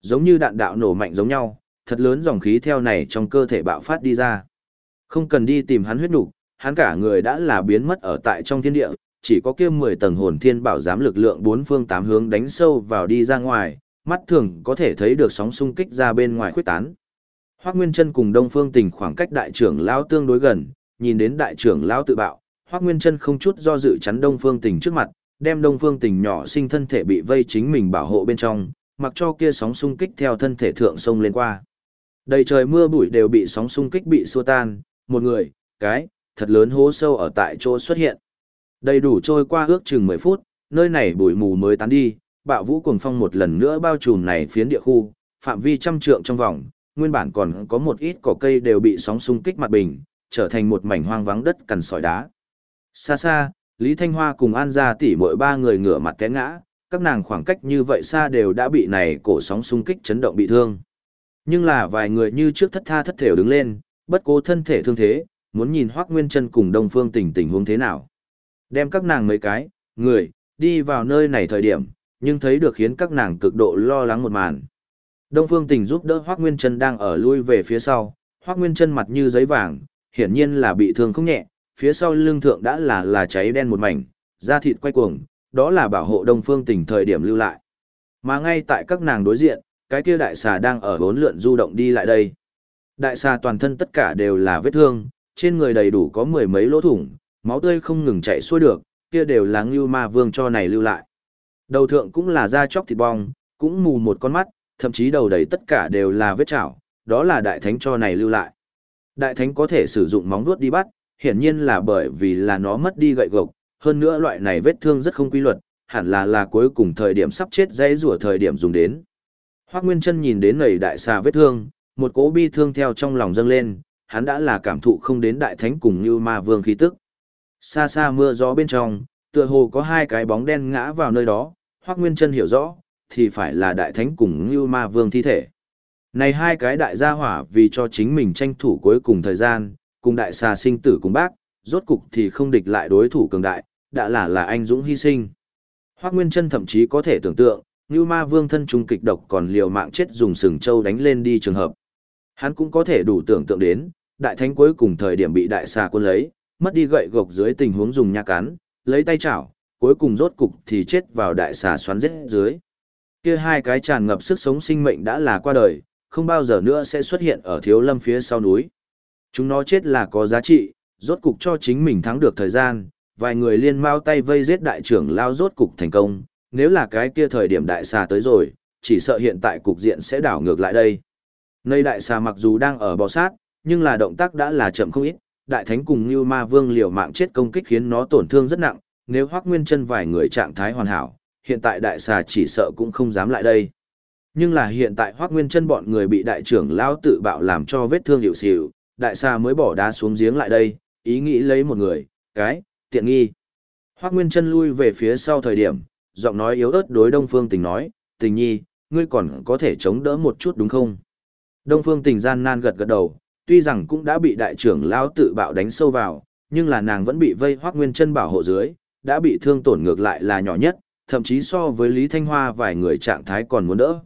Giống như đạn đạo nổ mạnh giống nhau, thật lớn dòng khí theo này trong cơ thể bạo phát đi ra. Không cần đi tìm hắn huyết nục, hắn cả người đã là biến mất ở tại trong thiên địa, chỉ có kia 10 tầng hồn thiên bảo giám lực lượng bốn phương tám hướng đánh sâu vào đi ra ngoài, mắt thường có thể thấy được sóng xung kích ra bên ngoài khuyết tán. Hoắc Nguyên Chân cùng Đông Phương Tình khoảng cách đại trưởng lão tương đối gần, nhìn đến đại trưởng lão tự bạo, Hoắc Nguyên Chân không chút do dự chắn Đông Phương Tình trước mặt, đem Đông Phương Tình nhỏ sinh thân thể bị vây chính mình bảo hộ bên trong, mặc cho kia sóng xung kích theo thân thể thượng sông lên qua. Đầy trời mưa bụi đều bị sóng xung kích bị xua tan, một người, cái, thật lớn hố sâu ở tại chỗ xuất hiện. Đầy đủ trôi qua ước chừng 10 phút, nơi này bụi mù mới tán đi, bạo vũ cuồng phong một lần nữa bao trùm này phiến địa khu, phạm vi trăm trượng trong vòng, nguyên bản còn có một ít cỏ cây đều bị sóng xung kích mặt bình, trở thành một mảnh hoang vắng đất cằn sỏi đá. Xa xa, Lý Thanh Hoa cùng An Gia tỷ mỗi ba người ngửa mặt té ngã, các nàng khoảng cách như vậy xa đều đã bị này cổ sóng xung kích chấn động bị thương. Nhưng là vài người như trước thất tha thất thểu đứng lên, bất cố thân thể thương thế, muốn nhìn Hoắc Nguyên Chân cùng Đông Phương Tình tình huống thế nào. Đem các nàng mấy cái, người, đi vào nơi này thời điểm, nhưng thấy được khiến các nàng cực độ lo lắng một màn. Đông Phương Tình giúp đỡ Hoắc Nguyên Chân đang ở lui về phía sau, Hoắc Nguyên Chân mặt như giấy vàng, hiển nhiên là bị thương không nhẹ, phía sau lưng thượng đã là là cháy đen một mảnh, da thịt quay cuồng, đó là bảo hộ Đông Phương tỉnh thời điểm lưu lại. Mà ngay tại các nàng đối diện, cái kia đại xà đang ở bốn lượn du động đi lại đây. Đại xà toàn thân tất cả đều là vết thương, trên người đầy đủ có mười mấy lỗ thủng, máu tươi không ngừng chảy xuôi được, kia đều là Ngưu Ma Vương cho này lưu lại. Đầu thượng cũng là da chóc thịt bong, cũng mù một con mắt, thậm chí đầu đầy tất cả đều là vết chảo, đó là đại thánh cho này lưu lại. Đại thánh có thể sử dụng móng vuốt đi bắt, hiển nhiên là bởi vì là nó mất đi gậy gộc, hơn nữa loại này vết thương rất không quy luật, hẳn là là cuối cùng thời điểm sắp chết dây rủa thời điểm dùng đến. Hoắc Nguyên Chân nhìn đến nầy đại xà vết thương, một cỗ bi thương theo trong lòng dâng lên, hắn đã là cảm thụ không đến đại thánh cùng như ma vương khí tức. Xa xa mưa gió bên trong, tựa hồ có hai cái bóng đen ngã vào nơi đó, Hoắc Nguyên Chân hiểu rõ, thì phải là đại thánh cùng như ma vương thi thể. Này hai cái đại gia hỏa vì cho chính mình tranh thủ cuối cùng thời gian, cùng đại xà sinh tử cùng bác, rốt cục thì không địch lại đối thủ cường đại, đã là là anh dũng hy sinh. Hoắc Nguyên Chân thậm chí có thể tưởng tượng, Như Ma Vương thân trung kịch độc còn liều mạng chết dùng sừng châu đánh lên đi trường hợp. Hắn cũng có thể đủ tưởng tượng đến, đại thánh cuối cùng thời điểm bị đại xà quân lấy, mất đi gậy gộc dưới tình huống dùng nha cắn, lấy tay chảo, cuối cùng rốt cục thì chết vào đại xà xoắn giết dưới. Kia hai cái tràn ngập sức sống sinh mệnh đã là qua đời, không bao giờ nữa sẽ xuất hiện ở thiếu lâm phía sau núi. Chúng nó chết là có giá trị, rốt cục cho chính mình thắng được thời gian, vài người liên mau tay vây giết đại trưởng lao rốt cục thành công, nếu là cái kia thời điểm đại xà tới rồi, chỉ sợ hiện tại cục diện sẽ đảo ngược lại đây. Nơi đại xà mặc dù đang ở bò sát, nhưng là động tác đã là chậm không ít, đại thánh cùng như ma vương liều mạng chết công kích khiến nó tổn thương rất nặng, nếu hoác nguyên chân vài người trạng thái hoàn hảo, hiện tại đại xà chỉ sợ cũng không dám lại đây. Nhưng là hiện tại hoác nguyên chân bọn người bị đại trưởng lao tự bạo làm cho vết thương hiệu xỉu, đại xà mới bỏ đá xuống giếng lại đây, ý nghĩ lấy một người, cái, tiện nghi. Hoác Nguyên chân lui về phía sau thời điểm, giọng nói yếu ớt đối Đông Phương Tình nói, tình nhi, ngươi còn có thể chống đỡ một chút đúng không? Đông Phương Tình gian nan gật gật đầu, tuy rằng cũng đã bị đại trưởng lão tự bạo đánh sâu vào, nhưng là nàng vẫn bị vây Hoác Nguyên chân bảo hộ dưới, đã bị thương tổn ngược lại là nhỏ nhất, thậm chí so với Lý Thanh Hoa vài người trạng thái còn muốn đỡ.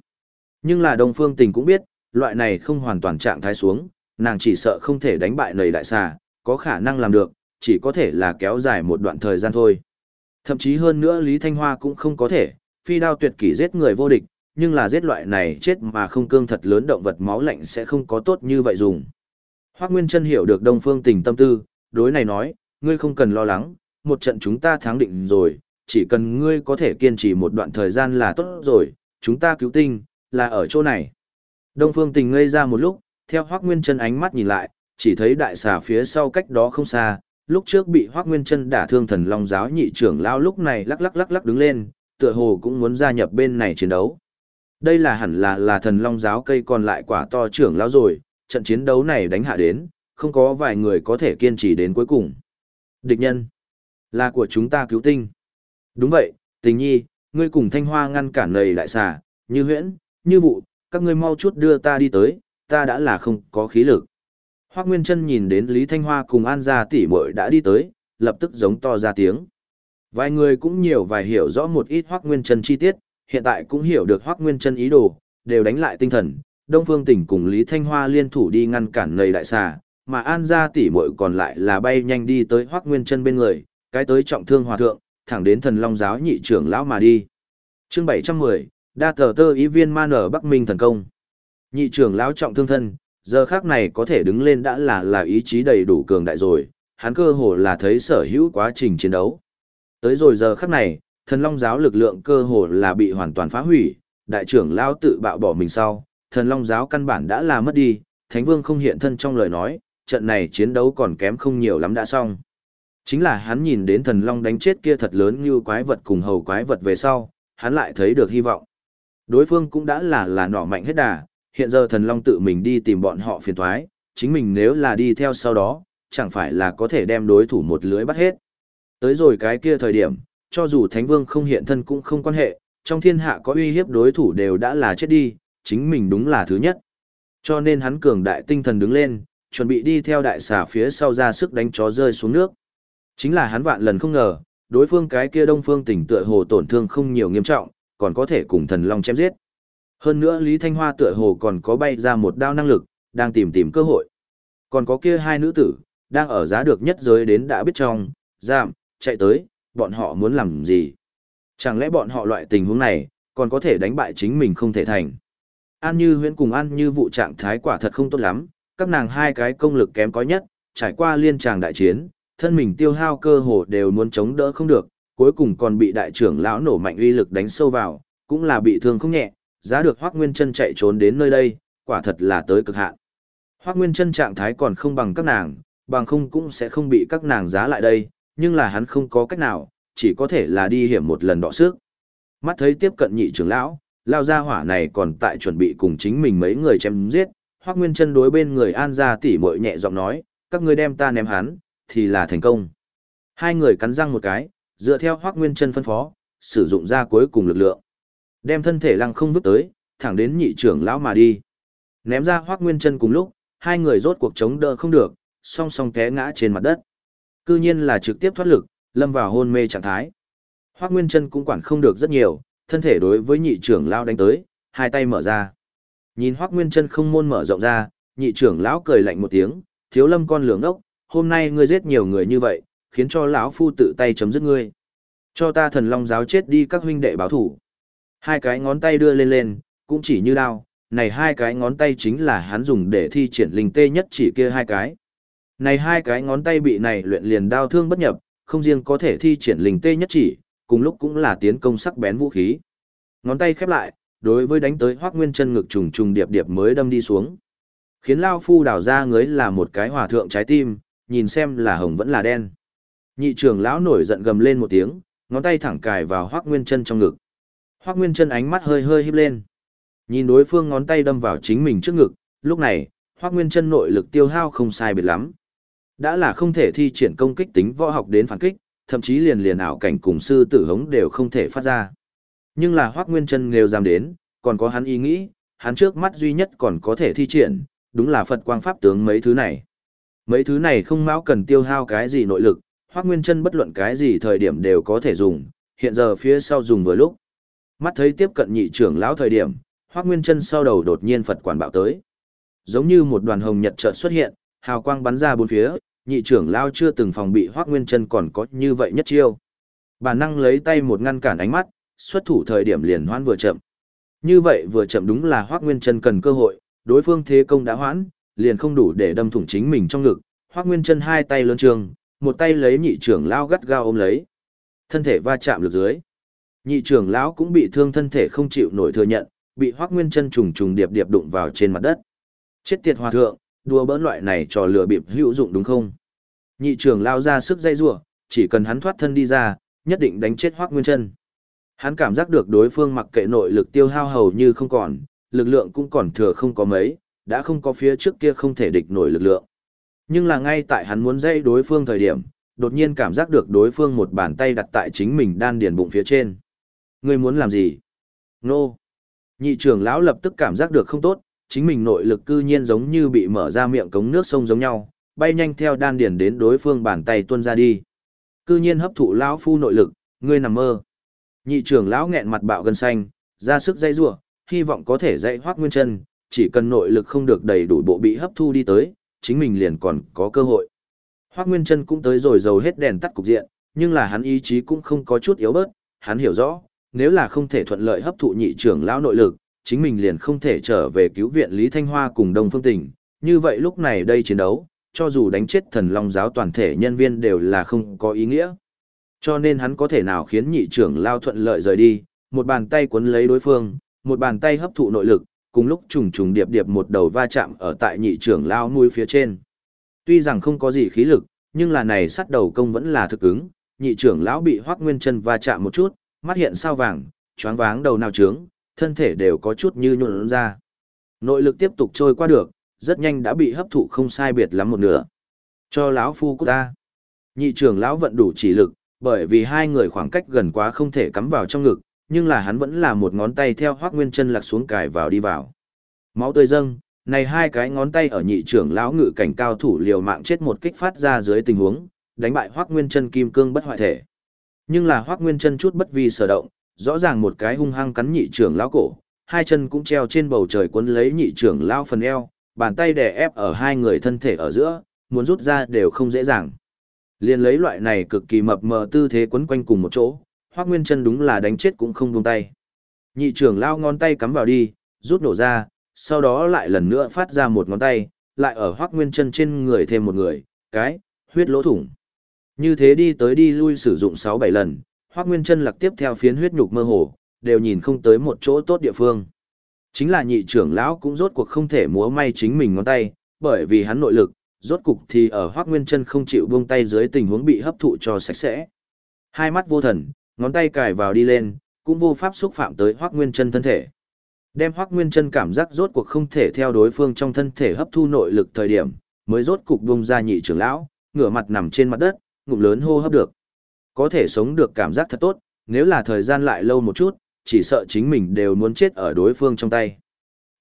Nhưng là Đông Phương Tình cũng biết, loại này không hoàn toàn trạng thái xuống, nàng chỉ sợ không thể đánh bại nầy đại xà, có khả năng làm được, chỉ có thể là kéo dài một đoạn thời gian thôi. Thậm chí hơn nữa Lý Thanh Hoa cũng không có thể, phi đao tuyệt kỷ giết người vô địch, nhưng là giết loại này chết mà không cương thật lớn động vật máu lạnh sẽ không có tốt như vậy dùng. Hoác Nguyên Trân hiểu được Đông Phương tình tâm tư, đối này nói, ngươi không cần lo lắng, một trận chúng ta thắng định rồi, chỉ cần ngươi có thể kiên trì một đoạn thời gian là tốt rồi, chúng ta cứu tinh, là ở chỗ này. Đông Phương tình ngây ra một lúc, theo Hoác Nguyên Trân ánh mắt nhìn lại, chỉ thấy đại xà phía sau cách đó không xa, lúc trước bị Hoắc Nguyên Chân đả thương thần long giáo nhị trưởng lão lúc này lắc lắc lắc lắc đứng lên, tựa hồ cũng muốn gia nhập bên này chiến đấu. Đây là hẳn là là thần long giáo cây còn lại quả to trưởng lão rồi, trận chiến đấu này đánh hạ đến, không có vài người có thể kiên trì đến cuối cùng. Địch nhân là của chúng ta cứu tinh. Đúng vậy, tình nhi, ngươi cùng thanh hoa ngăn cản lầy đại xà, như huyễn, như vụ, các ngươi mau chút đưa ta đi tới, ta đã là không có khí lực. Hoác Nguyên Trân nhìn đến Lý Thanh Hoa cùng An gia tỷ muội đã đi tới, lập tức giống to ra tiếng. Vài người cũng nhiều vài hiểu rõ một ít Hoác Nguyên Trân chi tiết, hiện tại cũng hiểu được Hoác Nguyên Trân ý đồ, đều đánh lại tinh thần, Đông Phương Tỉnh cùng Lý Thanh Hoa liên thủ đi ngăn cản nầy đại xà, mà An gia tỷ muội còn lại là bay nhanh đi tới Hoắc Nguyên Chân bên người, cái tới trọng thương hòa thượng, thẳng đến Thần Long giáo nhị trưởng lão mà đi. Chương 710, đa tờ tơ ý viên man ở Bắc Minh thần công. Nhị trưởng lão trọng thương thân, giờ khác này có thể đứng lên đã là là ý chí đầy đủ cường đại rồi, hắn cơ hồ là thấy sở hữu quá trình chiến đấu. Tới rồi giờ khắc này, thần long giáo lực lượng cơ hồ là bị hoàn toàn phá hủy, đại trưởng lão tự bạo bỏ mình sau, thần long giáo căn bản đã là mất đi, thánh vương không hiện thân trong lời nói, trận này chiến đấu còn kém không nhiều lắm đã xong. Chính là hắn nhìn đến thần long đánh chết kia thật lớn như quái vật cùng hầu quái vật về sau, hắn lại thấy được hy vọng. Đối phương cũng đã là là nỏ mạnh hết đà, hiện giờ thần long tự mình đi tìm bọn họ phiền thoái, chính mình nếu là đi theo sau đó, chẳng phải là có thể đem đối thủ một lưới bắt hết. Tới rồi cái kia thời điểm, cho dù Thánh Vương không hiện thân cũng không quan hệ, trong thiên hạ có uy hiếp đối thủ đều đã là chết đi, chính mình đúng là thứ nhất. Cho nên hắn cường đại tinh thần đứng lên, chuẩn bị đi theo đại xà phía sau ra sức đánh chó rơi xuống nước. Chính là hắn vạn lần không ngờ, đối phương cái kia đông phương tỉnh tựa hồ tổn thương không nhiều nghiêm trọng, còn có thể cùng thần long chém giết. Hơn nữa Lý Thanh Hoa tựa hồ còn có bay ra một đao năng lực, đang tìm tìm cơ hội. Còn có kia hai nữ tử, đang ở giá được nhất giới đến đã biết trong, giảm, chạy tới, bọn họ muốn làm gì? Chẳng lẽ bọn họ loại tình huống này, còn có thể đánh bại chính mình không thể thành? An Như huyễn cùng An Như vụ trạng thái quả thật không tốt lắm, các nàng hai cái công lực kém có nhất, trải qua liên tràng đại chiến, thân mình tiêu hao cơ hồ đều muốn chống đỡ không được, cuối cùng còn bị đại trưởng lão nổ mạnh uy lực đánh sâu vào, cũng là bị thương không nhẹ, giá được Hoắc Nguyên Chân chạy trốn đến nơi đây, quả thật là tới cực hạn. Hoắc Nguyên Chân trạng thái còn không bằng các nàng, bằng không cũng sẽ không bị các nàng giá lại đây, nhưng là hắn không có cách nào, chỉ có thể là đi hiểm một lần đọ sức. Mắt thấy tiếp cận nhị trưởng lão, lao ra hỏa này còn tại chuẩn bị cùng chính mình mấy người chém giết, Hoắc Nguyên Chân đối bên người An gia tỷ muội nhẹ giọng nói, các ngươi đem ta ném hắn, thì là thành công. Hai người cắn răng một cái, dựa theo Hoắc Nguyên Chân phân phó, sử dụng ra cuối cùng lực lượng. Đem thân thể lăng không vứt tới, thẳng đến nhị trưởng lão mà đi. Ném ra Hoắc Nguyên Chân cùng lúc, hai người rốt cuộc chống đỡ không được, song song té ngã trên mặt đất. Cư nhiên là trực tiếp thoát lực, lâm vào hôn mê trạng thái. Hoắc Nguyên Chân cũng quản không được rất nhiều, thân thể đối với nhị trưởng lão đánh tới, hai tay mở ra. Nhìn Hoắc Nguyên Chân không môn mở rộng ra, nhị trưởng lão cười lạnh một tiếng, "Thiếu Lâm con lường ốc, hôm nay ngươi giết nhiều người như vậy, khiến cho lão phu tự tay chấm dứt ngươi. Cho ta thần long giáo chết đi các huynh đệ báo thủ." Hai cái ngón tay đưa lên lên, cũng chỉ như đao, này hai cái ngón tay chính là hắn dùng để thi triển linh tê nhất chỉ kia hai cái. Này hai cái ngón tay bị này luyện liền đao thương bất nhập, không riêng có thể thi triển linh tê nhất chỉ, cùng lúc cũng là tiến công sắc bén vũ khí. Ngón tay khép lại, đối với đánh tới Hoắc Nguyên chân ngực trùng trùng điệp điệp mới đâm đi xuống. Khiến Lao Phu đào ra ngới là một cái hòa thượng trái tim, nhìn xem là hồng vẫn là đen. Nhị trưởng lão nổi giận gầm lên một tiếng, ngón tay thẳng cài vào Hoắc Nguyên chân trong ngực. Hoắc Nguyên chân ánh mắt hơi hơi híp lên. Nhìn đối phương ngón tay đâm vào chính mình trước ngực, lúc này, Hoắc Nguyên chân nội lực tiêu hao không sai biệt lắm. Đã là không thể thi triển công kích tính võ học đến phản kích, thậm chí liền liền ảo cảnh cùng sư tử hống đều không thể phát ra. Nhưng là Hoắc Nguyên Chân nếu dám đến, còn có hắn ý nghĩ, hắn trước mắt duy nhất còn có thể thi triển, đúng là Phật quang pháp tướng mấy thứ này. Mấy thứ này không mão cần tiêu hao cái gì nội lực, Hoắc Nguyên Chân bất luận cái gì thời điểm đều có thể dùng, hiện giờ phía sau dùng vừa lúc. Mắt thấy tiếp cận nhị trưởng lão thời điểm, Hoắc Nguyên Chân sau đầu đột nhiên Phật quản bạo tới. Giống như một đoàn hồng nhật chợt xuất hiện, hào quang bắn ra bốn phía, nhị trưởng lão chưa từng phòng bị Hoắc Nguyên Chân còn có như vậy nhất chiêu. Bản năng lấy tay một ngăn cản ánh mắt, xuất thủ thời điểm liền hoãn vừa chậm. Như vậy vừa chậm đúng là Hoắc Nguyên Chân cần cơ hội, đối phương thế công đã hoãn, liền không đủ để đâm thủng chính mình trong ngực. Hoắc Nguyên Chân hai tay lớn trường, một tay lấy nhị trưởng lão gắt gao ôm lấy. Thân thể va chạm lực dưới. Nhị trưởng lão cũng bị thương thân thể không chịu nổi thừa nhận, bị Hoắc Nguyên Chân trùng trùng điệp điệp đụng vào trên mặt đất. Chết tiệt hòa thượng, đùa bỡn loại này trò lừa bịp hữu dụng đúng không? Nhị trưởng lão ra sức dây rủa, chỉ cần hắn thoát thân đi ra, nhất định đánh chết Hoắc Nguyên Chân. Hắn cảm giác được đối phương mặc kệ nội lực tiêu hao hầu như không còn, lực lượng cũng còn thừa không có mấy, đã không có phía trước kia không thể địch nổi lực lượng. Nhưng là ngay tại hắn muốn dây đối phương thời điểm, đột nhiên cảm giác được đối phương một bàn tay đặt tại chính mình đan điền bụng phía trên. Ngươi muốn làm gì? Nô! Nhị trưởng lão lập tức cảm giác được không tốt, chính mình nội lực cư nhiên giống như bị mở ra miệng cống nước sông giống nhau, bay nhanh theo đan điền đến đối phương bàn tay tuôn ra đi. Cư nhiên hấp thụ lão phu nội lực, ngươi nằm mơ. Nhị trưởng lão nghẹn mặt bạo gần xanh, ra sức dây rủa, hy vọng có thể dạy hoác Nguyên Chân, chỉ cần nội lực không được đầy đủ bộ bị hấp thu đi tới, chính mình liền còn có cơ hội. Hoác Nguyên Chân cũng tới rồi dầu hết đèn tắt cục diện, nhưng là hắn ý chí cũng không có chút yếu bớt, hắn hiểu rõ, nếu là không thể thuận lợi hấp thụ nhị trưởng lão nội lực, chính mình liền không thể trở về cứu viện Lý Thanh Hoa cùng Đông Phương Tỉnh, như vậy lúc này đây chiến đấu, cho dù đánh chết thần long giáo toàn thể nhân viên đều là không có ý nghĩa. Cho nên hắn có thể nào khiến nhị trưởng lao thuận lợi rời đi, một bàn tay cuốn lấy đối phương, một bàn tay hấp thụ nội lực, cùng lúc trùng trùng điệp điệp một đầu va chạm ở tại nhị trưởng lao nuôi phía trên. Tuy rằng không có gì khí lực, nhưng là này sắt đầu công vẫn là thực ứng, nhị trưởng lão bị Hoắc nguyên chân va chạm một chút, mắt hiện sao vàng, choáng váng đầu nào trướng, thân thể đều có chút như nhuộn ra. Nội lực tiếp tục trôi qua được, rất nhanh đã bị hấp thụ không sai biệt lắm một nửa. Cho lão phu của ta. Nhị trưởng lão vận đủ chỉ lực, bởi vì hai người khoảng cách gần quá không thể cắm vào trong ngực, nhưng là hắn vẫn là một ngón tay theo Hoắc Nguyên Chân lạc xuống cài vào đi vào. Máu tươi dâng, này hai cái ngón tay ở nhị trưởng lão ngự cảnh cao thủ liều mạng chết một kích phát ra dưới tình huống, đánh bại Hoắc Nguyên Chân kim cương bất hoại thể. Nhưng là Hoắc Nguyên Chân chút bất vi sở động, rõ ràng một cái hung hăng cắn nhị trưởng lão cổ, hai chân cũng treo trên bầu trời cuốn lấy nhị trưởng lão phần eo, bàn tay đè ép ở hai người thân thể ở giữa, muốn rút ra đều không dễ dàng. Liên lấy loại này cực kỳ mập mờ tư thế quấn quanh cùng một chỗ, Hoắc Nguyên Chân đúng là đánh chết cũng không buông tay. Nhị trưởng lão ngón tay cắm vào đi, rút nổ ra, sau đó lại lần nữa phát ra một ngón tay, lại ở Hoắc Nguyên Chân trên người thêm một người, cái, huyết lỗ thủng. Như thế đi tới đi lui sử dụng 6-7 lần, Hoắc Nguyên Chân lặc tiếp theo phiến huyết nhục mơ hồ, đều nhìn không tới một chỗ tốt địa phương. Chính là nhị trưởng lão cũng rốt cuộc không thể múa may chính mình ngón tay, bởi vì hắn nội lực, rốt cục thì ở Hoắc Nguyên Chân không chịu buông tay dưới tình huống bị hấp thụ cho sạch sẽ. Hai mắt vô thần, ngón tay cài vào đi lên, cũng vô pháp xúc phạm tới Hoắc Nguyên Chân thân thể. Đem Hoắc Nguyên Chân cảm giác rốt cuộc không thể theo đối phương trong thân thể hấp thu nội lực thời điểm, mới rốt cục buông ra nhị trưởng lão, ngửa mặt nằm trên mặt đất, ngụm lớn hô hấp được. Có thể sống được cảm giác thật tốt, nếu là thời gian lại lâu một chút, chỉ sợ chính mình đều muốn chết ở đối phương trong tay.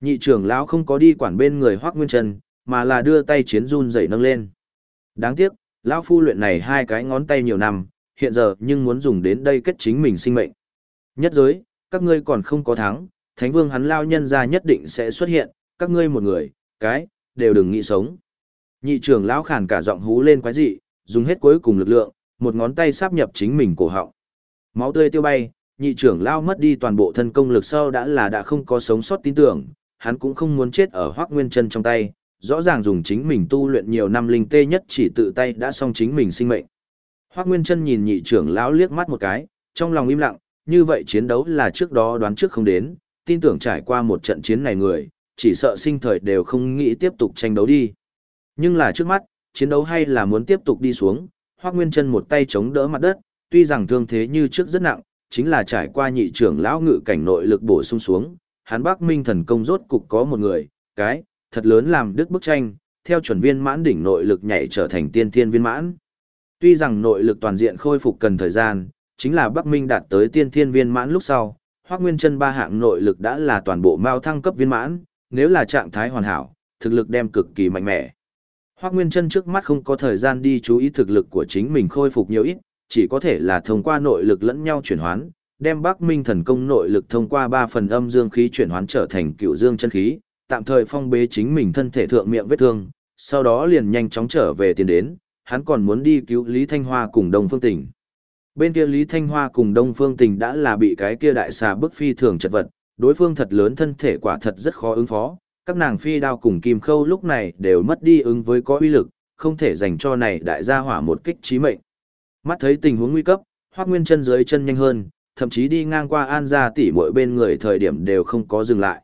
Nhị trưởng lão không có đi quản bên người Hoắc Nguyên Trần, mà là đưa tay chiến run dậy nâng lên. Đáng tiếc, lão phu luyện này hai cái ngón tay nhiều năm, hiện giờ nhưng muốn dùng đến đây kết chính mình sinh mệnh. Nhất giới, các ngươi còn không có thắng, Thánh Vương hắn lao nhân ra nhất định sẽ xuất hiện, các ngươi một người, cái, đều đừng nghĩ sống. Nhị trưởng lão khàn cả giọng hú lên quái dị, dùng hết cuối cùng lực lượng, một ngón tay sáp nhập chính mình cổ họng. Máu tươi tiêu bay, nhị trưởng lao mất đi toàn bộ thân công lực sau đã là đã không có sống sót tin tưởng, hắn cũng không muốn chết ở Hoắc Nguyên Chân trong tay, rõ ràng dùng chính mình tu luyện nhiều năm linh tê nhất chỉ tự tay đã xong chính mình sinh mệnh. Hoắc Nguyên Chân nhìn nhị trưởng lão liếc mắt một cái, trong lòng im lặng, như vậy chiến đấu là trước đó đoán trước không đến, tin tưởng trải qua một trận chiến này người, chỉ sợ sinh thời đều không nghĩ tiếp tục tranh đấu đi. Nhưng là trước mắt, chiến đấu hay là muốn tiếp tục đi xuống, Hoắc Nguyên Chân một tay chống đỡ mặt đất, tuy rằng thương thế như trước rất nặng, chính là trải qua nhị trưởng lão ngự cảnh nội lực bổ sung xuống, hắn Bắc Minh thần công rốt cục có một người, cái, thật lớn làm đức bức tranh, theo chuẩn viên mãn đỉnh nội lực nhảy trở thành tiên thiên viên mãn. Tuy rằng nội lực toàn diện khôi phục cần thời gian, chính là Bắc Minh đạt tới tiên thiên viên mãn lúc sau, Hoắc Nguyên Chân ba hạng nội lực đã là toàn bộ mao thăng cấp viên mãn, nếu là trạng thái hoàn hảo, thực lực đem cực kỳ mạnh mẽ. Hoắc Nguyên Chân trước mắt không có thời gian đi chú ý thực lực của chính mình khôi phục nhiều ít, chỉ có thể là thông qua nội lực lẫn nhau chuyển hoán, đem Bắc Minh thần công nội lực thông qua ba phần âm dương khí chuyển hoán trở thành cựu dương chân khí, tạm thời phong bế chính mình thân thể thượng miệng vết thương, sau đó liền nhanh chóng trở về tiền đến, hắn còn muốn đi cứu Lý Thanh Hoa cùng Đông Phương Tỉnh. Bên kia Lý Thanh Hoa cùng Đông Phương Tỉnh đã là bị cái kia đại xà bức phi thường chật vật, đối phương thật lớn thân thể quả thật rất khó ứng phó, các nàng phi đao cùng kim khâu lúc này đều mất đi ứng với có uy lực, không thể dành cho này đại gia hỏa một kích chí mệnh. Mắt thấy tình huống nguy cấp, Hoắc Nguyên chân dưới chân nhanh hơn, thậm chí đi ngang qua An gia tỷ muội bên người thời điểm đều không có dừng lại.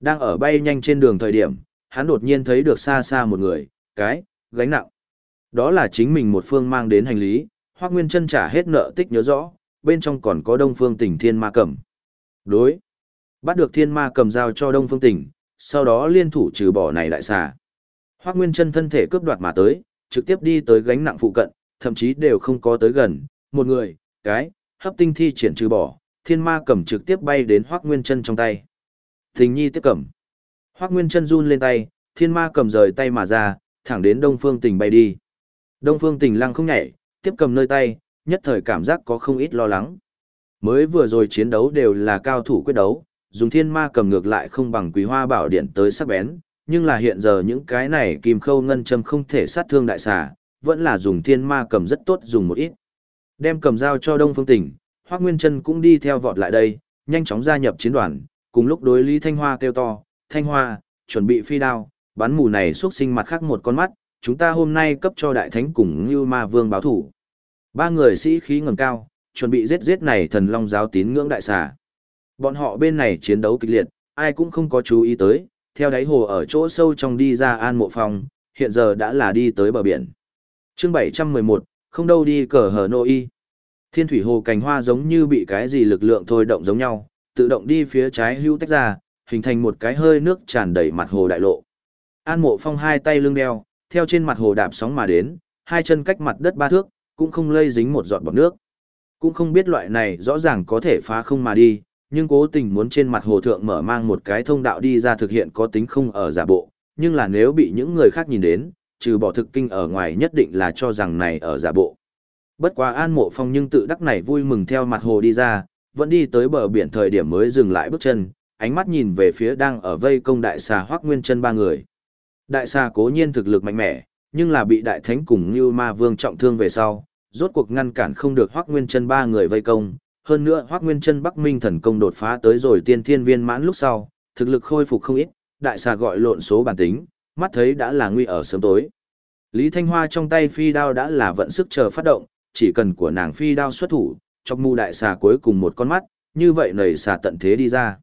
Đang ở bay nhanh trên đường thời điểm, hắn đột nhiên thấy được xa xa một người, cái, gánh nặng. Đó là chính mình một phương mang đến hành lý, Hoắc Nguyên chân trả hết nợ tích nhớ rõ, bên trong còn có Đông Phương Tỉnh Thiên Ma Cầm. Đối. Bắt được Thiên Ma Cầm giao cho Đông Phương Tỉnh, sau đó liên thủ trừ bỏ này đại xà. Hoắc Nguyên chân thân thể cướp đoạt mà tới, trực tiếp đi tới gánh nặng phụ cận, thậm chí đều không có tới gần, một người, cái, hấp tinh thi triển trừ bỏ, thiên ma cầm trực tiếp bay đến Hoắc Nguyên chân trong tay. Tình nhi tiếp cầm. Hoắc Nguyên chân run lên tay, thiên ma cầm rời tay mà ra, thẳng đến Đông Phương Tình bay đi. Đông Phương Tình lăng không nhảy, tiếp cầm nơi tay, nhất thời cảm giác có không ít lo lắng. Mới vừa rồi chiến đấu đều là cao thủ quyết đấu, dùng thiên ma cầm ngược lại không bằng quý hoa bảo điện tới sắc bén, nhưng là hiện giờ những cái này kim khâu ngân châm không thể sát thương đại xà, vẫn là dùng thiên ma cầm rất tốt dùng một ít. Đem cầm dao cho Đông Phương Tỉnh, Hoắc Nguyên Chân cũng đi theo vọt lại đây, nhanh chóng gia nhập chiến đoàn, cùng lúc đối Lý Thanh Hoa kêu to, "Thanh Hoa, chuẩn bị phi đao, bắn mù này xuất sinh mặt khác một con mắt, chúng ta hôm nay cấp cho đại thánh cùng Như Ma Vương báo thủ." Ba người sĩ khí ngẩng cao, chuẩn bị giết giết này thần long giáo tín ngưỡng đại xà. Bọn họ bên này chiến đấu kịch liệt, ai cũng không có chú ý tới, theo đáy hồ ở chỗ sâu trong đi ra An Mộ Phong, hiện giờ đã là đi tới bờ biển. Chương 711, không đâu đi cờ hờ nô y. Thiên thủy hồ cành hoa giống như bị cái gì lực lượng thôi động giống nhau, tự động đi phía trái hưu tách ra, hình thành một cái hơi nước tràn đầy mặt hồ đại lộ. An Mộ Phong hai tay lưng đeo, theo trên mặt hồ đạp sóng mà đến, hai chân cách mặt đất ba thước, cũng không lây dính một giọt bọt nước. Cũng không biết loại này rõ ràng có thể phá không mà đi, nhưng cố tình muốn trên mặt hồ thượng mở mang một cái thông đạo đi ra thực hiện có tính không ở giả bộ, nhưng là nếu bị những người khác nhìn đến, trừ bỏ thực kinh ở ngoài nhất định là cho rằng này ở giả bộ. Bất quá An Mộ Phong nhưng tự đắc này vui mừng theo mặt hồ đi ra, vẫn đi tới bờ biển thời điểm mới dừng lại bước chân, ánh mắt nhìn về phía đang ở vây công đại xà Hoắc Nguyên Chân ba người. Đại xà cố nhiên thực lực mạnh mẽ, nhưng là bị đại thánh cùng Như Ma Vương trọng thương về sau, rốt cuộc ngăn cản không được Hoắc Nguyên Chân ba người vây công, hơn nữa Hoắc Nguyên Chân Bắc Minh thần công đột phá tới rồi tiên thiên viên mãn lúc sau, thực lực khôi phục không ít, đại xà gọi lộn số bản tính, mắt thấy đã là nguy ở sớm tối. Lý Thanh Hoa trong tay phi đao đã là vận sức chờ phát động, chỉ cần của nàng phi đao xuất thủ, trong mu đại xà cuối cùng một con mắt, như vậy nảy xà tận thế đi ra.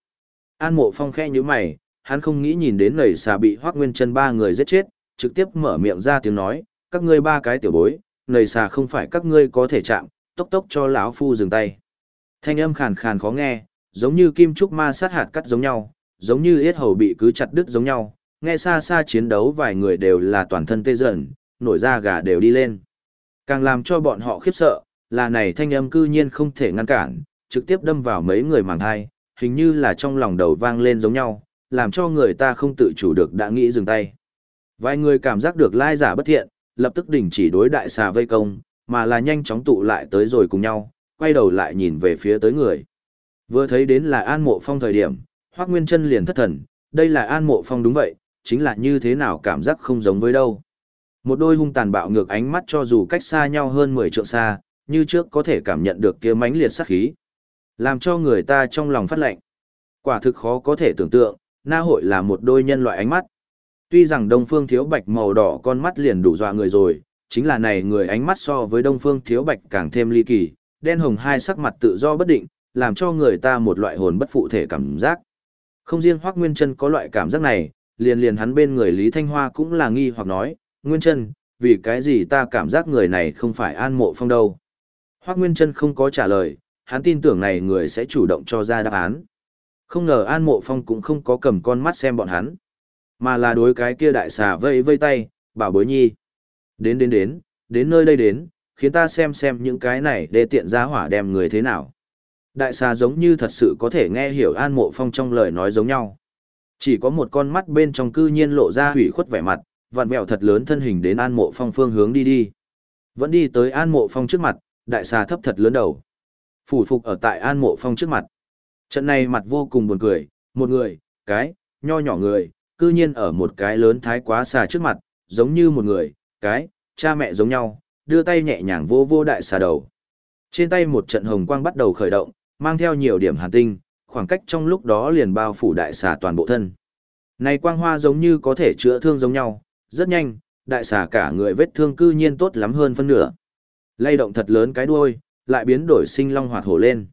An Mộ Phong khẽ nhíu mày, hắn không nghĩ nhìn đến nảy xà bị Hoắc Nguyên Chân ba người giết chết, trực tiếp mở miệng ra tiếng nói, các ngươi ba cái tiểu bối, nảy xà không phải các ngươi có thể chạm, tốc tốc cho lão phu dừng tay. Thanh âm khàn khàn khó nghe, giống như kim trúc ma sát hạt cắt giống nhau, giống như yết hầu bị cứ chặt đứt giống nhau, nghe xa xa chiến đấu vài người đều là toàn thân tê dần, nổi da gà đều đi lên. Càng làm cho bọn họ khiếp sợ, là này thanh âm cư nhiên không thể ngăn cản, trực tiếp đâm vào mấy người màng thai, hình như là trong lòng đầu vang lên giống nhau, làm cho người ta không tự chủ được đã nghĩ dừng tay. Vài người cảm giác được lai giả bất thiện, lập tức đình chỉ đối đại xà vây công, mà là nhanh chóng tụ lại tới rồi cùng nhau, quay đầu lại nhìn về phía tới người. Vừa thấy đến là An Mộ Phong thời điểm, Hoắc Nguyên Chân liền thất thần, đây là An Mộ Phong đúng vậy, chính là như thế nào cảm giác không giống với đâu. Một đôi hung tàn bạo ngược ánh mắt cho dù cách xa nhau hơn 10 trượng xa, như trước có thể cảm nhận được kia mãnh liệt sát khí. Làm cho người ta trong lòng phát lạnh. Quả thực khó có thể tưởng tượng, na hội là một đôi nhân loại ánh mắt. Tuy rằng Đông Phương Thiếu Bạch màu đỏ con mắt liền đủ dọa người rồi, chính là này người ánh mắt so với Đông Phương Thiếu Bạch càng thêm ly kỳ, đen hồng hai sắc mặt tự do bất định, làm cho người ta một loại hồn bất phụ thể cảm giác. Không riêng Hoắc Nguyên Chân có loại cảm giác này, liền liền hắn bên người Lý Thanh Hoa cũng là nghi hoặc nói, Nguyên Chân, vì cái gì ta cảm giác người này không phải An Mộ Phong đâu. Hoắc Nguyên Chân không có trả lời, hắn tin tưởng này người sẽ chủ động cho ra đáp án. Không ngờ An Mộ Phong cũng không có cầm con mắt xem bọn hắn, mà là đối cái kia đại xà vây vây tay, bảo bối nhi. Đến đến đến, đến nơi đây đến, khiến ta xem xem những cái này để tiện ra hỏa đem người thế nào. Đại xà giống như thật sự có thể nghe hiểu An Mộ Phong trong lời nói giống nhau. Chỉ có một con mắt bên trong cư nhiên lộ ra hủy khuất vẻ mặt, vặn vẹo thật lớn thân hình đến An Mộ Phong phương hướng đi đi. Vẫn đi tới An Mộ Phong trước mặt, đại xà thấp thật lớn đầu. Phủ phục ở tại An Mộ Phong trước mặt. Trận này mặt vô cùng buồn cười, một người, cái, nho nhỏ người, cư nhiên ở một cái lớn thái quá xà trước mặt, giống như một người, cái, cha mẹ giống nhau, đưa tay nhẹ nhàng vô vô đại xà đầu. Trên tay một trận hồng quang bắt đầu khởi động, mang theo nhiều điểm hàn tinh, khoảng cách trong lúc đó liền bao phủ đại xà toàn bộ thân. Này quang hoa giống như có thể chữa thương giống nhau, rất nhanh, đại xà cả người vết thương cư nhiên tốt lắm hơn phân nửa. Lay động thật lớn cái đuôi, lại biến đổi sinh long hoạt hổ lên.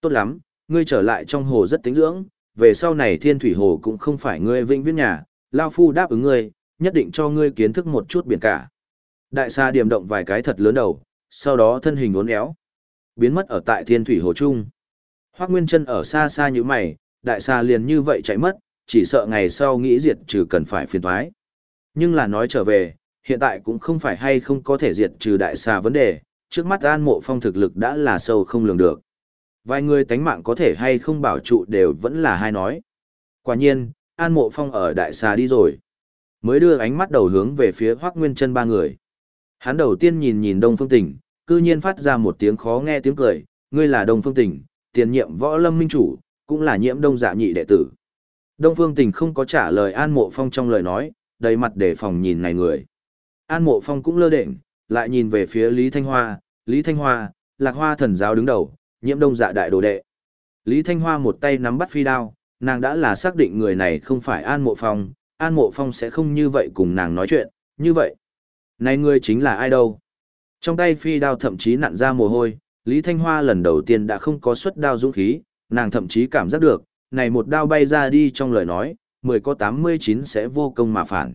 Tốt lắm, ngươi trở lại trong hồ rất tính dưỡng, về sau này thiên thủy hồ cũng không phải ngươi vĩnh viễn nhà, Lao Phu đáp ứng ngươi, nhất định cho ngươi kiến thức một chút biển cả. Đại xa điểm động vài cái thật lớn đầu, sau đó thân hình uốn éo, biến mất ở tại thiên thủy hồ trung. Hoác Nguyên Trân ở xa xa như mày, đại xa liền như vậy chạy mất, chỉ sợ ngày sau nghĩ diệt trừ cần phải phiền thoái. Nhưng là nói trở về, hiện tại cũng không phải hay không có thể diệt trừ đại xa vấn đề, trước mắt an mộ phong thực lực đã là sâu không lường được. Vài người tánh mạng có thể hay không bảo trụ đều vẫn là hai nói. Quả nhiên, an mộ phong ở đại xa đi rồi. Mới đưa ánh mắt đầu hướng về phía Hoác Nguyên Trân ba người. Hắn đầu tiên nhìn nhìn Đông Phương Tỉnh, cư nhiên phát ra một tiếng khó nghe tiếng cười, ngươi là Đông Phương Tỉnh, tiền nhiệm võ lâm minh chủ, cũng là nhiễm đông dạ nhị đệ tử. Đông Phương Tình không có trả lời An Mộ Phong trong lời nói, đầy mặt đề phòng nhìn này người. An Mộ Phong cũng lơ đễnh, lại nhìn về phía Lý Thanh Hoa, Lý Thanh Hoa, Lạc Hoa thần giáo đứng đầu, nhiễm đông dạ đại đồ đệ. Lý Thanh Hoa một tay nắm bắt phi đao, nàng đã là xác định người này không phải An Mộ Phong, An Mộ Phong sẽ không như vậy cùng nàng nói chuyện, như vậy. Này ngươi chính là ai đâu? Trong tay phi đao thậm chí nặn ra mồ hôi, Lý Thanh Hoa lần đầu tiên đã không có xuất đao dũng khí, nàng thậm chí cảm giác được, này một đao bay ra đi trong lời nói, 10 có 89 sẽ vô công mà phản.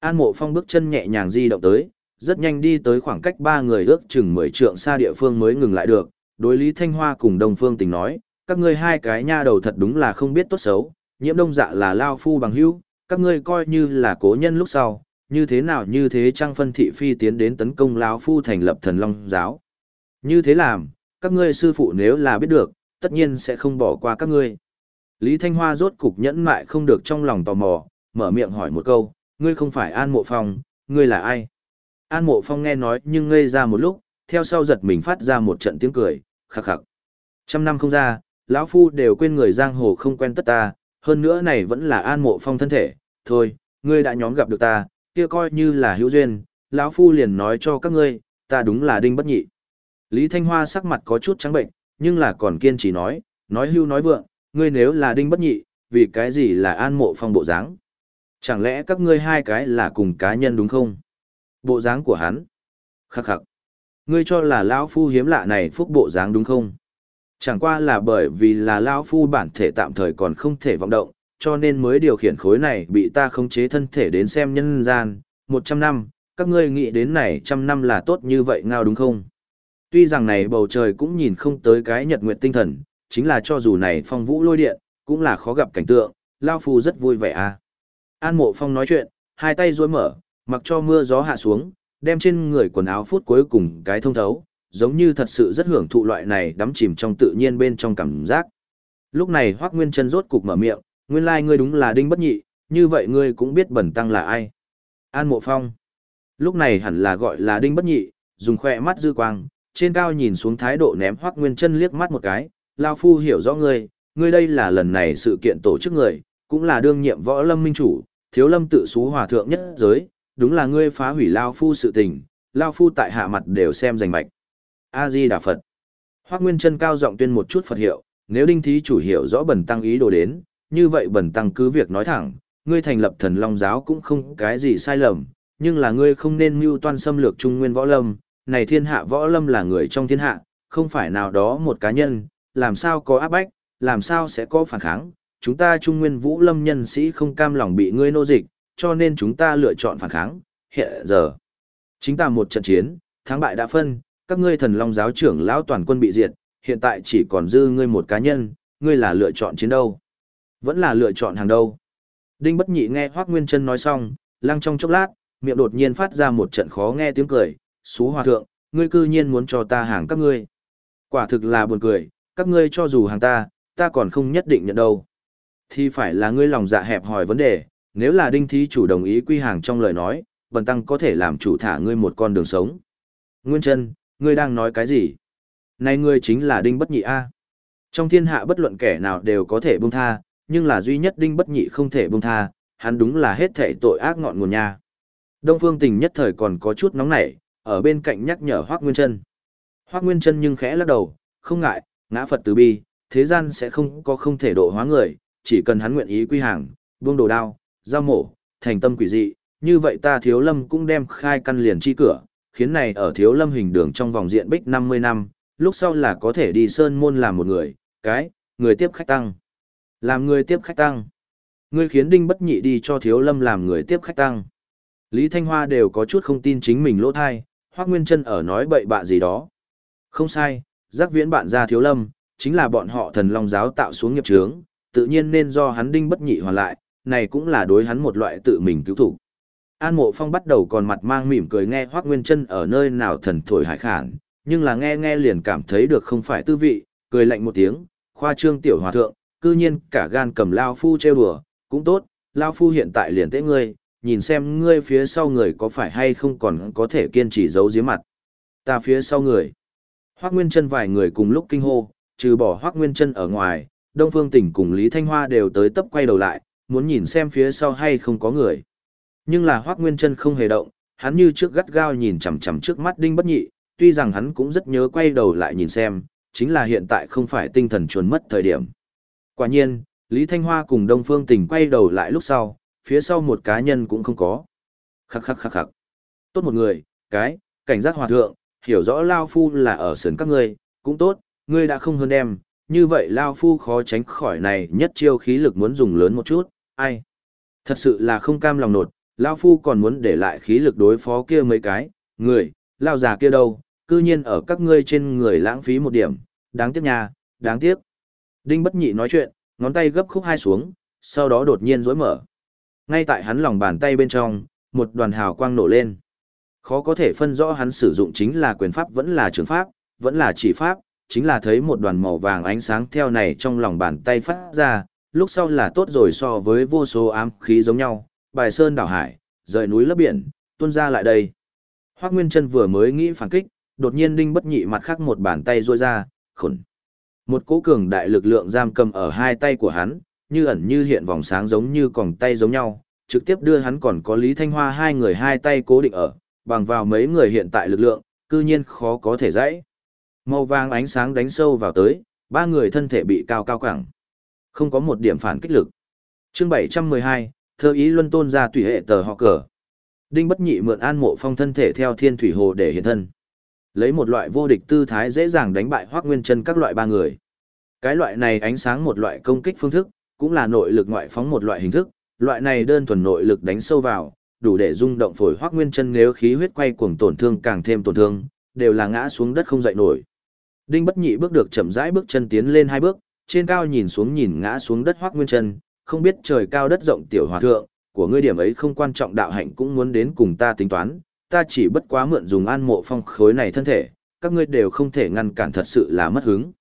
An Mộ Phong bước chân nhẹ nhàng di động tới, rất nhanh đi tới khoảng cách ba người ước chừng 10 trượng xa địa phương mới ngừng lại được, đối Lý Thanh Hoa cùng Đông Phương Tình nói, các ngươi hai cái nha đầu thật đúng là không biết tốt xấu, nhiễm đông dạ là lao phu bằng hữu, các ngươi coi như là cố nhân lúc sau, như thế nào như thế trang phân thị phi tiến đến tấn công lão phu thành lập thần long giáo. Như thế làm, các ngươi sư phụ nếu là biết được, tất nhiên sẽ không bỏ qua các ngươi. Lý Thanh Hoa rốt cục nhẫn mại không được trong lòng tò mò, mở miệng hỏi một câu, ngươi không phải An Mộ Phong, ngươi là ai? An Mộ Phong nghe nói nhưng ngây ra một lúc, theo sau giật mình phát ra một trận tiếng cười, khắc khắc. Trăm năm không ra, lão phu đều quên người giang hồ không quen tất ta, hơn nữa này vẫn là An Mộ Phong thân thể, thôi, ngươi đã nhóm gặp được ta, kia coi như là hữu duyên, lão phu liền nói cho các ngươi, ta đúng là đinh bất nhị. Lý Thanh Hoa sắc mặt có chút trắng bệnh, nhưng là còn kiên trì nói, nói hưu nói vượng, ngươi nếu là đinh bất nhị, vì cái gì là an mộ phong bộ dáng? Chẳng lẽ các ngươi hai cái là cùng cá nhân đúng không? Bộ dáng của hắn. Khắc khắc. Ngươi cho là lão phu hiếm lạ này phúc bộ dáng đúng không? Chẳng qua là bởi vì là lão phu bản thể tạm thời còn không thể vọng động, cho nên mới điều khiển khối này bị ta khống chế thân thể đến xem nhân gian, một trăm năm, các ngươi nghĩ đến này trăm năm là tốt như vậy ngao đúng không? Tuy rằng này bầu trời cũng nhìn không tới cái nhật nguyệt tinh thần, chính là cho dù này phong vũ lôi điện, cũng là khó gặp cảnh tượng, Lao Phu rất vui vẻ à. An mộ phong nói chuyện, hai tay duỗi mở, mặc cho mưa gió hạ xuống, đem trên người quần áo phút cuối cùng cái thông thấu, giống như thật sự rất hưởng thụ loại này đắm chìm trong tự nhiên bên trong cảm giác. Lúc này Hoắc Nguyên Chân rốt cục mở miệng, nguyên lai like ngươi đúng là đinh bất nhị, như vậy ngươi cũng biết bẩn tăng là ai. An mộ phong. Lúc này hẳn là gọi là đinh bất nhị, dùng khoe mắt dư quang, trên cao nhìn xuống thái độ ném hoác nguyên chân liếc mắt một cái, Lao Phu hiểu rõ ngươi, ngươi đây là lần này sự kiện tổ chức người, cũng là đương nhiệm võ lâm minh chủ, thiếu lâm tự xú hòa thượng nhất giới, đúng là ngươi phá hủy Lao Phu sự tình, Lao Phu tại hạ mặt đều xem rành mạch. A-di Đà Phật. Hoác Nguyên chân cao giọng tuyên một chút Phật hiệu, nếu đinh thí chủ hiểu rõ bẩn tăng ý đồ đến, như vậy bẩn tăng cứ việc nói thẳng, ngươi thành lập thần long giáo cũng không cái gì sai lầm, nhưng là ngươi không nên mưu toan xâm lược trung nguyên võ lâm, này thiên hạ võ lâm là người trong thiên hạ, không phải nào đó một cá nhân, làm sao có áp bách, làm sao sẽ có phản kháng, chúng ta trung nguyên vũ lâm nhân sĩ không cam lòng bị ngươi nô dịch, cho nên chúng ta lựa chọn phản kháng, hiện giờ. Chính ta một trận chiến, thắng bại đã phân, các ngươi thần long giáo trưởng lão toàn quân bị diệt, hiện tại chỉ còn dư ngươi một cá nhân, ngươi là lựa chọn chiến đâu? Vẫn là lựa chọn hàng đâu? Đinh Bất Nhị nghe Hoắc Nguyên Chân nói xong, lăng trong chốc lát, miệng đột nhiên phát ra một trận khó nghe tiếng cười, "Sú hòa thượng, ngươi cư nhiên muốn cho ta hàng các ngươi?" Quả thực là buồn cười, các ngươi cho dù hàng ta, ta còn không nhất định nhận đâu. Thì phải là ngươi lòng dạ hẹp hỏi vấn đề, nếu là đinh thí chủ đồng ý quy hàng trong lời nói, bần tăng có thể làm chủ thả ngươi một con đường sống. Nguyên chân, ngươi đang nói cái gì? Này ngươi chính là đinh bất nhị A. Trong thiên hạ bất luận kẻ nào đều có thể buông tha, nhưng là duy nhất đinh bất nhị không thể buông tha, hắn đúng là hết thể tội ác ngọn nguồn nha. Đông Phương Tình nhất thời còn có chút nóng nảy, ở bên cạnh nhắc nhở Hoắc Nguyên Chân. Hoắc Nguyên Chân nhưng khẽ lắc đầu, không ngại, ngã Phật từ bi, thế gian sẽ không có không thể độ hóa người, chỉ cần hắn nguyện ý quy hàng, buông đồ đao, giao mổ, thành tâm quỷ dị, như vậy ta Thiếu Lâm cũng đem khai căn liền chi cửa, khiến này ở Thiếu Lâm hình đường trong vòng diện bích 50 năm, lúc sau là có thể đi sơn môn làm một người, cái, người tiếp khách tăng. Làm người tiếp khách tăng. Ngươi khiến Đinh Bất Nhị đi cho Thiếu Lâm làm người tiếp khách tăng. Lý Thanh Hoa đều có chút không tin chính mình lỗ thai, Hoác Nguyên Trân ở nói bậy bạ gì đó. Không sai, giác viễn bạn ra Thiếu Lâm, chính là bọn họ thần long giáo tạo xuống nghiệp trướng, tự nhiên nên do hắn Đinh Bất Nhị hoàn lại, này cũng là đối hắn một loại tự mình cứu thủ. An Mộ Phong bắt đầu còn mặt mang mỉm cười nghe Hoác Nguyên Trân ở nơi nào thần thổi hải khản, nhưng là nghe nghe liền cảm thấy được không phải tư vị, cười lạnh một tiếng, khoa trương tiểu hòa thượng, cư nhiên cả gan cầm Lao Phu trêu đùa, cũng tốt, Lao Phu hiện tại liền tế ngươi, nhìn xem ngươi phía sau người có phải hay không còn có thể kiên trì giấu giếm mặt. Ta phía sau người. Hoác Nguyên chân vài người cùng lúc kinh hô, trừ bỏ Hoác Nguyên chân ở ngoài, Đông Phương Tỉnh cùng Lý Thanh Hoa đều tới tấp quay đầu lại, muốn nhìn xem phía sau hay không có người. Nhưng là Hoác Nguyên Trân không hề động, hắn như trước gắt gao nhìn chằm chằm trước mắt Đinh Bất Nhị, tuy rằng hắn cũng rất nhớ quay đầu lại nhìn xem, chính là hiện tại không phải tinh thần chuồn mất thời điểm. Quả nhiên, Lý Thanh Hoa cùng Đông Phương Tình quay đầu lại lúc sau, phía sau một cá nhân cũng không có. Khắc khắc khắc khắc. Tốt một người, cái, cảnh giác hòa thượng, hiểu rõ Lao Phu là ở sườn các ngươi, cũng tốt, ngươi đã không hơn em, như vậy Lao Phu khó tránh khỏi này nhất chiêu khí lực muốn dùng lớn một chút, ai. Thật sự là không cam lòng nột, Lao Phu còn muốn để lại khí lực đối phó kia mấy cái, người, Lao già kia đâu, cư nhiên ở các ngươi trên người lãng phí một điểm, đáng tiếc nha, đáng tiếc. Đinh bất nhị nói chuyện, ngón tay gấp khúc hai xuống, sau đó đột nhiên rối mở. Ngay tại hắn lòng bàn tay bên trong, một đoàn hào quang nổ lên. Khó có thể phân rõ hắn sử dụng chính là quyền pháp vẫn là trường pháp, vẫn là chỉ pháp, chính là thấy một đoàn màu vàng ánh sáng theo này trong lòng bàn tay phát ra, lúc sau là tốt rồi so với vô số ám khí giống nhau, bài sơn đảo hải, rời núi lấp biển, tuôn ra lại đây. Hoác Nguyên Trân vừa mới nghĩ phản kích, đột nhiên đinh bất nhị mặt khác một bàn tay ruôi ra, khẩn. Một cỗ cường đại lực lượng giam cầm ở hai tay của hắn, như ẩn như hiện vòng sáng giống như còng tay giống nhau, trực tiếp đưa hắn còn có Lý Thanh Hoa hai người hai tay cố định ở, bằng vào mấy người hiện tại lực lượng, cư nhiên khó có thể dãy. Màu vàng ánh sáng đánh sâu vào tới, ba người thân thể bị cao cao cẳng. Không có một điểm phản kích lực. Chương 712, thơ ý luân tôn ra tùy hệ tờ họ cờ. Đinh bất nhị mượn an mộ phong thân thể theo thiên thủy hồ để hiện thân. Lấy một loại vô địch tư thái dễ dàng đánh bại hoác nguyên chân các loại ba người. Cái loại này ánh sáng một loại công kích phương thức, cũng là nội lực ngoại phóng một loại hình thức, loại này đơn thuần nội lực đánh sâu vào, đủ để rung động phổi hoác nguyên chân nếu khí huyết quay cuồng tổn thương càng thêm tổn thương, đều là ngã xuống đất không dậy nổi. Đinh bất nhị bước được chậm rãi bước chân tiến lên hai bước, trên cao nhìn xuống nhìn ngã xuống đất hoác nguyên chân, không biết trời cao đất rộng tiểu hòa thượng, của ngươi điểm ấy không quan trọng đạo hạnh cũng muốn đến cùng ta tính toán, ta chỉ bất quá mượn dùng an mộ phong khối này thân thể, các ngươi đều không thể ngăn cản thật sự là mất hứng.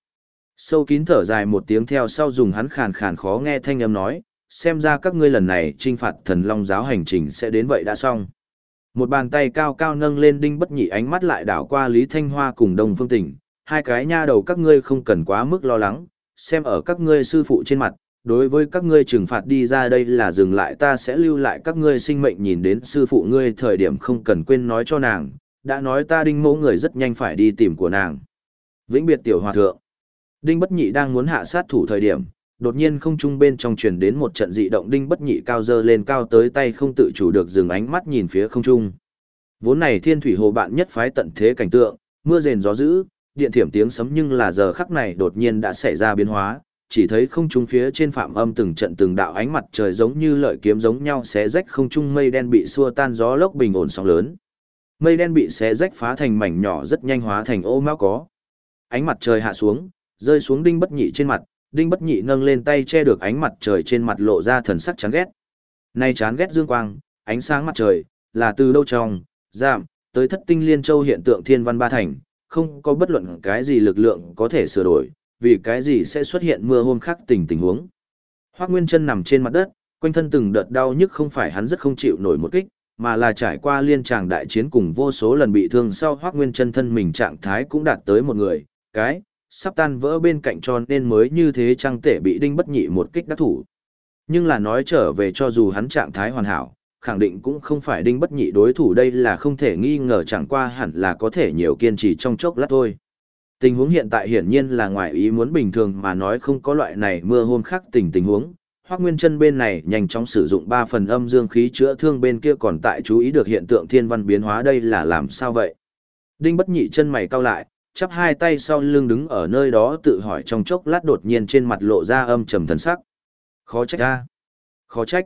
Sâu kín thở dài một tiếng theo sau dùng hắn khàn khàn khó nghe thanh âm nói, xem ra các ngươi lần này trinh phạt thần long giáo hành trình sẽ đến vậy đã xong. Một bàn tay cao cao nâng lên đinh bất nhị ánh mắt lại đảo qua Lý Thanh Hoa cùng Đông Phương Tỉnh, hai cái nha đầu các ngươi không cần quá mức lo lắng, xem ở các ngươi sư phụ trên mặt, đối với các ngươi trừng phạt đi ra đây là dừng lại ta sẽ lưu lại các ngươi sinh mệnh nhìn đến sư phụ ngươi thời điểm không cần quên nói cho nàng, đã nói ta đinh mẫu người rất nhanh phải đi tìm của nàng. Vĩnh biệt tiểu hòa thượng. Đinh bất nhị đang muốn hạ sát thủ thời điểm, đột nhiên không trung bên trong truyền đến một trận dị động đinh bất nhị cao dơ lên cao tới tay không tự chủ được dừng ánh mắt nhìn phía không trung. Vốn này thiên thủy hồ bạn nhất phái tận thế cảnh tượng, mưa rền gió dữ, điện thiểm tiếng sấm nhưng là giờ khắc này đột nhiên đã xảy ra biến hóa, chỉ thấy không trung phía trên phạm âm từng trận từng đạo ánh mặt trời giống như lợi kiếm giống nhau xé rách không trung mây đen bị xua tan gió lốc bình ổn sóng lớn. Mây đen bị xé rách phá thành mảnh nhỏ rất nhanh hóa thành ô mao có. Ánh mặt trời hạ xuống, rơi xuống đinh bất nhị trên mặt, đinh bất nhị nâng lên tay che được ánh mặt trời trên mặt lộ ra thần sắc chán ghét. Nay chán ghét dương quang, ánh sáng mặt trời, là từ đâu trong, giảm, tới thất tinh liên châu hiện tượng thiên văn ba thành, không có bất luận cái gì lực lượng có thể sửa đổi, vì cái gì sẽ xuất hiện mưa hôm khác tình tình huống. Hoác Nguyên Trân nằm trên mặt đất, quanh thân từng đợt đau nhức không phải hắn rất không chịu nổi một kích, mà là trải qua liên tràng đại chiến cùng vô số lần bị thương sau Hoác Nguyên Trân thân mình trạng thái cũng đạt tới một người, cái, sắp tan vỡ bên cạnh tròn nên mới như thế trăng tể bị đinh bất nhị một kích đắc thủ. Nhưng là nói trở về cho dù hắn trạng thái hoàn hảo, khẳng định cũng không phải đinh bất nhị đối thủ đây là không thể nghi ngờ chẳng qua hẳn là có thể nhiều kiên trì trong chốc lát thôi. Tình huống hiện tại hiển nhiên là ngoài ý muốn bình thường mà nói không có loại này mưa hôm khác tình tình huống. Hoác Nguyên chân bên này nhanh chóng sử dụng 3 phần âm dương khí chữa thương bên kia còn tại chú ý được hiện tượng thiên văn biến hóa đây là làm sao vậy. Đinh bất nhị chân mày cau lại, chắp hai tay sau lưng đứng ở nơi đó tự hỏi trong chốc lát đột nhiên trên mặt lộ ra âm trầm thần sắc. Khó trách ta. Khó trách.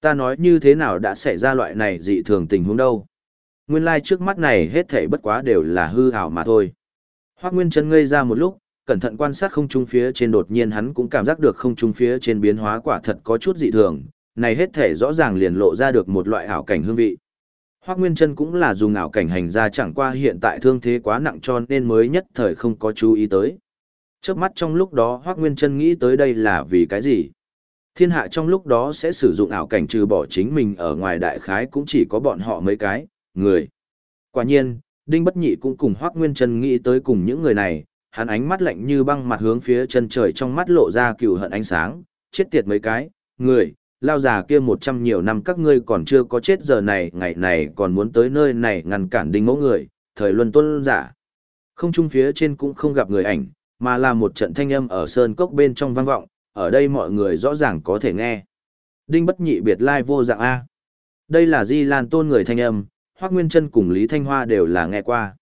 Ta nói như thế nào đã xảy ra loại này dị thường tình huống đâu. Nguyên lai like trước mắt này hết thảy bất quá đều là hư ảo mà thôi. Hoác Nguyên Trân ngây ra một lúc, cẩn thận quan sát không trung phía trên đột nhiên hắn cũng cảm giác được không trung phía trên biến hóa quả thật có chút dị thường, này hết thể rõ ràng liền lộ ra được một loại ảo cảnh hương vị. Hoác Nguyên Trân cũng là dùng ảo cảnh hành ra chẳng qua hiện tại thương thế quá nặng cho nên mới nhất thời không có chú ý tới. Trước mắt trong lúc đó Hoác Nguyên Trân nghĩ tới đây là vì cái gì? Thiên hạ trong lúc đó sẽ sử dụng ảo cảnh trừ bỏ chính mình ở ngoài đại khái cũng chỉ có bọn họ mấy cái, người. Quả nhiên, Đinh Bất Nhị cũng cùng Hoắc Nguyên trần nghĩ tới cùng những người này, hắn ánh mắt lạnh như băng mặt hướng phía chân trời trong mắt lộ ra cừu hận ánh sáng, chết tiệt mấy cái, người, lao già kia một trăm nhiều năm các ngươi còn chưa có chết giờ này ngày này còn muốn tới nơi này ngăn cản đinh mẫu người, thời luân tuân giả. Không trung phía trên cũng không gặp người ảnh, mà là một trận thanh âm ở sơn cốc bên trong vang vọng, ở đây mọi người rõ ràng có thể nghe. Đinh bất nhị biệt lai vô dạng A. Đây là Di Lan tôn người thanh âm, Hoác Nguyên Trân cùng Lý Thanh Hoa đều là nghe qua.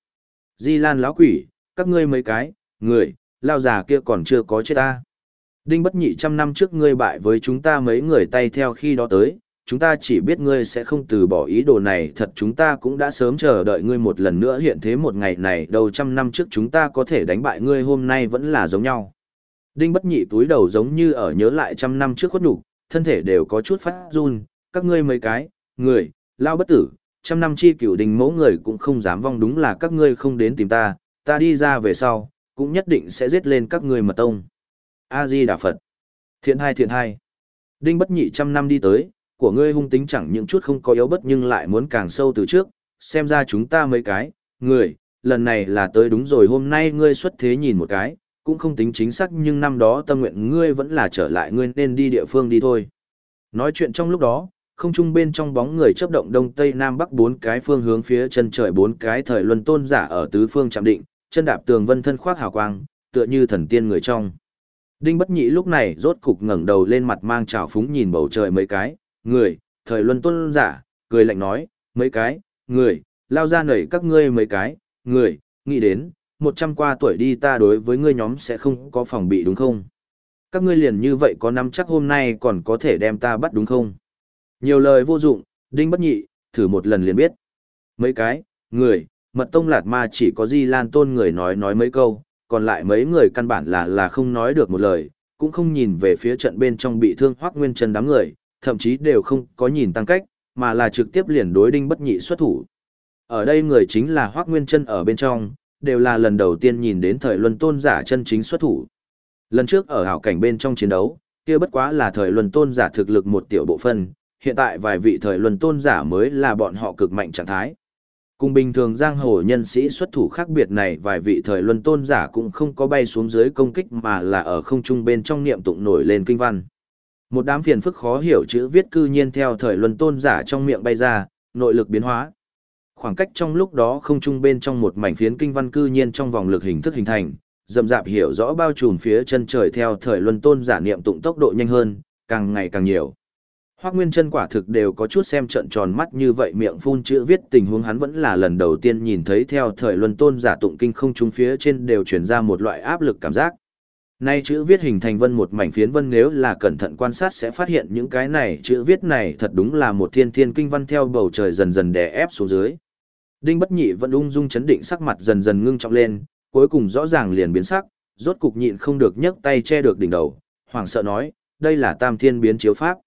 Di Lan lão quỷ, các ngươi mấy cái, người, lao già kia còn chưa có chết ta. Đinh bất nhị trăm năm trước ngươi bại với chúng ta mấy người tay theo khi đó tới, chúng ta chỉ biết ngươi sẽ không từ bỏ ý đồ này thật chúng ta cũng đã sớm chờ đợi ngươi một lần nữa hiện thế một ngày này đầu trăm năm trước chúng ta có thể đánh bại ngươi hôm nay vẫn là giống nhau. Đinh bất nhị túi đầu giống như ở nhớ lại trăm năm trước khuất nhục thân thể đều có chút phát run, các ngươi mấy cái, người, lao bất tử, trăm năm chi cửu đình mẫu người cũng không dám vong đúng là các ngươi không đến tìm ta, ta đi ra về sau, cũng nhất định sẽ giết lên các ngươi mật tông. A-di Đà Phật. Thiện hai thiện hai. Đinh bất nhị trăm năm đi tới, của ngươi hung tính chẳng những chút không có yếu bất nhưng lại muốn càng sâu từ trước, xem ra chúng ta mấy cái, người, lần này là tới đúng rồi hôm nay ngươi xuất thế nhìn một cái, cũng không tính chính xác nhưng năm đó tâm nguyện ngươi vẫn là trở lại ngươi nên đi địa phương đi thôi. Nói chuyện trong lúc đó, không trung bên trong bóng người chấp động đông tây nam bắc bốn cái phương hướng phía chân trời bốn cái thời luân tôn giả ở tứ phương chạm định, chân đạp tường vân thân khoác hào quang, tựa như thần tiên người trong. Đinh bất nhị lúc này rốt cục ngẩng đầu lên mặt mang trào phúng nhìn bầu trời mấy cái, người, thời luân tôn giả, cười lạnh nói, mấy cái, người, lao ra nảy các ngươi mấy cái, người, nghĩ đến, một trăm qua tuổi đi ta đối với ngươi nhóm sẽ không có phòng bị đúng không? Các ngươi liền như vậy có nắm chắc hôm nay còn có thể đem ta bắt đúng không? Nhiều lời vô dụng, đinh bất nhị, thử một lần liền biết. Mấy cái, người, mật tông lạt ma chỉ có di lan tôn người nói nói mấy câu, còn lại mấy người căn bản là là không nói được một lời, cũng không nhìn về phía trận bên trong bị thương hoác nguyên chân đám người, thậm chí đều không có nhìn tăng cách, mà là trực tiếp liền đối đinh bất nhị xuất thủ. Ở đây người chính là hoác nguyên chân ở bên trong, đều là lần đầu tiên nhìn đến thời luân tôn giả chân chính xuất thủ. Lần trước ở hảo cảnh bên trong chiến đấu, kia bất quá là thời luân tôn giả thực lực một tiểu bộ phân, hiện tại vài vị thời luân tôn giả mới là bọn họ cực mạnh trạng thái. Cùng bình thường giang hồ nhân sĩ xuất thủ khác biệt này vài vị thời luân tôn giả cũng không có bay xuống dưới công kích mà là ở không trung bên trong niệm tụng nổi lên kinh văn. Một đám phiền phức khó hiểu chữ viết cư nhiên theo thời luân tôn giả trong miệng bay ra, nội lực biến hóa. Khoảng cách trong lúc đó không trung bên trong một mảnh phiến kinh văn cư nhiên trong vòng lực hình thức hình thành, dậm dạp hiểu rõ bao trùm phía chân trời theo thời luân tôn giả niệm tụng tốc độ nhanh hơn, càng ngày càng nhiều. Hoác Nguyên chân quả thực đều có chút xem trận tròn mắt như vậy miệng phun chữ viết tình huống hắn vẫn là lần đầu tiên nhìn thấy theo thời luân tôn giả tụng kinh không trung phía trên đều chuyển ra một loại áp lực cảm giác. Nay chữ viết hình thành vân một mảnh phiến vân nếu là cẩn thận quan sát sẽ phát hiện những cái này chữ viết này thật đúng là một thiên thiên kinh văn theo bầu trời dần dần đè ép xuống dưới. Đinh bất nhị vẫn ung dung chấn định sắc mặt dần dần ngưng trọng lên, cuối cùng rõ ràng liền biến sắc, rốt cục nhịn không được nhấc tay che được đỉnh đầu, hoảng sợ nói, đây là tam thiên biến chiếu pháp.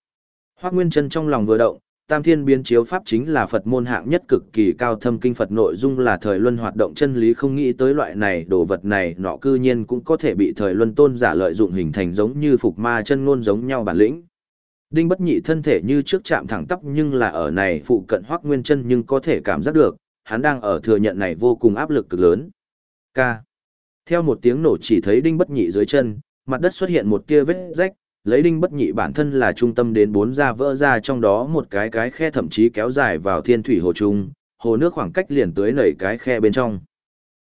Hoác Nguyên Trân trong lòng vừa động, Tam Thiên biến chiếu pháp chính là Phật môn hạng nhất cực kỳ cao thâm kinh Phật nội dung là thời luân hoạt động chân lý không nghĩ tới loại này đồ vật này nọ cư nhiên cũng có thể bị thời luân tôn giả lợi dụng hình thành giống như phục ma chân ngôn giống nhau bản lĩnh. Đinh bất nhị thân thể như trước chạm thẳng tắp nhưng là ở này phụ cận Hoác Nguyên Trân nhưng có thể cảm giác được, hắn đang ở thừa nhận này vô cùng áp lực cực lớn. K. Theo một tiếng nổ chỉ thấy đinh bất nhị dưới chân, mặt đất xuất hiện một tia vết rách, lấy đinh bất nhị bản thân là trung tâm đến bốn ra vỡ ra trong đó một cái cái khe thậm chí kéo dài vào thiên thủy hồ trung, hồ nước khoảng cách liền tới nảy cái khe bên trong.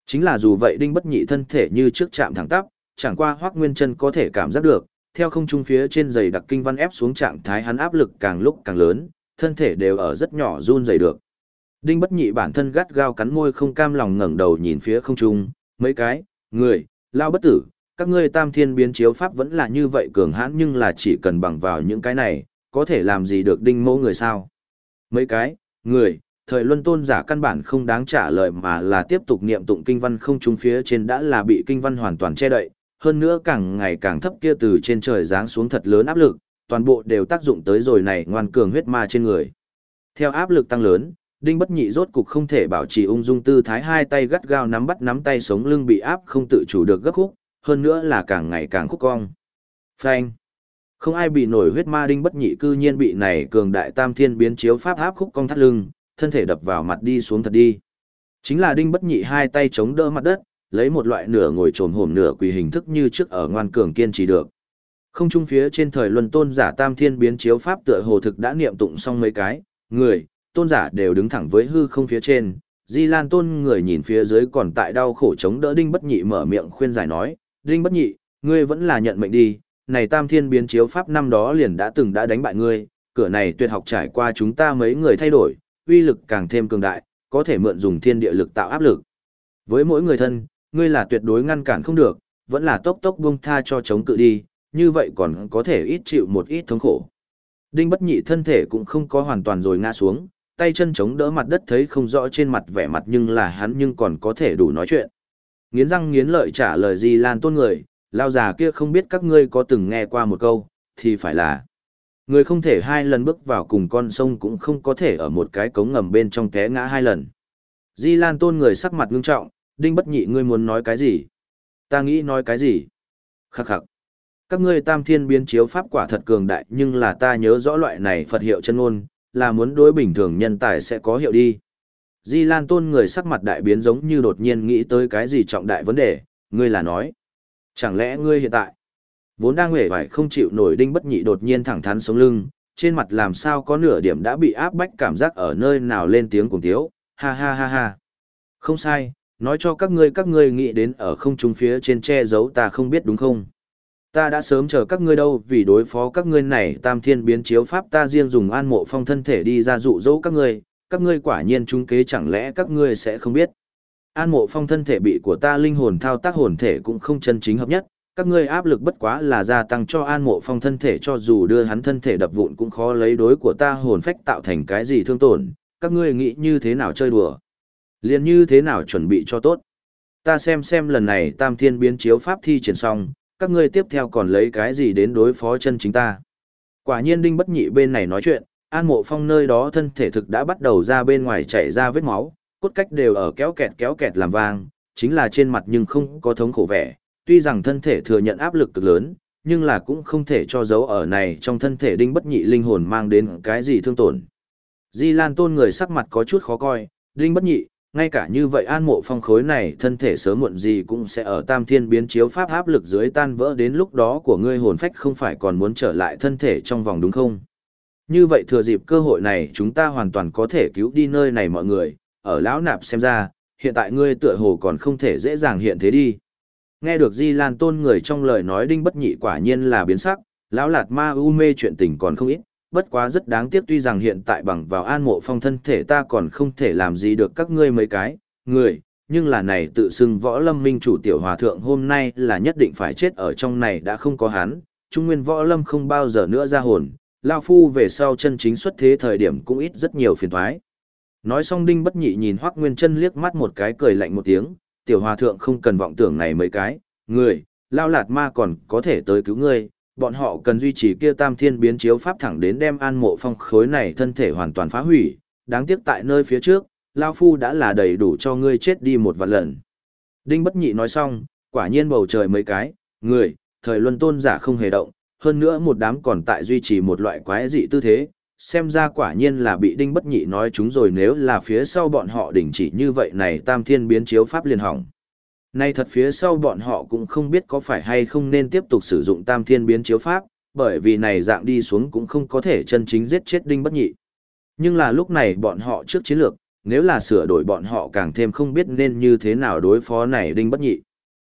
Chính là dù vậy đinh bất nhị thân thể như trước chạm thẳng tắp, chẳng qua hoác nguyên chân có thể cảm giác được, theo không trung phía trên giày đặc kinh văn ép xuống trạng thái hắn áp lực càng lúc càng lớn, thân thể đều ở rất nhỏ run dày được. Đinh bất nhị bản thân gắt gao cắn môi không cam lòng ngẩng đầu nhìn phía không trung, mấy cái, người, lao bất tử, các ngươi tam thiên biến chiếu pháp vẫn là như vậy cường hãn nhưng là chỉ cần bằng vào những cái này, có thể làm gì được đinh mẫu người sao. Mấy cái, người, thời luân tôn giả căn bản không đáng trả lời mà là tiếp tục niệm tụng kinh văn không trung phía trên đã là bị kinh văn hoàn toàn che đậy, hơn nữa càng ngày càng thấp kia từ trên trời giáng xuống thật lớn áp lực, toàn bộ đều tác dụng tới rồi này ngoan cường huyết ma trên người. Theo áp lực tăng lớn, Đinh Bất Nhị rốt cục không thể bảo trì ung dung tư thái hai tay gắt gao nắm bắt nắm tay sống lưng bị áp không tự chủ được gấp khúc, hơn nữa là càng ngày càng khúc cong. Phanh. Không ai bị nổi huyết ma đinh bất nhị cư nhiên bị này cường đại tam thiên biến chiếu pháp áp khúc cong thắt lưng, thân thể đập vào mặt đi xuống thật đi. Chính là đinh bất nhị hai tay chống đỡ mặt đất, lấy một loại nửa ngồi trồm hổm nửa quỳ hình thức như trước ở ngoan cường kiên trì được. Không trung phía trên thời luân tôn giả tam thiên biến chiếu pháp tựa hồ thực đã niệm tụng xong mấy cái, người, tôn giả đều đứng thẳng với hư không phía trên. Di Lan tôn người nhìn phía dưới còn tại đau khổ chống đỡ Đinh Bất Nhị mở miệng khuyên giải nói, Đinh Bất Nhị, ngươi vẫn là nhận mệnh đi, này tam thiên biến chiếu pháp năm đó liền đã từng đã đánh bại ngươi, cửa này tuyệt học trải qua chúng ta mấy người thay đổi, uy lực càng thêm cường đại, có thể mượn dùng thiên địa lực tạo áp lực. Với mỗi người thân, ngươi là tuyệt đối ngăn cản không được, vẫn là tốc tốc buông tha cho chống cự đi, như vậy còn có thể ít chịu một ít thống khổ. Đinh bất nhị thân thể cũng không có hoàn toàn rồi ngã xuống, tay chân chống đỡ mặt đất thấy không rõ trên mặt vẻ mặt nhưng là hắn nhưng còn có thể đủ nói chuyện. Nghiến răng nghiến lợi trả lời gì lan tôn người, lao già kia không biết các ngươi có từng nghe qua một câu, thì phải là Người không thể hai lần bước vào cùng con sông cũng không có thể ở một cái cống ngầm bên trong té ngã hai lần. Di Lan tôn người sắc mặt ngưng trọng, đinh bất nhị ngươi muốn nói cái gì? Ta nghĩ nói cái gì? Khắc khắc. Các ngươi tam thiên biến chiếu pháp quả thật cường đại nhưng là ta nhớ rõ loại này Phật hiệu chân ngôn, là muốn đối bình thường nhân tài sẽ có hiệu đi. Di Lan tôn người sắc mặt đại biến giống như đột nhiên nghĩ tới cái gì trọng đại vấn đề, ngươi là nói. Chẳng lẽ ngươi hiện tại, vốn đang hề vải không chịu nổi đinh bất nhị đột nhiên thẳng thắn sống lưng, trên mặt làm sao có nửa điểm đã bị áp bách cảm giác ở nơi nào lên tiếng cùng tiếu, ha ha ha ha. Không sai, nói cho các ngươi các ngươi nghĩ đến ở không trung phía trên che giấu ta không biết đúng không? Ta đã sớm chờ các ngươi đâu vì đối phó các ngươi này tam thiên biến chiếu pháp ta riêng dùng an mộ phong thân thể đi ra dụ dỗ các ngươi, các ngươi quả nhiên trung kế chẳng lẽ các ngươi sẽ không biết. An mộ phong thân thể bị của ta linh hồn thao tác hồn thể cũng không chân chính hợp nhất, các ngươi áp lực bất quá là gia tăng cho an mộ phong thân thể cho dù đưa hắn thân thể đập vụn cũng khó lấy đối của ta hồn phách tạo thành cái gì thương tổn, các ngươi nghĩ như thế nào chơi đùa. liền như thế nào chuẩn bị cho tốt. Ta xem xem lần này tam thiên biến chiếu pháp thi triển xong, các ngươi tiếp theo còn lấy cái gì đến đối phó chân chính ta. Quả nhiên đinh bất nhị bên này nói chuyện, an mộ phong nơi đó thân thể thực đã bắt đầu ra bên ngoài chảy ra vết máu, cốt cách đều ở kéo kẹt kéo kẹt làm vang, chính là trên mặt nhưng không có thống khổ vẻ, tuy rằng thân thể thừa nhận áp lực cực lớn, nhưng là cũng không thể cho dấu ở này trong thân thể đinh bất nhị linh hồn mang đến cái gì thương tổn. Di Lan tôn người sắc mặt có chút khó coi, đinh bất nhị, ngay cả như vậy an mộ phong khối này thân thể sớm muộn gì cũng sẽ ở tam thiên biến chiếu pháp áp lực dưới tan vỡ đến lúc đó của ngươi hồn phách không phải còn muốn trở lại thân thể trong vòng đúng không? Như vậy thừa dịp cơ hội này chúng ta hoàn toàn có thể cứu đi nơi này mọi người, ở lão nạp xem ra, hiện tại ngươi tựa hồ còn không thể dễ dàng hiện thế đi. Nghe được Di Lan tôn người trong lời nói đinh bất nhị quả nhiên là biến sắc, lão lạt ma u mê chuyện tình còn không ít, bất quá rất đáng tiếc tuy rằng hiện tại bằng vào an mộ phong thân thể ta còn không thể làm gì được các ngươi mấy cái, người, nhưng là này tự xưng võ lâm minh chủ tiểu hòa thượng hôm nay là nhất định phải chết ở trong này đã không có hắn, trung nguyên võ lâm không bao giờ nữa ra hồn, lao phu về sau chân chính xuất thế thời điểm cũng ít rất nhiều phiền thoái. Nói xong đinh bất nhị nhìn hoác nguyên chân liếc mắt một cái cười lạnh một tiếng, tiểu hòa thượng không cần vọng tưởng này mấy cái, người, lao lạt ma còn có thể tới cứu ngươi, bọn họ cần duy trì kia tam thiên biến chiếu pháp thẳng đến đem an mộ phong khối này thân thể hoàn toàn phá hủy, đáng tiếc tại nơi phía trước, Lao Phu đã là đầy đủ cho ngươi chết đi một vạn lần. Đinh bất nhị nói xong, quả nhiên bầu trời mấy cái, người, thời luân tôn giả không hề động, hơn nữa một đám còn tại duy trì một loại quái dị tư thế, xem ra quả nhiên là bị đinh bất nhị nói chúng rồi nếu là phía sau bọn họ đình chỉ như vậy này tam thiên biến chiếu pháp liền hỏng. Nay thật phía sau bọn họ cũng không biết có phải hay không nên tiếp tục sử dụng tam thiên biến chiếu pháp, bởi vì này dạng đi xuống cũng không có thể chân chính giết chết đinh bất nhị. Nhưng là lúc này bọn họ trước chiến lược, nếu là sửa đổi bọn họ càng thêm không biết nên như thế nào đối phó này đinh bất nhị.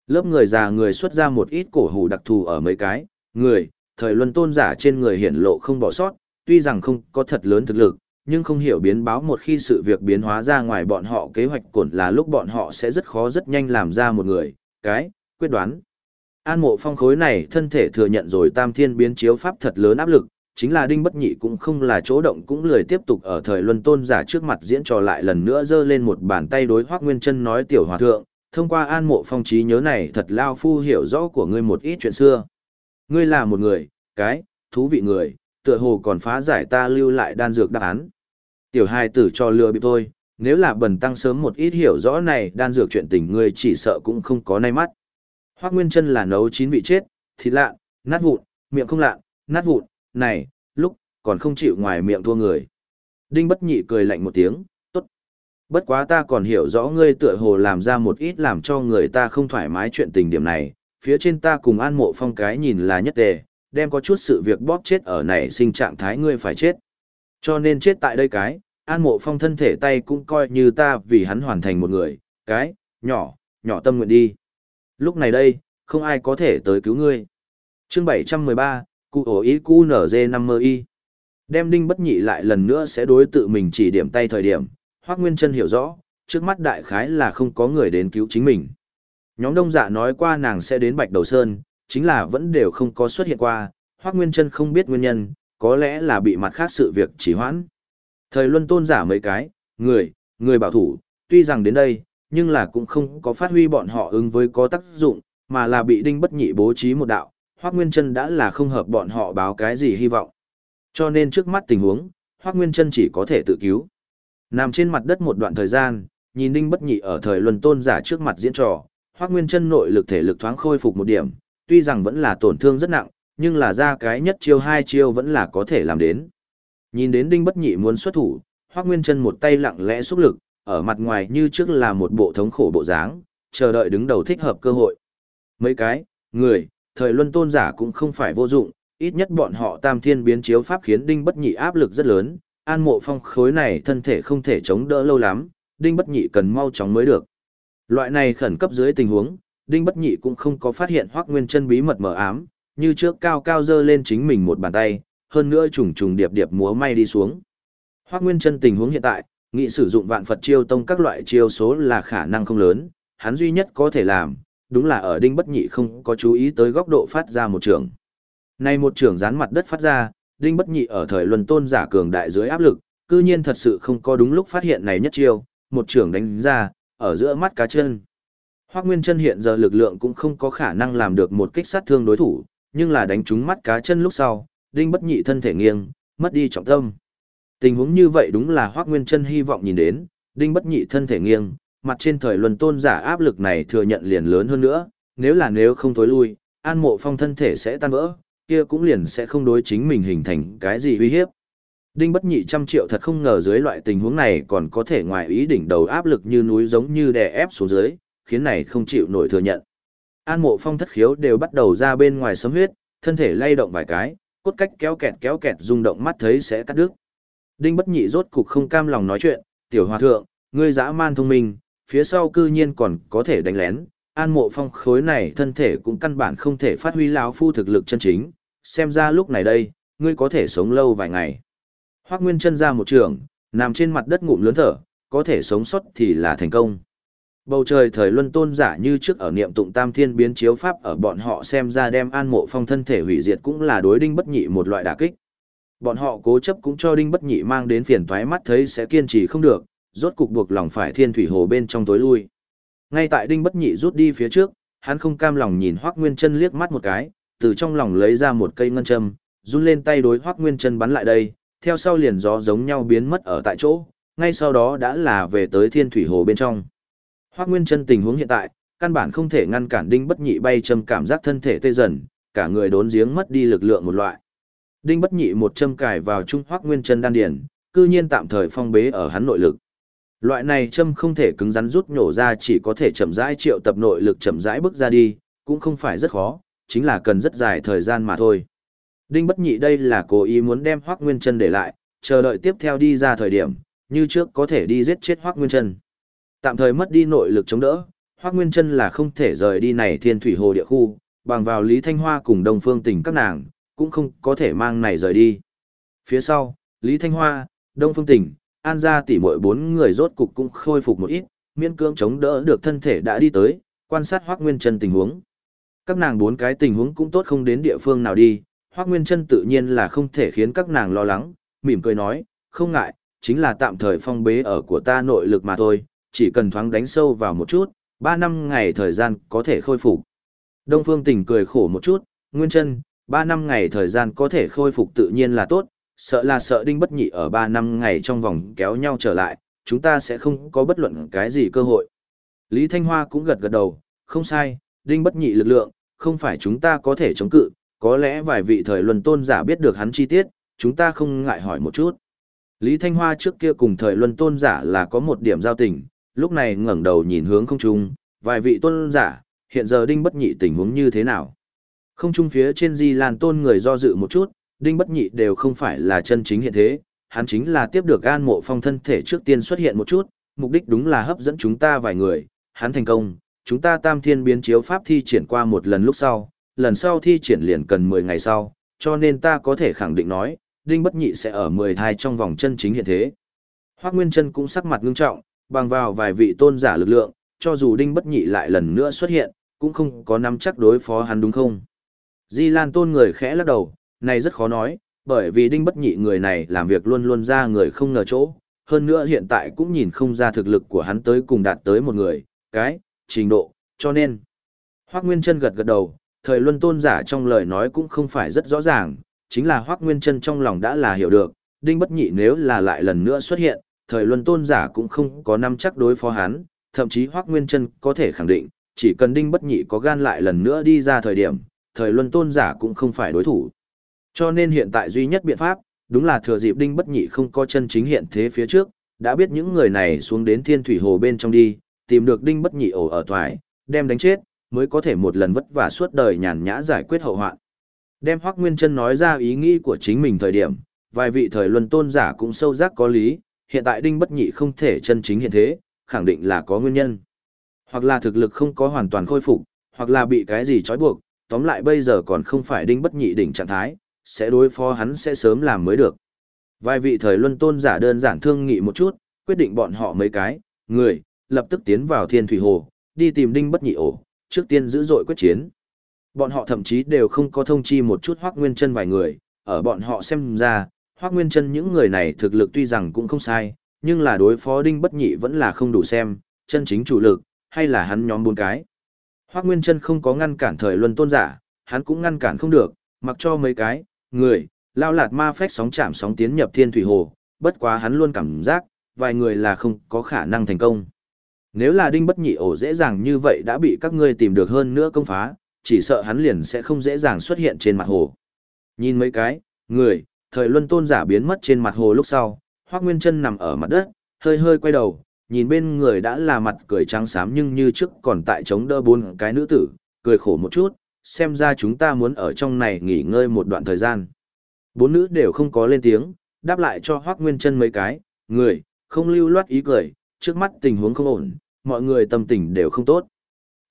Lớp người già người xuất ra một ít cổ hủ đặc thù ở mấy cái, người, thời luân tôn giả trên người hiển lộ không bỏ sót, tuy rằng không có thật lớn thực lực, nhưng không hiểu biến báo một khi sự việc biến hóa ra ngoài bọn họ kế hoạch cổn là lúc bọn họ sẽ rất khó rất nhanh làm ra một người, cái, quyết đoán. An mộ phong khối này thân thể thừa nhận rồi tam thiên biến chiếu pháp thật lớn áp lực, chính là đinh bất nhị cũng không là chỗ động cũng lười tiếp tục ở thời luân tôn giả trước mặt diễn trò lại lần nữa giơ lên một bàn tay đối hoác nguyên chân nói tiểu hòa thượng, thông qua an mộ phong trí nhớ này thật lao phu hiểu rõ của ngươi một ít chuyện xưa. Ngươi là một người, cái, thú vị người, tựa hồ còn phá giải ta lưu lại đan dược đáp án. Tiểu hài tử cho lừa bị thôi, nếu là bần tăng sớm một ít hiểu rõ này đan dược chuyện tình ngươi chỉ sợ cũng không có nay mắt. Hoác Nguyên chân là nấu chín vị chết, thịt lạ, nát vụn, miệng không lạ, nát vụn, này, lúc, còn không chịu ngoài miệng thua người. Đinh bất nhị cười lạnh một tiếng, tốt. Bất quá ta còn hiểu rõ ngươi tựa hồ làm ra một ít làm cho người ta không thoải mái chuyện tình điểm này, phía trên ta cùng an mộ phong cái nhìn là nhất tề, đem có chút sự việc bóp chết ở này sinh trạng thái ngươi phải chết. Cho nên chết tại đây cái, an mộ phong thân thể tay cũng coi như ta vì hắn hoàn thành một người, cái, nhỏ, nhỏ tâm nguyện đi. Lúc này đây, không ai có thể tới cứu ngươi. chương 713, cụ ổ ý cu nở dê 5 y. Đem đinh bất nhị lại lần nữa sẽ đối tự mình chỉ điểm tay thời điểm, Hoác Nguyên Trân hiểu rõ, trước mắt đại khái là không có người đến cứu chính mình. Nhóm đông dạ nói qua nàng sẽ đến Bạch Đầu Sơn, chính là vẫn đều không có xuất hiện qua, Hoác Nguyên Trân không biết nguyên nhân, có lẽ là bị mặt khác sự việc chỉ hoãn. Thời luân tôn giả mấy cái, người, người bảo thủ, tuy rằng đến đây, nhưng là cũng không có phát huy bọn họ ứng với có tác dụng, mà là bị đinh bất nhị bố trí một đạo, Hoác Nguyên Trân đã là không hợp bọn họ báo cái gì hy vọng. Cho nên trước mắt tình huống, Hoác Nguyên Trân chỉ có thể tự cứu. Nằm trên mặt đất một đoạn thời gian, nhìn đinh bất nhị ở thời luân tôn giả trước mặt diễn trò, Hoắc Nguyên Trân nội lực thể lực thoáng khôi phục một điểm, tuy rằng vẫn là tổn thương rất nặng, nhưng là ra cái nhất chiêu hai chiêu vẫn là có thể làm đến. Nhìn đến đinh bất nhị muốn xuất thủ, Hoắc Nguyên Trân một tay lặng lẽ xúc lực, ở mặt ngoài như trước là một bộ thống khổ bộ dáng, chờ đợi đứng đầu thích hợp cơ hội. Mấy cái, người, thời luân tôn giả cũng không phải vô dụng, ít nhất bọn họ tam thiên biến chiếu pháp khiến đinh bất nhị áp lực rất lớn, an mộ phong khối này thân thể không thể chống đỡ lâu lắm, đinh bất nhị cần mau chóng mới được. Loại này khẩn cấp dưới tình huống, đinh bất nhị cũng không có phát hiện Hoắc nguyên chân bí mật mờ ám, như trước cao cao dơ lên chính mình một bàn tay, hơn nữa trùng trùng điệp điệp múa may đi xuống. Hoắc nguyên chân tình huống hiện tại, nghị sử dụng vạn Phật chiêu tông các loại chiêu số là khả năng không lớn, hắn duy nhất có thể làm, đúng là ở đinh bất nhị không có chú ý tới góc độ phát ra một trường. Nay một trường dán mặt đất phát ra, đinh bất nhị ở thời luân tôn giả cường đại dưới áp lực, cư nhiên thật sự không có đúng lúc phát hiện này nhất chiêu, một trường đánh ra, ở giữa mắt cá chân. Hoắc Nguyên chân hiện giờ lực lượng cũng không có khả năng làm được một kích sát thương đối thủ, nhưng là đánh trúng mắt cá chân lúc sau, đinh bất nhị thân thể nghiêng, mất đi trọng tâm. Tình huống như vậy đúng là Hoắc Nguyên chân hy vọng nhìn đến, đinh bất nhị thân thể nghiêng, mặt trên thời luân tôn giả áp lực này thừa nhận liền lớn hơn nữa, nếu là nếu không tối lui, an mộ phong thân thể sẽ tan vỡ, kia cũng liền sẽ không đối chính mình hình thành cái gì uy hiếp. Đinh bất nhị trăm triệu thật không ngờ dưới loại tình huống này còn có thể ngoài ý đỉnh đầu áp lực như núi giống như đè ép xuống dưới, khiến này không chịu nổi thừa nhận. An mộ phong thất khiếu đều bắt đầu ra bên ngoài sấm huyết, thân thể lay động vài cái, cốt cách kéo kẹt kéo kẹt rung động mắt thấy sẽ cắt đứt. Đinh bất nhị rốt cục không cam lòng nói chuyện, tiểu hòa thượng, ngươi dã man thông minh, phía sau cư nhiên còn có thể đánh lén, an mộ phong khối này thân thể cũng căn bản không thể phát huy lão phu thực lực chân chính, xem ra lúc này đây, ngươi có thể sống lâu vài ngày. Hoắc Nguyên chân ra một trường, nằm trên mặt đất ngụm lớn thở, có thể sống sót thì là thành công. Bầu trời thời luân tôn giả như trước ở niệm tụng tam thiên biến chiếu pháp ở bọn họ xem ra đem an mộ phong thân thể hủy diệt cũng là đối đinh bất nhị một loại đả kích. Bọn họ cố chấp cũng cho đinh bất nhị mang đến phiền toái mắt thấy sẽ kiên trì không được, rốt cục buộc lòng phải thiên thủy hồ bên trong tối lui. Ngay tại đinh bất nhị rút đi phía trước, hắn không cam lòng nhìn Hoắc Nguyên Chân liếc mắt một cái, từ trong lòng lấy ra một cây ngân châm, run lên tay đối Hoắc Nguyên Chân bắn lại đây, theo sau liền gió giống nhau biến mất ở tại chỗ, ngay sau đó đã là về tới Thiên Thủy Hồ bên trong. Hoắc Nguyên Chân tình huống hiện tại, căn bản không thể ngăn cản Đinh Bất Nhị bay châm cảm giác thân thể tê dần, cả người đốn giếng mất đi lực lượng một loại. Đinh Bất Nhị một châm cài vào trung Hoắc Nguyên Chân đan điển, cư nhiên tạm thời phong bế ở hắn nội lực. Loại này châm không thể cứng rắn rút nhổ ra chỉ có thể chậm rãi triệu tập nội lực chậm rãi bước ra đi, cũng không phải rất khó, chính là cần rất dài thời gian mà thôi. Đinh bất nhị đây là cố ý muốn đem Hoắc Nguyên Chân để lại, chờ đợi tiếp theo đi ra thời điểm, như trước có thể đi giết chết Hoắc Nguyên Chân. Tạm thời mất đi nội lực chống đỡ, Hoắc Nguyên Chân là không thể rời đi này thiên thủy hồ địa khu, bằng vào Lý Thanh Hoa cùng Đông Phương Tỉnh các nàng, cũng không có thể mang này rời đi. Phía sau, Lý Thanh Hoa, Đông Phương Tỉnh, An gia tỷ muội bốn người rốt cục cũng khôi phục một ít, miễn cưỡng chống đỡ được thân thể đã đi tới, quan sát Hoắc Nguyên Chân tình huống. Các nàng bốn cái tình huống cũng tốt không đến địa phương nào đi, Hoắc Nguyên Trân tự nhiên là không thể khiến các nàng lo lắng, mỉm cười nói, không ngại, chính là tạm thời phong bế ở của ta nội lực mà thôi, chỉ cần thoáng đánh sâu vào một chút, ba năm ngày thời gian có thể khôi phục. Đông Phương Tình cười khổ một chút, Nguyên Trân, ba năm ngày thời gian có thể khôi phục tự nhiên là tốt, sợ là sợ đinh bất nhị ở ba năm ngày trong vòng kéo nhau trở lại, chúng ta sẽ không có bất luận cái gì cơ hội. Lý Thanh Hoa cũng gật gật đầu, không sai, đinh bất nhị lực lượng, không phải chúng ta có thể chống cự, có lẽ vài vị thời luân tôn giả biết được hắn chi tiết, chúng ta không ngại hỏi một chút. Lý Thanh Hoa trước kia cùng thời luân tôn giả là có một điểm giao tình, lúc này ngẩng đầu nhìn hướng không trung, vài vị tôn giả, hiện giờ đinh bất nhị tình huống như thế nào? Không trung phía trên di lan tôn người do dự một chút, đinh bất nhị đều không phải là chân chính hiện thế, hắn chính là tiếp được an mộ phong thân thể trước tiên xuất hiện một chút, mục đích đúng là hấp dẫn chúng ta vài người, hắn thành công, chúng ta tam thiên biến chiếu pháp thi triển qua một lần lúc sau, lần sau thi triển liền cần 10 ngày sau, cho nên ta có thể khẳng định nói, Đinh Bất Nhị sẽ ở 10 thai trong vòng chân chính hiện thế. Hoắc Nguyên Chân cũng sắc mặt ngưng trọng, bằng vào vài vị tôn giả lực lượng, cho dù Đinh Bất Nhị lại lần nữa xuất hiện, cũng không có nắm chắc đối phó hắn đúng không? Di Lan Tôn người khẽ lắc đầu, này rất khó nói, bởi vì Đinh Bất Nhị người này làm việc luôn luôn ra người không ngờ chỗ, hơn nữa hiện tại cũng nhìn không ra thực lực của hắn tới cùng đạt tới một người, cái, trình độ, cho nên. Hoác Nguyên Trân gật gật đầu, thời luân tôn giả trong lời nói cũng không phải rất rõ ràng, chính là Hoác Nguyên Trân trong lòng đã là hiểu được, Đinh Bất Nhị nếu là lại lần nữa xuất hiện, thời luân tôn giả cũng không có năm chắc đối phó hắn, thậm chí Hoác Nguyên Trân có thể khẳng định, chỉ cần Đinh Bất Nhị có gan lại lần nữa đi ra thời điểm, thời luân tôn giả cũng không phải đối thủ. Cho nên hiện tại duy nhất biện pháp, đúng là thừa dịp Đinh Bất Nhị không có chân chính hiện thế phía trước, đã biết những người này xuống đến thiên thủy hồ bên trong đi, tìm được Đinh Bất Nhị ổ ở toại, đem đánh chết, mới có thể một lần vất vả suốt đời nhàn nhã giải quyết hậu hoạn. Đem Hoắc Nguyên Chân nói ra ý nghĩ của chính mình thời điểm, vài vị thời luân tôn giả cũng sâu giác có lý, hiện tại Đinh Bất Nhị không thể chân chính hiện thế, khẳng định là có nguyên nhân. Hoặc là thực lực không có hoàn toàn khôi phục, hoặc là bị cái gì trói buộc, tóm lại bây giờ còn không phải Đinh Bất Nhị đỉnh trạng thái, sẽ đối phó hắn sẽ sớm làm mới được. Vài vị thời luân tôn giả đơn giản thương nghị một chút, quyết định bọn họ mấy cái, người, lập tức tiến vào thiên thủy hồ, đi tìm đinh bất nhị ổ, trước tiên giữ dội quyết chiến. Bọn họ thậm chí đều không có thông chi một chút hoác nguyên chân vài người, ở bọn họ xem ra, hoác nguyên chân những người này thực lực tuy rằng cũng không sai, nhưng là đối phó đinh bất nhị vẫn là không đủ xem, chân chính chủ lực, hay là hắn nhóm bốn cái. Hoác nguyên chân không có ngăn cản thời luân tôn giả, hắn cũng ngăn cản không được, mặc cho mấy cái, người, lao lạt ma phách sóng chạm sóng tiến nhập thiên thủy hồ, bất quá hắn luôn cảm giác, vài người là không có khả năng thành công. Nếu là đinh bất nhị ổ dễ dàng như vậy đã bị các ngươi tìm được hơn nữa công phá, chỉ sợ hắn liền sẽ không dễ dàng xuất hiện trên mặt hồ. Nhìn mấy cái, người, thời luân tôn giả biến mất trên mặt hồ lúc sau, Hoác Nguyên chân nằm ở mặt đất, hơi hơi quay đầu, nhìn bên người đã là mặt cười trắng xám nhưng như trước còn tại chống đỡ bốn cái nữ tử, cười khổ một chút, xem ra chúng ta muốn ở trong này nghỉ ngơi một đoạn thời gian. Bốn nữ đều không có lên tiếng, đáp lại cho Hoác Nguyên chân mấy cái, người, không lưu loát ý cười, trước mắt tình huống không ổn, mọi người tâm tình đều không tốt.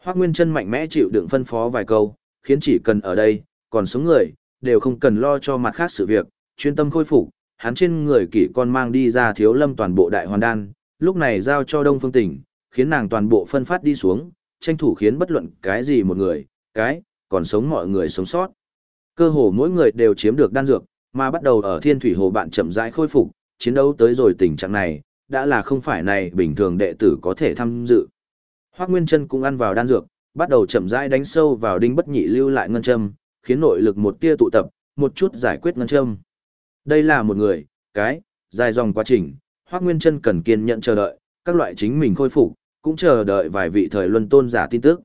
Hoác Nguyên Trân mạnh mẽ chịu đựng phân phó vài câu, khiến chỉ cần ở đây, còn sống người, đều không cần lo cho mặt khác sự việc, chuyên tâm khôi phục, hắn trên người kỷ con mang đi ra thiếu lâm toàn bộ đại hoàn đan, lúc này giao cho Đông Phương Tỉnh, khiến nàng toàn bộ phân phát đi xuống, tranh thủ khiến bất luận cái gì một người, cái, còn sống mọi người sống sót. Cơ hồ mỗi người đều chiếm được đan dược, mà bắt đầu ở Thiên Thủy Hồ bạn chậm rãi khôi phục, chiến đấu tới rồi tình trạng này, đã là không phải này bình thường đệ tử có thể tham dự. Hoắc Nguyên Chân cũng ăn vào đan dược, bắt đầu chậm rãi đánh sâu vào đinh bất nhị lưu lại ngân châm, khiến nội lực một tia tụ tập, một chút giải quyết ngân châm. Đây là một người, cái, dài dòng quá trình, Hoắc Nguyên Chân cần kiên nhẫn chờ đợi, các loại chính mình khôi phục, cũng chờ đợi vài vị thời luân tôn giả tin tức.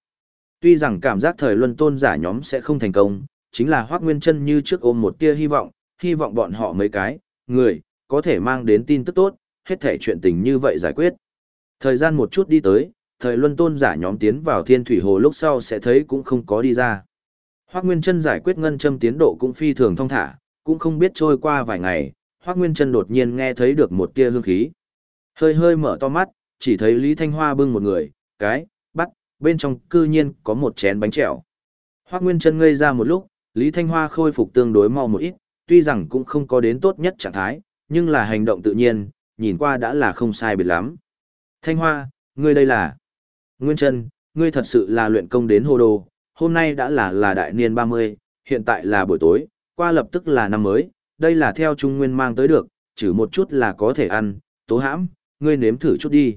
Tuy rằng cảm giác thời luân tôn giả nhóm sẽ không thành công, chính là Hoắc Nguyên Chân như trước ôm một tia hy vọng, hy vọng bọn họ mấy cái, người, có thể mang đến tin tức tốt, hết thể chuyện tình như vậy giải quyết. Thời gian một chút đi tới, thời luân tôn giả nhóm tiến vào thiên thủy hồ lúc sau sẽ thấy cũng không có đi ra. Hoác Nguyên Trân giải quyết ngân châm tiến độ cũng phi thường thông thả, cũng không biết trôi qua vài ngày, Hoác Nguyên Trân đột nhiên nghe thấy được một tia hương khí. Hơi hơi mở to mắt, chỉ thấy Lý Thanh Hoa bưng một người, cái, bắt, bên trong cư nhiên có một chén bánh trèo. Hoác Nguyên Trân ngây ra một lúc, Lý Thanh Hoa khôi phục tương đối mau một ít, tuy rằng cũng không có đến tốt nhất trạng thái, nhưng là hành động tự nhiên, nhìn qua đã là không sai biệt lắm. Thanh Hoa, ngươi đây là... Nguyên Trân, ngươi thật sự là luyện công đến hồ đồ, hôm nay đã là là đại niên 30, hiện tại là buổi tối, qua lập tức là năm mới, đây là theo Trung Nguyên mang tới được, trừ một chút là có thể ăn, tố hãm, ngươi nếm thử chút đi.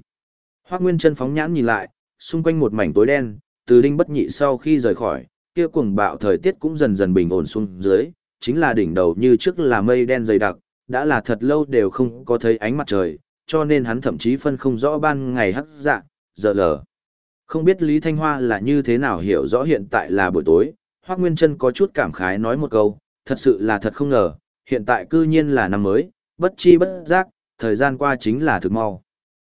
Hoác Nguyên Trân phóng nhãn nhìn lại, xung quanh một mảnh tối đen, từ đinh bất nhị sau khi rời khỏi, kia cuồng bạo thời tiết cũng dần dần bình ổn xuống dưới, chính là đỉnh đầu như trước là mây đen dày đặc, đã là thật lâu đều không có thấy ánh mặt trời, cho nên hắn thậm chí phân không rõ ban ngày hắc dạ, giờ lờ. Không biết Lý Thanh Hoa là như thế nào hiểu rõ hiện tại là buổi tối, Hoác Nguyên Trân có chút cảm khái nói một câu, thật sự là thật không ngờ, hiện tại cư nhiên là năm mới, bất chi bất giác, thời gian qua chính là thực mau.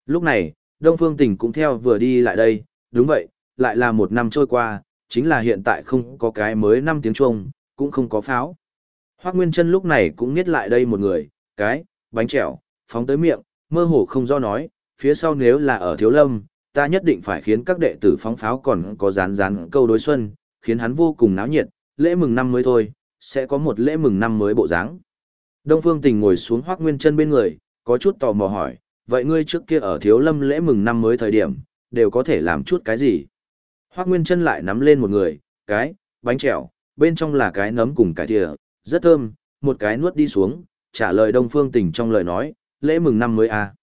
Lúc này, Đông Phương Tình cũng theo vừa đi lại đây, đúng vậy, lại là một năm trôi qua, chính là hiện tại không có cái mới năm tiếng chuông, cũng không có pháo. Hoác Nguyên Trân lúc này cũng nghiết lại đây một người, cái, bánh trẻo, phóng tới miệng, mơ hồ không do nói, phía sau nếu là ở Thiếu Lâm, ta nhất định phải khiến các đệ tử phóng pháo còn có rán rán câu đối xuân, khiến hắn vô cùng náo nhiệt, lễ mừng năm mới thôi, sẽ có một lễ mừng năm mới bộ dáng. Đông Phương Tình ngồi xuống Hoắc Nguyên Chân bên người, có chút tò mò hỏi, vậy ngươi trước kia ở Thiếu Lâm lễ mừng năm mới thời điểm, đều có thể làm chút cái gì? Hoắc Nguyên Chân lại nắm lên một người, cái, bánh trèo, bên trong là cái nấm cùng cải thìa, rất thơm, một cái nuốt đi xuống, trả lời Đông Phương Tình trong lời nói, lễ mừng năm mới à.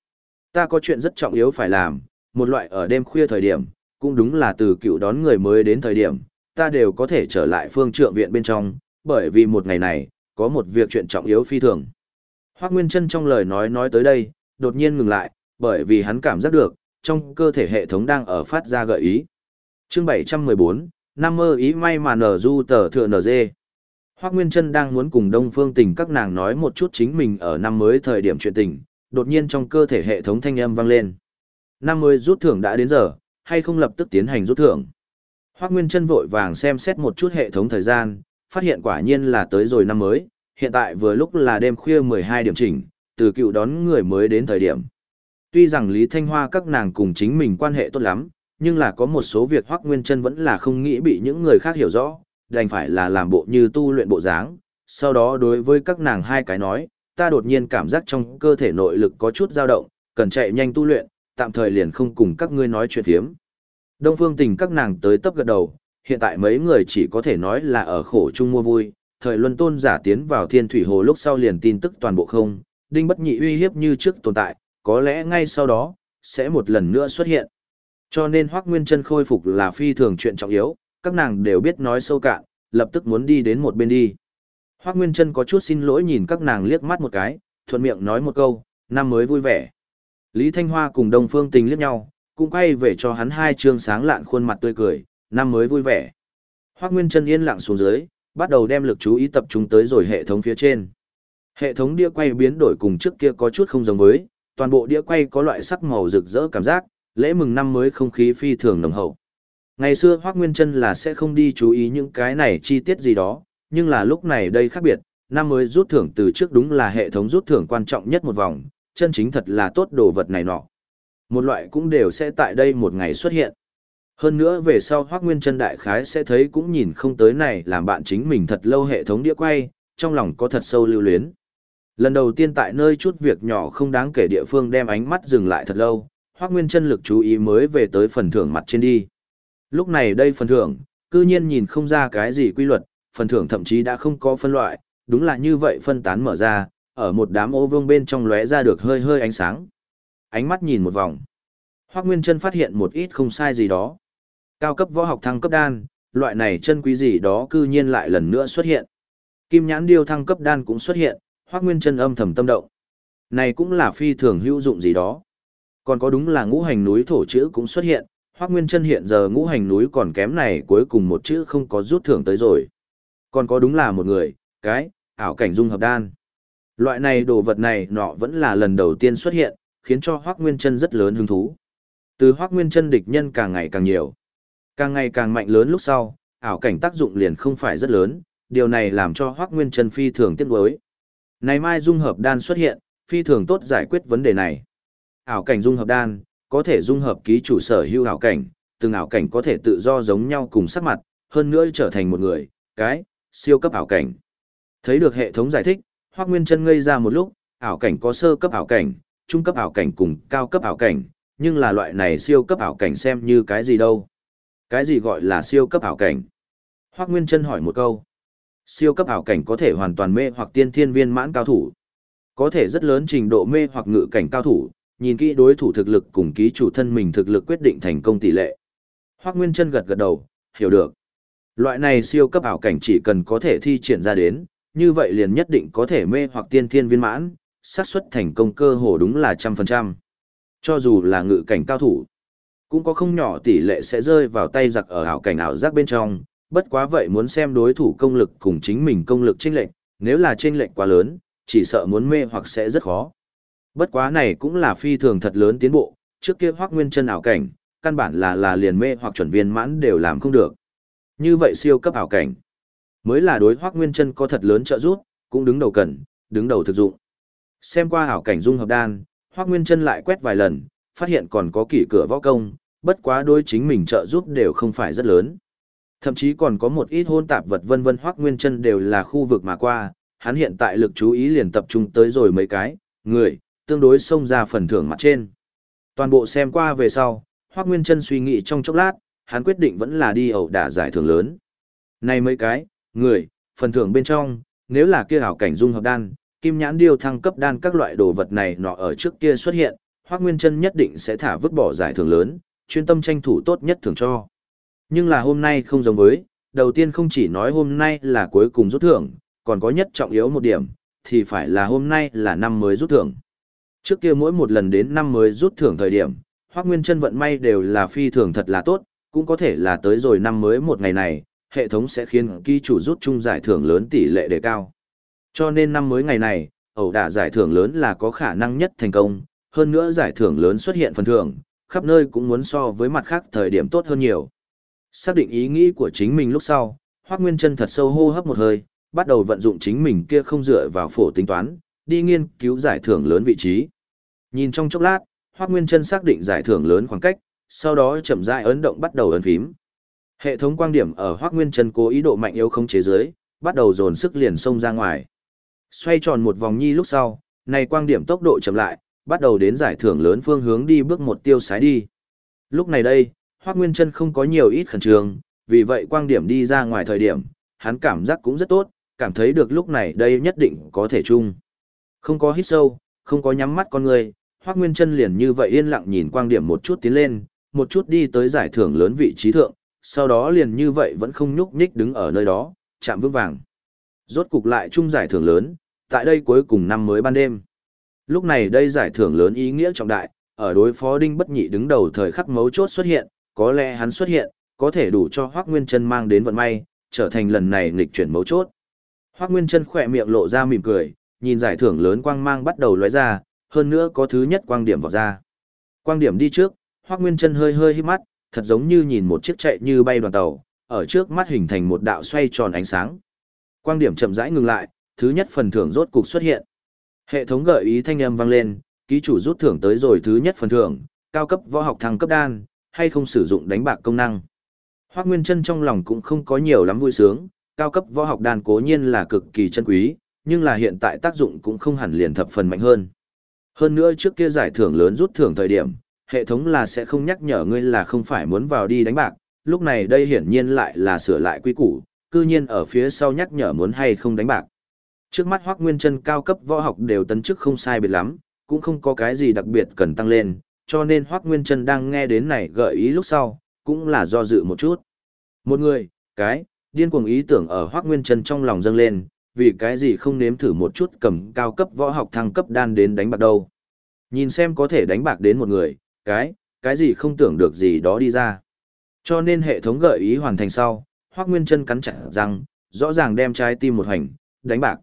Ta có chuyện rất trọng yếu phải làm, một loại ở đêm khuya thời điểm, cũng đúng là từ cựu đón người mới đến thời điểm, ta đều có thể trở lại phương trượng viện bên trong, bởi vì một ngày này, có một việc chuyện trọng yếu phi thường. Hoác Nguyên Trân trong lời nói nói tới đây, đột nhiên ngừng lại, bởi vì hắn cảm giác được, trong cơ thể hệ thống đang ở phát ra gợi ý. chương 714, năm mơ ý may mà nở du tờ thừa nở dê. Hoác Nguyên Trân đang muốn cùng Đông Phương Tình các nàng nói một chút chính mình ở năm mới thời điểm chuyện tình, đột nhiên trong cơ thể hệ thống thanh âm vang lên. Năm mới rút thưởng đã đến giờ, hay không lập tức tiến hành rút thưởng. Hoác Nguyên Trân vội vàng xem xét một chút hệ thống thời gian, phát hiện quả nhiên là tới rồi năm mới, hiện tại vừa lúc là đêm khuya 12 điểm chỉnh, từ cựu đón người mới đến thời điểm. Tuy rằng Lý Thanh Hoa các nàng cùng chính mình quan hệ tốt lắm, nhưng là có một số việc Hoắc Nguyên Trân vẫn là không nghĩ bị những người khác hiểu rõ, đành phải là làm bộ như tu luyện bộ dáng. Sau đó đối với các nàng hai cái nói, ta đột nhiên cảm giác trong cơ thể nội lực có chút dao động, cần chạy nhanh tu luyện, tạm thời liền không cùng các ngươi nói chuyện thiếm. Đông Phương Tình các nàng tới tấp gật đầu, hiện tại mấy người chỉ có thể nói là ở khổ chung mua vui, thời luân tôn giả tiến vào thiên thủy hồ lúc sau liền tin tức toàn bộ không, đinh bất nhị uy hiếp như trước tồn tại, có lẽ ngay sau đó, sẽ một lần nữa xuất hiện. Cho nên Hoác Nguyên chân khôi phục là phi thường chuyện trọng yếu, các nàng đều biết nói sâu cạn, lập tức muốn đi đến một bên đi. Hoác Nguyên Trân có chút xin lỗi nhìn các nàng liếc mắt một cái, thuận miệng nói một câu, năm mới vui vẻ. Lý Thanh Hoa cùng Đông Phương Tình liếc nhau, cũng quay về cho hắn hai trương sáng lạn khuôn mặt tươi cười, năm mới vui vẻ. Hoác Nguyên Trân yên lặng xuống dưới, bắt đầu đem lực chú ý tập trung tới rồi hệ thống phía trên. Hệ thống đĩa quay biến đổi cùng trước kia có chút không giống với, toàn bộ đĩa quay có loại sắc màu rực rỡ cảm giác, lễ mừng năm mới không khí phi thường nồng hậu. Ngày xưa Hoác Nguyên Trân là sẽ không đi chú ý những cái này chi tiết gì đó, nhưng là lúc này đây khác biệt, năm mới rút thưởng từ trước đúng là hệ thống rút thưởng quan trọng nhất một vòng, chân chính thật là tốt đồ vật này nọ. Một loại cũng đều sẽ tại đây một ngày xuất hiện. Hơn nữa về sau Hoác Nguyên Trân đại khái sẽ thấy cũng nhìn không tới này làm bạn chính mình thật lâu hệ thống đĩa quay, trong lòng có thật sâu lưu luyến. Lần đầu tiên tại nơi chút việc nhỏ không đáng kể địa phương đem ánh mắt dừng lại thật lâu, Hoác Nguyên chân lực chú ý mới về tới phần thưởng mặt trên đi. Lúc này đây phần thưởng, cư nhiên nhìn không ra cái gì quy luật, phần thưởng thậm chí đã không có phân loại, đúng là như vậy phân tán mở ra, ở một đám ô vương bên trong lóe ra được hơi hơi ánh sáng. Ánh mắt nhìn một vòng. Hoác Nguyên chân phát hiện một ít không sai gì đó. Cao cấp võ học thăng cấp đan, loại này chân quý gì đó cư nhiên lại lần nữa xuất hiện. Kim nhãn điêu thăng cấp đan cũng xuất hiện, Hoắc Nguyên Chân âm thầm tâm động. Này cũng là phi thường hữu dụng gì đó. Còn có đúng là ngũ hành núi thổ chữ cũng xuất hiện, Hoắc Nguyên Chân hiện giờ ngũ hành núi còn kém này cuối cùng một chữ không có rút thưởng tới rồi. Còn có đúng là một người, cái, ảo cảnh dung hợp đan. Loại này đồ vật này nọ vẫn là lần đầu tiên xuất hiện, khiến cho Hoắc Nguyên Chân rất lớn hứng thú. Từ Hoắc Nguyên Chân địch nhân càng ngày càng nhiều, càng ngày càng mạnh lớn lúc sau, ảo cảnh tác dụng liền không phải rất lớn, điều này làm cho Hoắc Nguyên Chân phi thường tiếc nuối. Này mai dung hợp đan xuất hiện, phi thường tốt giải quyết vấn đề này. Ảo cảnh dung hợp đan, có thể dung hợp ký chủ sở hữu ảo cảnh, từng ảo cảnh có thể tự do giống nhau cùng sắc mặt, hơn nữa trở thành một người, cái, siêu cấp ảo cảnh. Thấy được hệ thống giải thích, Hoắc Nguyên Chân ngây ra một lúc, ảo cảnh có sơ cấp ảo cảnh, trung cấp ảo cảnh cùng cao cấp ảo cảnh, nhưng là loại này siêu cấp ảo cảnh xem như cái gì đâu? Cái gì gọi là siêu cấp ảo cảnh? Hoắc Nguyên Chân hỏi một câu. Siêu cấp ảo cảnh có thể hoàn toàn mê hoặc tiên thiên viên mãn cao thủ. Có thể rất lớn trình độ mê hoặc ngự cảnh cao thủ, nhìn kỹ đối thủ thực lực cùng ký chủ thân mình thực lực quyết định thành công tỷ lệ. Hoắc Nguyên Chân gật gật đầu, hiểu được. Loại này siêu cấp ảo cảnh chỉ cần có thể thi triển ra đến, như vậy liền nhất định có thể mê hoặc tiên thiên viên mãn, xác suất thành công cơ hồ đúng là trăm phần trăm. Cho dù là ngự cảnh cao thủ, cũng có không nhỏ tỷ lệ sẽ rơi vào tay giặc ở ảo cảnh ảo giác bên trong, bất quá vậy muốn xem đối thủ công lực cùng chính mình công lực chênh lệch, nếu là chênh lệch quá lớn, chỉ sợ muốn mê hoặc sẽ rất khó. Bất quá này cũng là phi thường thật lớn tiến bộ, trước kia Hoắc Nguyên Chân ảo cảnh, căn bản là là liền mê hoặc chuẩn viên mãn đều làm không được. Như vậy siêu cấp ảo cảnh, mới là đối Hoắc Nguyên Chân có thật lớn trợ giúp, cũng đứng đầu cần, đứng đầu thực dụng. Xem qua ảo cảnh dung hợp đan, Hoắc Nguyên Chân lại quét vài lần, phát hiện còn có kỷ cửa võ công, bất quá đối chính mình trợ giúp đều không phải rất lớn. Thậm chí còn có một ít hôn tạp vật vân vân Hoắc Nguyên Chân đều là khu vực mà qua, hắn hiện tại lực chú ý liền tập trung tới rồi mấy cái, người, tương đối xông ra phần thưởng mặt trên. Toàn bộ xem qua về sau, Hoắc Nguyên Chân suy nghĩ trong chốc lát, hắn quyết định vẫn là đi ẩu đả giải thưởng lớn. Này mấy cái, người, phần thưởng bên trong, nếu là kia hảo cảnh dung hợp đan, kim nhãn điêu thăng cấp đan các loại đồ vật này nọ ở trước kia xuất hiện, Hoắc Nguyên Chân nhất định sẽ thả vứt bỏ giải thưởng lớn, chuyên tâm tranh thủ tốt nhất thưởng cho. Nhưng là hôm nay không giống với, đầu tiên không chỉ nói hôm nay là cuối cùng rút thưởng, còn có nhất trọng yếu một điểm, thì phải là hôm nay là năm mới rút thưởng. Trước kia mỗi một lần đến năm mới rút thưởng thời điểm, Hoắc Nguyên Chân vận may đều là phi thường thật là tốt, cũng có thể là tới rồi năm mới một ngày này, hệ thống sẽ khiến ký chủ rút chung giải thưởng lớn tỷ lệ đề cao. Cho nên năm mới ngày này, ẩu đả giải thưởng lớn là có khả năng nhất thành công, hơn nữa giải thưởng lớn xuất hiện phần thưởng, khắp nơi cũng muốn so với mặt khác thời điểm tốt hơn nhiều. Xác định ý nghĩ của chính mình lúc sau, Hoắc Nguyên Chân thật sâu hô hấp một hơi, bắt đầu vận dụng chính mình kia không dựa vào phổ tính toán, đi nghiên cứu giải thưởng lớn vị trí. Nhìn trong chốc lát, Hoắc Nguyên Chân xác định giải thưởng lớn khoảng cách, sau đó chậm rãi ấn động bắt đầu ấn phím. Hệ thống quang điểm ở Hoắc Nguyên Chân cố ý độ mạnh yếu không chế giới, bắt đầu dồn sức liền xông ra ngoài. Xoay tròn một vòng nhi lúc sau, này quang điểm tốc độ chậm lại, bắt đầu đến giải thưởng lớn phương hướng đi bước một tiêu sái đi. Lúc này đây, Hoắc Nguyên Chân không có nhiều ít khẩn trương, vì vậy quang điểm đi ra ngoài thời điểm, hắn cảm giác cũng rất tốt, cảm thấy được lúc này đây nhất định có thể chung. Không có hít sâu, không có nhắm mắt con người, Hoắc Nguyên Chân liền như vậy yên lặng nhìn quang điểm một chút tiến lên, một chút đi tới giải thưởng lớn vị trí thượng, sau đó liền như vậy vẫn không nhúc nhích đứng ở nơi đó, chạm vững vàng. Rốt cục lại chung giải thưởng lớn, tại đây cuối cùng năm mới ban đêm. Lúc này đây giải thưởng lớn ý nghĩa trọng đại, ở đối phó Đinh Bất Nhị đứng đầu thời khắc mấu chốt xuất hiện, có lẽ hắn xuất hiện, có thể đủ cho Hoắc Nguyên Chân mang đến vận may, trở thành lần này nghịch chuyển mấu chốt. Hoắc Nguyên Chân khỏe miệng lộ ra mỉm cười, nhìn giải thưởng lớn quang mang bắt đầu lóe ra, hơn nữa có thứ nhất quang điểm vào ra. Quang điểm đi trước, Hoắc Nguyên Chân hơi hơi híp mắt, thật giống như nhìn một chiếc chạy như bay đoàn tàu, ở trước mắt hình thành một đạo xoay tròn ánh sáng. Quang điểm chậm rãi ngừng lại, thứ nhất phần thưởng rốt cục xuất hiện. Hệ thống gợi ý thanh âm vang lên, ký chủ rút thưởng tới rồi thứ nhất phần thưởng, cao cấp võ học thăng cấp đan, hay không sử dụng đánh bạc công năng. Hoắc Nguyên Chân trong lòng cũng không có nhiều lắm vui sướng, cao cấp võ học đan cố nhiên là cực kỳ chân quý, nhưng là hiện tại tác dụng cũng không hẳn liền thập phần mạnh hơn. Hơn nữa trước kia giải thưởng lớn rút thưởng thời điểm, hệ thống là sẽ không nhắc nhở ngươi là không phải muốn vào đi đánh bạc, lúc này đây hiển nhiên lại là sửa lại quy củ, cư nhiên ở phía sau nhắc nhở muốn hay không đánh bạc. Trước mắt Hoắc Nguyên Chân cao cấp võ học đều tấn chức không sai biệt lắm, cũng không có cái gì đặc biệt cần tăng lên, cho nên Hoắc Nguyên Chân đang nghe đến này gợi ý lúc sau, cũng là do dự một chút. Một người, cái, điên cuồng ý tưởng ở Hoắc Nguyên Chân trong lòng dâng lên, vì cái gì không nếm thử một chút cầm cao cấp võ học thăng cấp đan đến đánh bạc đâu. Nhìn xem có thể đánh bạc đến một người, cái, cái gì không tưởng được gì đó đi ra. Cho nên hệ thống gợi ý hoàn thành sau, Hoắc Nguyên Chân cắn chặt răng, rõ ràng đem trái tim một hành, đánh bạc.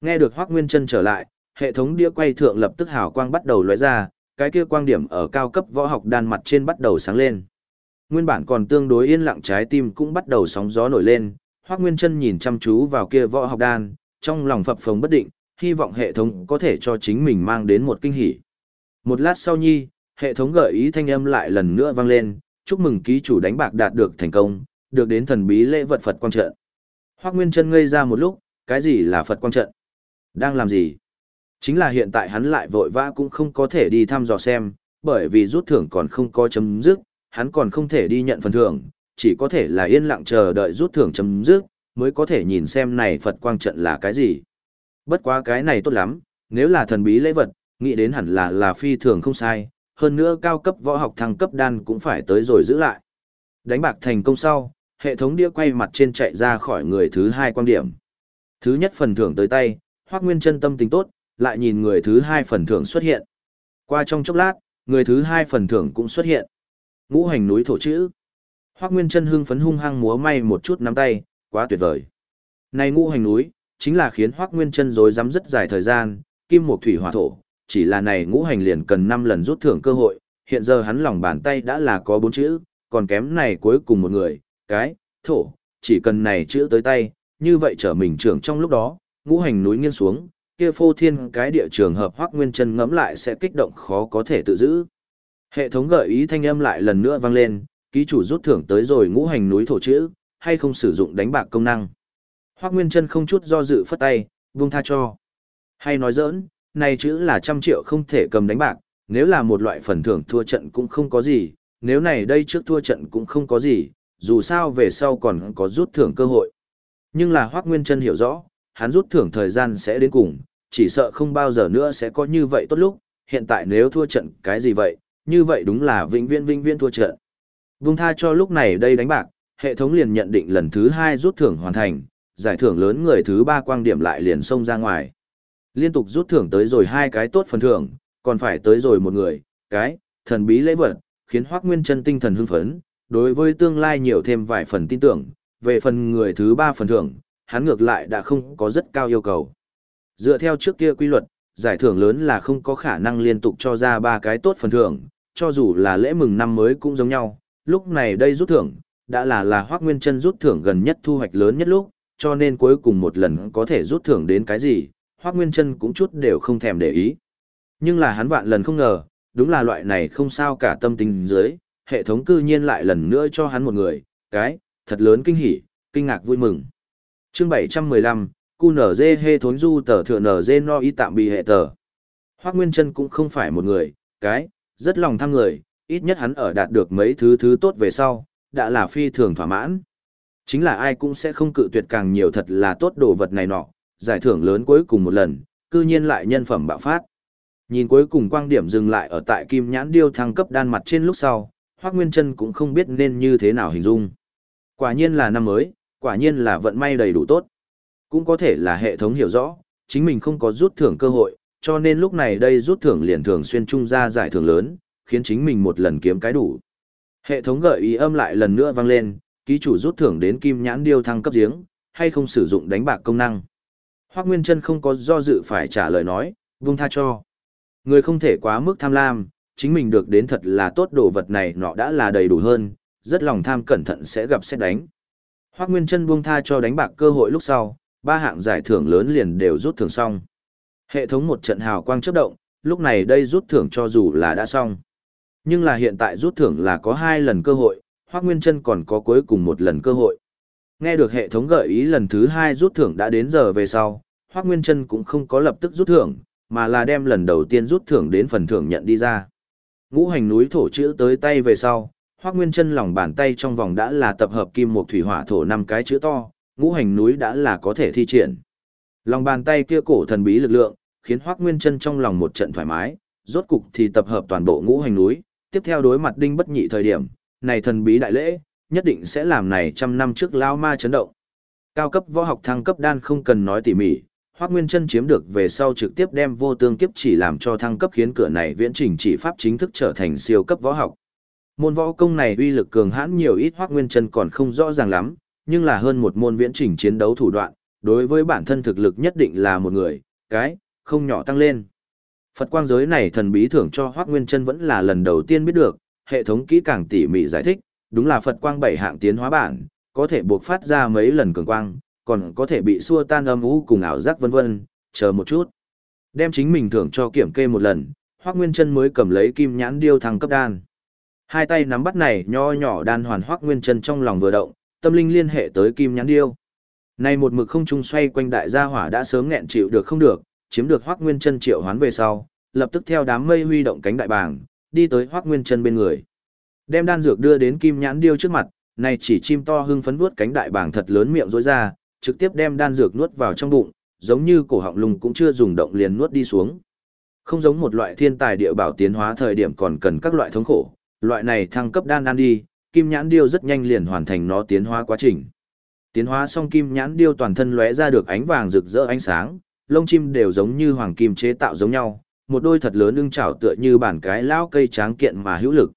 Nghe được Hoắc Nguyên Chân trở lại, hệ thống đĩa quay thượng lập tức hào quang bắt đầu lóe ra, cái kia quang điểm ở cao cấp võ học đan mặt trên bắt đầu sáng lên. Nguyên bản còn tương đối yên lặng trái tim cũng bắt đầu sóng gió nổi lên, Hoắc Nguyên Chân nhìn chăm chú vào kia võ học đan, trong lòng phập phồng bất định, hy vọng hệ thống có thể cho chính mình mang đến một kinh hỉ. Một lát sau nhi, hệ thống gợi ý thanh âm lại lần nữa vang lên, chúc mừng ký chủ đánh bạc đạt được thành công, được đến thần bí lễ vật Phật quang trận. Hoắc Nguyên Chân ngây ra một lúc, cái gì là Phật quang trận? Đang làm gì? Chính là hiện tại hắn lại vội vã cũng không có thể đi thăm dò xem, bởi vì rút thưởng còn không có chấm dứt, hắn còn không thể đi nhận phần thưởng, chỉ có thể là yên lặng chờ đợi rút thưởng chấm dứt, mới có thể nhìn xem này Phật quang trận là cái gì. Bất quá cái này tốt lắm, nếu là thần bí lễ vật, nghĩ đến hẳn là là phi thường không sai, hơn nữa cao cấp võ học thăng cấp đan cũng phải tới rồi giữ lại. Đánh bạc thành công sau, hệ thống đĩa quay mặt trên chạy ra khỏi người thứ hai quan điểm. Thứ nhất phần thưởng tới tay, Hoắc Nguyên chân tâm tình tốt, lại nhìn người thứ hai phần thưởng xuất hiện. Qua trong chốc lát, người thứ hai phần thưởng cũng xuất hiện. Ngũ hành núi thổ chữ. Hoắc Nguyên chân hưng phấn hung hăng múa may một chút nắm tay, quá tuyệt vời. Này ngũ hành núi, chính là khiến Hoắc Nguyên chân rối rắm rất dài thời gian, kim Mộc thủy hỏa thổ, chỉ là này ngũ hành liền cần 5 lần rút thưởng cơ hội, hiện giờ hắn lòng bàn tay đã là có 4 chữ, còn kém này cuối cùng một người, cái, thổ, chỉ cần này chữ tới tay, như vậy trở mình trưởng trong lúc đó, ngũ hành núi nghiêng xuống, kia phô thiên cái địa trường hợp hoác nguyên chân ngẫm lại sẽ kích động khó có thể tự giữ. Hệ thống gợi ý thanh âm lại lần nữa vang lên, ký chủ rút thưởng tới rồi ngũ hành núi thổ chữ, hay không sử dụng đánh bạc công năng. Hoác Nguyên Trân không chút do dự phất tay, vung tha cho. Hay nói giỡn, này chữ là trăm triệu không thể cầm đánh bạc, nếu là một loại phần thưởng thua trận cũng không có gì, nếu này đây trước thua trận cũng không có gì, dù sao về sau còn có rút thưởng cơ hội. Nhưng là Hoác Nguyên Trân hiểu rõ, hắn rút thưởng thời gian sẽ đến cùng, chỉ sợ không bao giờ nữa sẽ có như vậy tốt lúc, hiện tại nếu thua trận cái gì vậy, như vậy đúng là vĩnh viễn vĩnh viễn thua trận. Vung tha cho lúc này đây đánh bạc, hệ thống liền nhận định lần thứ hai rút thưởng hoàn thành, giải thưởng lớn người thứ ba quang điểm lại liền xông ra ngoài. Liên tục rút thưởng tới rồi hai cái tốt phần thưởng, còn phải tới rồi một người, cái, thần bí lễ vật, khiến Hoác Nguyên chân tinh thần hưng phấn, đối với tương lai nhiều thêm vài phần tin tưởng, về phần người thứ ba phần thưởng, hắn ngược lại đã không có rất cao yêu cầu. Dựa theo trước kia quy luật, giải thưởng lớn là không có khả năng liên tục cho ra ba cái tốt phần thưởng, cho dù là lễ mừng năm mới cũng giống nhau, lúc này đây rút thưởng, đã là là Hoác Nguyên chân rút thưởng gần nhất thu hoạch lớn nhất lúc, cho nên cuối cùng một lần có thể rút thưởng đến cái gì, Hoác Nguyên chân cũng chút đều không thèm để ý. Nhưng là hắn vạn lần không ngờ, đúng là loại này không sao cả tâm tình dưới, hệ thống cư nhiên lại lần nữa cho hắn một người, cái, thật lớn kinh hỉ, kinh ngạc vui mừng. chương 715, cu nở dê hê thốn du tờ thừa nở dê no y tạm bị hệ tờ. Hoác Nguyên chân cũng không phải một người, cái, rất lòng tham người, ít nhất hắn ở đạt được mấy thứ thứ tốt về sau, đã là phi thường thỏa mãn. Chính là ai cũng sẽ không cự tuyệt càng nhiều thật là tốt đồ vật này nọ, giải thưởng lớn cuối cùng một lần, cư nhiên lại nhân phẩm bạo phát. Nhìn cuối cùng quang điểm dừng lại ở tại kim nhãn điêu thăng cấp đan mặt trên lúc sau, Hoác Nguyên Trân cũng không biết nên như thế nào hình dung. Quả nhiên là năm mới, quả nhiên là vận may đầy đủ tốt. Cũng có thể là hệ thống hiểu rõ, chính mình không có rút thưởng cơ hội, cho nên lúc này đây rút thưởng liền thường xuyên trung ra giải thưởng lớn, khiến chính mình một lần kiếm cái đủ. Hệ thống gợi ý âm lại lần nữa vang lên, ký chủ rút thưởng đến kim nhãn điêu thăng cấp giếng, hay không sử dụng đánh bạc công năng. hoắc Nguyên chân không có do dự phải trả lời nói, vung tha cho. Người không thể quá mức tham lam, chính mình được đến thật là tốt đồ vật này nọ đã là đầy đủ hơn, rất lòng tham cẩn thận sẽ gặp xét đánh. hoắc Nguyên chân buông tha cho đánh bạc cơ hội lúc sau, ba hạng giải thưởng lớn liền đều rút thưởng xong. Hệ thống một trận hào quang chớp động, lúc này đây rút thưởng cho dù là đã xong. Nhưng là hiện tại rút thưởng là có hai lần cơ hội, Hoác Nguyên Trân còn có cuối cùng một lần cơ hội. Nghe được hệ thống gợi ý lần thứ hai rút thưởng đã đến giờ về sau, Hoác Nguyên Trân cũng không có lập tức rút thưởng, mà là đem lần đầu tiên rút thưởng đến phần thưởng nhận đi ra. Ngũ hành núi thổ chữ tới tay về sau, Hoác Nguyên Trân lòng bàn tay trong vòng đã là tập hợp kim một thủy hỏa thổ năm cái chữ to, ngũ hành núi đã là có thể thi triển. Lòng bàn tay kia cổ thần bí lực lượng, khiến Hoác Nguyên Trân trong lòng một trận thoải mái, rốt cục thì tập hợp toàn bộ ngũ hành núi, tiếp theo đối mặt đinh bất nhị thời điểm, này thần bí đại lễ, nhất định sẽ làm này trăm năm trước lao ma chấn động. Cao cấp võ học thăng cấp đan không cần nói tỉ mỉ, Hoắc Nguyên Chân chiếm được về sau trực tiếp đem vô tương kiếp chỉ làm cho thăng cấp khiến cửa này viễn trình chỉ pháp chính thức trở thành siêu cấp võ học. Môn võ công này uy lực cường hãn nhiều ít Hoắc Nguyên Chân còn không rõ ràng lắm, nhưng là hơn một môn viễn trình chiến đấu thủ đoạn, đối với bản thân thực lực nhất định là một người, cái, không nhỏ tăng lên. Phật quang giới này thần bí thưởng cho Hoắc Nguyên Chân vẫn là lần đầu tiên biết được, hệ thống kỹ càng tỉ mỉ giải thích, đúng là Phật quang bảy hạng tiến hóa bản, có thể buộc phát ra mấy lần cường quang, còn có thể bị xua tan âm u cùng ảo giác vân vân, chờ một chút. Đem chính mình thưởng cho kiểm kê một lần, Hoắc Nguyên Chân mới cầm lấy kim nhãn điêu thăng cấp đan. Hai tay nắm bắt này nho nhỏ đan hoàn Hoắc Nguyên Chân trong lòng vừa động, tâm linh liên hệ tới kim nhãn điêu. Này một mực không trung xoay quanh đại gia hỏa đã sớm nghẹn chịu được không được, chiếm được Hoắc Nguyên Chân triệu hoán về sau, lập tức theo đám mây huy động cánh đại bàng, đi tới Hoắc Nguyên Chân bên người. Đem đan dược đưa đến Kim Nhãn Điêu trước mặt, này chỉ chim to hưng phấn vuốt cánh đại bàng thật lớn miệng rỗi ra, trực tiếp đem đan dược nuốt vào trong bụng, giống như cổ họng lùng cũng chưa dùng động liền nuốt đi xuống. Không giống một loại thiên tài địa bảo tiến hóa thời điểm còn cần các loại thống khổ, loại này thăng cấp đan ăn đi, Kim Nhãn Điêu rất nhanh liền hoàn thành nó tiến hóa quá trình. Tiến hóa xong Kim Nhãn Điêu toàn thân lóe ra được ánh vàng rực rỡ ánh sáng, lông chim đều giống như hoàng kim chế tạo giống nhau, một đôi thật lớn ưng chảo tựa như bản cái lao cây tráng kiện mà hữu lực.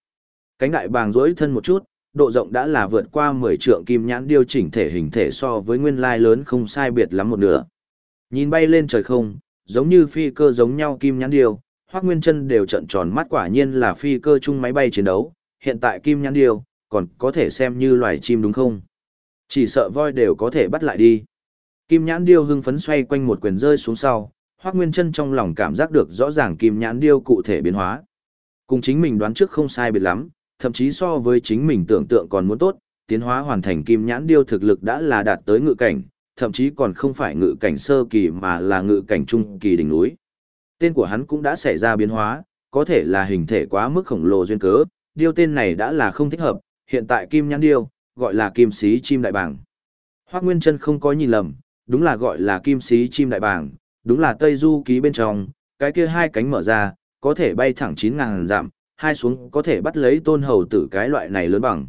Cánh đại bàng rỗi thân một chút, độ rộng đã là vượt qua 10 trượng kim nhãn điều chỉnh thể hình thể so với nguyên lai lớn không sai biệt lắm một nửa. Nhìn bay lên trời không, giống như phi cơ giống nhau kim nhãn điều. Hoắc Nguyên Chân đều trợn tròn mắt quả nhiên là phi cơ chung máy bay chiến đấu, hiện tại kim nhãn điều còn có thể xem như loài chim đúng không? Chỉ sợ voi đều có thể bắt lại đi. Kim nhãn điêu hưng phấn xoay quanh một quyền rơi xuống sau, Hoắc Nguyên Chân trong lòng cảm giác được rõ ràng kim nhãn điêu cụ thể biến hóa. Cùng chính mình đoán trước không sai biệt lắm, thậm chí so với chính mình tưởng tượng còn muốn tốt, tiến hóa hoàn thành kim nhãn điêu thực lực đã là đạt tới ngự cảnh, thậm chí còn không phải ngự cảnh sơ kỳ mà là ngự cảnh trung kỳ đỉnh núi. Tên của hắn cũng đã xảy ra biến hóa, có thể là hình thể quá mức khổng lồ duyên cớ, điêu tên này đã là không thích hợp, hiện tại kim nhãn điêu, gọi là kim sĩ chim đại bàng. Hoắc Nguyên Trân không có nhìn lầm, đúng là gọi là kim sĩ chim đại bàng, đúng là Tây Du ký bên trong, cái kia hai cánh mở ra, có thể bay thẳng 9.000 dặm, hai xuống có thể bắt lấy tôn hầu tử cái loại này lớn bằng.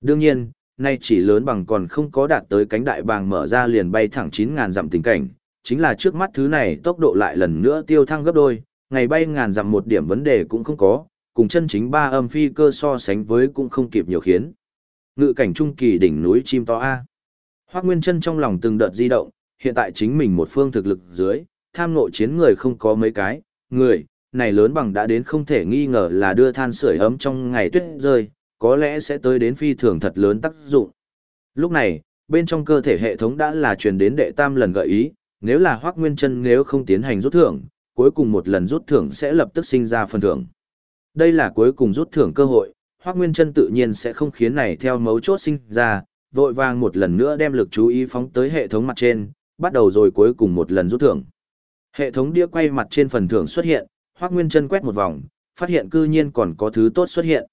Đương nhiên, nay chỉ lớn bằng còn không có đạt tới cánh đại bàng mở ra liền bay thẳng 9.000 dặm tình cảnh, chính là trước mắt thứ này tốc độ lại lần nữa tiêu thăng gấp đôi, ngày bay ngàn dặm một điểm vấn đề cũng không có, cùng chân chính ba âm phi cơ so sánh với cũng không kịp nhiều khiến. Ngự cảnh trung kỳ đỉnh núi chim to A. Hoác Nguyên chân trong lòng từng đợt di động, hiện tại chính mình một phương thực lực dưới, tham ngộ chiến người không có mấy cái, người, này lớn bằng đã đến không thể nghi ngờ là đưa than sưởi ấm trong ngày tuyết rơi, có lẽ sẽ tới đến phi thường thật lớn tác dụng. Lúc này, bên trong cơ thể hệ thống đã là truyền đến đệ tam lần gợi ý, nếu là Hoắc Nguyên Chân nếu không tiến hành rút thưởng, cuối cùng một lần rút thưởng sẽ lập tức sinh ra phần thưởng. Đây là cuối cùng rút thưởng cơ hội, Hoắc Nguyên Chân tự nhiên sẽ không khiến này theo mấu chốt sinh ra, vội vàng một lần nữa đem lực chú ý phóng tới hệ thống mặt trên, bắt đầu rồi cuối cùng một lần rút thưởng. Hệ thống đĩa quay mặt trên phần thưởng xuất hiện, Hoắc Nguyên Chân quét một vòng, phát hiện cư nhiên còn có thứ tốt xuất hiện.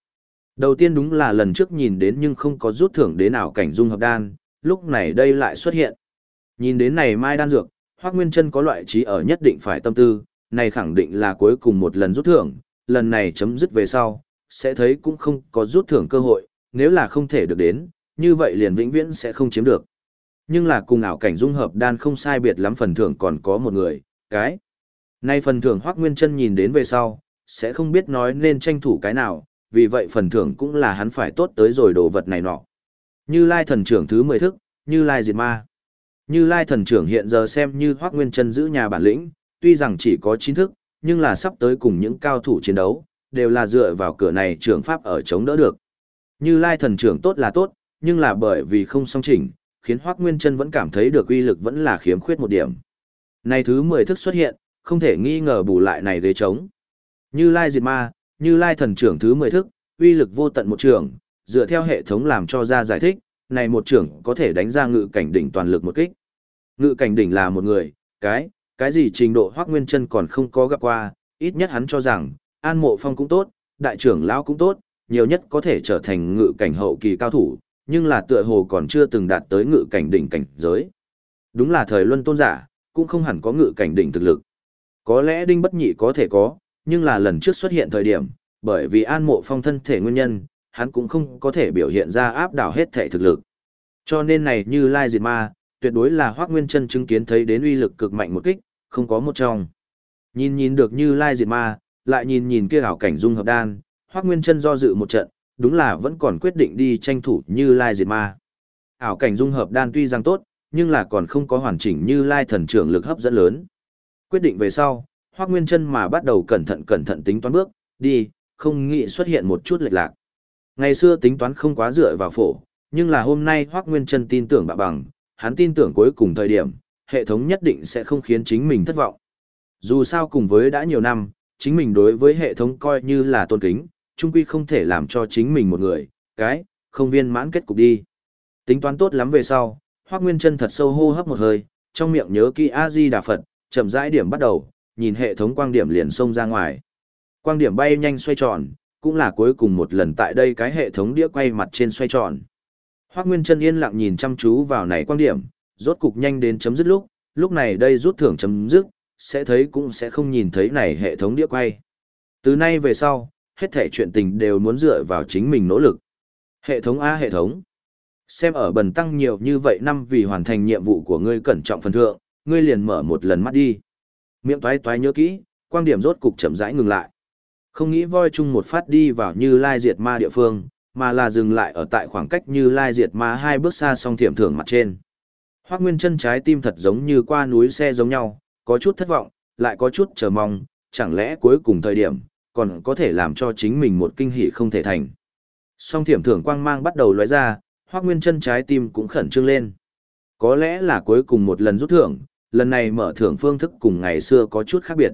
Đầu tiên đúng là lần trước nhìn đến nhưng không có rút thưởng đến nào cảnh dung hợp đan, lúc này đây lại xuất hiện. Nhìn đến này mai đan dược, Hoắc Nguyên Chân có loại trí ở nhất định phải tâm tư, này khẳng định là cuối cùng một lần rút thưởng, lần này chấm dứt về sau, sẽ thấy cũng không có rút thưởng cơ hội, nếu là không thể được đến, như vậy liền vĩnh viễn sẽ không chiếm được. Nhưng là cùng ảo cảnh dung hợp đan không sai biệt lắm phần thưởng còn có một người, cái. Nay phần thưởng Hoắc Nguyên Chân nhìn đến về sau, sẽ không biết nói nên tranh thủ cái nào, vì vậy phần thưởng cũng là hắn phải tốt tới rồi đồ vật này nọ. Như Lai thần trưởng thứ 10 thức, Như Lai diệt ma. Như Lai thần trưởng hiện giờ xem như Hoắc Nguyên Chân giữ nhà bản lĩnh, tuy rằng chỉ có 9 thức, nhưng là sắp tới cùng những cao thủ chiến đấu, đều là dựa vào cửa này trưởng pháp ở chống đỡ được. Như Lai thần trưởng tốt là tốt, nhưng là bởi vì không song chỉnh, khiến Hoắc Nguyên Chân vẫn cảm thấy được uy lực vẫn là khiếm khuyết một điểm. Này thứ 10 thức xuất hiện, không thể nghi ngờ bù lại này ghế trống. Như Lai diệt ma, Như Lai thần trưởng thứ 10 thức, uy lực vô tận một trường dựa theo hệ thống làm cho ra giải thích, này một trưởng có thể đánh ra ngự cảnh đỉnh toàn lực một kích. Ngự cảnh đỉnh là một người, cái, cái gì trình độ Hoắc Nguyên Chân còn không có gặp qua, ít nhất hắn cho rằng, An Mộ Phong cũng tốt, đại trưởng lão cũng tốt, nhiều nhất có thể trở thành ngự cảnh hậu kỳ cao thủ, nhưng là tựa hồ còn chưa từng đạt tới ngự cảnh đỉnh cảnh giới. Đúng là thời luân tôn giả, cũng không hẳn có ngự cảnh đỉnh thực lực. Có lẽ Đinh Bất Nhị có thể có, nhưng là lần trước xuất hiện thời điểm, bởi vì An Mộ Phong thân thể nguyên nhân, hắn cũng không có thể biểu hiện ra áp đảo hết thể thực lực. Cho nên này như Lai Diệt Ma, tuyệt đối là Hoắc Nguyên Chân chứng kiến thấy đến uy lực cực mạnh một kích, không có một trong. Nhìn nhìn được như Lai Diệt Ma, lại nhìn nhìn kia ảo cảnh dung hợp đan, Hoắc Nguyên Chân do dự một trận, đúng là vẫn còn quyết định đi tranh thủ như Lai Diệt Ma. Ảo cảnh dung hợp đan tuy rằng tốt, nhưng là còn không có hoàn chỉnh như Lai thần trưởng lực hấp dẫn lớn. Quyết định về sau, Hoắc Nguyên Chân mà bắt đầu cẩn thận cẩn thận tính toán bước, đi, không nghĩ xuất hiện một chút lệch lạc. Ngày xưa tính toán không quá dựa vào phổ, nhưng là hôm nay Hoắc Nguyên Chân tin tưởng bạ bằng, hắn tin tưởng cuối cùng thời điểm, hệ thống nhất định sẽ không khiến chính mình thất vọng. Dù sao cùng với đã nhiều năm, chính mình đối với hệ thống coi như là tôn kính, trung quy không thể làm cho chính mình một người, cái, không viên mãn kết cục đi. Tính toán tốt lắm về sau, Hoắc Nguyên Chân thật sâu hô hấp một hơi, trong miệng nhớ kỹ A Di Đà Phật, chậm rãi điểm bắt đầu, nhìn hệ thống quang điểm liền xông ra ngoài. Quang điểm bay nhanh xoay tròn, cũng là cuối cùng một lần tại đây cái hệ thống đĩa quay mặt trên xoay tròn. Hoắc Nguyên Chân yên lặng nhìn chăm chú vào này quang điểm, rốt cục nhanh đến chấm dứt lúc, lúc này đây rút thưởng chấm dứt, sẽ thấy cũng sẽ không nhìn thấy này hệ thống đĩa quay. Từ nay về sau, hết thể chuyện tình đều muốn dựa vào chính mình nỗ lực. Hệ thống A hệ thống. Xem ở bần tăng nhiều như vậy năm vì hoàn thành nhiệm vụ của ngươi cẩn trọng phần thượng, ngươi liền mở một lần mắt đi. Miệng toái toái nhớ kỹ, quan điểm rốt cục chậm rãi ngừng lại. Không nghĩ voi chung một phát đi vào như lai diệt ma địa phương, mà là dừng lại ở tại khoảng cách như lai diệt ma hai bước xa song thiểm thưởng mặt trên. Hoác Nguyên chân trái tim thật giống như qua núi xe giống nhau, có chút thất vọng, lại có chút chờ mong, chẳng lẽ cuối cùng thời điểm, còn có thể làm cho chính mình một kinh hỉ không thể thành. Song thiểm thưởng quang mang bắt đầu lóe ra, hoác Nguyên Chân trái tim cũng khẩn trương lên. Có lẽ là cuối cùng một lần rút thưởng, lần này mở thưởng phương thức cùng ngày xưa có chút khác biệt.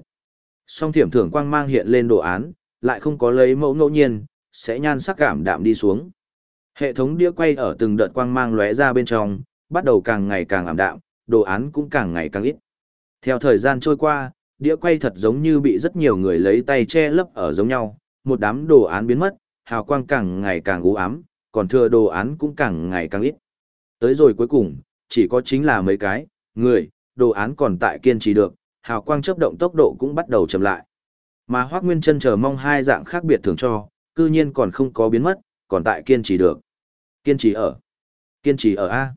Song thiểm thưởng quang mang hiện lên đồ án, lại không có lấy mẫu ngẫu nhiên, sẽ nhan sắc cảm đạm đi xuống. Hệ thống đĩa quay ở từng đợt quang mang lóe ra bên trong, bắt đầu càng ngày càng ảm đạm, đồ án cũng càng ngày càng ít. Theo thời gian trôi qua, đĩa quay thật giống như bị rất nhiều người lấy tay che lấp ở giống nhau, một đám đồ án biến mất, hào quang càng ngày càng u ám, còn thừa đồ án cũng càng ngày càng ít. Tới rồi cuối cùng, chỉ có chính là mấy cái, người, đồ án còn tại kiên trì được, hào quang chấp động tốc độ cũng bắt đầu chậm lại. Mà Hoắc Nguyên Chân chờ mong hai dạng khác biệt thường cho, cư nhiên còn không có biến mất, còn tại kiên trì được. Kiên trì ở. Kiên trì ở a.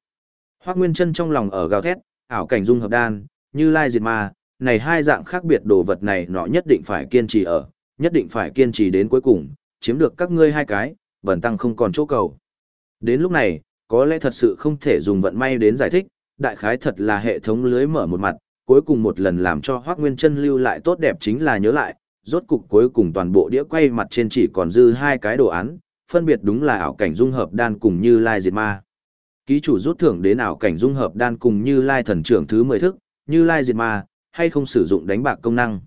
Hoắc Nguyên Chân trong lòng ở gào thét, ảo cảnh dung hợp đan, như lai diệt ma, này hai dạng khác biệt đồ vật này nó nhất định phải kiên trì ở, nhất định phải kiên trì đến cuối cùng, chiếm được các ngươi hai cái, bẩn tăng không còn chỗ cầu. Đến lúc này, có lẽ thật sự không thể dùng vận may đến giải thích, đại khái thật là hệ thống lưới mở một mặt, cuối cùng một lần làm cho Hoắc Nguyên Chân lưu lại tốt đẹp chính là nhớ lại, rốt cục cuối cùng toàn bộ đĩa quay mặt trên chỉ còn dư hai cái đồ án, phân biệt đúng là ảo cảnh dung hợp đan cùng như lai diệt ma. Ký chủ rút thưởng đến ảo cảnh dung hợp đan cùng như lai thần trưởng thứ 10 thức, như lai diệt ma, hay không sử dụng đánh bạc công năng.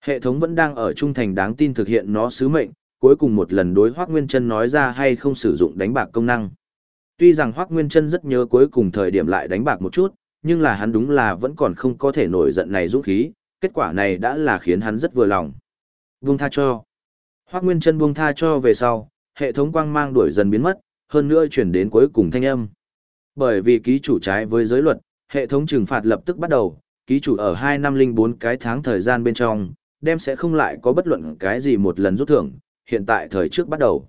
Hệ thống vẫn đang ở trung thành đáng tin thực hiện nó sứ mệnh, cuối cùng một lần đối Hoắc Nguyên Trân nói ra hay không sử dụng đánh bạc công năng. Tuy rằng Hoắc Nguyên Trân rất nhớ cuối cùng thời điểm lại đánh bạc một chút, nhưng là hắn đúng là vẫn còn không có thể nổi giận này dũng khí, kết quả này đã là khiến hắn rất vừa lòng. Buông tha cho. Hoắc Nguyên Trân buông tha cho về sau, hệ thống quang mang đuổi dần biến mất, hơn nữa chuyển đến cuối cùng thanh âm. Bởi vì ký chủ trái với giới luật, hệ thống trừng phạt lập tức bắt đầu, ký chủ ở 2 năm linh bốn cái tháng thời gian bên trong, đem sẽ không lại có bất luận cái gì một lần rút thưởng, hiện tại thời trước bắt đầu.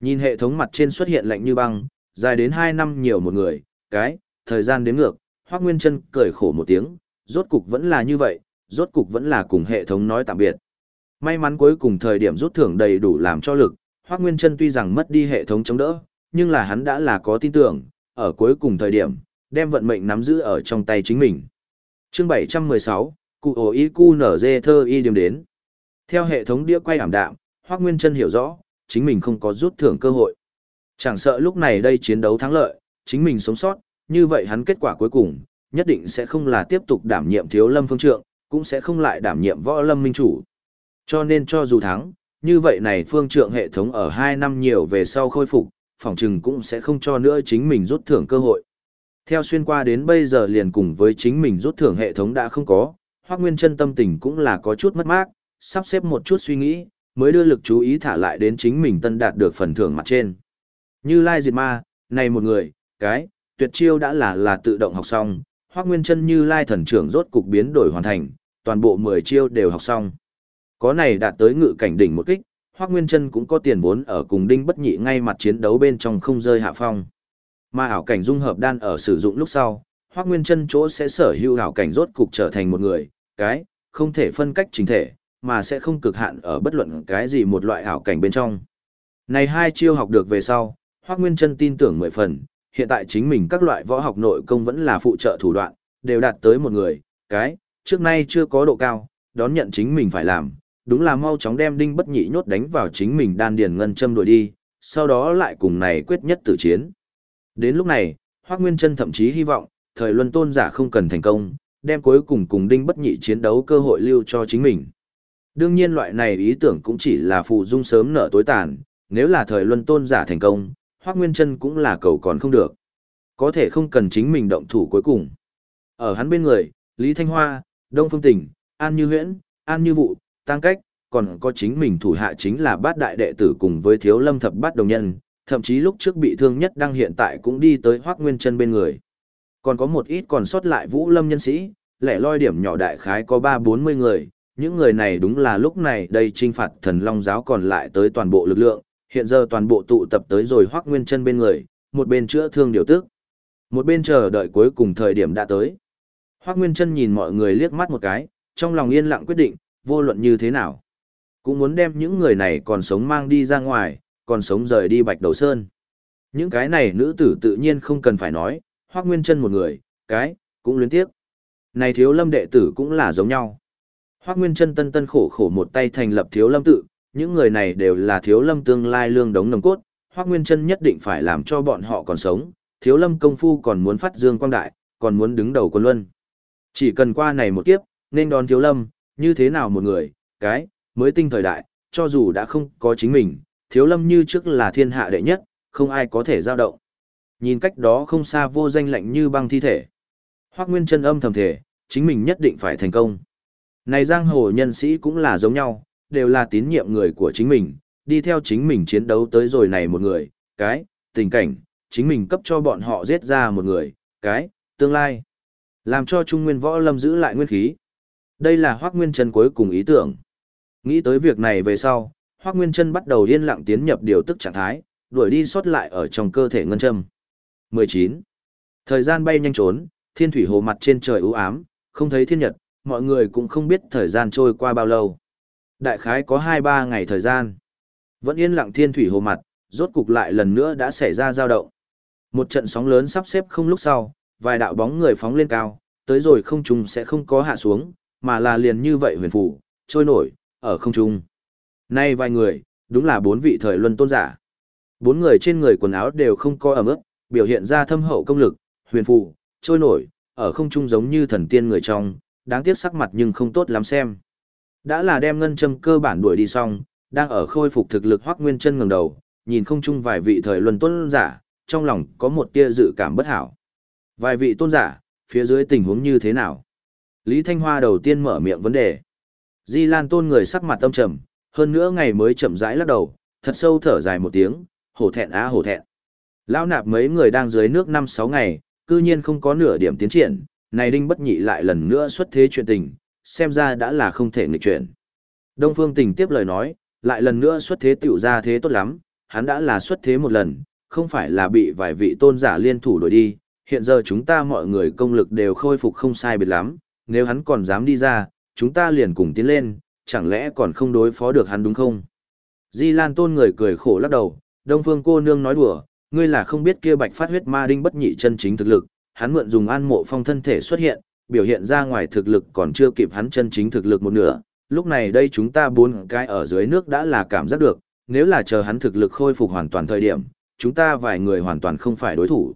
Nhìn hệ thống mặt trên xuất hiện lạnh như băng, dài đến 2 năm nhiều một người, cái, thời gian đến ngược, Hoác Nguyên Trân cười khổ một tiếng, rốt cục vẫn là như vậy, rốt cục vẫn là cùng hệ thống nói tạm biệt. May mắn cuối cùng thời điểm rút thưởng đầy đủ làm cho lực, Hoác Nguyên Trân tuy rằng mất đi hệ thống chống đỡ, nhưng là hắn đã là có tin tưởng, ở cuối cùng thời điểm, đem vận mệnh nắm giữ ở trong tay chính mình. Chương 716, Cụ ổ y cu nở dê thơ y điểm đến. Theo hệ thống đĩa quay ảm đạm, Hoác Nguyên Trân hiểu rõ, chính mình không có rút thưởng cơ hội. Chẳng sợ lúc này đây chiến đấu thắng lợi, chính mình sống sót, như vậy hắn kết quả cuối cùng, nhất định sẽ không là tiếp tục đảm nhiệm thiếu lâm phương trượng, cũng sẽ không lại đảm nhiệm võ lâm minh chủ. Cho nên cho dù thắng, như vậy này phương trượng hệ thống ở 2 năm nhiều về sau khôi phục, phòng trừng cũng sẽ không cho nữa chính mình rút thưởng cơ hội. Theo xuyên qua đến bây giờ liền cùng với chính mình rút thưởng hệ thống đã không có, Hoắc Nguyên Chân tâm tình cũng là có chút mất mát, sắp xếp một chút suy nghĩ, mới đưa lực chú ý thả lại đến chính mình tân đạt được phần thưởng mặt trên. Như Lai Diệt Ma, này một người, cái, tuyệt chiêu đã là là tự động học xong, Hoắc Nguyên Chân Như Lai thần trưởng rốt cục biến đổi hoàn thành, toàn bộ 10 chiêu đều học xong. Có này đạt tới ngự cảnh đỉnh một kích, Hoắc Nguyên Chân cũng có tiền vốn ở cùng Đinh Bất Nhị ngay mặt chiến đấu bên trong không rơi hạ phong. Mà ảo cảnh dung hợp đan ở sử dụng lúc sau, Hoắc Nguyên Chân chỗ sẽ sở hữu ảo cảnh rốt cục trở thành một người, cái, không thể phân cách chính thể, mà sẽ không cực hạn ở bất luận cái gì một loại ảo cảnh bên trong. Này hai chiêu học được về sau, Hoắc Nguyên Chân tin tưởng mười phần, hiện tại chính mình các loại võ học nội công vẫn là phụ trợ thủ đoạn, đều đạt tới một người, cái, trước nay chưa có độ cao, đón nhận chính mình phải làm, đúng là mau chóng đem đinh bất nhị nhốt đánh vào chính mình đan điền ngân châm đuổi đi, sau đó lại cùng này quyết nhất tử chiến. Đến lúc này, Hoác Nguyên Trân thậm chí hy vọng, thời luân tôn giả không cần thành công, đem cuối cùng cùng đinh bất nhị chiến đấu cơ hội lưu cho chính mình. Đương nhiên loại này ý tưởng cũng chỉ là phụ dung sớm nở tối tàn, nếu là thời luân tôn giả thành công, Hoác Nguyên Trân cũng là cầu còn không được. Có thể không cần chính mình động thủ cuối cùng. Ở hắn bên người, Lý Thanh Hoa, Đông Phương Tỉnh, An Như Huyễn, An Như Vụ, Tăng Cách, còn có chính mình thủ hạ chính là bát đại đệ tử cùng với thiếu lâm thập bát đồng nhân, thậm chí lúc trước bị thương nhất đang hiện tại cũng đi tới Hoác Nguyên Trân bên người. Còn có một ít còn sót lại vũ lâm nhân sĩ, lẻ loi điểm nhỏ đại khái có ba bốn mươi người, những người này đúng là lúc này đây trinh phạt thần long giáo còn lại tới toàn bộ lực lượng, hiện giờ toàn bộ tụ tập tới rồi Hoác Nguyên Trân bên người, một bên chữa thương điều tức, một bên chờ đợi cuối cùng thời điểm đã tới. Hoác Nguyên Trân nhìn mọi người liếc mắt một cái, trong lòng yên lặng quyết định, vô luận như thế nào. Cũng muốn đem những người này còn sống mang đi ra ngoài, còn sống rời đi Bạch Đầu Sơn. Những cái này nữ tử tự nhiên không cần phải nói, Hoác Nguyên chân một người, cái, cũng luyến tiếc. Này thiếu lâm đệ tử cũng là giống nhau. Hoác Nguyên chân tân tân khổ khổ một tay thành lập thiếu lâm tự, những người này đều là thiếu lâm tương lai lương đống nồng cốt, Hoác Nguyên chân nhất định phải làm cho bọn họ còn sống, thiếu lâm công phu còn muốn phát dương quang đại, còn muốn đứng đầu quân luân. Chỉ cần qua này một kiếp, nên đón thiếu lâm, như thế nào một người, cái, mới tinh thời đại, cho dù đã không có chính mình, thiếu lâm như trước là thiên hạ đệ nhất, không ai có thể giao động. Nhìn cách đó không xa vô danh lạnh như băng thi thể. Hoác Nguyên chân âm thầm thể, chính mình nhất định phải thành công. Này giang hồ nhân sĩ cũng là giống nhau, đều là tín nhiệm người của chính mình, đi theo chính mình chiến đấu tới rồi này một người, cái, tình cảnh, chính mình cấp cho bọn họ giết ra một người, cái, tương lai. Làm cho Trung Nguyên Võ Lâm giữ lại nguyên khí. Đây là Hoác Nguyên Trân cuối cùng ý tưởng. Nghĩ tới việc này về sau, Hoắc Nguyên Trân bắt đầu yên lặng tiến nhập điều tức trạng thái, đuổi đi sót lại ở trong cơ thể ngân châm. 19. Thời gian bay nhanh trốn, thiên thủy hồ mặt trên trời u ám, không thấy thiên nhật, mọi người cũng không biết thời gian trôi qua bao lâu. Đại khái có 2-3 ngày thời gian. Vẫn yên lặng thiên thủy hồ mặt, rốt cục lại lần nữa đã xảy ra dao động. Một trận sóng lớn sắp xếp không lúc sau, vài đạo bóng người phóng lên cao, tới rồi không trung sẽ không có hạ xuống, mà là liền như vậy huyền phủ, trôi nổi, ở không trung. Nay vài người, đúng là bốn vị thời luân tôn giả. Bốn người trên người quần áo đều không có ẩm ướt, biểu hiện ra thâm hậu công lực, huyền phù, trôi nổi, ở không trung giống như thần tiên người trong, đáng tiếc sắc mặt nhưng không tốt lắm xem. Đã là đem ngân châm cơ bản đuổi đi xong, đang ở khôi phục thực lực hoắc nguyên chân ngẩng đầu, nhìn không trung vài vị thời luân tôn giả, trong lòng có một tia dự cảm bất hảo. Vài vị tôn giả, phía dưới tình huống như thế nào? Lý Thanh Hoa đầu tiên mở miệng vấn đề. Di Lan tôn người sắc mặt tâm trầm, hơn nữa ngày mới chậm rãi lắc đầu, thật sâu thở dài một tiếng, hổ thẹn á hổ thẹn. Lão nạp mấy người đang dưới nước 5-6 ngày, cư nhiên không có nửa điểm tiến triển, này đinh bất nhị lại lần nữa xuất thế chuyện tình, xem ra đã là không thể nghịch chuyển. Đông Phương Tình tiếp lời nói, lại lần nữa xuất thế tiểu ra thế tốt lắm, hắn đã là xuất thế một lần, không phải là bị vài vị tôn giả liên thủ đổi đi, hiện giờ chúng ta mọi người công lực đều khôi phục không sai biệt lắm, nếu hắn còn dám đi ra, chúng ta liền cùng tiến lên, chẳng lẽ còn không đối phó được hắn đúng không? Di Lan Tôn người cười khổ lắc đầu, Đông Phương cô nương nói đùa, ngươi là không biết kia bạch phát huyết ma đinh bất nhị chân chính thực lực, hắn mượn dùng an mộ phong thân thể xuất hiện, biểu hiện ra ngoài thực lực còn chưa kịp hắn chân chính thực lực một nửa. Lúc này đây chúng ta bốn cái ở dưới nước đã là cảm giác được, nếu là chờ hắn thực lực khôi phục hoàn toàn thời điểm, chúng ta vài người hoàn toàn không phải đối thủ.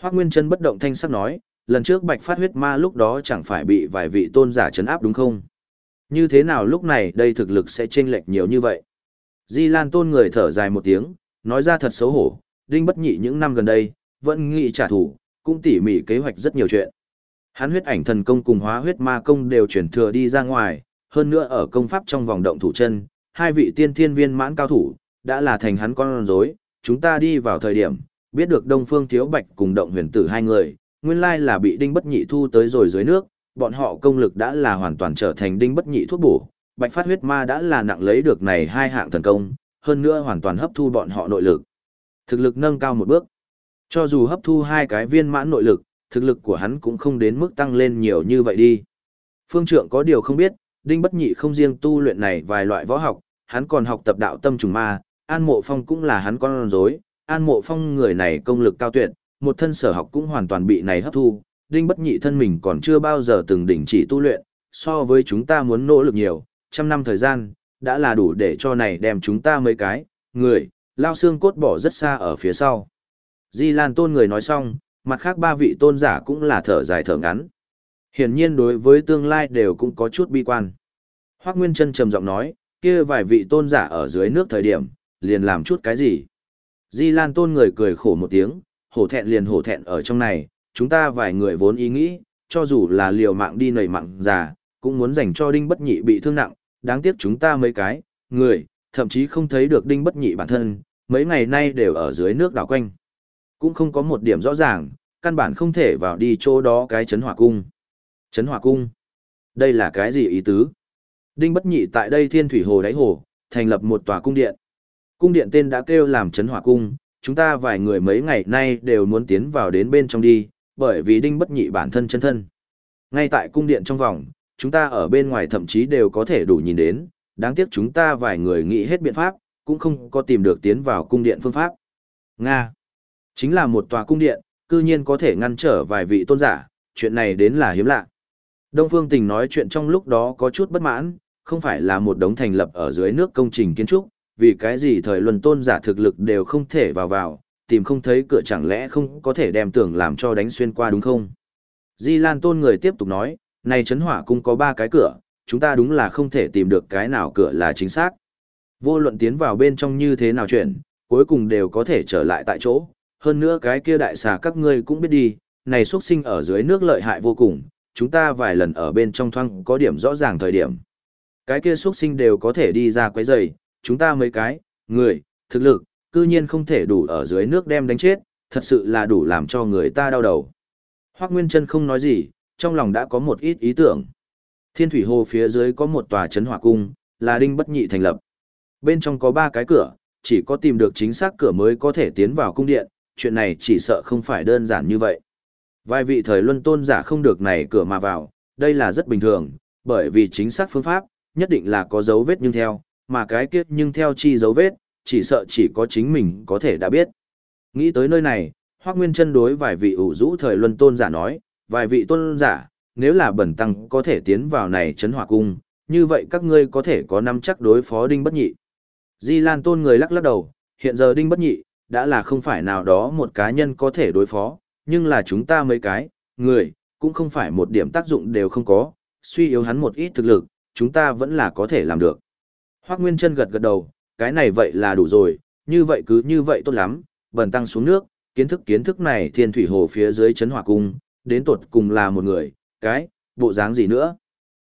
Hoắc Nguyên chân bất động thanh sắc nói, lần trước bạch phát huyết ma lúc đó chẳng phải bị vài vị tôn giả chấn áp đúng không? Như thế nào lúc này đây thực lực sẽ chênh lệch nhiều như vậy? Di Lan tôn người thở dài một tiếng, nói ra thật xấu hổ, đinh bất nhị những năm gần đây, vẫn nghĩ trả thù, cũng tỉ mỉ kế hoạch rất nhiều chuyện. Hắn huyết ảnh thần công cùng hóa huyết ma công đều chuyển thừa đi ra ngoài, hơn nữa ở công pháp trong vòng động thủ chân, hai vị tiên thiên viên mãn cao thủ, đã là thành hắn con rối. chúng ta đi vào thời điểm, biết được Đông Phương Thiếu Bạch cùng động huyền tử hai người, nguyên lai là bị đinh bất nhị thu tới rồi dưới nước, bọn họ công lực đã là hoàn toàn trở thành đinh bất nhị thuốc bổ, bạch phát huyết ma đã là nặng lấy được này hai hạng thần công, hơn nữa hoàn toàn hấp thu bọn họ nội lực. Thực lực nâng cao một bước. Cho dù hấp thu hai cái viên mãn nội lực, thực lực của hắn cũng không đến mức tăng lên nhiều như vậy đi. Phương trượng có điều không biết, đinh bất nhị không riêng tu luyện này vài loại võ học, hắn còn học tập đạo tâm trùng ma, an mộ phong cũng là hắn con rối, an mộ phong người này công lực cao tuyệt, một thân sở học cũng hoàn toàn bị này hấp thu, đinh bất nhị thân mình còn chưa bao giờ từng đỉnh chỉ tu luyện, so với chúng ta muốn nỗ lực nhiều, trăm năm thời gian, đã là đủ để cho này đem chúng ta mấy cái, người, lao xương cốt bỏ rất xa ở phía sau. Di Lan tôn người nói xong, mặt khác ba vị tôn giả cũng là thở dài thở ngắn. Hiển nhiên đối với tương lai đều cũng có chút bi quan. Hoác Nguyên Trân trầm giọng nói, kia vài vị tôn giả ở dưới nước thời điểm, liền làm chút cái gì. Di Lan tôn người cười khổ một tiếng, hổ thẹn liền hổ thẹn ở trong này, chúng ta vài người vốn ý nghĩ, cho dù là liều mạng đi nảy mạng già, cũng muốn dành cho đinh bất nhị bị thương nặng, đáng tiếc chúng ta mấy cái, người, thậm chí không thấy được đinh bất nhị bản thân, mấy ngày nay đều ở dưới nước đảo quanh. Cũng không có một điểm rõ ràng, căn bản không thể vào đi chỗ đó cái chấn hỏa cung. Chấn hỏa cung? Đây là cái gì ý tứ? Đinh bất nhị tại đây thiên thủy hồ đáy hồ, thành lập một tòa cung điện. Cung điện tên đã kêu làm chấn hỏa cung, chúng ta vài người mấy ngày nay đều muốn tiến vào đến bên trong đi, bởi vì đinh bất nhị bản thân chân thân. Ngay tại cung điện trong vòng, chúng ta ở bên ngoài thậm chí đều có thể đủ nhìn đến, đáng tiếc chúng ta vài người nghĩ hết biện pháp, cũng không có tìm được tiến vào cung điện phương pháp. Nga. Chính là một tòa cung điện, cư nhiên có thể ngăn trở vài vị tôn giả, chuyện này đến là hiếm lạ. Đông Phương Tình nói chuyện trong lúc đó có chút bất mãn, không phải là một đống thành lập ở dưới nước công trình kiến trúc, vì cái gì thời luân tôn giả thực lực đều không thể vào vào, tìm không thấy cửa chẳng lẽ không có thể đem tưởng làm cho đánh xuyên qua đúng không? Di Lan tôn người tiếp tục nói, này chấn hỏa cung có ba cái cửa, chúng ta đúng là không thể tìm được cái nào cửa là chính xác. Vô luận tiến vào bên trong như thế nào chuyện, cuối cùng đều có thể trở lại tại chỗ. Hơn nữa cái kia đại xà các ngươi cũng biết đi, này xuất sinh ở dưới nước lợi hại vô cùng, chúng ta vài lần ở bên trong thoang có điểm rõ ràng thời điểm. Cái kia xuất sinh đều có thể đi ra quấy rầy, chúng ta mấy cái, người, thực lực, cư nhiên không thể đủ ở dưới nước đem đánh chết, thật sự là đủ làm cho người ta đau đầu. Hoác Nguyên Trân không nói gì, trong lòng đã có một ít ý tưởng. Thiên thủy hồ phía dưới có một tòa Trấn hỏa cung, là đinh bất nhị thành lập. Bên trong có ba cái cửa, chỉ có tìm được chính xác cửa mới có thể tiến vào cung điện, chuyện này chỉ sợ không phải đơn giản như vậy. Vài vị thời luân tôn giả không được này cửa mà vào, đây là rất bình thường, bởi vì chính xác phương pháp, nhất định là có dấu vết nhưng theo, mà cái kiếp nhưng theo chi dấu vết, chỉ sợ chỉ có chính mình có thể đã biết. Nghĩ tới nơi này, Hoác Nguyên chân đối vài vị ủ rũ thời luân tôn giả nói, vài vị tôn giả, nếu là bẩn tăng có thể tiến vào này chấn hỏa cung, như vậy các ngươi có thể có năm chắc đối phó đinh bất nhị. Di Lan tôn người lắc lắc đầu, hiện giờ đinh bất nhị, đã là không phải nào đó một cá nhân có thể đối phó, nhưng là chúng ta mấy cái, người, cũng không phải một điểm tác dụng đều không có, suy yếu hắn một ít thực lực, chúng ta vẫn là có thể làm được. Hoác Nguyên chân gật gật đầu, cái này vậy là đủ rồi, như vậy cứ như vậy tốt lắm, bần tăng xuống nước, kiến thức kiến thức này thiên thủy hồ phía dưới chấn hỏa cung, đến tột cùng là một người, cái, bộ dáng gì nữa.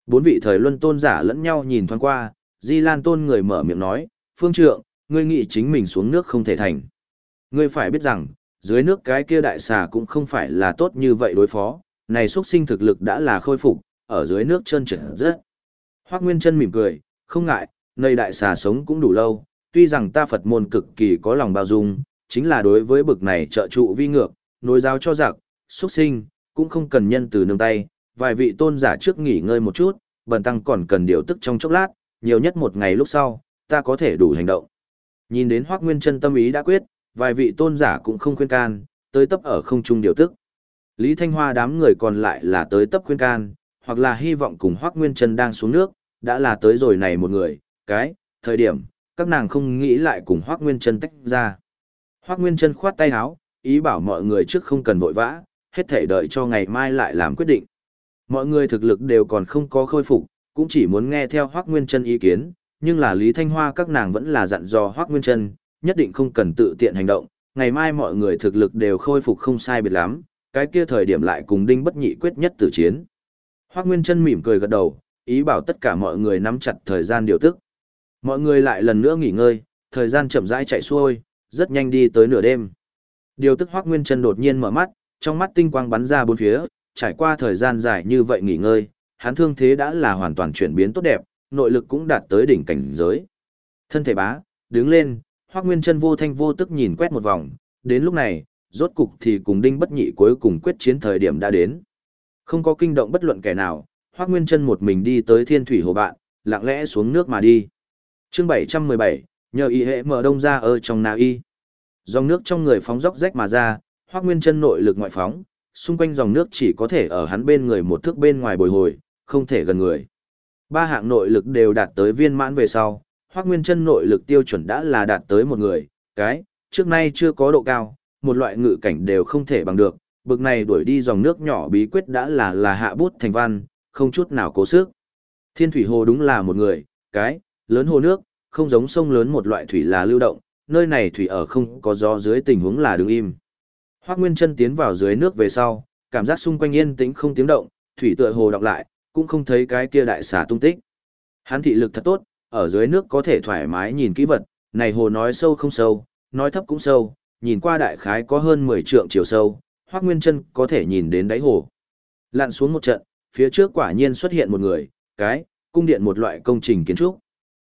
Bốn vị thời luân tôn giả lẫn nhau nhìn thoáng qua, Di Lan tôn người mở miệng nói, phương trượng, ngươi nghĩ chính mình xuống nước không thể thành. Ngươi phải biết rằng, dưới nước cái kia đại xà cũng không phải là tốt như vậy đối phó, này xuất sinh thực lực đã là khôi phục, ở dưới nước chân trở rất. Hoác Nguyên chân mỉm cười, không ngại, nơi đại xà sống cũng đủ lâu, tuy rằng ta Phật môn cực kỳ có lòng bao dung, chính là đối với bực này trợ trụ vi ngược, nối giáo cho giặc, xuất sinh, cũng không cần nhân từ nương tay, vài vị tôn giả trước nghỉ ngơi một chút, bần tăng còn cần điều tức trong chốc lát, nhiều nhất một ngày lúc sau, ta có thể đủ hành động. Nhìn đến Hoắc Nguyên Chân tâm ý đã quyết, vài vị tôn giả cũng không khuyên can, tới tấp ở không trung điều tức. Lý Thanh Hoa đám người còn lại là tới tấp khuyên can, hoặc là hy vọng cùng Hoắc Nguyên Chân đang xuống nước, đã là tới rồi này một người, cái, thời điểm, các nàng không nghĩ lại cùng Hoắc Nguyên Chân tách ra. Hoắc Nguyên Chân khoát tay háo, ý bảo mọi người trước không cần vội vã, hết thể đợi cho ngày mai lại làm quyết định. Mọi người thực lực đều còn không có khôi phục, cũng chỉ muốn nghe theo Hoắc Nguyên Chân ý kiến, nhưng là Lý Thanh Hoa các nàng vẫn là dặn dò Hoắc Nguyên Chân, nhất định không cần tự tiện hành động, ngày mai mọi người thực lực đều khôi phục không sai biệt lắm, cái kia thời điểm lại cùng Đinh Bất Nhị quyết nhất tử chiến. Hoắc Nguyên Chân mỉm cười gật đầu, ý bảo tất cả mọi người nắm chặt thời gian điều tức. Mọi người lại lần nữa nghỉ ngơi, thời gian chậm rãi chạy xuôi, rất nhanh đi tới nửa đêm. Điều tức Hoắc Nguyên Chân đột nhiên mở mắt, trong mắt tinh quang bắn ra bốn phía, trải qua thời gian dài như vậy nghỉ ngơi, hắn thương thế đã là hoàn toàn chuyển biến tốt đẹp, nội lực cũng đạt tới đỉnh cảnh giới. Thân thể bá, đứng lên, Hoắc Nguyên Chân vô thanh vô tức nhìn quét một vòng, đến lúc này, rốt cục thì cùng Đinh Bất Nhị cuối cùng quyết chiến thời điểm đã đến. Không có kinh động bất luận kẻ nào, Hoắc Nguyên Chân một mình đi tới Thiên Thủy Hồ bạn, lặng lẽ xuống nước mà đi. Chương 717, nhờ y hệ mở đông ra ở trong na y. Dòng nước trong người phóng dốc rách mà ra, Hoắc Nguyên Chân nội lực ngoại phóng, xung quanh dòng nước chỉ có thể ở hắn bên người một thước bên ngoài bồi hồi, không thể gần người. Ba hạng nội lực đều đạt tới viên mãn về sau, Hoắc Nguyên Chân nội lực tiêu chuẩn đã là đạt tới một người, cái trước nay chưa có độ cao, một loại ngự cảnh đều không thể bằng được, bực này đuổi đi dòng nước nhỏ bí quyết đã là là hạ bút thành văn, không chút nào cố sức. Thiên thủy hồ đúng là một người, cái lớn hồ nước, không giống sông lớn một loại thủy là lưu động, nơi này thủy ở không có gió dưới tình huống là đứng im. Hoắc Nguyên Chân tiến vào dưới nước về sau, cảm giác xung quanh yên tĩnh không tiếng động, thủy tựa hồ đọc lại, cũng không thấy cái kia đại xà tung tích. Hắn thị lực thật tốt, ở dưới nước có thể thoải mái nhìn kỹ vật, này hồ nói sâu không sâu, nói thấp cũng sâu, nhìn qua đại khái có hơn 10 trượng chiều sâu, Hoắc Nguyên Chân có thể nhìn đến đáy hồ. Lặn xuống một trận, phía trước quả nhiên xuất hiện một người, cái cung điện một loại công trình kiến trúc.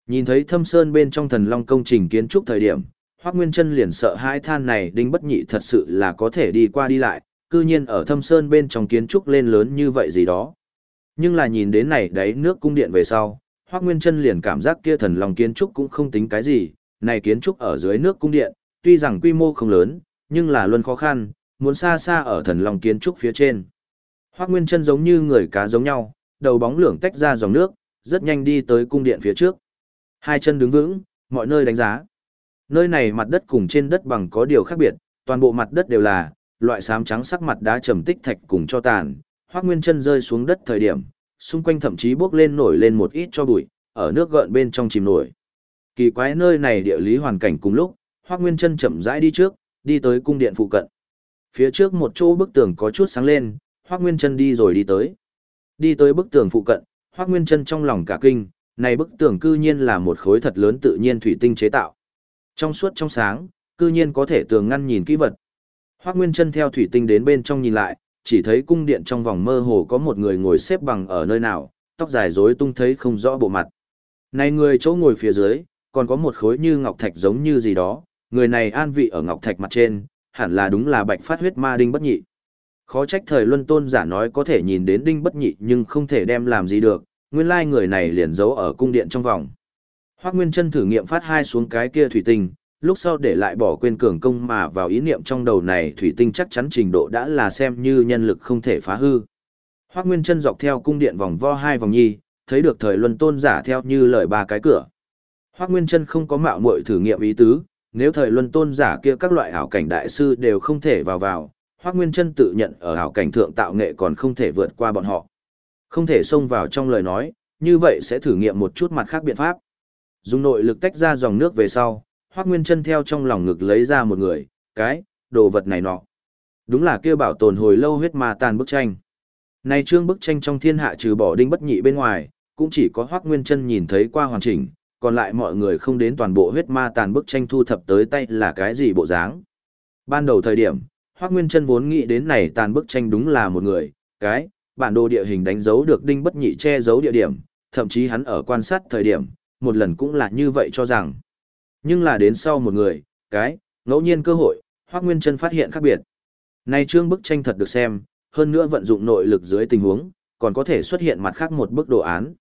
Nhìn thấy Thâm Sơn bên trong Thần Long công trình kiến trúc thời điểm, Hoắc Nguyên Trân liền sợ hai than này đinh bất nhị thật sự là có thể đi qua đi lại, cư nhiên ở thâm sơn bên trong kiến trúc lên lớn như vậy gì đó. Nhưng là nhìn đến này đấy nước cung điện về sau, Hoắc Nguyên Trân liền cảm giác kia thần long kiến trúc cũng không tính cái gì, này kiến trúc ở dưới nước cung điện, tuy rằng quy mô không lớn, nhưng là luôn khó khăn, muốn xa xa ở thần long kiến trúc phía trên. Hoác Nguyên Trân giống như người cá giống nhau, đầu bóng lưỡng tách ra dòng nước, rất nhanh đi tới cung điện phía trước. Hai chân đứng vững, mọi nơi đánh giá. Nơi này mặt đất cùng trên đất bằng có điều khác biệt, toàn bộ mặt đất đều là loại xám trắng sắc mặt đá trầm tích thạch cùng cho tàn. Hoác Nguyên Trân rơi xuống đất thời điểm, xung quanh thậm chí bốc lên nổi lên một ít cho bụi, ở nước gợn bên trong chìm nổi. Kỳ quái nơi này địa lý hoàn cảnh cùng lúc, Hoác Nguyên Trân chậm rãi đi trước, đi tới cung điện phụ cận. Phía trước một chỗ bức tường có chút sáng lên, Hoác Nguyên Trân đi rồi đi tới. Đi tới bức tường phụ cận, Hoác Nguyên Trân trong lòng cả kinh, này bức tường cư nhiên là một khối thật lớn tự nhiên thủy tinh chế tạo. Trong suốt trong sáng, cư nhiên có thể tường ngăn nhìn kỹ vật. Hoắc Nguyên Trân theo thủy tinh đến bên trong nhìn lại, chỉ thấy cung điện trong vòng mơ hồ có một người ngồi xếp bằng ở nơi nào, tóc dài rối tung thấy không rõ bộ mặt. Này người chỗ ngồi phía dưới, còn có một khối như ngọc thạch giống như gì đó, người này an vị ở ngọc thạch mặt trên, hẳn là đúng là bạch phát huyết ma đinh bất nhị. Khó trách thời luân tôn giả nói có thể nhìn đến đinh bất nhị nhưng không thể đem làm gì được, nguyên lai người này liền giấu ở cung điện trong vòng. Hoắc Nguyên chân thử nghiệm phát hai xuống cái kia thủy tinh, lúc sau để lại bỏ quên cường công mà vào ý niệm trong đầu này thủy tinh chắc chắn trình độ đã là xem như nhân lực không thể phá hư. Hoắc Nguyên chân dọc theo cung điện vòng vo hai vòng nhi, thấy được thời luân tôn giả theo như lời ba cái cửa. Hoắc Nguyên chân không có mạo muội thử nghiệm ý tứ, nếu thời luân tôn giả kia các loại ảo cảnh đại sư đều không thể vào vào, Hoắc Nguyên chân tự nhận ở ảo cảnh thượng tạo nghệ còn không thể vượt qua bọn họ. Không thể xông vào trong lời nói, như vậy sẽ thử nghiệm một chút mặt khác biện pháp. Dùng nội lực tách ra dòng nước về sau, hoắc Nguyên chân theo trong lòng ngực lấy ra một người, cái, đồ vật này nọ. Đúng là kia bảo tồn hồi lâu huyết ma tàn bức tranh. nay trương bức tranh trong thiên hạ trừ bỏ đinh bất nhị bên ngoài, cũng chỉ có hoắc Nguyên chân nhìn thấy qua hoàn chỉnh, còn lại mọi người không đến toàn bộ huyết ma tàn bức tranh thu thập tới tay là cái gì bộ dáng. Ban đầu thời điểm, hoắc Nguyên chân vốn nghĩ đến này tàn bức tranh đúng là một người, cái, bản đồ địa hình đánh dấu được đinh bất nhị che giấu địa điểm, thậm chí hắn ở quan sát thời điểm, một lần cũng là như vậy cho rằng. Nhưng là đến sau một người, cái, ngẫu nhiên cơ hội, Hoác Nguyên chân phát hiện khác biệt. Nay trương bức tranh thật được xem, hơn nữa vận dụng nội lực dưới tình huống, còn có thể xuất hiện mặt khác một bức đồ án.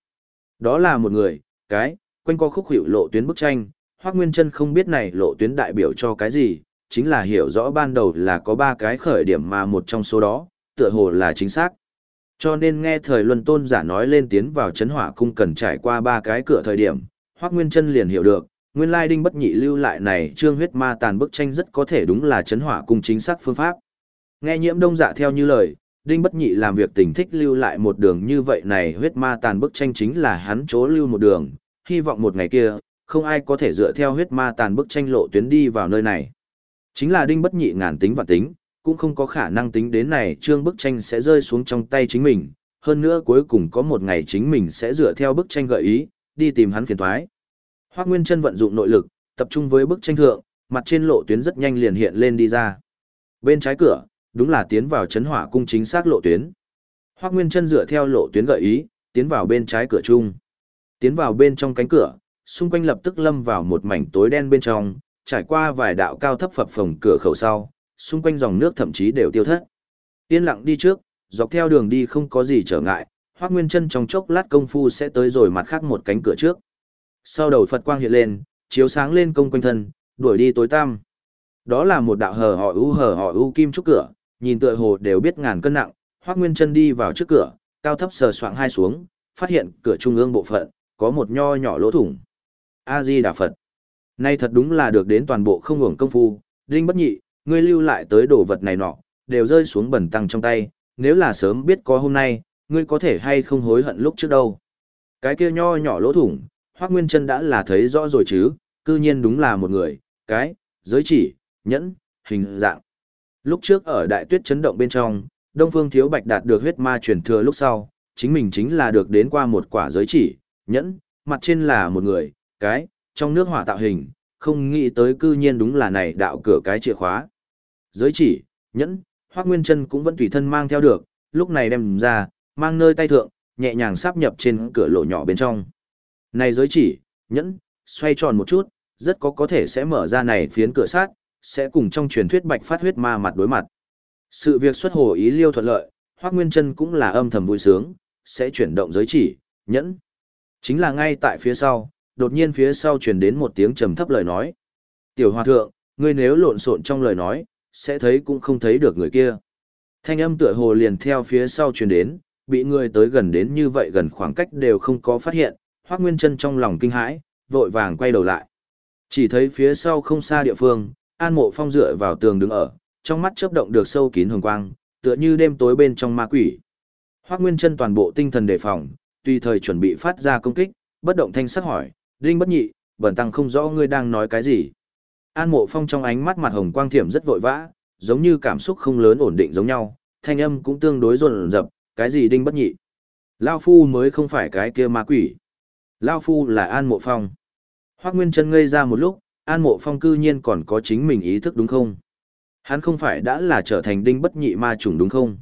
Đó là một người, cái, quanh co khúc hữu lộ tuyến bức tranh, Hoác Nguyên chân không biết này lộ tuyến đại biểu cho cái gì, chính là hiểu rõ ban đầu là có ba cái khởi điểm mà một trong số đó, tựa hồ là chính xác. Cho nên nghe thời luân tôn giả nói lên tiến vào chấn hỏa cung cần trải qua ba cái cửa thời điểm, Hoác Nguyên chân liền hiểu được, nguyên lai đinh bất nhị lưu lại này trương huyết ma tàn bức tranh rất có thể đúng là chấn hỏa cung chính xác phương pháp. Nghe nhiễm đông dạ theo như lời, đinh bất nhị làm việc tình thích lưu lại một đường như vậy này huyết ma tàn bức tranh chính là hắn chỗ lưu một đường, hy vọng một ngày kia, không ai có thể dựa theo huyết ma tàn bức tranh lộ tuyến đi vào nơi này. Chính là đinh bất nhị ngàn tính và tính, cũng không có khả năng tính đến này trương bức tranh sẽ rơi xuống trong tay chính mình, hơn nữa cuối cùng có một ngày chính mình sẽ dựa theo bức tranh gợi ý, đi tìm hắn phiền thoái. Hoác Nguyên chân vận dụng nội lực, tập trung với bức tranh thượng, mặt trên lộ tuyến rất nhanh liền hiện lên đi ra. Bên trái cửa, đúng là tiến vào chấn hỏa cung chính xác lộ tuyến. Hoác Nguyên chân dựa theo lộ tuyến gợi ý, tiến vào bên trái cửa chung. Tiến vào bên trong cánh cửa, xung quanh lập tức lâm vào một mảnh tối đen bên trong, trải qua vài đạo cao thấp phập phồng cửa khẩu sau, xung quanh dòng nước thậm chí đều tiêu thất. Yên lặng đi trước, dọc theo đường đi không có gì trở ngại, Hoắc Nguyên Chân trong chốc lát công phu sẽ tới rồi mặt khác một cánh cửa trước. Sau đầu Phật quang hiện lên, chiếu sáng lên công quanh thân, đuổi đi tối tăm. Đó là một đạo hờ hỏi u hờ hỏi u kim trúc cửa, nhìn tựa hồ đều biết ngàn cân nặng, Hoắc Nguyên Chân đi vào trước cửa, cao thấp sờ soạng hai xuống, phát hiện cửa trung ương bộ phận có một nho nhỏ lỗ thủng. A Di Đà Phật. Nay thật đúng là được đến toàn bộ không ngừng công phu, Linh bất nhị, ngươi lưu lại tới đồ vật này nọ, đều rơi xuống bẩn tăng trong tay, nếu là sớm biết có hôm nay, ngươi có thể hay không hối hận lúc trước đâu. Cái kia nho nhỏ lỗ thủng, Hoác Nguyên Trân đã là thấy rõ rồi chứ, cư nhiên đúng là một người, cái, giới chỉ, nhẫn, hình dạng. Lúc trước ở đại tuyết chấn động bên trong, Đông Phương Thiếu Bạch đạt được huyết ma truyền thừa lúc sau, chính mình chính là được đến qua một quả giới chỉ, nhẫn, mặt trên là một người, cái, trong nước hỏa tạo hình, không nghĩ tới cư nhiên đúng là này đạo cửa cái chìa khóa. Giới chỉ, nhẫn, Hoác Nguyên Trân cũng vẫn tùy thân mang theo được, lúc này đem ra, mang nơi tay thượng, nhẹ nhàng sắp nhập trên cửa lỗ nhỏ bên trong. Này giới chỉ, nhẫn, xoay tròn một chút, rất có có thể sẽ mở ra này phiến cửa sát, sẽ cùng trong truyền thuyết bạch phát huyết ma mặt đối mặt. Sự việc xuất hồ ý liêu thuận lợi, Hoác Nguyên Trân cũng là âm thầm vui sướng, sẽ chuyển động giới chỉ, nhẫn. Chính là ngay tại phía sau, đột nhiên phía sau truyền đến một tiếng trầm thấp lời nói. Tiểu hòa thượng, ngươi nếu lộn xộn trong lời nói, sẽ thấy cũng không thấy được người kia. Thanh âm tựa hồ liền theo phía sau truyền đến, bị người tới gần đến như vậy gần khoảng cách đều không có phát hiện, Hoắc Nguyên Chân trong lòng kinh hãi, vội vàng quay đầu lại. Chỉ thấy phía sau không xa địa phương, An Mộ Phong dựa vào tường đứng ở, trong mắt chớp động được sâu kín hồng quang, tựa như đêm tối bên trong ma quỷ. Hoắc Nguyên Chân toàn bộ tinh thần đề phòng, tùy thời chuẩn bị phát ra công kích, bất động thanh sắc hỏi, "Đinh Bất Nhị, bần tăng không rõ ngươi đang nói cái gì?" An Mộ Phong trong ánh mắt mặt hồng quang thiểm rất vội vã, giống như cảm xúc không lớn ổn định giống nhau, thanh âm cũng tương đối rộn rập, "Cái gì Đinh Bất Nhị? Lao phu mới không phải cái kia ma quỷ. Lao phu là An Mộ Phong." Hoắc Nguyên Chân ngây ra một lúc, An Mộ Phong cư nhiên còn có chính mình ý thức đúng không? Hắn không phải đã là trở thành Đinh Bất Nhị ma chủng đúng không?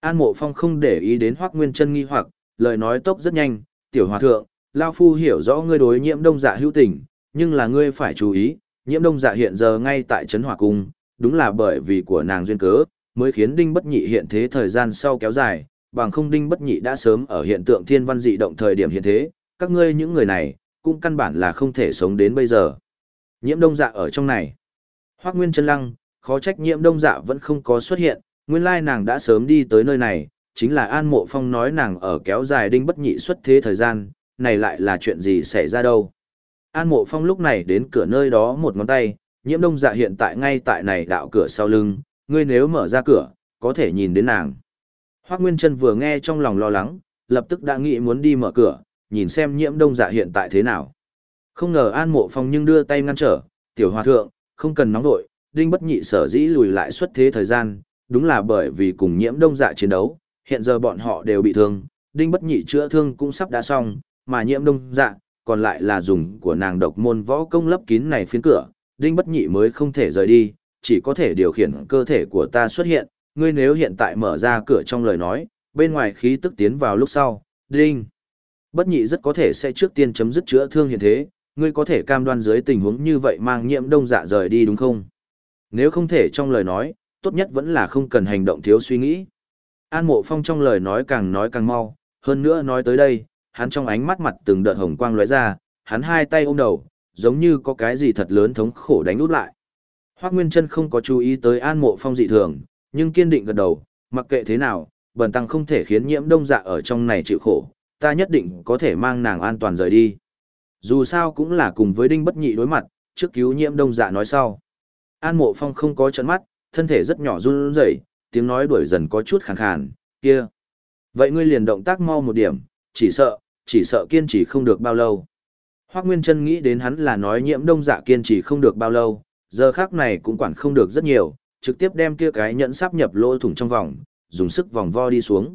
An Mộ Phong không để ý đến Hoắc Nguyên Chân nghi hoặc, lời nói tốc rất nhanh, "Tiểu hòa thượng, lão phu hiểu rõ ngươi đối Nhiễm Đông Dạ hữu tình, nhưng là ngươi phải chú ý, Nhiễm Đông Dạ hiện giờ ngay tại trấn Hòa cung, đúng là bởi vì của nàng duyên cớ, mới khiến Đinh Bất Nhị hiện thế thời gian sau kéo dài, bằng không Đinh Bất Nhị đã sớm ở hiện tượng thiên văn dị động thời điểm hiện thế, các ngươi những người này, cũng căn bản là không thể sống đến bây giờ." Nhiễm Đông Dạ ở trong này. Hoắc Nguyên Chân Lăng, khó trách Nhiễm Đông Dạ vẫn không có xuất hiện, nguyên lai nàng đã sớm đi tới nơi này, chính là An Mộ Phong nói nàng ở kéo dài đinh bất nhị xuất thế thời gian, này lại là chuyện gì xảy ra đâu. An Mộ Phong lúc này đến cửa nơi đó một ngón tay, nhiễm đông dạ hiện tại ngay tại này đạo cửa sau lưng, ngươi nếu mở ra cửa, có thể nhìn đến nàng. Hoác Nguyên Trân vừa nghe trong lòng lo lắng, lập tức đã nghĩ muốn đi mở cửa, nhìn xem nhiễm đông dạ hiện tại thế nào. Không ngờ An Mộ Phong nhưng đưa tay ngăn trở, tiểu hòa thượng, không cần nóng vội, đinh bất nhị sở dĩ lùi lại xuất thế thời gian, đúng là bởi vì cùng nhiễm đông dạ chiến đấu, hiện giờ bọn họ đều bị thương, đinh bất nhị chữa thương cũng sắp đã xong, mà nhiễm đông dạ, còn lại là dùng của nàng độc môn võ công lấp kín này phiến cửa, đinh bất nhị mới không thể rời đi, chỉ có thể điều khiển cơ thể của ta xuất hiện, ngươi nếu hiện tại mở ra cửa trong lời nói, bên ngoài khí tức tiến vào lúc sau, đinh. Bất nhị rất có thể sẽ trước tiên chấm dứt chữa thương hiện thế, ngươi có thể cam đoan dưới tình huống như vậy mang nhiễm đông dạ rời đi đúng không? Nếu không thể trong lời nói, tốt nhất vẫn là không cần hành động thiếu suy nghĩ. An Mộ Phong trong lời nói càng nói càng mau, hơn nữa nói tới đây, hắn trong ánh mắt mặt từng đợt hồng quang lóe ra, hắn hai tay ôm đầu, giống như có cái gì thật lớn thống khổ đánh út lại. Hoắc Nguyên Chân không có chú ý tới An Mộ Phong dị thường, nhưng kiên định gật đầu, mặc kệ thế nào, bần tăng không thể khiến Nhiễm Đông Dạ ở trong này chịu khổ, ta nhất định có thể mang nàng an toàn rời đi. Dù sao cũng là cùng với Đinh Bất Nhị đối mặt, trước cứu Nhiễm Đông Dạ nói sau. An Mộ Phong không có trợn mắt, thân thể rất nhỏ run rẩy, tiếng nói đuổi dần có chút khàn khàn, kia. Vậy ngươi liền động tác mau một điểm, chỉ sợ, chỉ sợ kiên trì không được bao lâu. Hoác Nguyên Trân nghĩ đến hắn là nói nhiễm đông dạ kiên trì không được bao lâu, giờ khác này cũng quản không được rất nhiều, trực tiếp đem kia cái nhẫn sắp nhập lỗ thủng trong vòng, dùng sức vòng vo đi xuống.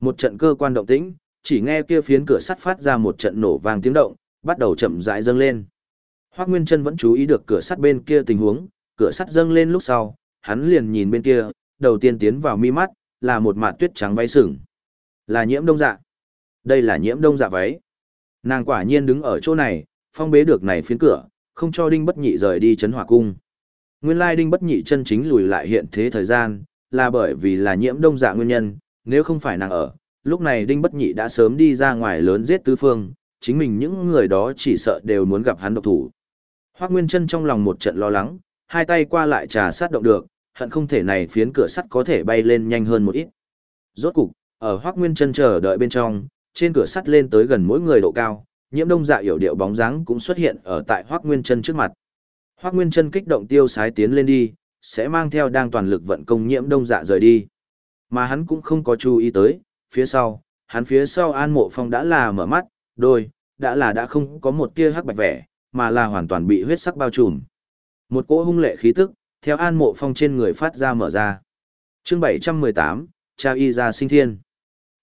Một trận cơ quan động tĩnh, chỉ nghe kia phiến cửa sắt phát ra một trận nổ vang tiếng động, bắt đầu chậm rãi dâng lên. Hoác Nguyên Trân vẫn chú ý được cửa sắt bên kia tình huống, cửa sắt dâng lên lúc sau, hắn liền nhìn bên kia, đầu tiên tiến vào mi mắt, là một mạt tuyết trắng váy sừng. Là nhiễm đông dạ. Đây là nhiễm đông dạ váy. Nàng quả nhiên đứng ở chỗ này, phong bế được này phiến cửa, không cho đinh bất nhị rời đi chấn hỏa cung. Nguyên lai đinh bất nhị chân chính lùi lại hiện thế thời gian, là bởi vì là nhiễm đông dạ nguyên nhân, nếu không phải nàng ở, lúc này đinh bất nhị đã sớm đi ra ngoài lớn giết tứ phương, chính mình những người đó chỉ sợ đều muốn gặp hắn độc thủ. Hoác Nguyên chân trong lòng một trận lo lắng, hai tay qua lại trà sát động được, hận không thể này phiến cửa sắt có thể bay lên nhanh hơn một ít. Rốt cục, ở Hoắc Nguyên Chân chờ đợi bên trong, trên cửa sắt lên tới gần mỗi người độ cao, Nhiễm Đông Dạ hiểu điệu bóng dáng cũng xuất hiện ở tại Hoắc Nguyên Chân trước mặt. Hoắc Nguyên Chân kích động tiêu sái tiến lên đi, sẽ mang theo đang toàn lực vận công Nhiễm Đông Dạ rời đi. Mà hắn cũng không có chú ý tới, phía sau, hắn phía sau An Mộ Phong đã là mở mắt, đôi, đã là đã không có một tia hắc bạch vẻ, mà là hoàn toàn bị huyết sắc bao trùm. Một cỗ hung lệ khí tức, theo an mộ phong trên người phát ra mở ra. chương 718, Cha Y ra sinh thiên.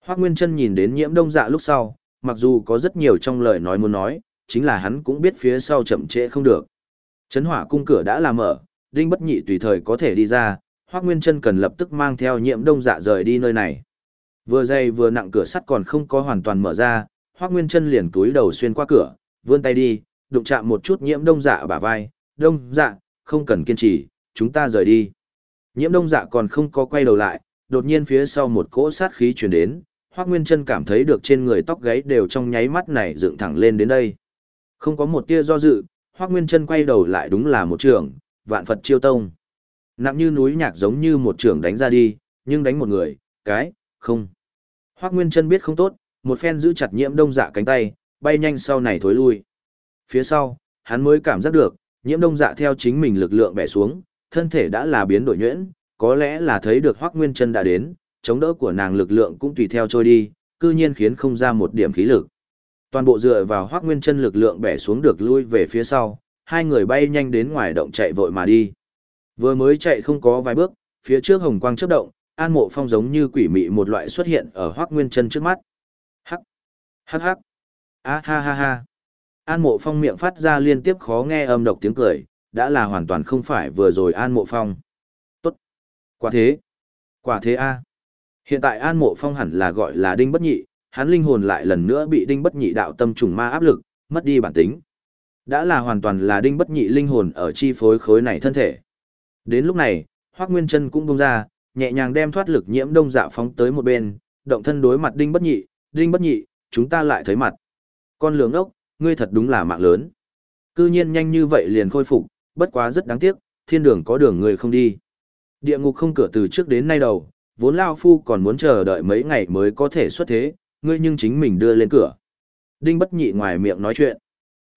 Hoác Nguyên Trân nhìn đến nhiễm đông dạ lúc sau, mặc dù có rất nhiều trong lời nói muốn nói, chính là hắn cũng biết phía sau chậm trễ không được. Chấn hỏa cung cửa đã làm mở, đinh bất nhị tùy thời có thể đi ra, Hoác Nguyên Trân cần lập tức mang theo nhiễm đông dạ rời đi nơi này. Vừa dày vừa nặng cửa sắt còn không có hoàn toàn mở ra, Hoác Nguyên Trân liền túi đầu xuyên qua cửa, vươn tay đi, đụng chạm một chút nhiễm đông dạ bả vai, đông dạ, không cần kiên trì, chúng ta rời đi. Nhiễm đông dạ còn không có quay đầu lại, đột nhiên phía sau một cỗ sát khí truyền đến, Hoác Nguyên Trân cảm thấy được trên người tóc gáy đều trong nháy mắt này dựng thẳng lên đến đây. Không có một tia do dự, Hoác Nguyên Trân quay đầu lại đúng là một trường, vạn Phật chiêu tông. Nặng như núi nhạc giống như một trường đánh ra đi, nhưng đánh một người, cái, không. Hoác Nguyên Trân biết không tốt, một phen giữ chặt nhiễm đông dạ cánh tay, bay nhanh sau này thối lui. Phía sau, hắn mới cảm giác được, nhiễm đông dạ theo chính mình lực lượng bẻ xuống, thân thể đã là biến đổi nhuyễn, có lẽ là thấy được Hoác Nguyên Trân đã đến, chống đỡ của nàng lực lượng cũng tùy theo trôi đi, cư nhiên khiến không ra một điểm khí lực. Toàn bộ dựa vào Hoác Nguyên Trân lực lượng bẻ xuống được lui về phía sau, hai người bay nhanh đến ngoài động chạy vội mà đi. Vừa mới chạy không có vài bước, phía trước hồng quang chớp động, An Mộ Phong giống như quỷ mị một loại xuất hiện ở Hoắc Nguyên Chân trước mắt. Hắc, hắc hắc, a ha ha ha. An Mộ Phong miệng phát ra liên tiếp khó nghe âm độc tiếng cười, đã là hoàn toàn không phải vừa rồi An Mộ Phong. Tốt, quả thế, quả thế a. Hiện tại An Mộ Phong hẳn là gọi là Đinh Bất Nhị, hắn linh hồn lại lần nữa bị Đinh Bất Nhị đạo tâm trùng ma áp lực, mất đi bản tính. Đã là hoàn toàn là Đinh Bất Nhị linh hồn ở chi phối khối này thân thể. Đến lúc này, Hoắc Nguyên Chân cũng bung ra, nhẹ nhàng đem thoát lực nhiễm đông dạ phóng tới một bên, động thân đối mặt Đinh Bất Nhị, "Đinh Bất Nhị, chúng ta lại thấy mặt." Con lường ốc, ngươi thật đúng là mạng lớn. Cư nhiên nhanh như vậy liền khôi phục, bất quá rất đáng tiếc, thiên đường có đường người không đi. Địa ngục không cửa từ trước đến nay đầu, vốn lao phu còn muốn chờ đợi mấy ngày mới có thể xuất thế, ngươi nhưng chính mình đưa lên cửa. Đinh Bất Nhị ngoài miệng nói chuyện.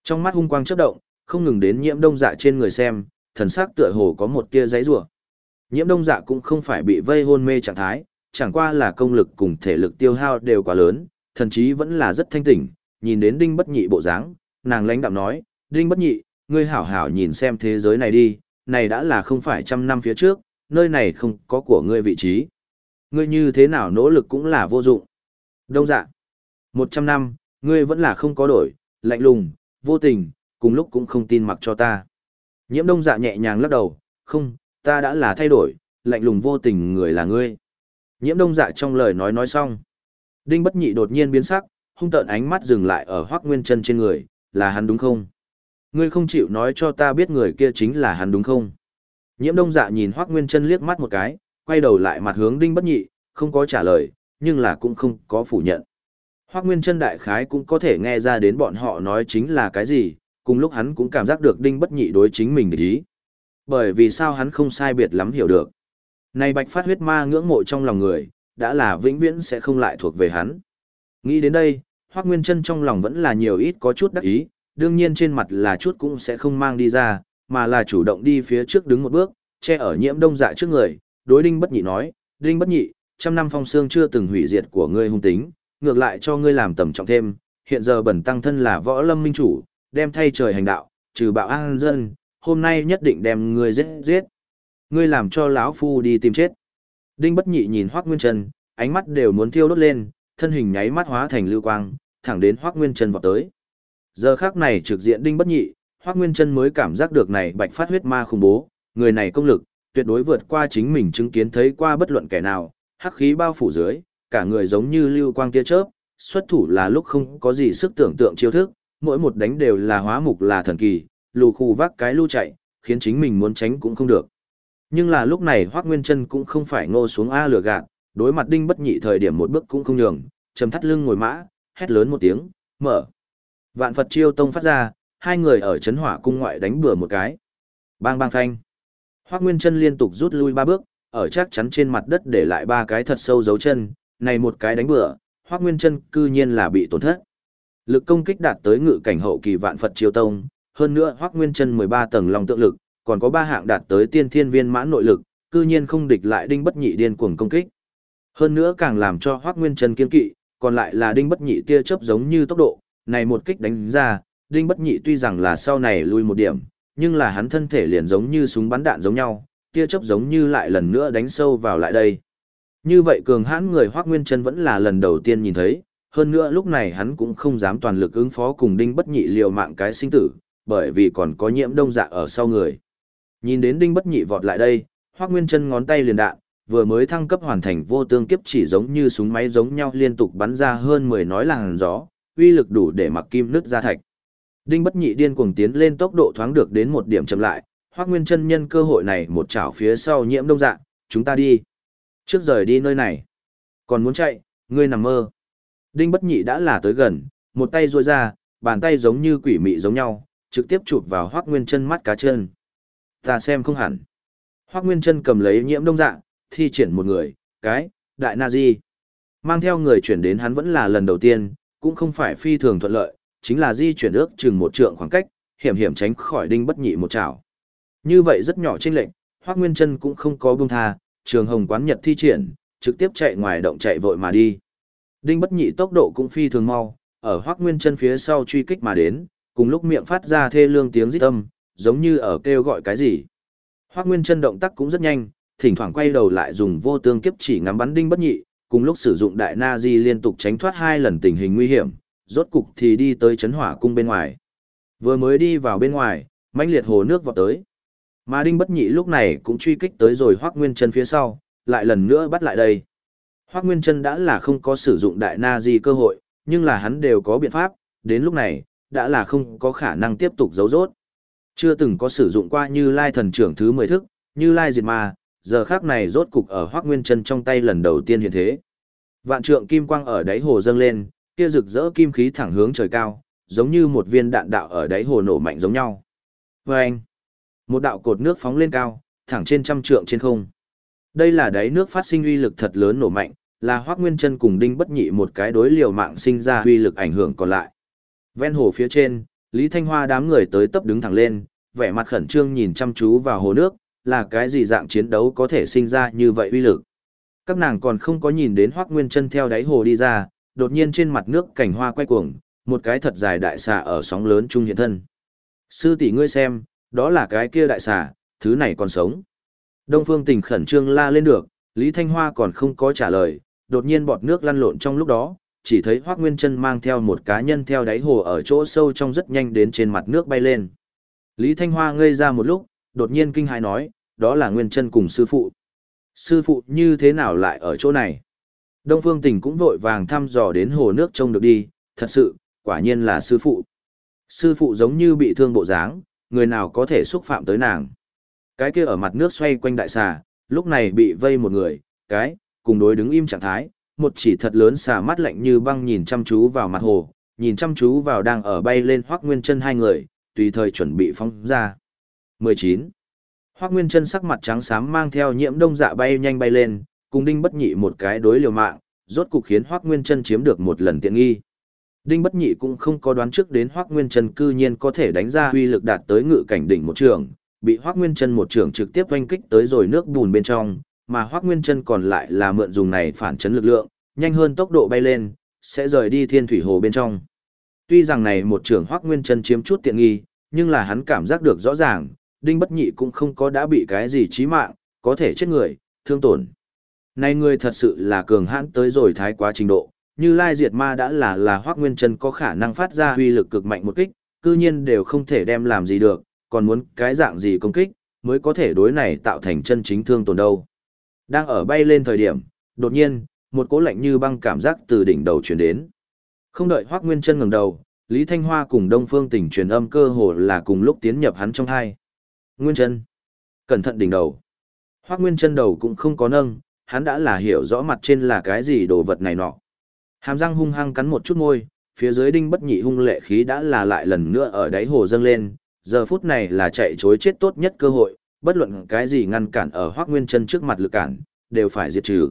Trong mắt hung quang chớp động, không ngừng đến nhiễm đông dạ trên người xem, thần sắc tựa hồ có một tia giấy rủa. Nhiễm đông dạ cũng không phải bị vây hôn mê trạng thái, chẳng qua là công lực cùng thể lực tiêu hao đều quá lớn, thần chí vẫn là rất thanh tỉnh, nhìn đến đinh bất nhị bộ dáng, nàng lãnh đạm nói, đinh bất nhị, ngươi hảo hảo nhìn xem thế giới này đi, này đã là không phải trăm năm phía trước, nơi này không có của ngươi vị trí. Ngươi như thế nào nỗ lực cũng là vô dụng. Đông dạ, một trăm năm, ngươi vẫn là không có đổi, lạnh lùng, vô tình, cùng lúc cũng không tin mặc cho ta. Nhiễm đông dạ nhẹ nhàng lắc đầu, không, ta đã là thay đổi, lạnh lùng vô tình người là ngươi. Nhiễm đông dạ trong lời nói nói xong. Đinh bất nhị đột nhiên biến sắc, hung tợn ánh mắt dừng lại ở hoác nguyên chân trên người, là hắn đúng không? Ngươi không chịu nói cho ta biết người kia chính là hắn đúng không? Nhiễm đông dạ nhìn hoác nguyên chân liếc mắt một cái, quay đầu lại mặt hướng đinh bất nhị, không có trả lời, nhưng là cũng không có phủ nhận. Hoác nguyên chân đại khái cũng có thể nghe ra đến bọn họ nói chính là cái gì, cùng lúc hắn cũng cảm giác được đinh bất nhị đối chính mình để ý. Bởi vì sao hắn không sai biệt lắm hiểu được. Này bạch phát huyết ma ngưỡng mộ trong lòng người, đã là vĩnh viễn sẽ không lại thuộc về hắn. Nghĩ đến đây, Hoác Nguyên Trân trong lòng vẫn là nhiều ít có chút đắc ý, đương nhiên trên mặt là chút cũng sẽ không mang đi ra, mà là chủ động đi phía trước đứng một bước, che ở nhiễm đông dạ trước người, đối Đinh Bất Nhị nói, Đinh Bất Nhị, trăm năm phong xương chưa từng hủy diệt của ngươi hung tính, ngược lại cho ngươi làm tầm trọng thêm, hiện giờ bẩn tăng thân là võ lâm minh chủ, đem thay trời hành đạo, trừ bạo an dân, hôm nay nhất định đem ngươi giết giết. Ngươi làm cho lão phu đi tìm chết. Đinh Bất Nhị nhìn Hoắc Nguyên Trần, ánh mắt đều muốn thiêu đốt lên, thân hình nháy mắt hóa thành lưu quang, thẳng đến Hoắc Nguyên Trần vọt tới. Giờ khắc này trực diện Đinh Bất Nhị, Hoắc Nguyên Trần mới cảm giác được này bạch phát huyết ma khủng bố, người này công lực tuyệt đối vượt qua chính mình chứng kiến thấy qua bất luận kẻ nào, hắc khí bao phủ dưới, cả người giống như lưu quang tia chớp, xuất thủ là lúc không có gì sức tưởng tượng chiêu thức, mỗi một đánh đều là hóa mục là thần kỳ, lù khu vác cái lưu chạy, khiến chính mình muốn tránh cũng không được. Nhưng là lúc này Hoác Nguyên Trân cũng không phải ngô xuống A lửa gạt, đối mặt đinh bất nhị thời điểm một bước cũng không nhường, trầm thắt lưng ngồi mã, hét lớn một tiếng, mở. Vạn Phật chiêu tông phát ra, hai người ở chấn hỏa cung ngoại đánh bừa một cái. Bang bang phanh. Hoắc Nguyên Chân liên tục rút lui ba bước, ở chắc chắn trên mặt đất để lại ba cái thật sâu dấu chân, này một cái đánh bừa, Hoắc Nguyên Chân cư nhiên là bị tổn thất. Lực công kích đạt tới ngự cảnh hậu kỳ vạn Phật chiêu tông, hơn nữa Hoắc Nguyên Chân 13 tầng long tượng lực, còn có ba hạng đạt tới tiên thiên viên mãn nội lực, cư nhiên không địch lại đinh bất nhị điên cuồng công kích. Hơn nữa càng làm cho Hoắc Nguyên Chân kiên kỵ, còn lại là đinh bất nhị tia chớp giống như tốc độ, này một kích đánh ra, đinh bất nhị tuy rằng là sau này lui một điểm, nhưng là hắn thân thể liền giống như súng bắn đạn giống nhau, tia chớp giống như lại lần nữa đánh sâu vào lại đây. Như vậy cường hãn người Hoắc Nguyên Chân vẫn là lần đầu tiên nhìn thấy, hơn nữa lúc này hắn cũng không dám toàn lực ứng phó cùng đinh bất nhị liều mạng cái sinh tử, bởi vì còn có nhiễm đông dạ ở sau người. Nhìn đến đinh bất nhị vọt lại đây, Hoắc Nguyên Chân ngón tay liền đạn, vừa mới thăng cấp hoàn thành vô tương kiếp chỉ giống như súng máy giống nhau liên tục bắn ra hơn 10 nói làn gió, uy lực đủ để mặc kim nứt ra thạch. Đinh bất nhị điên cuồng tiến lên tốc độ thoáng được đến một điểm chậm lại, Hoắc Nguyên Chân nhân cơ hội này một chảo phía sau nhiễm đông dạng. chúng ta đi. Trước rời đi nơi này. Còn muốn chạy, ngươi nằm mơ. Đinh bất nhị đã là tới gần, một tay duỗi ra, bàn tay giống như quỷ mị giống nhau, trực tiếp chụp vào Hoắc Nguyên Chân mắt cá chân. Ta xem không hẳn. Hoắc Nguyên Chân cầm lấy nhiễm đông dạng, thi triển một người, cái, đại na di. Mang theo người chuyển đến hắn vẫn là lần đầu tiên, cũng không phải phi thường thuận lợi, chính là di chuyển ước chừng một trượng khoảng cách, hiểm hiểm tránh khỏi đinh bất nhị một chảo. Như vậy rất nhỏ trên lệnh, Hoắc Nguyên Chân cũng không có buông tha, trường hồng quán nhật thi triển, trực tiếp chạy ngoài động chạy vội mà đi. Đinh bất nhị tốc độ cũng phi thường mau, ở Hoắc Nguyên Chân phía sau truy kích mà đến, cùng lúc miệng phát ra thê lương tiếng rít âm, giống như ở kêu gọi cái gì. Hoắc Nguyên Chân động tác cũng rất nhanh, thỉnh thoảng quay đầu lại dùng vô tương kiếp chỉ ngắm bắn đinh bất nhị, cùng lúc sử dụng đại na di liên tục tránh thoát hai lần tình hình nguy hiểm, rốt cục thì đi tới chấn hỏa cung bên ngoài. Vừa mới đi vào bên ngoài, mãnh liệt hồ nước vọt tới. Mà Đinh Bất Nhị lúc này cũng truy kích tới rồi Hoắc Nguyên Chân phía sau, lại lần nữa bắt lại đây. Hoắc Nguyên Chân đã là không có sử dụng đại na di cơ hội, nhưng là hắn đều có biện pháp, đến lúc này, đã là không có khả năng tiếp tục giấu rốt. Chưa từng có sử dụng qua Như Lai thần trưởng thứ 10 thức, Như Lai diệt ma, giờ khắc này rốt cục ở Hoắc Nguyên Chân trong tay lần đầu tiên hiện thế. Vạn trượng kim quang ở đáy hồ dâng lên, kia rực rỡ kim khí thẳng hướng trời cao, giống như một viên đạn đạo ở đáy hồ nổ mạnh giống nhau. Và anh, một đạo cột nước phóng lên cao, thẳng trên trăm trượng trên không. Đây là đáy nước phát sinh uy lực thật lớn nổ mạnh, là Hoắc Nguyên Chân cùng Đinh Bất Nhị một cái đối liều mạng sinh ra uy lực ảnh hưởng còn lại. Ven hồ phía trên, Lý Thanh Hoa đám người tới tấp đứng thẳng lên, vẻ mặt khẩn trương nhìn chăm chú vào hồ nước, là cái gì dạng chiến đấu có thể sinh ra như vậy uy lực. Các nàng còn không có nhìn đến Hoắc Nguyên Chân theo đáy hồ đi ra, đột nhiên trên mặt nước cảnh hoa quay cuồng, một cái thật dài đại xà ở sóng lớn trung hiện thân. Sư tỷ ngươi xem, đó là cái kia đại xà, thứ này còn sống. Đông Phương Tình khẩn trương la lên được, Lý Thanh Hoa còn không có trả lời, đột nhiên bọt nước lăn lộn trong lúc đó, chỉ thấy Hoắc Nguyên Chân mang theo một cá nhân theo đáy hồ ở chỗ sâu trong rất nhanh đến trên mặt nước bay lên. Lý Thanh Hoa ngây ra một lúc, đột nhiên kinh hãi nói, đó là Nguyên Chân cùng sư phụ. Sư phụ như thế nào lại ở chỗ này? Đông Phương Tình cũng vội vàng thăm dò đến hồ nước trông được đi, thật sự, quả nhiên là sư phụ. Sư phụ giống như bị thương bộ dáng, người nào có thể xúc phạm tới nàng. Cái kia ở mặt nước xoay quanh đại xà, lúc này bị vây một người, cái, cùng đối đứng im trạng thái, một chỉ thật lớn xà mắt lạnh như băng nhìn chăm chú vào mặt hồ, nhìn chăm chú vào đang ở bay lên hoác nguyên chân hai người, tùy thời chuẩn bị phóng ra. 19. Hoác nguyên chân sắc mặt trắng xám mang theo nhiễm đông dạ bay nhanh bay lên, cùng đinh bất nhị một cái đối liều mạng, rốt cục khiến hoác nguyên chân chiếm được một lần tiện nghi. Đinh bất nhị cũng không có đoán trước đến hoác nguyên chân cư nhiên có thể đánh ra uy lực đạt tới ngự cảnh đỉnh một trường, bị hoác nguyên chân một trường trực tiếp oanh kích tới rồi nước bùn bên trong, mà Hoắc Nguyên Chân còn lại là mượn dùng này phản chấn lực lượng, nhanh hơn tốc độ bay lên, sẽ rời đi Thiên Thủy Hồ bên trong. Tuy rằng này một trưởng Hoắc Nguyên Chân chiếm chút tiện nghi, nhưng là hắn cảm giác được rõ ràng, Đinh Bất Nhị cũng không có đã bị cái gì chí mạng, có thể chết người, thương tổn. Này người thật sự là cường hãn tới rồi thái quá trình độ, như Lai Diệt Ma đã là là Hoắc Nguyên Chân có khả năng phát ra huy lực cực mạnh một kích, cư nhiên đều không thể đem làm gì được, còn muốn cái dạng gì công kích, mới có thể đối này tạo thành chân chính thương tổn đâu. Đang ở bay lên thời điểm, đột nhiên, một cỗ lạnh như băng cảm giác từ đỉnh đầu truyền đến. Không đợi Hoắc Nguyên Chân ngẩng đầu, Lý Thanh Hoa cùng Đông Phương Tỉnh truyền âm cơ hồ là cùng lúc tiến nhập hắn trong hai. Nguyên Chân, cẩn thận đỉnh đầu. Hoắc Nguyên Chân đầu cũng không có nâng, hắn đã là hiểu rõ mặt trên là cái gì đồ vật này nọ. Hàm răng hung hăng cắn một chút môi, phía dưới đinh bất nhị hung lệ khí đã là lại lần nữa ở đáy hồ dâng lên, giờ phút này là chạy chối chết tốt nhất cơ hội, bất luận cái gì ngăn cản ở Hoắc Nguyên Chân trước mặt lực cản, đều phải diệt trừ.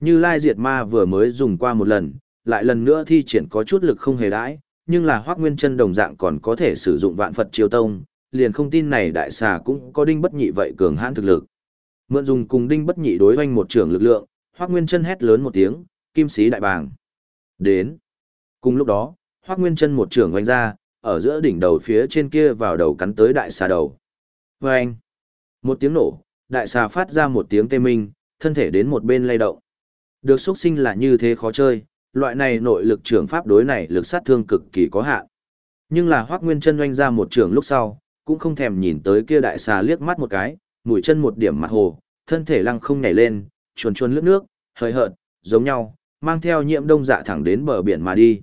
Như Lai Diệt Ma vừa mới dùng qua một lần, lại lần nữa thi triển có chút lực không hề đãi, nhưng là Hoắc Nguyên Chân đồng dạng còn có thể sử dụng Vạn Phật Chiêu Tông, liền không tin này đại xà cũng có đinh bất nhị vậy cường hãn thực lực. Mượn dùng cùng đinh bất nhị đối hoành một trưởng lực lượng, Hoắc Nguyên Chân hét lớn một tiếng, kim sĩ đại bàng. Đến. Cùng lúc đó, Hoắc Nguyên Chân một trưởng hoành ra, ở giữa đỉnh đầu phía trên kia vào đầu cắn tới đại xà đầu. Anh. Một tiếng nổ, đại xà phát ra một tiếng tê minh, thân thể đến một bên lay động. Được xuất sinh là như thế khó chơi, loại này nội lực trưởng pháp đối này lực sát thương cực kỳ có hạn. Nhưng là Hoắc Nguyên Chân oanh ra một trưởng lúc sau, cũng không thèm nhìn tới kia đại xà liếc mắt một cái, mũi chân một điểm mặt hồ, thân thể lăng không nhảy lên, chuồn chuồn lướt nước, hơi hợt, giống nhau, mang theo nhiễm đông dạ thẳng đến bờ biển mà đi.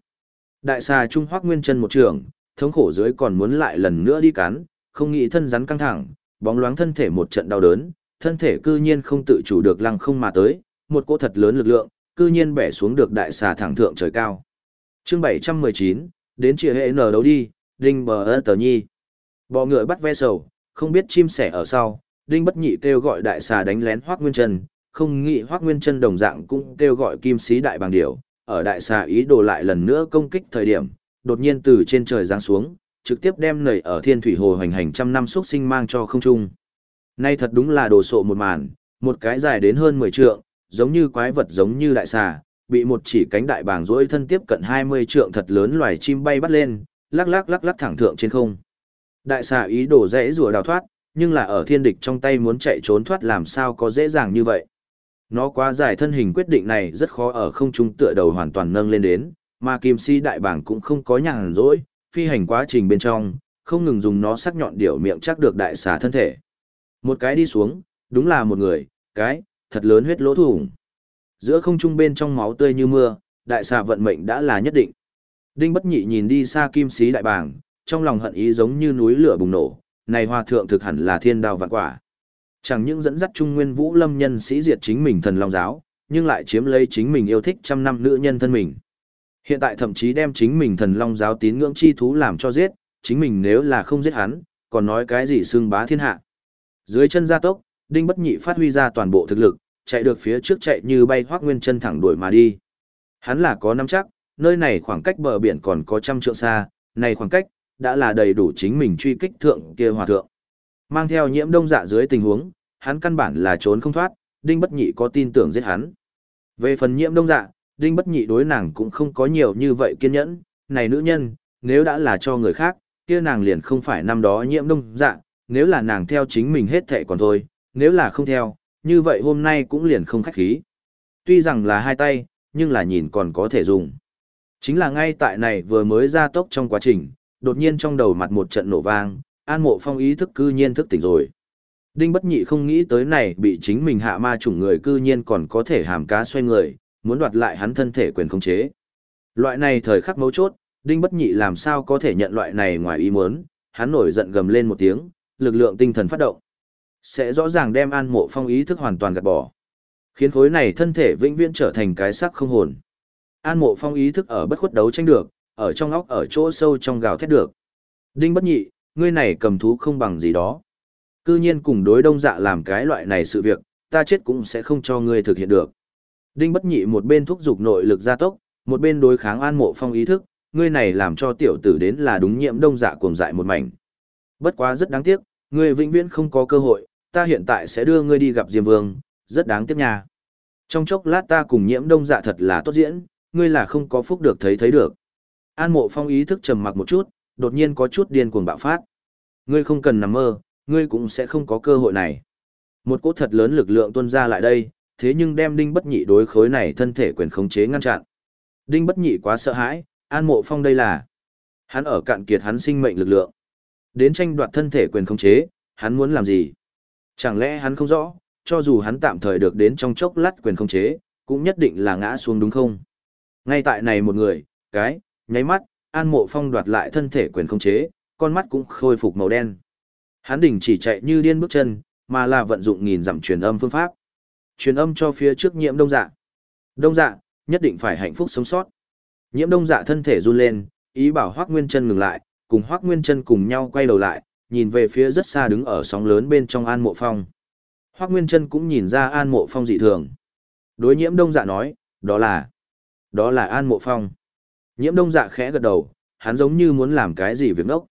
Đại xà trung Hoắc Nguyên Chân một trường, thống khổ dưới còn muốn lại lần nữa đi cắn, không nghĩ thân rắn căng thẳng, bóng loáng thân thể một trận đau đớn, thân thể cư nhiên không tự chủ được lăng không mà tới, một cỗ thật lớn lực lượng, cư nhiên bẻ xuống được đại xà thẳng thượng trời cao. Chương 719, đến chia hệ nở đấu đi, đinh bờ ơ tờ nhi. Bọ ngựa bắt ve sầu, không biết chim sẻ ở sau, đinh bất nhị kêu gọi đại xà đánh lén hoác nguyên chân, không nghĩ Hoắc Nguyên Chân đồng dạng cũng kêu gọi Kim Sĩ Đại Bàng Điểu, ở đại xà ý đồ lại lần nữa công kích thời điểm, đột nhiên từ trên trời giáng xuống, trực tiếp đem nảy ở Thiên Thủy Hồ hành hành trăm năm xuất sinh mang cho không trung. Nay thật đúng là đồ sộ một màn, một cái dài đến hơn 10 trượng, giống như quái vật giống như đại xà, bị một chỉ cánh đại bàng rỗi thân tiếp cận 20 trượng thật lớn loài chim bay bắt lên, lắc lắc lắc lắc thẳng thượng trên không. Đại xà ý đồ dễ rùa đào thoát, nhưng là ở thiên địch trong tay muốn chạy trốn thoát làm sao có dễ dàng như vậy. Nó quá dài thân hình quyết định này rất khó ở không trung tựa đầu hoàn toàn nâng lên đến, mà kim si đại bảng cũng không có nhàn rỗi, phi hành quá trình bên trong, không ngừng dùng nó sắc nhọn điểu miệng chắc được đại xà thân thể. Một cái đi xuống, đúng là một người, cái, thật lớn huyết lỗ thủng. Giữa không trung bên trong máu tươi như mưa, đại xà vận mệnh đã là nhất định. Đinh bất nhị nhìn đi xa kim sĩ đại bàng, trong lòng hận ý giống như núi lửa bùng nổ, này hòa thượng thực hẳn là thiên đao vạn quả. Chẳng những dẫn dắt trung nguyên vũ lâm nhân sĩ diệt chính mình thần long giáo, nhưng lại chiếm lấy chính mình yêu thích trăm năm nữ nhân thân mình. Hiện tại thậm chí đem chính mình thần long giáo tín ngưỡng chi thú làm cho giết, chính mình nếu là không giết hắn, còn nói cái gì xương bá thiên hạ. Dưới chân gia tốc, Đinh Bất Nhị phát huy ra toàn bộ thực lực, chạy được phía trước chạy như bay hoác nguyên chân thẳng đuổi mà đi. Hắn là có nắm chắc, nơi này khoảng cách bờ biển còn có trăm trượng xa, này khoảng cách, đã là đầy đủ chính mình truy kích thượng kia hòa thượng. Mang theo nhiễm đông dạ dưới tình huống, hắn căn bản là trốn không thoát, Đinh Bất Nhị có tin tưởng giết hắn. Về phần nhiễm đông dạ, Đinh Bất Nhị đối nàng cũng không có nhiều như vậy kiên nhẫn, này nữ nhân, nếu đã là cho người khác, kia nàng liền không phải năm đó nhiễm đông dạ, nếu là nàng theo chính mình hết thệ còn thôi, nếu là không theo, như vậy hôm nay cũng liền không khách khí. Tuy rằng là hai tay, nhưng là nhìn còn có thể dùng. Chính là ngay tại này vừa mới ra tốc trong quá trình, đột nhiên trong đầu mặt một trận nổ vang, An Mộ Phong ý thức cư nhiên thức tỉnh rồi. Đinh Bất Nhị không nghĩ tới này bị chính mình hạ ma chủng người cư nhiên còn có thể hàm cá xoay người, muốn đoạt lại hắn thân thể quyền khống chế. Loại này thời khắc mấu chốt, Đinh Bất Nhị làm sao có thể nhận loại này ngoài ý muốn, hắn nổi giận gầm lên một tiếng, lực lượng tinh thần phát động. Sẽ rõ ràng đem An Mộ Phong ý thức hoàn toàn gạt bỏ. Khiến khối này thân thể vĩnh viễn trở thành cái xác không hồn. An Mộ Phong ý thức ở bất khuất đấu tranh được, ở trong óc ở chỗ sâu trong gào thét được. Đinh Bất Nhị, ngươi này cầm thú không bằng gì đó. Cư nhiên cùng đối đông dạ làm cái loại này sự việc, ta chết cũng sẽ không cho ngươi thực hiện được. Đinh Bất Nhị một bên thúc giục nội lực gia tốc, một bên đối kháng An Mộ Phong ý thức, ngươi này làm cho tiểu tử đến là đúng nhiễm đông dạ cuồng dại một mảnh. Bất quá rất đáng tiếc, ngươi vĩnh viễn không có cơ hội, ta hiện tại sẽ đưa ngươi đi gặp Diêm Vương, rất đáng tiếc nha. Trong chốc lát ta cùng nhiễm đông dạ thật là tốt diễn, ngươi là không có phúc được thấy thấy được. An mộ phong ý thức trầm mặc một chút, đột nhiên có chút điên cuồng bạo phát. Ngươi không cần nằm mơ, ngươi cũng sẽ không có cơ hội này. Một cỗ thật lớn lực lượng tuôn ra lại đây, thế nhưng đem đinh bất nhị đối khối này thân thể quyền khống chế ngăn chặn. Đinh bất nhị quá sợ hãi, an mộ phong đây là. Hắn ở cạn kiệt hắn sinh mệnh lực lượng. Đến tranh đoạt thân thể quyền khống chế, hắn muốn làm gì? Chẳng lẽ hắn không rõ, cho dù hắn tạm thời được đến trong chốc lát quyền khống chế, cũng nhất định là ngã xuống đúng không? Ngay tại này một người, cái, nháy mắt, An Mộ Phong đoạt lại thân thể quyền khống chế, con mắt cũng khôi phục màu đen. Hắn đỉnh chỉ chạy như điên bước chân, mà là vận dụng nghìn dặm truyền âm phương pháp. Truyền âm cho phía trước nhiễm đông dạ. Đông dạ, nhất định phải hạnh phúc sống sót. Nhiễm đông dạ thân thể run lên, ý bảo Hoắc Nguyên Chân ngừng lại, cùng Hoắc Nguyên Chân cùng nhau quay đầu lại, nhìn về phía rất xa đứng ở sóng lớn bên trong An Mộ Phong. Hoắc Nguyên Chân cũng nhìn ra An Mộ Phong dị thường. Đối Nhiễm Đông Dạ nói, đó là, đó là An Mộ Phong. Nhiễm Đông Dạ khẽ gật đầu, hắn giống như muốn làm cái gì việc ngốc.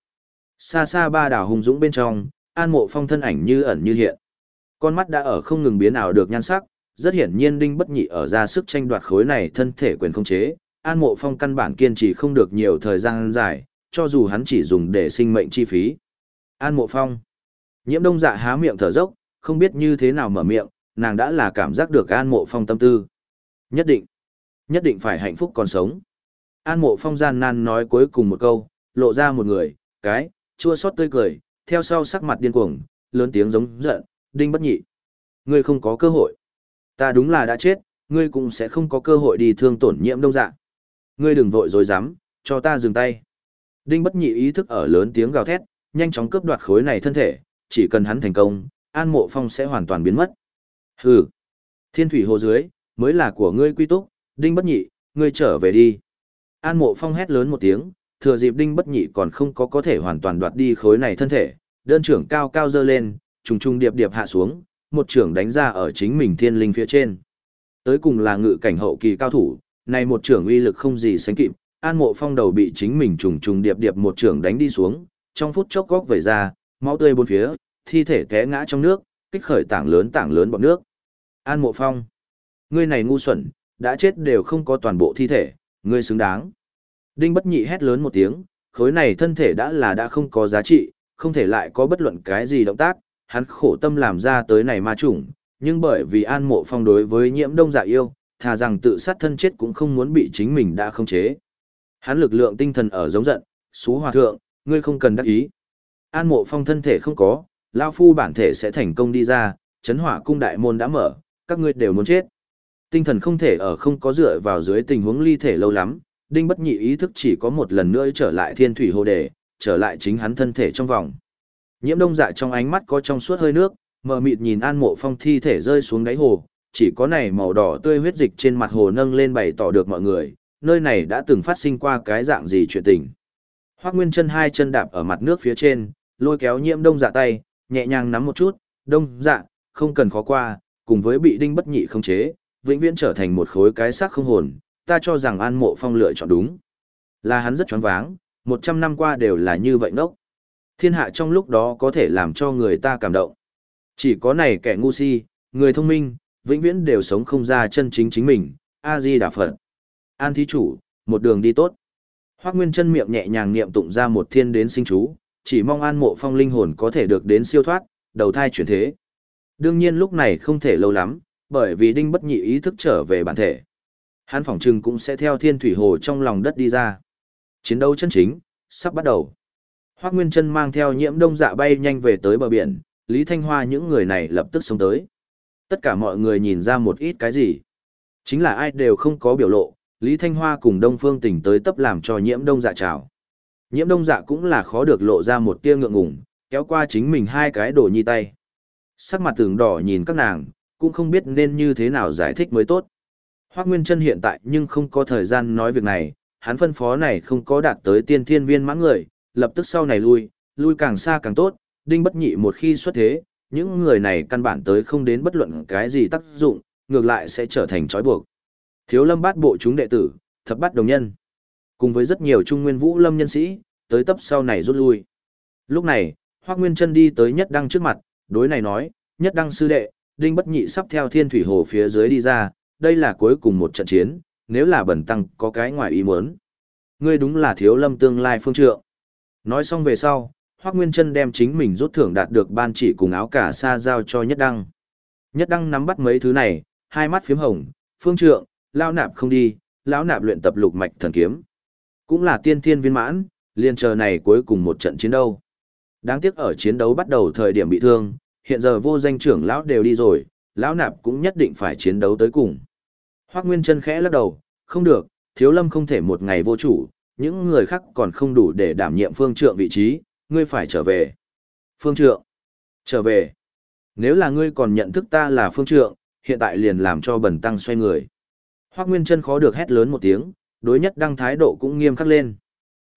Xa xa ba đảo hùng dũng bên trong, An Mộ Phong thân ảnh như ẩn như hiện. Con mắt đã ở không ngừng biến ảo được nhan sắc, rất hiển nhiên Đinh Bất Nhị ở ra sức tranh đoạt khối này thân thể quyền không chế, An Mộ Phong căn bản kiên trì không được nhiều thời gian dài, cho dù hắn chỉ dùng để sinh mệnh chi phí. An Mộ Phong. Nhiễm Đông Dạ há miệng thở dốc, không biết như thế nào mở miệng, nàng đã là cảm giác được An Mộ Phong tâm tư. Nhất định, nhất định phải hạnh phúc còn sống. An Mộ Phong gian nan nói cuối cùng một câu, lộ ra một người, cái, chua xót tươi cười, theo sau sắc mặt điên cuồng, lớn tiếng giống giận, đinh bất nhị. Ngươi không có cơ hội. Ta đúng là đã chết, ngươi cũng sẽ không có cơ hội đi thương tổn nhiễm đông dạ. Ngươi đừng vội rồi dám, cho ta dừng tay. Đinh bất nhị ý thức ở lớn tiếng gào thét, nhanh chóng cướp đoạt khối này thân thể, chỉ cần hắn thành công, An Mộ Phong sẽ hoàn toàn biến mất. Hừ, thiên thủy hồ dưới, mới là của ngươi quy túc, Đinh Bất Nhị, ngươi trở về đi. An Mộ Phong hét lớn một tiếng, thừa dịp Đinh Bất Nhị còn không có có thể hoàn toàn đoạt đi khối này thân thể, đơn trưởng cao cao dơ lên, trùng trùng điệp điệp hạ xuống, một trưởng đánh ra ở chính mình thiên linh phía trên. Tới cùng là ngự cảnh hậu kỳ cao thủ, này một trưởng uy lực không gì sánh kịp, An Mộ Phong đầu bị chính mình trùng trùng điệp điệp một trưởng đánh đi xuống, trong phút chốc góc vẩy ra, máu tươi bốn phía, thi thể té ngã trong nước, kích khởi tảng lớn tảng lớn bọt nước. An Mộ Phong, ngươi này ngu xuẩn, đã chết đều không có toàn bộ thi thể, ngươi xứng đáng. Đinh Bất Nhị hét lớn một tiếng, khối này thân thể đã là đã không có giá trị, không thể lại có bất luận cái gì động tác, hắn khổ tâm làm ra tới này ma chủng, nhưng bởi vì An Mộ Phong đối với nhiễm đông dạ yêu, thà rằng tự sát thân chết cũng không muốn bị chính mình đã không chế. Hắn lực lượng tinh thần ở giống giận, xú hòa thượng, ngươi không cần đắc ý. An Mộ Phong thân thể không có, Lao Phu bản thể sẽ thành công đi ra, chấn hỏa cung đại môn đã mở, các ngươi đều muốn chết. Tinh thần không thể ở không có dựa vào dưới tình huống ly thể lâu lắm, đinh bất nhị ý thức chỉ có một lần nữa trở lại thiên thủy hồ đề, trở lại chính hắn thân thể trong vòng. Nhiễm đông dạ trong ánh mắt có trong suốt hơi nước, mờ mịt nhìn an mộ phong thi thể rơi xuống đáy hồ, chỉ có này màu đỏ tươi huyết dịch trên mặt hồ nâng lên bày tỏ được mọi người, nơi này đã từng phát sinh qua cái dạng gì chuyện tình. Hoác Nguyên chân hai chân đạp ở mặt nước phía trên, lôi kéo nhiễm đông dạ tay, nhẹ nhàng nắm một chút, đông dạ, không cần khó qua, cùng với bị đinh bất nhị không chế, vĩnh viễn trở thành một khối cái xác không hồn, ta cho rằng An Mộ Phong lựa chọn đúng. Là hắn rất choáng váng, một trăm năm qua đều là như vậy nốc. Thiên hạ trong lúc đó có thể làm cho người ta cảm động. Chỉ có này kẻ ngu si, người thông minh, vĩnh viễn đều sống không ra chân chính chính mình, A-di Đà Phật. An thí chủ, một đường đi tốt. Hoác Nguyên chân miệng nhẹ nhàng niệm tụng ra một thiên đến sinh chú, chỉ mong An Mộ Phong linh hồn có thể được đến siêu thoát, đầu thai chuyển thế. Đương nhiên lúc này không thể lâu lắm, bởi vì Đinh Bất Nhị ý thức trở về bản thể. Hắn phỏng chừng cũng sẽ theo thiên thủy hồ trong lòng đất đi ra. Chiến đấu chân chính, sắp bắt đầu. Hoác Nguyên chân mang theo nhiễm đông dạ bay nhanh về tới bờ biển, Lý Thanh Hoa những người này lập tức sống tới. Tất cả mọi người nhìn ra một ít cái gì. Chính là ai đều không có biểu lộ, Lý Thanh Hoa cùng Đông Phương tỉnh tới tấp làm cho nhiễm đông dạ chào. Nhiễm đông dạ cũng là khó được lộ ra một tia ngượng ngùng, kéo qua chính mình hai cái đồ nhi tay. Sắc mặt tường đỏ nhìn các nàng, cũng không biết nên như thế nào giải thích mới tốt. Hoác Nguyên Trân hiện tại nhưng không có thời gian nói việc này, hắn phân phó này không có đạt tới tiên thiên viên mãn người, lập tức sau này lui, lui càng xa càng tốt, đinh bất nhị một khi xuất thế, những người này căn bản tới không đến bất luận cái gì tác dụng, ngược lại sẽ trở thành trói buộc. Thiếu lâm bát bộ chúng đệ tử, thập bát đồng nhân, cùng với rất nhiều trung nguyên vũ lâm nhân sĩ, tới tấp sau này rút lui. Lúc này, Hoác Nguyên Trân đi tới nhất đăng trước mặt, đối này nói, nhất đăng sư đệ, đinh bất nhị sắp theo thiên thủy hồ phía dưới đi ra, đây là cuối cùng một trận chiến, nếu là bẩn tăng có cái ngoài ý muốn. Ngươi đúng là thiếu lâm tương lai phương trượng. Nói xong về sau, Hoác Nguyên Trân đem chính mình rút thưởng đạt được ban chỉ cùng áo cả sa giao cho Nhất Đăng. Nhất Đăng nắm bắt mấy thứ này, hai mắt phím hồng, phương trượng, lao nạp không đi, lão nạp luyện tập lục mạch thần kiếm. Cũng là tiên thiên viên mãn, liên chờ này cuối cùng một trận chiến đấu. Đáng tiếc ở chiến đấu bắt đầu thời điểm bị thương, hiện giờ vô danh trưởng lão đều đi rồi, lão nạp cũng nhất định phải chiến đấu tới cùng. Hoác Nguyên chân khẽ lắc đầu, không được, thiếu lâm không thể một ngày vô chủ, những người khác còn không đủ để đảm nhiệm phương trượng vị trí, ngươi phải trở về. Phương trượng, trở về. Nếu là ngươi còn nhận thức ta là phương trượng, hiện tại liền làm cho bẩn tăng xoay người. Hoác Nguyên chân khó được hét lớn một tiếng, đối nhất đăng thái độ cũng nghiêm khắc lên.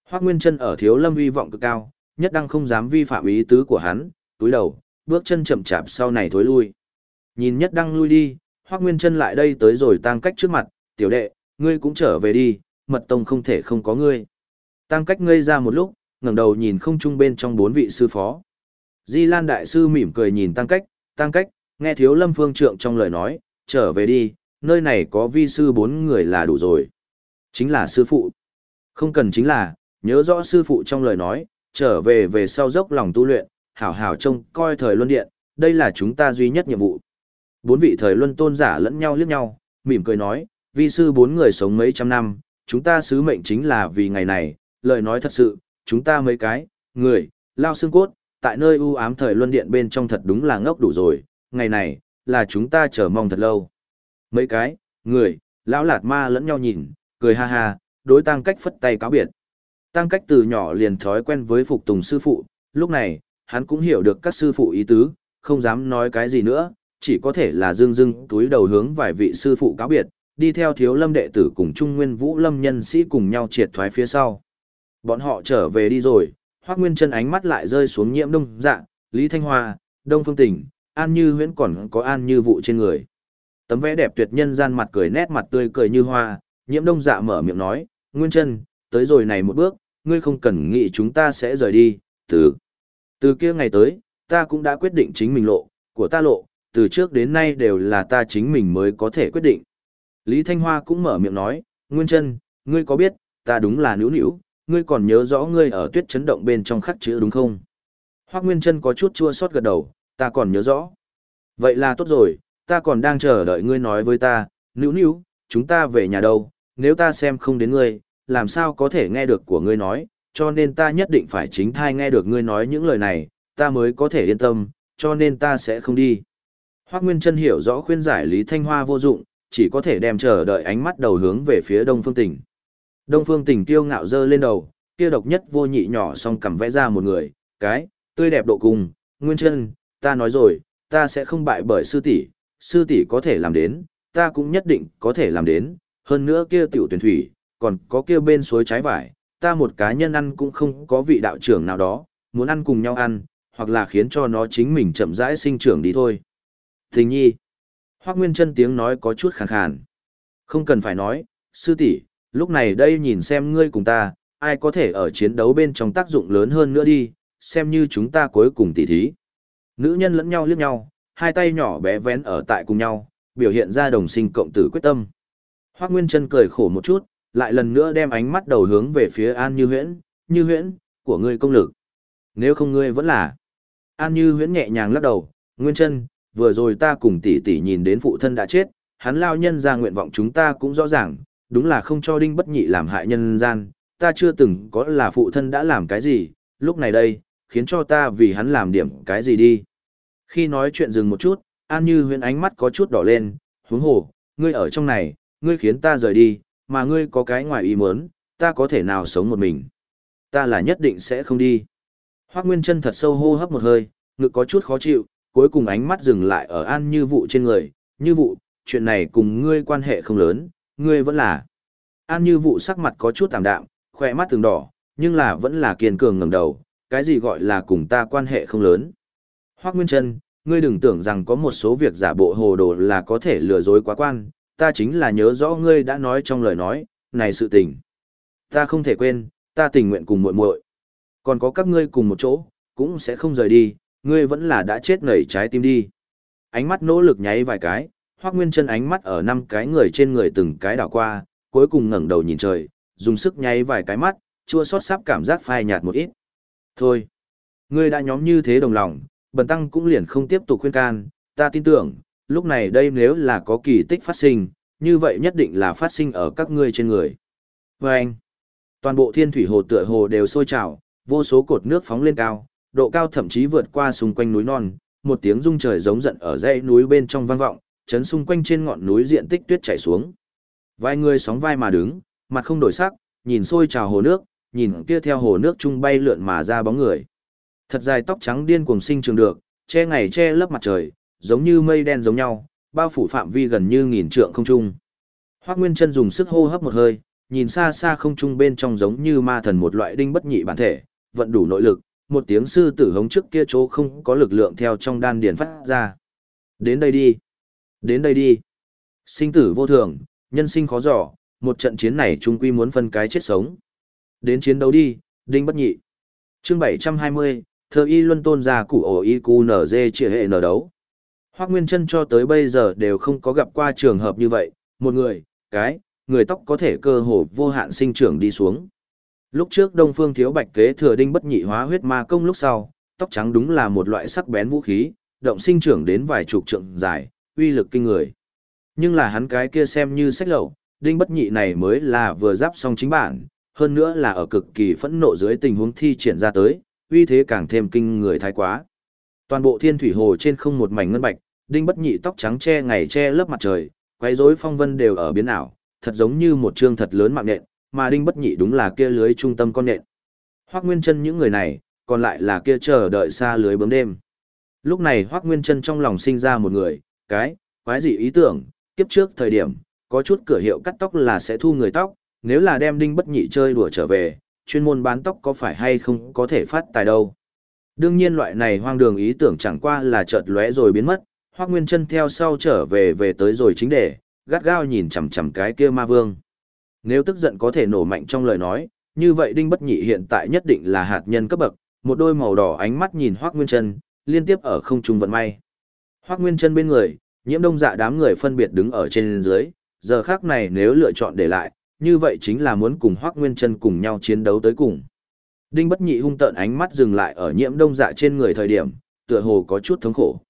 Hoác Nguyên chân ở thiếu lâm uy vọng cực cao, nhất đăng không dám vi phạm ý tứ của hắn, túi đầu, bước chân chậm chạp sau này thối lui. Nhìn nhất đăng lui đi, Hoác Nguyên chân lại đây tới rồi tăng cách trước mặt, tiểu đệ, ngươi cũng trở về đi, mật tông không thể không có ngươi. Tăng cách ngây ra một lúc, ngẩng đầu nhìn không trung bên trong bốn vị sư phó. Di Lan Đại Sư mỉm cười nhìn tăng cách, tăng cách, nghe thiếu lâm phương trượng trong lời nói, trở về đi, nơi này có vi sư bốn người là đủ rồi. Chính là sư phụ. Không cần chính là, nhớ rõ sư phụ trong lời nói, trở về về sau dốc lòng tu luyện, hảo hảo trông coi thời luân điện, đây là chúng ta duy nhất nhiệm vụ. Bốn vị thời luân tôn giả lẫn nhau liếc nhau, mỉm cười nói, vi sư bốn người sống mấy trăm năm, chúng ta sứ mệnh chính là vì ngày này, lời nói thật sự, chúng ta mấy cái, người, lao xương cốt, tại nơi u ám thời luân điện bên trong thật đúng là ngốc đủ rồi, ngày này, là chúng ta chờ mong thật lâu. Mấy cái, người, lão lạt ma lẫn nhau nhìn, cười ha ha, đối tăng cách phất tay cáo biệt. Tăng cách từ nhỏ liền thói quen với phục tùng sư phụ, lúc này, hắn cũng hiểu được các sư phụ ý tứ, không dám nói cái gì nữa, chỉ có thể là dương dương túi đầu hướng vài vị sư phụ cáo biệt, đi theo thiếu lâm đệ tử cùng trung nguyên vũ lâm nhân sĩ cùng nhau triệt thoái phía sau. Bọn họ trở về đi rồi, Hoác Nguyên chân ánh mắt lại rơi xuống nhiễm đông dạ, Lý Thanh Hoa, Đông Phương Tỉnh, An Như Huyễn còn có An Như vụ trên người. Tấm vẽ đẹp tuyệt nhân gian mặt cười nét mặt tươi cười như hoa, nhiễm đông dạ mở miệng nói, Nguyên chân, tới rồi này một bước, ngươi không cần nghĩ chúng ta sẽ rời đi, từ. Từ kia ngày tới, ta cũng đã quyết định chính mình lộ, của ta lộ, từ trước đến nay đều là ta chính mình mới có thể quyết định. Lý Thanh Hoa cũng mở miệng nói, Nguyên Trân, ngươi có biết, ta đúng là nữ nữ, ngươi còn nhớ rõ ngươi ở tuyết chấn động bên trong khắc chữ đúng không? Hoác Nguyên Trân có chút chua xót gật đầu, ta còn nhớ rõ. Vậy là tốt rồi, ta còn đang chờ đợi ngươi nói với ta, nữ nữ, chúng ta về nhà đâu, nếu ta xem không đến ngươi, làm sao có thể nghe được của ngươi nói, cho nên ta nhất định phải chính thai nghe được ngươi nói những lời này, ta mới có thể yên tâm, cho nên ta sẽ không đi. Hoác Nguyên Trân hiểu rõ khuyên giải Lý Thanh Hoa vô dụng, chỉ có thể đem chờ đợi ánh mắt đầu hướng về phía Đông Phương Tỉnh. Đông Phương Tỉnh kiêu ngạo dơ lên đầu, kia độc nhất vô nhị nhỏ song cầm vẽ ra một người, cái, tươi đẹp độ cùng, Nguyên Trân, ta nói rồi, ta sẽ không bại bởi sư tỷ, sư tỷ có thể làm đến, ta cũng nhất định có thể làm đến, hơn nữa kia tiểu tuyển thủy, còn có kia bên suối trái vải, ta một cá nhân ăn cũng không có vị đạo trưởng nào đó, muốn ăn cùng nhau ăn, hoặc là khiến cho nó chính mình chậm rãi sinh trưởng đi thôi. Tình nhi. Hoác Nguyên chân tiếng nói có chút khàn khàn. Không cần phải nói, sư tỷ, lúc này đây nhìn xem ngươi cùng ta, ai có thể ở chiến đấu bên trong tác dụng lớn hơn nữa đi, xem như chúng ta cuối cùng tỉ thí. Nữ nhân lẫn nhau liếc nhau, hai tay nhỏ bé vén ở tại cùng nhau, biểu hiện ra đồng sinh cộng tử quyết tâm. Hoác Nguyên chân cười khổ một chút, lại lần nữa đem ánh mắt đầu hướng về phía An Như Huyễn, Như Huyễn, của ngươi công lực. Nếu không ngươi vẫn là. An Như Huyễn nhẹ nhàng lắc đầu, Nguyên chân, vừa rồi ta cùng tỷ tỷ nhìn đến phụ thân đã chết, hắn lao nhân ra nguyện vọng chúng ta cũng rõ ràng, đúng là không cho đinh bất nhị làm hại nhân gian, ta chưa từng có là phụ thân đã làm cái gì, lúc này đây, khiến cho ta vì hắn làm điểm cái gì đi. Khi nói chuyện dừng một chút, An Như Huyễn ánh mắt có chút đỏ lên, huống hồ, ngươi ở trong này, ngươi khiến ta rời đi, mà ngươi có cái ngoài ý muốn, ta có thể nào sống một mình. Ta là nhất định sẽ không đi. Hoác Nguyên chân thật sâu hô hấp một hơi, ngực có chút khó chịu, cuối cùng ánh mắt dừng lại ở An Như Vụ trên người, Như Vụ, chuyện này cùng ngươi quan hệ không lớn, ngươi vẫn là. An Như Vụ sắc mặt có chút tạm đạm, khỏe mắt từng đỏ, nhưng là vẫn là kiên cường ngẩng đầu, cái gì gọi là cùng ta quan hệ không lớn. Hoác Nguyên Trân, ngươi đừng tưởng rằng có một số việc giả bộ hồ đồ là có thể lừa dối quá quan, ta chính là nhớ rõ ngươi đã nói trong lời nói, này sự tình. Ta không thể quên, ta tình nguyện cùng muội muội. Còn có các ngươi cùng một chỗ, cũng sẽ không rời đi, ngươi vẫn là đã chết nảy trái tim đi. Ánh mắt nỗ lực nháy vài cái, Hoắc Nguyên Chân ánh mắt ở năm cái người trên người từng cái đảo qua, cuối cùng ngẩng đầu nhìn trời, dùng sức nháy vài cái mắt, chua xót sắp cảm giác phai nhạt một ít. Thôi, ngươi đã nhóm như thế đồng lòng, bần tăng cũng liền không tiếp tục khuyên can, ta tin tưởng, lúc này đây nếu là có kỳ tích phát sinh, như vậy nhất định là phát sinh ở các ngươi trên người. Và anh, toàn bộ thiên thủy hồ tựa hồ đều sôi trào, vô số cột nước phóng lên cao, độ cao thậm chí vượt qua xung quanh núi non, một tiếng rung trời giống giận ở dãy núi bên trong vang vọng, chấn xung quanh trên ngọn núi diện tích tuyết chảy xuống. Vài người sóng vai mà đứng, mặt không đổi sắc, nhìn sôi trào hồ nước, nhìn kia theo hồ nước trung bay lượn mà ra bóng người. Thật dài tóc trắng điên cuồng sinh trường được, che ngày che lấp mặt trời, giống như mây đen giống nhau, bao phủ phạm vi gần như nghìn trượng không trung. Hoắc Nguyên Chân dùng sức hô hấp một hơi, nhìn xa xa không trung bên trong giống như ma thần một loại đinh bất nhị bản thể, vận đủ nội lực, một tiếng sư tử hống trước kia chỗ không có lực lượng theo trong đan điền phát ra. Đến đây đi. Đến đây đi. Sinh tử vô thường, nhân sinh khó dò, một trận chiến này chung quy muốn phân cái chết sống. Đến chiến đấu đi, đinh bất nhị. Chương 720, thơ y luân tôn ra củ ổ y cu nở dê trịa hệ nở đấu. Hoác Nguyên Trân cho tới bây giờ đều không có gặp qua trường hợp như vậy, một người, cái, người tóc có thể cơ hồ vô hạn sinh trưởng đi xuống. Lúc trước Đông Phương Thiếu Bạch kế thừa đinh bất nhị hóa huyết ma công lúc sau, tóc trắng đúng là một loại sắc bén vũ khí, động sinh trưởng đến vài chục trượng dài, uy lực kinh người. Nhưng là hắn cái kia xem như sách lậu, đinh bất nhị này mới là vừa giáp xong chính bản, hơn nữa là ở cực kỳ phẫn nộ dưới tình huống thi triển ra tới, uy thế càng thêm kinh người thái quá. Toàn bộ thiên thủy hồ trên không một mảnh ngân bạch, đinh bất nhị tóc trắng che ngày che lớp mặt trời, quấy rối phong vân đều ở biến ảo, thật giống như một trương thật lớn mạng nện, mà đinh bất nhị đúng là kia lưới trung tâm con nện. Hoắc Nguyên Chân những người này, còn lại là kia chờ đợi xa lưới bướm đêm. Lúc này Hoắc Nguyên Chân trong lòng sinh ra một người, cái, quái gì ý tưởng, kiếp trước thời điểm, có chút cửa hiệu cắt tóc là sẽ thu người tóc, nếu là đem đinh bất nhị chơi đùa trở về, chuyên môn bán tóc có phải hay không có thể phát tài đâu. Đương nhiên loại này hoang đường ý tưởng chẳng qua là chợt lóe rồi biến mất, Hoắc Nguyên Chân theo sau trở về về tới rồi chính đề, gắt gao nhìn chằm chằm cái kia ma vương. Nếu tức giận có thể nổ mạnh trong lời nói, như vậy Đinh Bất Nhị hiện tại nhất định là hạt nhân cấp bậc, một đôi màu đỏ ánh mắt nhìn Hoắc Nguyên Chân, liên tiếp ở không trung vận may. Hoắc Nguyên Chân bên người, Nhiễm Đông Dạ đám người phân biệt đứng ở trên dưới, giờ khắc này nếu lựa chọn để lại, như vậy chính là muốn cùng Hoắc Nguyên Chân cùng nhau chiến đấu tới cùng. Đinh Bất Nhị hung tợn ánh mắt dừng lại ở Nhiễm Đông Dạ trên người thời điểm, tựa hồ có chút thống khổ.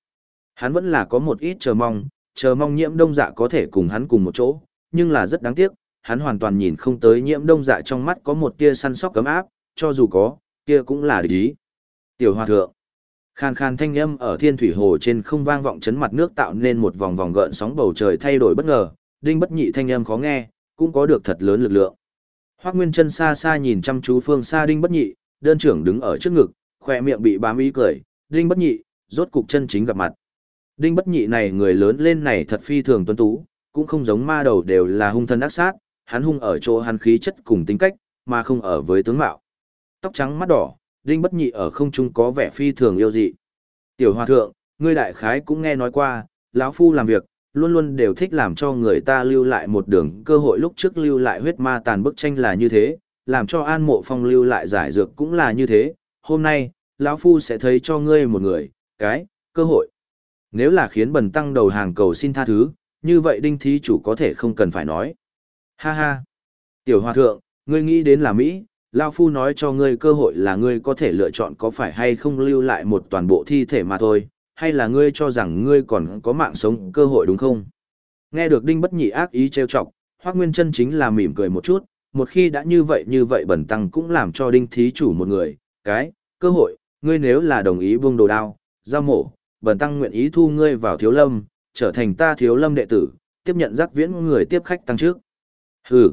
Hắn vẫn là có một ít chờ mong, chờ mong Nhiễm Đông Dạ có thể cùng hắn cùng một chỗ, nhưng là rất đáng tiếc, hắn hoàn toàn nhìn không tới Nhiễm Đông Dạ trong mắt có một tia săn sóc cấm áp, cho dù có, kia cũng là địch ý. Tiểu Hòa thượng Khan khan thanh âm ở thiên thủy hồ trên không vang vọng chấn mặt nước tạo nên một vòng vòng gợn sóng bầu trời thay đổi bất ngờ, đinh bất nhị thanh âm khó nghe, cũng có được thật lớn lực lượng. Hoắc Nguyên Chân xa xa nhìn chăm chú phương xa đinh bất nhị, đơn trưởng đứng ở trước ngực, khoe miệng bị bám ý cười, đinh bất nhị, rốt cục chân chính gặp mặt. Đinh bất nhị này người lớn lên này thật phi thường tuấn tú, cũng không giống ma đầu đều là hung thân ác sát, hắn hung ở chỗ hắn khí chất cùng tính cách, mà không ở với tướng mạo. Tóc trắng mắt đỏ, Đinh Bất Nhị ở không trung có vẻ phi thường yêu dị. Tiểu Hòa thượng, ngươi đại khái cũng nghe nói qua, lão phu làm việc, luôn luôn đều thích làm cho người ta lưu lại một đường cơ hội lúc trước lưu lại huyết ma tàn bức tranh là như thế, làm cho An Mộ Phong lưu lại giải dược cũng là như thế, hôm nay, lão phu sẽ thấy cho ngươi một người, cái, cơ hội. Nếu là khiến bần tăng đầu hàng cầu xin tha thứ, như vậy đinh thí chủ có thể không cần phải nói. Ha ha. Tiểu hòa thượng, ngươi nghĩ đến là Mỹ, Lao Phu nói cho ngươi cơ hội là ngươi có thể lựa chọn có phải hay không lưu lại một toàn bộ thi thể mà thôi, hay là ngươi cho rằng ngươi còn có mạng sống cơ hội đúng không? Nghe được Đinh Bất Nhị ác ý trêu chọc, Hoắc Nguyên Chân chính là mỉm cười một chút, một khi đã như vậy như vậy bẩn tăng cũng làm cho Đinh thí chủ một người, cái, cơ hội, ngươi nếu là đồng ý buông đồ đao, giao mổ, bẩn tăng nguyện ý thu ngươi vào thiếu lâm, trở thành ta thiếu lâm đệ tử, tiếp nhận giác viễn người tiếp khách tăng trước. Hừ.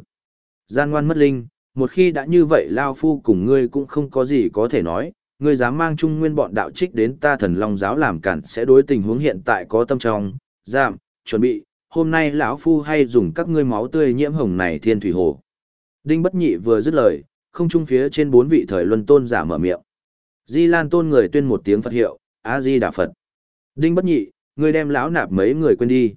Gian ngoan mất linh, một khi đã như vậy Lao Phu cùng ngươi cũng không có gì có thể nói, ngươi dám mang trung nguyên bọn đạo trích đến ta thần long giáo làm cản sẽ đối tình huống hiện tại có tâm trong, giảm, chuẩn bị, hôm nay lão Phu hay dùng các ngươi máu tươi nhiễm hồng này thiên thủy hồ. Đinh Bất Nhị vừa dứt lời, không trung phía trên bốn vị thời luân tôn giả mở miệng. Di Lan tôn người tuyên một tiếng Phật hiệu, A Di Đà Phật. Đinh Bất Nhị, ngươi đem lão nạp mấy người quên đi.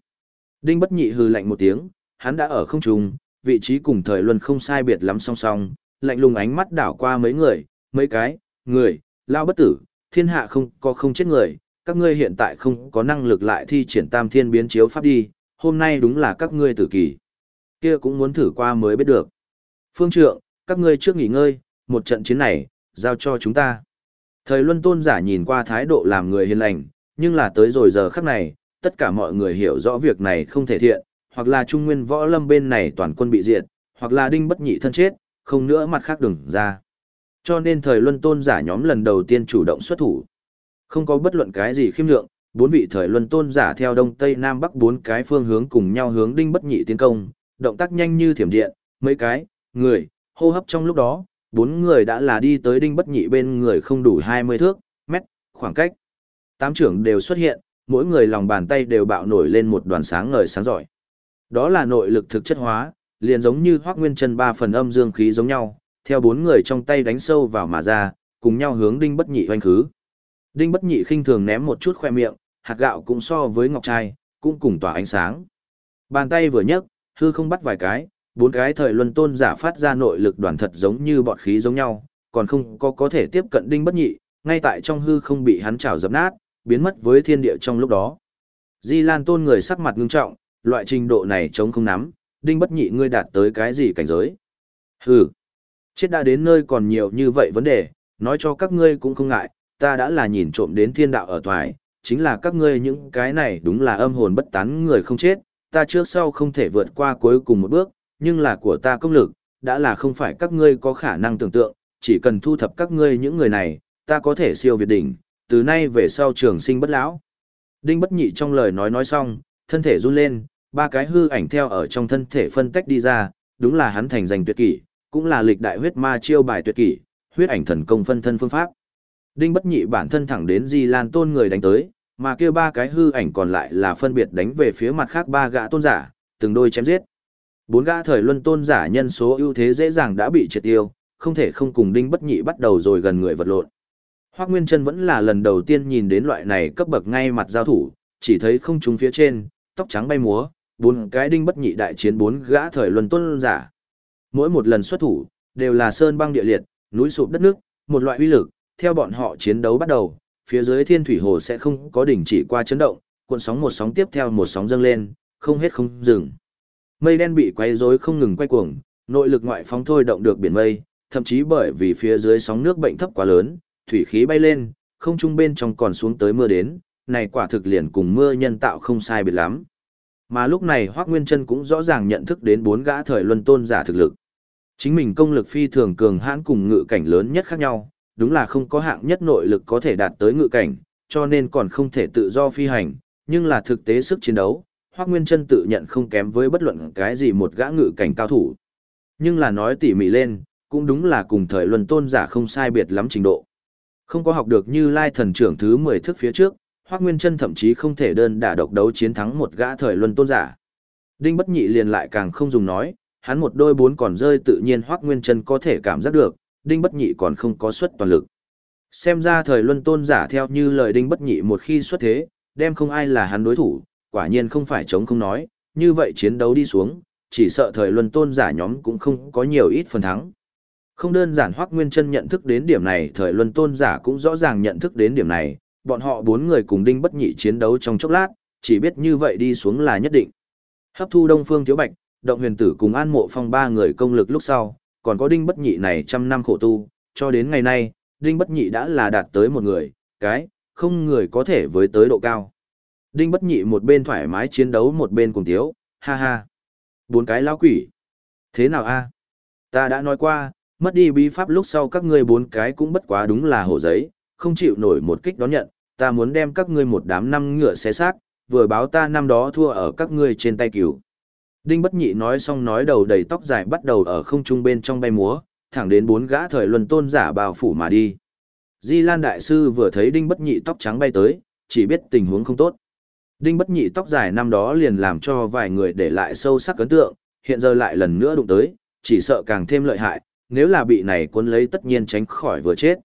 Đinh Bất Nhị hừ lạnh một tiếng, hắn đã ở không trung, vị trí cùng thời luân không sai biệt lắm song song, lạnh lùng ánh mắt đảo qua mấy người, mấy cái, người, lao bất tử, thiên hạ không có không chết người, các ngươi hiện tại không có năng lực lại thi triển tam thiên biến chiếu pháp đi, hôm nay đúng là các ngươi tử kỳ. Kia cũng muốn thử qua mới biết được. Phương trượng, các ngươi trước nghỉ ngơi, một trận chiến này, giao cho chúng ta. Thời luân tôn giả nhìn qua thái độ làm người hiền lành, nhưng là tới rồi giờ khắc này, tất cả mọi người hiểu rõ việc này không thể thiện, hoặc là trung nguyên võ lâm bên này toàn quân bị diệt, hoặc là đinh bất nhị thân chết, không nữa mặt khác đừng ra. Cho nên thời luân tôn giả nhóm lần đầu tiên chủ động xuất thủ. Không có bất luận cái gì khiêm lượng, bốn vị thời luân tôn giả theo đông tây nam bắc bốn cái phương hướng cùng nhau hướng đinh bất nhị tiến công, động tác nhanh như thiểm điện, mấy cái, người, hô hấp trong lúc đó, bốn người đã là đi tới đinh bất nhị bên người không đủ 20 thước, mét, khoảng cách. Tám trưởng đều xuất hiện, mỗi người lòng bàn tay đều bạo nổi lên một đoàn sáng ngời sáng giỏi. Đó là nội lực thực chất hóa, liền giống như hoác nguyên chân ba phần âm dương khí giống nhau, theo bốn người trong tay đánh sâu vào mà ra, cùng nhau hướng đinh bất nhị hoanh khứ. Đinh bất nhị khinh thường ném một chút khoe miệng, hạt gạo cũng so với ngọc trai, cũng cùng tỏa ánh sáng. Bàn tay vừa nhấc, hư không bắt vài cái, bốn cái thời luân tôn giả phát ra nội lực đoàn thật giống như bọt khí giống nhau, còn không có có thể tiếp cận đinh bất nhị, ngay tại trong hư không bị hắn trào dập nát, biến mất với thiên địa trong lúc đó. Di Lan tôn người sắc mặt ngưng trọng, loại trình độ này chống không nắm, đinh bất nhị ngươi đạt tới cái gì cảnh giới. Hừ, chết đã đến nơi còn nhiều như vậy vấn đề, nói cho các ngươi cũng không ngại, ta đã là nhìn trộm đến thiên đạo ở toài, chính là các ngươi những cái này đúng là âm hồn bất tán người không chết, ta trước sau không thể vượt qua cuối cùng một bước, nhưng là của ta công lực, đã là không phải các ngươi có khả năng tưởng tượng, chỉ cần thu thập các ngươi những người này, ta có thể siêu việt đỉnh, từ nay về sau trường sinh bất lão. Đinh bất nhị trong lời nói nói xong, thân thể run lên, ba cái hư ảnh theo ở trong thân thể phân tách đi ra, đúng là hắn thành danh tuyệt kỷ, cũng là lịch đại huyết ma chiêu bài tuyệt kỷ, huyết ảnh thần công phân thân phương pháp. Đinh bất nhị bản thân thẳng đến Di Lan tôn người đánh tới, mà kia ba cái hư ảnh còn lại là phân biệt đánh về phía mặt khác ba gã tôn giả, từng đôi chém giết. Bốn gã thời luân tôn giả nhân số ưu thế dễ dàng đã bị triệt tiêu, không thể không cùng đinh bất nhị bắt đầu rồi gần người vật lộn. Hoắc Nguyên chân vẫn là lần đầu tiên nhìn đến loại này cấp bậc ngay mặt giao thủ, chỉ thấy không trung phía trên, tóc trắng bay múa, bốn cái đinh bất nhị đại chiến bốn gã thời luân tôn giả. Mỗi một lần xuất thủ, đều là sơn băng địa liệt, núi sụp đất nước, một loại uy lực, theo bọn họ chiến đấu bắt đầu, phía dưới thiên thủy hồ sẽ không có đỉnh chỉ qua chấn động, cuộn sóng một sóng tiếp theo một sóng dâng lên, không hết không dừng. Mây đen bị quay rối không ngừng quay cuồng, nội lực ngoại phóng thôi động được biển mây, thậm chí bởi vì phía dưới sóng nước bệnh thấp quá lớn, thủy khí bay lên, không trung bên trong còn xuống tới mưa đến, này quả thực liền cùng mưa nhân tạo không sai biệt lắm. Mà lúc này Hoắc Nguyên Chân cũng rõ ràng nhận thức đến bốn gã thời luân tôn giả thực lực. Chính mình công lực phi thường cường hãn cùng ngự cảnh lớn nhất khác nhau, đúng là không có hạng nhất nội lực có thể đạt tới ngự cảnh, cho nên còn không thể tự do phi hành, nhưng là thực tế sức chiến đấu, Hoắc Nguyên Chân tự nhận không kém với bất luận cái gì một gã ngự cảnh cao thủ. Nhưng là nói tỉ mỉ lên, cũng đúng là cùng thời luân tôn giả không sai biệt lắm trình độ. Không có học được như Lai thần trưởng thứ 10 thức phía trước, Hoắc Nguyên Chân thậm chí không thể đơn đả độc đấu chiến thắng một gã thời luân tôn giả. Đinh Bất Nhị liền lại càng không dùng nói, hắn một đôi bốn còn rơi tự nhiên Hoắc Nguyên Chân có thể cảm giác được, Đinh Bất Nhị còn không có xuất toàn lực. Xem ra thời luân tôn giả theo như lời Đinh Bất Nhị một khi xuất thế, đem không ai là hắn đối thủ, quả nhiên không phải chống không nói, như vậy chiến đấu đi xuống, chỉ sợ thời luân tôn giả nhóm cũng không có nhiều ít phần thắng. Không đơn giản Hoắc Nguyên Chân nhận thức đến điểm này, thời luân tôn giả cũng rõ ràng nhận thức đến điểm này, bọn họ bốn người cùng Đinh Bất Nhị chiến đấu trong chốc lát, chỉ biết như vậy đi xuống là nhất định. Hấp thu Đông Phương Thiếu Bạch, Động Huyền Tử cùng An Mộ Phong ba người công lực lúc sau, còn có Đinh Bất Nhị này trăm năm khổ tu, cho đến ngày nay, Đinh Bất Nhị đã là đạt tới một người, cái, không người có thể với tới độ cao. Đinh Bất Nhị một bên thoải mái chiến đấu một bên cùng tiếu, ha ha. Bốn cái lão quỷ. Thế nào a? Ta đã nói qua, mất đi bí pháp lúc sau các ngươi bốn cái cũng bất quá đúng là hổ giấy, không chịu nổi một kích đón nhận, ta muốn đem các ngươi một đám năm ngựa xé xác, vừa báo ta năm đó thua ở các ngươi trên tay cửu. Đinh Bất Nhị nói xong nói đầu đầy tóc dài bắt đầu ở không trung bên trong bay múa, thẳng đến bốn gã thời luân tôn giả bào phủ mà đi. Di Lan Đại Sư vừa thấy Đinh Bất Nhị tóc trắng bay tới, chỉ biết tình huống không tốt. Đinh Bất Nhị tóc dài năm đó liền làm cho vài người để lại sâu sắc ấn tượng, hiện giờ lại lần nữa đụng tới, chỉ sợ càng thêm lợi hại, nếu là bị này cuốn lấy tất nhiên tránh khỏi vừa chết.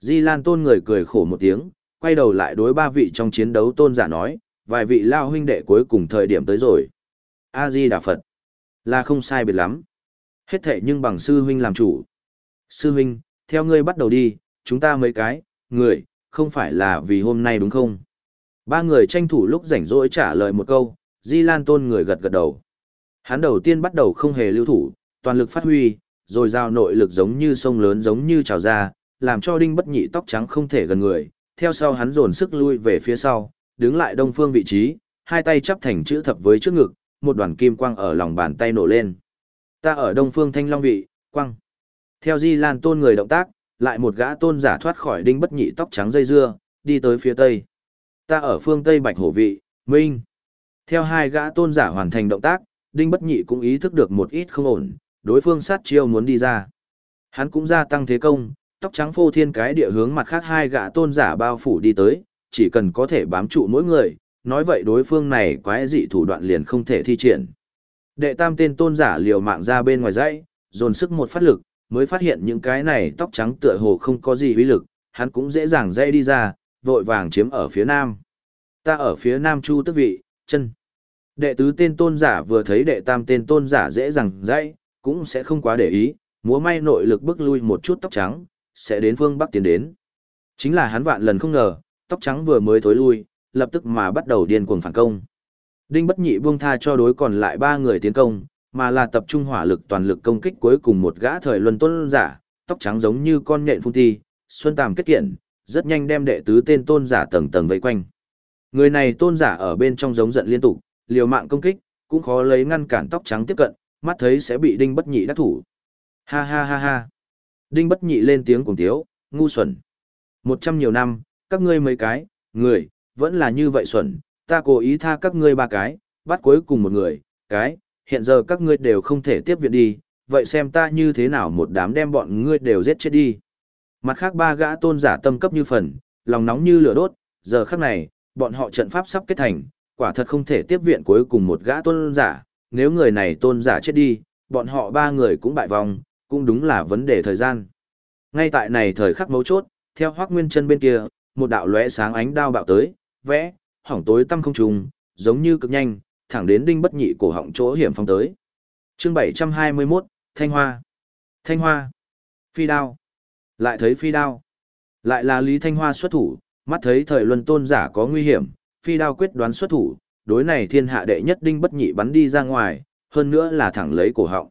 Di Lan Tôn người cười khổ một tiếng, quay đầu lại đối ba vị trong chiến đấu tôn giả nói, vài vị lao huynh đệ cuối cùng thời điểm tới rồi. A-di Đà Phật. Là không sai biệt lắm. Hết thệ nhưng bằng sư huynh làm chủ. Sư huynh, theo ngươi bắt đầu đi, chúng ta mấy cái, người, không phải là vì hôm nay đúng không? Ba người tranh thủ lúc rảnh rỗi trả lời một câu, Di Lan Tôn người gật gật đầu. Hắn đầu tiên bắt đầu không hề lưu thủ, toàn lực phát huy, rồi giao nội lực giống như sông lớn giống như trào ra, làm cho đinh bất nhị tóc trắng không thể gần người, theo sau hắn dồn sức lui về phía sau, đứng lại đông phương vị trí, hai tay chắp thành chữ thập với trước ngực, một đoàn kim quang ở lòng bàn tay nổ lên. Ta ở đông phương thanh long vị, quang. Theo Di Lan tôn người động tác, lại một gã tôn giả thoát khỏi đinh bất nhị tóc trắng dây dưa, đi tới phía tây. Ta ở phương tây bạch hổ vị, minh. Theo hai gã tôn giả hoàn thành động tác, đinh bất nhị cũng ý thức được một ít không ổn, đối phương sát chiêu muốn đi ra. Hắn cũng gia tăng thế công, tóc trắng phô thiên cái địa hướng mặt khác hai gã tôn giả bao phủ đi tới, chỉ cần có thể bám trụ mỗi người, nói vậy đối phương này quái dị thủ đoạn liền không thể thi triển. Đệ tam tên tôn giả liều mạng ra bên ngoài dãy, dồn sức một phát lực, mới phát hiện những cái này tóc trắng tựa hồ không có gì uy lực, hắn cũng dễ dàng dây đi ra, vội vàng chiếm ở phía nam. Ta ở phía nam chu tức vị, chân. Đệ tứ tên tôn giả vừa thấy đệ tam tên tôn giả dễ dàng dây, cũng sẽ không quá để ý, múa may nội lực bước lui một chút tóc trắng, sẽ đến phương Bắc tiến đến. Chính là hắn vạn lần không ngờ, tóc trắng vừa mới thối lui, lập tức mà bắt đầu điên cuồng phản công. Đinh bất nhị buông tha cho đối còn lại ba người tiến công, mà là tập trung hỏa lực toàn lực công kích cuối cùng một gã thời luân tôn giả, tóc trắng giống như con nhện phun thi, xuân tàm kết kiện, rất nhanh đem đệ tứ tên tôn giả tầng tầng vây quanh. Người này tôn giả ở bên trong giống giận liên tục, liều mạng công kích, cũng khó lấy ngăn cản tóc trắng tiếp cận, mắt thấy sẽ bị đinh bất nhị đắc thủ. Ha ha ha ha. Đinh bất nhị lên tiếng cùng tiếu, ngu xuẩn. Một trăm nhiều năm, các ngươi mấy cái, người, vẫn là như vậy xuẩn, ta cố ý tha các ngươi ba cái, bắt cuối cùng một người, cái, hiện giờ các ngươi đều không thể tiếp viện đi, vậy xem ta như thế nào một đám đem bọn ngươi đều giết chết đi. Mặt khác ba gã tôn giả tâm cấp như phần, lòng nóng như lửa đốt, giờ khắc này, bọn họ trận pháp sắp kết thành, quả thật không thể tiếp viện cuối cùng một gã tôn giả, nếu người này tôn giả chết đi, bọn họ ba người cũng bại vong, cũng đúng là vấn đề thời gian. Ngay tại này thời khắc mấu chốt, theo Hoắc Nguyên Chân bên kia, một đạo lóe sáng ánh đao bạo tới, vẽ, hỏng tối tăm không trùng, giống như cực nhanh, thẳng đến đinh bất nhị cổ họng chỗ hiểm phong tới. Chương 721, Thanh Hoa. Thanh Hoa. Phi đao. Lại thấy phi đao. Lại là Lý Thanh Hoa xuất thủ, mắt thấy thời luân tôn giả có nguy hiểm, phi đao quyết đoán xuất thủ, đối này thiên hạ đệ nhất đinh bất nhị bắn đi ra ngoài, hơn nữa là thẳng lấy cổ họng.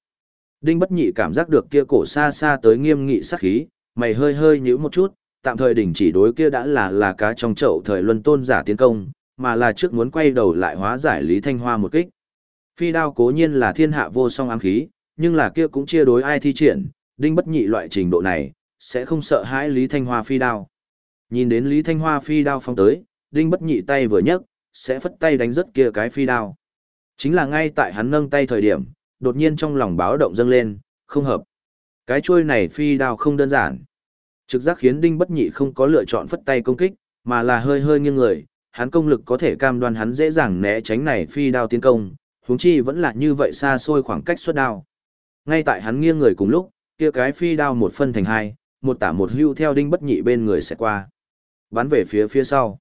Đinh bất nhị cảm giác được kia cổ xa xa tới nghiêm nghị sát khí, mày hơi hơi nhíu một chút, tạm thời đình chỉ đối kia đã là là cá trong chậu thời luân tôn giả tiến công, mà là trước muốn quay đầu lại hóa giải Lý Thanh Hoa một kích. Phi đao cố nhiên là thiên hạ vô song ám khí, nhưng là kia cũng chia đối ai thi triển, đinh bất nhị loại trình độ này, sẽ không sợ hãi Lý Thanh Hoa phi đao. Nhìn đến Lý Thanh Hoa phi đao phong tới, đinh bất nhị tay vừa nhấc, sẽ phất tay đánh rất kia cái phi đao. Chính là ngay tại hắn nâng tay thời điểm, đột nhiên trong lòng báo động dâng lên, không hợp. Cái chuôi này phi đao không đơn giản. Trực giác khiến đinh bất nhị không có lựa chọn phất tay công kích, mà là hơi hơi nghiêng người, hắn công lực có thể cam đoan hắn dễ dàng né tránh này phi đao tiến công, huống chi vẫn là như vậy xa xôi khoảng cách xuất đao. Ngay tại hắn nghiêng người cùng lúc, kia cái phi đao một phân thành hai, một tả một hưu theo đinh bất nhị bên người sẽ qua. Bắn về phía phía sau.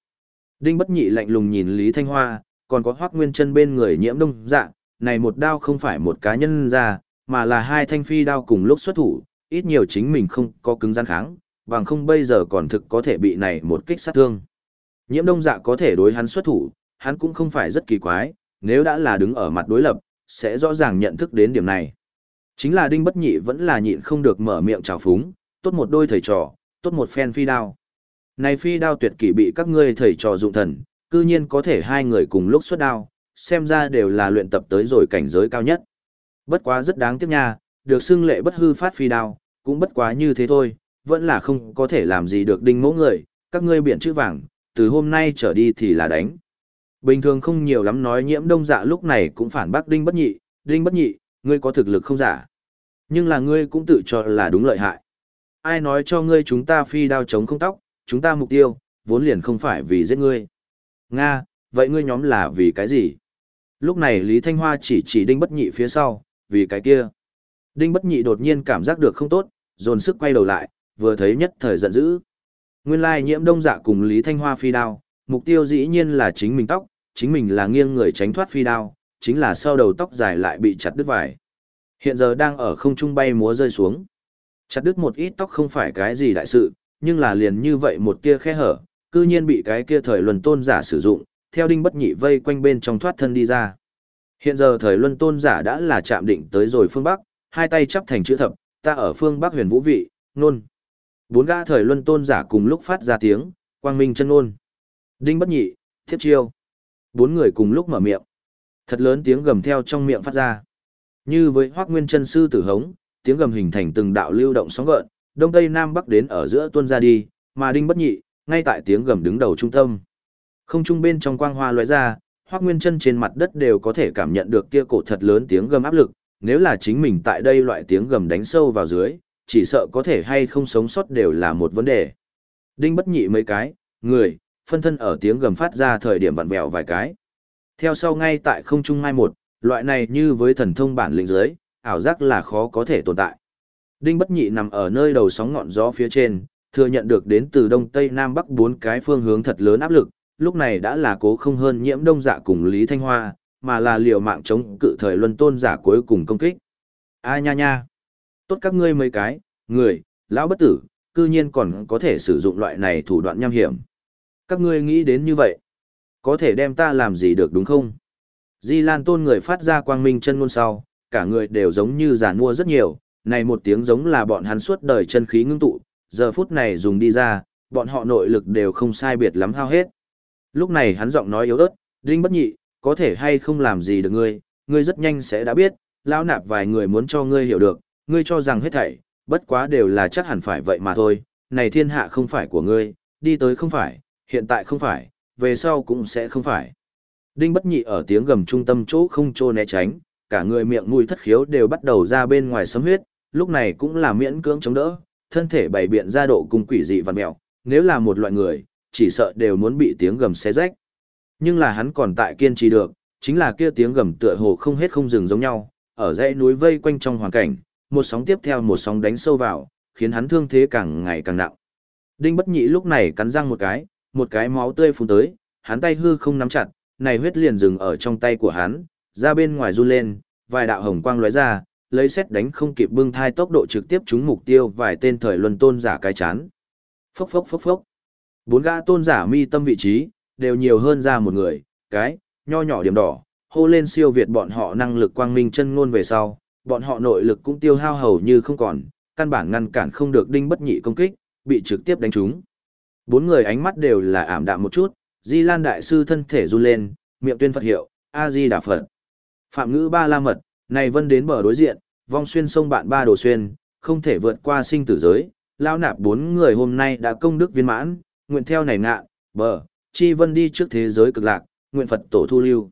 Đinh bất nhị lạnh lùng nhìn Lý Thanh Hoa, còn có hoắc nguyên chân bên người nhiễm đông dạ, này một đao không phải một cá nhân ra, mà là hai thanh phi đao cùng lúc xuất thủ, ít nhiều chính mình không có cứng rắn kháng, bằng không bây giờ còn thực có thể bị này một kích sát thương. Nhiễm đông dạ có thể đối hắn xuất thủ, hắn cũng không phải rất kỳ quái, nếu đã là đứng ở mặt đối lập, sẽ rõ ràng nhận thức đến điểm này. Chính là đinh bất nhị vẫn là nhịn không được mở miệng trào phúng, tốt một đôi thầy trò, tốt một phen phi đao. Này phi đao tuyệt kỷ bị các ngươi thầy trò dụng thần, cư nhiên có thể hai người cùng lúc xuất đao, xem ra đều là luyện tập tới rồi cảnh giới cao nhất. Bất quá rất đáng tiếc nha, được xưng lệ bất hư phát phi đao, cũng bất quá như thế thôi, vẫn là không có thể làm gì được đinh mẫu người, các ngươi biển chữ vàng, từ hôm nay trở đi thì là đánh. Bình thường không nhiều lắm nói nhiễm đông dạ lúc này cũng phản bác đinh bất nhị, đinh bất nhị, ngươi có thực lực không giả. Nhưng là ngươi cũng tự cho là đúng lợi hại. Ai nói cho ngươi chúng ta phi đao chống không tóc, chúng ta mục tiêu, vốn liền không phải vì giết ngươi. Nga, vậy ngươi nhóm là vì cái gì? Lúc này Lý Thanh Hoa chỉ chỉ đinh bất nhị phía sau, vì cái kia. Đinh bất nhị đột nhiên cảm giác được không tốt, dồn sức quay đầu lại, vừa thấy nhất thời giận dữ. Nguyên lai nhiễm đông dạ cùng Lý Thanh Hoa phi đao, mục tiêu dĩ nhiên là chính mình tóc, chính mình là nghiêng người tránh thoát phi đao, chính là sau đầu tóc dài lại bị chặt đứt vải. Hiện giờ đang ở không trung bay múa rơi xuống. Chặt đứt một ít tóc không phải cái gì đại sự, nhưng là liền như vậy một tia khe hở, cư nhiên bị cái kia thời luân tôn giả sử dụng, theo đinh bất nhị vây quanh bên trong thoát thân đi ra. Hiện giờ thời luân tôn giả đã là chạm định tới rồi phương Bắc, hai tay chắp thành chữ thập, ta ở phương Bắc huyền vũ vị, nôn. Bốn gã thời luân tôn giả cùng lúc phát ra tiếng, quang minh chân ôn Đinh bất nhị, thiếp chiêu. Bốn người cùng lúc mở miệng. Thật lớn tiếng gầm theo trong miệng phát ra. Như với hoác nguyên chân sư tử hống, tiếng gầm hình thành từng đạo lưu động sóng gợn, đông tây nam bắc đến ở giữa tuôn ra đi, mà đinh bất nhị, ngay tại tiếng gầm đứng đầu trung tâm. Không trung bên trong quang hoa lóe ra, Hoắc Nguyên Chân trên mặt đất đều có thể cảm nhận được kia cổ thật lớn tiếng gầm áp lực, nếu là chính mình tại đây loại tiếng gầm đánh sâu vào dưới, chỉ sợ có thể hay không sống sót đều là một vấn đề. Đinh bất nhị mấy cái, người, phân thân ở tiếng gầm phát ra thời điểm vặn vẹo vài cái. Theo sau ngay tại không trung mai một, loại này như với thần thông bản lĩnh dưới, ảo giác là khó có thể tồn tại. Đinh bất nhị nằm ở nơi đầu sóng ngọn gió phía trên, thừa nhận được đến từ đông tây nam bắc bốn cái phương hướng thật lớn áp lực, lúc này đã là cố không hơn nhiễm đông dạ cùng Lý Thanh Hoa, mà là liều mạng chống cự thời luân tôn giả cuối cùng công kích. A nha nha! Tốt các ngươi mấy cái, người, lão bất tử, cư nhiên còn có thể sử dụng loại này thủ đoạn nham hiểm. Các ngươi nghĩ đến như vậy, có thể đem ta làm gì được đúng không? Di Lan tôn người phát ra quang minh chân ngôn sau, cả người đều giống như giả mua rất nhiều, này một tiếng giống là bọn hắn suốt đời chân khí ngưng tụ, giờ phút này dùng đi ra, bọn họ nội lực đều không sai biệt lắm hao hết. Lúc này hắn giọng nói yếu ớt, Đinh bất nhị, có thể hay không làm gì được ngươi, ngươi rất nhanh sẽ đã biết, lão nạp vài người muốn cho ngươi hiểu được, ngươi cho rằng hết thảy, bất quá đều là chắc hẳn phải vậy mà thôi, này thiên hạ không phải của ngươi, đi tới không phải, hiện tại không phải, về sau cũng sẽ không phải. Đinh bất nhị ở tiếng gầm trung tâm chỗ không trô né tránh, cả người miệng mũi thất khiếu đều bắt đầu ra bên ngoài sấm huyết, lúc này cũng là miễn cưỡng chống đỡ, thân thể bày biện ra độ cùng quỷ dị vằn mẹo, nếu là một loại người, chỉ sợ đều muốn bị tiếng gầm xé rách. Nhưng là hắn còn tại kiên trì được, chính là kia tiếng gầm tựa hồ không hết không dừng giống nhau, ở dãy núi vây quanh trong hoàn cảnh, một sóng tiếp theo một sóng đánh sâu vào, khiến hắn thương thế càng ngày càng nặng. Đinh bất nhị lúc này cắn răng một cái, một cái máu tươi phun tới, hắn tay hư không nắm chặt, này huyết liền dừng ở trong tay của hắn, ra bên ngoài run lên, vài đạo hồng quang lóe ra, lấy xét đánh không kịp bưng thai tốc độ trực tiếp trúng mục tiêu vài tên thời luân tôn giả cái chán. Phốc phốc phốc phốc. Bốn gã tôn giả mi tâm vị trí, đều nhiều hơn ra một người, cái, nho nhỏ điểm đỏ, hô lên siêu việt bọn họ năng lực quang minh chân ngôn về sau, bọn họ nội lực cũng tiêu hao hầu như không còn, căn bản ngăn cản không được đinh bất nhị công kích, bị trực tiếp đánh trúng. Bốn người ánh mắt đều là ảm đạm một chút, Di Lan đại sư thân thể run lên, miệng tuyên Phật hiệu, A Di Đà Phật. Phạm ngữ ba la mật, này vân đến bờ đối diện, vong xuyên sông bạn ba đồ xuyên, không thể vượt qua sinh tử giới, lao nạp bốn người hôm nay đã công đức viên mãn, nguyện theo này ngạ, bờ, chi vân đi trước thế giới cực lạc, nguyện Phật tổ thu lưu.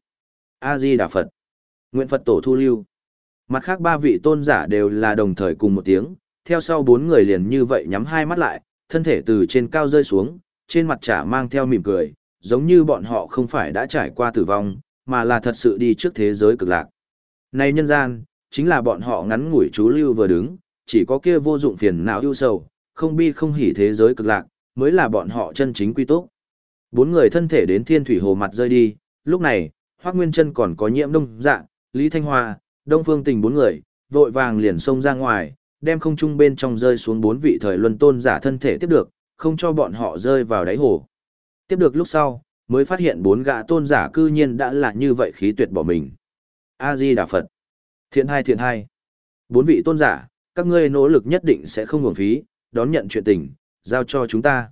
A Di Đà Phật. Nguyện Phật tổ thu lưu. Mặt khác ba vị tôn giả đều là đồng thời cùng một tiếng, theo sau bốn người liền như vậy nhắm hai mắt lại, thân thể từ trên cao rơi xuống, trên mặt trả mang theo mỉm cười, giống như bọn họ không phải đã trải qua tử vong, mà là thật sự đi trước thế giới cực lạc. Này nhân gian, chính là bọn họ ngắn ngủi chú lưu vừa đứng, chỉ có kia vô dụng phiền não ưu sầu, không bi không hỉ thế giới cực lạc, mới là bọn họ chân chính quy tốt. Bốn người thân thể đến thiên thủy hồ mặt rơi đi, lúc này, Hoác Nguyên Trân còn có nhiễm đông dạ, Lý Thanh Hoa, Đông Phương Tình bốn người, vội vàng liền xông ra ngoài, đem không trung bên trong rơi xuống bốn vị thời luân tôn giả thân thể tiếp được, không cho bọn họ rơi vào đáy hồ. Tiếp được lúc sau, mới phát hiện bốn gã tôn giả cư nhiên đã là như vậy khí tuyệt bỏ mình. A-di Đà Phật. Thiện hai thiện hai. Bốn vị tôn giả, các ngươi nỗ lực nhất định sẽ không uổng phí, đón nhận chuyện tình, giao cho chúng ta.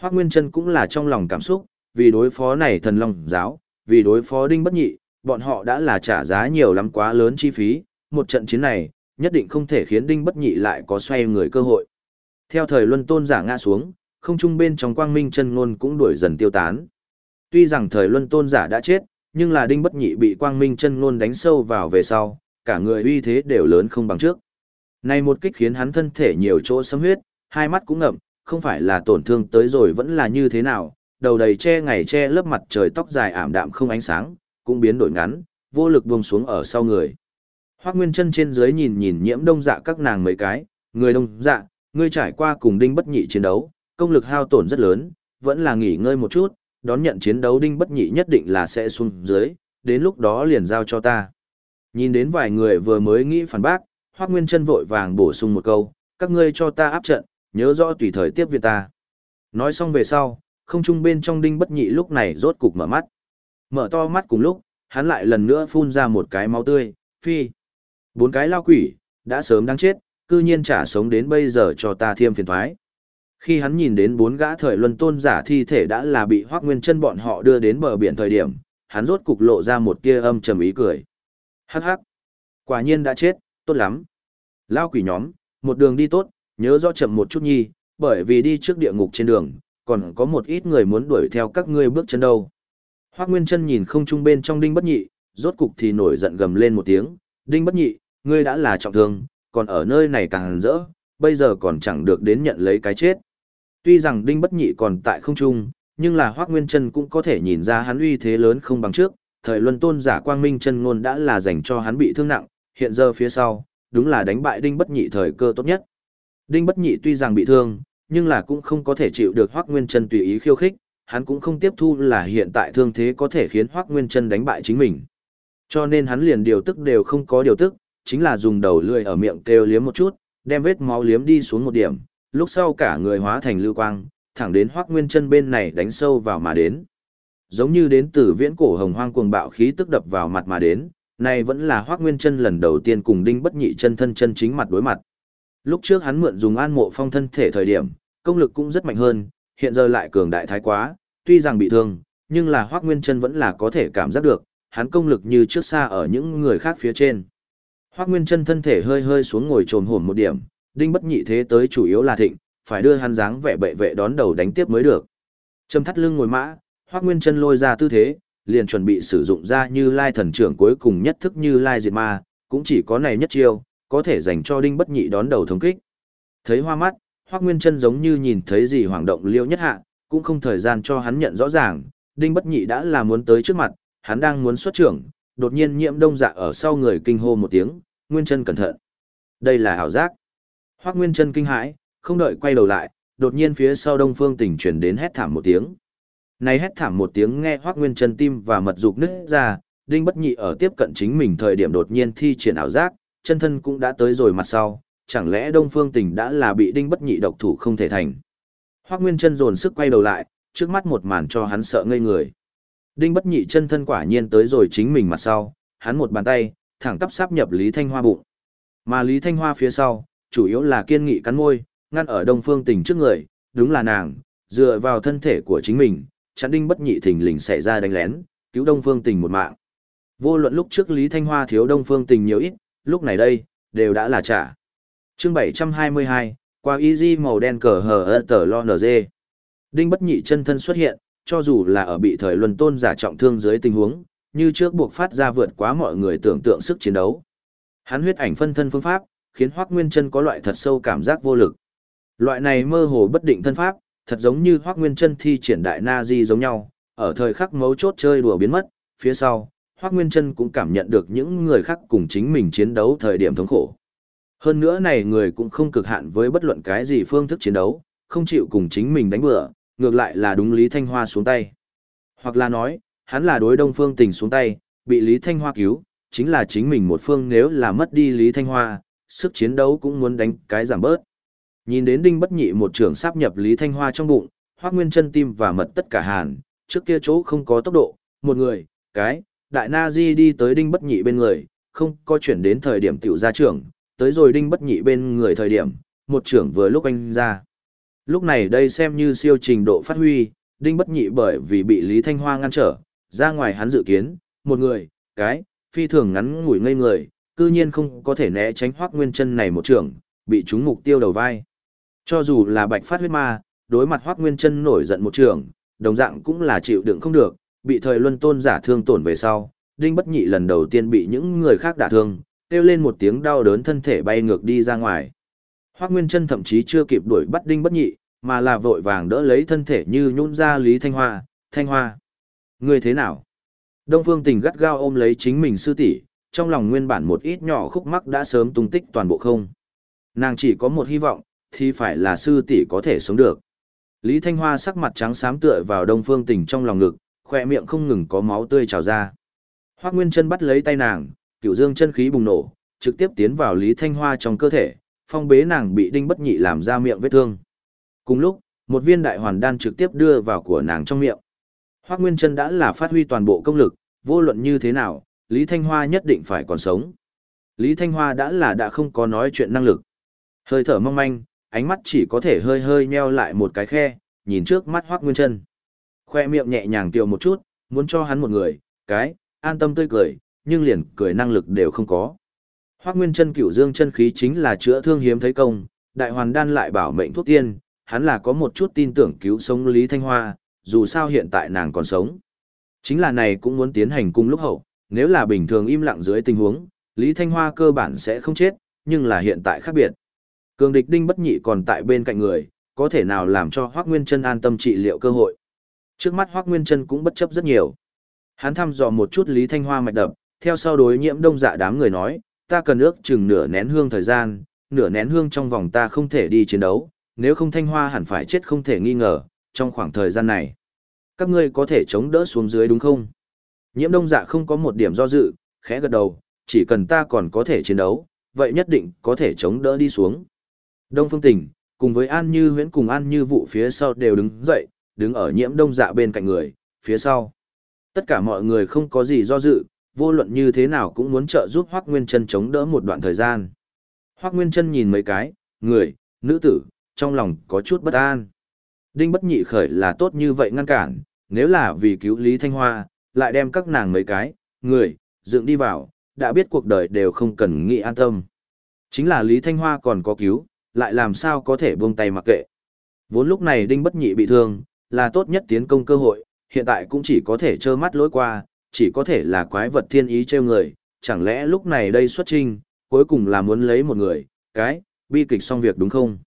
Hoắc Nguyên Trân cũng là trong lòng cảm xúc, vì đối phó này thần long giáo, vì đối phó đinh bất nhị, bọn họ đã là trả giá nhiều lắm quá lớn chi phí, một trận chiến này, nhất định không thể khiến đinh bất nhị lại có xoay người cơ hội. Theo thời luân tôn giả ngã xuống, không trung bên trong quang minh chân ngôn cũng đuổi dần tiêu tán. Tuy rằng thời luân tôn giả đã chết, nhưng là đinh bất nhị bị quang minh chân ngôn đánh sâu vào về sau, cả người uy thế đều lớn không bằng trước. Này một kích khiến hắn thân thể nhiều chỗ sấm huyết, hai mắt cũng ngậm, không phải là tổn thương tới rồi vẫn là như thế nào, đầu đầy che ngày che lớp mặt trời tóc dài ảm đạm không ánh sáng, cũng biến đổi ngắn, vô lực buông xuống ở sau người. Hoắc Nguyên Chân trên dưới nhìn nhìn nhiễm đông dạ các nàng mấy cái, người đông dạ, ngươi trải qua cùng đinh bất nhị chiến đấu, công lực hao tổn rất lớn, vẫn là nghỉ ngơi một chút, đón nhận chiến đấu đinh bất nhị nhất định là sẽ xuống dưới, đến lúc đó liền giao cho ta. Nhìn đến vài người vừa mới nghĩ phản bác, Hoắc Nguyên Chân vội vàng bổ sung một câu, các ngươi cho ta áp trận, nhớ rõ tùy thời tiếp viện ta. Nói xong về sau, không trung bên trong đinh bất nhị lúc này rốt cục mở mắt. Mở to mắt cùng lúc, hắn lại lần nữa phun ra một cái máu tươi, phi. Bốn cái lao quỷ, đã sớm đáng chết, cư nhiên trả sống đến bây giờ cho ta thiêm phiền thoái. Khi hắn nhìn đến bốn gã thời luân tôn giả thi thể đã là bị hoác nguyên chân bọn họ đưa đến bờ biển thời điểm, hắn rốt cục lộ ra một tia âm trầm ý cười. Hắc hắc, quả nhiên đã chết, tốt lắm. Lao quỷ nhóm, một đường đi tốt, nhớ rõ chậm một chút nhi, bởi vì đi trước địa ngục trên đường, còn có một ít người muốn đuổi theo các ngươi bước chân đâu. Hoác Nguyên Trân nhìn không trung bên trong đinh bất nhị, rốt cục thì nổi giận gầm lên một tiếng, đinh bất nhị, ngươi đã là trọng thương, còn ở nơi này càng rỡ, bây giờ còn chẳng được đến nhận lấy cái chết. Tuy rằng đinh bất nhị còn tại không trung, nhưng là Hoác Nguyên Trân cũng có thể nhìn ra hắn uy thế lớn không bằng trước, thời luân tôn giả quang minh chân ngôn đã là dành cho hắn bị thương nặng, hiện giờ phía sau, đúng là đánh bại đinh bất nhị thời cơ tốt nhất. Đinh bất nhị tuy rằng bị thương, nhưng là cũng không có thể chịu được Hoắc Nguyên Chân tùy ý khiêu khích, hắn cũng không tiếp thu là hiện tại thương thế có thể khiến Hoắc Nguyên Chân đánh bại chính mình. Cho nên hắn liền điều tức đều không có điều tức, chính là dùng đầu lưỡi ở miệng kêu liếm một chút, đem vết máu liếm đi xuống một điểm, lúc sau cả người hóa thành lưu quang, thẳng đến Hoắc Nguyên Chân bên này đánh sâu vào mà đến. Giống như đến từ viễn cổ hồng hoang cuồng bạo khí tức đập vào mặt mà đến, này vẫn là Hoắc Nguyên Chân lần đầu tiên cùng Đinh Bất Nhị chân thân chân chính mặt đối mặt. Lúc trước hắn mượn dùng An Mộ Phong thân thể thời điểm, công lực cũng rất mạnh hơn, hiện giờ lại cường đại thái quá, tuy rằng bị thương, nhưng là Hoắc Nguyên Chân vẫn là có thể cảm giác được, hắn công lực như trước xa ở những người khác phía trên. Hoắc Nguyên Chân thân thể hơi hơi xuống ngồi trồn hổm một điểm, đinh bất nhị thế tới chủ yếu là thịnh, phải đưa hắn dáng vẻ bệ vệ đón đầu đánh tiếp mới được. Trầm thắt lưng ngồi mã, Hoắc Nguyên Chân lôi ra tư thế, liền chuẩn bị sử dụng ra như Lai thần trưởng cuối cùng nhất thức như Lai diệt ma, cũng chỉ có này nhất chiêu, có thể dành cho đinh bất nhị đón đầu thống kích. Thấy hoa mắt, Hoắc Nguyên Chân giống như nhìn thấy gì hoảng động liêu nhất hạ, cũng không thời gian cho hắn nhận rõ ràng, Đinh Bất Nhị đã là muốn tới trước mặt, hắn đang muốn xuất trưởng, đột nhiên Nhiễm Đông Dạ ở sau người kinh hô một tiếng, "Nguyên Chân cẩn thận." Đây là ảo giác. Hoắc Nguyên Chân kinh hãi, không đợi quay đầu lại, đột nhiên phía sau Đông Phương Tỉnh truyền đến hét thảm một tiếng. Này hét thảm một tiếng nghe Hoắc Nguyên Chân tim và mật dục nứt ra, Đinh Bất Nhị ở tiếp cận chính mình thời điểm đột nhiên thi triển ảo giác, chân thân cũng đã tới rồi mặt sau, chẳng lẽ Đông Phương Tình đã là bị Đinh Bất Nhị độc thủ không thể thành. Hoắc Nguyên Chân dồn sức quay đầu lại, trước mắt một màn cho hắn sợ ngây người. Đinh Bất Nhị chân thân quả nhiên tới rồi chính mình mặt sau, hắn một bàn tay, thẳng tắp sắp nhập Lý Thanh Hoa bụng. Mà Lý Thanh Hoa phía sau, chủ yếu là kiên nghị cắn môi, ngăn ở Đông Phương Tình trước người, đúng là nàng, dựa vào thân thể của chính mình, chắn Đinh Bất Nhị thình lình xảy ra đánh lén, cứu Đông Phương Tình một mạng. Vô luận lúc trước Lý Thanh Hoa thiếu Đông Phương Tình nhiều ít, lúc này đây, đều đã là trả. Chương 722, qua Easy màu đen cờ hờ tờ lo NG. Đinh Bất Nhị chân thân xuất hiện, cho dù là ở bị thời luân tôn giả trọng thương dưới tình huống, như trước buộc phát ra vượt quá mọi người tưởng tượng sức chiến đấu. Hắn huyết ảnh phân thân phương pháp, khiến Hoắc Nguyên Chân có loại thật sâu cảm giác vô lực. Loại này mơ hồ bất định thân pháp, thật giống như Hoắc Nguyên Chân thi triển đại na di giống nhau, ở thời khắc mấu chốt chơi đùa biến mất, phía sau, Hoắc Nguyên Chân cũng cảm nhận được những người khác cùng chính mình chiến đấu thời điểm thống khổ. Hơn nữa này người cũng không cực hạn với bất luận cái gì phương thức chiến đấu, không chịu cùng chính mình đánh bừa, ngược lại là đúng Lý Thanh Hoa xuống tay. Hoặc là nói, hắn là đối Đông Phương Tình xuống tay, bị Lý Thanh Hoa cứu, chính là chính mình một phương nếu là mất đi Lý Thanh Hoa, sức chiến đấu cũng muốn đánh cái giảm bớt. Nhìn đến Đinh Bất Nhị một trưởng sáp nhập Lý Thanh Hoa trong bụng, Hoắc Nguyên Chân tim và mật tất cả hàn, trước kia chỗ không có tốc độ, một người, cái, đại na di đi tới đinh bất nhị bên người, không có chuyển đến thời điểm tiểu gia trưởng, tới rồi đinh bất nhị bên người thời điểm, một trưởng vừa lúc anh ra. Lúc này đây xem như siêu trình độ phát huy, đinh bất nhị bởi vì bị Lý Thanh Hoa ngăn trở, ra ngoài hắn dự kiến, một người, cái, phi thường ngắn ngủi ngây người, cư nhiên không có thể né tránh hoác nguyên chân này một trưởng, bị trúng mục tiêu đầu vai. Cho dù là bạch phát huyết ma, đối mặt hoác nguyên chân nổi giận một trưởng, đồng dạng cũng là chịu đựng không được, bị thời luân tôn giả thương tổn về sau, đinh bất nhị lần đầu tiên bị những người khác đả thương, kêu lên một tiếng đau đớn thân thể bay ngược đi ra ngoài. Hoác Nguyên Trân thậm chí chưa kịp đuổi bắt đinh bất nhị, mà là vội vàng đỡ lấy thân thể như nhún ra Lý Thanh Hoa, Thanh Hoa. Người thế nào? Đông Phương Tình gắt gao ôm lấy chính mình sư tỷ, trong lòng nguyên bản một ít nhỏ khúc mắc đã sớm tung tích toàn bộ không. Nàng chỉ có một hy vọng, thì phải là sư tỷ có thể sống được. Lý Thanh Hoa sắc mặt trắng xám tựa vào Đông Phương Tình trong lòng ngực, khoe miệng không ngừng có máu tươi trào ra. Hoác Nguyên chân bắt lấy tay nàng, cựu dương chân khí bùng nổ, trực tiếp tiến vào Lý Thanh Hoa trong cơ thể, phong bế nàng bị đinh bất nhị làm ra miệng vết thương. Cùng lúc, một viên đại hoàn đan trực tiếp đưa vào của nàng trong miệng. Hoác Nguyên chân đã là phát huy toàn bộ công lực, vô luận như thế nào, Lý Thanh Hoa nhất định phải còn sống. Lý Thanh Hoa đã là đã không có nói chuyện năng lực. Hơi thở mong manh, ánh mắt chỉ có thể hơi hơi nheo lại một cái khe, nhìn trước mắt Hoác Nguyên chân. Khoe miệng nhẹ nhàng tiều một chút, muốn cho hắn một người, cái, an tâm tươi cười, nhưng liền cười năng lực đều không có. Hoắc Nguyên Chân Cửu Dương chân khí chính là chữa thương hiếm thấy công, đại hoàn đan lại bảo mệnh thuốc tiên, hắn là có một chút tin tưởng cứu sống Lý Thanh Hoa, dù sao hiện tại nàng còn sống. Chính là này cũng muốn tiến hành cung lúc hậu, nếu là bình thường im lặng dưới tình huống, Lý Thanh Hoa cơ bản sẽ không chết, nhưng là hiện tại khác biệt. Cường địch đinh bất nhị còn tại bên cạnh người, có thể nào làm cho Hoắc Nguyên Chân an tâm trị liệu cơ hội. Trước mắt Hoắc Nguyên Chân cũng bất chấp rất nhiều. Hắn thăm dò một chút Lý Thanh Hoa mạch đập, theo sau đối nhiễm đông dạ đám người nói, ta cần ước chừng nửa nén hương thời gian, nửa nén hương trong vòng ta không thể đi chiến đấu, nếu không Thanh Hoa hẳn phải chết không thể nghi ngờ, trong khoảng thời gian này. Các ngươi có thể chống đỡ xuống dưới đúng không? Nhiễm đông dạ không có một điểm do dự, khẽ gật đầu, chỉ cần ta còn có thể chiến đấu, vậy nhất định có thể chống đỡ đi xuống. Đông Phương Tỉnh, cùng với An Như Huyễn cùng An Như Vụ phía sau đều đứng dậy, đứng ở nhiễm đông dạ bên cạnh người, phía sau. Tất cả mọi người không có gì do dự, vô luận như thế nào cũng muốn trợ giúp Hoắc Nguyên Chân chống đỡ một đoạn thời gian. Hoắc Nguyên Chân nhìn mấy cái, người, nữ tử, trong lòng có chút bất an. Đinh Bất Nhị khởi là tốt như vậy ngăn cản, nếu là vì cứu Lý Thanh Hoa, lại đem các nàng mấy cái, người, dựng đi vào, đã biết cuộc đời đều không cần nghĩ an tâm. Chính là Lý Thanh Hoa còn có cứu, lại làm sao có thể buông tay mặc kệ. Vốn lúc này Đinh Bất Nhị bị thương, là tốt nhất tiến công cơ hội, hiện tại cũng chỉ có thể trơ mắt lối qua, chỉ có thể là quái vật thiên ý trêu người, chẳng lẽ lúc này đây xuất trinh, cuối cùng là muốn lấy một người, cái, bi kịch xong việc đúng không?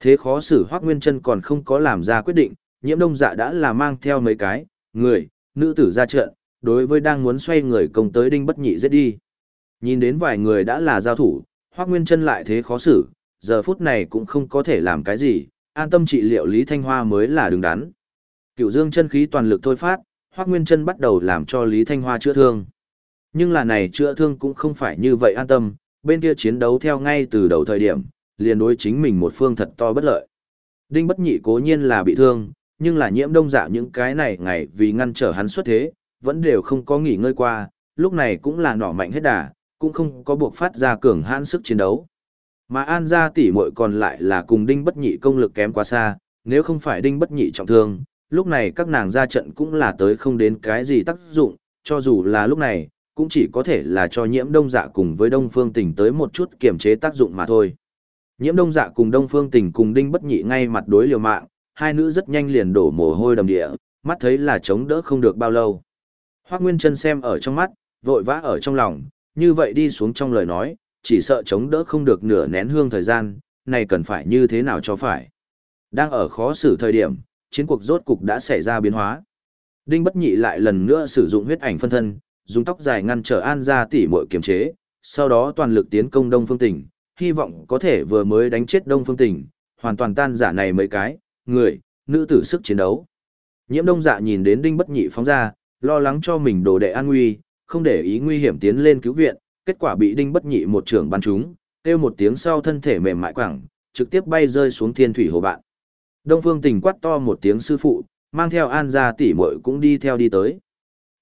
Thế khó xử Hoác Nguyên chân còn không có làm ra quyết định, nhiễm đông dạ đã là mang theo mấy cái, người, nữ tử ra trận, đối với đang muốn xoay người công tới đinh bất nhị giết đi. Nhìn đến vài người đã là giao thủ, Hoác Nguyên chân lại thế khó xử, giờ phút này cũng không có thể làm cái gì, an tâm trị liệu Lý Thanh Hoa mới là đứng đắn. Cựu dương chân khí toàn lực thôi phát, Hoắc Nguyên Trân bắt đầu làm cho Lý Thanh Hoa chữa thương. Nhưng là này chữa thương cũng không phải như vậy an tâm, bên kia chiến đấu theo ngay từ đầu thời điểm, liền đối chính mình một phương thật to bất lợi. Đinh Bất Nhị cố nhiên là bị thương, nhưng là nhiễm đông dạ những cái này ngày vì ngăn trở hắn xuất thế, vẫn đều không có nghỉ ngơi qua, lúc này cũng là nỏ mạnh hết đà, cũng không có buộc phát ra cường hãn sức chiến đấu. Mà An gia tỷ muội còn lại là cùng Đinh Bất Nhị công lực kém quá xa, nếu không phải Đinh Bất Nhị trọng thương, lúc này các nàng ra trận cũng là tới không đến cái gì tác dụng, cho dù là lúc này, cũng chỉ có thể là cho nhiễm đông dạ cùng với đông phương tình tới một chút kiềm chế tác dụng mà thôi. Nhiễm đông dạ cùng đông phương tình cùng Đinh Bất Nhị ngay mặt đối liều mạng, hai nữ rất nhanh liền đổ mồ hôi đầm địa, mắt thấy là chống đỡ không được bao lâu. Hoác Nguyên chân xem ở trong mắt, vội vã ở trong lòng, như vậy đi xuống trong lời nói, chỉ sợ chống đỡ không được nửa nén hương thời gian, này cần phải như thế nào cho phải. Đang ở khó xử thời điểm, chiến cuộc rốt cục đã xảy ra biến hóa. Đinh Bất Nhị lại lần nữa sử dụng huyết ảnh phân thân, dùng tóc dài ngăn trở An gia tỷ muội kiềm chế, sau đó toàn lực tiến công Đông Phương Tỉnh, hy vọng có thể vừa mới đánh chết Đông Phương Tỉnh, hoàn toàn tan giả này mấy cái, người, nữ tử sức chiến đấu. Nhiễm Đông Dạ nhìn đến Đinh Bất Nhị phóng ra, lo lắng cho mình đồ đệ an nguy, không để ý nguy hiểm tiến lên cứu viện, kết quả bị Đinh Bất Nhị một trưởng bắn trúng, kêu một tiếng sau thân thể mềm mại quẳng, trực tiếp bay rơi xuống thiên thủy hồ bạn. Đông Phương Tình quát to một tiếng sư phụ, mang theo An gia tỷ muội cũng đi theo đi tới.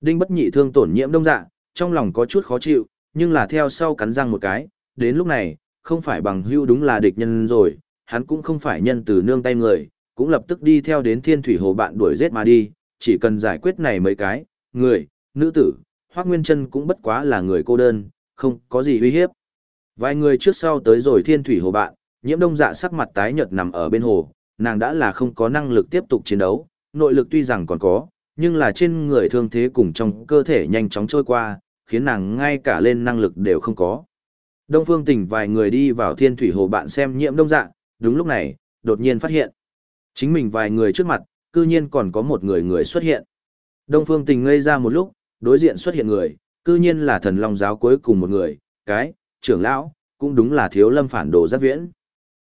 Đinh Bất Nhị thương tổn nhiễm đông dạ, trong lòng có chút khó chịu, nhưng là theo sau cắn răng một cái, đến lúc này, không phải bằng hưu đúng là địch nhân rồi, hắn cũng không phải nhân từ nương tay người, cũng lập tức đi theo đến thiên thủy hồ bạn đuổi giết mà đi, chỉ cần giải quyết này mấy cái, người, nữ tử, Hoắc Nguyên Trân cũng bất quá là người cô đơn, không có gì uy hiếp. Vài người trước sau tới rồi thiên thủy hồ bạn, nhiễm đông dạ sắc mặt tái nhợt nằm ở bên hồ, nàng đã là không có năng lực tiếp tục chiến đấu, nội lực tuy rằng còn có, nhưng là trên người thương thế cùng trong cơ thể nhanh chóng trôi qua, khiến nàng ngay cả lên năng lực đều không có. Đông Phương Tỉnh vài người đi vào Thiên Thủy Hồ bạn xem nhiễm đông dạ, đúng lúc này, đột nhiên phát hiện. Chính mình vài người trước mặt, cư nhiên còn có một người người xuất hiện. Đông Phương Tình ngây ra một lúc, đối diện xuất hiện người, cư nhiên là thần long giáo cuối cùng một người, cái, trưởng lão, cũng đúng là thiếu lâm phản đồ giác viễn.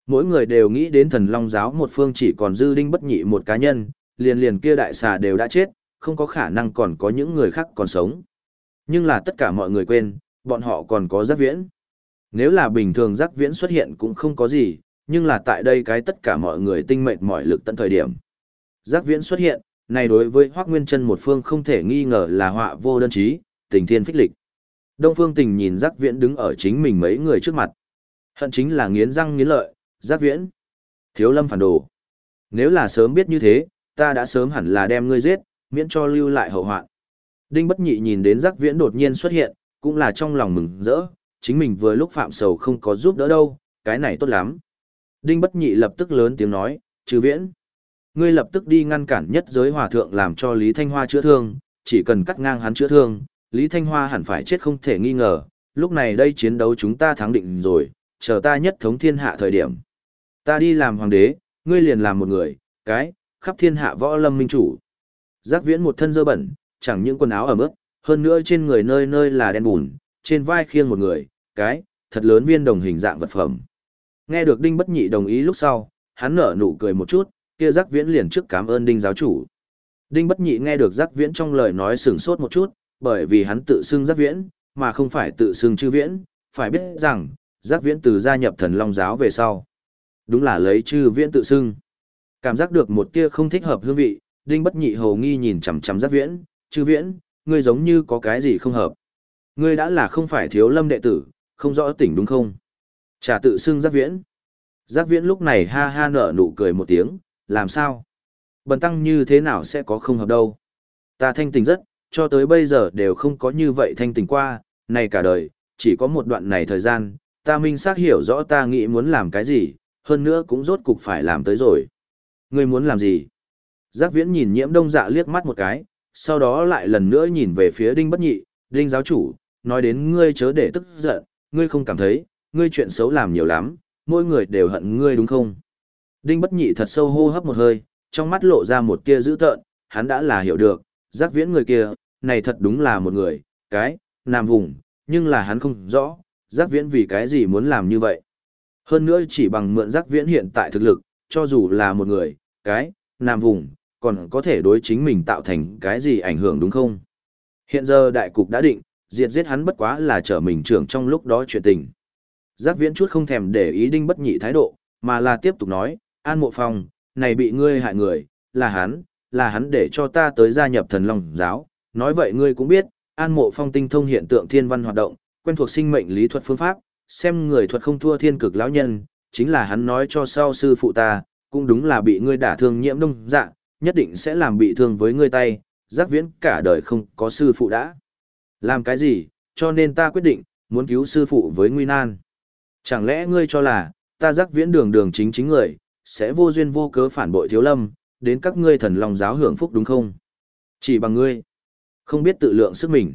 Mỗi người đều nghĩ đến thần long giáo một phương chỉ còn dư đinh bất nhị một cá nhân, liền liền kia đại xà đều đã chết, không có khả năng còn có những người khác còn sống. Nhưng là tất cả mọi người quên, bọn họ còn có giác viễn. Nếu là bình thường giác viễn xuất hiện cũng không có gì, nhưng là tại đây cái tất cả mọi người tinh mệnh mọi lực tận thời điểm. Giác viễn xuất hiện, này đối với Hoác Nguyên chân một phương không thể nghi ngờ là họa vô đơn chí, tình thiên phích lịch. Đông phương tình nhìn giác viễn đứng ở chính mình mấy người trước mặt. Hận chính là nghiến răng nghiến lợi, giác viễn. Thiếu lâm phản đồ. Nếu là sớm biết như thế, ta đã sớm hẳn là đem ngươi giết, miễn cho lưu lại hậu hoạn. Đinh bất nhị nhìn đến giác viễn đột nhiên xuất hiện, cũng là trong lòng mừng rỡ, chính mình vừa lúc phạm sầu không có giúp đỡ đâu, cái này tốt lắm. Đinh bất nhị lập tức lớn tiếng nói, trừ viễn. Ngươi lập tức đi ngăn cản nhất giới hòa thượng làm cho Lý Thanh Hoa chữa thương, chỉ cần cắt ngang hắn chữa thương, Lý Thanh Hoa hẳn phải chết không thể nghi ngờ, lúc này đây chiến đấu chúng ta thắng định rồi, chờ ta nhất thống thiên hạ thời điểm. Ta đi làm hoàng đế, ngươi liền làm một người, cái, khắp thiên hạ võ lâm minh chủ. Giác viễn một thân dơ bẩn, chẳng những quần áo ở mức, hơn nữa trên người nơi nơi là đen bùn, trên vai khiêng một người, cái, thật lớn viên đồng hình dạng vật phẩm. Nghe được Đinh Bất Nhị đồng ý lúc sau, hắn nở nụ cười một chút, kia giác viễn liền trước cảm ơn Đinh giáo chủ. Đinh Bất Nhị nghe được giác viễn trong lời nói sửng sốt một chút, bởi vì hắn tự xưng giác viễn, mà không phải tự xưng chư viễn, phải biết rằng, giác viễn từ gia nhập thần long giáo về sau. Đúng là lấy chư viễn tự xưng. Cảm giác được một tia không thích hợp hương vị, Đinh Bất Nhị hầu nghi nhìn chằm chằm giác viễn, chư viễn, ngươi giống như có cái gì không hợp. Ngươi đã là không phải thiếu lâm đệ tử, không rõ tỉnh đúng không? Trả tự xưng giác viễn. Giác viễn lúc này ha ha nở nụ cười một tiếng, làm sao? Bần tăng như thế nào sẽ có không hợp đâu? Ta thanh tình rất, cho tới bây giờ đều không có như vậy thanh tình qua, này cả đời, chỉ có một đoạn này thời gian, ta minh xác hiểu rõ ta nghĩ muốn làm cái gì, hơn nữa cũng rốt cục phải làm tới rồi. Ngươi muốn làm gì? Giác viễn nhìn nhiễm đông dạ liếc mắt một cái, sau đó lại lần nữa nhìn về phía đinh bất nhị, đinh giáo chủ, nói đến ngươi chớ để tức giận, ngươi không cảm thấy, ngươi chuyện xấu làm nhiều lắm, mỗi người đều hận ngươi đúng không? Đinh bất nhị thật sâu hô hấp một hơi, trong mắt lộ ra một tia dữ tợn, hắn đã là hiểu được, giác viễn người kia, này thật đúng là một người, cái, nam vùng, nhưng là hắn không rõ, giác viễn vì cái gì muốn làm như vậy. Hơn nữa chỉ bằng mượn giác viễn hiện tại thực lực, cho dù là một người, cái, nam vùng, còn có thể đối chính mình tạo thành cái gì ảnh hưởng đúng không? Hiện giờ đại cục đã định, diệt giết hắn bất quá là trở mình trưởng trong lúc đó chuyện tình. Giác viễn chút không thèm để ý đinh bất nhị thái độ, mà là tiếp tục nói, an mộ phong, này bị ngươi hại người, là hắn, là hắn để cho ta tới gia nhập thần long giáo, nói vậy ngươi cũng biết, an mộ phong tinh thông hiện tượng thiên văn hoạt động, quen thuộc sinh mệnh lý thuật phương pháp, xem người thuật không thua thiên cực lão nhân, chính là hắn nói cho sau sư phụ ta, cũng đúng là bị ngươi đả thương nhiễm đông dạ, nhất định sẽ làm bị thương với ngươi tay, giác viễn cả đời không có sư phụ đã. Làm cái gì, cho nên ta quyết định, muốn cứu sư phụ với nguy nan. Chẳng lẽ ngươi cho là, ta giác viễn đường đường chính chính người, sẽ vô duyên vô cớ phản bội thiếu lâm, đến các ngươi thần lòng giáo hưởng phúc đúng không? Chỉ bằng ngươi, không biết tự lượng sức mình.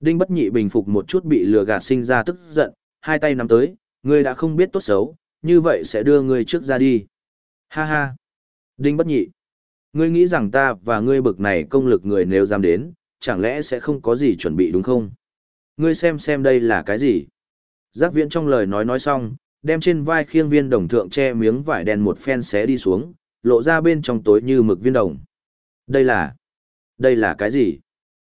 Đinh bất nhị bình phục một chút bị lừa gạt sinh ra tức giận, hai tay nắm tới, ngươi đã không biết tốt xấu, như vậy sẽ đưa ngươi trước ra đi. Ha ha. Đinh bất nhị. Ngươi nghĩ rằng ta và ngươi bực này công lực người nếu dám đến, chẳng lẽ sẽ không có gì chuẩn bị đúng không? Ngươi xem xem đây là cái gì? Giác viễn trong lời nói nói xong, đem trên vai khiêng viên đồng thượng che miếng vải đen một phen xé đi xuống, lộ ra bên trong tối như mực viên đồng. Đây là... Đây là cái gì?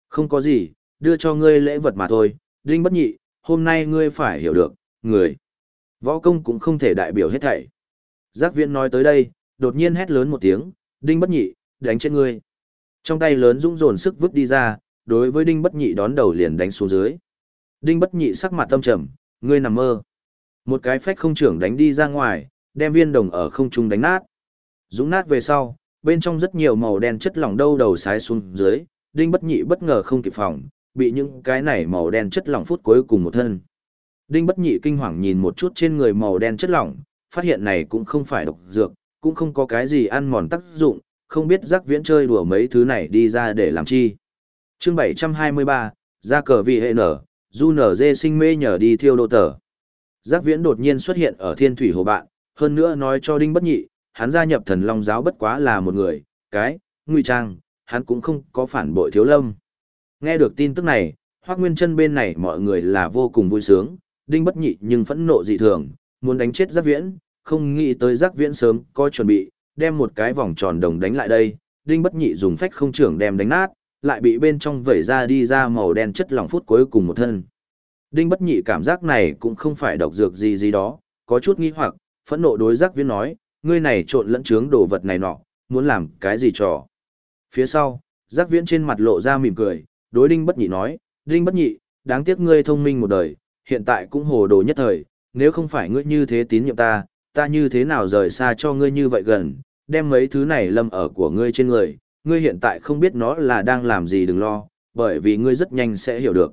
Không có gì, đưa cho ngươi lễ vật mà thôi, Đinh bất nhị, hôm nay ngươi phải hiểu được, người. Võ công cũng không thể đại biểu hết thảy. Giác viễn nói tới đây, đột nhiên hét lớn một tiếng, Đinh bất nhị, đánh chết ngươi. Trong tay lớn dũng dồn sức vứt đi ra, đối với Đinh bất nhị đón đầu liền đánh xuống dưới. Đinh bất nhị sắc mặt tâm trầm, ngươi nằm mơ. Một cái phách không trưởng đánh đi ra ngoài, đem viên đồng ở không trung đánh nát. Dũng nát về sau, bên trong rất nhiều màu đen chất lỏng đâu đầu sái xuống dưới, Đinh bất nhị bất ngờ không kịp phòng, bị những cái này màu đen chất lỏng phút cuối cùng một thân. Đinh bất nhị kinh hoàng nhìn một chút trên người màu đen chất lỏng, phát hiện này cũng không phải độc dược, cũng không có cái gì ăn mòn tác dụng, không biết giác viễn chơi đùa mấy thứ này đi ra để làm chi. chương 723, ra cờ vị hệ nở, du nở dê sinh mê nhờ đi thiêu đô tờ. Giác viễn đột nhiên xuất hiện ở thiên thủy hồ bạn, hơn nữa nói cho đinh bất nhị, hắn gia nhập thần long giáo bất quá là một người, cái, nguy trang, hắn cũng không có phản bội thiếu lâm. Nghe được tin tức này, Hoác Nguyên chân bên này mọi người là vô cùng vui sướng, đinh bất nhị nhưng phẫn nộ dị thường, muốn đánh chết giác viễn, không nghĩ tới giác viễn sớm có chuẩn bị, đem một cái vòng tròn đồng đánh lại đây, đinh bất nhị dùng phách không trưởng đem đánh nát, lại bị bên trong vẩy ra đi ra màu đen chất lỏng phút cuối cùng một thân. Đinh bất nhị cảm giác này cũng không phải độc dược gì gì đó, có chút nghi hoặc, phẫn nộ đối giác viễn nói, ngươi này trộn lẫn chướng đồ vật này nọ, muốn làm cái gì trò. Phía sau, giác viễn trên mặt lộ ra mỉm cười, đối đinh bất nhị nói, đinh bất nhị, đáng tiếc ngươi thông minh một đời, hiện tại cũng hồ đồ nhất thời, nếu không phải ngươi như thế tín nhiệm ta, ta như thế nào rời xa cho ngươi như vậy gần, đem mấy thứ này lâm ở của ngươi trên người, ngươi hiện tại không biết nó là đang làm gì đừng lo, bởi vì ngươi rất nhanh sẽ hiểu được.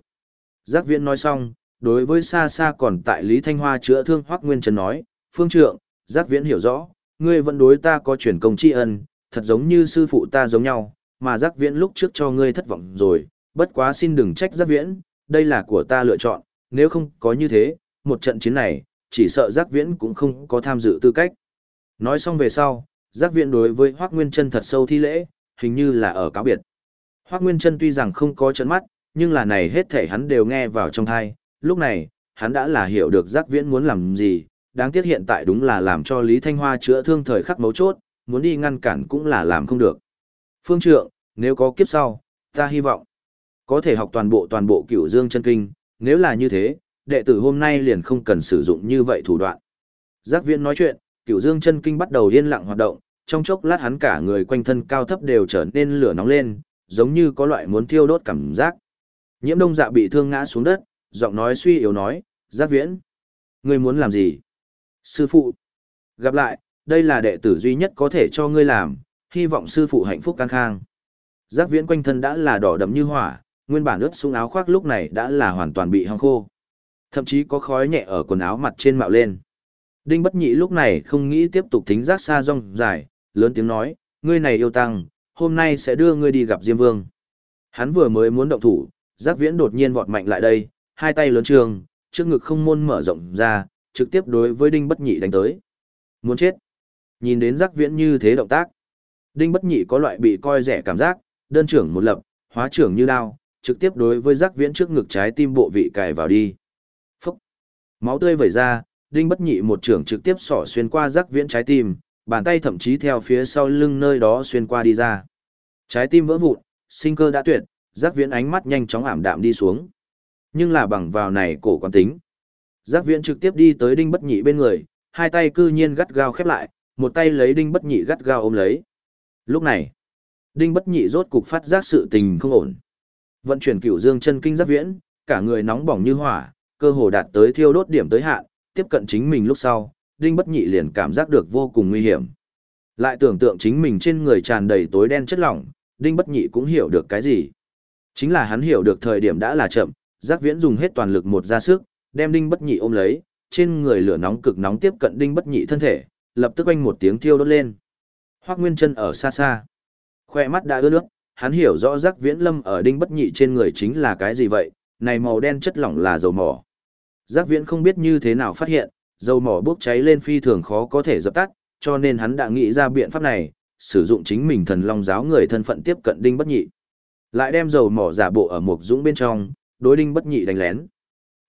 Giác viễn nói xong, đối với xa xa còn tại Lý Thanh Hoa chữa thương Hoác Nguyên Trần nói, phương trượng, giác viễn hiểu rõ, ngươi vẫn đối ta có chuyển công tri ân, thật giống như sư phụ ta giống nhau, mà giác viễn lúc trước cho ngươi thất vọng rồi, bất quá xin đừng trách giác viễn, đây là của ta lựa chọn, nếu không có như thế, một trận chiến này, chỉ sợ giác viễn cũng không có tham dự tư cách. Nói xong về sau, giác viễn đối với Hoác Nguyên Trân thật sâu thi lễ, hình như là ở cáo biệt. Hoác Nguyên Trân tuy rằng không có trận mắt, nhưng là này hết thể hắn đều nghe vào trong thai, lúc này, hắn đã là hiểu được giác viễn muốn làm gì, đáng tiếc hiện tại đúng là làm cho Lý Thanh Hoa chữa thương thời khắc mấu chốt, muốn đi ngăn cản cũng là làm không được. Phương trượng, nếu có kiếp sau, ta hy vọng có thể học toàn bộ toàn bộ cửu dương chân kinh, nếu là như thế, đệ tử hôm nay liền không cần sử dụng như vậy thủ đoạn. Giác viễn nói chuyện, cửu dương chân kinh bắt đầu yên lặng hoạt động, trong chốc lát hắn cả người quanh thân cao thấp đều trở nên lửa nóng lên, giống như có loại muốn thiêu đốt cảm giác. Nhiễm đông dạ bị thương ngã xuống đất, giọng nói suy yếu nói, giác viễn. Ngươi muốn làm gì? Sư phụ. Gặp lại, đây là đệ tử duy nhất có thể cho ngươi làm, hy vọng sư phụ hạnh phúc căng khang. Giác viễn quanh thân đã là đỏ đậm như hỏa, nguyên bản ướt sũng áo khoác lúc này đã là hoàn toàn bị hong khô. Thậm chí có khói nhẹ ở quần áo mặt trên mạo lên. Đinh bất nhị lúc này không nghĩ tiếp tục thính giác xa rong dài, lớn tiếng nói, ngươi này yêu tăng, hôm nay sẽ đưa ngươi đi gặp Diêm Vương. Hắn vừa mới muốn động thủ, giác viễn đột nhiên vọt mạnh lại đây, hai tay lớn trường, trước ngực không môn mở rộng ra, trực tiếp đối với đinh bất nhị đánh tới. Muốn chết. Nhìn đến giác viễn như thế động tác. Đinh bất nhị có loại bị coi rẻ cảm giác, đơn trưởng một lập, hóa trưởng như đao, trực tiếp đối với giác viễn trước ngực trái tim bộ vị cài vào đi. Phúc! Máu tươi vẩy ra, đinh bất nhị một trưởng trực tiếp sỏ xuyên qua giác viễn trái tim, Bàn tay thậm chí theo phía sau lưng nơi đó xuyên qua đi ra. Trái tim vỡ vụn, sinh cơ đã tuyệt, giác viễn ánh mắt nhanh chóng ảm đạm đi xuống. Nhưng là bằng vào này cổ quan tính. Giác viễn trực tiếp đi tới đinh bất nhị bên người, hai tay cư nhiên gắt gao khép lại, một tay lấy đinh bất nhị gắt gao ôm lấy. Lúc này, đinh bất nhị rốt cục phát giác sự tình không ổn. Vận chuyển cửu dương chân kinh giác viễn, cả người nóng bỏng như hỏa, cơ hồ đạt tới thiêu đốt điểm tới hạn, tiếp cận chính mình lúc sau, đinh bất nhị liền cảm giác được vô cùng nguy hiểm. Lại tưởng tượng chính mình trên người tràn đầy tối đen chất lỏng, đinh bất nhị cũng hiểu được cái gì. Chính là hắn hiểu được thời điểm đã là chậm, giác viễn dùng hết toàn lực một ra sức, đem đinh bất nhị ôm lấy, trên người lửa nóng cực nóng tiếp cận đinh bất nhị thân thể, lập tức oanh một tiếng thiêu đốt lên. Hoắc Nguyên Chân ở xa xa, khoe mắt đã ướt nước, hắn hiểu rõ giác viễn lâm ở đinh bất nhị trên người chính là cái gì vậy, này màu đen chất lỏng là dầu mỏ. Giác viễn không biết như thế nào phát hiện, dầu mỏ bốc cháy lên phi thường khó có thể dập tắt, cho nên hắn đã nghĩ ra biện pháp này, sử dụng chính mình thần long giáo người thân phận tiếp cận đinh bất nhị. Lại đem dầu mỏ giả bộ ở một dũng bên trong, đối đinh bất nhị đánh lén.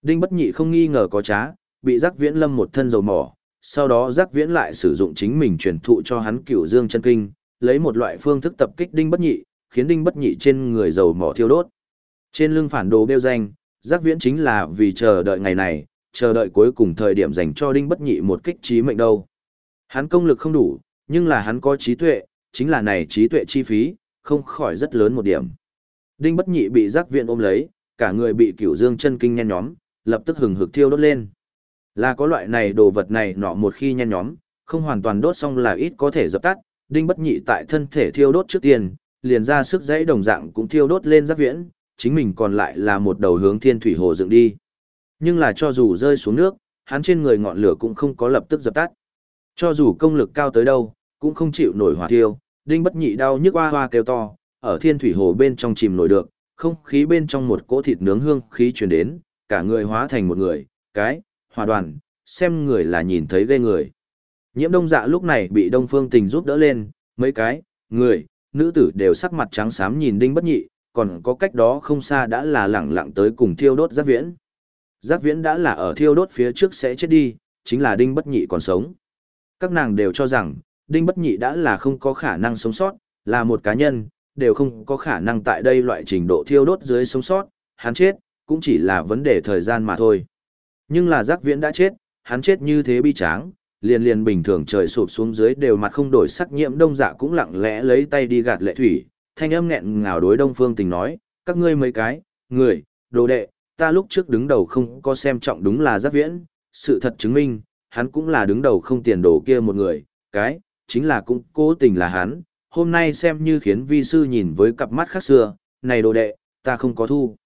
Đinh bất nhị không nghi ngờ có trá, bị giác viễn lâm một thân dầu mỏ, sau đó giác viễn lại sử dụng chính mình truyền thụ cho hắn cửu dương chân kinh, lấy một loại phương thức tập kích đinh bất nhị, khiến đinh bất nhị trên người dầu mỏ thiêu đốt. Trên lưng phản đồ bêu danh, giác viễn chính là vì chờ đợi ngày này, chờ đợi cuối cùng thời điểm dành cho đinh bất nhị một kích trí mệnh đâu. Hắn công lực không đủ, nhưng là hắn có trí tuệ, chính là này trí tuệ chi phí, không khỏi rất lớn một điểm. Đinh bất nhị bị giác viễn ôm lấy, cả người bị cửu dương chân kinh nhen nhóm, lập tức hừng hực thiêu đốt lên. Là có loại này đồ vật này nọ một khi nhen nhóm, không hoàn toàn đốt xong là ít có thể dập tắt, đinh bất nhị tại thân thể thiêu đốt trước tiên, liền ra sức dãy đồng dạng cũng thiêu đốt lên giáp viễn, chính mình còn lại là một đầu hướng thiên thủy hồ dựng đi. Nhưng là cho dù rơi xuống nước, hắn trên người ngọn lửa cũng không có lập tức dập tắt. Cho dù công lực cao tới đâu, cũng không chịu nổi hỏa thiêu, đinh bất nhị đau nhức hoa hoa kêu to, ở thiên thủy hồ bên trong chìm nổi được, không khí bên trong một cỗ thịt nướng hương khí truyền đến, cả người hóa thành một người, cái, hòa đoàn, xem người là nhìn thấy ghê người. Nhiễm đông dạ lúc này bị đông phương tình giúp đỡ lên, mấy cái, người, nữ tử đều sắc mặt trắng xám nhìn đinh bất nhị, còn có cách đó không xa đã là lẳng lặng tới cùng thiêu đốt giác viễn. Giác viễn đã là ở thiêu đốt phía trước sẽ chết đi, chính là đinh bất nhị còn sống. Các nàng đều cho rằng, đinh bất nhị đã là không có khả năng sống sót, là một cá nhân, đều không có khả năng tại đây loại trình độ thiêu đốt dưới sống sót, hắn chết, cũng chỉ là vấn đề thời gian mà thôi. Nhưng là giác viễn đã chết, hắn chết như thế bi tráng, liền liền bình thường trời sụp xuống dưới đều mặt không đổi sắc nhiễm đông dạ cũng lặng lẽ lấy tay đi gạt lệ thủy, thanh âm nghẹn ngào đối đông phương tình nói, các ngươi mấy cái, người, đồ đệ, ta lúc trước đứng đầu không có xem trọng đúng là giáp viễn, sự thật chứng minh, hắn cũng là đứng đầu không tiền đồ kia một người, cái, chính là cũng cố tình là hắn, hôm nay xem như khiến vi sư nhìn với cặp mắt khác xưa, này đồ đệ, ta không có thu.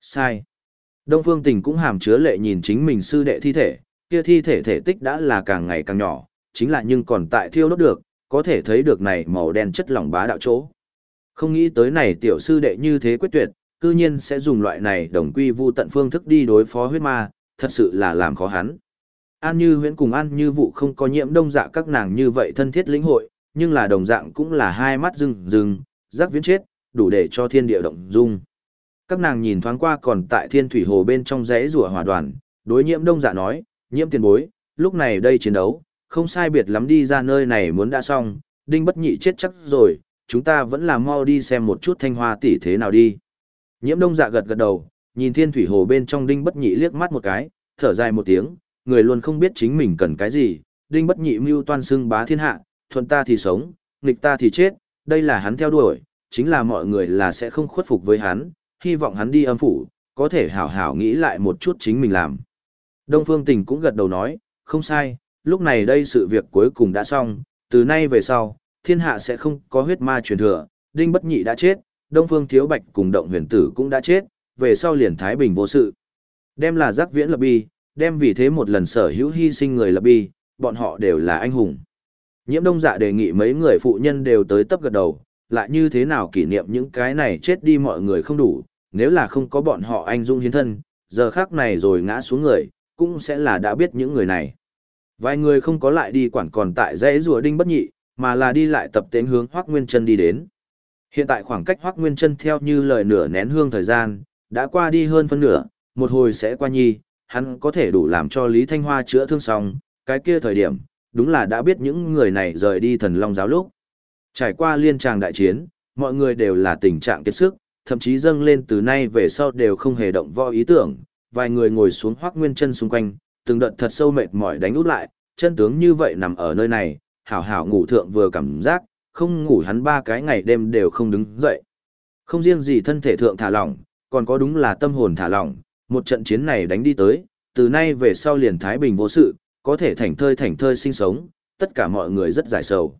Sai. Đông Phương Tình cũng hàm chứa lệ nhìn chính mình sư đệ thi thể, kia thi thể thể tích đã là càng ngày càng nhỏ, chính là nhưng còn tại thiêu đốt được, có thể thấy được này màu đen chất lỏng bá đạo chỗ. Không nghĩ tới này tiểu sư đệ như thế quyết tuyệt, cư nhiên sẽ dùng loại này đồng quy vu tận phương thức đi đối phó huyết ma, thật sự là làm khó hắn. An Như huyễn cùng An Như vụ không có nhiễm đông dạ các nàng như vậy thân thiết lĩnh hội, nhưng là đồng dạng cũng là hai mắt rừng rừng, giác viễn chết, đủ để cho thiên địa động dung. Các nàng nhìn thoáng qua còn tại thiên thủy hồ bên trong rẽ rùa hỏa đoàn, đối nhiễm đông dạ nói, nhiễm tiền bối, lúc này đây chiến đấu, không sai biệt lắm đi ra nơi này muốn đã xong, đinh bất nhị chết chắc rồi, chúng ta vẫn là mau đi xem một chút thanh hoa tỷ thế nào đi. Nhiễm đông dạ gật gật đầu, nhìn thiên thủy hồ bên trong đinh bất nhị liếc mắt một cái, thở dài một tiếng, người luôn không biết chính mình cần cái gì, đinh bất nhị mưu toan xưng bá thiên hạ, thuận ta thì sống, nghịch ta thì chết, đây là hắn theo đuổi, chính là mọi người là sẽ không khuất phục với hắn, hy vọng hắn đi âm phủ, có thể hảo hảo nghĩ lại một chút chính mình làm. Đông Phương Tình cũng gật đầu nói, không sai, lúc này đây sự việc cuối cùng đã xong, từ nay về sau, thiên hạ sẽ không có huyết ma truyền thừa, Đinh Bất Nhị đã chết, Đông Phương Thiếu Bạch cùng Động Huyền Tử cũng đã chết, về sau liền Thái Bình vô sự. Đem là giác viễn lập bi, đem vì thế một lần sở hữu hy sinh người lập bi, bọn họ đều là anh hùng. Nhiễm đông dạ đề nghị mấy người phụ nhân đều tới tấp gật đầu, lại như thế nào kỷ niệm những cái này chết đi mọi người không đủ, nếu là không có bọn họ anh dung hiến thân, giờ khác này rồi ngã xuống người, cũng sẽ là đã biết những người này. Vài người không có lại đi quản còn tại dãy rùa đinh bất nhị, mà là đi lại tập tến hướng Hoác Nguyên Trân đi đến. Hiện tại khoảng cách Hoác Nguyên Trân theo như lời nửa nén hương thời gian, đã qua đi hơn phân nửa, một hồi sẽ qua nhi, hắn có thể đủ làm cho Lý Thanh Hoa chữa thương xong, cái kia thời điểm, đúng là đã biết những người này rời đi thần long giáo lúc. Trải qua liên tràng đại chiến, mọi người đều là tình trạng kiệt sức, thậm chí dâng lên từ nay về sau đều không hề động võ ý tưởng, vài người ngồi xuống hoác nguyên chân xung quanh, từng đợt thật sâu mệt mỏi đánh út lại, chân tướng như vậy nằm ở nơi này, hảo hảo ngủ thượng vừa cảm giác, không ngủ hắn ba cái ngày đêm đều không đứng dậy. Không riêng gì thân thể thượng thả lỏng, còn có đúng là tâm hồn thả lỏng, một trận chiến này đánh đi tới, từ nay về sau liền Thái Bình vô sự, có thể thảnh thơi thảnh thơi sinh sống, tất cả mọi người rất giải sầu.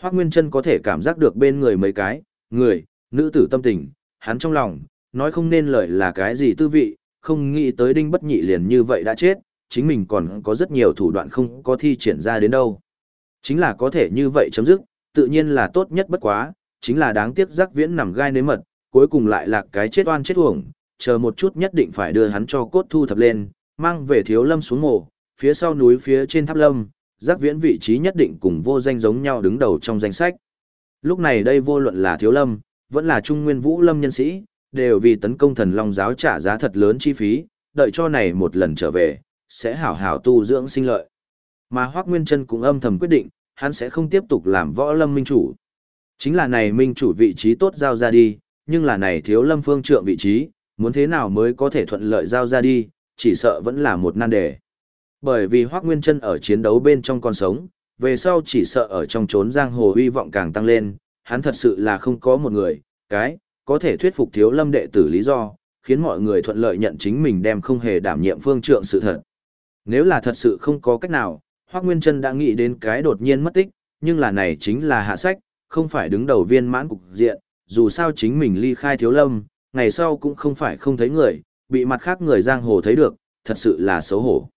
Hoác Nguyên Trân có thể cảm giác được bên người mấy cái, người, nữ tử tâm tình, hắn trong lòng, nói không nên lời là cái gì tư vị, không nghĩ tới đinh bất nhị liền như vậy đã chết, chính mình còn có rất nhiều thủ đoạn không có thi triển ra đến đâu. Chính là có thể như vậy chấm dứt, tự nhiên là tốt nhất bất quá, chính là đáng tiếc giác viễn nằm gai nếm mật, cuối cùng lại là cái chết oan chết uổng, chờ một chút nhất định phải đưa hắn cho cốt thu thập lên, mang về thiếu lâm xuống mộ, phía sau núi phía trên tháp lâm, giác viễn vị trí nhất định cùng vô danh giống nhau đứng đầu trong danh sách. Lúc này đây vô luận là thiếu lâm, vẫn là trung nguyên vũ lâm nhân sĩ, đều vì tấn công thần long giáo trả giá thật lớn chi phí, đợi cho này một lần trở về, sẽ hảo hảo tu dưỡng sinh lợi. Mà Hoác Nguyên Trân cũng âm thầm quyết định, hắn sẽ không tiếp tục làm võ lâm minh chủ. Chính là này minh chủ vị trí tốt giao ra đi, nhưng là này thiếu lâm phương trượng vị trí, muốn thế nào mới có thể thuận lợi giao ra đi, chỉ sợ vẫn là một nan đề. Bởi vì Hoác Nguyên Trân ở chiến đấu bên trong con sống, về sau chỉ sợ ở trong trốn giang hồ hy vọng càng tăng lên, hắn thật sự là không có một người, cái, có thể thuyết phục thiếu lâm đệ tử lý do, khiến mọi người thuận lợi nhận chính mình đem không hề đảm nhiệm phương trượng sự thật. Nếu là thật sự không có cách nào, Hoác Nguyên Trân đã nghĩ đến cái đột nhiên mất tích, nhưng là này chính là hạ sách, không phải đứng đầu viên mãn cục diện, dù sao chính mình ly khai thiếu lâm, ngày sau cũng không phải không thấy người, bị mặt khác người giang hồ thấy được, thật sự là xấu hổ.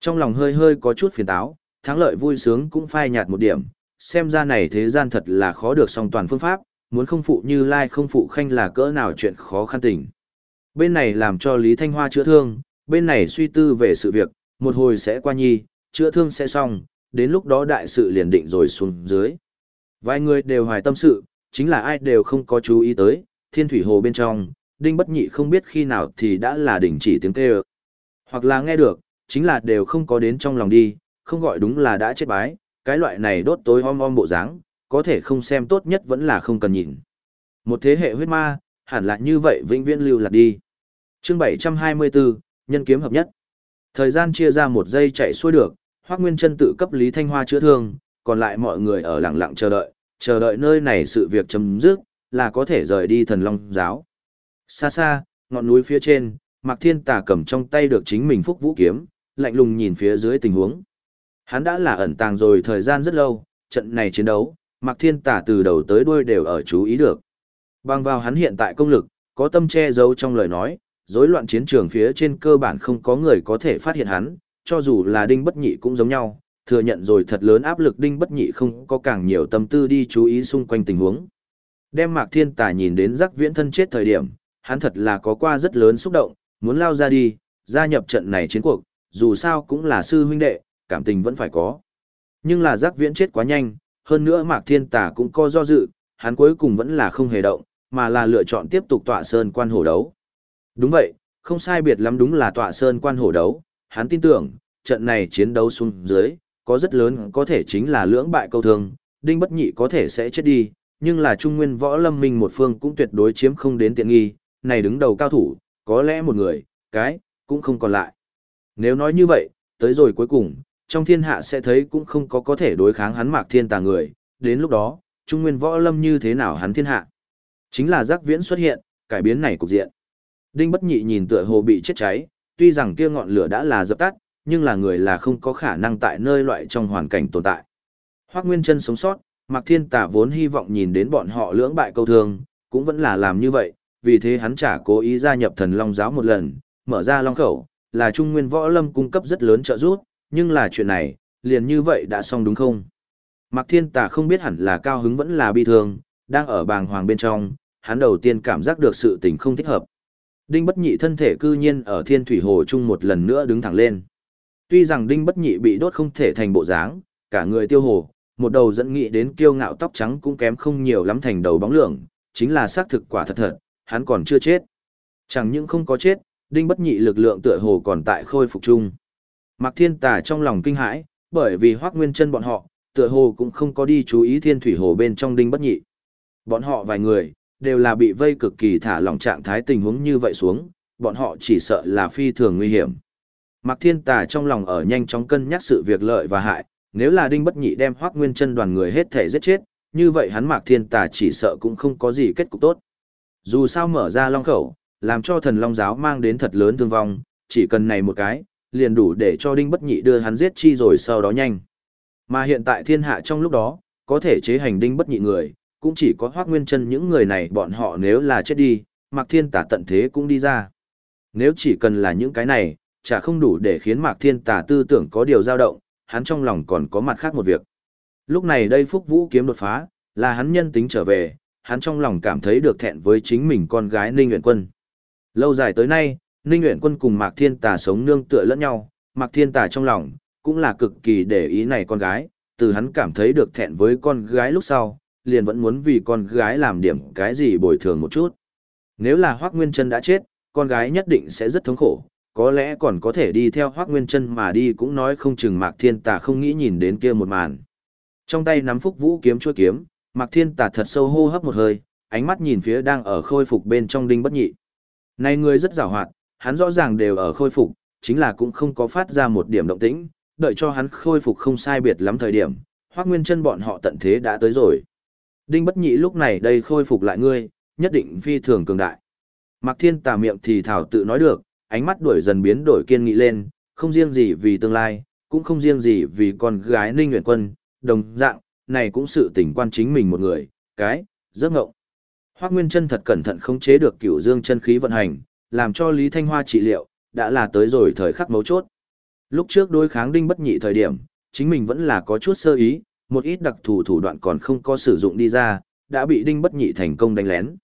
Trong lòng hơi hơi có chút phiền táo, thắng lợi vui sướng cũng phai nhạt một điểm, xem ra này thế gian thật là khó được song toàn phương pháp, muốn không phụ như lai không phụ khanh là cỡ nào chuyện khó khăn tình. Bên này làm cho Lý Thanh Hoa chữa thương, bên này suy tư về sự việc, một hồi sẽ qua nhi, chữa thương sẽ xong, đến lúc đó đại sự liền định rồi xuống dưới. Vài người đều hoài tâm sự, chính là ai đều không có chú ý tới, thiên thủy hồ bên trong, đinh bất nhị không biết khi nào thì đã là đỉnh chỉ tiếng kêu. Hoặc là nghe được, chính là đều không có đến trong lòng đi, không gọi đúng là đã chết bái, cái loại này đốt tối om om bộ dáng, có thể không xem tốt nhất vẫn là không cần nhìn. Một thế hệ huyết ma, hẳn là như vậy vĩnh viễn lưu lạc đi. Chương 724, nhân kiếm hợp nhất. Thời gian chia ra một giây chạy xuôi được, Hoắc Nguyên Chân tự cấp Lý Thanh Hoa chữa thương, còn lại mọi người ở lặng lặng chờ đợi, chờ đợi nơi này sự việc chấm dứt, là có thể rời đi Thần Long giáo. Xa xa, ngọn núi phía trên, Mạc Thiên Tà cầm trong tay được chính mình phúc vũ kiếm, lạnh lùng nhìn phía dưới tình huống. Hắn đã là ẩn tàng rồi thời gian rất lâu, trận này chiến đấu, Mạc Thiên Tà từ đầu tới đuôi đều ở chú ý được. Bằng vào hắn hiện tại công lực, có tâm che giấu trong lời nói, rối loạn chiến trường phía trên cơ bản không có người có thể phát hiện hắn, cho dù là Đinh Bất Nhị cũng giống nhau, thừa nhận rồi thật lớn áp lực Đinh Bất Nhị không có càng nhiều tâm tư đi chú ý xung quanh tình huống. Đem Mạc Thiên Tà nhìn đến rắc viễn thân chết thời điểm, hắn thật là có qua rất lớn xúc động, muốn lao ra đi, gia nhập trận này chiến cuộc, dù sao cũng là sư huynh đệ, cảm tình vẫn phải có. Nhưng là giác viễn chết quá nhanh, hơn nữa Mạc Thiên Tà cũng có do dự, hắn cuối cùng vẫn là không hề động, mà là lựa chọn tiếp tục tọa sơn quan hổ đấu. Đúng vậy, không sai biệt lắm đúng là tọa sơn quan hổ đấu, hắn tin tưởng, trận này chiến đấu xuống dưới, có rất lớn có thể chính là lưỡng bại câu thương, đinh bất nhị có thể sẽ chết đi, nhưng là trung nguyên võ lâm minh một phương cũng tuyệt đối chiếm không đến tiện nghi, này đứng đầu cao thủ, có lẽ một người, cái, cũng không còn lại. Nếu nói như vậy, tới rồi cuối cùng, trong thiên hạ sẽ thấy cũng không có có thể đối kháng hắn mạc thiên tà người, đến lúc đó, trung nguyên võ lâm như thế nào hắn thiên hạ. Chính là giác viễn xuất hiện, cải biến này cục diện. Đinh bất nhị nhìn tựa hồ bị chết cháy, tuy rằng kia ngọn lửa đã là dập tắt, nhưng là người là không có khả năng tại nơi loại trong hoàn cảnh tồn tại. Hoác Nguyên chân sống sót, Mạc Thiên Tà vốn hy vọng nhìn đến bọn họ lưỡng bại câu thương, cũng vẫn là làm như vậy, vì thế hắn chả cố ý gia nhập thần Long giáo một lần, mở ra Long khẩu, là Trung Nguyên Võ Lâm cung cấp rất lớn trợ giúp, nhưng là chuyện này, liền như vậy đã xong đúng không? Mạc Thiên Tà không biết hẳn là cao hứng vẫn là bi thương, đang ở bàng hoàng bên trong, hắn đầu tiên cảm giác được sự tình không thích hợp. Đinh Bất Nhị thân thể cư nhiên ở Thiên Thủy Hồ Trung một lần nữa đứng thẳng lên. Tuy rằng Đinh Bất Nhị bị đốt không thể thành bộ dáng, cả người tiêu hồ, một đầu dẫn nghị đến kiêu ngạo tóc trắng cũng kém không nhiều lắm thành đầu bóng lượng, chính là xác thực quả thật thật, hắn còn chưa chết. Chẳng những không có chết, Đinh Bất Nhị lực lượng tựa hồ còn tại khôi phục chung. Mạc Thiên Tà trong lòng kinh hãi, bởi vì Hoắc Nguyên Chân bọn họ, tựa hồ cũng không có đi chú ý Thiên Thủy Hồ bên trong đinh bất nhị. Bọn họ vài người, đều là bị vây cực kỳ thả lỏng trạng thái tình huống như vậy xuống, bọn họ chỉ sợ là phi thường nguy hiểm. Mạc Thiên Tà trong lòng ở nhanh chóng cân nhắc sự việc lợi và hại, nếu là Đinh Bất Nhị đem Hoắc Nguyên Chân đoàn người hết thể giết chết, như vậy hắn Mạc Thiên Tà chỉ sợ cũng không có gì kết cục tốt. Dù sao mở ra long khẩu, làm cho thần long giáo mang đến thật lớn thương vong, chỉ cần này một cái, liền đủ để cho Đinh Bất Nhị đưa hắn giết chi rồi sau đó nhanh. Mà hiện tại thiên hạ trong lúc đó, có thể chế hành Đinh Bất Nhị người, cũng chỉ có Hoắc Nguyên Chân những người này bọn họ nếu là chết đi, Mạc Thiên tả tận thế cũng đi ra. Nếu chỉ cần là những cái này, chả không đủ để khiến Mạc Thiên tả tư tưởng có điều dao động, hắn trong lòng còn có mặt khác một việc. Lúc này đây Phúc Vũ kiếm đột phá, là hắn nhân tính trở về, hắn trong lòng cảm thấy được thẹn với chính mình con gái Ninh Uyển Quân. Lâu dài tới nay, Ninh Uyển Quân cùng Mạc Thiên Tà sống nương tựa lẫn nhau, Mạc Thiên Tà trong lòng cũng là cực kỳ để ý này con gái, từ hắn cảm thấy được thẹn với con gái lúc sau, liền vẫn muốn vì con gái làm điểm cái gì bồi thường một chút. Nếu là Hoắc Nguyên Chân đã chết, con gái nhất định sẽ rất thống khổ, có lẽ còn có thể đi theo Hoắc Nguyên Chân mà đi cũng nói không chừng Mạc Thiên Tà không nghĩ nhìn đến kia một màn. Trong tay nắm Phúc Vũ kiếm chuôi kiếm, Mạc Thiên Tà thật sâu hô hấp một hơi, ánh mắt nhìn phía đang ở khôi phục bên trong đinh bất nhị. Này người rất giàu hoạt, hắn rõ ràng đều ở khôi phục, chính là cũng không có phát ra một điểm động tĩnh, đợi cho hắn khôi phục không sai biệt lắm thời điểm, Hoắc Nguyên Chân bọn họ tận thế đã tới rồi. Đinh bất nhị lúc này đây khôi phục lại ngươi, nhất định phi thường cường đại. Mạc Thiên Tà miệng thì thảo tự nói được, ánh mắt đuổi dần biến đổi kiên nghị lên, không riêng gì vì tương lai, cũng không riêng gì vì con gái Ninh Nguyễn Quân, đồng dạng, này cũng sự tình quan chính mình một người, cái, giấc ngộng. Hoắc Nguyên chân thật cẩn thận khống chế được cửu dương chân khí vận hành, làm cho Lý Thanh Hoa trị liệu, đã là tới rồi thời khắc mấu chốt. Lúc trước đối kháng đinh bất nhị thời điểm, chính mình vẫn là có chút sơ ý, một ít đặc thù thủ đoạn còn không có sử dụng đi ra, đã bị đinh bất nhị thành công đánh lén.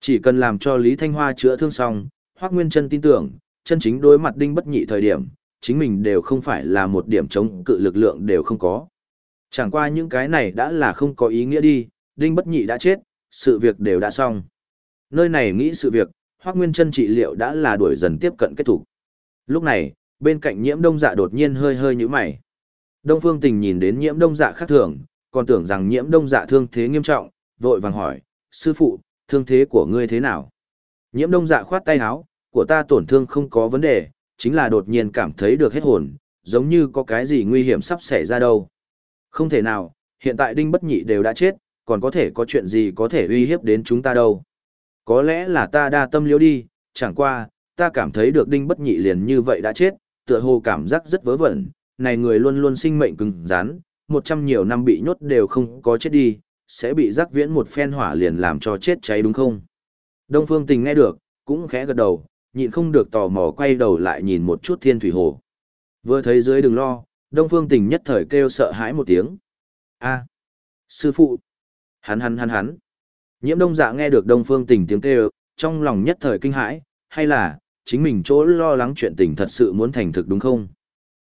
Chỉ cần làm cho Lý Thanh Hoa chữa thương xong, Hoác Nguyên chân tin tưởng, chân chính đối mặt đinh bất nhị thời điểm, chính mình đều không phải là một điểm chống cự lực lượng đều không có. Chẳng qua những cái này đã là không có ý nghĩa đi, đinh bất nhị đã chết, sự việc đều đã xong. Nơi này nghĩ sự việc, Hoác Nguyên chân trị liệu đã là đuổi dần tiếp cận kết thúc. Lúc này, bên cạnh nhiễm đông dạ đột nhiên hơi hơi nhũ mày. Đông Phương Tình nhìn đến nhiễm đông dạ khác thường, còn tưởng rằng nhiễm đông dạ thương thế nghiêm trọng, vội vàng hỏi, sư phụ, thương thế của ngươi thế nào? Nhiễm đông dạ khoát tay áo, của ta tổn thương không có vấn đề, chính là đột nhiên cảm thấy được hết hồn, giống như có cái gì nguy hiểm sắp xảy ra đâu. Không thể nào, hiện tại đinh bất nhị đều đã chết, còn có thể có chuyện gì có thể uy hiếp đến chúng ta đâu. Có lẽ là ta đa tâm liễu đi, chẳng qua, ta cảm thấy được đinh bất nhị liền như vậy đã chết, tựa hồ cảm giác rất vớ vẩn, này người luôn luôn sinh mệnh cứng rắn, một trăm nhiều năm bị nhốt đều không có chết đi, sẽ bị rắc viễn một phen hỏa liền làm cho chết cháy đúng không? Đông Phương Tình nghe được, cũng khẽ gật đầu, nhịn không được tò mò quay đầu lại nhìn một chút thiên thủy hồ. Vừa thấy dưới đừng lo, Đông Phương Tình nhất thời kêu sợ hãi một tiếng. a sư phụ! Hắn hắn hắn hắn! Nhiễm đông dạ nghe được Đông Phương Tình tiếng kêu, trong lòng nhất thời kinh hãi, hay là, chính mình chỗ lo lắng chuyện tình thật sự muốn thành thực đúng không?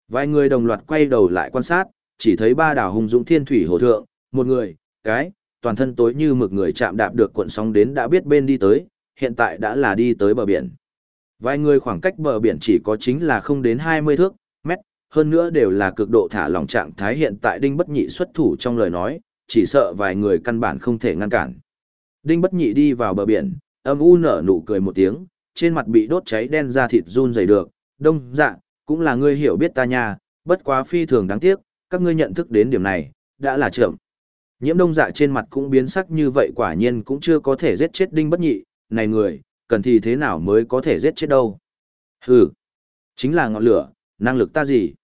Vài người đồng loạt quay đầu lại quan sát, chỉ thấy ba đảo hùng dũng thiên thủy hồ thượng, một người, cái, toàn thân tối như mực người chạm đạp được cuộn sóng đến đã biết bên đi tới, hiện tại đã là đi tới bờ biển. Vài người khoảng cách bờ biển chỉ có chính là không đến 20 thước, mét, hơn nữa đều là cực độ thả lỏng trạng thái hiện tại Đinh Bất Nhị xuất thủ trong lời nói, chỉ sợ vài người căn bản không thể ngăn cản. Đinh Bất Nhị đi vào bờ biển, âm u nở nụ cười một tiếng, trên mặt bị đốt cháy đen ra thịt run rẩy được, đông dạ, cũng là ngươi hiểu biết ta nha, bất quá phi thường đáng tiếc, các ngươi nhận thức đến điểm này, đã là chậm. Nhiễm đông dạ trên mặt cũng biến sắc như vậy quả nhiên cũng chưa có thể giết chết Đinh Bất Nhị, này người, cần thì thế nào mới có thể giết chết đâu. Hừ, chính là ngọn lửa, năng lực ta gì?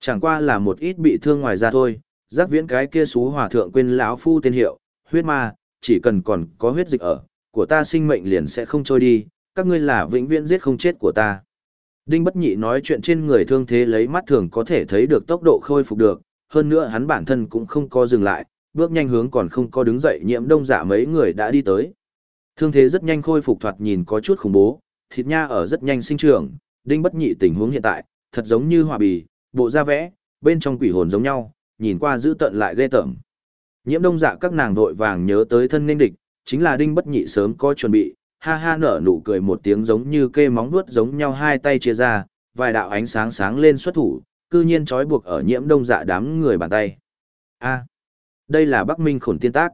Chẳng qua là một ít bị thương ngoài ra thôi, giác viễn cái kia xú hòa thượng quên lão phu tên hiệu, huyết ma, chỉ cần còn có huyết dịch ở, của ta sinh mệnh liền sẽ không trôi đi, các ngươi là vĩnh viễn giết không chết của ta. Đinh Bất Nhị nói chuyện trên người thương thế lấy mắt thường có thể thấy được tốc độ khôi phục được, hơn nữa hắn bản thân cũng không có dừng lại, bước nhanh hướng còn không có đứng dậy nhiễm đông giả mấy người đã đi tới. Thương thế rất nhanh khôi phục thoạt nhìn có chút khủng bố, thịt nha ở rất nhanh sinh trưởng, đinh bất nhị tình huống hiện tại, thật giống như hòa bì, bộ da vẽ, bên trong quỷ hồn giống nhau, nhìn qua giữ tận lại ghê tởm. Nhiễm đông dạ các nàng vội vàng nhớ tới thân ninh địch, chính là đinh bất nhị sớm có chuẩn bị, ha ha nở nụ cười một tiếng giống như kê móng vuốt giống nhau hai tay chia ra, vài đạo ánh sáng sáng lên xuất thủ, cư nhiên trói buộc ở nhiễm đông dạ đám người bàn tay. A, đây là Bắc Minh khổn tiên tác.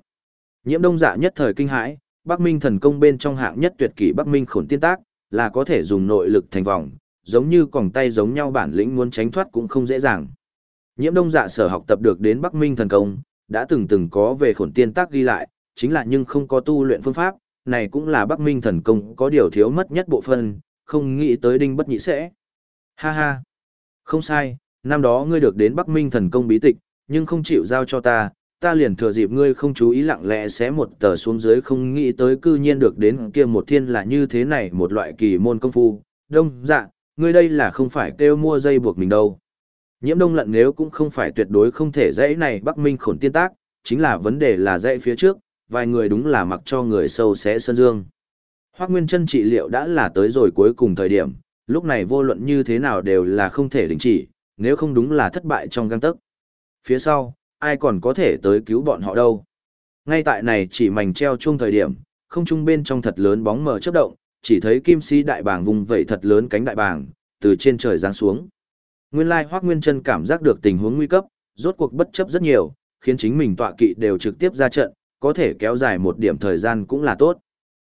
Nhiễm đông dạ nhất thời kinh hãi, Bắc Minh thần công bên trong hạng nhất tuyệt kỷ Bắc Minh khổn tiên tác, là có thể dùng nội lực thành vòng, giống như còng tay giống nhau bản lĩnh muốn tránh thoát cũng không dễ dàng. Nhiễm đông dạ sở học tập được đến Bắc Minh thần công, đã từng từng có về khổn tiên tác ghi lại, chính là nhưng không có tu luyện phương pháp, này cũng là Bắc Minh thần công có điều thiếu mất nhất bộ phân, không nghĩ tới đinh bất nhị sẽ. Ha ha, không sai, năm đó ngươi được đến Bắc Minh thần công bí tịch, nhưng không chịu giao cho ta, ta liền thừa dịp ngươi không chú ý lặng lẽ xé một tờ xuống dưới không nghĩ tới cư nhiên được đến kia một thiên là như thế này một loại kỳ môn công phu. Đông, dạ, ngươi đây là không phải kêu mua dây buộc mình đâu. Nhiễm đông lận nếu cũng không phải tuyệt đối không thể dãy này Bắc Minh khổn tiên tác, chính là vấn đề là dãy phía trước, vài người đúng là mặc cho người sâu xé sơn dương. Hoác Nguyên chân trị liệu đã là tới rồi cuối cùng thời điểm, lúc này vô luận như thế nào đều là không thể đình chỉ, nếu không đúng là thất bại trong găng tấc. Phía sau, ai còn có thể tới cứu bọn họ đâu. Ngay tại này chỉ mảnh treo chung thời điểm, không trung bên trong thật lớn bóng mờ chớp động, chỉ thấy kim sĩ đại bàng vùng vẩy thật lớn cánh đại bàng, từ trên trời giáng xuống. Nguyên lai Hoắc Nguyên Chân cảm giác được tình huống nguy cấp, rốt cuộc bất chấp rất nhiều, khiến chính mình tọa kỵ đều trực tiếp ra trận, có thể kéo dài một điểm thời gian cũng là tốt.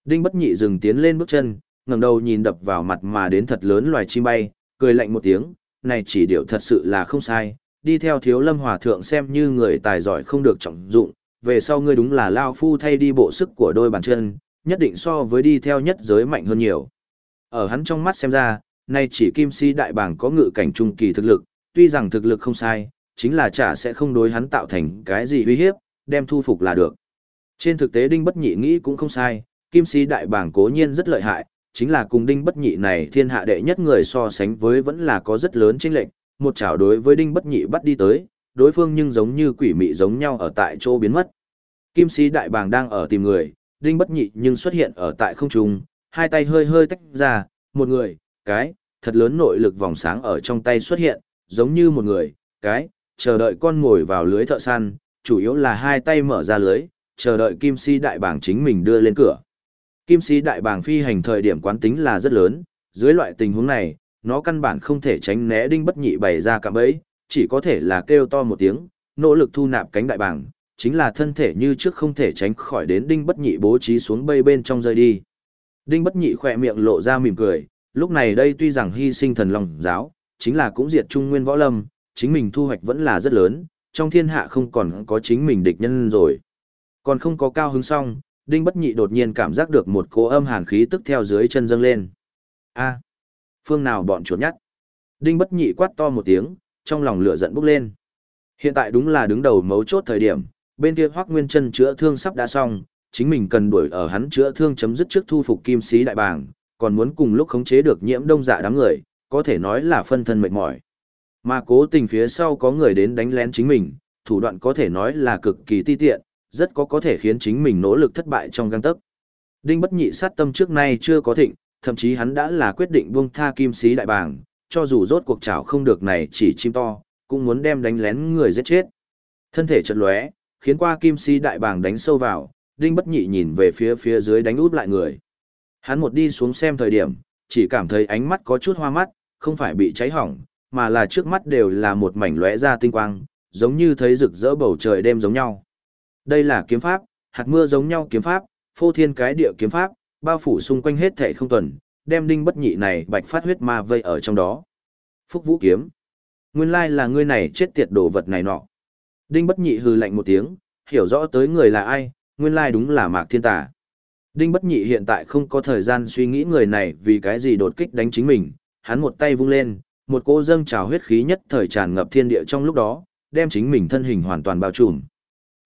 Đinh Bất Nhị dừng tiến lên bước chân, ngẩng đầu nhìn đập vào mặt mà đến thật lớn loài chim bay, cười lạnh một tiếng, này chỉ điệu thật sự là không sai, đi theo thiếu lâm hòa thượng xem như người tài giỏi không được trọng dụng, về sau ngươi đúng là lao phu thay đi bộ sức của đôi bàn chân, nhất định so với đi theo nhất giới mạnh hơn nhiều. Ở hắn trong mắt xem ra, nay chỉ kim si đại bàng có ngự cảnh trung kỳ thực lực, tuy rằng thực lực không sai, chính là chả sẽ không đối hắn tạo thành cái gì uy hiếp, đem thu phục là được. Trên thực tế Đinh Bất Nhị nghĩ cũng không sai, kim si đại bàng cố nhiên rất lợi hại, chính là cùng Đinh Bất Nhị này thiên hạ đệ nhất người so sánh với vẫn là có rất lớn chênh lệch, một chảo đối với Đinh Bất Nhị bắt đi tới, đối phương nhưng giống như quỷ mị giống nhau ở tại chỗ biến mất. Kim sĩ đại bàng đang ở tìm người, Đinh Bất Nhị nhưng xuất hiện ở tại không trung, hai tay hơi hơi tách ra, một người, cái, thật lớn nội lực vòng sáng ở trong tay xuất hiện, giống như một người, cái, chờ đợi con ngồi vào lưới thợ săn, chủ yếu là hai tay mở ra lưới, chờ đợi kim si đại bàng chính mình đưa lên cửa. Kim si đại bàng phi hành thời điểm quán tính là rất lớn, dưới loại tình huống này, nó căn bản không thể tránh né đinh bất nhị bày ra cạm bẫy, chỉ có thể là kêu to một tiếng, nỗ lực thu nạp cánh đại bàng, chính là thân thể như trước không thể tránh khỏi đến đinh bất nhị bố trí xuống bay bên trong rơi đi. Đinh bất nhị khỏe miệng lộ ra mỉm cười, lúc này đây tuy rằng hy sinh thần lòng giáo, chính là cũng diệt trung nguyên võ lâm, chính mình thu hoạch vẫn là rất lớn, trong thiên hạ không còn có chính mình địch nhân rồi. Còn không có cao hứng xong, đinh bất nhị đột nhiên cảm giác được một cỗ âm hàn khí tức theo dưới chân dâng lên. A phương nào bọn chuột nhắt. Đinh bất nhị quát to một tiếng, trong lòng lửa giận bốc lên. Hiện tại đúng là đứng đầu mấu chốt thời điểm, bên kia Hoắc Nguyên Chân chữa thương sắp đã xong, chính mình cần đuổi ở hắn chữa thương chấm dứt trước thu phục Kim Sĩ đại bàng, còn muốn cùng lúc khống chế được nhiễm đông dạ đám người, có thể nói là phân thân mệt mỏi. Mà cố tình phía sau có người đến đánh lén chính mình, thủ đoạn có thể nói là cực kỳ ti tiện, rất có có thể khiến chính mình nỗ lực thất bại trong găng tấc. Đinh bất nhị sát tâm trước nay chưa có thịnh, thậm chí hắn đã là quyết định buông tha kim sĩ đại bàng, cho dù rốt cuộc chảo không được này chỉ chim to, cũng muốn đem đánh lén người giết chết. Thân thể chật lóe, khiến qua kim sĩ đại bàng đánh sâu vào, đinh bất nhị nhìn về phía phía dưới đánh út lại người. Hắn một đi xuống xem thời điểm, chỉ cảm thấy ánh mắt có chút hoa mắt, không phải bị cháy hỏng, mà là trước mắt đều là một mảnh lóe ra tinh quang, giống như thấy rực rỡ bầu trời đêm giống nhau. Đây là kiếm pháp, hạt mưa giống nhau kiếm pháp, phô thiên cái địa kiếm pháp, bao phủ xung quanh hết thảy không tuần, đem đinh bất nhị này bạch phát huyết ma vây ở trong đó. Phúc Vũ kiếm. Nguyên lai là ngươi này chết tiệt đồ vật này nọ. Đinh bất nhị hừ lạnh một tiếng, hiểu rõ tới người là ai, nguyên lai đúng là Mạc Thiên Tà. Đinh bất nhị hiện tại không có thời gian suy nghĩ người này vì cái gì đột kích đánh chính mình, hắn một tay vung lên, một cỗ dâng trào huyết khí nhất thời tràn ngập thiên địa trong lúc đó, đem chính mình thân hình hoàn toàn bao trùm.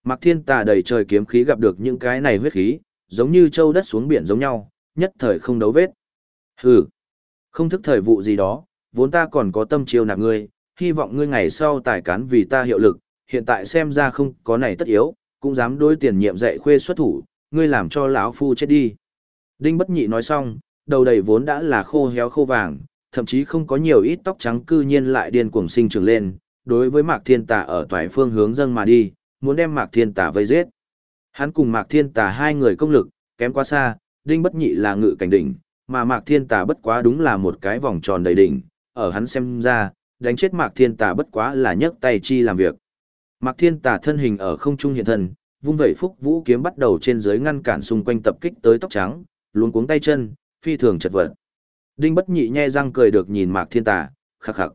Mạc Thiên Tà đầy trời kiếm khí gặp được những cái này huyết khí, giống như châu đất xuống biển giống nhau, nhất thời không đấu vết. Hừ, không thức thời vụ gì đó, vốn ta còn có tâm chiêu nạp ngươi, hy vọng ngươi ngày sau tài cán vì ta hiệu lực, hiện tại xem ra không có này tất yếu, cũng dám đối tiền nhiệm dạy khuê xuất thủ, ngươi làm cho lão phu chết đi. Đinh Bất Nhị nói xong, đầu đầy vốn đã là khô héo khô vàng, thậm chí không có nhiều ít tóc trắng cư nhiên lại điên cuồng sinh trưởng lên, đối với Mạc Thiên Tà ở toại phương hướng dâng mà đi, muốn đem Mạc Thiên Tà vây giết. Hắn cùng Mạc Thiên Tà hai người công lực, kém quá xa, Đinh Bất Nhị là ngự cảnh đỉnh, mà Mạc Thiên Tà bất quá đúng là một cái vòng tròn đầy đỉnh, ở hắn xem ra, đánh chết Mạc Thiên Tà bất quá là nhấc tay chi làm việc. Mạc Thiên Tà thân hình ở không trung hiện thân, vung vẩy phúc vũ kiếm bắt đầu trên dưới ngăn cản xung quanh tập kích tới tóc trắng, luống cuống tay chân, phi thường chật vật. Đinh Bất Nhị nhe răng cười được nhìn Mạc Thiên Tà, khắc khắc.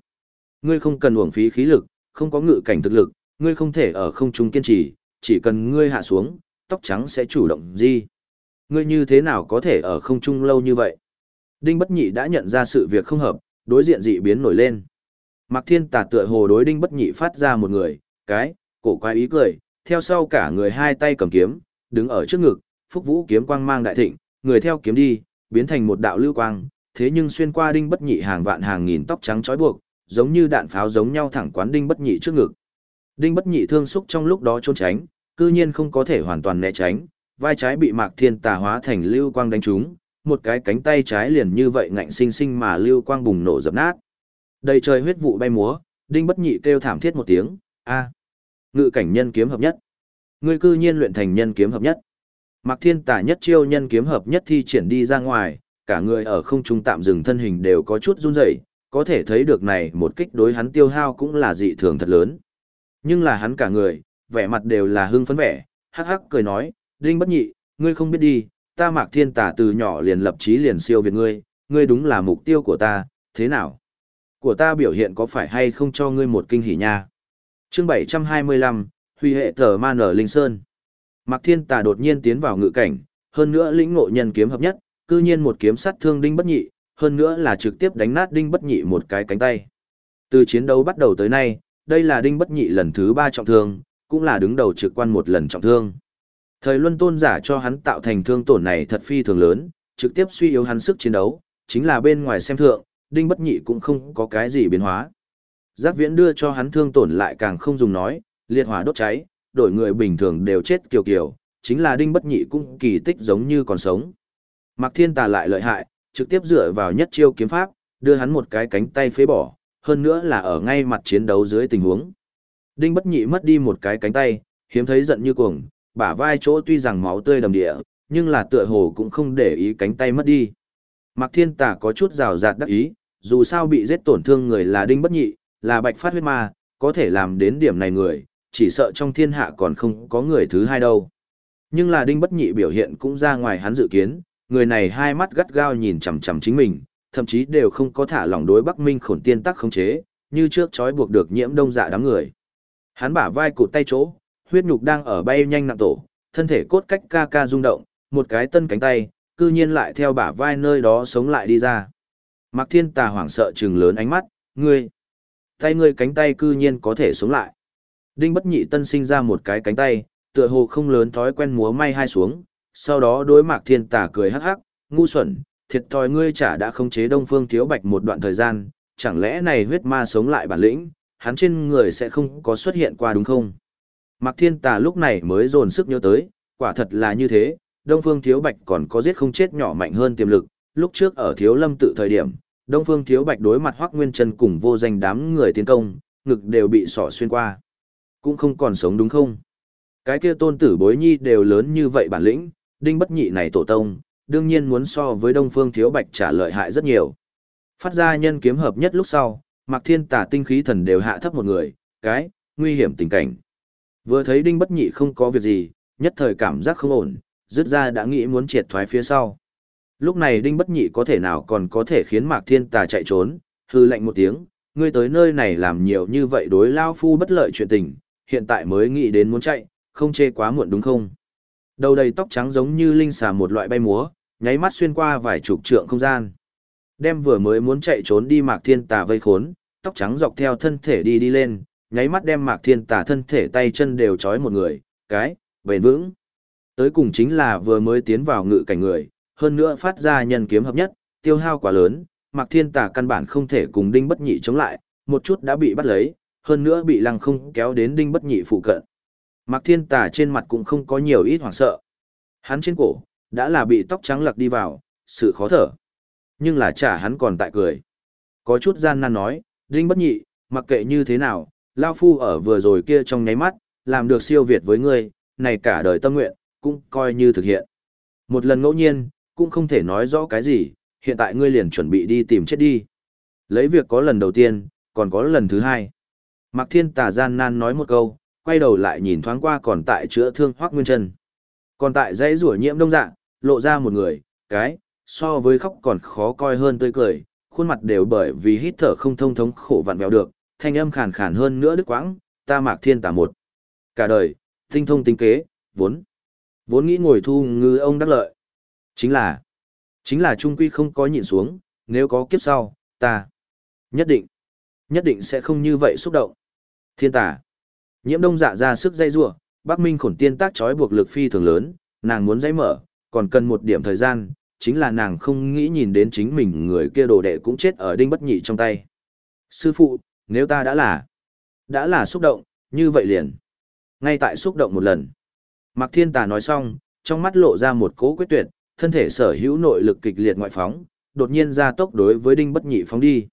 Ngươi không cần uổng phí khí lực, không có ngự cảnh thực lực, ngươi không thể ở không trung kiên trì, chỉ cần ngươi hạ xuống, tóc trắng sẽ chủ động gì. Ngươi như thế nào có thể ở không trung lâu như vậy? Đinh Bất Nhị đã nhận ra sự việc không hợp, đối diện dị biến nổi lên. Mạc Thiên Tà tựa hồ đối Đinh Bất Nhị phát ra một người, cái, cổ quái ý cười, theo sau cả người hai tay cầm kiếm, đứng ở trước ngực, phúc vũ kiếm quang mang đại thịnh, người theo kiếm đi, biến thành một đạo lưu quang, thế nhưng xuyên qua Đinh Bất Nhị hàng vạn hàng nghìn tóc trắng trói buộc, giống như đạn pháo giống nhau thẳng quán Đinh Bất Nhị trước ngực. Đinh Bất Nhị thương xúc trong lúc đó trốn tránh, cư nhiên không có thể hoàn toàn né tránh, vai trái bị Mạc Thiên Tà hóa thành lưu quang đánh trúng, một cái cánh tay trái liền như vậy ngạnh sinh sinh mà lưu quang bùng nổ dập nát. Đầy trời huyết vụ bay múa, Đinh Bất Nhị kêu thảm thiết một tiếng, a, ngự cảnh nhân kiếm hợp nhất. Ngươi cư nhiên luyện thành nhân kiếm hợp nhất. Mạc Thiên Tà nhất chiêu nhân kiếm hợp nhất thi triển đi ra ngoài, cả người ở không trung tạm dừng thân hình đều có chút run rẩy, có thể thấy được này một kích đối hắn tiêu hao cũng là dị thường thật lớn. Nhưng là hắn cả người, vẻ mặt đều là hưng phấn vẻ, hắc hắc cười nói, Đinh Bất Nhị, ngươi không biết đi, ta Mạc Thiên Tà từ nhỏ liền lập chí liền siêu việt ngươi, ngươi đúng là mục tiêu của ta, thế nào? Của ta biểu hiện có phải hay không cho ngươi một kinh hỉ nha? Chương 725, Huy hệ thờ man ở Linh Sơn. Mạc Thiên Tà đột nhiên tiến vào ngự cảnh, hơn nữa lĩnh ngộ nhân kiếm hợp nhất, cư nhiên một kiếm sát thương Đinh Bất Nhị, hơn nữa là trực tiếp đánh nát Đinh Bất Nhị một cái cánh tay. Từ chiến đấu bắt đầu tới nay, đây là Đinh Bất Nhị lần thứ ba trọng thương, cũng là đứng đầu trực quan một lần trọng thương. Thời luân tôn giả cho hắn tạo thành thương tổn này thật phi thường lớn, trực tiếp suy yếu hắn sức chiến đấu, chính là bên ngoài xem thượng, Đinh Bất Nhị cũng không có cái gì biến hóa. Giác viễn đưa cho hắn thương tổn lại càng không dùng nói, liệt hỏa đốt cháy, đổi người bình thường đều chết kiều kiều, chính là Đinh Bất Nhị cũng kỳ tích giống như còn sống. Mạc Thiên Tà lại lợi hại, trực tiếp dựa vào nhất chiêu kiếm pháp, đưa hắn một cái cánh tay phế bỏ, hơn nữa là ở ngay mặt chiến đấu dưới tình huống. Đinh Bất Nhị mất đi một cái cánh tay, hiếm thấy giận như cuồng, bả vai chỗ tuy rằng máu tươi đầm địa, nhưng là tựa hồ cũng không để ý cánh tay mất đi. Mạc Thiên Tà có chút rào rạt đắc ý, dù sao bị giết tổn thương người là Đinh Bất Nhị, là bạch phát huyết ma, có thể làm đến điểm này người, chỉ sợ trong thiên hạ còn không có người thứ hai đâu. Nhưng là Đinh Bất Nhị biểu hiện cũng ra ngoài hắn dự kiến, người này hai mắt gắt gao nhìn chằm chằm chính mình, thậm chí đều không có thả lỏng đối Bắc Minh khổn tiên tắc khống chế, như trước trói buộc được nhiễm đông dạ đám người. Hắn bả vai cụt tay chỗ, huyết nhục đang ở bay nhanh nặng tổ, thân thể cốt cách ca ca rung động, một cái tân cánh tay, cư nhiên lại theo bả vai nơi đó sống lại đi ra. Mạc Thiên Tà hoảng sợ trừng lớn ánh mắt, ngươi, tay ngươi cánh tay cư nhiên có thể sống lại. Đinh Bất Nhị tân sinh ra một cái cánh tay, tựa hồ không lớn thói quen múa may hai xuống, sau đó đối Mạc Thiên Tà cười hắc hắc, ngu xuẩn, thiệt thòi ngươi chả đã khống chế Đông Phương Thiếu Bạch một đoạn thời gian, chẳng lẽ này huyết ma sống lại bản lĩnh, hắn trên người sẽ không có xuất hiện qua đúng không? Mạc Thiên Tà lúc này mới dồn sức nhớ tới, quả thật là như thế, Đông Phương Thiếu Bạch còn có giết không chết nhỏ mạnh hơn tiềm lực, lúc trước ở Thiếu Lâm tự thời điểm, Đông Phương Thiếu Bạch đối mặt Hoắc Nguyên Chân cùng vô danh đám người tiến công, ngực đều bị sỏ xuyên qua. Cũng không còn sống đúng không? Cái kia tôn tử bối nhi đều lớn như vậy bản lĩnh, đinh bất nhị này tổ tông, đương nhiên muốn so với Đông Phương Thiếu Bạch trả lợi hại rất nhiều. Phát ra nhân kiếm hợp nhất lúc sau, Mạc Thiên Tả tinh khí thần đều hạ thấp một người, cái, nguy hiểm tình cảnh. Vừa thấy Đinh Bất Nhị không có việc gì, nhất thời cảm giác không ổn, dứt ra đã nghĩ muốn triệt thoái phía sau. Lúc này Đinh Bất Nhị có thể nào còn có thể khiến Mạc Thiên Tà chạy trốn, hư lạnh một tiếng, ngươi tới nơi này làm nhiều như vậy đối lao phu bất lợi chuyện tình, hiện tại mới nghĩ đến muốn chạy, không chê quá muộn đúng không? Đầu đầy tóc trắng giống như linh xà một loại bay múa, nháy mắt xuyên qua vài chục trượng không gian. Đem vừa mới muốn chạy trốn đi Mạc Thiên Tà vây khốn, tóc trắng dọc theo thân thể đi đi lên, nháy mắt đem Mạc Thiên Tà thân thể tay chân đều trói một người, cái, bền vững. Tới cùng chính là vừa mới tiến vào ngự cảnh người, hơn nữa phát ra nhân kiếm hợp nhất, tiêu hao quá lớn, Mạc Thiên Tà căn bản không thể cùng Đinh Bất Nhị chống lại, một chút đã bị bắt lấy, hơn nữa bị lăng không kéo đến Đinh Bất Nhị phụ cận. Mạc Thiên Tà trên mặt cũng không có nhiều ít hoảng sợ. Hắn trên cổ, đã là bị tóc trắng lặc đi vào, sự khó thở. Nhưng là chả hắn còn tại cười. Có chút gian nan nói, Đinh Bất Nhị, mặc kệ như thế nào, Lao Phu ở vừa rồi kia trong nháy mắt, làm được siêu việt với ngươi, này cả đời tâm nguyện, cũng coi như thực hiện. Một lần ngẫu nhiên, cũng không thể nói rõ cái gì, hiện tại ngươi liền chuẩn bị đi tìm chết đi. Lấy việc có lần đầu tiên, còn có lần thứ hai. Mạc Thiên Tà gian nan nói một câu, quay đầu lại nhìn thoáng qua còn tại chữa thương Hoắc Nguyên Trần, Còn tại dãy rủa nhiễm đông dạng lộ ra một người, cái, so với khóc còn khó coi hơn tươi cười, khuôn mặt đều bởi vì hít thở không thông thống khổ vặn vẹo được, thanh âm khàn khàn hơn nữa đứt quãng, ta Mạc Thiên Tà một. Cả đời, tinh thông tính kế, vốn. Vốn nghĩ ngồi thu ngư ông đắc lợi. Chính là, chính là trung quy không có nhịn xuống, nếu có kiếp sau, ta nhất định, nhất định sẽ không như vậy xúc động. Thiên tả Nhiễm đông dạ ra sức dây rua, Bắc Minh khổn tiên tác trói buộc lực phi thường lớn, nàng muốn dây mở, còn cần một điểm thời gian, chính là nàng không nghĩ nhìn đến chính mình người kia đồ đệ cũng chết ở đinh bất nhị trong tay. Sư phụ, nếu ta đã là, đã là xúc động, như vậy liền. Ngay tại xúc động một lần. Mạc Thiên Tà nói xong, trong mắt lộ ra một cố quyết tuyệt, thân thể sở hữu nội lực kịch liệt ngoại phóng, đột nhiên ra tốc đối với đinh bất nhị phóng đi.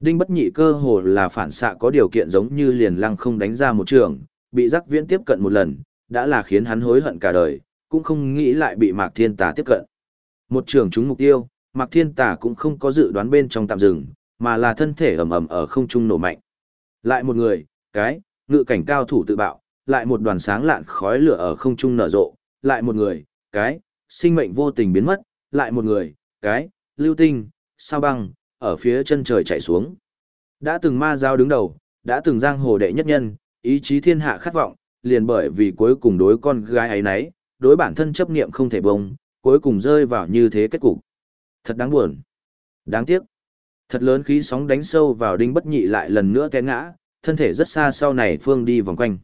Đinh bất nhị cơ hồ là phản xạ có điều kiện giống như liền lăng không đánh ra một trường, bị giác viễn tiếp cận một lần, đã là khiến hắn hối hận cả đời, cũng không nghĩ lại bị Mạc Thiên Tà tiếp cận. Một trường trúng mục tiêu, Mạc Thiên Tà cũng không có dự đoán bên trong tạm dừng, mà là thân thể ầm ầm ở không trung nổ mạnh. Lại một người, cái, ngự cảnh cao thủ tự bạo, lại một đoàn sáng lạn khói lửa ở không trung nở rộ, lại một người, cái, sinh mệnh vô tình biến mất, lại một người, cái, lưu tinh, sao băng, ở phía chân trời chạy xuống. Đã từng ma giao đứng đầu, đã từng giang hồ đệ nhất nhân, ý chí thiên hạ khát vọng, liền bởi vì cuối cùng đối con gái ấy nấy, đối bản thân chấp niệm không thể bông, cuối cùng rơi vào như thế kết cục. Thật đáng buồn. Đáng tiếc. Thật lớn khí sóng đánh sâu vào đinh bất nhị lại lần nữa té ngã, thân thể rất xa sau này phương đi vòng quanh.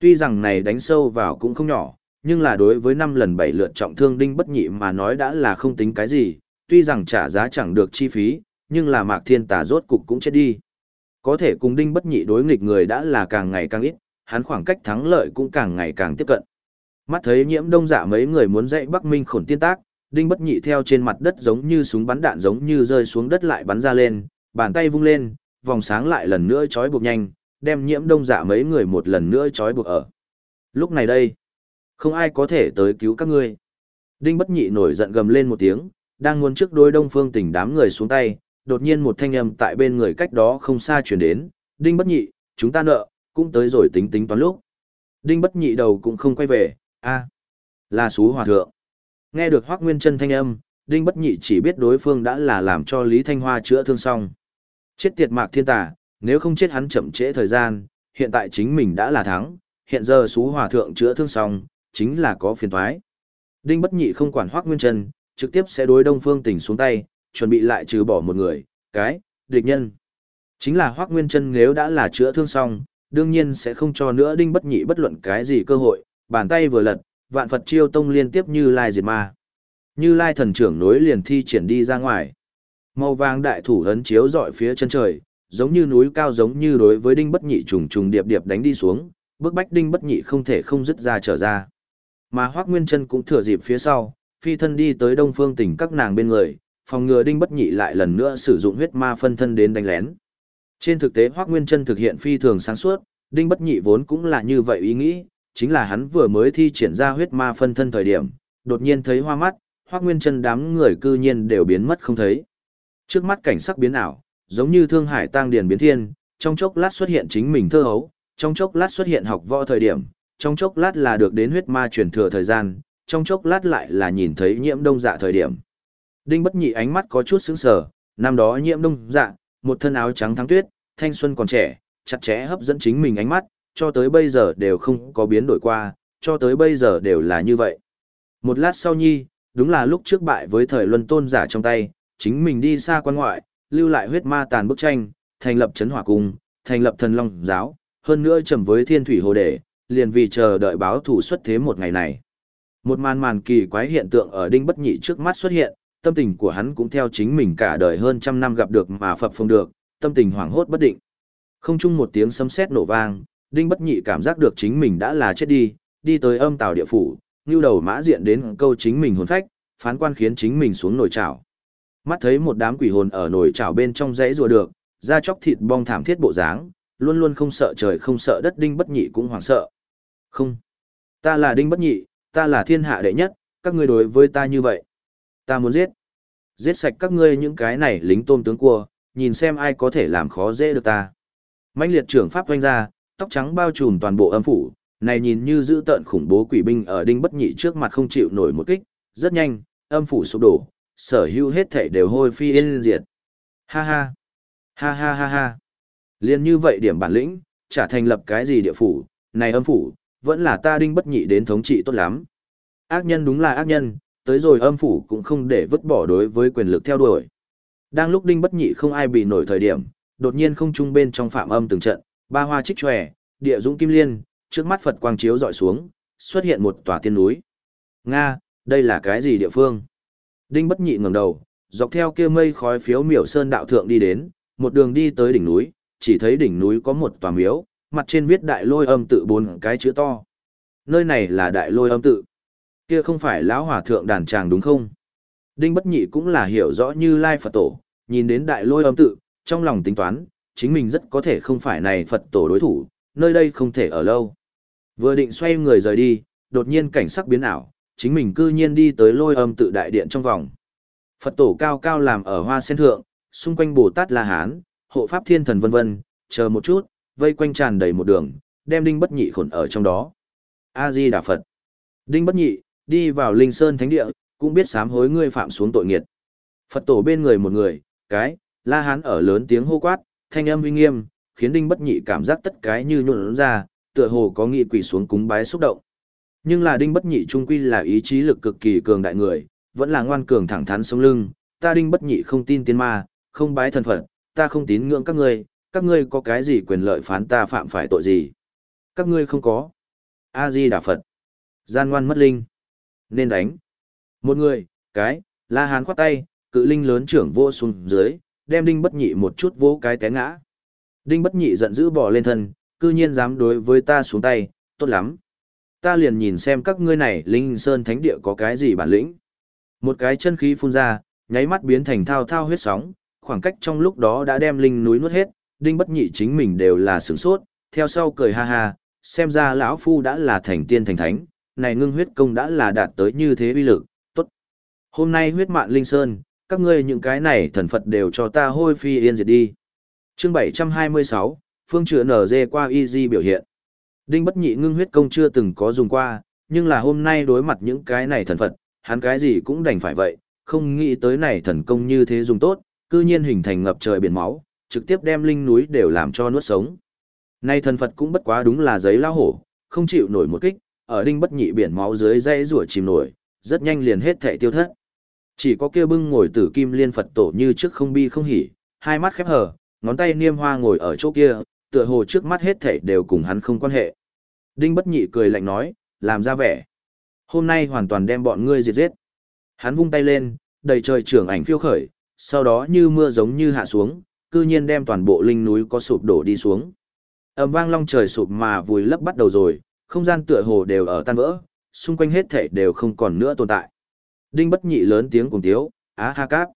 Tuy rằng này đánh sâu vào cũng không nhỏ, nhưng là đối với năm lần bảy lượt trọng thương đinh bất nhị mà nói đã là không tính cái gì, tuy rằng trả giá chẳng được chi phí, nhưng là mạc thiên tà rốt cục cũng chết đi. Có thể cùng đinh bất nhị đối nghịch người đã là càng ngày càng ít, hắn khoảng cách thắng lợi cũng càng ngày càng tiếp cận. Mắt thấy nhiễm đông dạ mấy người muốn dạy Bắc Minh khổn tiên tác, đinh bất nhị theo trên mặt đất giống như súng bắn đạn giống như rơi xuống đất lại bắn ra lên, bàn tay vung lên, vòng sáng lại lần nữa trói buộc nhanh, đem nhiễm đông dạ mấy người một lần nữa trói buộc ở. Lúc này đây, không ai có thể tới cứu các ngươi. Đinh bất nhị nổi giận gầm lên một tiếng, đang muốn trước đôi đông phương tỉnh đám người xuống tay, đột nhiên một thanh âm tại bên người cách đó không xa chuyển đến, Đinh bất nhị, chúng ta nợ, cũng tới rồi tính tính toán lúc. Đinh bất nhị đầu cũng không quay về, a là xú hòa thượng. Nghe được Hoác Nguyên chân thanh âm, Đinh bất nhị chỉ biết đối phương đã là làm cho Lý Thanh Hoa chữa thương xong. Chết tiệt mạc thiên Tả, nếu không chết hắn chậm trễ thời gian, hiện tại chính mình đã là thắng, hiện giờ xú hòa thượng chữa thương xong, chính là có phiền thoái. Đinh bất nhị không quản Hoác Nguyên chân, trực tiếp sẽ đối Đông Phương Tỉnh xuống tay, chuẩn bị lại trừ bỏ một người, cái, địch nhân. Chính là Hoác Nguyên chân nếu đã là chữa thương xong, đương nhiên sẽ không cho nữa Đinh bất nhị bất luận cái gì cơ hội, bàn tay vừa lật, vạn Phật chiêu tông liên tiếp như lai diệt ma. Như lai thần trưởng nối liền thi triển đi ra ngoài. Màu vàng đại thủ ấn chiếu dọi phía chân trời, giống như núi cao giống như đối với đinh bất nhị trùng trùng điệp điệp đánh đi xuống, bức bách đinh bất nhị không thể không dứt ra trở ra. Mà Hoắc Nguyên Chân cũng thừa dịp phía sau, phi thân đi tới Đông Phương Tỉnh các nàng bên người, phòng ngừa đinh bất nhị lại lần nữa sử dụng huyết ma phân thân đến đánh lén. Trên thực tế Hoắc Nguyên Chân thực hiện phi thường sáng suốt, đinh bất nhị vốn cũng là như vậy ý nghĩ, chính là hắn vừa mới thi triển ra huyết ma phân thân thời điểm, đột nhiên thấy hoa mắt, Hoắc Nguyên Chân đám người cư nhiên đều biến mất không thấy. Trước mắt cảnh sắc biến ảo, giống như thương hải tăng điền biến thiên, trong chốc lát xuất hiện chính mình thơ hấu, trong chốc lát xuất hiện học võ thời điểm, trong chốc lát là được đến huyết ma truyền thừa thời gian, trong chốc lát lại là nhìn thấy nhiễm đông dạ thời điểm. Đinh bất nhị ánh mắt có chút sững sờ, năm đó nhiễm đông dạ, một thân áo trắng thắng tuyết, thanh xuân còn trẻ, chặt chẽ hấp dẫn chính mình ánh mắt, cho tới bây giờ đều không có biến đổi qua, cho tới bây giờ đều là như vậy. Một lát sau nhi, đúng là lúc trước bại với thời luân tôn giả trong tay, chính mình đi xa quan ngoại, lưu lại huyết ma tàn bức tranh, thành lập chấn hỏa cung, thành lập thần long giáo, hơn nữa trầm với thiên thủy hồ đề, liền vì chờ đợi báo thủ xuất thế một ngày này. Một màn màn kỳ quái hiện tượng ở đinh bất nhị trước mắt xuất hiện, tâm tình của hắn cũng theo chính mình cả đời hơn trăm năm gặp được mà phập phồng được, tâm tình hoảng hốt bất định. Không chung một tiếng sấm sét nổ vang, đinh bất nhị cảm giác được chính mình đã là chết đi, đi tới âm tào địa phủ, như đầu mã diện đến câu chính mình hồn phách, phán quan khiến chính mình xuống nồi chảo. Mắt thấy một đám quỷ hồn ở nồi chảo bên trong dãy rùa được, da chóc thịt bong thảm thiết bộ dáng, luôn luôn không sợ trời không sợ đất đinh bất nhị cũng hoảng sợ. Không. Ta là đinh bất nhị, ta là thiên hạ đệ nhất, các ngươi đối với ta như vậy. Ta muốn giết. Giết sạch các ngươi những cái này lính tôm tướng cua, nhìn xem ai có thể làm khó dễ được ta. Mạnh liệt trưởng pháp doanh ra, tóc trắng bao trùm toàn bộ âm phủ, này nhìn như giữ tợn khủng bố quỷ binh ở đinh bất nhị trước mặt không chịu nổi một kích, rất nhanh, âm phủ sụp đổ, sở hữu hết thể đều hôi phi yên diệt. Ha ha, ha ha ha ha. Liên như vậy điểm bản lĩnh, trả thành lập cái gì địa phủ, này âm phủ, vẫn là ta đinh bất nhị đến thống trị tốt lắm. Ác nhân đúng là ác nhân, tới rồi âm phủ cũng không để vứt bỏ đối với quyền lực theo đuổi. Đang lúc đinh bất nhị không ai bị nổi thời điểm, đột nhiên không trung bên trong phạm âm từng trận, ba hoa trích tròe, địa dũng kim liên, trước mắt Phật quang chiếu dọi xuống, xuất hiện một tòa tiên núi. Nga, đây là cái gì địa phương? Đinh bất nhị ngẩng đầu, dọc theo kia mây khói phiếu miểu sơn đạo thượng đi đến, một đường đi tới đỉnh núi, chỉ thấy đỉnh núi có một tòa miếu, mặt trên viết đại lôi âm tự bốn cái chữ to. Nơi này là đại lôi âm tự. Kia không phải lão hòa thượng đàn tràng đúng không? Đinh bất nhị cũng là hiểu rõ như Lai Phật tổ, nhìn đến đại lôi âm tự, trong lòng tính toán, chính mình rất có thể không phải này Phật tổ đối thủ, nơi đây không thể ở lâu. Vừa định xoay người rời đi, đột nhiên cảnh sắc biến ảo, chính mình cư nhiên đi tới lôi âm tự đại điện trong vòng. Phật tổ cao cao làm ở hoa sen thượng, xung quanh Bồ Tát La Hán, hộ pháp thiên thần vân vân, chờ một chút, vây quanh tràn đầy một đường, đem đinh bất nhị khổn ở trong đó. A Di Đà Phật. Đinh bất nhị, đi vào linh sơn thánh địa, cũng biết sám hối ngươi phạm xuống tội nghiệt. Phật tổ bên người một người, cái, La Hán ở lớn tiếng hô quát, thanh âm uy nghiêm, khiến đinh bất nhị cảm giác tất cái như nhũn ra, tựa hồ có nghị quỷ xuống cúng bái xúc động. Nhưng là đinh bất nhị trung quy là ý chí lực cực kỳ cường đại người, vẫn là ngoan cường thẳng thắn sống lưng, ta đinh bất nhị không tin tiên ma, không bái thần Phật, ta không tín ngưỡng các ngươi, các ngươi có cái gì quyền lợi phán ta phạm phải tội gì? Các ngươi không có. A Di Đà Phật. Gian ngoan mất linh. Nên đánh. Một người, cái, La Hán khoát tay, cự linh lớn trưởng vô xuống dưới, đem Đinh Bất Nhị một chút vỗ cái té ngã. Đinh Bất Nhị giận dữ bỏ lên thân, cư nhiên dám đối với ta xuống tay, tốt lắm. Ta liền nhìn xem các ngươi này linh sơn thánh địa có cái gì bản lĩnh. Một cái chân khí phun ra, nháy mắt biến thành thao thao huyết sóng, khoảng cách trong lúc đó đã đem linh núi nuốt hết, đinh bất nhị chính mình đều là sửng sốt, theo sau cười ha ha, xem ra lão phu đã là thành tiên thành thánh, này ngưng huyết công đã là đạt tới như thế uy lực, tốt. Hôm nay huyết mạn linh sơn, các ngươi những cái này thần Phật đều cho ta hôi phi yên diệt đi. Chương 726, phương chữa nở dê qua di biểu hiện. Đinh bất nhị ngưng huyết công chưa từng có dùng qua, nhưng là hôm nay đối mặt những cái này thần Phật, hắn cái gì cũng đành phải vậy, không nghĩ tới này thần công như thế dùng tốt, cư nhiên hình thành ngập trời biển máu, trực tiếp đem linh núi đều làm cho nuốt sống. Nay thần Phật cũng bất quá đúng là giấy lao hổ, không chịu nổi một kích, ở đinh bất nhị biển máu dưới dây rủa chìm nổi, rất nhanh liền hết thể tiêu thất. Chỉ có kia bưng ngồi tử kim liên Phật tổ như trước không bi không hỉ, hai mắt khép hờ, ngón tay niêm hoa ngồi ở chỗ kia, tựa hồ trước mắt hết thể đều cùng hắn không quan hệ. Đinh bất nhị cười lạnh nói, làm ra vẻ. Hôm nay hoàn toàn đem bọn ngươi diệt giết. Hắn vung tay lên, đầy trời trưởng ảnh phiêu khởi, sau đó như mưa giống như hạ xuống, cư nhiên đem toàn bộ linh núi có sụp đổ đi xuống. Ầm vang long trời sụp mà vùi lấp bắt đầu rồi, không gian tựa hồ đều ở tan vỡ, xung quanh hết thảy đều không còn nữa tồn tại. Đinh bất nhị lớn tiếng cùng tiếu, á ha cáp.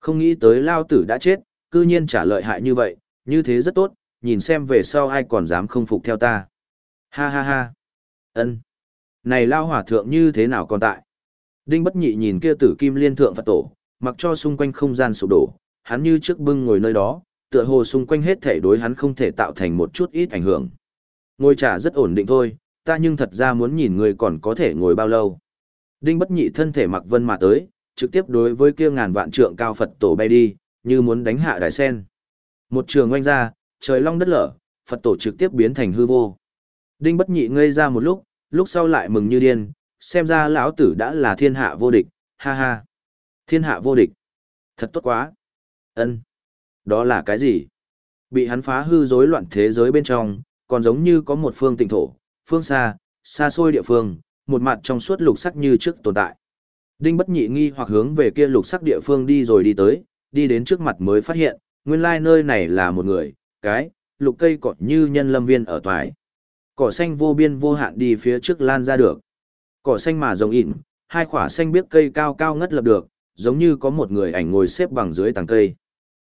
Không nghĩ tới lao tử đã chết, cư nhiên trả lợi hại như vậy, như thế rất tốt, nhìn xem về sau ai còn dám không phục theo ta. Ha ha ha. ân Này lao hỏa thượng như thế nào còn tại? Đinh bất nhị nhìn kia tử kim liên thượng Phật tổ, mặc cho xung quanh không gian sụp đổ, hắn như trước bưng ngồi nơi đó, tựa hồ xung quanh hết thể đối hắn không thể tạo thành một chút ít ảnh hưởng. Ngồi trả rất ổn định thôi, ta nhưng thật ra muốn nhìn người còn có thể ngồi bao lâu. Đinh bất nhị thân thể mặc vân mà tới, trực tiếp đối với kia ngàn vạn trượng cao Phật tổ bay đi, như muốn đánh hạ đại sen. Một trường oanh ra, trời long đất lở, Phật tổ trực tiếp biến thành hư vô. Đinh bất nhị ngây ra một lúc, lúc sau lại mừng như điên, xem ra lão tử đã là thiên hạ vô địch, ha ha. Thiên hạ vô địch. Thật tốt quá. Ân, Đó là cái gì? Bị hắn phá hư rối loạn thế giới bên trong, còn giống như có một phương tịnh thổ, phương xa, xa xôi địa phương, một mặt trong suốt lục sắc như trước tồn tại. Đinh bất nhị nghi hoặc hướng về kia lục sắc địa phương đi rồi đi tới, đi đến trước mặt mới phát hiện, nguyên lai nơi này là một người, cái, lục cây cỏ như nhân lâm viên ở toái. Cỏ xanh vô biên vô hạn đi phía trước lan ra được. Cỏ xanh mà rồng ịn, hai khỏa xanh biếc cây cao cao ngất lập được, giống như có một người ảnh ngồi xếp bằng dưới tàng cây.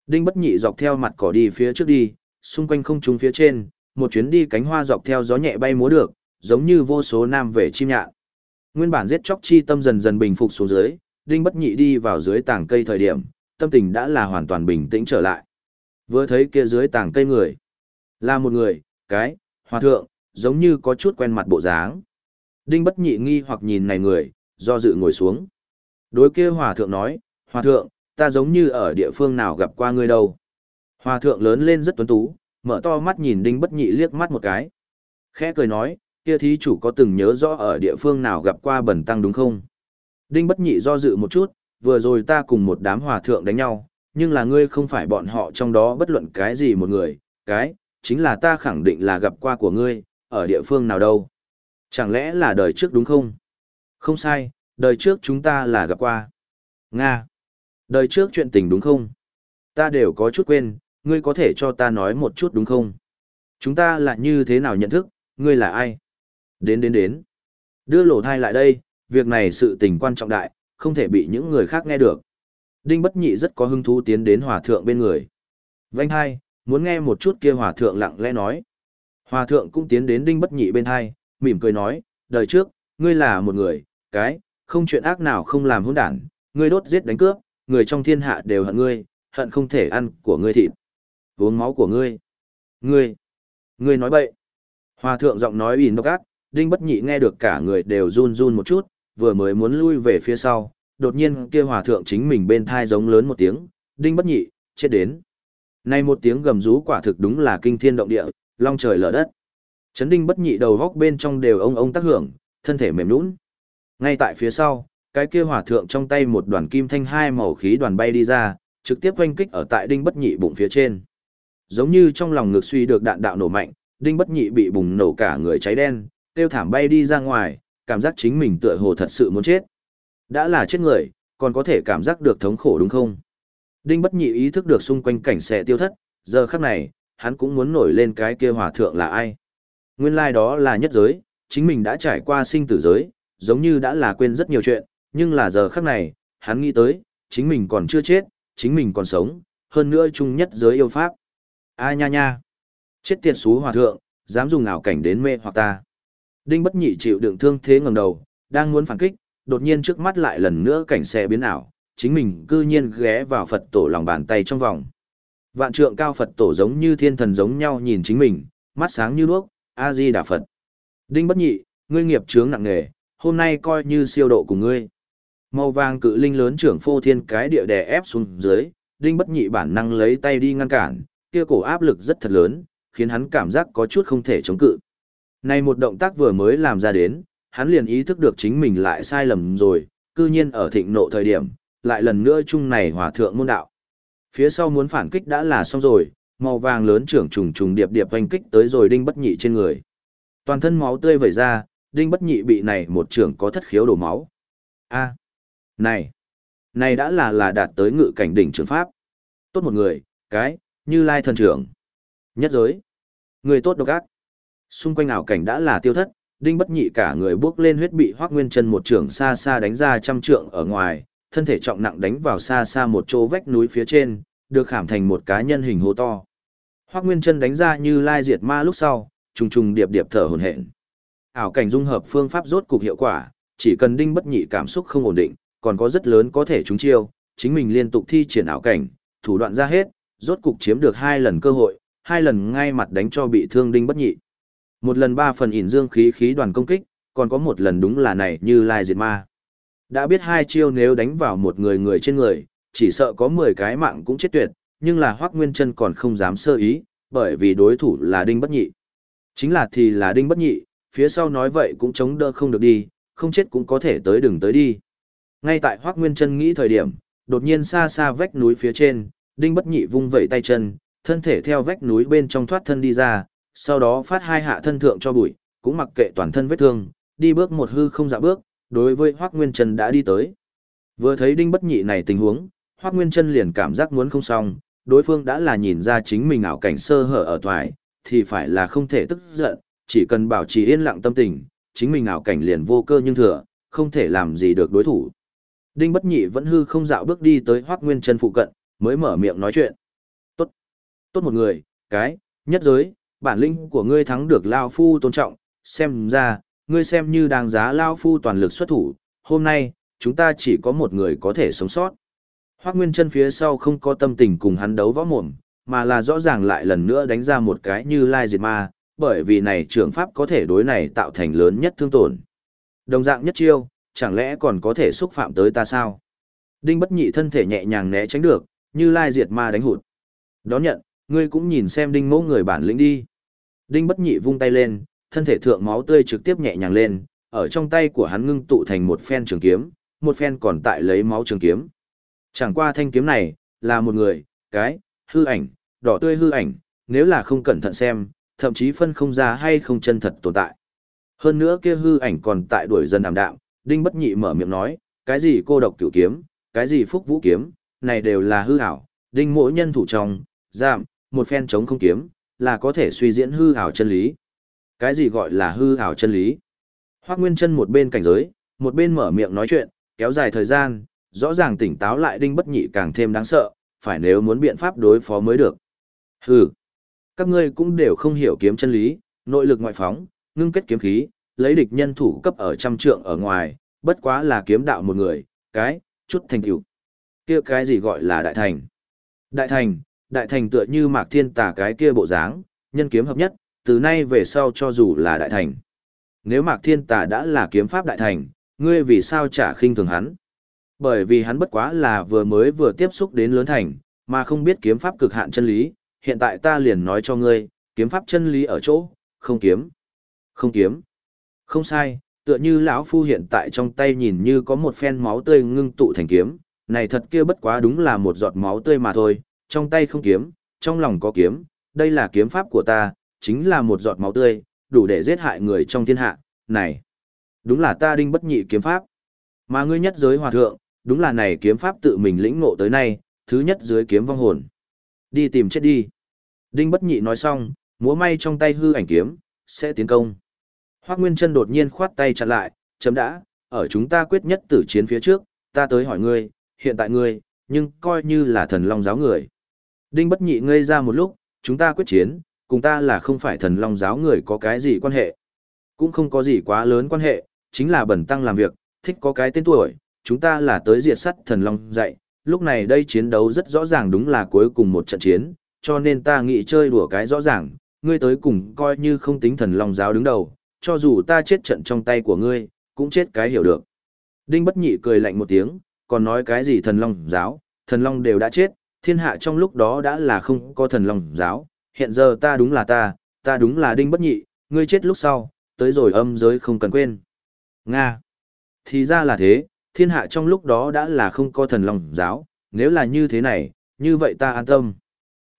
Đinh bất nhị dọc theo mặt cỏ đi phía trước đi, xung quanh không trung phía trên, một chuyến đi cánh hoa dọc theo gió nhẹ bay múa được, giống như vô số nam về chim nhạn. Nguyên bản giết chóc chi tâm dần dần bình phục xuống dưới, Đinh bất nhị đi vào dưới tảng cây thời điểm, tâm tình đã là hoàn toàn bình tĩnh trở lại. Vừa thấy kia dưới tảng cây người. Là một người, cái, hòa thượng, giống như có chút quen mặt bộ dáng. Đinh bất nhị nghi hoặc nhìn này người, do dự ngồi xuống. Đối kia hòa thượng nói, hòa thượng, ta giống như ở địa phương nào gặp qua ngươi đâu. Hòa thượng lớn lên rất tuấn tú, mở to mắt nhìn đinh bất nhị liếc mắt một cái. Khẽ cười nói, kia thí chủ có từng nhớ rõ ở địa phương nào gặp qua bẩn tăng đúng không? Đinh bất nhị do dự một chút, vừa rồi ta cùng một đám hòa thượng đánh nhau, nhưng là ngươi không phải bọn họ trong đó bất luận cái gì một người, cái, chính là ta khẳng định là gặp qua của ngươi, ở địa phương nào đâu. Chẳng lẽ là đời trước đúng không? Không sai, đời trước chúng ta là gặp qua. Nga. Đời trước chuyện tình đúng không? Ta đều có chút quên, ngươi có thể cho ta nói một chút đúng không? Chúng ta là như thế nào nhận thức, ngươi là ai? Đến đến đến. Đưa lỗ thai lại đây, việc này sự tình quan trọng đại, không thể bị những người khác nghe được. Đinh Bất Nhị rất có hứng thú tiến đến hòa thượng bên người. Vanh hai, muốn nghe một chút kia hòa thượng lặng lẽ nói. Hòa thượng cũng tiến đến Đinh Bất Nhị bên hai, mỉm cười nói, đời trước, ngươi là một người, cái, không chuyện ác nào không làm hỗn đản, ngươi đốt giết đánh cướp, người trong thiên hạ đều hận ngươi, hận không thể ăn của ngươi thịt, uống máu của ngươi. Ngươi, ngươi nói bậy. Hòa thượng giọng nói ỉn độc ác, Đinh Bất Nhị nghe được cả người đều run run một chút, vừa mới muốn lui về phía sau, đột nhiên kia hòa thượng chính mình bên thai giống lớn một tiếng, Đinh Bất Nhị, chết đến. nay một tiếng gầm rú quả thực đúng là kinh thiên động địa, long trời lở đất. Chấn Đinh Bất Nhị đầu góc bên trong đều ông ông tác hưởng, thân thể mềm nhũn. Ngay tại phía sau, cái kia hỏa thượng trong tay một đoàn kim thanh hai màu khí đoàn bay đi ra, trực tiếp oanh kích ở tại Đinh Bất Nhị bụng phía trên. Giống như trong lòng ngực suy được đạn đạo nổ mạnh, Đinh Bất Nhị bị bùng nổ cả người cháy đen, tiêu thảm bay đi ra ngoài, cảm giác chính mình tựa hồ thật sự muốn chết. Đã là chết người, còn có thể cảm giác được thống khổ đúng không? Đinh bất nhị ý thức được xung quanh cảnh sẽ tiêu thất, giờ khắc này, hắn cũng muốn nổi lên cái kia hòa thượng là ai. Nguyên lai like đó là nhất giới, chính mình đã trải qua sinh tử giới, giống như đã là quên rất nhiều chuyện, nhưng là giờ khắc này, hắn nghĩ tới, chính mình còn chưa chết, chính mình còn sống, hơn nữa chung nhất giới yêu pháp. A nha nha! Chết tiệt xú hòa thượng, dám dùng ảo cảnh đến mê hoặc ta. Đinh bất nhị chịu đựng thương thế ngẩng đầu, đang muốn phản kích, đột nhiên trước mắt lại lần nữa cảnh xe biến ảo, chính mình cư nhiên ghé vào Phật tổ lòng bàn tay trong vòng. Vạn trượng cao Phật tổ giống như thiên thần giống nhau nhìn chính mình, mắt sáng như đuốc, A-di Đà Phật. Đinh bất nhị, ngươi nghiệp chướng nặng nề, hôm nay coi như siêu độ của ngươi. Màu vàng cự linh lớn trưởng phô thiên cái địa đè ép xuống dưới, đinh bất nhị bản năng lấy tay đi ngăn cản, kia cổ áp lực rất thật lớn, khiến hắn cảm giác có chút không thể chống cự. Này một động tác vừa mới làm ra đến, hắn liền ý thức được chính mình lại sai lầm rồi, cư nhiên ở thịnh nộ thời điểm, lại lần nữa chung này hòa thượng môn đạo. Phía sau muốn phản kích đã là xong rồi, màu vàng lớn trưởng trùng trùng điệp điệp hoành kích tới rồi đinh bất nhị trên người. Toàn thân máu tươi vẩy ra, đinh bất nhị bị này một trưởng có thất khiếu đổ máu. A, này, này đã là là đạt tới ngự cảnh đỉnh trường pháp. Tốt một người, cái, như lai thần trưởng. Nhất giới, người tốt độc ác. Xung quanh ảo cảnh đã là tiêu thất, đinh bất nhị cả người bước lên huyết bị hoác nguyên chân một trưởng xa xa đánh ra trăm trượng ở ngoài, thân thể trọng nặng đánh vào xa xa một chỗ vách núi phía trên, được khảm thành một cá nhân hình hố to. Hoác nguyên chân đánh ra như lai diệt ma lúc sau, trùng trùng điệp điệp thở hồn hển. Ảo cảnh dung hợp phương pháp rốt cục hiệu quả, chỉ cần đinh bất nhị cảm xúc không ổn định, còn có rất lớn có thể trúng chiêu, chính mình liên tục thi triển ảo cảnh, thủ đoạn ra hết, rốt cục chiếm được hai lần cơ hội, hai lần ngay mặt đánh cho bị thương đinh bất nhị. Một lần ba phần ỉn dương khí khí đoàn công kích, còn có một lần đúng là này như lai diệt ma. Đã biết hai chiêu nếu đánh vào một người người trên người, chỉ sợ có 10 cái mạng cũng chết tuyệt, nhưng là Hoắc Nguyên Chân còn không dám sơ ý, bởi vì đối thủ là Đinh Bất Nhị. Chính là thì là Đinh Bất Nhị, phía sau nói vậy cũng chống đỡ không được đi, không chết cũng có thể tới đừng tới đi. Ngay tại Hoắc Nguyên Chân nghĩ thời điểm, đột nhiên xa xa vách núi phía trên, Đinh Bất Nhị vung vẩy tay chân, thân thể theo vách núi bên trong thoát thân đi ra, sau đó phát hai hạ thân thượng cho bụi, cũng mặc kệ toàn thân vết thương, đi bước một hư không dạ bước, đối với Hoắc Nguyên Chân đã đi tới. Vừa thấy Đinh Bất Nhị này tình huống, Hoắc Nguyên Chân liền cảm giác muốn không xong, đối phương đã là nhìn ra chính mình ảo cảnh sơ hở ở thoại, thì phải là không thể tức giận, chỉ cần bảo trì yên lặng tâm tình, chính mình ảo cảnh liền vô cơ nhưng thừa, không thể làm gì được đối thủ. Đinh Bất Nhị vẫn hư không dạo bước đi tới Hoắc Nguyên Trân phụ cận, mới mở miệng nói chuyện. Tốt, tốt một người, cái, nhất giới, bản lĩnh của ngươi thắng được Lão Phu tôn trọng, xem ra, ngươi xem như đáng giá Lão Phu toàn lực xuất thủ, hôm nay, chúng ta chỉ có một người có thể sống sót. Hoắc Nguyên chân phía sau không có tâm tình cùng hắn đấu võ mồm, mà là rõ ràng lại lần nữa đánh ra một cái như lai diệt ma, bởi vì này trưởng pháp có thể đối này tạo thành lớn nhất thương tổn. Đồng dạng nhất chiêu, chẳng lẽ còn có thể xúc phạm tới ta sao? Đinh bất nhị thân thể nhẹ nhàng né tránh được, như lai diệt ma đánh hụt. Đón nhận, ngươi cũng nhìn xem đinh mẫu người bản lĩnh đi. Đinh bất nhị vung tay lên, thân thể thượng máu tươi trực tiếp nhẹ nhàng lên, ở trong tay của hắn ngưng tụ thành một phen trường kiếm, một phen còn tại lấy máu trường kiếm. Chẳng qua thanh kiếm này, là một người, cái, hư ảnh, đỏ tươi hư ảnh, nếu là không cẩn thận xem, thậm chí phân không ra hay không chân thật tồn tại. Hơn nữa kia hư ảnh còn tại đuổi dần ảm đạm, Đinh Bất Nhị mở miệng nói, cái gì cô độc cửu kiếm, cái gì phúc vũ kiếm, này đều là hư ảo, Đinh mỗi nhân thủ trong, giảm, một phen chống không kiếm, là có thể suy diễn hư ảo chân lý. Cái gì gọi là hư ảo chân lý? Hoắc Nguyên Chân một bên cảnh giới, một bên mở miệng nói chuyện, kéo dài thời gian, rõ ràng tỉnh táo lại Đinh Bất Nhị càng thêm đáng sợ, phải nếu muốn biện pháp đối phó mới được. Hừ, các ngươi cũng đều không hiểu kiếm chân lý, nội lực ngoại phóng, ngưng kết kiếm khí, lấy địch nhân thủ cấp ở trăm trượng ở ngoài, bất quá là kiếm đạo một người, cái, chút thành tựu. Kia cái gì gọi là đại thành? Đại thành, đại thành tựa như Mạc Thiên Tà cái kia bộ dáng, nhân kiếm hợp nhất, từ nay về sau cho dù là đại thành. Nếu Mạc Thiên Tà đã là kiếm pháp đại thành, ngươi vì sao chả khinh thường hắn? Bởi vì hắn bất quá là vừa mới vừa tiếp xúc đến lớn thành, mà không biết kiếm pháp cực hạn chân lý, hiện tại ta liền nói cho ngươi, kiếm pháp chân lý ở chỗ, không kiếm. Không kiếm. Không sai, tựa như lão phu hiện tại trong tay nhìn như có một phen máu tươi ngưng tụ thành kiếm, này thật kia bất quá đúng là một giọt máu tươi mà thôi, trong tay không kiếm, trong lòng có kiếm, đây là kiếm pháp của ta, chính là một giọt máu tươi, đủ để giết hại người trong thiên hạ, này. Đúng là ta đinh bất nhị kiếm pháp. Mà ngươi nhất giới hòa thượng, đúng là này kiếm pháp tự mình lĩnh ngộ tới nay, thứ nhất dưới kiếm vong hồn. Đi tìm chết đi. Đinh bất nhị nói xong, múa may trong tay hư ảnh kiếm, sẽ tiến công. Hoác Nguyên Trân đột nhiên khoát tay chặn lại, chấm đã, ở chúng ta quyết nhất tử chiến phía trước, ta tới hỏi ngươi, hiện tại ngươi, nhưng coi như là thần long giáo người. Đinh bất nhị ngây ra một lúc, chúng ta quyết chiến, cùng ta là không phải thần long giáo người có cái gì quan hệ. Cũng không có gì quá lớn quan hệ, chính là bẩn tăng làm việc, thích có cái tên tuổi, chúng ta là tới diệt sắt thần long dạy, lúc này đây chiến đấu rất rõ ràng đúng là cuối cùng một trận chiến, cho nên ta nghĩ chơi đùa cái rõ ràng, ngươi tới cùng coi như không tính thần long giáo đứng đầu, cho dù ta chết trận trong tay của ngươi, cũng chết cái hiểu được. Đinh bất nhị cười lạnh một tiếng, còn nói cái gì thần long giáo, thần long đều đã chết, thiên hạ trong lúc đó đã là không có thần long giáo, hiện giờ ta đúng là ta, ta đúng là đinh bất nhị, ngươi chết lúc sau, tới rồi âm giới không cần quên. Nga. Thì ra là thế, thiên hạ trong lúc đó đã là không có thần long giáo, nếu là như thế này, như vậy ta an tâm.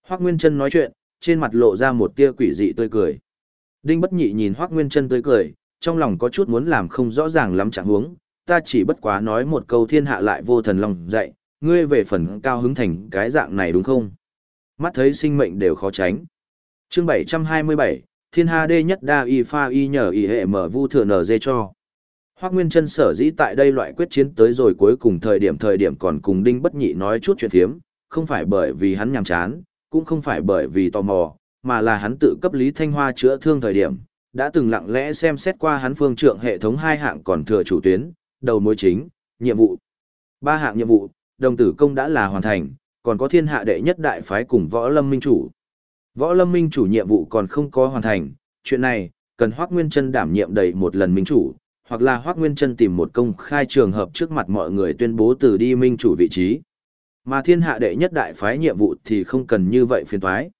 Hoác Nguyên Trân nói chuyện, trên mặt lộ ra một tia quỷ dị tươi cười. Đinh bất nhị nhìn Hoác Nguyên Trân tươi cười, trong lòng có chút muốn làm không rõ ràng lắm chẳng huống, ta chỉ bất quá nói một câu thiên hạ lại vô thần lòng dạy, ngươi về phần cao hứng thành cái dạng này đúng không? Mắt thấy sinh mệnh đều khó tránh. chương 727, thiên Hà đê nhất đa y pha y nhờ y hệ mở vu thừa nở dê cho. Hoác Nguyên Trân sở dĩ tại đây loại quyết chiến tới rồi cuối cùng thời điểm thời điểm còn cùng Đinh Bất Nhị nói chút chuyện thiếm, không phải bởi vì hắn nhàm chán, cũng không phải bởi vì tò mò, mà là hắn tự cấp Lý Thanh Hoa chữa thương thời điểm, đã từng lặng lẽ xem xét qua hắn phương trượng hệ thống hai hạng còn thừa chủ tuyến, đầu mối chính, nhiệm vụ. Ba hạng nhiệm vụ, đồng tử công đã là hoàn thành, còn có thiên hạ đệ nhất đại phái cùng võ lâm minh chủ. Võ lâm minh chủ nhiệm vụ còn không có hoàn thành, chuyện này, cần Hoác Nguyên Trân đảm nhiệm đầy một lần minh chủ, hoặc là Hoác Nguyên Trân tìm một công khai trường hợp trước mặt mọi người tuyên bố từ đi minh chủ vị trí. Mà thiên hạ đệ nhất đại phái nhiệm vụ thì không cần như vậy phiền thoái.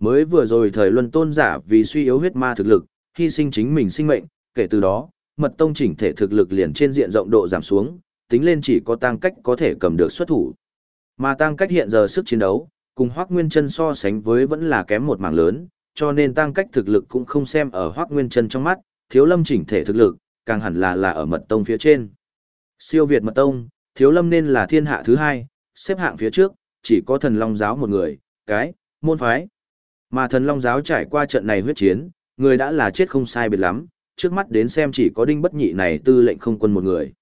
Mới vừa rồi thời luân tôn giả vì suy yếu huyết ma thực lực, hy sinh chính mình sinh mệnh, kể từ đó, mật tông chỉnh thể thực lực liền trên diện rộng độ giảm xuống, tính lên chỉ có tăng cách có thể cầm được xuất thủ. Mà tăng cách hiện giờ sức chiến đấu, cùng Hoắc Nguyên Chân so sánh với vẫn là kém một mảng lớn, cho nên tăng cách thực lực cũng không xem ở Hoắc Nguyên Chân trong mắt, Thiếu Lâm chỉnh thể thực lực, càng hẳn là là ở mật tông phía trên. Siêu Việt mật tông, Thiếu Lâm nên là thiên hạ thứ hai, xếp hạng phía trước, chỉ có thần Long giáo một người, cái, môn phái. Mà thần Long giáo trải qua trận này huyết chiến, người đã là chết không sai biệt lắm, trước mắt đến xem chỉ có đinh bất nhị này tư lệnh không quân một người.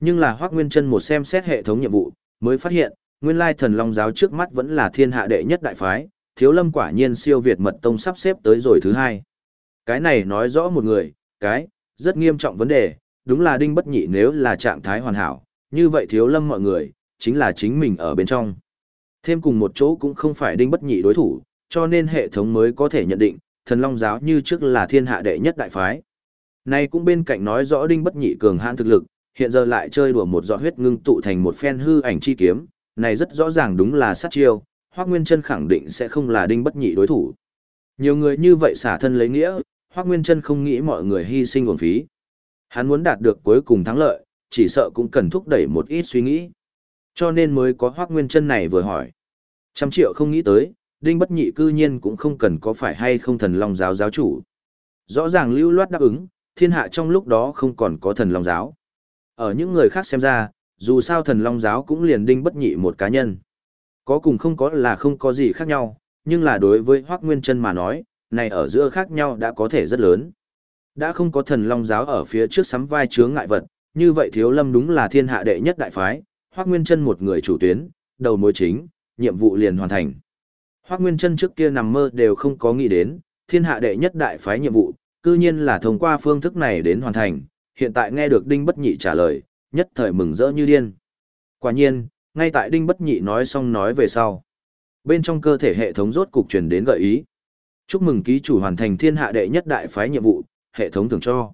Nhưng là Hoác Nguyên chân một xem xét hệ thống nhiệm vụ, mới phát hiện, nguyên lai thần Long giáo trước mắt vẫn là thiên hạ đệ nhất đại phái, thiếu lâm quả nhiên siêu Việt mật tông sắp xếp tới rồi thứ hai. Cái này nói rõ một người, cái, rất nghiêm trọng vấn đề, đúng là đinh bất nhị nếu là trạng thái hoàn hảo, như vậy thiếu lâm mọi người, chính là chính mình ở bên trong. Thêm cùng một chỗ cũng không phải đinh bất nhị đối thủ, cho nên hệ thống mới có thể nhận định, thần long giáo như trước là thiên hạ đệ nhất đại phái. Này cũng bên cạnh nói rõ đinh bất nhị cường hãn thực lực, hiện giờ lại chơi đùa một giọt huyết ngưng tụ thành một phen hư ảnh chi kiếm, này rất rõ ràng đúng là sát chiêu, Hoắc Nguyên Chân khẳng định sẽ không là đinh bất nhị đối thủ. Nhiều người như vậy xả thân lấy nghĩa, Hoắc Nguyên Chân không nghĩ mọi người hy sinh uổng phí. Hắn muốn đạt được cuối cùng thắng lợi, chỉ sợ cũng cần thúc đẩy một ít suy nghĩ. Cho nên mới có Hoắc Nguyên Chân này vừa hỏi. Trăm triệu không nghĩ tới, Đinh Bất Nhị cư nhiên cũng không cần có phải hay không thần long giáo giáo chủ. Rõ ràng lưu loát đáp ứng, thiên hạ trong lúc đó không còn có thần long giáo. Ở những người khác xem ra, dù sao thần long giáo cũng liền Đinh Bất Nhị một cá nhân. Có cùng không có là không có gì khác nhau, nhưng là đối với Hoắc Nguyên Chân mà nói, này ở giữa khác nhau đã có thể rất lớn. Đã không có thần long giáo ở phía trước sắm vai chướng ngại vật, như vậy Thiếu Lâm đúng là thiên hạ đệ nhất đại phái, Hoắc Nguyên Chân một người chủ tuyến, đầu mối chính, nhiệm vụ liền hoàn thành. Hoắc Nguyên Chân trước kia nằm mơ đều không có nghĩ đến, thiên hạ đệ nhất đại phái nhiệm vụ, cư nhiên là thông qua phương thức này đến hoàn thành, hiện tại nghe được Đinh Bất Nhị trả lời, nhất thời mừng rỡ như điên. Quả nhiên, ngay tại Đinh Bất Nhị nói xong nói về sau. Bên trong cơ thể hệ thống rốt cục truyền đến gợi ý. Chúc mừng ký chủ hoàn thành thiên hạ đệ nhất đại phái nhiệm vụ, hệ thống thưởng cho.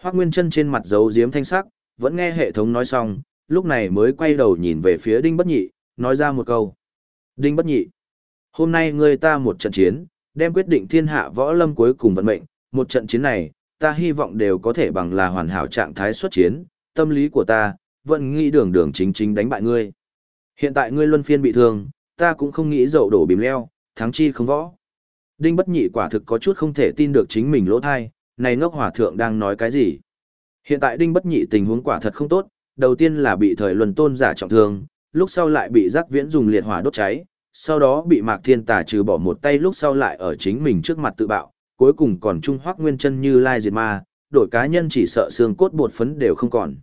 Hoắc Nguyên Chân trên mặt giấu diếm thanh sắc, vẫn nghe hệ thống nói xong, lúc này mới quay đầu nhìn về phía Đinh Bất Nhị, nói ra một câu. Đinh Bất Nhị, hôm nay ngươi ta một trận chiến, đem quyết định thiên hạ võ lâm cuối cùng vận mệnh, một trận chiến này, ta hy vọng đều có thể bằng là hoàn hảo trạng thái xuất chiến, tâm lý của ta, vẫn nghĩ đường đường chính chính đánh bại ngươi. Hiện tại ngươi luân phiên bị thương, ta cũng không nghĩ dậu đổ bìm leo, thắng chi không võ. Đinh bất nhị quả thực có chút không thể tin được chính mình lỗ thai, này ngốc hòa thượng đang nói cái gì. Hiện tại đinh bất nhị tình huống quả thật không tốt, đầu tiên là bị thời luân tôn giả trọng thương, lúc sau lại bị giác viễn dùng liệt hỏa đốt cháy, sau đó bị mạc thiên tà trừ bỏ một tay lúc sau lại ở chính mình trước mặt tự bạo, cuối cùng còn trung hoác nguyên chân như lai diệt ma, đổi cá nhân chỉ sợ xương cốt bột phấn đều không còn.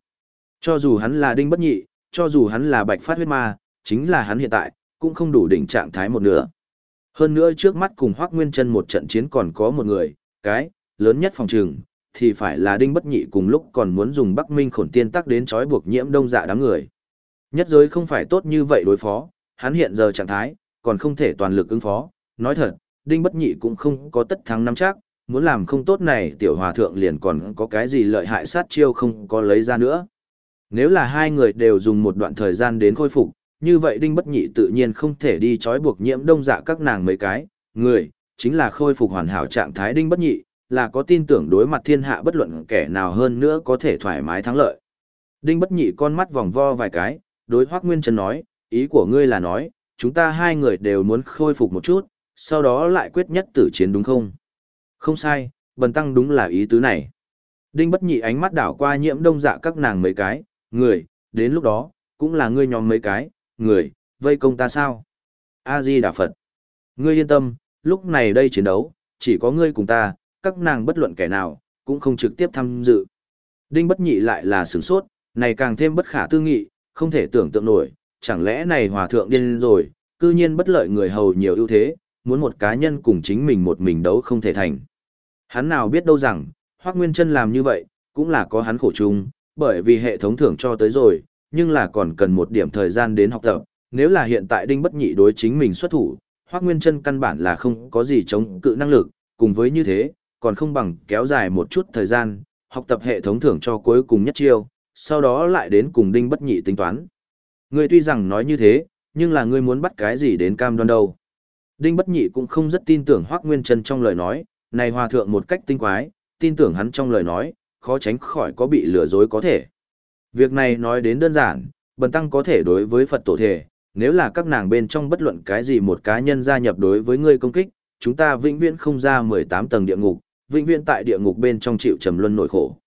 Cho dù hắn là đinh bất nhị, cho dù hắn là bạch phát huyết ma, chính là hắn hiện tại, cũng không đủ đỉnh trạng thái một nửa. Hơn nữa trước mắt cùng hoác nguyên chân một trận chiến còn có một người, cái, lớn nhất phòng trường, thì phải là đinh bất nhị cùng lúc còn muốn dùng bắc minh khổn tiên tắc đến trói buộc nhiễm đông dạ đám người. Nhất giới không phải tốt như vậy đối phó, hắn hiện giờ trạng thái, còn không thể toàn lực ứng phó, nói thật, đinh bất nhị cũng không có tất thắng nắm chắc, muốn làm không tốt này tiểu hòa thượng liền còn có cái gì lợi hại sát chiêu không có lấy ra nữa. Nếu là hai người đều dùng một đoạn thời gian đến khôi phục, như vậy đinh bất nhị tự nhiên không thể đi trói buộc nhiễm đông dạ các nàng mấy cái, người, chính là khôi phục hoàn hảo trạng thái đinh bất nhị, là có tin tưởng đối mặt thiên hạ bất luận kẻ nào hơn nữa có thể thoải mái thắng lợi. Đinh bất nhị con mắt vòng vo vài cái, đối hoác nguyên trần nói, ý của ngươi là nói, chúng ta hai người đều muốn khôi phục một chút, sau đó lại quyết nhất tử chiến đúng không? Không sai, bần tăng đúng là ý tứ này. Đinh bất nhị ánh mắt đảo qua nhiễm đông dạ các nàng mấy cái, người, đến lúc đó, cũng là ngươi nhóm mấy cái, người, vây công ta sao? A-di Đà Phật. Ngươi yên tâm, lúc này đây chiến đấu, chỉ có ngươi cùng ta, các nàng bất luận kẻ nào, cũng không trực tiếp tham dự. Đinh bất nhị lại là sửng sốt, này càng thêm bất khả tư nghị, không thể tưởng tượng nổi, chẳng lẽ này hòa thượng điên rồi, cư nhiên bất lợi người hầu nhiều ưu thế, muốn một cá nhân cùng chính mình một mình đấu không thể thành. Hắn nào biết đâu rằng, Hoác Nguyên Trân làm như vậy, cũng là có hắn khổ chung, bởi vì hệ thống thưởng cho tới rồi, nhưng là còn cần một điểm thời gian đến học tập, nếu là hiện tại Đinh Bất Nhị đối chính mình xuất thủ, Hoác Nguyên Trân căn bản là không có gì chống cự năng lực, cùng với như thế, còn không bằng kéo dài một chút thời gian, học tập hệ thống thưởng cho cuối cùng nhất chiêu, sau đó lại đến cùng Đinh Bất Nhị tính toán. Ngươi tuy rằng nói như thế, nhưng là ngươi muốn bắt cái gì đến cam đoan đâu. Đinh Bất Nhị cũng không rất tin tưởng Hoác Nguyên Trân trong lời nói, này hòa thượng một cách tinh quái, tin tưởng hắn trong lời nói, khó tránh khỏi có bị lừa dối có thể. Việc này nói đến đơn giản, bần tăng có thể đối với Phật tổ thể, nếu là các nàng bên trong bất luận cái gì một cá nhân gia nhập đối với ngươi công kích, chúng ta vĩnh viễn không ra 18 tầng địa ngục, vĩnh viễn tại địa ngục bên trong chịu trầm luân nổi khổ.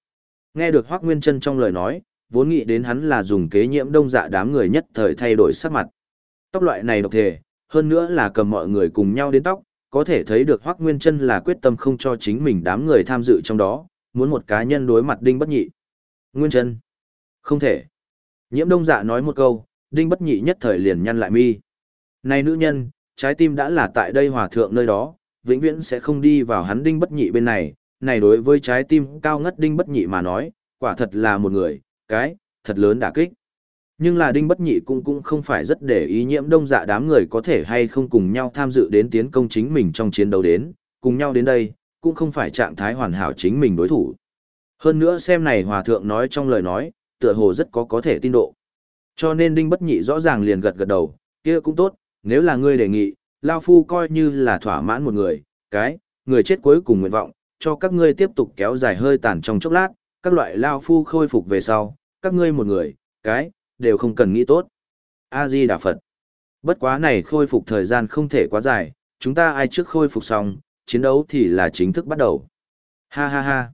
Nghe được Hoắc Nguyên Chân trong lời nói, vốn nghĩ đến hắn là dùng kế nhiễm đông dạ đám người nhất thời thay đổi sắc mặt. Tóc loại này độc thể, hơn nữa là cầm mọi người cùng nhau đến tóc, có thể thấy được Hoắc Nguyên Chân là quyết tâm không cho chính mình đám người tham dự trong đó, muốn một cá nhân đối mặt Đinh Bất Nhị. Nguyên Chân, không thể. Nhiễm Đông Dạ nói một câu, Đinh Bất Nhị nhất thời liền nhăn lại mi. Này nữ nhân, trái tim đã là tại đây hòa thượng nơi đó, vĩnh viễn sẽ không đi vào hắn Đinh Bất Nhị bên này, này đối với trái tim cao ngất Đinh Bất Nhị mà nói, quả thật là một người, cái, thật lớn đả kích. Nhưng là Đinh Bất Nhị cũng cũng không phải rất để ý nhiễm đông dạ đám người có thể hay không cùng nhau tham dự đến tiến công chính mình trong chiến đấu đến, cùng nhau đến đây, cũng không phải trạng thái hoàn hảo chính mình đối thủ. Hơn nữa xem này hòa thượng nói trong lời nói, tựa hồ rất có có thể tin độ. Cho nên Đinh Bất Nhị rõ ràng liền gật gật đầu, kia cũng tốt, nếu là ngươi đề nghị, Lao Phu coi như là thỏa mãn một người, cái, người chết cuối cùng nguyện vọng, cho các ngươi tiếp tục kéo dài hơi tàn trong chốc lát, các loại Lao Phu khôi phục về sau, các ngươi một người, cái, đều không cần nghĩ tốt. A-di Đà Phật. Bất quá này khôi phục thời gian không thể quá dài, chúng ta ai trước khôi phục xong, chiến đấu thì là chính thức bắt đầu. Ha ha ha.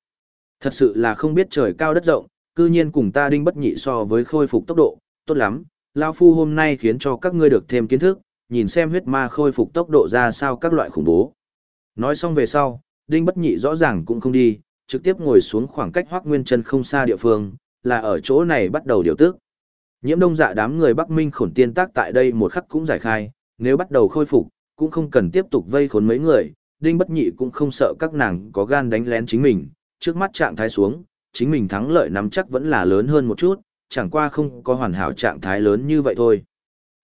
Thật sự là không biết trời cao đất rộng, cư nhiên cùng ta đinh bất nhị so với khôi phục tốc độ, tốt lắm, Lao Phu hôm nay khiến cho các ngươi được thêm kiến thức, nhìn xem huyết ma khôi phục tốc độ ra sao các loại khủng bố. Nói xong về sau, đinh bất nhị rõ ràng cũng không đi, trực tiếp ngồi xuống khoảng cách hoác nguyên chân không xa địa phương, là ở chỗ này bắt đầu điều tức. Nhiễm đông dạ đám người Bắc Minh khổn tiên tác tại đây một khắc cũng giải khai, nếu bắt đầu khôi phục, cũng không cần tiếp tục vây khốn mấy người, đinh bất nhị cũng không sợ các nàng có gan đánh lén chính mình, trước mắt trạng thái xuống, chính mình thắng lợi nắm chắc vẫn là lớn hơn một chút, chẳng qua không có hoàn hảo trạng thái lớn như vậy thôi.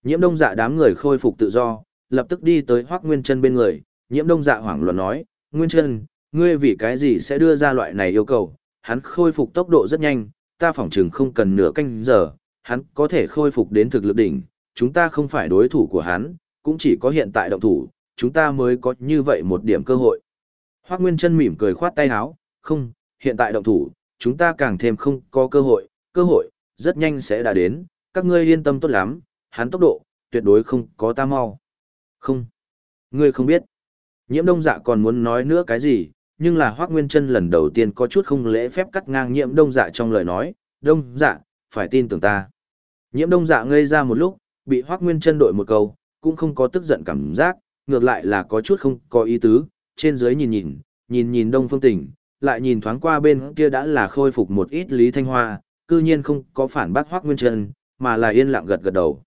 Nhiễm đông dạ đám người khôi phục tự do, lập tức đi tới Hoác Nguyên chân bên người, nhiễm đông dạ hoảng loạn nói, Nguyên chân, ngươi vì cái gì sẽ đưa ra loại này yêu cầu, hắn khôi phục tốc độ rất nhanh, ta phỏng chừng không cần nửa canh giờ, hắn có thể khôi phục đến thực lực đỉnh, chúng ta không phải đối thủ của hắn, cũng chỉ có hiện tại động thủ, chúng ta mới có như vậy một điểm cơ hội. Hoác Nguyên chân mỉm cười khoát tay háo. không, hiện tại động thủ, chúng ta càng thêm không có cơ hội, cơ hội, rất nhanh sẽ đã đến, các ngươi yên tâm tốt lắm, hắn tốc độ, tuyệt đối không có ta mau. Không, ngươi không biết. Nhiễm đông dạ còn muốn nói nữa cái gì, nhưng là Hoác Nguyên Trân lần đầu tiên có chút không lễ phép cắt ngang nhiễm đông dạ trong lời nói, đông dạ, phải tin tưởng ta. Nhiễm đông dạ ngây ra một lúc, bị Hoác Nguyên Trân đội một câu, cũng không có tức giận cảm giác, ngược lại là có chút không có ý tứ, trên dưới nhìn nhìn, nhìn nhìn đông phương tỉnh, lại nhìn thoáng qua bên kia đã là khôi phục một ít Lý Thanh Hoa, cư nhiên không có phản bác Hoác Nguyên Trân, mà là yên lặng gật gật đầu.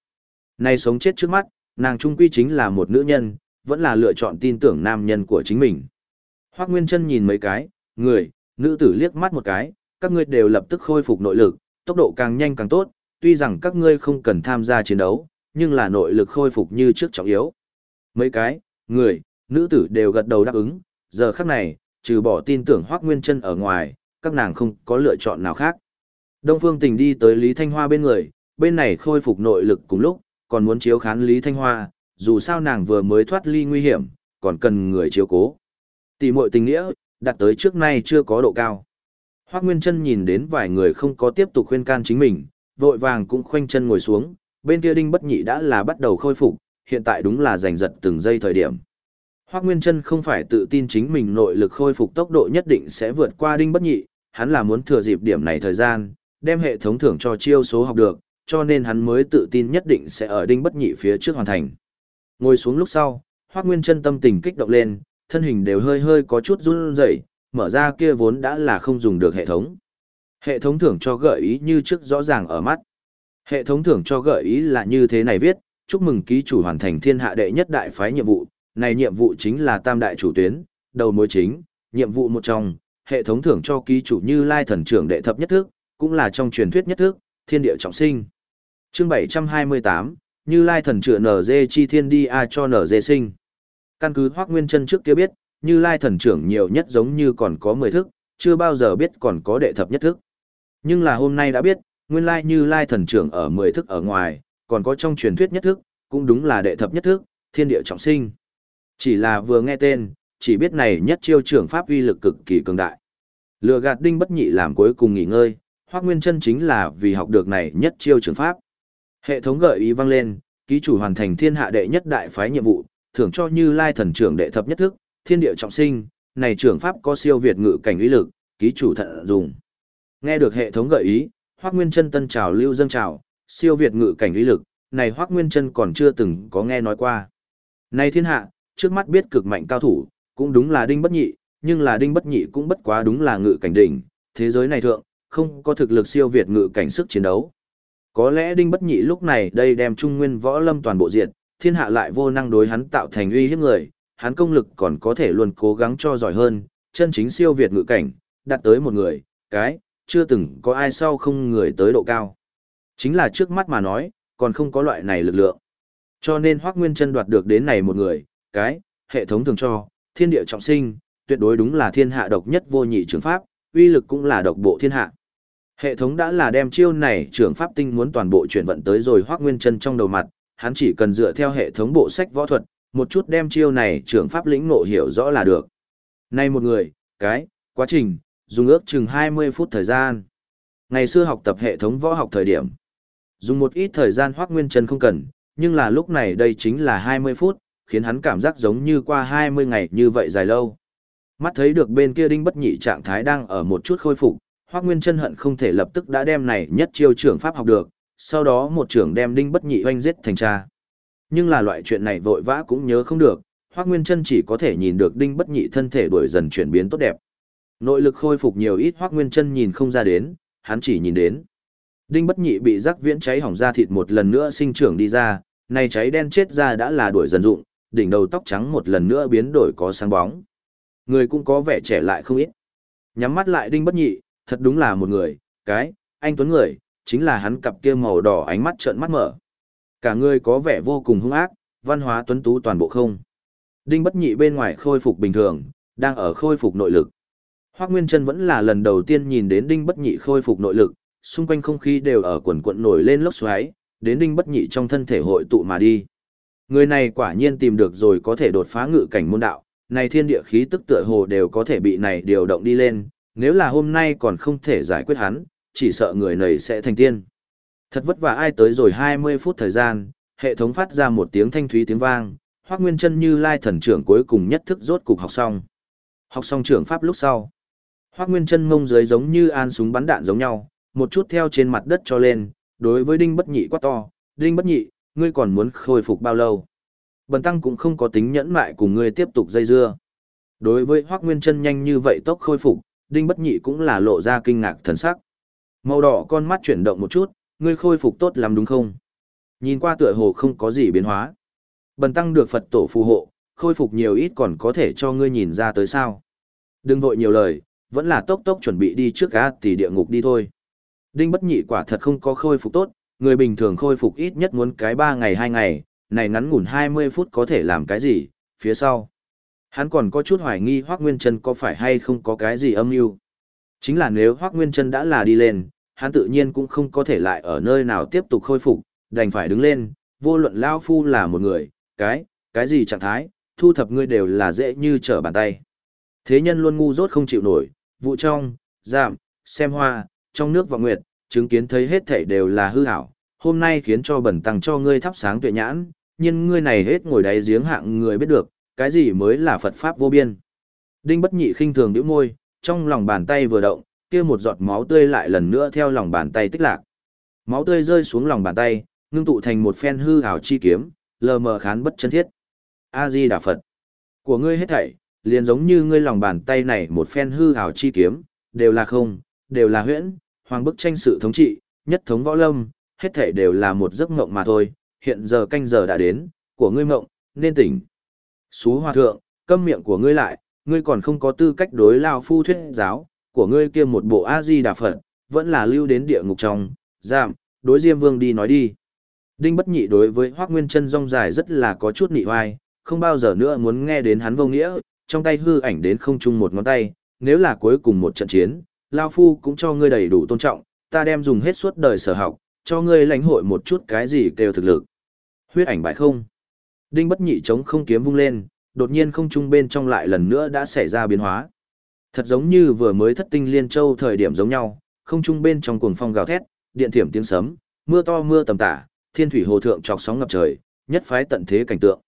Nay sống chết trước mắt, nàng trung quy chính là một nữ nhân, vẫn là lựa chọn tin tưởng nam nhân của chính mình. Hoác Nguyên Trân nhìn mấy cái, người, nữ tử liếc mắt một cái, các ngươi đều lập tức khôi phục nội lực, tốc độ càng nhanh càng tốt, tuy rằng các ngươi không cần tham gia chiến đấu, nhưng là nội lực khôi phục như trước trọng yếu. Mấy cái, người, nữ tử đều gật đầu đáp ứng, giờ khắc này, trừ bỏ tin tưởng Hoác Nguyên Trân ở ngoài, các nàng không có lựa chọn nào khác. Đông Phương Tình đi tới Lý Thanh Hoa bên người, bên này khôi phục nội lực cùng lúc, còn muốn chiếu khán Lý Thanh Hoa, dù sao nàng vừa mới thoát ly nguy hiểm, còn cần người chiếu cố. Tỷ muội tình nghĩa, đặt tới trước nay chưa có độ cao. Hoác Nguyên Trân nhìn đến vài người không có tiếp tục khuyên can chính mình, vội vàng cũng khoanh chân ngồi xuống, bên kia Đinh Bất Nhị đã là bắt đầu khôi phục, hiện tại đúng là giành giật từng giây thời điểm. Hoác Nguyên Trân không phải tự tin chính mình nội lực khôi phục tốc độ nhất định sẽ vượt qua Đinh Bất Nhị, hắn là muốn thừa dịp điểm này thời gian, đem hệ thống thưởng cho chiêu số học được, cho nên hắn mới tự tin nhất định sẽ ở Đinh Bất Nhị phía trước hoàn thành. Ngồi xuống lúc sau, Hoác Nguyên Trân tâm tình kích động lên, thân hình đều hơi hơi có chút run rẩy, mở ra kia vốn đã là không dùng được hệ thống. Hệ thống thưởng cho gợi ý như trước rõ ràng ở mắt. Hệ thống thưởng cho gợi ý là như thế này viết, chúc mừng ký chủ hoàn thành thiên hạ đệ nhất đại phái nhiệm vụ, này nhiệm vụ chính là tam đại chủ tuyến, đầu mối chính, nhiệm vụ một trong, hệ thống thưởng cho ký chủ như lai thần trưởng đệ thập nhất thức, cũng là trong truyền thuyết nhất thức, thiên địa trọng sinh. Chương 728, như lai thần trưởng NG chi thiên đi a cho NG sinh. Căn cứ Hoác Nguyên chân trước kia biết, như lai thần trưởng nhiều nhất giống như còn có 10 thức, chưa bao giờ biết còn có đệ thập nhất thức. Nhưng là hôm nay đã biết, nguyên lai như lai thần trưởng ở 10 thức ở ngoài, còn có trong truyền thuyết nhất thức, cũng đúng là đệ thập nhất thức, thiên địa trọng sinh. Chỉ là vừa nghe tên, chỉ biết này nhất chiêu trưởng pháp uy lực cực kỳ cường đại. Lừa gạt đinh bất nhị làm cuối cùng nghỉ ngơi, Hoắc Nguyên chân chính là vì học được này nhất chiêu trưởng pháp. Hệ thống gợi ý vang lên, ký chủ hoàn thành thiên hạ đệ nhất đại phái nhiệm vụ, thưởng cho Như Lai thần trưởng đệ thập nhất thức, thiên địa trọng sinh, này trưởng pháp có siêu việt ngự cảnh uy lực, ký chủ thận dùng. Nghe được hệ thống gợi ý, Hoắc Nguyên chân tân trào lưu dâng trào, siêu việt ngự cảnh uy lực, này Hoắc Nguyên chân còn chưa từng có nghe nói qua. Này thiên hạ, trước mắt biết cực mạnh cao thủ, cũng đúng là đinh bất nhị, nhưng là đinh bất nhị cũng bất quá đúng là ngự cảnh đỉnh, thế giới này thượng, không có thực lực siêu việt ngự cảnh sức chiến đấu. Có lẽ đinh bất nhị lúc này đây đem trung nguyên võ lâm toàn bộ diện, thiên hạ lại vô năng đối hắn tạo thành uy hiếp người, hắn công lực còn có thể luôn cố gắng cho giỏi hơn, chân chính siêu việt ngự cảnh, đạt tới một người, cái, chưa từng có ai sau không người tới độ cao. Chính là trước mắt mà nói, còn không có loại này lực lượng. Cho nên Hoắc Nguyên Chân đoạt được đến này một người, cái, hệ thống thường cho, thiên địa trọng sinh, tuyệt đối đúng là thiên hạ độc nhất vô nhị trường pháp, uy lực cũng là độc bộ thiên hạ. Hệ thống đã là đem chiêu này trường pháp tinh muốn toàn bộ chuyển vận tới rồi Hoắc Nguyên Chân trong đầu mặt, hắn chỉ cần dựa theo hệ thống bộ sách võ thuật, một chút đem chiêu này trường pháp lĩnh ngộ hiểu rõ là được. Nay một người, cái, quá trình, dùng ước chừng 20 phút thời gian. Ngày xưa học tập hệ thống võ học thời điểm, dùng một ít thời gian Hoắc Nguyên Chân không cần, nhưng là lúc này đây chính là 20 phút, khiến hắn cảm giác giống như qua 20 ngày như vậy dài lâu. Mắt thấy được bên kia đinh bất nhị trạng thái đang ở một chút khôi phục, Hoắc Nguyên Chân hận không thể lập tức đã đem này nhất chiêu trưởng pháp học được, sau đó một trưởng đem đinh bất nhị oanh giết thành cha. Nhưng là loại chuyện này vội vã cũng nhớ không được, Hoắc Nguyên Chân chỉ có thể nhìn được đinh bất nhị thân thể đổi dần chuyển biến tốt đẹp. Nội lực khôi phục nhiều ít Hoắc Nguyên Chân nhìn không ra đến, hắn chỉ nhìn đến. Đinh bất nhị bị rắc viễn cháy hỏng da thịt một lần nữa sinh trưởng đi ra, này cháy đen chết ra đã là đuổi dần dụng, đỉnh đầu tóc trắng một lần nữa biến đổi có sáng bóng. Người cũng có vẻ trẻ lại không ít. Nhắm mắt lại đinh bất nhị, thật đúng là một người, cái, anh tuấn người, chính là hắn cặp kia màu đỏ ánh mắt trợn mắt mở. Cả người có vẻ vô cùng hung ác, văn hóa tuấn tú toàn bộ không. Đinh bất nhị bên ngoài khôi phục bình thường, đang ở khôi phục nội lực. Hoác Nguyên Trân vẫn là lần đầu tiên nhìn đến đinh bất nhị khôi phục nội lực, xung quanh không khí đều ở quần quận nổi lên lốc xoáy, đến đinh bất nhị trong thân thể hội tụ mà đi. Người này quả nhiên tìm được rồi có thể đột phá ngự cảnh môn đạo, này thiên địa khí tức tựa hồ đều có thể bị này điều động đi lên, nếu là hôm nay còn không thể giải quyết hắn, chỉ sợ người này sẽ thành tiên. Thật vất vả ai tới rồi 20 phút thời gian, hệ thống phát ra một tiếng thanh thúy tiếng vang, Hoắc Nguyên Chân như lai thần trưởng cuối cùng nhất thức rốt cục học xong. Học xong trưởng pháp lúc sau, Hoắc Nguyên Chân mông dưới giống như an súng bắn đạn giống nhau, một chút theo trên mặt đất cho lên, đối với Đinh Bất Nhị quá to, "Đinh Bất Nhị, ngươi còn muốn khôi phục bao lâu?" Bần tăng cũng không có tính nhẫn mại cùng ngươi tiếp tục dây dưa. Đối với Hoắc Nguyên Chân nhanh như vậy tốc khôi phục, Đinh Bất Nhị cũng là lộ ra kinh ngạc thần sắc. Màu đỏ con mắt chuyển động một chút, ngươi khôi phục tốt lắm đúng không? Nhìn qua tựa hồ không có gì biến hóa. Bần tăng được Phật tổ phù hộ, khôi phục nhiều ít còn có thể cho ngươi nhìn ra tới sao. Đừng vội nhiều lời, vẫn là tốc tốc chuẩn bị đi trước gã tỷ địa ngục đi thôi. Đinh bất nhị quả thật không có khôi phục tốt, người bình thường khôi phục ít nhất muốn cái 3 ngày 2 ngày, này ngắn ngủn 20 phút có thể làm cái gì, phía sau. Hắn còn có chút hoài nghi Hoác Nguyên Trân có phải hay không có cái gì âm mưu Chính là nếu Hoác Nguyên Trân đã là đi lên, hắn tự nhiên cũng không có thể lại ở nơi nào tiếp tục khôi phục, đành phải đứng lên, vô luận Lao Phu là một người, cái, cái gì trạng thái, thu thập ngươi đều là dễ như trở bàn tay. Thế nhân luôn ngu dốt không chịu nổi, vụ trong, giảm, xem hoa, trong nước và nguyệt, chứng kiến thấy hết thảy đều là hư ảo, hôm nay khiến cho bẩn tăng cho ngươi thắp sáng tuệ nhãn, nhưng ngươi này hết ngồi đáy giếng hạng người biết được, cái gì mới là Phật Pháp vô biên. Đinh bất nhị khinh thường nhíu môi, trong lòng bàn tay vừa động, kia một giọt máu tươi lại lần nữa theo lòng bàn tay tích lạc. Máu tươi rơi xuống lòng bàn tay, ngưng tụ thành một phen hư ảo chi kiếm, lờ mờ khán bất chân thiết. A Di Đà Phật. Của ngươi hết thảy, liền giống như ngươi lòng bàn tay này một phen hư ảo chi kiếm, đều là không, đều là huyễn, hoàng bức tranh sự thống trị, nhất thống võ lâm, hết thảy đều là một giấc mộng mà thôi, hiện giờ canh giờ đã đến, của ngươi mộng, nên tỉnh. Xú hòa thượng, câm miệng của ngươi lại, ngươi còn không có tư cách đối lao phu thuyết giáo, của ngươi kia một bộ A-di đà Phật, vẫn là lưu đến địa ngục trong, giảm, đối Diêm Vương đi nói đi. Đinh bất nhị đối với Hoác Nguyên chân rong dài rất là có chút nị hoai, không bao giờ nữa muốn nghe đến hắn vô nghĩa, trong tay hư ảnh đến không chung một ngón tay, nếu là cuối cùng một trận chiến, Lao Phu cũng cho ngươi đầy đủ tôn trọng, ta đem dùng hết suốt đời sở học, cho ngươi lãnh hội một chút cái gì kêu thực lực. Huyết ảnh bại không. Đinh bất nhị chống không kiếm vung lên, đột nhiên không trung bên trong lại lần nữa đã xảy ra biến hóa. Thật giống như vừa mới thất tinh liên châu thời điểm giống nhau, không trung bên trong cuồng phong gào thét, điện thiểm tiếng sấm, mưa to mưa tầm tả, thiên thủy hồ thượng chọc sóng ngập trời, nhất phái tận thế cảnh tượng.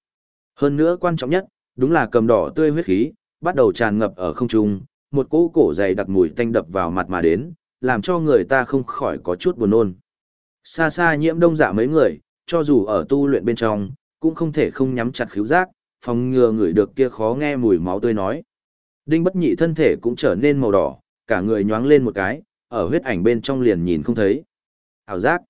Hơn nữa quan trọng nhất, đúng là cầm đỏ tươi huyết khí, bắt đầu tràn ngập ở không trung, một cỗ cổ dày đặc mùi tanh đập vào mặt mà đến, làm cho người ta không khỏi có chút buồn nôn. Xa xa nhiễm đông dạ mấy người, cho dù ở tu luyện bên trong, cũng không thể không nhắm chặt khíu giác, phòng ngừa người được kia khó nghe mùi máu tươi nói. Đinh bất nhị thân thể cũng trở nên màu đỏ, cả người nhoáng lên một cái, ở huyết ảnh bên trong liền nhìn không thấy. Hảo giác.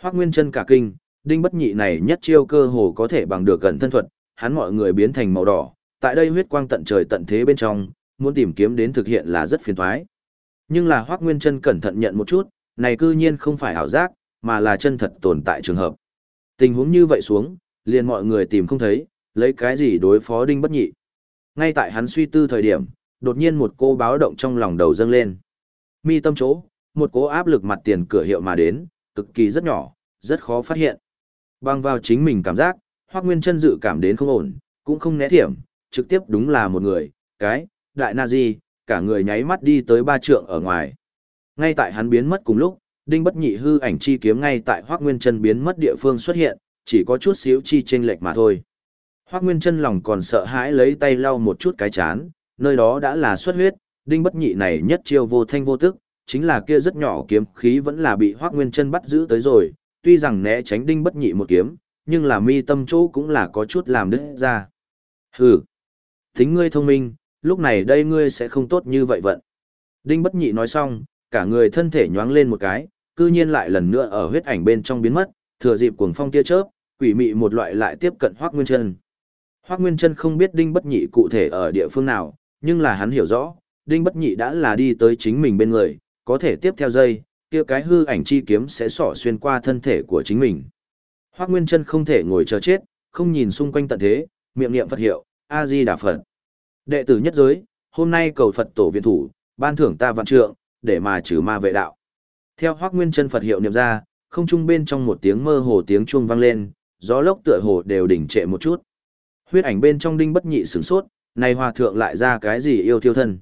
Hoác Nguyên chân cả kinh, đinh bất nhị này nhất chiêu cơ hồ có thể bằng được gần thân thuật, hắn mọi người biến thành màu đỏ, tại đây huyết quang tận trời tận thế bên trong, muốn tìm kiếm đến thực hiện là rất phiền toái. Nhưng là Hoác Nguyên chân cẩn thận nhận một chút, này cư nhiên không phải ảo giác, mà là chân thật tồn tại trường hợp. Tình huống như vậy xuống, liền mọi người tìm không thấy, lấy cái gì đối phó đinh bất nhị. Ngay tại hắn suy tư thời điểm, đột nhiên một cô báo động trong lòng đầu dâng lên. Mi tâm chỗ, một cố áp lực mặt tiền cửa hiệu mà đến, cực kỳ rất nhỏ, rất khó phát hiện. Bằng vào chính mình cảm giác, Hoắc Nguyên Chân dự cảm đến không ổn, cũng không né thiểm, trực tiếp đúng là một người, cái, đại na di, cả người nháy mắt đi tới ba trượng ở ngoài. Ngay tại hắn biến mất cùng lúc, Đinh Bất Nhị hư ảnh chi kiếm ngay tại Hoắc Nguyên Chân biến mất địa phương xuất hiện, chỉ có chút xíu chi chênh lệch mà thôi. Hoắc Nguyên Chân lòng còn sợ hãi lấy tay lau một chút cái chán, nơi đó đã là xuất huyết, Đinh Bất Nhị này nhất chiêu vô thanh vô tức, chính là kia rất nhỏ kiếm khí vẫn là bị Hoắc Nguyên Chân bắt giữ tới rồi, tuy rằng né tránh Đinh Bất Nhị một kiếm, nhưng là mi tâm chỗ cũng là có chút làm đứt ra. Hừ, tính ngươi thông minh, lúc này đây ngươi sẽ không tốt như vậy vận. Đinh Bất Nhị nói xong, cả người thân thể nhoáng lên một cái, cư nhiên lại lần nữa ở huyết ảnh bên trong biến mất, thừa dịp cuồng phong tia chớp, quỷ mị một loại lại tiếp cận Hoắc Nguyên Chân. Hoắc Nguyên Trân không biết Đinh Bất Nhị cụ thể ở địa phương nào, nhưng là hắn hiểu rõ, Đinh Bất Nhị đã là đi tới chính mình bên người, có thể tiếp theo dây, kia cái hư ảnh chi kiếm sẽ xỏ xuyên qua thân thể của chính mình. Hoắc Nguyên Trân không thể ngồi chờ chết, không nhìn xung quanh tận thế, miệng niệm Phật hiệu, A Di Đà Phật. Đệ tử nhất giới, hôm nay cầu Phật tổ viện thủ, ban thưởng ta vạn trượng, để mà trừ ma vệ đạo. Theo Hoắc Nguyên Trân Phật hiệu niệm ra, không trung bên trong một tiếng mơ hồ tiếng chuông vang lên, gió lốc tựa hồ đều đỉnh trệ một chút. Huyết ảnh bên trong đinh bất nhị sửng sốt, này hòa thượng lại ra cái gì yêu thiêu thân.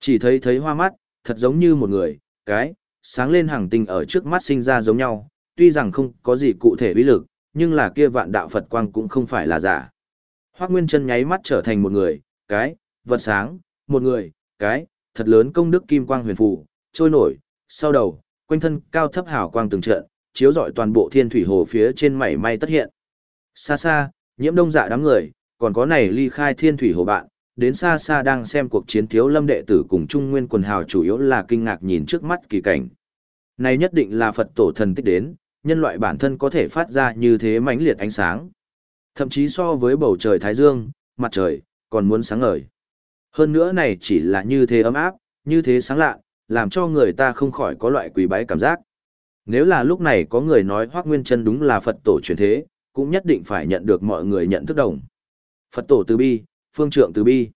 Chỉ thấy thấy hoa mắt, thật giống như một người, cái, sáng lên hàng tinh ở trước mắt sinh ra giống nhau, tuy rằng không có gì cụ thể uy lực, nhưng là kia vạn đạo Phật quang cũng không phải là giả. Hoác Nguyên chân nháy mắt trở thành một người, cái, vật sáng, một người, cái, thật lớn công đức kim quang huyền phù, trôi nổi, sau đầu, quanh thân cao thấp hào quang từng trận, chiếu rọi toàn bộ thiên thủy hồ phía trên mảy may tất hiện. Xa xa, nhiễm đông dạ đám người, còn có này ly khai thiên thủy hồ bạn, đến xa xa đang xem cuộc chiến thiếu lâm đệ tử cùng trung nguyên quần hào chủ yếu là kinh ngạc nhìn trước mắt kỳ cảnh. Này nhất định là Phật tổ thần tích đến, nhân loại bản thân có thể phát ra như thế mãnh liệt ánh sáng. Thậm chí so với bầu trời thái dương, mặt trời, còn muốn sáng ngời. Hơn nữa này chỉ là như thế ấm áp, như thế sáng lạ, làm cho người ta không khỏi có loại quỳ bái cảm giác. Nếu là lúc này có người nói Hoác Nguyên chân đúng là Phật tổ truyền thế, cũng nhất định phải nhận được mọi người nhận thức đồng. Phật tổ từ bi, phương trượng từ bi.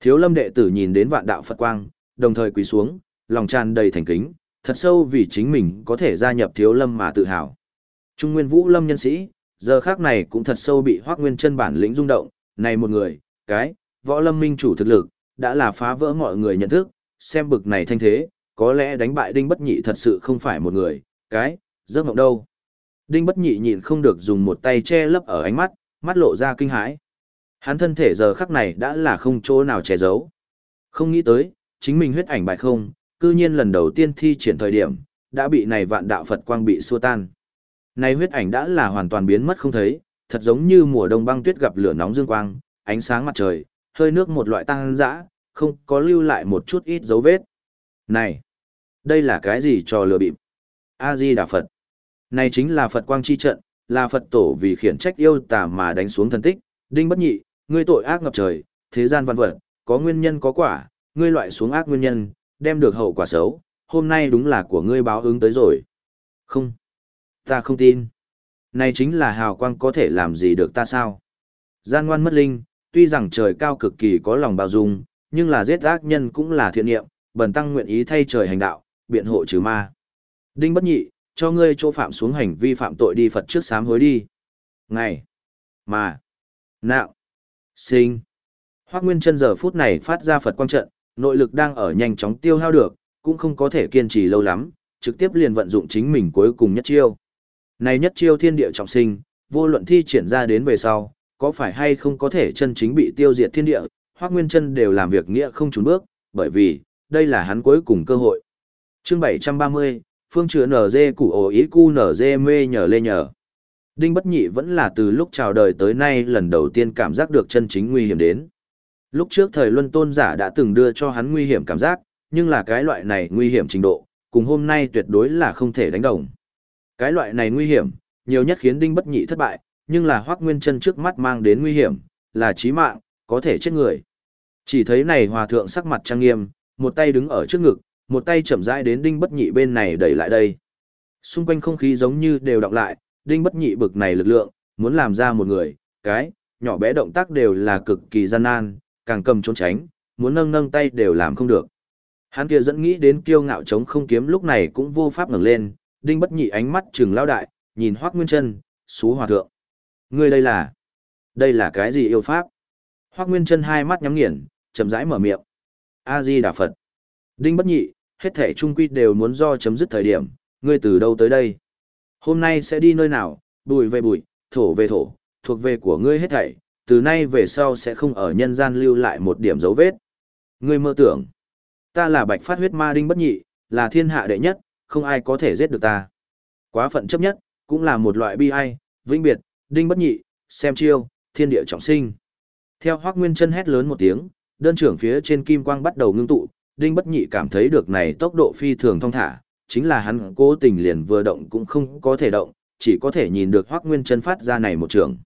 Thiếu lâm đệ tử nhìn đến vạn đạo Phật quang, đồng thời quỳ xuống, lòng tràn đầy thành kính, thật sâu vì chính mình có thể gia nhập thiếu lâm mà tự hào. Trung nguyên vũ lâm nhân sĩ, giờ khác này cũng thật sâu bị hoác nguyên chân bản lĩnh rung động, này một người, cái, võ lâm minh chủ thực lực, đã là phá vỡ mọi người nhận thức, xem bực này thanh thế, có lẽ đánh bại đinh bất nhị thật sự không phải một người, cái, giấc mộng đâu. Đinh bất nhị nhịn không được dùng một tay che lấp ở ánh mắt, mắt lộ ra kinh hãi. Hắn thân thể giờ khắc này đã là không chỗ nào che giấu. Không nghĩ tới, chính mình huyết ảnh bại không, cư nhiên lần đầu tiên thi triển thời điểm, đã bị này vạn đạo Phật quang bị xua tan. Này huyết ảnh đã là hoàn toàn biến mất không thấy, thật giống như mùa đông băng tuyết gặp lửa nóng dương quang, ánh sáng mặt trời, hơi nước một loại tăng dã, không có lưu lại một chút ít dấu vết. Này, đây là cái gì cho lừa bịp? A-di Đà Phật. Này chính là Phật quang chi trận, là Phật tổ vì khiển trách yêu tà mà đánh xuống thần tích, đinh bất nhị, ngươi tội ác ngập trời, thế gian văn vật, có nguyên nhân có quả, ngươi loại xuống ác nguyên nhân, đem được hậu quả xấu, hôm nay đúng là của ngươi báo ứng tới rồi. Không, ta không tin. Này chính là hào quang có thể làm gì được ta sao? Gian ngoan mất linh, tuy rằng trời cao cực kỳ có lòng bao dung, nhưng là giết ác nhân cũng là thiện niệm, bần tăng nguyện ý thay trời hành đạo, biện hộ trừ ma. Đinh bất nhị, cho ngươi chỗ phạm xuống hành vi phạm tội đi Phật trước sám hối đi. Ngày, mà, nạo, sinh. Hoác Nguyên chân giờ phút này phát ra Phật quang trận, nội lực đang ở nhanh chóng tiêu hao được, cũng không có thể kiên trì lâu lắm, trực tiếp liền vận dụng chính mình cuối cùng nhất chiêu. Này nhất chiêu thiên địa trọng sinh, vô luận thi triển ra đến về sau, có phải hay không có thể chân chính bị tiêu diệt thiên địa, Hoắc Nguyên Chân đều làm việc nghĩa không trốn bước, bởi vì đây là hắn cuối cùng cơ hội. Chương 730, phương chữa NZ củ ổ ý cu NZ mê nhờ lê nhờ. Đinh Bất Nhị vẫn là từ lúc chào đời tới nay lần đầu tiên cảm giác được chân chính nguy hiểm đến. Lúc trước thời luân tôn giả đã từng đưa cho hắn nguy hiểm cảm giác, nhưng là cái loại này nguy hiểm trình độ, cùng hôm nay tuyệt đối là không thể đánh đồng. Cái loại này nguy hiểm, nhiều nhất khiến Đinh Bất Nhị thất bại, nhưng là Hoắc Nguyên Chân trước mắt mang đến nguy hiểm, là chí mạng, có thể chết người. Chỉ thấy này hòa thượng sắc mặt trang nghiêm, một tay đứng ở trước ngực, một tay chậm rãi đến Đinh Bất Nhị bên này đẩy lại đây. Xung quanh không khí giống như đều đọc lại, đinh bất nhị bực này lực lượng, muốn làm ra một người, cái, nhỏ bé động tác đều là cực kỳ gian nan, càng cầm trốn tránh, muốn nâng nâng tay đều làm không được. Hắn kia dẫn nghĩ đến kiêu ngạo chống không kiếm lúc này cũng vô pháp ngẩng lên, đinh bất nhị ánh mắt trừng lao đại, nhìn Hoắc Nguyên Chân, xú hòa thượng. Ngươi đây là? Đây là cái gì yêu pháp? Hoắc Nguyên Chân hai mắt nhắm nghiền, chậm rãi mở miệng. A Di Đà Phật. Đinh bất nhị, hết thể trung quy đều muốn do chấm dứt thời điểm, ngươi từ đâu tới đây? Hôm nay sẽ đi nơi nào, bụi về bụi, thổ về thổ, thuộc về của ngươi hết thảy, từ nay về sau sẽ không ở nhân gian lưu lại một điểm dấu vết. Ngươi mơ tưởng, ta là bạch phát huyết ma đinh bất nhị, là thiên hạ đệ nhất, không ai có thể giết được ta. Quá phận chấp nhất, cũng là một loại bi ai, vĩnh biệt, đinh bất nhị, xem chiêu, thiên địa trọng sinh. Theo Hoắc Nguyên Chân hét lớn một tiếng, đơn trưởng phía trên kim quang bắt đầu ngưng tụ, đinh bất nhị cảm thấy được này tốc độ phi thường thông thả, chính là hắn cố tình liền vừa động cũng không có thể động, chỉ có thể nhìn được Hoắc Nguyên Chân phát ra này một trường.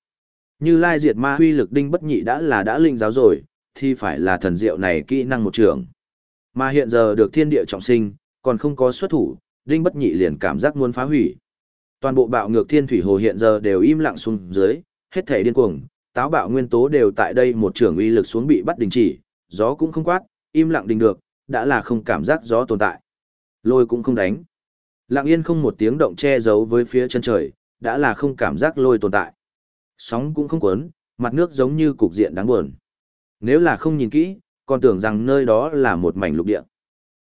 Như Lai Diệt Ma huy lực đinh bất nhị đã là đã linh giáo rồi, thì phải là thần diệu này kỹ năng một trường. Mà hiện giờ được thiên địa trọng sinh, còn không có xuất thủ, đinh bất nhị liền cảm giác muốn phá hủy. Toàn bộ bạo ngược thiên thủy hồ hiện giờ đều im lặng xuống dưới, hết thể điên cuồng, táo bạo nguyên tố đều tại đây một trường uy lực xuống bị bắt đình chỉ, gió cũng không quát, im lặng đình được, đã là không cảm giác gió tồn tại. Lôi cũng không đánh. Lặng yên không một tiếng động che giấu với phía chân trời, đã là không cảm giác lôi tồn tại. Sóng cũng không cuốn, mặt nước giống như cục diện đáng buồn. Nếu là không nhìn kỹ, còn tưởng rằng nơi đó là một mảnh lục địa.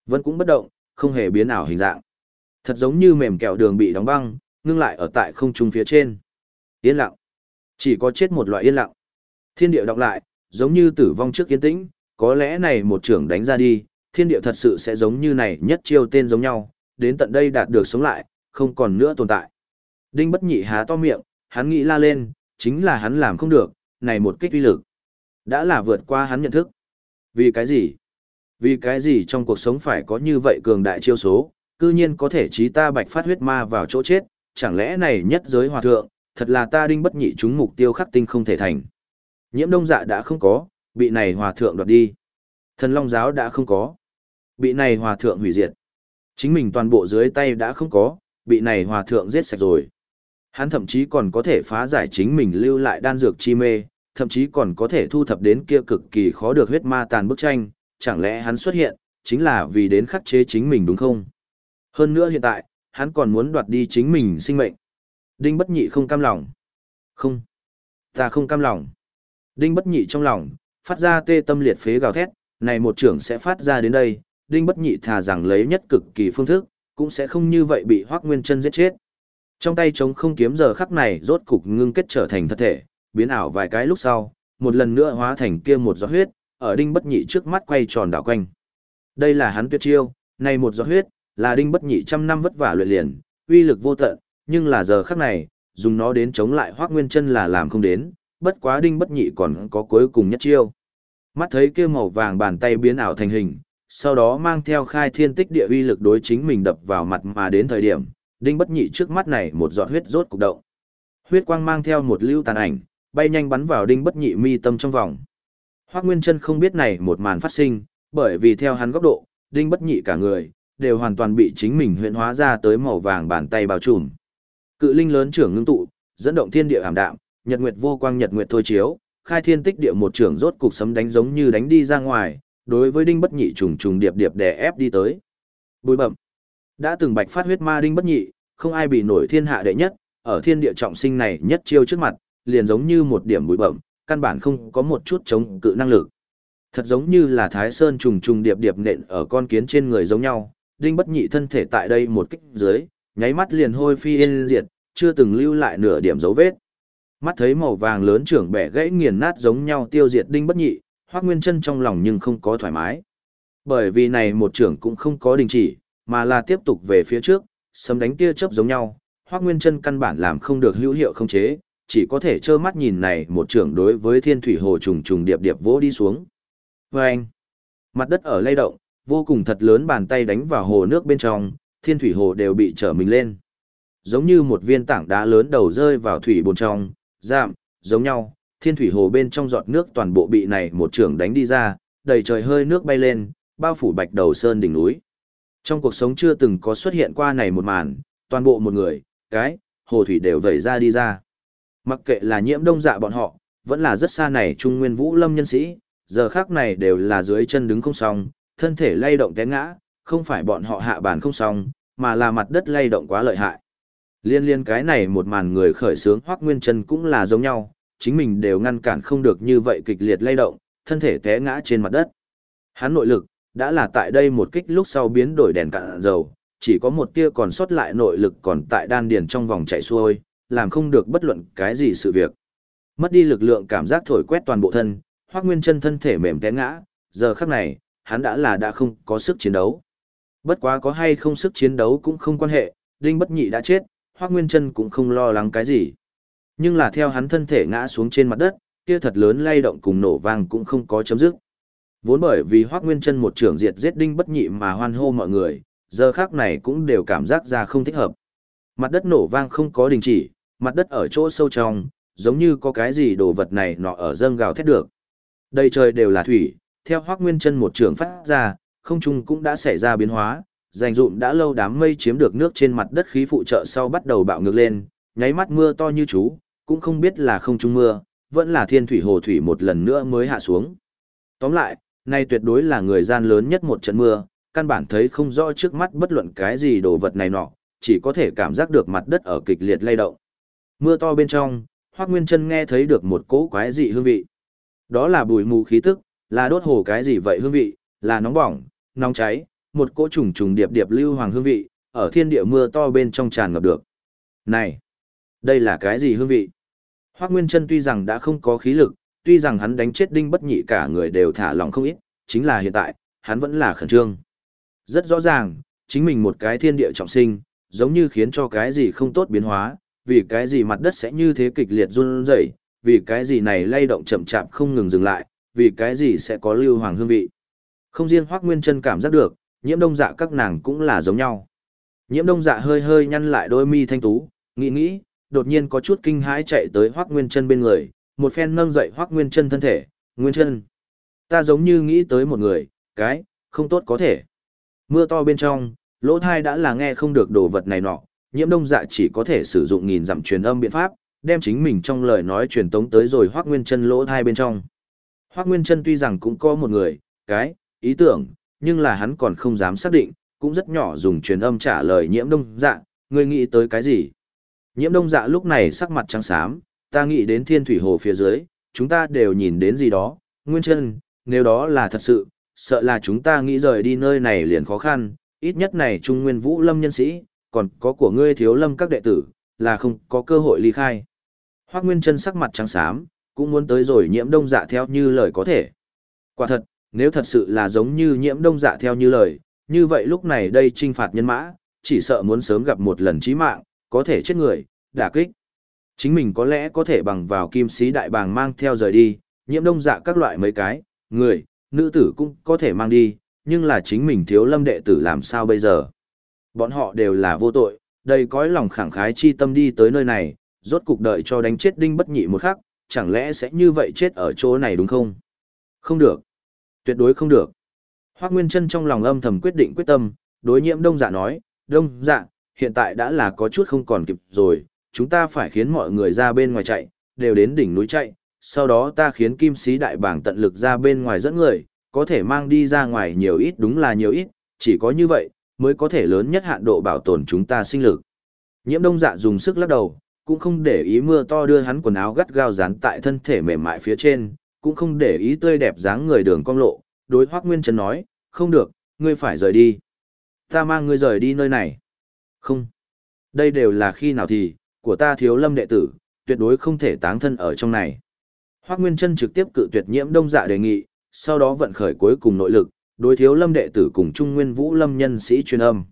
Vẫn cũng bất động, không hề biến ảo hình dạng. Thật giống như mềm kẹo đường bị đóng băng, ngưng lại ở tại không trung phía trên. Yên lặng. Chỉ có chết một loại yên lặng. Thiên địa đọc lại, giống như tử vong trước yên tĩnh, có lẽ này một trưởng đánh ra đi, thiên địa thật sự sẽ giống như này nhất chiêu tên giống nhau, đến tận đây đạt được sống lại, không còn nữa tồn tại. Đinh bất nhị há to miệng, hắn nghĩ la lên, chính là hắn làm không được, này một kích uy lực. Đã là vượt qua hắn nhận thức. Vì cái gì? Vì cái gì trong cuộc sống phải có như vậy cường đại chiêu số, cư nhiên có thể trí ta bạch phát huyết ma vào chỗ chết, chẳng lẽ này nhất giới hòa thượng, thật là ta đinh bất nhị chúng mục tiêu khắc tinh không thể thành. Nhiễm đông dạ đã không có, bị này hòa thượng đoạt đi. Thần long giáo đã không có, bị này hòa thượng hủy diệt. Chính mình toàn bộ dưới tay đã không có, bị này hòa thượng giết sạch rồi. Hắn thậm chí còn có thể phá giải chính mình lưu lại đan dược chi mê, thậm chí còn có thể thu thập đến kia cực kỳ khó được huyết ma tàn bức tranh, chẳng lẽ hắn xuất hiện, chính là vì đến khắc chế chính mình đúng không? Hơn nữa hiện tại, hắn còn muốn đoạt đi chính mình sinh mệnh. Đinh bất nhị không cam lòng. Không. Ta không cam lòng. Đinh bất nhị trong lòng, phát ra tê tâm liệt phế gào thét, này một trưởng sẽ phát ra đến đây, đinh bất nhị thà rằng lấy nhất cực kỳ phương thức, cũng sẽ không như vậy bị hoác nguyên chân giết chết. Trong tay trống không kiếm giờ khắc này rốt cục ngưng kết trở thành thật thể, biến ảo vài cái lúc sau, một lần nữa hóa thành kia một giọt huyết, ở đinh bất nhị trước mắt quay tròn đảo quanh. Đây là hắn tuyệt chiêu, này một giọt huyết, là đinh bất nhị trăm năm vất vả luyện liền, uy lực vô tận, nhưng là giờ khắc này, dùng nó đến chống lại hoác nguyên chân là làm không đến, bất quá đinh bất nhị còn có cuối cùng nhất chiêu. Mắt thấy kia màu vàng bàn tay biến ảo thành hình, sau đó mang theo khai thiên tích địa uy lực đối chính mình đập vào mặt mà đến thời điểm, đinh bất nhị trước mắt này một giọt huyết rốt cục động. Huyết quang mang theo một lưu tàn ảnh, bay nhanh bắn vào đinh bất nhị mi tâm trong vòng. Hoắc Nguyên Chân không biết này một màn phát sinh, bởi vì theo hắn góc độ, đinh bất nhị cả người đều hoàn toàn bị chính mình huyễn hóa ra tới màu vàng bàn tay bao trùm. Cự linh lớn trưởng ngưng tụ, dẫn động thiên địa ảm đạm, nhật nguyệt vô quang nhật nguyệt thôi chiếu, khai thiên tích địa một trưởng rốt cục sấm đánh giống như đánh đi ra ngoài, đối với đinh bất nhị trùng trùng điệp điệp đè ép đi tới. Bùi bẩm. Đã từng bạch phát huyết ma đinh bất nhị, không ai bị nổi thiên hạ đệ nhất, ở thiên địa trọng sinh này nhất chiêu trước mặt, liền giống như một điểm bụi bẩm, căn bản không có một chút chống cự năng lực. Thật giống như là Thái Sơn trùng trùng điệp điệp nện ở con kiến trên người giống nhau, đinh bất nhị thân thể tại đây một kích dưới, nháy mắt liền hôi phi yên diệt, chưa từng lưu lại nửa điểm dấu vết. Mắt thấy màu vàng lớn trưởng bẻ gãy nghiền nát giống nhau tiêu diệt đinh bất nhị, Hoắc Nguyên Chân trong lòng nhưng không có thoải mái. Bởi vì này một trưởng cũng không có đình chỉ, mà là tiếp tục về phía trước, sấm đánh tia chớp giống nhau, Hoắc Nguyên Chân căn bản làm không được hữu hiệu không chế, chỉ có thể trơ mắt nhìn này một trưởng đối với Thiên Thủy Hồ trùng trùng điệp điệp vỗ đi xuống. Oeng! Mặt đất ở lay động, vô cùng thật lớn bàn tay đánh vào hồ nước bên trong, Thiên Thủy Hồ đều bị trở mình lên. Giống như một viên tảng đá lớn đầu rơi vào thủy bồn trong, giảm, giống nhau, thiên thủy hồ bên trong giọt nước toàn bộ bị này một trường đánh đi ra, đầy trời hơi nước bay lên, bao phủ bạch đầu sơn đỉnh núi. Trong cuộc sống chưa từng có xuất hiện qua này một màn, toàn bộ một người, cái, hồ thủy đều vẩy ra đi ra. Mặc kệ là nhiễm đông dạ bọn họ, vẫn là rất xa này trung nguyên vũ lâm nhân sĩ, giờ khác này đều là dưới chân đứng không xong, thân thể lay động té ngã, không phải bọn họ hạ bàn không xong, mà là mặt đất lay động quá lợi hại. Liên liên cái này một màn người khởi sướng hoác nguyên chân cũng là giống nhau, chính mình đều ngăn cản không được như vậy kịch liệt lay động, thân thể té ngã trên mặt đất. Hắn nội lực, đã là tại đây một kích lúc sau biến đổi đèn cạn dầu, chỉ có một tia còn sót lại nội lực còn tại đan điền trong vòng chạy xuôi, làm không được bất luận cái gì sự việc. Mất đi lực lượng cảm giác thổi quét toàn bộ thân, Hoắc Nguyên Chân thân thể mềm té ngã, giờ khắc này, hắn đã là đã không có sức chiến đấu. Bất quá có hay không sức chiến đấu cũng không quan hệ, Đinh Bất Nhị đã chết, Hoắc Nguyên Chân cũng không lo lắng cái gì. Nhưng là theo hắn thân thể ngã xuống trên mặt đất, kia thật lớn lay động cùng nổ vang cũng không có chấm dứt. Vốn bởi vì Hoắc Nguyên Chân một trưởng diệt giết Đinh Bất Nhị mà hoan hô mọi người, giờ khắc này cũng đều cảm giác ra không thích hợp. Mặt đất nổ vang không có đình chỉ, mặt đất ở chỗ sâu trong, giống như có cái gì đồ vật này nọ ở dâng gào thét được. Đây trời đều là thủy, theo Hoắc Nguyên Chân một trưởng phát ra, không trung cũng đã xảy ra biến hóa, dành dụm đã lâu đám mây chiếm được nước trên mặt đất khí phụ trợ sau bắt đầu bạo ngược lên, nháy mắt mưa to như chú, cũng không biết là không trung mưa, vẫn là thiên thủy hồ thủy một lần nữa mới hạ xuống. Tóm lại, nay tuyệt đối là người gian lớn nhất một trận mưa, căn bản thấy không rõ trước mắt bất luận cái gì đồ vật này nọ, chỉ có thể cảm giác được mặt đất ở kịch liệt lay động. Mưa to bên trong, Hoắc Nguyên Chân nghe thấy được một cỗ quái dị hương vị. Đó là bụi mù khí tức, là đốt hồ cái gì vậy hương vị, là nóng bỏng, nóng cháy, một cỗ trùng trùng điệp điệp lưu hoàng hương vị, ở thiên địa mưa to bên trong tràn ngập được. Này, đây là cái gì hương vị? Hoắc Nguyên Chân tuy rằng đã không có khí lực, tuy rằng hắn đánh chết đinh bất nhị cả người đều thả lỏng không ít, chính là hiện tại, hắn vẫn là khẩn trương. Rất rõ ràng, chính mình một cái thiên địa trọng sinh, giống như khiến cho cái gì không tốt biến hóa, vì cái gì mặt đất sẽ như thế kịch liệt run rẩy, vì cái gì này lay động chậm chạp không ngừng dừng lại, vì cái gì sẽ có lưu hoàng hương vị. Không riêng Hoắc Nguyên Chân cảm giác được, nhiễm đông dạ các nàng cũng là giống nhau. Nhiễm đông dạ hơi hơi nhăn lại đôi mi thanh tú, nghĩ nghĩ, đột nhiên có chút kinh hãi chạy tới Hoắc Nguyên Chân bên người, một phen nâng dậy Hoắc Nguyên Chân thân thể, "Nguyên Chân, ta giống như nghĩ tới một người, cái, không tốt có thể." Mưa to bên trong, lỗ thai đã là nghe không được đồ vật này nọ, nhiễm đông dạ chỉ có thể sử dụng nghìn dặm truyền âm biện pháp, đem chính mình trong lời nói truyền tống tới rồi Hoắc Nguyên Chân lỗ thai bên trong. Hoắc Nguyên Chân tuy rằng cũng có một người, cái, ý tưởng, nhưng là hắn còn không dám xác định, cũng rất nhỏ dùng truyền âm trả lời nhiễm đông dạ, ngươi nghĩ tới cái gì? Nhiễm đông dạ lúc này sắc mặt trắng xám, ta nghĩ đến thiên thủy hồ phía dưới, chúng ta đều nhìn đến gì đó, Nguyên Chân, nếu đó là thật sự, sợ là chúng ta nghĩ rời đi nơi này liền khó khăn, ít nhất này Trung Nguyên Vũ Lâm nhân sĩ, còn có của ngươi thiếu lâm các đệ tử, là không có cơ hội ly khai. Hoác Nguyên chân sắc mặt trắng xám, cũng muốn tới rồi nhiễm đông dạ theo như lời có thể. Quả thật, nếu thật sự là giống như nhiễm đông dạ theo như lời, như vậy lúc này đây trinh phạt nhân mã, chỉ sợ muốn sớm gặp một lần chí mạng, có thể chết người, đả kích. Chính mình có lẽ có thể bằng vào kim sĩ đại bàng mang theo rời đi, nhiễm đông dạ các loại mấy cái, người, nữ tử cũng có thể mang đi, nhưng là chính mình thiếu lâm đệ tử làm sao bây giờ. Bọn họ đều là vô tội, đầy cõi lòng khẳng khái chi tâm đi tới nơi này, rốt cục đợi cho đánh chết đinh bất nhị một khắc, chẳng lẽ sẽ như vậy chết ở chỗ này đúng không? Không được. Tuyệt đối không được. Hoác Nguyên Trân trong lòng âm thầm quyết định quyết tâm, đối nhiễm đông dạ nói, đông dạ, hiện tại đã là có chút không còn kịp rồi, chúng ta phải khiến mọi người ra bên ngoài chạy, đều đến đỉnh núi chạy, sau đó ta khiến kim sĩ đại bảng tận lực ra bên ngoài dẫn người, có thể mang đi ra ngoài nhiều ít đúng là nhiều ít, chỉ có như vậy, mới có thể lớn nhất hạn độ bảo tồn chúng ta sinh lực. Nhiễm đông dạ dùng sức lắc đầu, cũng không để ý mưa to đưa hắn quần áo gắt gao dán tại thân thể mềm mại phía trên, cũng không để ý tươi đẹp dáng người đường cong lộ, đối Hoắc Nguyên Trần nói, không được, ngươi phải rời đi. Ta mang ngươi rời đi nơi này. Không. Đây đều là khi nào thì, của ta thiếu lâm đệ tử, tuyệt đối không thể táng thân ở trong này. Hoác Nguyên Trân trực tiếp cự tuyệt nhiễm đông dạ đề nghị, sau đó vận khởi cuối cùng nội lực, đối thiếu lâm đệ tử cùng trung nguyên vũ lâm nhân sĩ truyền âm.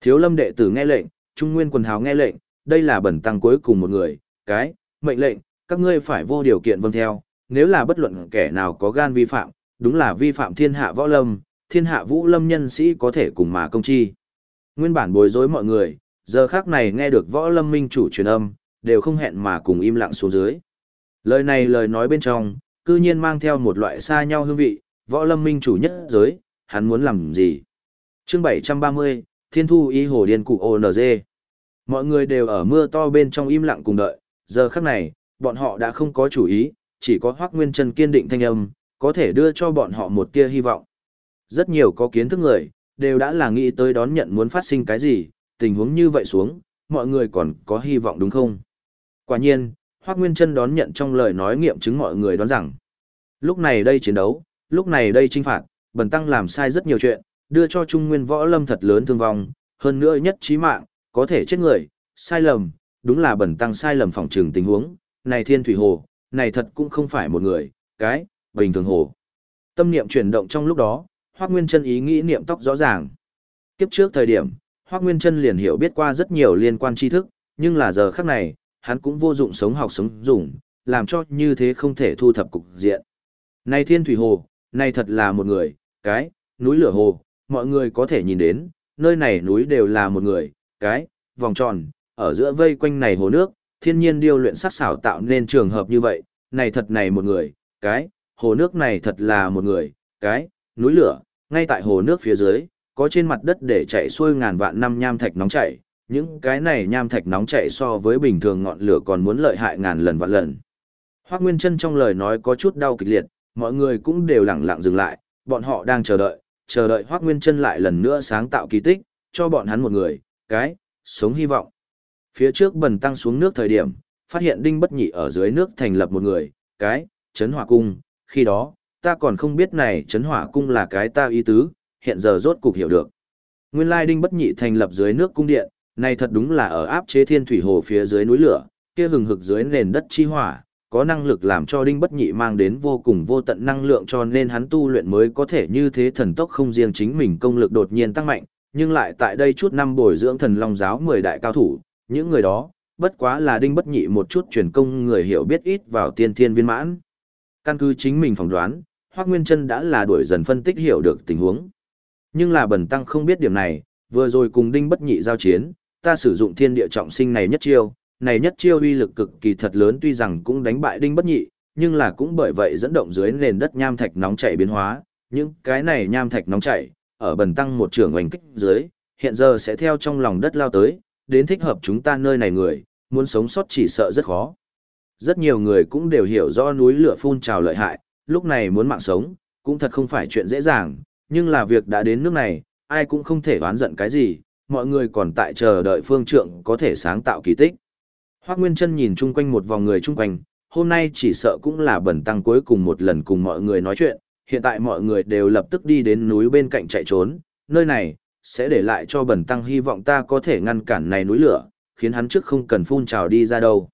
Thiếu lâm đệ tử nghe lệnh, trung nguyên quần hào nghe lệnh, đây là bẩn tăng cuối cùng một người, cái, mệnh lệnh, các ngươi phải vô điều kiện vâng theo, nếu là bất luận kẻ nào có gan vi phạm, đúng là vi phạm thiên hạ võ lâm, thiên hạ vũ lâm nhân sĩ có thể cùng mà công chi. Nguyên bản bối rối mọi người, giờ khác này nghe được võ lâm minh chủ truyền âm, đều không hẹn mà cùng im lặng xuống dưới. Lời này lời nói bên trong, cư nhiên mang theo một loại xa nhau hương vị, võ lâm minh chủ nhất giới, hắn muốn làm gì? chương 730, Thiên Thu Y Hồ Điên Cụ ONG. Mọi người đều ở mưa to bên trong im lặng cùng đợi, giờ khắc này, bọn họ đã không có chủ ý, chỉ có Hoắc Nguyên Chân kiên định thanh âm, có thể đưa cho bọn họ một tia hy vọng. Rất nhiều có kiến thức người, đều đã là nghĩ tới đón nhận muốn phát sinh cái gì, tình huống như vậy xuống, mọi người còn có hy vọng đúng không? Quả nhiên, Hoắc Nguyên Trân đón nhận trong lời nói nghiệm chứng mọi người đoán rằng, lúc này đây chiến đấu, lúc này đây trinh phạt, Bần Tăng làm sai rất nhiều chuyện, đưa cho Trung Nguyên võ lâm thật lớn thương vong, hơn nữa nhất trí mạng, có thể chết người, sai lầm, đúng là Bần Tăng sai lầm phòng trừng tình huống, này Thiên Thủy Hồ, này thật cũng không phải một người, cái, bình thường hồ. Tâm niệm chuyển động trong lúc đó, Hoắc Nguyên Chân ý nghĩ niệm tóc rõ ràng. Kiếp trước thời điểm, Hoắc Nguyên Chân liền hiểu biết qua rất nhiều liên quan tri thức, nhưng là giờ khắc này, hắn cũng vô dụng sống học sống dùng, làm cho như thế không thể thu thập cục diện. Này Thiên Thủy Hồ, này thật là một người, cái, núi lửa hồ, mọi người có thể nhìn đến, nơi này núi đều là một người, cái, vòng tròn, ở giữa vây quanh này hồ nước, thiên nhiên điêu luyện sắc xảo tạo nên trường hợp như vậy, này thật này một người, cái, hồ nước này thật là một người, cái, núi lửa, ngay tại hồ nước phía dưới, có trên mặt đất để chạy xuôi ngàn vạn năm nham thạch nóng chảy, những cái này nham thạch nóng chảy so với bình thường ngọn lửa còn muốn lợi hại ngàn lần vạn lần. Hoắc Nguyên Chân trong lời nói có chút đau kịch liệt, mọi người cũng đều lặng lặng dừng lại, bọn họ đang chờ đợi, chờ đợi Hoắc Nguyên Chân lại lần nữa sáng tạo kỳ tích, cho bọn hắn một người, cái, sống hy vọng. Phía trước bần tăng xuống nước thời điểm, phát hiện Đinh Bất Nhị ở dưới nước thành lập một người, cái, chấn hỏa cung, khi đó, ta còn không biết này chấn hỏa cung là cái ta ý tứ, hiện giờ rốt cục hiểu được. Nguyên lai Đinh Bất Nhị thành lập dưới nước cung điện, này thật đúng là ở áp chế thiên thủy hồ phía dưới núi lửa, kia hừng hực dưới nền đất chi hỏa, có năng lực làm cho Đinh Bất Nhị mang đến vô cùng vô tận năng lượng cho nên hắn tu luyện mới có thể như thế thần tốc không riêng chính mình công lực đột nhiên tăng mạnh, nhưng lại tại đây chút năm bồi dưỡng thần long giáo 10 đại cao thủ, những người đó, bất quá là Đinh Bất Nhị một chút truyền công người hiểu biết ít vào tiên thiên viên mãn. Căn cứ chính mình phỏng đoán, Hoắc Nguyên Chân đã là đuổi dần phân tích hiểu được tình huống. Nhưng là Bần Tăng không biết điểm này, vừa rồi cùng Đinh Bất Nhị giao chiến, ta sử dụng thiên địa trọng sinh này nhất chiêu, này nhất chiêu uy lực cực kỳ thật lớn tuy rằng cũng đánh bại Đinh Bất Nhị, nhưng là cũng bởi vậy dẫn động dưới nền đất nham thạch nóng chảy biến hóa, những cái này nham thạch nóng chảy, ở Bần Tăng một trường oanh kích dưới, hiện giờ sẽ theo trong lòng đất lao tới, đến thích hợp chúng ta nơi này người, muốn sống sót chỉ sợ rất khó. Rất nhiều người cũng đều hiểu rõ núi lửa phun trào lợi hại, lúc này muốn mạng sống, cũng thật không phải chuyện dễ dàng, nhưng là việc đã đến nước này, ai cũng không thể oán giận cái gì, mọi người còn tại chờ đợi phương trượng có thể sáng tạo kỳ tích. Hoác Nguyên Trân nhìn chung quanh một vòng người chung quanh, hôm nay chỉ sợ cũng là bẩn tăng cuối cùng một lần cùng mọi người nói chuyện, hiện tại mọi người đều lập tức đi đến núi bên cạnh chạy trốn, nơi này, sẽ để lại cho bẩn tăng hy vọng ta có thể ngăn cản này núi lửa, khiến hắn trước không cần phun trào đi ra đâu.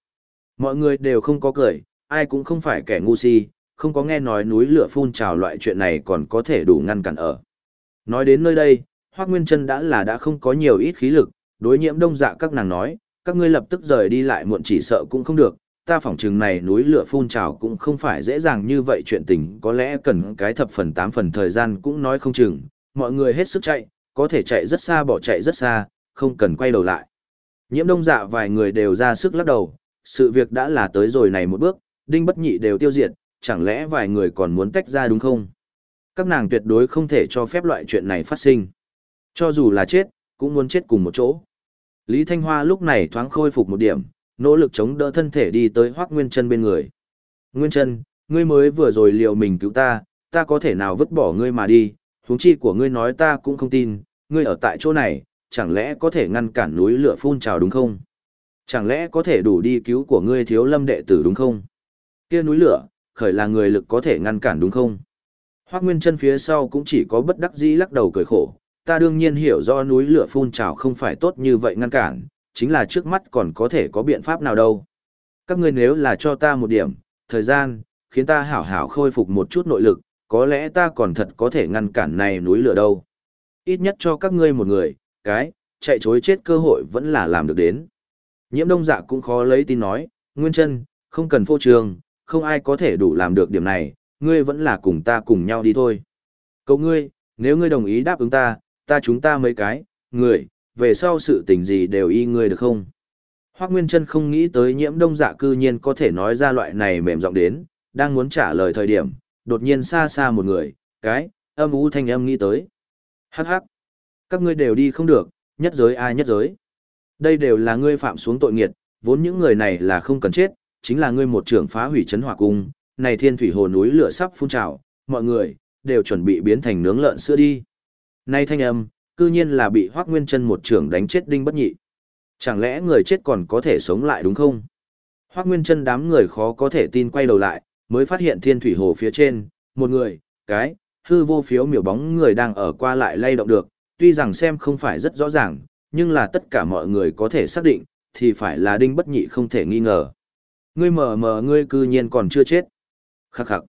Mọi người đều không có cười, ai cũng không phải kẻ ngu si, không có nghe nói núi lửa phun trào loại chuyện này còn có thể đủ ngăn cản ở. Nói đến nơi đây, Hoác Nguyên Trân đã là đã không có nhiều ít khí lực, đối nhiễm đông dạ các nàng nói, các ngươi lập tức rời đi lại muộn chỉ sợ cũng không được, ta phỏng chừng này núi lửa phun trào cũng không phải dễ dàng như vậy chuyện tình có lẽ cần cái thập phần tám phần thời gian cũng nói không chừng, mọi người hết sức chạy, có thể chạy rất xa bỏ chạy rất xa, không cần quay đầu lại. Nhiễm đông dạ vài người đều ra sức lắc đầu, sự việc đã là tới rồi này một bước, đinh bất nhị đều tiêu diệt, chẳng lẽ vài người còn muốn tách ra đúng không? Các nàng tuyệt đối không thể cho phép loại chuyện này phát sinh. Cho dù là chết, cũng muốn chết cùng một chỗ. Lý Thanh Hoa lúc này thoáng khôi phục một điểm, nỗ lực chống đỡ thân thể đi tới Hoắc Nguyên Chân bên người. Nguyên Chân, ngươi mới vừa rồi liệu mình cứu ta, ta có thể nào vứt bỏ ngươi mà đi, huống chi của ngươi nói ta cũng không tin, ngươi ở tại chỗ này, chẳng lẽ có thể ngăn cản núi lửa phun trào đúng không? Chẳng lẽ có thể đủ đi cứu của ngươi thiếu lâm đệ tử đúng không? Kia núi lửa, khởi là người lực có thể ngăn cản đúng không? Hoác Nguyên chân phía sau cũng chỉ có bất đắc dĩ lắc đầu cười khổ, ta đương nhiên hiểu do núi lửa phun trào không phải tốt như vậy ngăn cản, chính là trước mắt còn có thể có biện pháp nào đâu. Các ngươi nếu là cho ta một điểm, thời gian, khiến ta hảo hảo khôi phục một chút nội lực, có lẽ ta còn thật có thể ngăn cản này núi lửa đâu. Ít nhất cho các ngươi một người, cái, chạy chối chết cơ hội vẫn là làm được đến. Nhiễm đông dạ cũng khó lấy tin nói, Nguyên chân, không cần phô trường, không ai có thể đủ làm được điểm này, ngươi vẫn là cùng ta cùng nhau đi thôi. Cậu ngươi, nếu ngươi đồng ý đáp ứng ta, ta chúng ta mấy cái, người, về sau sự tình gì đều y ngươi được không? Hoác Nguyên Trân không nghĩ tới nhiễm đông dạ cư nhiên có thể nói ra loại này mềm giọng đến, đang muốn trả lời thời điểm, đột nhiên xa xa một người, cái, âm u thanh âm nghĩ tới. Hắc hắc, các ngươi đều đi không được, nhất giới ai nhất giới. Đây đều là ngươi phạm xuống tội nghiệt, vốn những người này là không cần chết, chính là ngươi một trưởng phá hủy chấn hỏa cung, này thiên thủy hồ núi lửa sắp phun trào, mọi người đều chuẩn bị biến thành nướng lợn sữa đi. Nay thanh âm, cư nhiên là bị Hoắc Nguyên Chân một trưởng đánh chết đinh bất nhị. Chẳng lẽ người chết còn có thể sống lại đúng không? Hoắc Nguyên Chân đám người khó có thể tin quay đầu lại, mới phát hiện thiên thủy hồ phía trên, một người, cái, hư vô phiếu miểu bóng người đang ở qua lại lay động được, tuy rằng xem không phải rất rõ ràng, nhưng là tất cả mọi người có thể xác định, thì phải là đinh bất nhị không thể nghi ngờ. Ngươi mờ mờ ngươi cư nhiên còn chưa chết. Khắc khắc.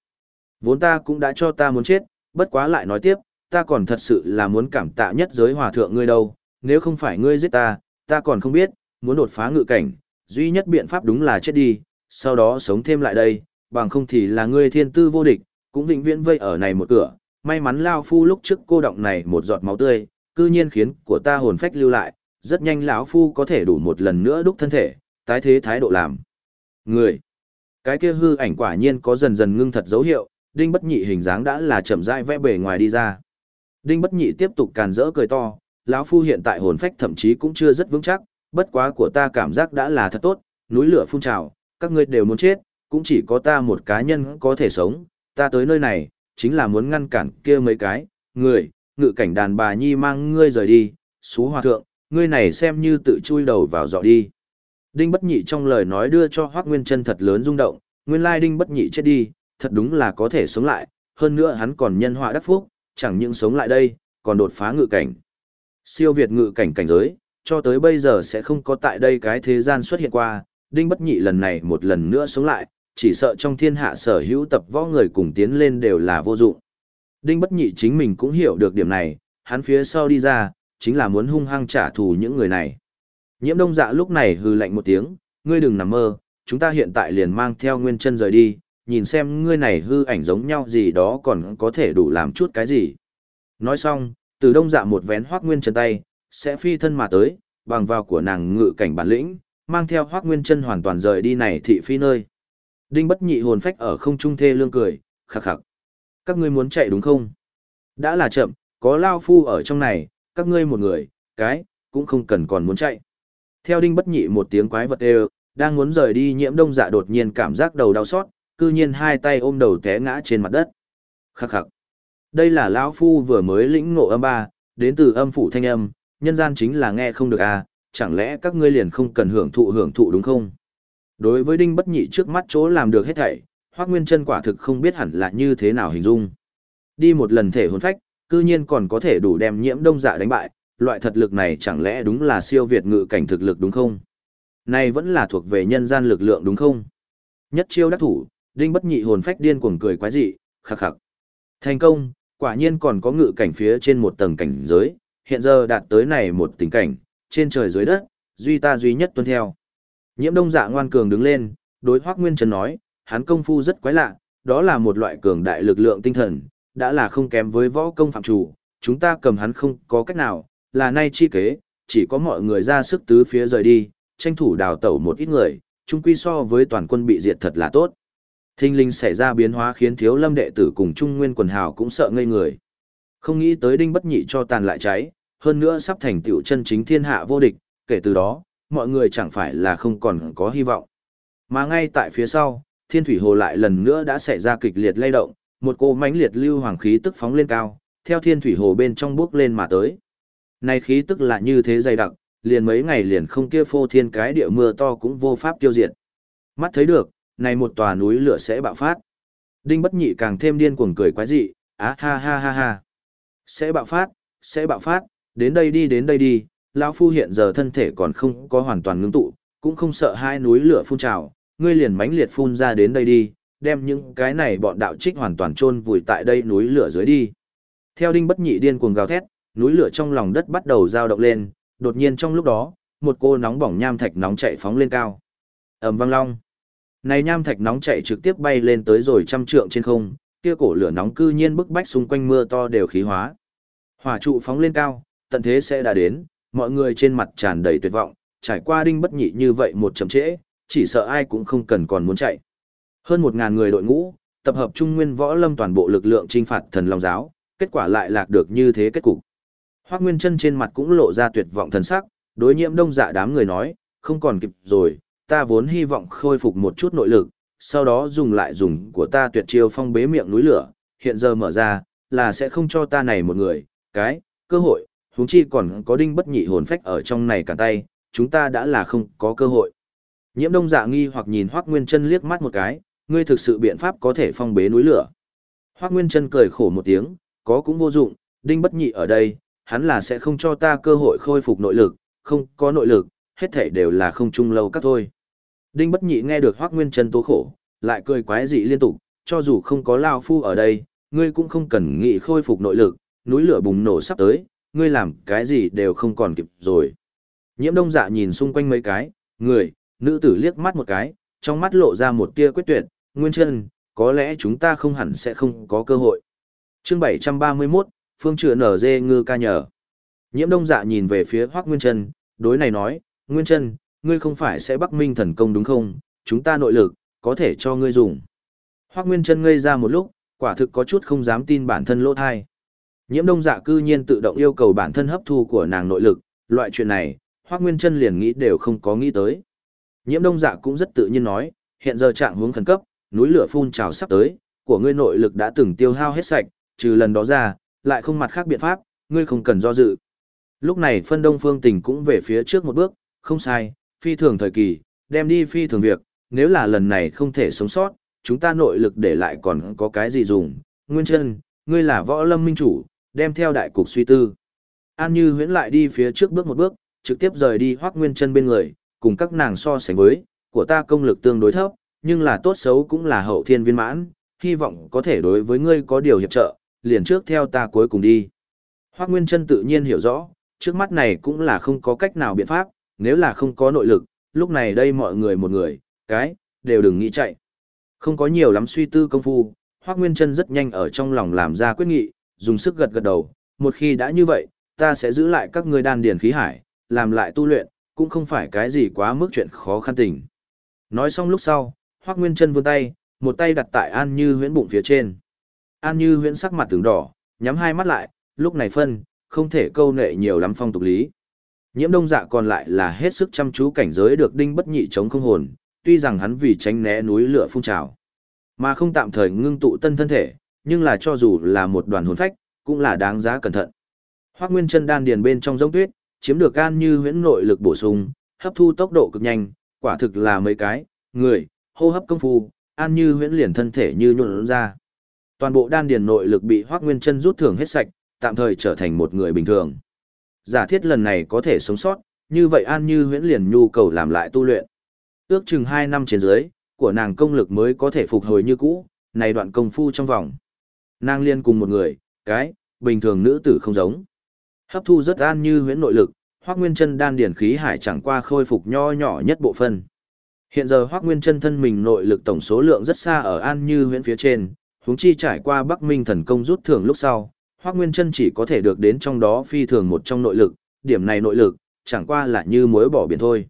Vốn ta cũng đã cho ta muốn chết, bất quá lại nói tiếp, ta còn thật sự là muốn cảm tạ nhất giới hòa thượng ngươi đâu, nếu không phải ngươi giết ta, ta còn không biết, muốn đột phá ngự cảnh, duy nhất biện pháp đúng là chết đi, sau đó sống thêm lại đây, bằng không thì là ngươi thiên tư vô địch, cũng vĩnh viễn vây ở này một cửa, may mắn lao phu lúc trước cô động này một giọt máu tươi, cư nhiên khiến của ta hồn phách lưu lại, rất nhanh lão phu có thể đủ một lần nữa đúc thân thể, tái thế thái độ làm. Người, cái kia hư ảnh quả nhiên có dần dần ngưng thật dấu hiệu, đinh bất nhị hình dáng đã là chậm rãi vẽ bề ngoài đi ra. Đinh bất nhị tiếp tục càn rỡ cười to, lão phu hiện tại hồn phách thậm chí cũng chưa rất vững chắc, bất quá của ta cảm giác đã là thật tốt, núi lửa phun trào, các ngươi đều muốn chết, cũng chỉ có ta một cá nhân có thể sống, ta tới nơi này, chính là muốn ngăn cản kia mấy cái, người, ngự cảnh đàn bà nhi mang ngươi rời đi, xú hòa thượng, ngươi này xem như tự chui đầu vào dọ đi. Đinh bất nhị trong lời nói đưa cho Hoắc Nguyên chân thật lớn rung động, nguyên lai đinh bất nhị chết đi, thật đúng là có thể sống lại, hơn nữa hắn còn nhân họa đắc phúc, chẳng những sống lại đây, còn đột phá ngự cảnh. Siêu việt ngự cảnh cảnh giới, cho tới bây giờ sẽ không có tại đây cái thế gian xuất hiện qua, đinh bất nhị lần này một lần nữa sống lại, chỉ sợ trong thiên hạ sở hữu tập võ người cùng tiến lên đều là vô dụng. Đinh bất nhị chính mình cũng hiểu được điểm này, hắn phía sau đi ra, chính là muốn hung hăng trả thù những người này. Nhiễm đông dạ lúc này hừ lạnh một tiếng, ngươi đừng nằm mơ, chúng ta hiện tại liền mang theo nguyên chân rời đi, nhìn xem ngươi này hư ảnh giống nhau gì đó còn có thể đủ làm chút cái gì. Nói xong, từ đông dạ một vén hoác nguyên chân tay, sẽ phi thân mà tới, bằng vào của nàng ngự cảnh bản lĩnh, mang theo hoác nguyên chân hoàn toàn rời đi này thị phi nơi. Đinh bất nhị hồn phách ở không trung thê lương cười, khắc khắc. Các ngươi muốn chạy đúng không? Đã là chậm, có lao phu ở trong này, các ngươi một người, cái, cũng không cần còn muốn chạy. Theo đinh bất nhị một tiếng quái vật đều, đang muốn rời đi nhiễm đông dạ đột nhiên cảm giác đầu đau xót, cư nhiên hai tay ôm đầu té ngã trên mặt đất. Khắc khắc. Đây là lão phu vừa mới lĩnh ngộ âm ba, đến từ âm phủ thanh âm, nhân gian chính là nghe không được à, chẳng lẽ các ngươi liền không cần hưởng thụ hưởng thụ đúng không? Đối với đinh bất nhị trước mắt chỗ làm được hết thảy, Hoắc Nguyên Chân quả thực không biết hẳn là như thế nào hình dung. Đi một lần thể hồn phách, cư nhiên còn có thể đủ đem nhiễm đông dạ đánh bại, loại thật lực này chẳng lẽ đúng là siêu việt ngự cảnh thực lực đúng không? Này vẫn là thuộc về nhân gian lực lượng đúng không? Nhất chiêu đắc thủ, đinh bất nhị hồn phách điên cuồng cười quái dị, khắc khắc. Thành công, quả nhiên còn có ngự cảnh phía trên một tầng cảnh giới, hiện giờ đạt tới này một tình cảnh, trên trời dưới đất, duy ta duy nhất tuân theo. Nhiễm đông dạ ngoan cường đứng lên, đối hoác nguyên trần nói, hắn công phu rất quái lạ, đó là một loại cường đại lực lượng tinh thần, đã là không kém với võ công phạm chủ, chúng ta cầm hắn không có cách nào, là nay chi kế, chỉ có mọi người ra sức tứ phía rời đi, tranh thủ đào tẩu một ít người, chung quy so với toàn quân bị diệt thật là tốt. Thinh linh xảy ra biến hóa khiến thiếu lâm đệ tử cùng trung nguyên quần hào cũng sợ ngây người. Không nghĩ tới đinh bất nhị cho tàn lại cháy, hơn nữa sắp thành tựu chân chính thiên hạ vô địch, kể từ đó, mọi người chẳng phải là không còn có hy vọng. Mà ngay tại phía sau, thiên thủy hồ lại lần nữa đã xảy ra kịch liệt lay động, một cô mãnh liệt lưu hoàng khí tức phóng lên cao, theo thiên thủy hồ bên trong bước lên mà tới. Này khí tức là như thế dày đặc, liền mấy ngày liền không kia phô thiên cái địa mưa to cũng vô pháp tiêu diệt. Mắt thấy được, này một tòa núi lửa sẽ bạo phát. Đinh bất nhị càng thêm điên cuồng cười quái dị, á ha ha ha ha. Sẽ bạo phát, sẽ bạo phát, đến đây đi đến đây đi, lão phu hiện giờ thân thể còn không có hoàn toàn ngưng tụ, cũng không sợ hai núi lửa phun trào, ngươi liền mãnh liệt phun ra đến đây đi, đem những cái này bọn đạo trích hoàn toàn chôn vùi tại đây núi lửa dưới đi. Theo đinh bất nhị điên cuồng gào thét, núi lửa trong lòng đất bắt đầu dao động lên, đột nhiên trong lúc đó, một cô nóng bỏng nham thạch nóng chạy phóng lên cao. Ầm vang long. Này nham thạch nóng chạy trực tiếp bay lên tới rồi trăm trượng trên không, kia cổ lửa nóng cư nhiên bức bách xung quanh mưa to đều khí hóa. Hỏa trụ phóng lên cao, tận thế sẽ đã đến, mọi người trên mặt tràn đầy tuyệt vọng, trải qua đinh bất nhị như vậy một chậm trễ, chỉ sợ ai cũng không cần còn muốn chạy. Hơn một ngàn người đội ngũ, tập hợp trung nguyên võ lâm toàn bộ lực lượng trinh phạt thần long giáo, kết quả lại lạc được như thế kết cục. Hoắc Nguyên Chân trên mặt cũng lộ ra tuyệt vọng thần sắc, Đối nhiễm đông dạ đám người nói, không còn kịp rồi, ta vốn hy vọng khôi phục một chút nội lực, sau đó dùng lại dùng của ta tuyệt chiêu phong bế miệng núi lửa, hiện giờ mở ra, là sẽ không cho ta này một người, cái, cơ hội, huống chi còn có đinh bất nhị hồn phách ở trong này cả tay, chúng ta đã là không có cơ hội. Nhiễm đông dạ nghi hoặc nhìn Hoác Nguyên chân liếc mắt một cái, ngươi thực sự biện pháp có thể phong bế núi lửa. Hoác Nguyên chân cười khổ một tiếng, có cũng vô dụng, đinh bất nhị ở đây, hắn là sẽ không cho ta cơ hội khôi phục nội lực, không có nội lực, hết thể đều là không chung lâu các thôi. Đinh bất nhị nghe được Hoác Nguyên Trân tố khổ, lại cười quái dị liên tục, cho dù không có Lao Phu ở đây, ngươi cũng không cần nghĩ khôi phục nội lực, núi lửa bùng nổ sắp tới, ngươi làm cái gì đều không còn kịp rồi. Nhiễm đông dạ nhìn xung quanh mấy cái, người, nữ tử liếc mắt một cái, trong mắt lộ ra một tia quyết tuyệt, nguyên Trân, có lẽ chúng ta không hẳn sẽ không có cơ hội. chương 731, phương trựa nở dê ngư ca nhờ. Nhiễm đông dạ nhìn về phía Hoác Nguyên Trân, đối này nói, Nguyên Trân, ngươi không phải sẽ bắc minh thần công đúng không, chúng ta nội lực, có thể cho ngươi dùng. Hoác Nguyên Trân ngây ra một lúc, quả thực có chút không dám tin bản thân lỗ thai. Nhiễm đông dạ cư nhiên tự động yêu cầu bản thân hấp thu của nàng nội lực, loại chuyện này, Hoác Nguyên Trân liền nghĩ đều không có nghĩ tới. Nhiễm đông dạ cũng rất tự nhiên nói, hiện giờ trạng hướng khẩn cấp, núi lửa phun trào sắp tới, của ngươi nội lực đã từng tiêu hao hết sạch, trừ lần đó ra, lại không mặt khác biện pháp, ngươi không cần do dự. Lúc này phân đông phương tình cũng về phía trước một bước, không sai, phi thường thời kỳ, đem đi phi thường việc, nếu là lần này không thể sống sót, chúng ta nội lực để lại còn có cái gì dùng. Nguyên chân, ngươi là võ lâm minh chủ, đem theo đại cục suy tư. An Như huyễn lại đi phía trước bước một bước, trực tiếp rời đi hoác nguyên chân bên người, cùng các nàng so sánh với, của ta công lực tương đối thấp, nhưng là tốt xấu cũng là hậu thiên viên mãn, hy vọng có thể đối với ngươi có điều hiệp trợ, liền trước theo ta cuối cùng đi. Hoác Nguyên Trân tự nhiên hiểu rõ, trước mắt này cũng là không có cách nào biện pháp, nếu là không có nội lực, lúc này đây mọi người một người, cái, đều đừng nghĩ chạy. Không có nhiều lắm suy tư công phu, Hoác Nguyên Trân rất nhanh ở trong lòng làm ra quyết nghị, dùng sức gật gật đầu, một khi đã như vậy, ta sẽ giữ lại các ngươi đan điền khí hải, làm lại tu luyện, cũng không phải cái gì quá mức chuyện khó khăn tình. Nói xong lúc sau, Hoắc Nguyên Trân vươn tay, một tay đặt tại An Như Huyễn bụng phía trên. An Như Huyễn sắc mặt tướng đỏ, nhắm hai mắt lại, lúc này phân, không thể câu nệ nhiều lắm phong tục lý. Nhiễm Đông Dạ còn lại là hết sức chăm chú cảnh giới được đinh bất nhị chống không hồn, tuy rằng hắn vì tránh né núi lửa phun trào, mà không tạm thời ngưng tụ tân thân thể, nhưng là cho dù là một đoàn hồn phách, cũng là đáng giá cẩn thận. Hoắc Nguyên Chân đan điền bên trong giống tuyết, chiếm được gan Như Huyễn nội lực bổ sung, hấp thu tốc độ cực nhanh, quả thực là mấy cái, người, hô hấp công phu, an như huyễn liền thân thể như nhuộn ra. Toàn bộ đan điền nội lực bị Hoắc Nguyên Chân rút thưởng hết sạch, tạm thời trở thành một người bình thường. Giả thiết lần này có thể sống sót, như vậy An Như Huyễn liền nhu cầu làm lại tu luyện. Ước chừng 2 năm trên dưới, của nàng công lực mới có thể phục hồi như cũ, này đoạn công phu trong vòng. Nàng liên cùng một người, cái, bình thường nữ tử không giống. Hấp thu rất An Như Huyễn nội lực, Hoắc Nguyên Chân đan điền khí hải chẳng qua khôi phục nho nhỏ nhất bộ phân. Hiện giờ Hoắc Nguyên Chân thân mình nội lực tổng số lượng rất xa ở An Như Huyễn phía trên, huống chi trải qua Bắc Minh thần công rút thưởng lúc sau, Hoắc Nguyên Chân chỉ có thể được đến trong đó phi thường một trong nội lực, điểm này nội lực chẳng qua là như muối bỏ biển thôi.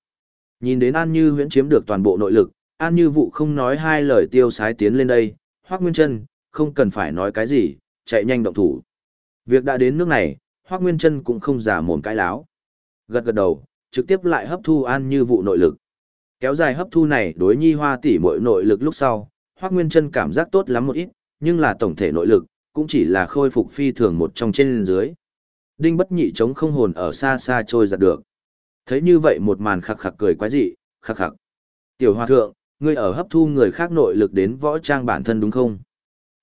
Nhìn đến An Như huyễn chiếm được toàn bộ nội lực, An Như vụ không nói hai lời tiêu sái tiến lên đây, Hoắc Nguyên Chân không cần phải nói cái gì, chạy nhanh động thủ. Việc đã đến nước này, Hoắc Nguyên Chân cũng không giả mồm cái láo. Gật gật đầu, trực tiếp lại hấp thu An Như vụ nội lực. Kéo dài hấp thu này đối nhi hoa tỷ muội nội lực lúc sau, Hoắc Nguyên Chân cảm giác tốt lắm một ít, nhưng là tổng thể nội lực cũng chỉ là khôi phục phi thường một trong trên dưới. Đinh Bất Nhị chống không hồn ở xa xa trôi giặt được. Thấy như vậy một màn khắc khắc cười quái dị, khắc khắc. Tiểu Hoa thượng, ngươi ở hấp thu người khác nội lực đến võ trang bản thân đúng không?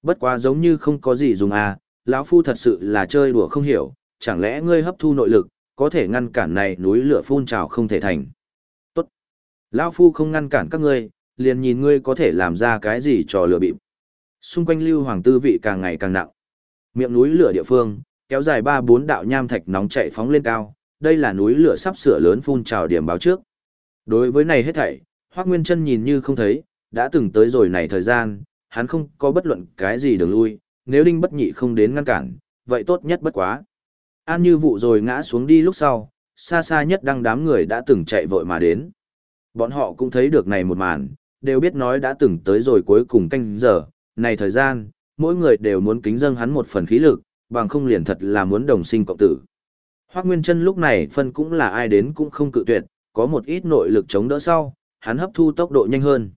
Bất quá giống như không có gì dùng à, lão phu thật sự là chơi đùa không hiểu, chẳng lẽ ngươi hấp thu nội lực, có thể ngăn cản này núi lửa phun trào không thể thành. tốt Lão Phu không ngăn cản các ngươi, liền nhìn ngươi có thể làm ra cái gì trò lửa bịp. Xung quanh lưu hoàng tư vị càng ngày càng nặng. Miệng núi lửa địa phương, kéo dài ba bốn đạo nham thạch nóng chạy phóng lên cao, đây là núi lửa sắp sửa lớn phun trào điểm báo trước. Đối với này hết thảy, Hoắc Nguyên Chân nhìn như không thấy, đã từng tới rồi này thời gian, hắn không có bất luận cái gì đường lui, nếu Đinh Bất Nhị không đến ngăn cản, vậy tốt nhất bất quá. An Như vụ rồi ngã xuống đi lúc sau, xa xa nhất đang đám người đã từng chạy vội mà đến. Bọn họ cũng thấy được này một màn, đều biết nói đã từng tới rồi cuối cùng canh giờ, này thời gian, mỗi người đều muốn kính dâng hắn một phần khí lực, bằng không liền thật là muốn đồng sinh cộng tử. Hoắc Nguyên Trân lúc này phân cũng là ai đến cũng không cự tuyệt, có một ít nội lực chống đỡ sau, hắn hấp thu tốc độ nhanh hơn.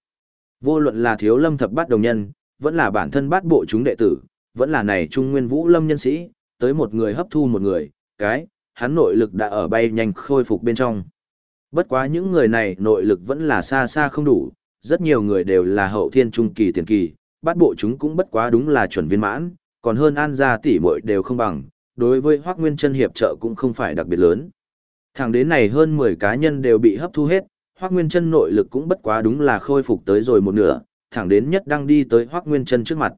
Vô luận là Thiếu Lâm thập bát đồng nhân, vẫn là bản thân bát bộ chúng đệ tử, vẫn là này Trung Nguyên Vũ Lâm nhân sĩ, tới một người hấp thu một người, cái, hắn nội lực đã ở bay nhanh khôi phục bên trong. Bất quá những người này nội lực vẫn là xa xa không đủ, rất nhiều người đều là hậu thiên trung kỳ tiền kỳ, bát bộ chúng cũng bất quá đúng là chuẩn viên mãn, còn hơn an gia tỷ muội đều không bằng, đối với Hoắc Nguyên Chân hiệp trợ cũng không phải đặc biệt lớn. Thẳng đến này hơn 10 cá nhân đều bị hấp thu hết, Hoắc Nguyên Chân nội lực cũng bất quá đúng là khôi phục tới rồi một nửa, thẳng đến nhất đang đi tới Hoắc Nguyên Chân trước mặt.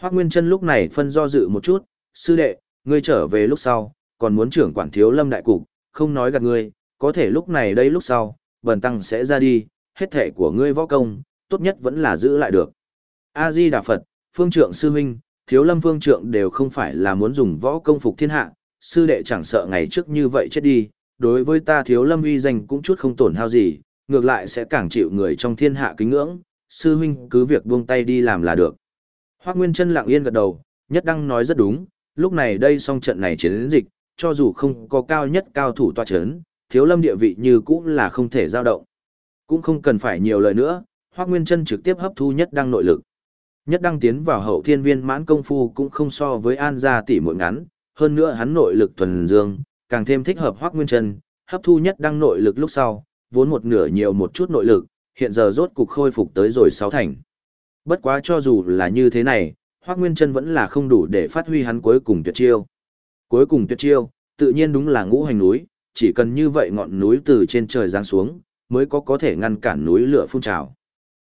Hoắc Nguyên Chân lúc này phân do dự một chút, "Sư đệ, ngươi trở về lúc sau, còn muốn trưởng quản thiếu lâm đại cục, không nói gạt ngươi, có thể lúc này đây lúc sau, bần tăng sẽ ra đi, hết thể của ngươi võ công, tốt nhất vẫn là giữ lại được." A-di Đà Phật, Phương Trượng sư huynh, Thiếu Lâm Phương Trượng đều không phải là muốn dùng võ công phục thiên hạ, sư đệ chẳng sợ ngày trước như vậy chết đi, đối với ta Thiếu Lâm uy danh cũng chút không tổn hao gì, ngược lại sẽ càng chịu người trong thiên hạ kính ngưỡng, sư huynh cứ việc buông tay đi làm là được. hoác Nguyên Chân lặng yên gật đầu, nhất đăng nói rất đúng, lúc này đây song trận này chiến dịch, cho dù không có cao nhất cao thủ toa chấn, Thiếu Lâm địa vị như cũng là không thể dao động. Cũng không cần phải nhiều lời nữa, hoác Nguyên Chân trực tiếp hấp thu nhất đăng nội lực. Nhất đăng tiến vào hậu thiên viên mãn công phu cũng không so với An gia tỷ muội ngắn, hơn nữa hắn nội lực thuần dương, càng thêm thích hợp Hoắc Nguyên Chân, hấp thu nhất đăng nội lực lúc sau, vốn một nửa nhiều một chút nội lực, hiện giờ rốt cục khôi phục tới rồi sáu thành. Bất quá cho dù là như thế này, Hoắc Nguyên Chân vẫn là không đủ để phát huy hắn cuối cùng tuyệt chiêu. Cuối cùng tuyệt chiêu, tự nhiên đúng là ngũ hành núi, chỉ cần như vậy ngọn núi từ trên trời giáng xuống, mới có có thể ngăn cản núi lửa phun trào.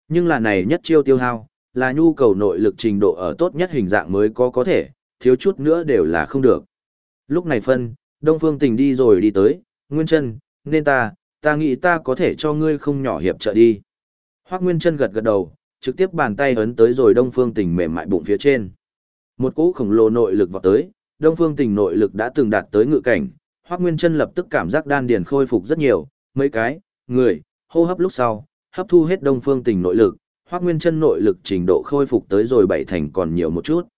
Nhưng là này nhất chiêu tiêu hao, là nhu cầu nội lực trình độ ở tốt nhất hình dạng mới có có thể, thiếu chút nữa đều là không được. Lúc này phân, Đông Phương Tình đi rồi đi tới, Nguyên Trân nên ta, ta nghĩ ta có thể cho ngươi không nhỏ hiệp trợ đi. Hoác Nguyên Trân gật gật đầu, trực tiếp bàn tay ấn tới rồi Đông Phương Tình mềm mại bụng phía trên. Một cỗ khổng lồ nội lực vọt tới, Đông Phương Tình nội lực đã từng đạt tới ngự cảnh, Hoác Nguyên Trân lập tức cảm giác đan điền khôi phục rất nhiều, mấy cái, người, hô hấp lúc sau, hấp thu hết Đông Phương Tình nội lực, Hoắc Nguyên Chân nội lực trình độ khôi phục tới rồi bảy thành còn nhiều một chút.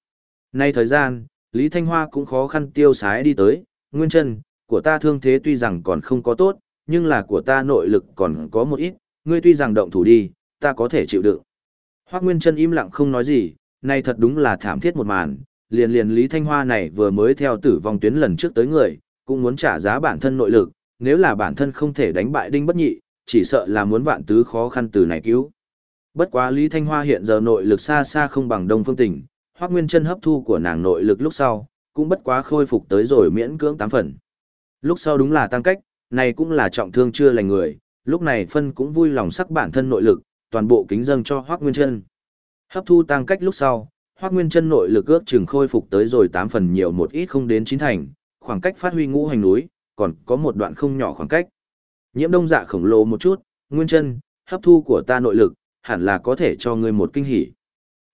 Nay thời gian, Lý Thanh Hoa cũng khó khăn tiêu sái đi tới, Nguyên Chân, của ta thương thế tuy rằng còn không có tốt, nhưng là của ta nội lực còn có một ít, ngươi tuy rằng động thủ đi, ta có thể chịu đựng. Hoắc Nguyên Chân im lặng không nói gì, nay thật đúng là thảm thiết một màn, liền liền Lý Thanh Hoa này vừa mới theo tử vong tuyến lần trước tới người, cũng muốn trả giá bản thân nội lực, nếu là bản thân không thể đánh bại Đinh Bất Nhị, chỉ sợ là muốn vạn tứ khó khăn từ này cứu. Bất quá Lý Thanh Hoa hiện giờ nội lực xa xa không bằng Đông Phương Tỉnh, Hoắc Nguyên Chân hấp thu của nàng nội lực lúc sau, cũng bất quá khôi phục tới rồi miễn cưỡng tám phần. Lúc sau đúng là tăng cách, này cũng là trọng thương chưa lành người, lúc này phân cũng vui lòng sắc bản thân nội lực, toàn bộ kính dâng cho Hoắc Nguyên Chân. Hấp thu tăng cách lúc sau, Hoắc Nguyên Chân nội lực ước chừng khôi phục tới rồi tám phần nhiều một ít không đến chín thành, khoảng cách phát huy ngũ hành núi, còn có một đoạn không nhỏ khoảng cách. Nhiễm Đông Dạ khổng lồ một chút, Nguyên Chân, hấp thu của ta nội lực, hẳn là có thể cho ngươi một kinh hỉ.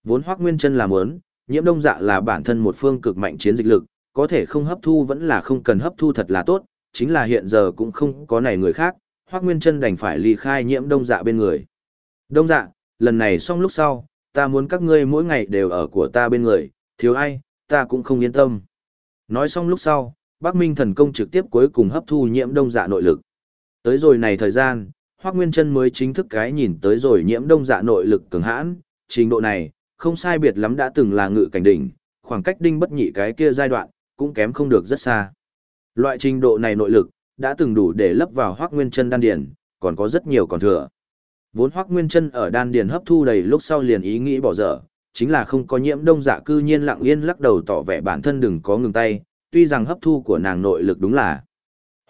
Vốn Hoắc Nguyên Chân làm muốn, Nhiễm Đông Dạ là bản thân một phương cực mạnh chiến dịch lực, có thể không hấp thu vẫn là không cần hấp thu thật là tốt, chính là hiện giờ cũng không có này người khác, Hoắc Nguyên Chân đành phải ly khai Nhiễm Đông Dạ bên người. Đông Dạ, lần này xong lúc sau, ta muốn các ngươi mỗi ngày đều ở của ta bên người, thiếu ai, ta cũng không yên tâm. Nói xong lúc sau, Bắc Minh thần công trực tiếp cuối cùng hấp thu Nhiễm Đông Dạ nội lực. Tới rồi này thời gian, Hoắc Nguyên Chân mới chính thức cái nhìn tới rồi nhiễm đông dạ nội lực cường hãn, trình độ này, không sai biệt lắm đã từng là ngự cảnh đỉnh, khoảng cách đinh bất nhị cái kia giai đoạn, cũng kém không được rất xa. Loại trình độ này nội lực, đã từng đủ để lấp vào Hoắc Nguyên Chân đan điền, còn có rất nhiều còn thừa. Vốn Hoắc Nguyên Chân ở đan điền hấp thu đầy lúc sau liền ý nghĩ bỏ dở, chính là không có nhiễm đông dạ cư nhiên lặng yên lắc đầu tỏ vẻ bản thân đừng có ngừng tay, tuy rằng hấp thu của nàng nội lực đúng là.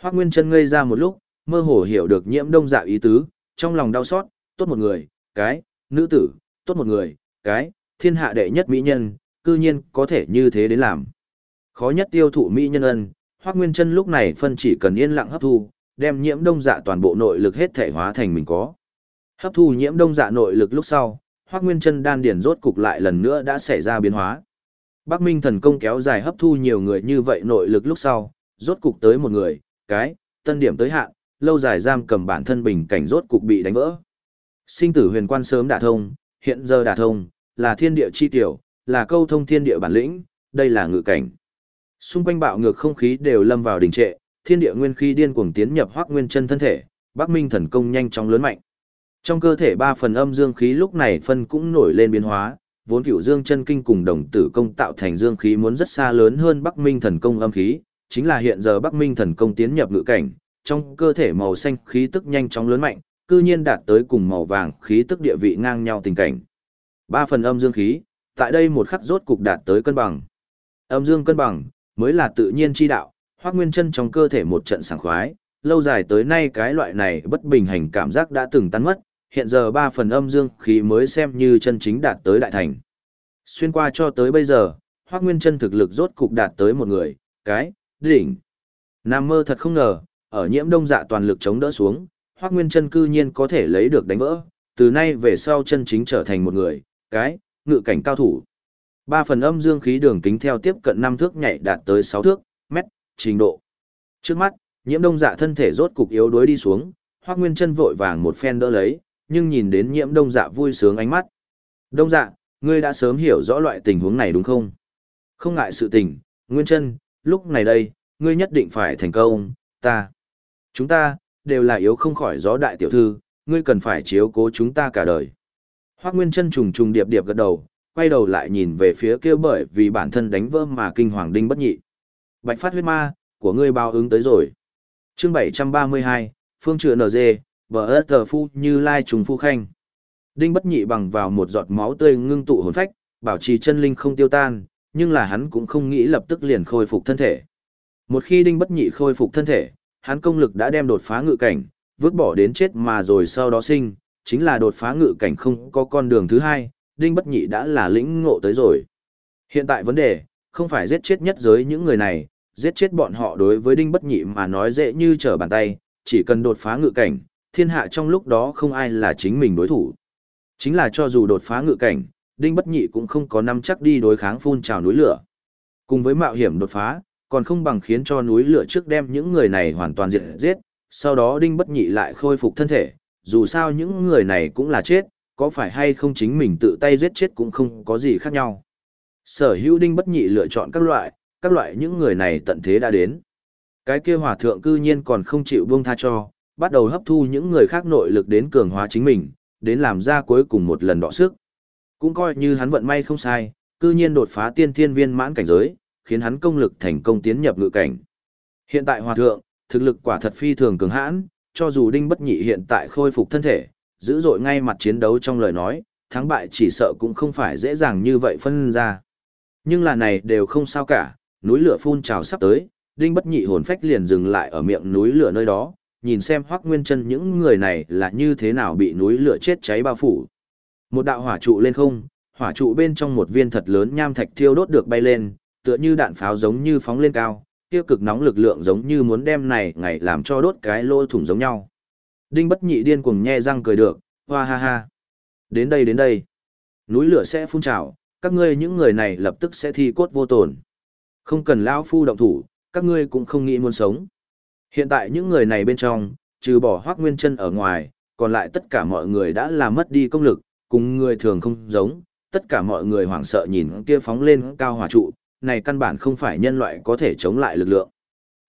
Hoắc Nguyên Chân ngây ra một lúc, mơ hồ hiểu được nhiễm đông dạ ý tứ, trong lòng đau xót, tốt một người, cái, nữ tử, tốt một người, cái, thiên hạ đệ nhất mỹ nhân, cư nhiên có thể như thế đến làm. Khó nhất tiêu thụ mỹ nhân ân, Hoắc Nguyên Chân lúc này phân chỉ cần yên lặng hấp thu, đem nhiễm đông dạ toàn bộ nội lực hết thể hóa thành mình có. Hấp thu nhiễm đông dạ nội lực lúc sau, Hoắc Nguyên Chân đan điển rốt cục lại lần nữa đã xảy ra biến hóa. Bắc Minh thần công kéo dài hấp thu nhiều người như vậy nội lực lúc sau, rốt cục tới một người, cái, tân điểm tới hạn, lâu dài giam cầm bản thân bình cảnh rốt cục bị đánh vỡ. Sinh tử huyền quan sớm đả thông, hiện giờ đả thông, là thiên địa chi tiểu, là câu thông thiên địa bản lĩnh, đây là ngự cảnh. Xung quanh bạo ngược không khí đều lâm vào đình trệ, thiên địa nguyên khí điên cuồng tiến nhập Hoắc Nguyên Chân thân thể, Bắc Minh thần công nhanh chóng lớn mạnh. Trong cơ thể ba phần âm dương khí lúc này phân cũng nổi lên biến hóa, vốn cựu dương chân kinh cùng đồng tử công tạo thành dương khí muốn rất xa lớn hơn Bắc Minh thần công âm khí, chính là hiện giờ Bắc Minh thần công tiến nhập ngự cảnh, trong cơ thể màu xanh khí tức nhanh chóng lớn mạnh, cư nhiên đạt tới cùng màu vàng khí tức địa vị ngang nhau tình cảnh. Ba phần âm dương khí, tại đây một khắc rốt cục đạt tới cân bằng. Âm dương cân bằng, mới là tự nhiên chi đạo, Hoắc Nguyên Chân trong cơ thể một trận sảng khoái, lâu dài tới nay cái loại này bất bình hành cảm giác đã từng tan mất, hiện giờ ba phần âm dương khí mới xem như chân chính đạt tới đại thành. Xuyên qua cho tới bây giờ, Hoắc Nguyên Chân thực lực rốt cục đạt tới một người, cái, đỉnh. Nam mơ thật không ngờ, ở nhiễm đông dạ toàn lực chống đỡ xuống, Hoắc Nguyên Chân cư nhiên có thể lấy được đánh vỡ, từ nay về sau chân chính trở thành một người, cái, ngự cảnh cao thủ. Ba phần âm dương khí đường kính theo tiếp cận năm thước nhảy đạt tới sáu thước, mét, trình độ. Trước mắt, nhiễm đông dạ thân thể rốt cục yếu đuối đi xuống, Hoắc Nguyên Chân vội vàng một phen đỡ lấy, nhưng nhìn đến nhiễm đông dạ vui sướng ánh mắt. Đông dạ, ngươi đã sớm hiểu rõ loại tình huống này đúng không? Không ngại sự tình, Nguyên Chân, lúc này đây, ngươi nhất định phải thành công, ta. Chúng ta, đều là yếu không khỏi gió đại tiểu thư, ngươi cần phải chiếu cố chúng ta cả đời. Hoác Nguyên chân trùng trùng điệp điệp gật đầu, quay đầu lại nhìn về phía kia bởi vì bản thân đánh vỡ mà kinh hoàng đinh bất nhị. Bạch phát huyết ma, của ngươi bao ứng tới rồi. chương 732, Phương Trựa NG, vợ ớt tờ phu như lai trùng phu khanh. Đinh bất nhị bằng vào một giọt máu tươi ngưng tụ hồn phách, bảo trì chân linh không tiêu tan, nhưng là hắn cũng không nghĩ lập tức liền khôi phục thân thể. Một khi đinh bất nhị khôi phục thân thể, hắn công lực đã đem đột phá ngự cảnh, vứt bỏ đến chết mà rồi sau đó sinh, chính là đột phá ngự cảnh không có con đường thứ hai, đinh bất nhị đã là lĩnh ngộ tới rồi. Hiện tại vấn đề, không phải giết chết nhất giới những người này, giết chết bọn họ đối với đinh bất nhị mà nói dễ như trở bàn tay, chỉ cần đột phá ngự cảnh, thiên hạ trong lúc đó không ai là chính mình đối thủ. Chính là cho dù đột phá ngự cảnh, đinh bất nhị cũng không có năm chắc đi đối kháng phun trào núi lửa. Cùng với mạo hiểm đột phá, còn không bằng khiến cho núi lửa trước đem những người này hoàn toàn diệt giết, sau đó đinh bất nhị lại khôi phục thân thể, dù sao những người này cũng là chết, có phải hay không chính mình tự tay giết chết cũng không có gì khác nhau. Sở hữu đinh bất nhị lựa chọn các loại, các loại những người này tận thế đã đến. Cái kia hỏa thượng cư nhiên còn không chịu buông tha cho, bắt đầu hấp thu những người khác nội lực đến cường hóa chính mình, đến làm ra cuối cùng một lần đọ sức. Cũng coi như hắn vận may không sai, cư nhiên đột phá tiên thiên viên mãn cảnh giới, khiến hắn công lực thành công tiến nhập ngự cảnh. Hiện tại hòa thượng, thực lực quả thật phi thường cường hãn, cho dù đinh bất nhị hiện tại khôi phục thân thể, dữ dội ngay mặt chiến đấu trong lời nói, thắng bại chỉ sợ cũng không phải dễ dàng như vậy phân ra. Nhưng là này đều không sao cả, núi lửa phun trào sắp tới, đinh bất nhị hồn phách liền dừng lại ở miệng núi lửa nơi đó, nhìn xem hoác nguyên chân những người này là như thế nào bị núi lửa chết cháy bao phủ. Một đạo hỏa trụ lên không, hỏa trụ bên trong một viên thật lớn nham thạch thiêu đốt được bay lên, tựa như đạn pháo giống như phóng lên cao, kia cực nóng lực lượng giống như muốn đem này ngày làm cho đốt cái lỗ thủng giống nhau. Đinh bất nhị điên cuồng nhe răng cười được, hoa ha ha. Đến đây đến đây. Núi lửa sẽ phun trào, các ngươi những người này lập tức sẽ thi cốt vô tổn. Không cần lão phu động thủ, các ngươi cũng không nghĩ muốn sống. Hiện tại những người này bên trong, trừ bỏ hoác nguyên chân ở ngoài, còn lại tất cả mọi người đã làm mất đi công lực, cùng người thường không giống, tất cả mọi người hoảng sợ nhìn kia phóng lên cao hỏa trụ, này căn bản không phải nhân loại có thể chống lại lực lượng.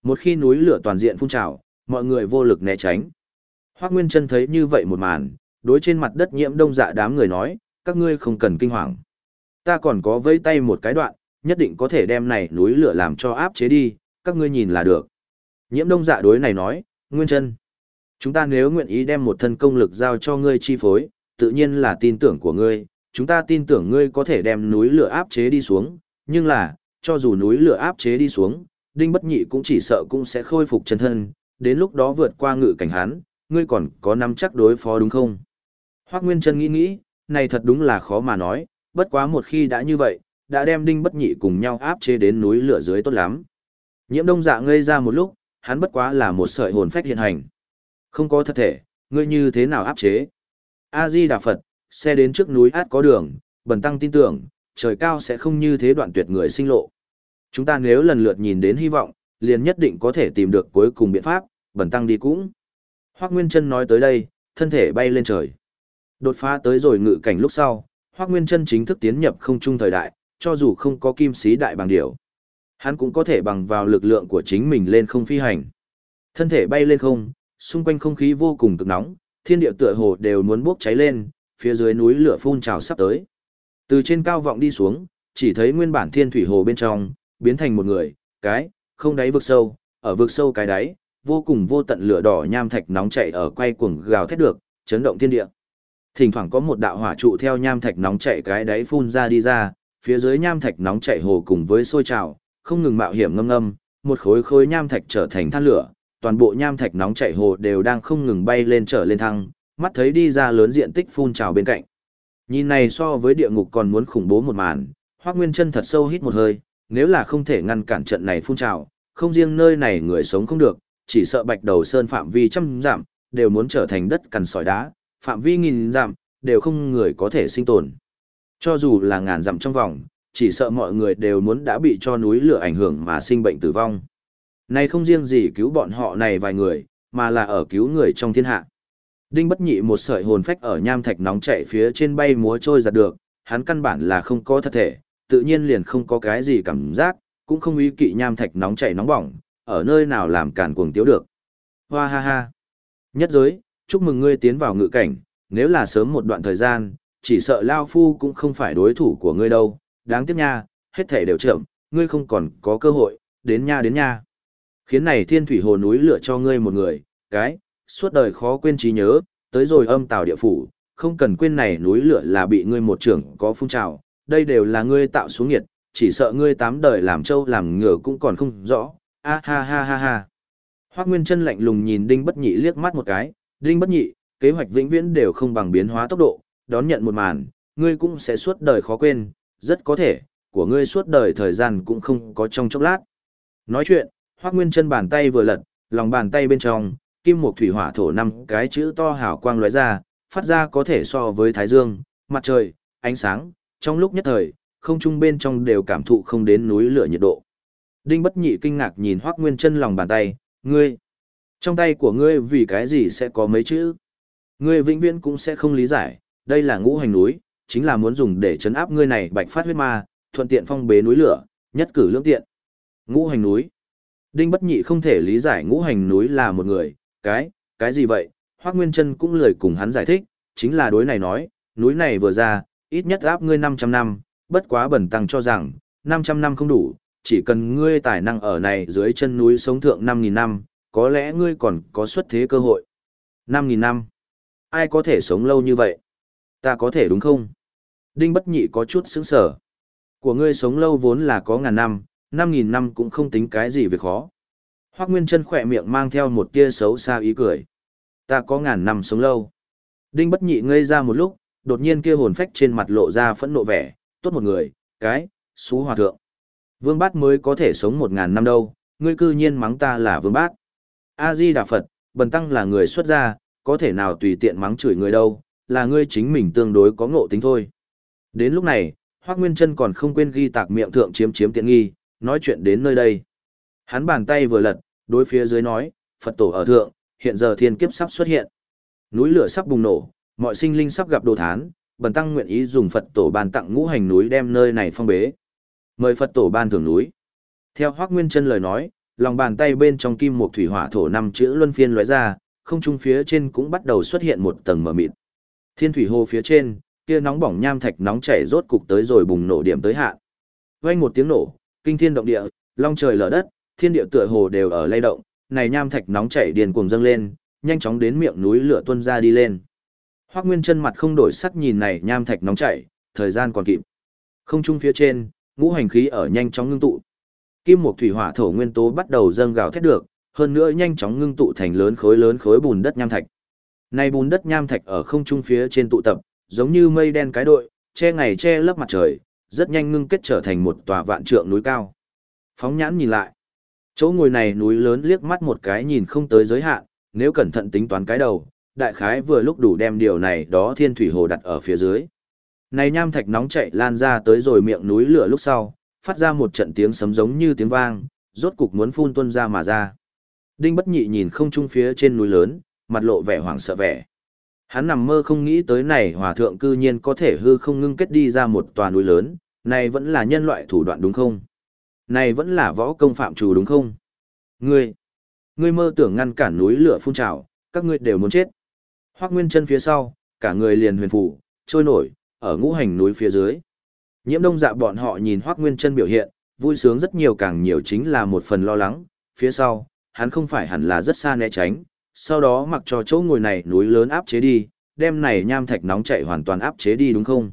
Một khi núi lửa toàn diện phun trào, mọi người vô lực né tránh. Hoắc Nguyên Chân thấy như vậy một màn, đối trên mặt đất nhiễm đông dạ đám người nói, các ngươi không cần kinh hoàng. Ta còn có vây tay một cái đoạn, nhất định có thể đem này núi lửa làm cho áp chế đi, các ngươi nhìn là được. Nhiễm đông dạ đối này nói, Nguyên Chân, chúng ta nếu nguyện ý đem một thân công lực giao cho ngươi chi phối, tự nhiên là tin tưởng của ngươi, chúng ta tin tưởng ngươi có thể đem núi lửa áp chế đi xuống, nhưng là, cho dù núi lửa áp chế đi xuống, Đinh Bất Nhị cũng chỉ sợ cũng sẽ khôi phục chân thân, đến lúc đó vượt qua ngự cảnh hắn, ngươi còn có nắm chắc đối phó đúng không? Hoắc Nguyên Trân nghĩ nghĩ, này thật đúng là khó mà nói, bất quá một khi đã như vậy, đã đem Đinh Bất Nhị cùng nhau áp chế đến núi lửa dưới tốt lắm. Nhiễm Đông Dạ ngây ra một lúc, hắn bất quá là một sợi hồn phách hiện hành. Không có thật thể, ngươi như thế nào áp chế? A Di Đà Phật, xe đến trước núi át có đường, bần tăng tin tưởng, trời cao sẽ không như thế đoạn tuyệt người sinh lộ. Chúng ta nếu lần lượt nhìn đến hy vọng, liền nhất định có thể tìm được cuối cùng biện pháp, bẩn tăng đi cũng. Hoác Nguyên Trân nói tới đây, thân thể bay lên trời. Đột phá tới rồi ngự cảnh lúc sau, Hoác Nguyên Trân chính thức tiến nhập không trung thời đại, cho dù không có kim sĩ đại bằng điểu. Hắn cũng có thể bằng vào lực lượng của chính mình lên không phi hành. Thân thể bay lên không, xung quanh không khí vô cùng cực nóng, thiên địa tựa hồ đều muốn bốc cháy lên, phía dưới núi lửa phun trào sắp tới. Từ trên cao vọng đi xuống, chỉ thấy nguyên bản thiên thủy hồ bên trong, biến thành một người, cái, không đáy vực sâu, ở vực sâu cái đáy, vô cùng vô tận lửa đỏ nham thạch nóng chảy ở quay cuồng gào thét được, chấn động thiên địa. Thỉnh thoảng có một đạo hỏa trụ theo nham thạch nóng chảy cái đáy phun ra đi ra, phía dưới nham thạch nóng chảy hồ cùng với sôi trào, không ngừng mạo hiểm ngâm ngâm, một khối khối nham thạch trở thành than lửa, toàn bộ nham thạch nóng chảy hồ đều đang không ngừng bay lên trở lên thăng, mắt thấy đi ra lớn diện tích phun trào bên cạnh. Nhìn này so với địa ngục còn muốn khủng bố một màn, Hoắc Nguyên Chân thật sâu hít một hơi, nếu là không thể ngăn cản trận này phun trào, không riêng nơi này người sống không được, chỉ sợ Bạch Đầu Sơn phạm vi trăm giảm đều muốn trở thành đất cằn sỏi đá, phạm vi nghìn giảm đều không người có thể sinh tồn. Cho dù là ngàn dặm trong vòng, chỉ sợ mọi người đều muốn đã bị cho núi lửa ảnh hưởng mà sinh bệnh tử vong. Này không riêng gì cứu bọn họ này vài người, mà là ở cứu người trong thiên hạ. Đinh bất nhị một sợi hồn phách ở nham thạch nóng chạy phía trên bay múa trôi giặt được, hắn căn bản là không có thật thể, tự nhiên liền không có cái gì cảm giác, cũng không ý kỵ nham thạch nóng chảy nóng bỏng, ở nơi nào làm cản cuồng tiếu được. Hoa ha ha. Nhất giới, chúc mừng ngươi tiến vào ngự cảnh, nếu là sớm một đoạn thời gian, chỉ sợ Lao Phu cũng không phải đối thủ của ngươi đâu, đáng tiếc nha, hết thể đều chậm, ngươi không còn có cơ hội, đến nha đến nha. Khiến này thiên thủy hồ núi lựa cho ngươi một người, cái, suốt đời khó quên trí nhớ, tới rồi âm tào địa phủ, không cần quên này núi lửa là bị ngươi một trưởng có phun trào, đây đều là ngươi tạo xuống nghiệt, chỉ sợ ngươi tám đời làm trâu làm ngựa cũng còn không rõ, a ha ha ha ha. Hoác Nguyên chân lạnh lùng nhìn Đinh Bất Nhị liếc mắt một cái, Đinh Bất Nhị, kế hoạch vĩnh viễn đều không bằng biến hóa tốc độ, đón nhận một màn, ngươi cũng sẽ suốt đời khó quên, rất có thể, của ngươi suốt đời thời gian cũng không có trong chốc lát. Nói chuyện, Hoác Nguyên chân bàn tay vừa lật, lòng bàn tay bên trong, kim một thủy hỏa thổ năm cái chữ to hào quang lóe ra, phát ra có thể so với thái dương, mặt trời, ánh sáng, trong lúc nhất thời, không trung bên trong đều cảm thụ không đến núi lửa nhiệt độ. Đinh bất nhị kinh ngạc nhìn hoắc Nguyên chân lòng bàn tay, ngươi, trong tay của ngươi vì cái gì sẽ có mấy chữ? Ngươi vĩnh viễn cũng sẽ không lý giải, đây là ngũ hành núi, chính là muốn dùng để chấn áp ngươi này bạch phát huyết ma, thuận tiện phong bế núi lửa, nhất cử lưỡng tiện. Ngũ hành núi. Đinh bất nhị không thể lý giải ngũ hành núi là một người, cái, cái gì vậy? hoắc Nguyên chân cũng lười cùng hắn giải thích, chính là đối này nói, núi này vừa ra, ít nhất áp ngươi 500 năm, bất quá bẩn tăng cho rằng, 500 năm không đủ, chỉ cần ngươi tài năng ở này dưới chân núi sống thượng 5.000 năm, có lẽ ngươi còn có xuất thế cơ hội. 5.000 năm. Ai có thể sống lâu như vậy? Ta có thể đúng không? Đinh bất nhị có chút sững sở. Của ngươi sống lâu vốn là có ngàn năm, 5.000 năm cũng không tính cái gì việc khó. Hoác Nguyên chân khỏe miệng mang theo một tia xấu xa ý cười. Ta có ngàn năm sống lâu. Đinh bất nhị ngây ra một lúc, đột nhiên kia hồn phách trên mặt lộ ra phẫn nộ vẻ, tốt một người, cái, xú hòa thượng. Vương bát mới có thể sống một ngàn năm đâu, ngươi cư nhiên mắng ta là vương bát. A-di Đà Phật, bần tăng là người xuất gia, có thể nào tùy tiện mắng chửi người đâu, là ngươi chính mình tương đối có ngộ tính thôi. Đến lúc này, Hoác Nguyên Trân còn không quên ghi tạc miệng thượng chiếm chiếm tiện nghi, nói chuyện đến nơi đây. Hắn bàn tay vừa lật, đối phía dưới nói, Phật tổ ở thượng, hiện giờ thiên kiếp sắp xuất hiện. Núi lửa sắp bùng nổ, mọi sinh linh sắp gặp đồ thán, bần tăng nguyện ý dùng Phật tổ ban tặng ngũ hành núi đem nơi này phong bế. Mời Phật tổ ban thưởng núi. Theo Hoắc Nguyên Chân lời nói, lòng bàn tay bên trong kim một thủy hỏa thổ năm chữ luân phiên lóe ra, không trung phía trên cũng bắt đầu xuất hiện một tầng mờ mịt. Thiên thủy hồ phía trên, kia nóng bỏng nham thạch nóng chảy rốt cục tới rồi bùng nổ điểm tới hạn. Vang một tiếng nổ, kinh thiên động địa, long trời lở đất, thiên địa tựa hồ đều ở lay động, này nham thạch nóng chảy điền cuồng dâng lên, nhanh chóng đến miệng núi lửa tuôn ra đi lên. Hoắc Nguyên chân mặt không đổi sắc nhìn này nham thạch nóng chảy, thời gian còn kịp. Không trung phía trên, ngũ hành khí ở nhanh chóng ngưng tụ. Kim một thủy hỏa thổ nguyên tố bắt đầu dâng gào thét được, hơn nữa nhanh chóng ngưng tụ thành lớn khối lớn khối bùn đất nham thạch. Này bùn đất nham thạch ở không trung phía trên tụ tập, giống như mây đen cái đội, che ngày che lớp mặt trời, rất nhanh ngưng kết trở thành một tòa vạn trượng núi cao. Phóng nhãn nhìn lại, Chỗ ngồi này núi lớn liếc mắt một cái nhìn không tới giới hạn, nếu cẩn thận tính toán cái đầu, đại khái vừa lúc đủ đem điều này đó thiên thủy hồ đặt ở phía dưới. Này nham thạch nóng chạy lan ra tới rồi miệng núi lửa lúc sau, phát ra một trận tiếng sấm giống như tiếng vang, rốt cục muốn phun tuôn ra mà ra. Đinh bất nhị nhìn không trung phía trên núi lớn, mặt lộ vẻ hoảng sợ vẻ. Hắn nằm mơ không nghĩ tới này hòa thượng cư nhiên có thể hư không ngưng kết đi ra một tòa núi lớn, này vẫn là nhân loại thủ đoạn đúng không? Này vẫn là võ công phạm chủ đúng không? Ngươi, Ngươi mơ tưởng ngăn cản núi lửa phun trào, các ngươi đều muốn chết. Hoắc Nguyên Chân phía sau, cả người liền huyền phủ, trôi nổi, ở ngũ hành núi phía dưới. Nhiễm đông dạ bọn họ nhìn Hoắc Nguyên Chân biểu hiện, vui sướng rất nhiều càng nhiều chính là một phần lo lắng, phía sau, hắn không phải hẳn là rất xa né tránh, sau đó mặc cho chỗ ngồi này núi lớn áp chế đi, đem này nham thạch nóng chạy hoàn toàn áp chế đi đúng không?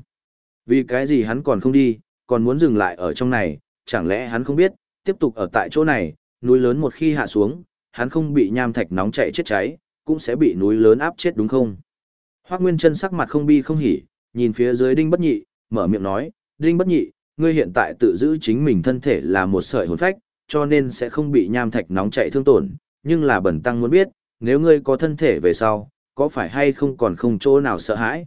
Vì cái gì hắn còn không đi, còn muốn dừng lại ở trong này, chẳng lẽ hắn không biết, tiếp tục ở tại chỗ này, núi lớn một khi hạ xuống, hắn không bị nham thạch nóng chạy chết cháy, cũng sẽ bị núi lớn áp chết đúng không? Hoác Nguyên chân sắc mặt không bi không hỉ, nhìn phía dưới Đinh Bất Nhị, mở miệng nói, Đinh Bất Nhị, ngươi hiện tại tự giữ chính mình thân thể là một sợi hồn phách, cho nên sẽ không bị nham thạch nóng chạy thương tổn, nhưng là bẩn tăng muốn biết, nếu ngươi có thân thể về sau, có phải hay không còn không chỗ nào sợ hãi?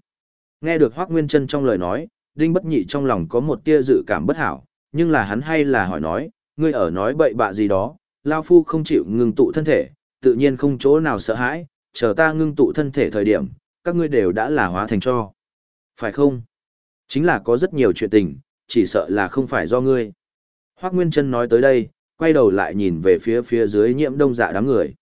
Nghe được Hoác Nguyên chân trong lời nói, Đinh Bất Nhị trong lòng có một tia dự cảm bất hảo, nhưng là hắn hay là hỏi nói, ngươi ở nói bậy bạ gì đó, Lao Phu không chịu ngừng tụ thân thể, tự nhiên không chỗ nào sợ hãi, chờ ta ngưng tụ thân thể thời điểm, các ngươi đều đã là hóa thành cho. Phải không? Chính là có rất nhiều chuyện tình, chỉ sợ là không phải do ngươi. Hoác Nguyên Trân nói tới đây, quay đầu lại nhìn về phía phía dưới nhiễm đông dạ đám người.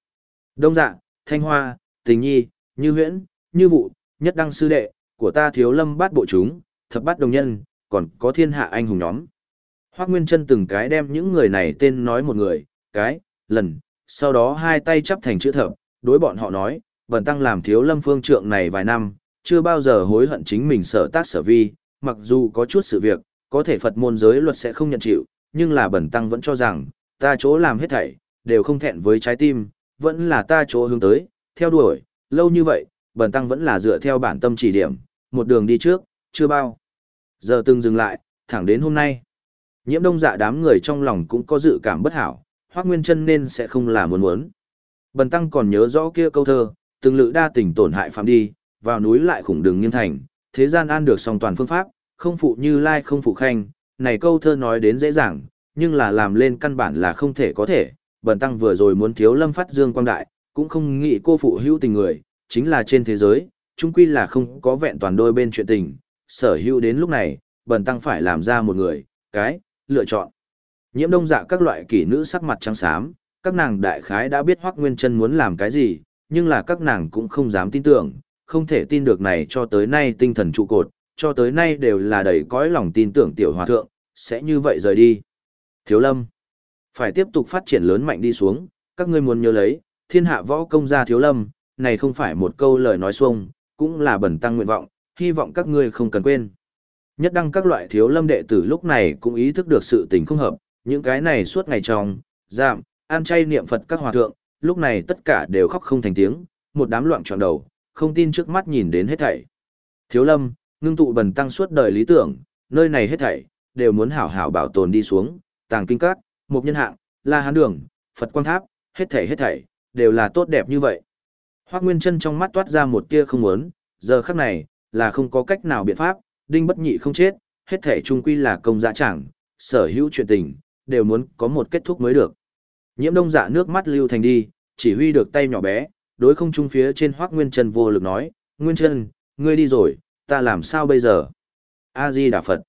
Đông dạ, thanh hoa, tình nhi, như huyễn, như vụ, nhất đăng sư đệ, của ta thiếu lâm bát bộ chúng, thập bát đồng nhân, còn có thiên hạ anh hùng nhóm. Hoác Nguyên Trân từng cái đem những người này tên nói một người, cái, lần, sau đó hai tay chắp thành chữ thập, đối bọn họ nói, bần tăng làm thiếu lâm phương trượng này vài năm, chưa bao giờ hối hận chính mình sở tác sở vi, mặc dù có chút sự việc, có thể Phật môn giới luật sẽ không nhận chịu, nhưng là bần tăng vẫn cho rằng, ta chỗ làm hết thảy, đều không thẹn với trái tim, vẫn là ta chỗ hướng tới, theo đuổi, lâu như vậy, bần tăng vẫn là dựa theo bản tâm chỉ điểm, một đường đi trước, chưa bao. Giờ từng dừng lại, thẳng đến hôm nay. Nhiễm đông dạ đám người trong lòng cũng có dự cảm bất hảo, Hoác Nguyên chân nên sẽ không là muốn muốn. Bần tăng còn nhớ rõ kia câu thơ, từng lự đa tình tổn hại phạm đi, vào núi lại khủng đường nghiêm thành, thế gian an được song toàn phương pháp, không phụ như lai không phụ khanh, này câu thơ nói đến dễ dàng, nhưng là làm lên căn bản là không thể có thể, bần tăng vừa rồi muốn thiếu lâm phát dương quang đại, cũng không nghĩ cô phụ hữu tình người, chính là trên thế giới, chung quy là không có vẹn toàn đôi bên chuyện tình, sở hữu đến lúc này, bần tăng phải làm ra một người, cái, lựa chọn. Nhiễm đông dạ các loại kỷ nữ sắc mặt trắng xám, các nàng đại khái đã biết Hoắc Nguyên Chân muốn làm cái gì, nhưng là các nàng cũng không dám tin tưởng, không thể tin được này cho tới nay tinh thần trụ cột, cho tới nay đều là đầy cõi lòng tin tưởng tiểu hòa thượng, sẽ như vậy rời đi. Thiếu lâm, phải tiếp tục phát triển lớn mạnh đi xuống, các ngươi muốn nhớ lấy, thiên hạ võ công gia thiếu lâm, này không phải một câu lời nói xuông, cũng là bẩn tăng nguyện vọng, hy vọng các ngươi không cần quên. Nhất đăng các loại thiếu lâm đệ tử lúc này cũng ý thức được sự tình không hợp, những cái này suốt ngày trong, giảm, ăn chay niệm Phật các hòa thượng, lúc này tất cả đều khóc không thành tiếng, một đám loạn trọn đầu, không tin trước mắt nhìn đến hết thảy. Thiếu lâm, ngưng tụ bần tăng suốt đời lý tưởng, nơi này hết thảy, đều muốn hảo hảo bảo tồn đi xuống, tàng kinh các, một nhân hạng, la hán đường, Phật quang tháp, hết thảy hết thảy, đều là tốt đẹp như vậy. Hoác Nguyên chân trong mắt toát ra một tia không muốn, giờ khắc này, là không có cách nào biện pháp, đinh bất nhị không chết, hết thảy trung quy là công dạ chẳng, sở hữu chuyện tình, đều muốn có một kết thúc mới được. Nhiễm đông dạ nước mắt lưu thành đi, chỉ huy được tay nhỏ bé, đối không trung phía trên hoác Nguyên chân vô lực nói, Nguyên chân, ngươi đi rồi, ta làm sao bây giờ? A-di Đà Phật.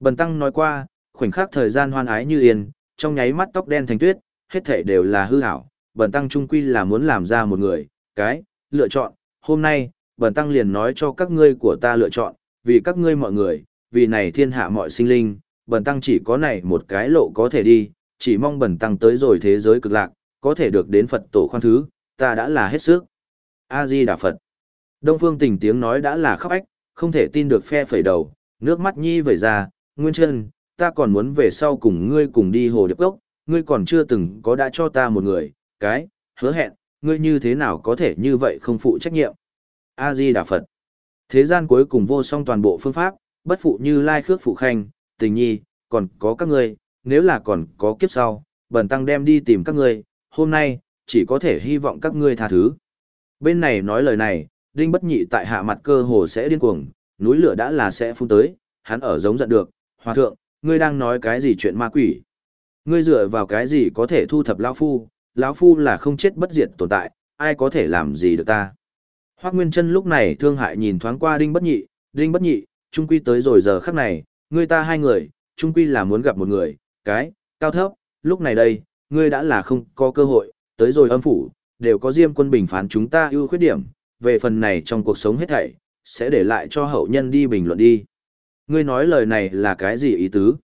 Bần tăng nói qua, khoảnh khắc thời gian hoan ái như yên, trong nháy mắt tóc đen thành tuyết, hết thảy đều là hư hảo Bần tăng trung quy là muốn làm ra một người, cái, lựa chọn. Hôm nay, bần tăng liền nói cho các ngươi của ta lựa chọn, vì các ngươi mọi người, vì này thiên hạ mọi sinh linh, bần tăng chỉ có này một cái lộ có thể đi, chỉ mong bần tăng tới rồi thế giới cực lạc, có thể được đến Phật tổ khoan thứ, ta đã là hết sức. A-di Đà Phật. Đông Phương Tình tiếng nói đã là khóc ách, không thể tin được phe phẩy đầu, nước mắt nhi vẩy ra, Nguyên chân, ta còn muốn về sau cùng ngươi cùng đi hồ điệp gốc, ngươi còn chưa từng có đã cho ta một người, cái, hứa hẹn, ngươi như thế nào có thể như vậy không phụ trách nhiệm. A-di Đà Phật. Thế gian cuối cùng vô song toàn bộ phương pháp, bất phụ như lai khước phụ khanh, tình nhi, còn có các ngươi, nếu là còn có kiếp sau, bần tăng đem đi tìm các ngươi, hôm nay, chỉ có thể hy vọng các ngươi tha thứ. Bên này nói lời này, Đinh Bất Nhị tại hạ mặt cơ hồ sẽ điên cuồng, núi lửa đã là sẽ phun tới, hắn ở giống giận được, hòa thượng, ngươi đang nói cái gì chuyện ma quỷ? Ngươi dựa vào cái gì có thể thu thập lão phu, lão phu là không chết bất diệt tồn tại, ai có thể làm gì được ta? Hoác Nguyên Chân lúc này thương hại nhìn thoáng qua Đinh Bất Nhị, Đinh Bất Nhị, trung quy tới rồi giờ khắc này, ngươi ta hai người, chung quy là muốn gặp một người, cái, cao thấp, lúc này đây, ngươi đã là không có cơ hội, tới rồi âm phủ, đều có Diêm quân bình phán chúng ta ưu khuyết điểm, về phần này trong cuộc sống hết thảy, sẽ để lại cho hậu nhân đi bình luận đi. Ngươi nói lời này là cái gì ý tứ?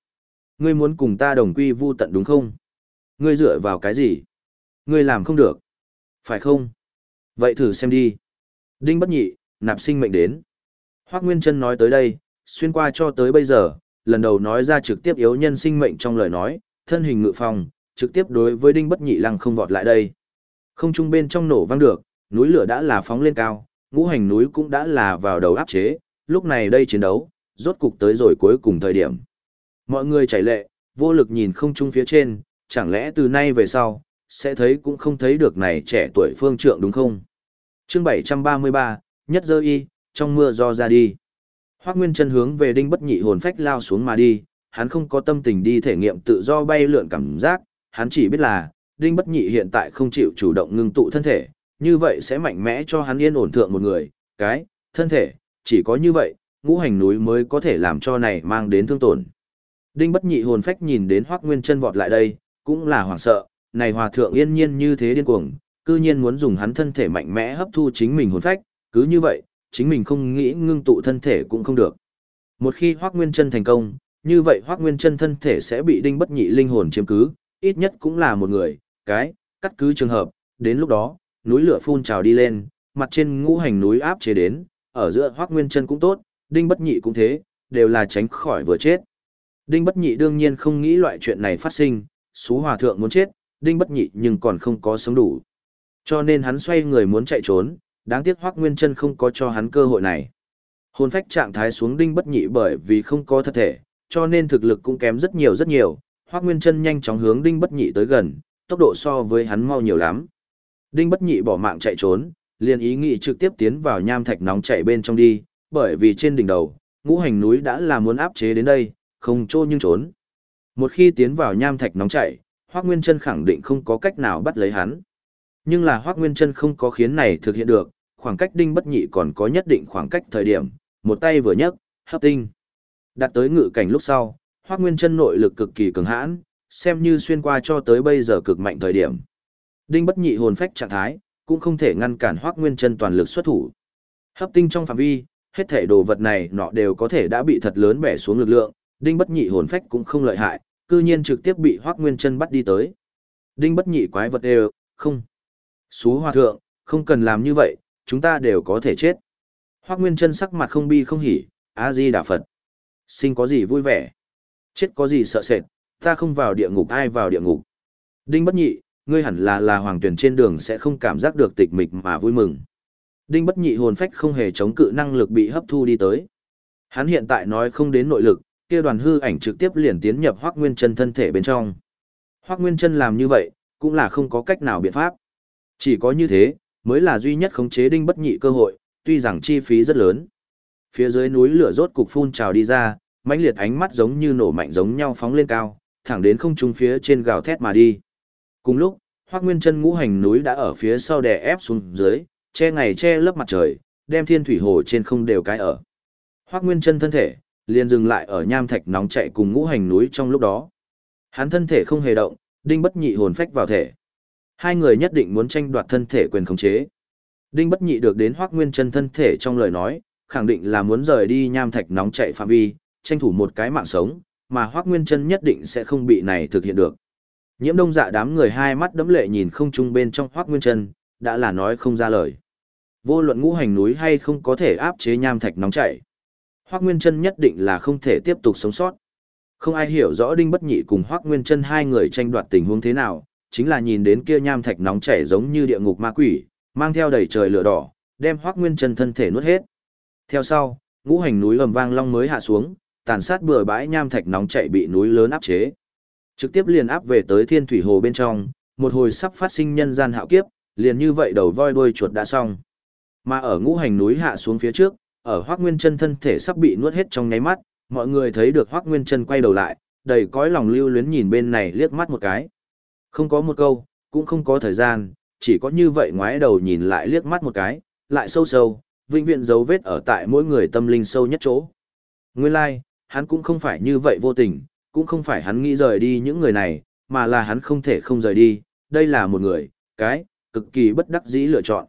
Ngươi muốn cùng ta đồng quy vu tận đúng không? Ngươi dựa vào cái gì? Ngươi làm không được. Phải không? Vậy thử xem đi. Đinh bất nhị, nạp sinh mệnh đến. Hoác Nguyên Trân nói tới đây, xuyên qua cho tới bây giờ, lần đầu nói ra trực tiếp yếu nhân sinh mệnh trong lời nói, thân hình ngự phòng, trực tiếp đối với đinh bất nhị lăng không vọt lại đây. Không trung bên trong nổ vang được, núi lửa đã là phóng lên cao, ngũ hành núi cũng đã là vào đầu áp chế, lúc này đây chiến đấu, rốt cục tới rồi cuối cùng thời điểm. Mọi người chảy lệ, vô lực nhìn không trung phía trên, chẳng lẽ từ nay về sau, sẽ thấy cũng không thấy được này trẻ tuổi phương trượng đúng không? chương 733, nhất dơ y, trong mưa do ra đi. Hoắc Nguyên chân hướng về đinh bất nhị hồn phách lao xuống mà đi, hắn không có tâm tình đi thể nghiệm tự do bay lượn cảm giác, hắn chỉ biết là, đinh bất nhị hiện tại không chịu chủ động ngưng tụ thân thể, như vậy sẽ mạnh mẽ cho hắn yên ổn thượng một người, cái, thân thể, chỉ có như vậy, ngũ hành núi mới có thể làm cho này mang đến thương tổn. Đinh bất nhị hồn phách nhìn đến Hoắc Nguyên chân vọt lại đây, cũng là hoảng sợ, này hòa thượng yên nhiên như thế điên cuồng, cư nhiên muốn dùng hắn thân thể mạnh mẽ hấp thu chính mình hồn phách, cứ như vậy, chính mình không nghĩ ngưng tụ thân thể cũng không được. Một khi Hoắc Nguyên Chân thành công, như vậy Hoắc Nguyên Chân thân thể sẽ bị đinh bất nhị linh hồn chiếm cứ, ít nhất cũng là một người, cái, cắt cứ trường hợp, đến lúc đó, núi lửa phun trào đi lên, mặt trên ngũ hành núi áp chế đến, ở giữa Hoắc Nguyên Chân cũng tốt, đinh bất nhị cũng thế, đều là tránh khỏi vừa chết. Đinh bất nhị đương nhiên không nghĩ loại chuyện này phát sinh, xú Hòa Thượng muốn chết, đinh bất nhị nhưng còn không có sống đủ. Cho nên hắn xoay người muốn chạy trốn, đáng tiếc Hoắc Nguyên Chân không có cho hắn cơ hội này. Hồn phách trạng thái xuống đinh bất nhị bởi vì không có thật thể, cho nên thực lực cũng kém rất nhiều rất nhiều. Hoắc Nguyên Chân nhanh chóng hướng đinh bất nhị tới gần, tốc độ so với hắn mau nhiều lắm. Đinh bất nhị bỏ mạng chạy trốn, liền ý nghĩ trực tiếp tiến vào nham thạch nóng chạy bên trong đi, bởi vì trên đỉnh đầu, ngũ hành núi đã là muốn áp chế đến đây, không trô nhưng trốn. Một khi tiến vào nham thạch nóng chảy, Hoắc Nguyên Chân khẳng định không có cách nào bắt lấy hắn. Nhưng là Hoắc Nguyên Chân không có khiến này thực hiện được, khoảng cách đinh bất nhị còn có nhất định khoảng cách thời điểm, một tay vừa nhấc, hấp tinh. Đặt tới ngự cảnh lúc sau, Hoắc Nguyên Chân nội lực cực kỳ cường hãn, xem như xuyên qua cho tới bây giờ cực mạnh thời điểm. Đinh bất nhị hồn phách trạng thái, cũng không thể ngăn cản Hoắc Nguyên Chân toàn lực xuất thủ. Hấp tinh trong phạm vi, hết thể đồ vật này nọ đều có thể đã bị thật lớn bẻ xuống lực lượng, đinh bất nhị hồn phách cũng không lợi hại, cư nhiên trực tiếp bị Hoắc Nguyên Chân bắt đi tới. Đinh bất nhị quái vật đều, không. Xú hòa thượng, không cần làm như vậy, chúng ta đều có thể chết. Hoác Nguyên chân sắc mặt không bi không hỉ, A-di Đà Phật. Sinh có gì vui vẻ? Chết có gì sợ sệt, ta không vào địa ngục ai vào địa ngục. Đinh bất nhị, ngươi hẳn là là hoàng tuyển trên đường sẽ không cảm giác được tịch mịch mà vui mừng. Đinh bất nhị hồn phách không hề chống cự năng lực bị hấp thu đi tới. Hắn hiện tại nói không đến nội lực, kia đoàn hư ảnh trực tiếp liền tiến nhập Hoắc Nguyên Chân thân thể bên trong. Hoắc Nguyên Chân làm như vậy, cũng là không có cách nào biện pháp. Chỉ có như thế, mới là duy nhất khống chế đinh bất nhị cơ hội, tuy rằng chi phí rất lớn. Phía dưới núi lửa rốt cục phun trào đi ra, mãnh liệt ánh mắt giống như nổ mạnh giống nhau phóng lên cao, thẳng đến không trung phía trên gào thét mà đi. Cùng lúc, Hoắc Nguyên Chân ngũ hành núi đã ở phía sau đè ép xuống dưới, che ngày che lớp mặt trời, đem thiên thủy hồ trên không đều cái ở. Hoắc Nguyên Chân thân thể liền dừng lại ở nham thạch nóng chảy cùng ngũ hành núi trong lúc đó. Hắn thân thể không hề động, đinh bất nhị hồn phách vào thể. Hai người nhất định muốn tranh đoạt thân thể quyền khống chế. Đinh bất nhị được đến Hoắc Nguyên Chân thân thể trong lời nói, khẳng định là muốn rời đi nham thạch nóng chạy phạm vi, tranh thủ một cái mạng sống, mà Hoắc Nguyên Chân nhất định sẽ không bị này thực hiện được. Nhiễm Đông Dạ đám người hai mắt đẫm lệ nhìn không trung bên trong Hoắc Nguyên Chân, đã là nói không ra lời. Vô luận ngũ hành núi hay không có thể áp chế nham thạch nóng chảy. Hoắc Nguyên Chân nhất định là không thể tiếp tục sống sót. Không ai hiểu rõ Đinh Bất Nhị cùng Hoắc Nguyên Chân hai người tranh đoạt tình huống thế nào, chính là nhìn đến kia nham thạch nóng chảy giống như địa ngục ma quỷ, mang theo đầy trời lửa đỏ, đem Hoắc Nguyên Chân thân thể nuốt hết. Theo sau, ngũ hành núi ầm vang long mới hạ xuống, tàn sát bừa bãi nham thạch nóng chảy bị núi lớn áp chế. Trực tiếp liền áp về tới Thiên Thủy Hồ bên trong, một hồi sắp phát sinh nhân gian hạo kiếp, liền như vậy đầu voi đuôi chuột đã xong. Mà ở ngũ hành núi hạ xuống phía trước, ở Hoắc Nguyên Chân thân thể sắp bị nuốt hết trong nháy mắt, mọi người thấy được Hoắc Nguyên Chân quay đầu lại, đầy cõi lòng lưu luyến nhìn bên này liếc mắt một cái. Không có một câu, cũng không có thời gian, chỉ có như vậy ngoái đầu nhìn lại liếc mắt một cái, lại sâu sâu, vĩnh viễn dấu vết ở tại mỗi người tâm linh sâu nhất chỗ. Nguyên lai, like, hắn cũng không phải như vậy vô tình, cũng không phải hắn nghĩ rời đi những người này, mà là hắn không thể không rời đi, đây là một người, cái, cực kỳ bất đắc dĩ lựa chọn.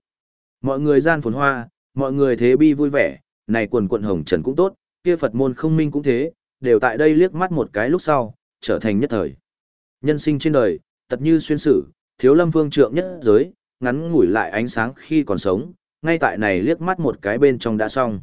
Mọi người gian phồn hoa, mọi người thế bi vui vẻ, này quần quận hồng trần cũng tốt, kia Phật môn không minh cũng thế, đều tại đây liếc mắt một cái lúc sau, trở thành nhất thời. Nhân sinh trên đời, tật như xuyên sử, thiếu lâm vương trượng nhất giới, ngắn ngủi lại ánh sáng khi còn sống, ngay tại này liếc mắt một cái bên trong đã xong.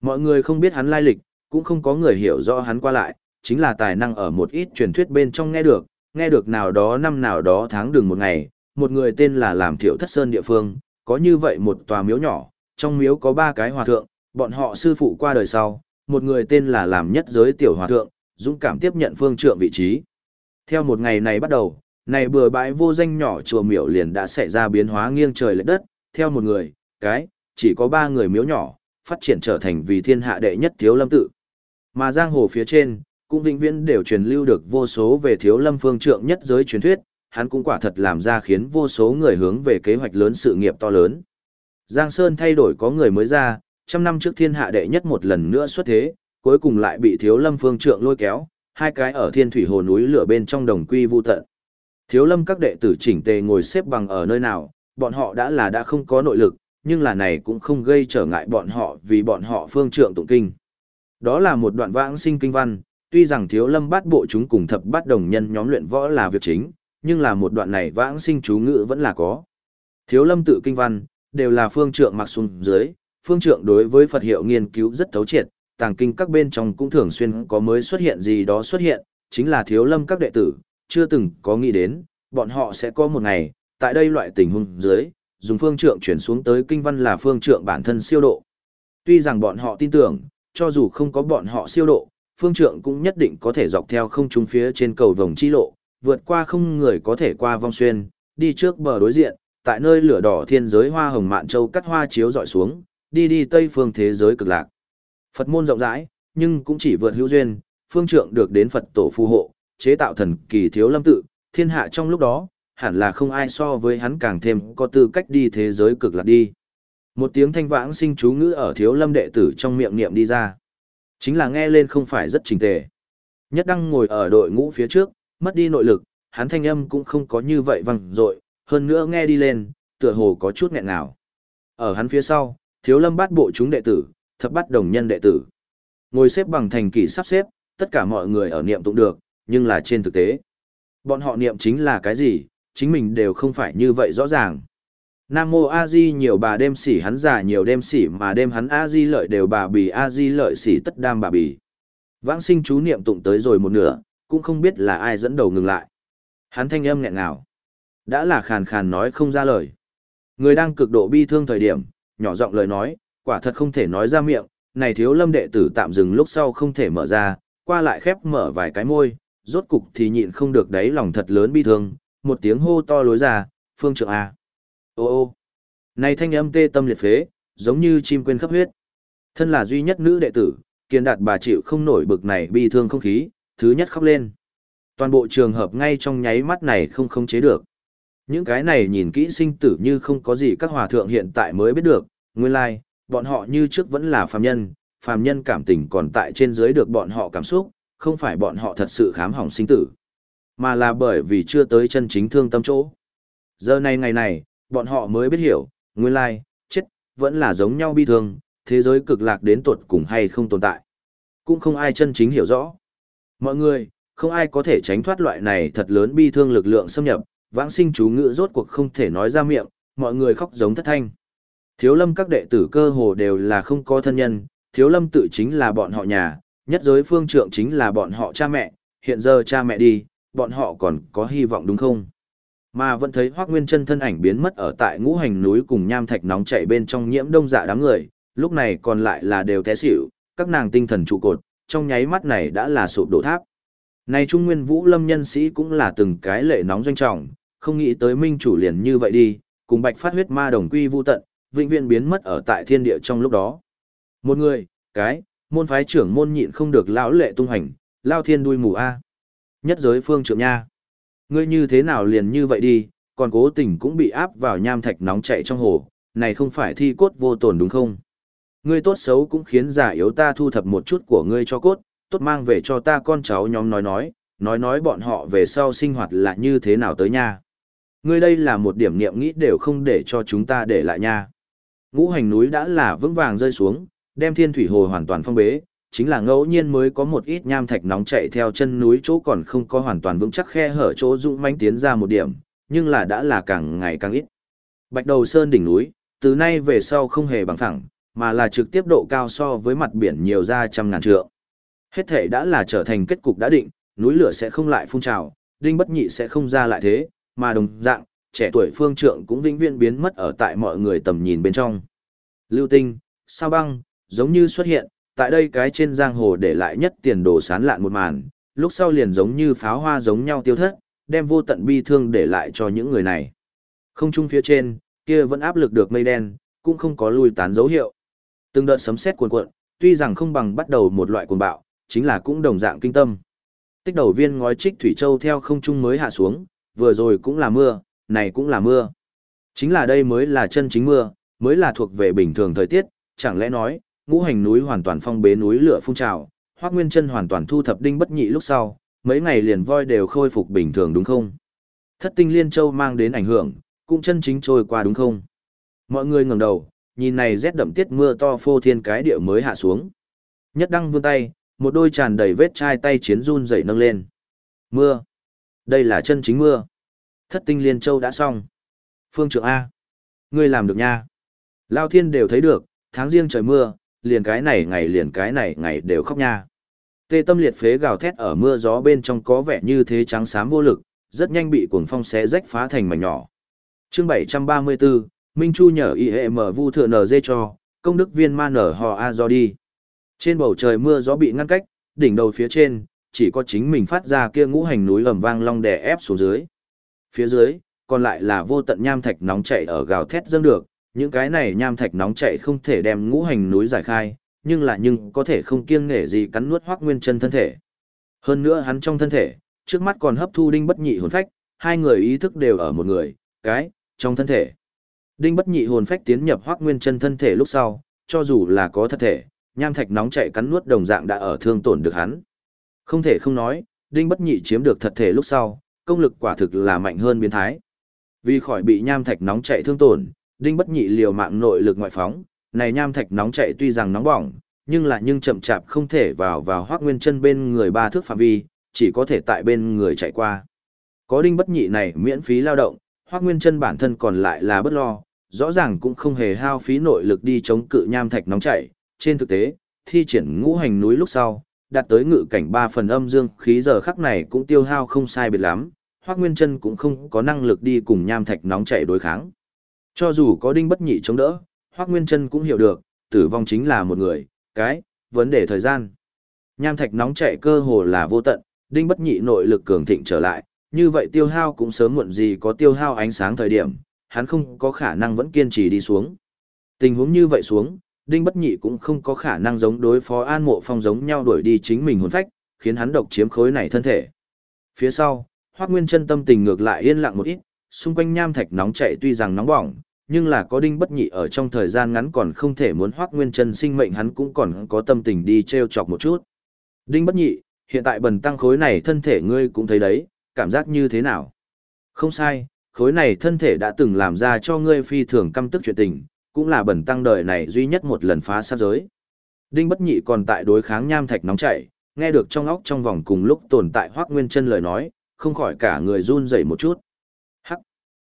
Mọi người không biết hắn lai lịch, cũng không có người hiểu rõ hắn qua lại, chính là tài năng ở một ít truyền thuyết bên trong nghe được, nghe được nào đó năm nào đó tháng đường một ngày, một người tên là làm thiểu thất sơn địa phương, có như vậy một tòa miếu nhỏ, trong miếu có ba cái hòa thượng, bọn họ sư phụ qua đời sau, một người tên là làm nhất giới tiểu hòa thượng, dũng cảm tiếp nhận phương trượng vị trí. Theo một ngày này bắt đầu, này bừa bãi vô danh nhỏ chùa miểu liền đã xảy ra biến hóa nghiêng trời lệch đất, theo một người, cái, chỉ có ba người miếu nhỏ, phát triển trở thành vì thiên hạ đệ nhất thiếu lâm tự. Mà giang hồ phía trên, cũng vĩnh viễn đều truyền lưu được vô số về thiếu lâm phương trượng nhất giới truyền thuyết, hắn cũng quả thật làm ra khiến vô số người hướng về kế hoạch lớn sự nghiệp to lớn. Giang Sơn thay đổi có người mới ra, trăm năm trước thiên hạ đệ nhất một lần nữa xuất thế, cuối cùng lại bị thiếu lâm phương trượng lôi kéo, hai cái ở thiên thủy hồ núi lửa bên trong đồng quy vu tận. Thiếu lâm các đệ tử chỉnh tề ngồi xếp bằng ở nơi nào, bọn họ đã là đã không có nội lực, nhưng là này cũng không gây trở ngại bọn họ vì bọn họ phương trượng tụng kinh. Đó là một đoạn vãng sinh kinh văn, tuy rằng thiếu lâm bát bộ chúng cùng thập bát đồng nhân nhóm luyện võ là việc chính, nhưng là một đoạn này vãng sinh chú ngữ vẫn là có. Thiếu lâm tự kinh văn, đều là phương trượng mặc xuống dưới, phương trượng đối với Phật hiệu nghiên cứu rất thấu triệt, tàng kinh các bên trong cũng thường xuyên có mới xuất hiện gì đó xuất hiện, chính là thiếu lâm các đệ tử, chưa từng có nghĩ đến, bọn họ sẽ có một ngày, tại đây loại tình huống dưới, dùng phương trượng chuyển xuống tới kinh văn là phương trượng bản thân siêu độ. Tuy rằng bọn họ tin tưởng, cho dù không có bọn họ siêu độ, phương trượng cũng nhất định có thể dọc theo không trung phía trên cầu vòng chi lộ, vượt qua không người có thể qua vong xuyên, đi trước bờ đối diện, tại nơi lửa đỏ thiên giới hoa hồng mạn châu cắt hoa chiếu dọi xuống, đi đi tây phương thế giới cực lạc. Phật môn rộng rãi, nhưng cũng chỉ vượt hữu duyên, phương trượng được đến Phật tổ phù hộ, chế tạo thần kỳ thiếu lâm tự, thiên hạ trong lúc đó, hẳn là không ai so với hắn càng thêm có tư cách đi thế giới cực lạc đi. Một tiếng thanh vãng sinh chú ngữ ở thiếu lâm đệ tử trong miệng niệm đi ra. Chính là nghe lên không phải rất trình tề. Nhất đăng ngồi ở đội ngũ phía trước, mất đi nội lực, hắn thanh âm cũng không có như vậy vang dội, hơn nữa nghe đi lên, tựa hồ có chút nghẹn nào. Ở hắn phía sau, thiếu lâm bát bộ chúng đệ tử, thập bát đồng nhân đệ tử. Ngồi xếp bằng thành kỳ sắp xếp, tất cả mọi người ở niệm tụng được, nhưng là trên thực tế. Bọn họ niệm chính là cái gì, chính mình đều không phải như vậy rõ ràng. Nam mô A Di nhiều bà đêm sỉ hắn giả nhiều đêm sỉ mà đêm hắn A Di lợi đều bà bì A Di lợi sỉ tất đam bà bì. Vãng sinh chú niệm tụng tới rồi một nửa, cũng không biết là ai dẫn đầu ngừng lại. Hắn thanh âm nghẹn ngào. Đã là khàn khàn nói không ra lời. Người đang cực độ bi thương thời điểm, nhỏ giọng lời nói, quả thật không thể nói ra miệng, này thiếu lâm đệ tử tạm dừng lúc sau không thể mở ra, qua lại khép mở vài cái môi, rốt cục thì nhịn không được đấy lòng thật lớn bi thương, một tiếng hô to lối ra, phương trượng A. Ô ô, này thanh âm tê tâm liệt phế, giống như chim quên khắp huyết. Thân là duy nhất nữ đệ tử, kiên đạt bà chịu không nổi bực này bi thương không khí, thứ nhất khóc lên. Toàn bộ trường hợp ngay trong nháy mắt này không khống chế được. Những cái này nhìn kỹ sinh tử như không có gì các hòa thượng hiện tại mới biết được, nguyên lai, like, bọn họ như trước vẫn là phàm nhân, phàm nhân cảm tình còn tại trên dưới được bọn họ cảm xúc, không phải bọn họ thật sự khám hỏng sinh tử, mà là bởi vì chưa tới chân chính thương tâm chỗ. Giờ này ngày này, bọn họ mới biết hiểu, nguyên lai, chết, vẫn là giống nhau bi thương, thế giới cực lạc đến tuột cùng hay không tồn tại. Cũng không ai chân chính hiểu rõ. Mọi người, không ai có thể tránh thoát loại này thật lớn bi thương lực lượng xâm nhập, vãng sinh chú ngữ rốt cuộc không thể nói ra miệng, mọi người khóc giống thất thanh. Thiếu lâm các đệ tử cơ hồ đều là không có thân nhân, thiếu lâm tự chính là bọn họ nhà, nhất giới phương trượng chính là bọn họ cha mẹ, hiện giờ cha mẹ đi, bọn họ còn có hy vọng đúng không? Mà vẫn thấy Hoác Nguyên chân thân ảnh biến mất ở tại ngũ hành núi cùng nham thạch nóng chảy bên trong nhiễm đông dạ đám người, lúc này còn lại là đều té xỉu, các nàng tinh thần trụ cột, trong nháy mắt này đã là sụp đổ tháp. Này Trung Nguyên Vũ Lâm nhân sĩ cũng là từng cái lệ nóng doanh trọng, không nghĩ tới minh chủ liền như vậy đi, cùng bạch phát huyết ma đồng quy vu tận, vĩnh viễn biến mất ở tại thiên địa trong lúc đó. Một người, cái, môn phái trưởng môn nhịn không được lão lệ tung hành, lao thiên đuôi mù a. Nhất giới phương trưởng nha. Ngươi như thế nào liền như vậy đi, còn cố tình cũng bị áp vào nham thạch nóng chạy trong hồ, này không phải thi cốt vô tổn đúng không? Ngươi tốt xấu cũng khiến giả yếu ta thu thập một chút của ngươi cho cốt, tốt mang về cho ta con cháu nhóm nói nói, nói nói bọn họ về sau sinh hoạt là như thế nào tới nha. Ngươi đây là một điểm niệm nghĩ đều không để cho chúng ta để lại nha. Ngũ hành núi đã là vững vàng rơi xuống, đem thiên thủy hồ hoàn toàn phong bế, chính là ngẫu nhiên mới có một ít nham thạch nóng chạy theo chân núi chỗ còn không có hoàn toàn vững chắc khe hở chỗ dũng mãnh tiến ra một điểm, nhưng là đã là càng ngày càng ít. Bạch đầu sơn đỉnh núi, từ nay về sau không hề bằng phẳng, mà là trực tiếp độ cao so với mặt biển nhiều ra trăm ngàn trượng. Hết thể đã là trở thành kết cục đã định, núi lửa sẽ không lại phun trào, đinh bất nhị sẽ không ra lại thế, mà đồng dạng, trẻ tuổi phương trượng cũng vĩnh viễn biến mất ở tại mọi người tầm nhìn bên trong. Lưu tinh, sao băng, giống như xuất hiện, tại đây cái trên giang hồ để lại nhất tiền đồ sán lạn một màn, lúc sau liền giống như pháo hoa giống nhau tiêu thất, đem vô tận bi thương để lại cho những người này. Không trung phía trên, kia vẫn áp lực được mây đen, cũng không có lui tán dấu hiệu. Từng đợt sấm sét cuồn cuộn, tuy rằng không bằng bắt đầu một loại cuồng bạo, chính là cũng đồng dạng kinh tâm. Tích đầu viên ngói trích thủy châu theo không trung mới hạ xuống, vừa rồi cũng là mưa, này cũng là mưa. Chính là đây mới là chân chính mưa, mới là thuộc về bình thường thời tiết, chẳng lẽ nói, ngũ hành núi hoàn toàn phong bế núi lửa phun trào, Hoắc Nguyên Chân hoàn toàn thu thập đinh bất nhị lúc sau, mấy ngày liền voi đều khôi phục bình thường đúng không? Thất tinh liên châu mang đến ảnh hưởng, cũng chân chính trôi qua đúng không? Mọi người ngẩng đầu, nhìn này rét đậm tiết mưa to phô thiên cái địa mới hạ xuống. Nhất đăng vươn tay, một đôi tràn đầy vết chai tay chiến run dậy nâng lên. Mưa. Đây là chân chính mưa. Thất tinh liên châu đã xong. Phương trưởng A. Ngươi làm được nha. Lao thiên đều thấy được, tháng riêng trời mưa, liền cái này ngày liền cái này ngày đều khóc nha. Tê tâm liệt phế gào thét ở mưa gió bên trong có vẻ như thế trắng xám vô lực, rất nhanh bị cuồng phong xé rách phá thành mảnh nhỏ. Chương 734, Minh Chu nhờ y hệ mở vu thừa nở dê cho, công đức viên ma nở hò a do đi. Trên bầu trời mưa gió bị ngăn cách, đỉnh đầu phía trên, chỉ có chính mình phát ra kia ngũ hành núi ầm vang long đè ép xuống dưới. Phía dưới, còn lại là vô tận nham thạch nóng chảy ở gào thét dâng được, những cái này nham thạch nóng chảy không thể đem ngũ hành núi giải khai, nhưng là nhưng có thể không kiêng nể gì cắn nuốt hoác nguyên chân thân thể. Hơn nữa hắn trong thân thể, trước mắt còn hấp thu đinh bất nhị hồn phách, hai người ý thức đều ở một người, cái, trong thân thể. Đinh bất nhị hồn phách tiến nhập hoác nguyên chân thân thể lúc sau, cho dù là có thật thể, nham thạch nóng chảy cắn nuốt đồng dạng đã ở thương tổn được hắn. Không thể không nói, đinh bất nhị chiếm được thật thể lúc sau, công lực quả thực là mạnh hơn biến thái. Vì khỏi bị nham thạch nóng chảy thương tổn, đinh bất nhị liều mạng nội lực ngoại phóng, này nham thạch nóng chạy tuy rằng nóng bỏng, nhưng là nhưng chậm chạp không thể vào vào hoác nguyên chân bên người ba thước phạm vi, chỉ có thể tại bên người chạy qua. Có đinh bất nhị này miễn phí lao động, hoác nguyên chân bản thân còn lại là bất lo, rõ ràng cũng không hề hao phí nội lực đi chống cự nham thạch nóng chảy. Trên thực tế, thi triển ngũ hành núi lúc sau, đạt tới ngự cảnh ba phần âm dương khí giờ khắc này cũng tiêu hao không sai biệt lắm, hoác nguyên chân cũng không có năng lực đi cùng nham thạch nóng chảy đối kháng. Cho dù có đinh bất nhị chống đỡ, Hoác Nguyên Trân cũng hiểu được, tử vong chính là một người, cái, vấn đề thời gian. Nham thạch nóng chạy cơ hồ là vô tận, đinh bất nhị nội lực cường thịnh trở lại, như vậy tiêu hao cũng sớm muộn gì có tiêu hao ánh sáng thời điểm, hắn không có khả năng vẫn kiên trì đi xuống. Tình huống như vậy xuống, đinh bất nhị cũng không có khả năng giống đối phó an mộ phong giống nhau đuổi đi chính mình hồn phách, khiến hắn độc chiếm khối này thân thể. Phía sau, Hoác Nguyên chân tâm tình ngược lại yên lặng một ít, xung quanh nham thạch nóng chạy tuy rằng nóng bỏng, nhưng là có đinh bất nhị ở trong thời gian ngắn còn không thể muốn hoác nguyên chân sinh mệnh hắn cũng còn có tâm tình đi t r e o chọc một chút. Đinh bất nhị hiện tại bần tăng khối này thân thể ngươi cũng thấy đấy cảm giác như thế nào? Không sai khối này thân thể đã từng làm ra cho ngươi phi thường căm tức chuyện tình cũng là bần tăng đời này duy nhất một lần phá sát giới. Đinh bất nhị còn tại đối kháng nham thạch nóng chảy nghe được trong óc trong vòng cùng lúc tồn tại hoác nguyên chân lời nói không khỏi cả người run rẩy một chút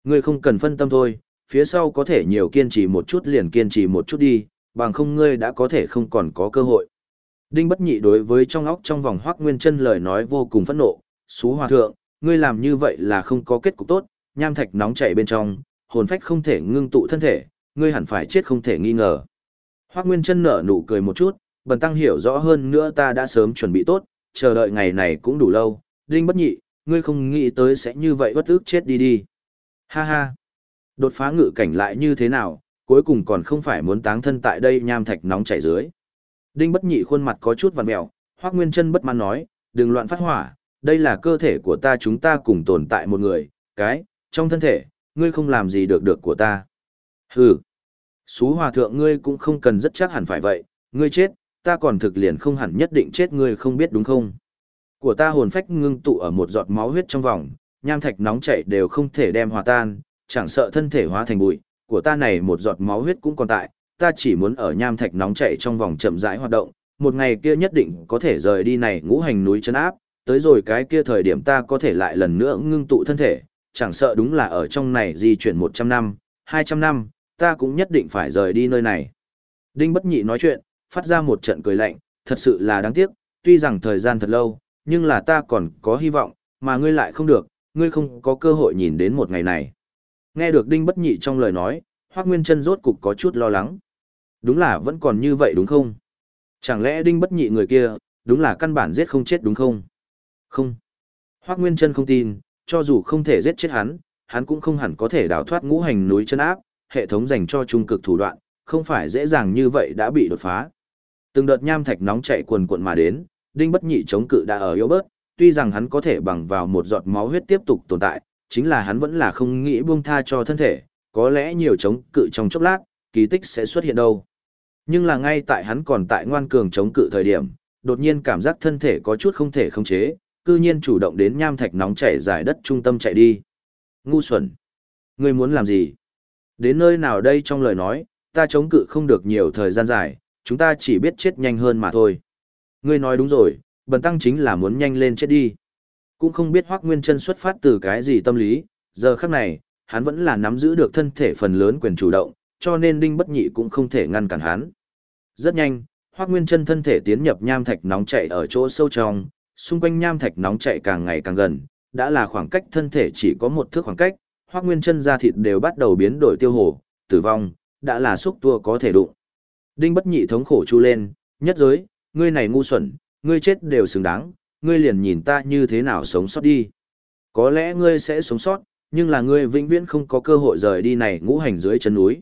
ngươi không cần phân tâm thôi phía sau có thể nhiều kiên trì một chút liền kiên trì một chút đi, bằng không ngươi đã có thể không còn có cơ hội. Đinh bất nhị đối với trong óc trong vòng hoác nguyên chân lời nói vô cùng phẫn nộ, xú hòa thượng, ngươi làm như vậy là không có kết cục tốt, nham thạch nóng chảy bên trong, hồn phách không thể ngưng tụ thân thể, ngươi hẳn phải chết không thể nghi ngờ. Hoác nguyên chân nở nụ cười một chút, bần tăng hiểu rõ hơn nữa ta đã sớm chuẩn bị tốt, chờ đợi ngày này cũng đủ lâu, đinh bất nhị, ngươi không nghĩ tới sẽ như vậy bất ước chết đi đi. Ha ha. Đột phá ngự cảnh lại như thế nào, cuối cùng còn không phải muốn táng thân tại đây nham thạch nóng chảy dưới. Đinh bất nhị khuôn mặt có chút vằn mẹo, Hoắc Nguyên Chân bất mãn nói, đừng loạn phát hỏa, đây là cơ thể của ta chúng ta cùng tồn tại một người, cái, trong thân thể, ngươi không làm gì được được của ta. Hừ, xú hòa thượng ngươi cũng không cần rất chắc hẳn phải vậy, ngươi chết, ta còn thực liền không hẳn nhất định chết ngươi không biết đúng không. Của ta hồn phách ngưng tụ ở một giọt máu huyết trong vòng, nham thạch nóng chảy đều không thể đem hòa tan, chẳng sợ thân thể hóa thành bụi, của ta này một giọt máu huyết cũng còn tại, ta chỉ muốn ở nham thạch nóng chảy trong vòng chậm rãi hoạt động, một ngày kia nhất định có thể rời đi này ngũ hành núi chân áp, tới rồi cái kia thời điểm ta có thể lại lần nữa ngưng tụ thân thể, chẳng sợ đúng là ở trong này di chuyển 100 năm, 200 năm, ta cũng nhất định phải rời đi nơi này. Đinh Bất Nhị nói chuyện, phát ra một trận cười lạnh, thật sự là đáng tiếc, tuy rằng thời gian thật lâu, nhưng là ta còn có hy vọng, mà ngươi lại không được, ngươi không có cơ hội nhìn đến một ngày này. Nghe được Đinh Bất Nhị trong lời nói, Hoác Nguyên Trân rốt cục có chút lo lắng. Đúng là vẫn còn như vậy đúng không? Chẳng lẽ Đinh Bất Nhị người kia, đúng là căn bản giết không chết đúng không? Không. Hoác Nguyên Trân không tin, cho dù không thể giết chết hắn, hắn cũng không hẳn có thể đào thoát ngũ hành núi chân áp, hệ thống dành cho trung cực thủ đoạn, không phải dễ dàng như vậy đã bị đột phá. Từng đợt nham thạch nóng chạy quần cuộn mà đến, Đinh Bất Nhị chống cự đã ở yếu bớt, tuy rằng hắn có thể bằng vào một giọt máu huyết tiếp tục tồn tại, chính là hắn vẫn là không nghĩ buông tha cho thân thể, có lẽ nhiều chống cự trong chốc lát, kỳ tích sẽ xuất hiện đâu. Nhưng là ngay tại hắn còn tại ngoan cường chống cự thời điểm, đột nhiên cảm giác thân thể có chút không thể khống chế, cư nhiên chủ động đến nham thạch nóng chảy dài đất trung tâm chạy đi. Ngu xuẩn! Ngươi muốn làm gì? Đến nơi nào đây trong lời nói, ta chống cự không được nhiều thời gian dài, chúng ta chỉ biết chết nhanh hơn mà thôi. Ngươi nói đúng rồi, bần tăng chính là muốn nhanh lên chết đi. Cũng không biết Hoác Nguyên chân xuất phát từ cái gì tâm lý, giờ khắc này, hắn vẫn là nắm giữ được thân thể phần lớn quyền chủ động, cho nên Đinh Bất Nhị cũng không thể ngăn cản hắn. Rất nhanh, Hoác Nguyên chân thân thể tiến nhập nham thạch nóng chạy ở chỗ sâu trong, xung quanh nham thạch nóng chạy càng ngày càng gần, đã là khoảng cách thân thể chỉ có một thước khoảng cách, Hoác Nguyên chân da thịt đều bắt đầu biến đổi tiêu hổ, tử vong, đã là xúc tua có thể đụng. Đinh Bất Nhị thống khổ chu lên, nhất giới, ngươi này ngu xuẩn, ngươi chết đều xứng đáng, ngươi liền nhìn ta như thế nào sống sót đi. Có lẽ ngươi sẽ sống sót, nhưng là ngươi vĩnh viễn không có cơ hội rời đi này ngũ hành dưới chân núi.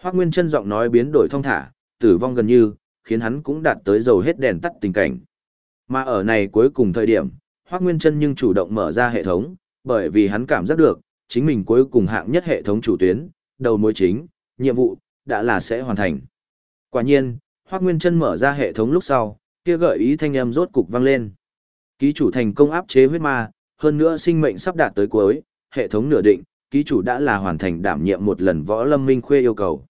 Hoác Nguyên chân giọng nói biến đổi thong thả, tử vong gần như, khiến hắn cũng đạt tới dầu hết đèn tắt tình cảnh. Mà ở này cuối cùng thời điểm, Hoác Nguyên chân nhưng chủ động mở ra hệ thống, bởi vì hắn cảm giác được, chính mình cuối cùng hạng nhất hệ thống chủ tuyến, đầu mối chính, nhiệm vụ, đã là sẽ hoàn thành. Quả nhiên, Hoác Nguyên chân mở ra hệ thống lúc sau, kia gợi ý thanh âm rốt cục vang lên. Ký chủ thành công áp chế huyết ma, hơn nữa sinh mệnh sắp đạt tới cuối, hệ thống nửa định, ký chủ đã là hoàn thành đảm nhiệm một lần võ lâm minh khuê yêu cầu.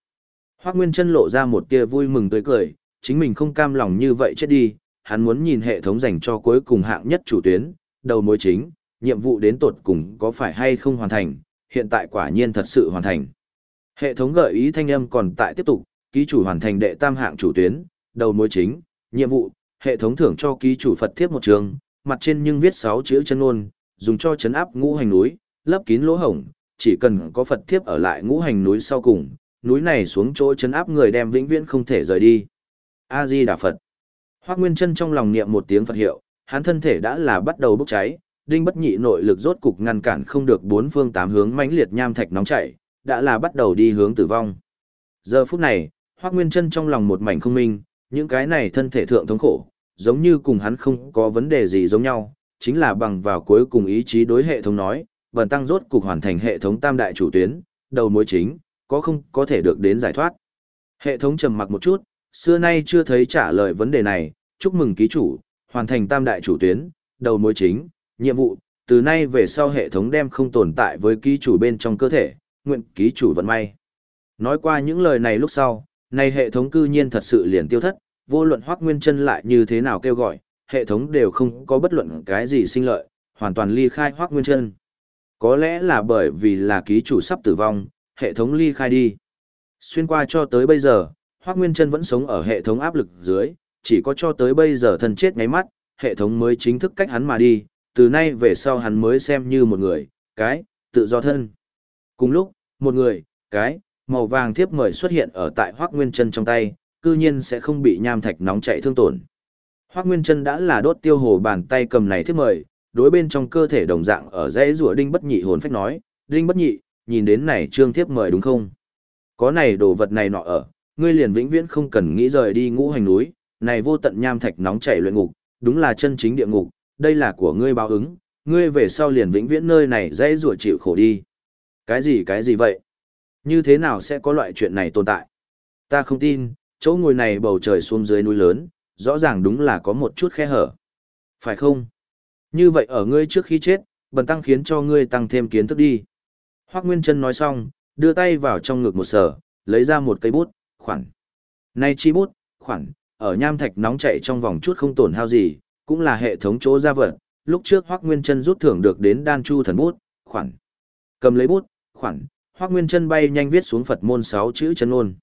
hoắc Nguyên chân lộ ra một tia vui mừng tươi cười, chính mình không cam lòng như vậy chết đi, hắn muốn nhìn hệ thống dành cho cuối cùng hạng nhất chủ tuyến, đầu mối chính, nhiệm vụ đến tột cùng có phải hay không hoàn thành, hiện tại quả nhiên thật sự hoàn thành. Hệ thống gợi ý thanh âm còn tại tiếp tục, ký chủ hoàn thành đệ tam hạng chủ tuyến, đầu mối chính, nhiệm vụ, hệ thống thưởng cho ký chủ Phật thiếp một trường, mặt trên nhưng viết 6 chữ chân ngôn, dùng cho chấn áp ngũ hành núi, lấp kín lỗ hổng, chỉ cần có Phật thiếp ở lại ngũ hành núi sau cùng, núi này xuống chỗ chấn áp người đem vĩnh viễn không thể rời đi. A Di Đà Phật. Hoắc Nguyên Chân trong lòng niệm một tiếng Phật hiệu, hắn thân thể đã là bắt đầu bốc cháy, đinh bất nhị nội lực rốt cục ngăn cản không được bốn phương tám hướng mãnh liệt nham thạch nóng chảy, đã là bắt đầu đi hướng tử vong. Giờ phút này, Hoắc Nguyên Chân trong lòng một mảnh không minh, những cái này thân thể thượng thống khổ, giống như cùng hắn không có vấn đề gì giống nhau, chính là bằng vào cuối cùng ý chí đối hệ thống nói, bần tăng rốt cục hoàn thành hệ thống tam đại chủ tuyến, đầu mối chính, có không có thể được đến giải thoát. Hệ thống trầm mặc một chút, xưa nay chưa thấy trả lời vấn đề này, chúc mừng ký chủ, hoàn thành tam đại chủ tuyến, đầu mối chính, nhiệm vụ, từ nay về sau hệ thống đem không tồn tại với ký chủ bên trong cơ thể, nguyện ký chủ vận may. Nói qua những lời này lúc sau, này hệ thống cư nhiên thật sự liền tiêu thất, vô luận hoác nguyên chân lại như thế nào kêu gọi, hệ thống đều không có bất luận cái gì sinh lợi, hoàn toàn ly khai hoác nguyên chân. Có lẽ là bởi vì là ký chủ sắp tử vong, hệ thống ly khai đi. Xuyên qua cho tới bây giờ, hoác nguyên chân vẫn sống ở hệ thống áp lực dưới, chỉ có cho tới bây giờ thân chết ngáy mắt, hệ thống mới chính thức cách hắn mà đi, từ nay về sau hắn mới xem như một người, cái, tự do thân. Cùng lúc, một người, cái, màu vàng thiếp mời xuất hiện ở tại hoác nguyên chân trong tay, cư nhiên sẽ không bị nham thạch nóng chảy thương tổn. Hoắc Nguyên Chân đã là đốt tiêu hồ bàn tay cầm này thiết mời, đối bên trong cơ thể đồng dạng ở dãy rùa đinh bất nhị hồn phách nói, đinh bất nhị, nhìn đến này trương thiếp mời đúng không? Có này đồ vật này nọ ở, ngươi liền vĩnh viễn không cần nghĩ rời đi ngũ hành núi, này vô tận nham thạch nóng chảy luyện ngục, đúng là chân chính địa ngục, đây là của ngươi báo ứng, ngươi về sau liền vĩnh viễn nơi này dãy rủa chịu khổ đi. Cái gì cái gì vậy? Như thế nào sẽ có loại chuyện này tồn tại? Ta không tin, chỗ ngồi này bầu trời xuống dưới núi lớn, rõ ràng đúng là có một chút khe hở. Phải không? Như vậy ở ngươi trước khi chết, bần tăng khiến cho ngươi tăng thêm kiến thức đi. Hoác Nguyên Trân nói xong, đưa tay vào trong ngực một sở, lấy ra một cây bút, khoản. Nay chi bút, khoản, ở nham thạch nóng chạy trong vòng chút không tổn hao gì, cũng là hệ thống chỗ ra vật. Lúc trước Hoác Nguyên Trân rút thưởng được đến đan chu thần bút, khoản. Cầm lấy bút, khoản, Hoác Nguyên Trân bay nhanh viết xuống Phật môn 6 chữ chân ôn.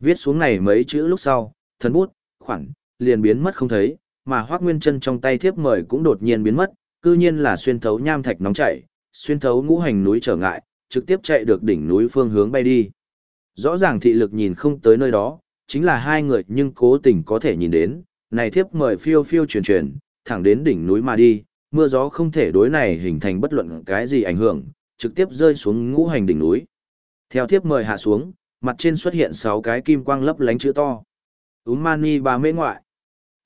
Viết xuống này mấy chữ lúc sau, thần bút, khoản, liền biến mất không thấy, mà Hoác Nguyên Trân trong tay thiếp mời cũng đột nhiên biến mất, cư nhiên là xuyên thấu nham thạch nóng chảy, xuyên thấu ngũ hành núi trở ngại, trực tiếp chạy được đỉnh núi phương hướng bay đi. Rõ ràng thị lực nhìn không tới nơi đó, chính là hai người nhưng cố tình có thể nhìn đến, này thiếp mời phiêu phiêu truyền truyền, thẳng đến đỉnh núi mà đi, mưa gió không thể đối này hình thành bất luận cái gì ảnh hưởng, trực tiếp rơi xuống ngũ hành đỉnh núi. Theo thiếp mời hạ xuống, mặt trên xuất hiện 6 cái kim quang lấp lánh chữ to. Úm mani bà mê ngoại.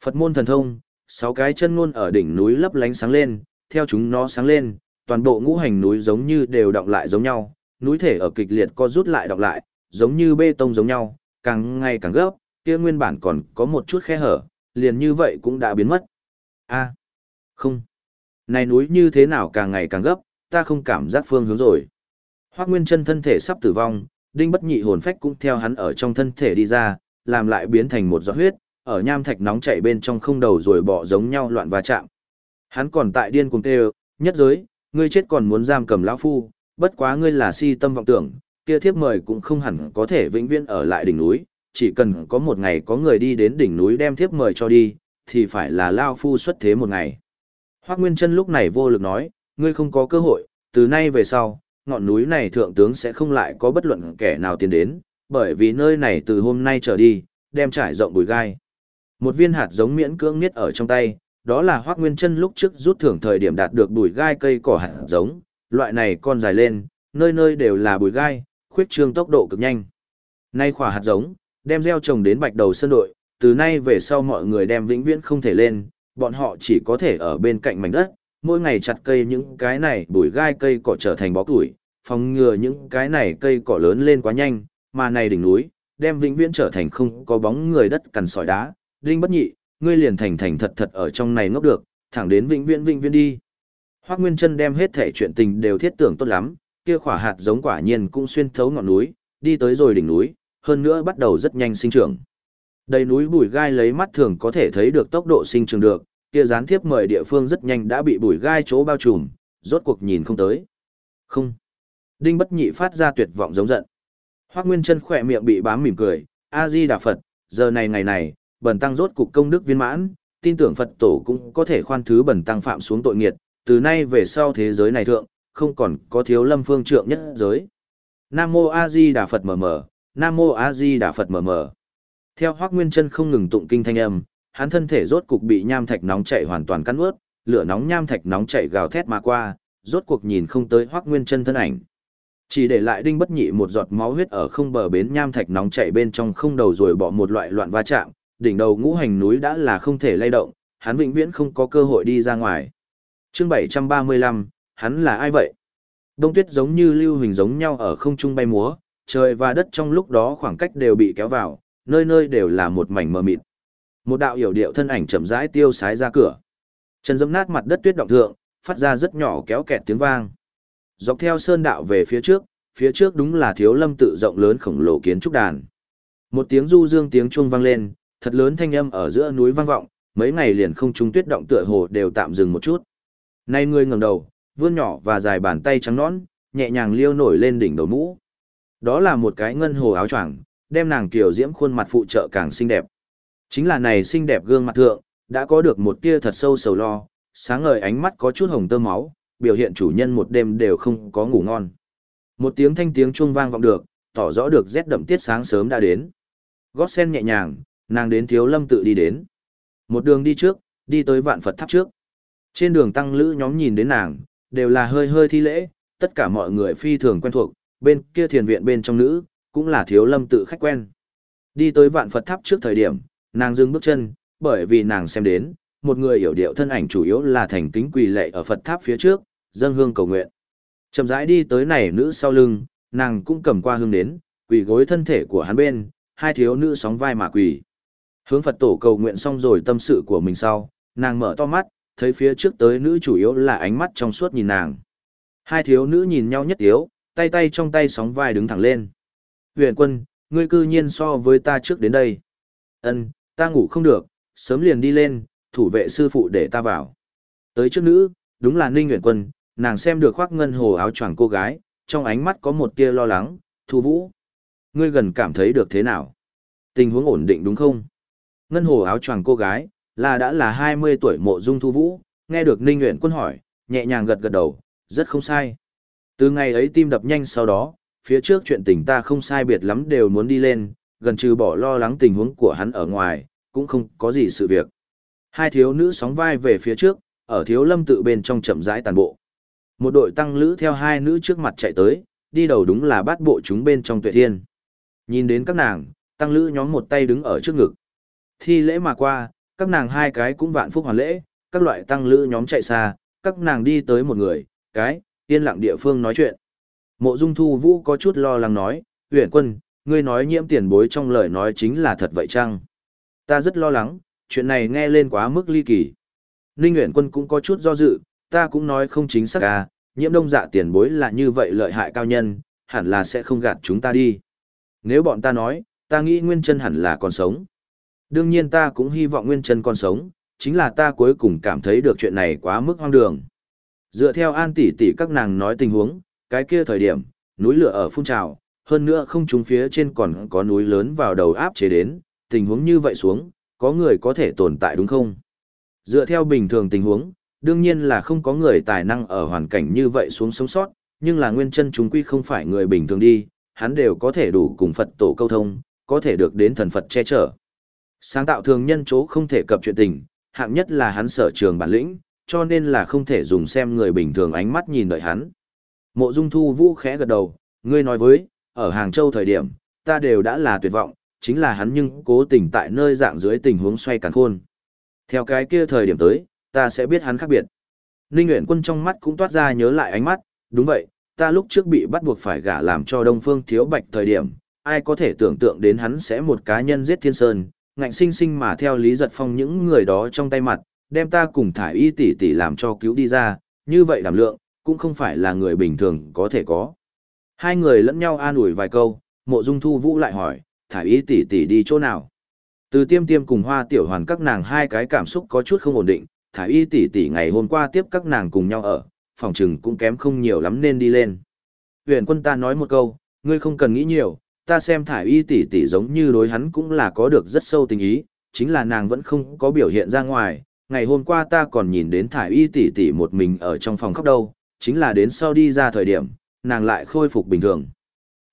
Phật môn thần thông, 6 cái chân ngôn ở đỉnh núi lấp lánh sáng lên, theo chúng nó sáng lên, toàn bộ ngũ hành núi giống như đều động lại giống nhau, núi thể ở kịch liệt co rút lại động lại, giống như bê tông giống nhau, càng ngày càng gấp, kia nguyên bản còn có một chút khe hở, liền như vậy cũng đã biến mất. A, không, này núi như thế nào càng ngày càng gấp, ta không cảm giác phương hướng rồi. Hoắc Nguyên Chân thân thể sắp tử vong, đinh bất nhị hồn phách cũng theo hắn ở trong thân thể đi ra, làm lại biến thành một giọt huyết, ở nham thạch nóng chảy bên trong không đầu rồi bỏ giống nhau loạn va chạm. Hắn còn tại điên cuồng kêu, nhất giới, ngươi chết còn muốn giam cầm lão phu, bất quá ngươi là si tâm vọng tưởng, kia thiếp mời cũng không hẳn có thể vĩnh viễn ở lại đỉnh núi, chỉ cần có một ngày có người đi đến đỉnh núi đem thiếp mời cho đi, thì phải là lao phu xuất thế một ngày. Hoắc Nguyên Trân lúc này vô lực nói, ngươi không có cơ hội, từ nay về sau, ngọn núi này thượng tướng sẽ không lại có bất luận kẻ nào tiến đến, bởi vì nơi này từ hôm nay trở đi, đem trải rộng bụi gai. Một viên hạt giống miễn cưỡng niết ở trong tay, đó là Hoắc Nguyên Chân lúc trước rút thưởng thời điểm đạt được bụi gai cây cỏ hạt giống, loại này con dài lên, nơi nơi đều là bụi gai, khuyết trương tốc độ cực nhanh. Nay khỏa hạt giống, đem gieo trồng đến Bạch Đầu Sơn đội, từ nay về sau mọi người đem vĩnh viễn không thể lên, bọn họ chỉ có thể ở bên cạnh mảnh đất, mỗi ngày chặt cây những cái này bụi gai cây cỏ trở thành bó củi, phòng ngừa những cái này cây cỏ lớn lên quá nhanh, mà này đỉnh núi, đem vĩnh viễn trở thành không có bóng người đất cằn sỏi đá, đinh bất nhị, ngươi liền thành thành thật thật ở trong này ngốc được, thẳng đến vĩnh viễn vĩnh viễn đi. Hoắc Nguyên Chân đem hết thể chuyện tình đều thiết tưởng tốt lắm, kia khỏa hạt giống quả nhiên cũng xuyên thấu ngọn núi, đi tới rồi đỉnh núi, hơn nữa bắt đầu rất nhanh sinh trưởng. Đầy núi bụi gai lấy mắt thường có thể thấy được tốc độ sinh trưởng được, kia gián tiếp mời địa phương rất nhanh đã bị bùi gai chỗ bao trùm, rốt cuộc nhìn không tới. Không. Đinh Bất Nhị phát ra tuyệt vọng giống giận. Hoắc Nguyên Chân khỏe miệng bị bám mỉm cười, A Di Đà Phật, giờ này ngày này, bần tăng rốt cục công đức viên mãn, tin tưởng Phật tổ cũng có thể khoan thứ bần tăng phạm xuống tội nghiệt, từ nay về sau thế giới này thượng, không còn có thiếu lâm phương trượng nhất giới. Nam Mô A Di Đà Phật mờ mờ, Nam Mô A Di Đà Phật mờ mờ. Theo Hoắc Nguyên Chân không ngừng tụng kinh thanh âm, hắn thân thể rốt cục bị nham thạch nóng chảy hoàn toàn cắn ướt, lửa nóng nham thạch nóng chảy gào thét mà qua, rốt cuộc nhìn không tới Hoắc Nguyên Chân thân ảnh. Chỉ để lại đinh bất nhị một giọt máu huyết ở không bờ bến nham thạch nóng chảy bên trong không đầu rồi bỏ một loại loạn va chạm, đỉnh đầu ngũ hành núi đã là không thể lay động, hắn vĩnh viễn không có cơ hội đi ra ngoài. Chương 735, hắn là ai vậy? Đông tuyết giống như lưu hình giống nhau ở không trung bay múa, trời và đất trong lúc đó khoảng cách đều bị kéo vào, nơi nơi đều là một mảnh mờ mịt. Một đạo hiểu điệu thân ảnh chậm rãi tiêu sái ra cửa. Chân dẫm nát mặt đất tuyết động thượng, phát ra rất nhỏ kéo kẹt tiếng vang. Dọc theo sơn đạo về phía trước, phía trước đúng là thiếu lâm tự rộng lớn khổng lồ kiến trúc đàn. Một tiếng du dương tiếng chuông vang lên, thật lớn thanh âm ở giữa núi vang vọng, mấy ngày liền không trung tuyết động tựa hồ đều tạm dừng một chút. Nay ngươi ngẩng đầu, vươn nhỏ và dài bàn tay trắng nõn, nhẹ nhàng liêu nổi lên đỉnh đầu mũ. Đó là một cái ngân hồ áo choàng, đem nàng kiều diễm khuôn mặt phụ trợ càng xinh đẹp. Chính là này xinh đẹp gương mặt thượng, đã có được một tia thật sâu sầu lo, sáng ngời ánh mắt có chút hồng tơ máu, biểu hiện chủ nhân một đêm đều không có ngủ ngon. Một tiếng thanh tiếng chuông vang vọng được, tỏ rõ được rét đậm tiết sáng sớm đã đến. Gót sen nhẹ nhàng, nàng đến thiếu lâm tự đi đến. Một đường đi trước, đi tới vạn Phật tháp trước. Trên đường tăng lữ nhóm nhìn đến nàng, đều là hơi hơi thi lễ, tất cả mọi người phi thường quen thuộc, bên kia thiền viện bên trong nữ, cũng là thiếu lâm tự khách quen. Đi tới vạn Phật tháp trước thời điểm, nàng dừng bước chân, bởi vì nàng xem đến, một người hiểu điệu thân ảnh chủ yếu là thành kính quỳ lệ ở Phật tháp phía trước, dâng hương cầu nguyện. Chậm rãi đi tới này nữ sau lưng, nàng cũng cầm qua hương đến, quỳ gối thân thể của hắn bên, hai thiếu nữ sóng vai mà quỳ. Hướng Phật tổ cầu nguyện xong rồi tâm sự của mình sau, nàng mở to mắt, thấy phía trước tới nữ chủ yếu là ánh mắt trong suốt nhìn nàng. Hai thiếu nữ nhìn nhau nhất yếu, tay tay trong tay sóng vai đứng thẳng lên. Huyền quân, ngươi cư nhiên so với ta trước đến đây. Ân, ta ngủ không được, sớm liền đi lên, thủ vệ sư phụ để ta vào. Tới trước nữ, đúng là Ninh Nguyễn quân, nàng xem được khoác ngân hồ áo choàng cô gái, trong ánh mắt có một tia lo lắng, thu vũ. Ngươi gần cảm thấy được thế nào? Tình huống ổn định đúng không? Ngân hồ áo choàng cô gái, là đã là 20 tuổi mộ dung thu vũ, nghe được Ninh Nguyễn quân hỏi, nhẹ nhàng gật gật đầu, rất không sai. Từ ngày ấy tim đập nhanh sau đó, phía trước chuyện tình ta không sai biệt lắm đều muốn đi lên, gần trừ bỏ lo lắng tình huống của hắn ở ngoài, cũng không có gì sự việc. Hai thiếu nữ sóng vai về phía trước, ở thiếu lâm tự bên trong chậm rãi tàn bộ. Một đội tăng lữ theo hai nữ trước mặt chạy tới, đi đầu đúng là bát bộ chúng bên trong tuệ thiên. Nhìn đến các nàng, tăng lữ nhóm một tay đứng ở trước ngực. Thi lễ mà qua, các nàng hai cái cũng vạn phúc hoàn lễ, các loại tăng lữ nhóm chạy xa, các nàng đi tới một người, cái, yên lặng địa phương nói chuyện. Mộ Dung Thu Vũ có chút lo lắng nói, huyện quân, ngươi nói nhiễm tiền bối trong lời nói chính là thật vậy chăng? Ta rất lo lắng, chuyện này nghe lên quá mức ly kỳ. Ninh Nguyễn Quân cũng có chút do dự, ta cũng nói không chính xác à, nhiễm đông dạ tiền bối là như vậy lợi hại cao nhân, hẳn là sẽ không gạt chúng ta đi. Nếu bọn ta nói, ta nghĩ Nguyên chân hẳn là còn sống. Đương nhiên ta cũng hy vọng Nguyên chân còn sống, chính là ta cuối cùng cảm thấy được chuyện này quá mức hoang đường. Dựa theo an tỷ tỷ các nàng nói tình huống, cái kia thời điểm, núi lửa ở phun trào, hơn nữa không trúng phía trên còn có núi lớn vào đầu áp chế đến, tình huống như vậy xuống, có người có thể tồn tại đúng không? Dựa theo bình thường tình huống, đương nhiên là không có người tài năng ở hoàn cảnh như vậy xuống sống sót, nhưng là nguyên chân chúng quy không phải người bình thường đi, hắn đều có thể đủ cùng Phật tổ câu thông, có thể được đến thần Phật che chở. Sáng tạo thường nhân chỗ không thể cập chuyện tình, hạng nhất là hắn sở trường bản lĩnh, cho nên là không thể dùng xem người bình thường ánh mắt nhìn đợi hắn. Mộ Dung Thu Vũ khẽ gật đầu, ngươi nói với, ở Hàng Châu thời điểm, ta đều đã là tuyệt vọng, chính là hắn nhưng cố tình tại nơi dạng dưới tình huống xoay càn khôn. Theo cái kia thời điểm tới, ta sẽ biết hắn khác biệt. Ninh Nguyễn Quân trong mắt cũng toát ra nhớ lại ánh mắt, đúng vậy, ta lúc trước bị bắt buộc phải gả làm cho Đông Phương Thiếu Bạch thời điểm, ai có thể tưởng tượng đến hắn sẽ một cá nhân giết thiên sơn, ngạnh sinh sinh mà theo Lý Giật Phong những người đó trong tay mặt, đem ta cùng thải y tỷ tỷ làm cho cứu đi ra, như vậy đảm lượng, cũng không phải là người bình thường có thể có. Hai người lẫn nhau an ủi vài câu, mộ dung thu vũ lại hỏi, thải y tỷ tỷ đi chỗ nào? Từ tiêm tiêm cùng hoa tiểu hoàn các nàng hai cái cảm xúc có chút không ổn định, thải y tỷ tỷ ngày hôm qua tiếp các nàng cùng nhau ở, phòng trừng cũng kém không nhiều lắm nên đi lên. Huyền quân ta nói một câu, ngươi không cần nghĩ nhiều, ta xem thải y tỷ tỷ giống như đối hắn cũng là có được rất sâu tình ý, chính là nàng vẫn không có biểu hiện ra ngoài. Ngày hôm qua ta còn nhìn đến thải y tỷ tỷ một mình ở trong phòng khóc đâu, chính là đến sau đi ra thời điểm, nàng lại khôi phục bình thường.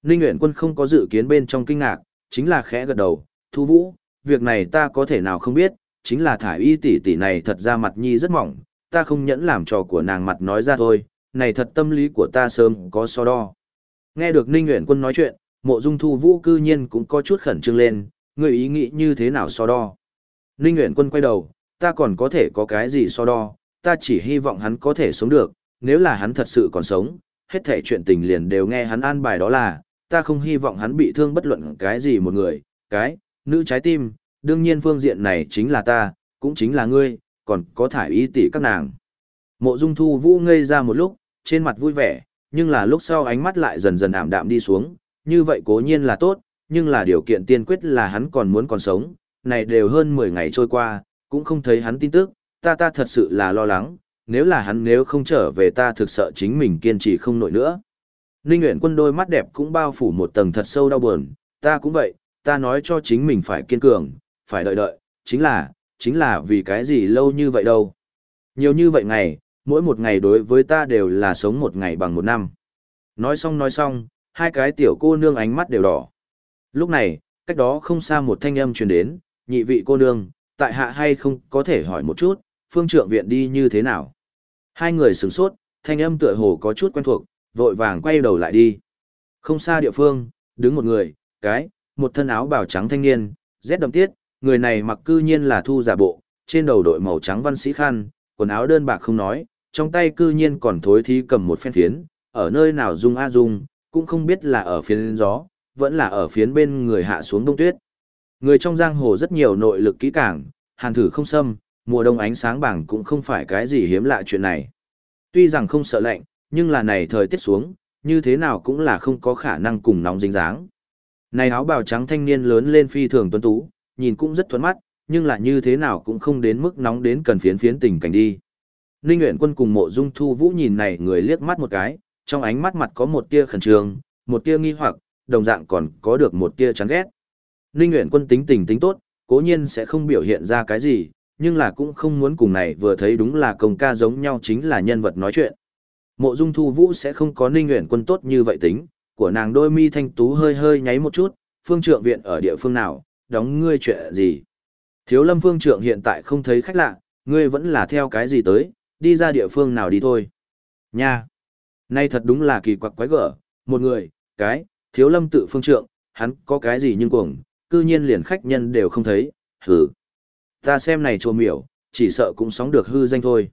Ninh Nguyễn Quân không có dự kiến bên trong kinh ngạc, chính là khẽ gật đầu, thu vũ, việc này ta có thể nào không biết, chính là thải y tỷ tỷ này thật ra mặt nhi rất mỏng, ta không nhẫn làm trò của nàng mặt nói ra thôi, này thật tâm lý của ta sớm có so đo. Nghe được Ninh Nguyễn Quân nói chuyện, mộ dung thu vũ cư nhiên cũng có chút khẩn trương lên, người ý nghĩ như thế nào so đo. Ninh Nguyễn Quân quay đầu, ta còn có thể có cái gì so đo, ta chỉ hy vọng hắn có thể sống được, nếu là hắn thật sự còn sống, hết thể chuyện tình liền đều nghe hắn an bài đó là, ta không hy vọng hắn bị thương bất luận cái gì một người, cái, nữ trái tim, đương nhiên phương diện này chính là ta, cũng chính là ngươi, còn có thải ý tỷ các nàng. Mộ Dung Thu Vũ ngây ra một lúc, trên mặt vui vẻ, nhưng là lúc sau ánh mắt lại dần dần ảm đạm đi xuống, như vậy cố nhiên là tốt, nhưng là điều kiện tiên quyết là hắn còn muốn còn sống, này đều hơn 10 ngày trôi qua, cũng không thấy hắn tin tức, ta ta thật sự là lo lắng, nếu là hắn nếu không trở về ta thực sợ chính mình kiên trì không nổi nữa. Ninh Nguyễn Quân đôi mắt đẹp cũng bao phủ một tầng thật sâu đau buồn, ta cũng vậy, ta nói cho chính mình phải kiên cường, phải đợi đợi, chính là, chính là vì cái gì lâu như vậy đâu. Nhiều như vậy ngày, mỗi một ngày đối với ta đều là sống một ngày bằng một năm. Nói xong nói xong, hai cái tiểu cô nương ánh mắt đều đỏ. Lúc này, cách đó không xa một thanh âm truyền đến, nhị vị cô nương, tại hạ hay không có thể hỏi một chút, phương trượng viện đi như thế nào. Hai người sửng sốt, thanh âm tựa hồ có chút quen thuộc, vội vàng quay đầu lại đi. Không xa địa phương, đứng một người, cái, một thân áo bào trắng thanh niên, rét đậm tiết, người này mặc cư nhiên là thu giả bộ, trên đầu đội màu trắng văn sĩ khăn, quần áo đơn bạc không nói, trong tay cư nhiên còn thối thí cầm một phen phiến, ở nơi nào dung a dung, cũng không biết là ở phiến gió, vẫn là ở phiến bên người hạ xuống đông tuyết. Người trong giang hồ rất nhiều nội lực kỹ cảng, hàn thử không xâm, mùa đông ánh sáng bảng cũng không phải cái gì hiếm lạ chuyện này. Tuy rằng không sợ lạnh, nhưng là này thời tiết xuống, như thế nào cũng là không có khả năng cùng nóng dính dáng. Này áo bào trắng thanh niên lớn lên phi thường tuấn tú, nhìn cũng rất thuận mắt, nhưng là như thế nào cũng không đến mức nóng đến cần phiến phiến tình cảnh đi. Ninh Nguyễn Quân cùng mộ dung thu vũ nhìn này người liếc mắt một cái, trong ánh mắt mặt có một tia khẩn trương, một tia nghi hoặc, đồng dạng còn có được một tia chán ghét. Ninh Nguyễn Quân tính tình tính tốt, cố nhiên sẽ không biểu hiện ra cái gì, nhưng là cũng không muốn cùng này vừa thấy đúng là công ca giống nhau chính là nhân vật nói chuyện. Mộ Dung Thu Vũ sẽ không có Ninh Uyển Quân tốt như vậy tính, của nàng đôi mi thanh tú hơi hơi nháy một chút, phương trượng viện ở địa phương nào, đóng ngươi chuyện gì. Thiếu lâm phương trượng hiện tại không thấy khách lạ, ngươi vẫn là theo cái gì tới, đi ra địa phương nào đi thôi. Nha! Nay thật đúng là kỳ quặc quái gở, một người, cái, thiếu lâm tự phương trượng, hắn có cái gì nhưng cuồng, cư nhiên liền khách nhân đều không thấy, hử. Ta xem này chùa miểu, chỉ sợ cũng sóng được hư danh thôi.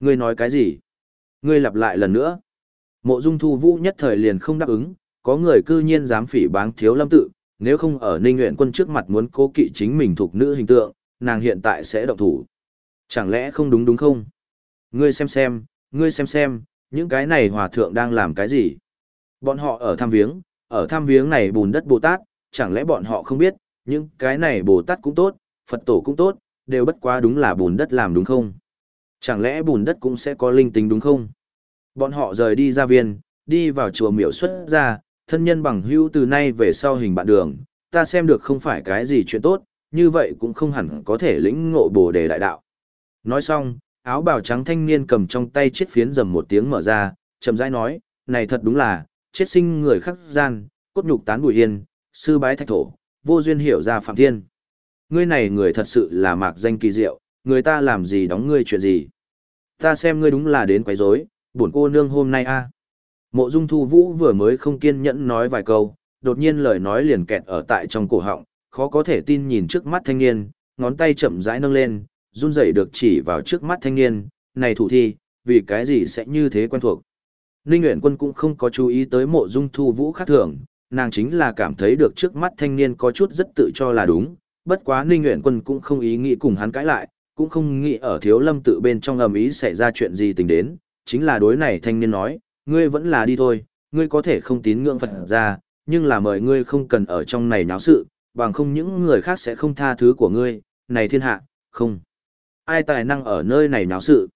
Ngươi nói cái gì? Ngươi lặp lại lần nữa. Mộ dung thu vũ nhất thời liền không đáp ứng, có người cư nhiên dám phỉ báng thiếu lâm tự, nếu không ở ninh nguyện quân trước mặt muốn cố kỵ chính mình thuộc nữ hình tượng, nàng hiện tại sẽ động thủ. Chẳng lẽ không đúng đúng không? Ngươi xem xem, ngươi xem xem, những cái này hòa thượng đang làm cái gì? Bọn họ ở thăm viếng, ở thăm viếng này bùn đất Bồ Tát, chẳng lẽ bọn họ không biết, những cái này Bồ Tát cũng tốt, Phật tổ cũng tốt, đều bất quá đúng là bùn đất làm đúng không? Chẳng lẽ bùn đất cũng sẽ có linh tính đúng không? Bọn họ rời đi ra viên, đi vào chùa miểu xuất ra, thân nhân bằng hữu từ nay về sau hình bạn đường, ta xem được không phải cái gì chuyện tốt, như vậy cũng không hẳn có thể lĩnh ngộ bồ đề đại đạo. Nói xong, áo bào trắng thanh niên cầm trong tay chiếc phiến rầm một tiếng mở ra, chậm rãi nói, này thật đúng là, chết sinh người khắc gian, cốt nhục tán bụi yên, sư bái thạch thổ, vô duyên hiểu ra phạm thiên. Ngươi này người thật sự là mạc danh kỳ diệu, người ta làm gì đóng ngươi chuyện gì. Ta xem ngươi đúng là đến quấy rối, buồn cô nương hôm nay a. À. Mộ Dung Thu Vũ vừa mới không kiên nhẫn nói vài câu, đột nhiên lời nói liền kẹt ở tại trong cổ họng, khó có thể tin nhìn trước mắt thanh niên, ngón tay chậm rãi nâng lên, run rẩy được chỉ vào trước mắt thanh niên, này thủ thi, vì cái gì sẽ như thế quen thuộc. Ninh Nguyễn Quân cũng không có chú ý tới mộ dung thu vũ khác thường, nàng chính là cảm thấy được trước mắt thanh niên có chút rất tự cho là đúng, bất quá Ninh Nguyễn Quân cũng không ý nghĩ cùng hắn cãi lại, cũng không nghĩ ở thiếu lâm tự bên trong ầm ý xảy ra chuyện gì tình đến, chính là đối này thanh niên nói, ngươi vẫn là đi thôi, ngươi có thể không tín ngưỡng Phật ra, nhưng là mời ngươi không cần ở trong này náo sự, bằng không những người khác sẽ không tha thứ của ngươi, này thiên hạ, không. Ai tài năng ở nơi này náo sự.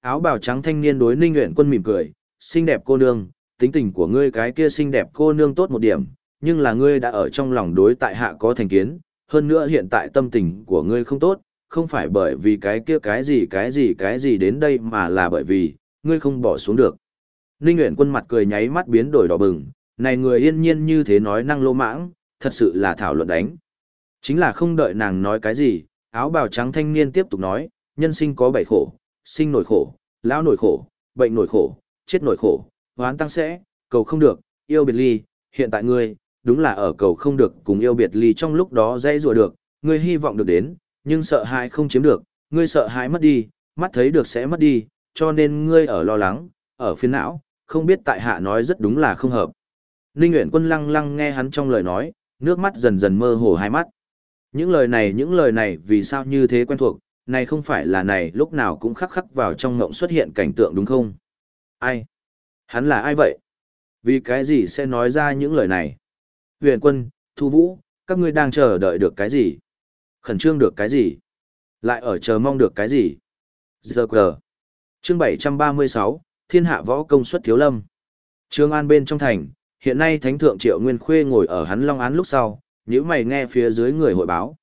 Áo bào trắng thanh niên đối Ninh Nguyễn Quân mỉm cười, xinh đẹp cô nương, tính tình của ngươi cái kia xinh đẹp cô nương tốt một điểm, nhưng là ngươi đã ở trong lòng đối tại hạ có thành kiến, hơn nữa hiện tại tâm tình của ngươi không tốt, không phải bởi vì cái kia cái gì cái gì cái gì đến đây mà là bởi vì, ngươi không bỏ xuống được. Ninh Nguyễn quân mặt cười nháy mắt biến đổi đỏ bừng, này người yên nhiên như thế nói năng lô mãng, thật sự là thảo luận đánh. Chính là không đợi nàng nói cái gì, áo bào trắng thanh niên tiếp tục nói, nhân sinh có bảy khổ, sinh nổi khổ, lão nổi khổ, bệnh nổi khổ, chết nổi khổ, hoán tăng sẽ, cầu không được, yêu biệt ly, hiện tại ngươi, đúng là ở cầu không được cùng yêu biệt ly trong lúc đó dây rùa được, ngươi hy vọng được đến, nhưng sợ hãi không chiếm được, ngươi sợ hãi mất đi, mắt thấy được sẽ mất đi, cho nên ngươi ở lo lắng, ở phiền não, không biết tại hạ nói rất đúng là không hợp. Ninh Nguyễn Quân lăng lăng nghe hắn trong lời nói, nước mắt dần dần mơ hồ hai mắt. Những lời này những lời này vì sao như thế quen thuộc, này không phải là này lúc nào cũng khắc khắc vào trong ngộng xuất hiện cảnh tượng đúng không? Ai? Hắn là ai vậy? Vì cái gì sẽ nói ra những lời này? Huyền quân, thu vũ, các ngươi đang chờ đợi được cái gì? Khẩn trương được cái gì? Lại ở chờ mong được cái gì? Giờ cờ. Chương 736, Thiên hạ võ công suất thiếu lâm. Trương An bên trong thành, hiện nay Thánh Thượng Triệu Nguyên Khuê ngồi ở hắn long án lúc sau, nếu mày nghe phía dưới người hội báo.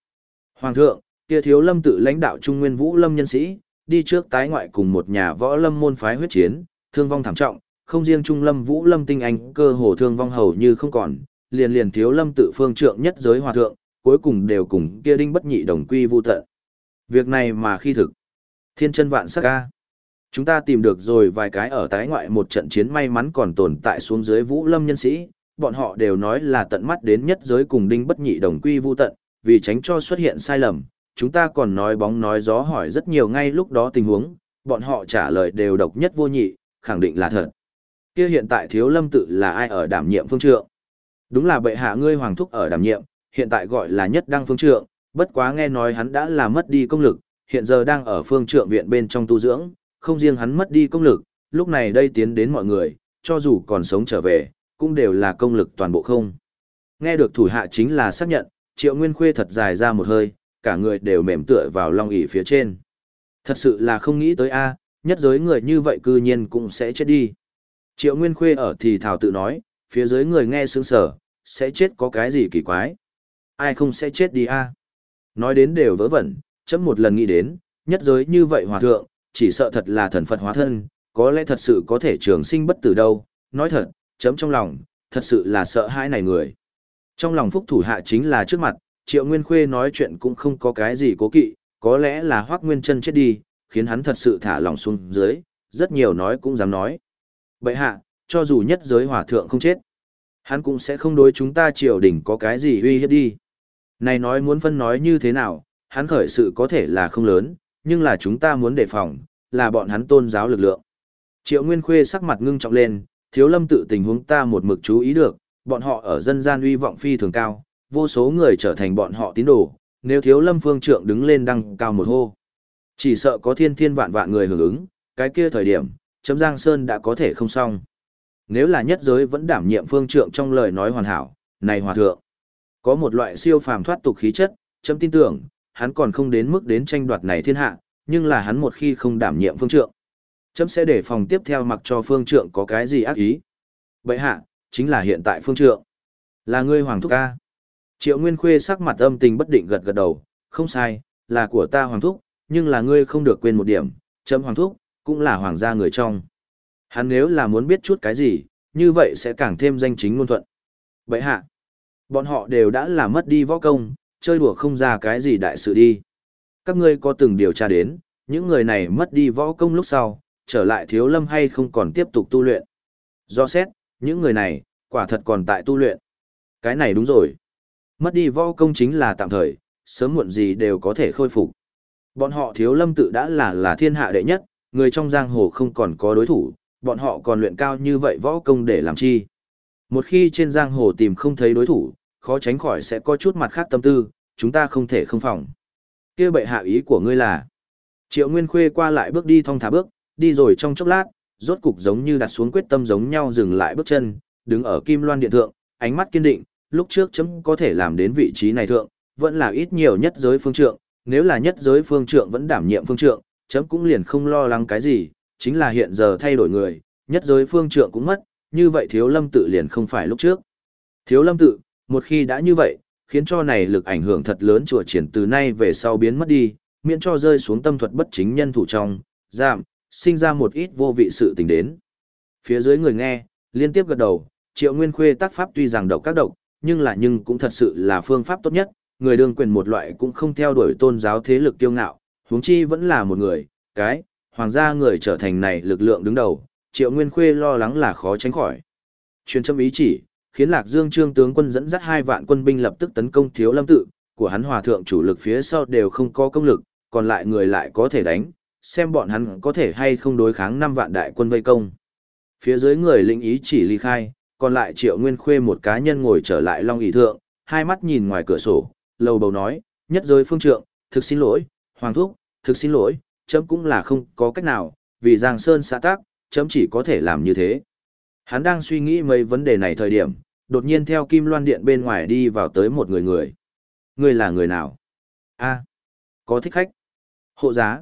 Hoàng thượng, kia thiếu lâm tự lãnh đạo Trung Nguyên Vũ Lâm nhân sĩ, đi trước tái ngoại cùng một nhà võ lâm môn phái huyết chiến, thương vong thảm trọng, không riêng Trung Lâm Vũ Lâm tinh anh cơ hồ thương vong hầu như không còn, liền liền thiếu lâm tự phương trượng nhất giới hòa thượng, cuối cùng đều cùng kia đinh bất nhị đồng quy vu tận. Việc này mà khi thực, thiên chân vạn sắc ca. Chúng ta tìm được rồi vài cái ở tái ngoại một trận chiến may mắn còn tồn tại xuống dưới Vũ Lâm nhân sĩ, bọn họ đều nói là tận mắt đến nhất giới cùng đinh bất nhị đồng quy vu tận, vì tránh cho xuất hiện sai lầm, chúng ta còn nói bóng nói gió hỏi rất nhiều ngay lúc đó tình huống, bọn họ trả lời đều độc nhất vô nhị, khẳng định là thật. Kia hiện tại thiếu lâm tự là ai ở đảm nhiệm phương trượng? Đúng là bệ hạ ngươi hoàng thúc ở đảm nhiệm, hiện tại gọi là nhất đăng phương trượng, bất quá nghe nói hắn đã là mất đi công lực, hiện giờ đang ở phương trượng viện bên trong tu dưỡng, không riêng hắn mất đi công lực, lúc này đây tiến đến mọi người, cho dù còn sống trở về, cũng đều là công lực toàn bộ không. Nghe được thủ hạ chính là xác nhận, Triệu Nguyên Khuê thật dài ra một hơi, cả người đều mềm tựa vào long ỉ phía trên. Thật sự là không nghĩ tới a, nhất giới người như vậy cư nhiên cũng sẽ chết đi. Triệu Nguyên Khuê ở thì thảo tự nói, phía dưới người nghe sướng sở, sẽ chết có cái gì kỳ quái. Ai không sẽ chết đi a? Nói đến đều vớ vẩn, chấm một lần nghĩ đến, nhất giới như vậy hòa thượng, chỉ sợ thật là thần Phật hóa thân, có lẽ thật sự có thể trường sinh bất tử đâu, nói thật, chấm trong lòng, thật sự là sợ hãi này người. Trong lòng phúc thủ hạ chính là trước mặt, Triệu Nguyên Khuê nói chuyện cũng không có cái gì cố kỵ, có lẽ là Hoắc Nguyên Chân chết đi, khiến hắn thật sự thả lòng xuống dưới, rất nhiều nói cũng dám nói. Bệ hạ, cho dù nhất giới hòa thượng không chết, hắn cũng sẽ không đối chúng ta triều đình có cái gì uy hiếp đi. Này nói muốn phân nói như thế nào, hắn khởi sự có thể là không lớn, nhưng là chúng ta muốn đề phòng, là bọn hắn tôn giáo lực lượng. Triệu Nguyên Khuê sắc mặt ngưng trọng lên, thiếu lâm tự tình huống ta một mực chú ý được, bọn họ ở dân gian uy vọng phi thường cao, vô số người trở thành bọn họ tín đồ, nếu thiếu lâm phương trượng đứng lên đăng cao một hô. Chỉ sợ có thiên thiên vạn vạn người hưởng ứng, cái kia thời điểm, chấm Giang Sơn đã có thể không xong. Nếu là nhất giới vẫn đảm nhiệm phương trượng trong lời nói hoàn hảo, này hòa thượng, có một loại siêu phàm thoát tục khí chất, chấm tin tưởng, hắn còn không đến mức đến tranh đoạt này thiên hạ, nhưng là hắn một khi không đảm nhiệm phương trượng. Chấm sẽ để phòng tiếp theo mặc cho phương trượng có cái gì ác ý. Vậy hạ, chính là hiện tại phương trượng. Là ngươi hoàng thúc ca. Triệu Nguyên Khuê sắc mặt âm tình bất định gật gật đầu, không sai, là của ta hoàng thúc, nhưng là ngươi không được quên một điểm, chấm hoàng thúc, cũng là hoàng gia người trong. Hắn nếu là muốn biết chút cái gì, như vậy sẽ càng thêm danh chính ngôn thuận. Vậy hạ, bọn họ đều đã là mất đi võ công, chơi đùa không ra cái gì đại sự đi. Các ngươi có từng điều tra đến, những người này mất đi võ công lúc sau, trở lại thiếu lâm hay không còn tiếp tục tu luyện. Do xét, những người này, quả thật còn tại tu luyện. Cái này đúng rồi. Mất đi võ công chính là tạm thời, sớm muộn gì đều có thể khôi phục. Bọn họ thiếu lâm tự đã là là thiên hạ đệ nhất, người trong giang hồ không còn có đối thủ, bọn họ còn luyện cao như vậy võ công để làm chi. Một khi trên giang hồ tìm không thấy đối thủ, khó tránh khỏi sẽ có chút mặt khác tâm tư, chúng ta không thể không phòng. kia bệ hạ ý của ngươi là, triệu nguyên khuê qua lại bước đi thong thả bước, đi rồi trong chốc lát, rốt cục giống như đặt xuống quyết tâm giống nhau dừng lại bước chân, đứng ở kim loan điện thượng, ánh mắt kiên định, lúc trước chấm có thể làm đến vị trí này thượng, vẫn là ít nhiều nhất giới phương trượng, nếu là nhất giới phương trượng vẫn đảm nhiệm phương trượng, chấm cũng liền không lo lắng cái gì, chính là hiện giờ thay đổi người, nhất giới phương trượng cũng mất, như vậy thiếu lâm tự liền không phải lúc trước. Thiếu lâm tự, một khi đã như vậy, khiến cho này lực ảnh hưởng thật lớn chùa triển từ nay về sau biến mất đi, miễn cho rơi xuống tâm thuật bất chính nhân thủ trong, giảm, sinh ra một ít vô vị sự tình đến. Phía dưới người nghe, liên tiếp gật đầu, triệu nguyên khuê tác pháp tuy rằng độc các độc, nhưng là nhưng cũng thật sự là phương pháp tốt nhất, người đương quyền một loại cũng không theo đuổi tôn giáo thế lực kiêu ngạo, huống chi vẫn là một người, cái, hoàng gia người trở thành này lực lượng đứng đầu, triệu nguyên khuê lo lắng là khó tránh khỏi. Chuyên châm ý chỉ, khiến Lạc Dương Trương tướng quân dẫn dắt hai vạn quân binh lập tức tấn công Thiếu Lâm tự, của hắn hòa thượng chủ lực phía sau đều không có công lực, còn lại người lại có thể đánh, xem bọn hắn có thể hay không đối kháng năm vạn đại quân vây công. Phía dưới người lĩnh ý chỉ ly khai, còn lại Triệu Nguyên Khuê một cá nhân ngồi trở lại Long ỷ thượng, hai mắt nhìn ngoài cửa sổ, lầu bầu nói, nhất giới phương trượng, thực xin lỗi, hoàng thúc, thực xin lỗi, chấm cũng là không có cách nào, vì Giang Sơn xã tác, chấm chỉ có thể làm như thế. Hắn đang suy nghĩ mấy vấn đề này thời điểm, đột nhiên theo Kim Loan Điện bên ngoài đi vào tới một người người. Người là người nào? a có thích khách. Hộ giá.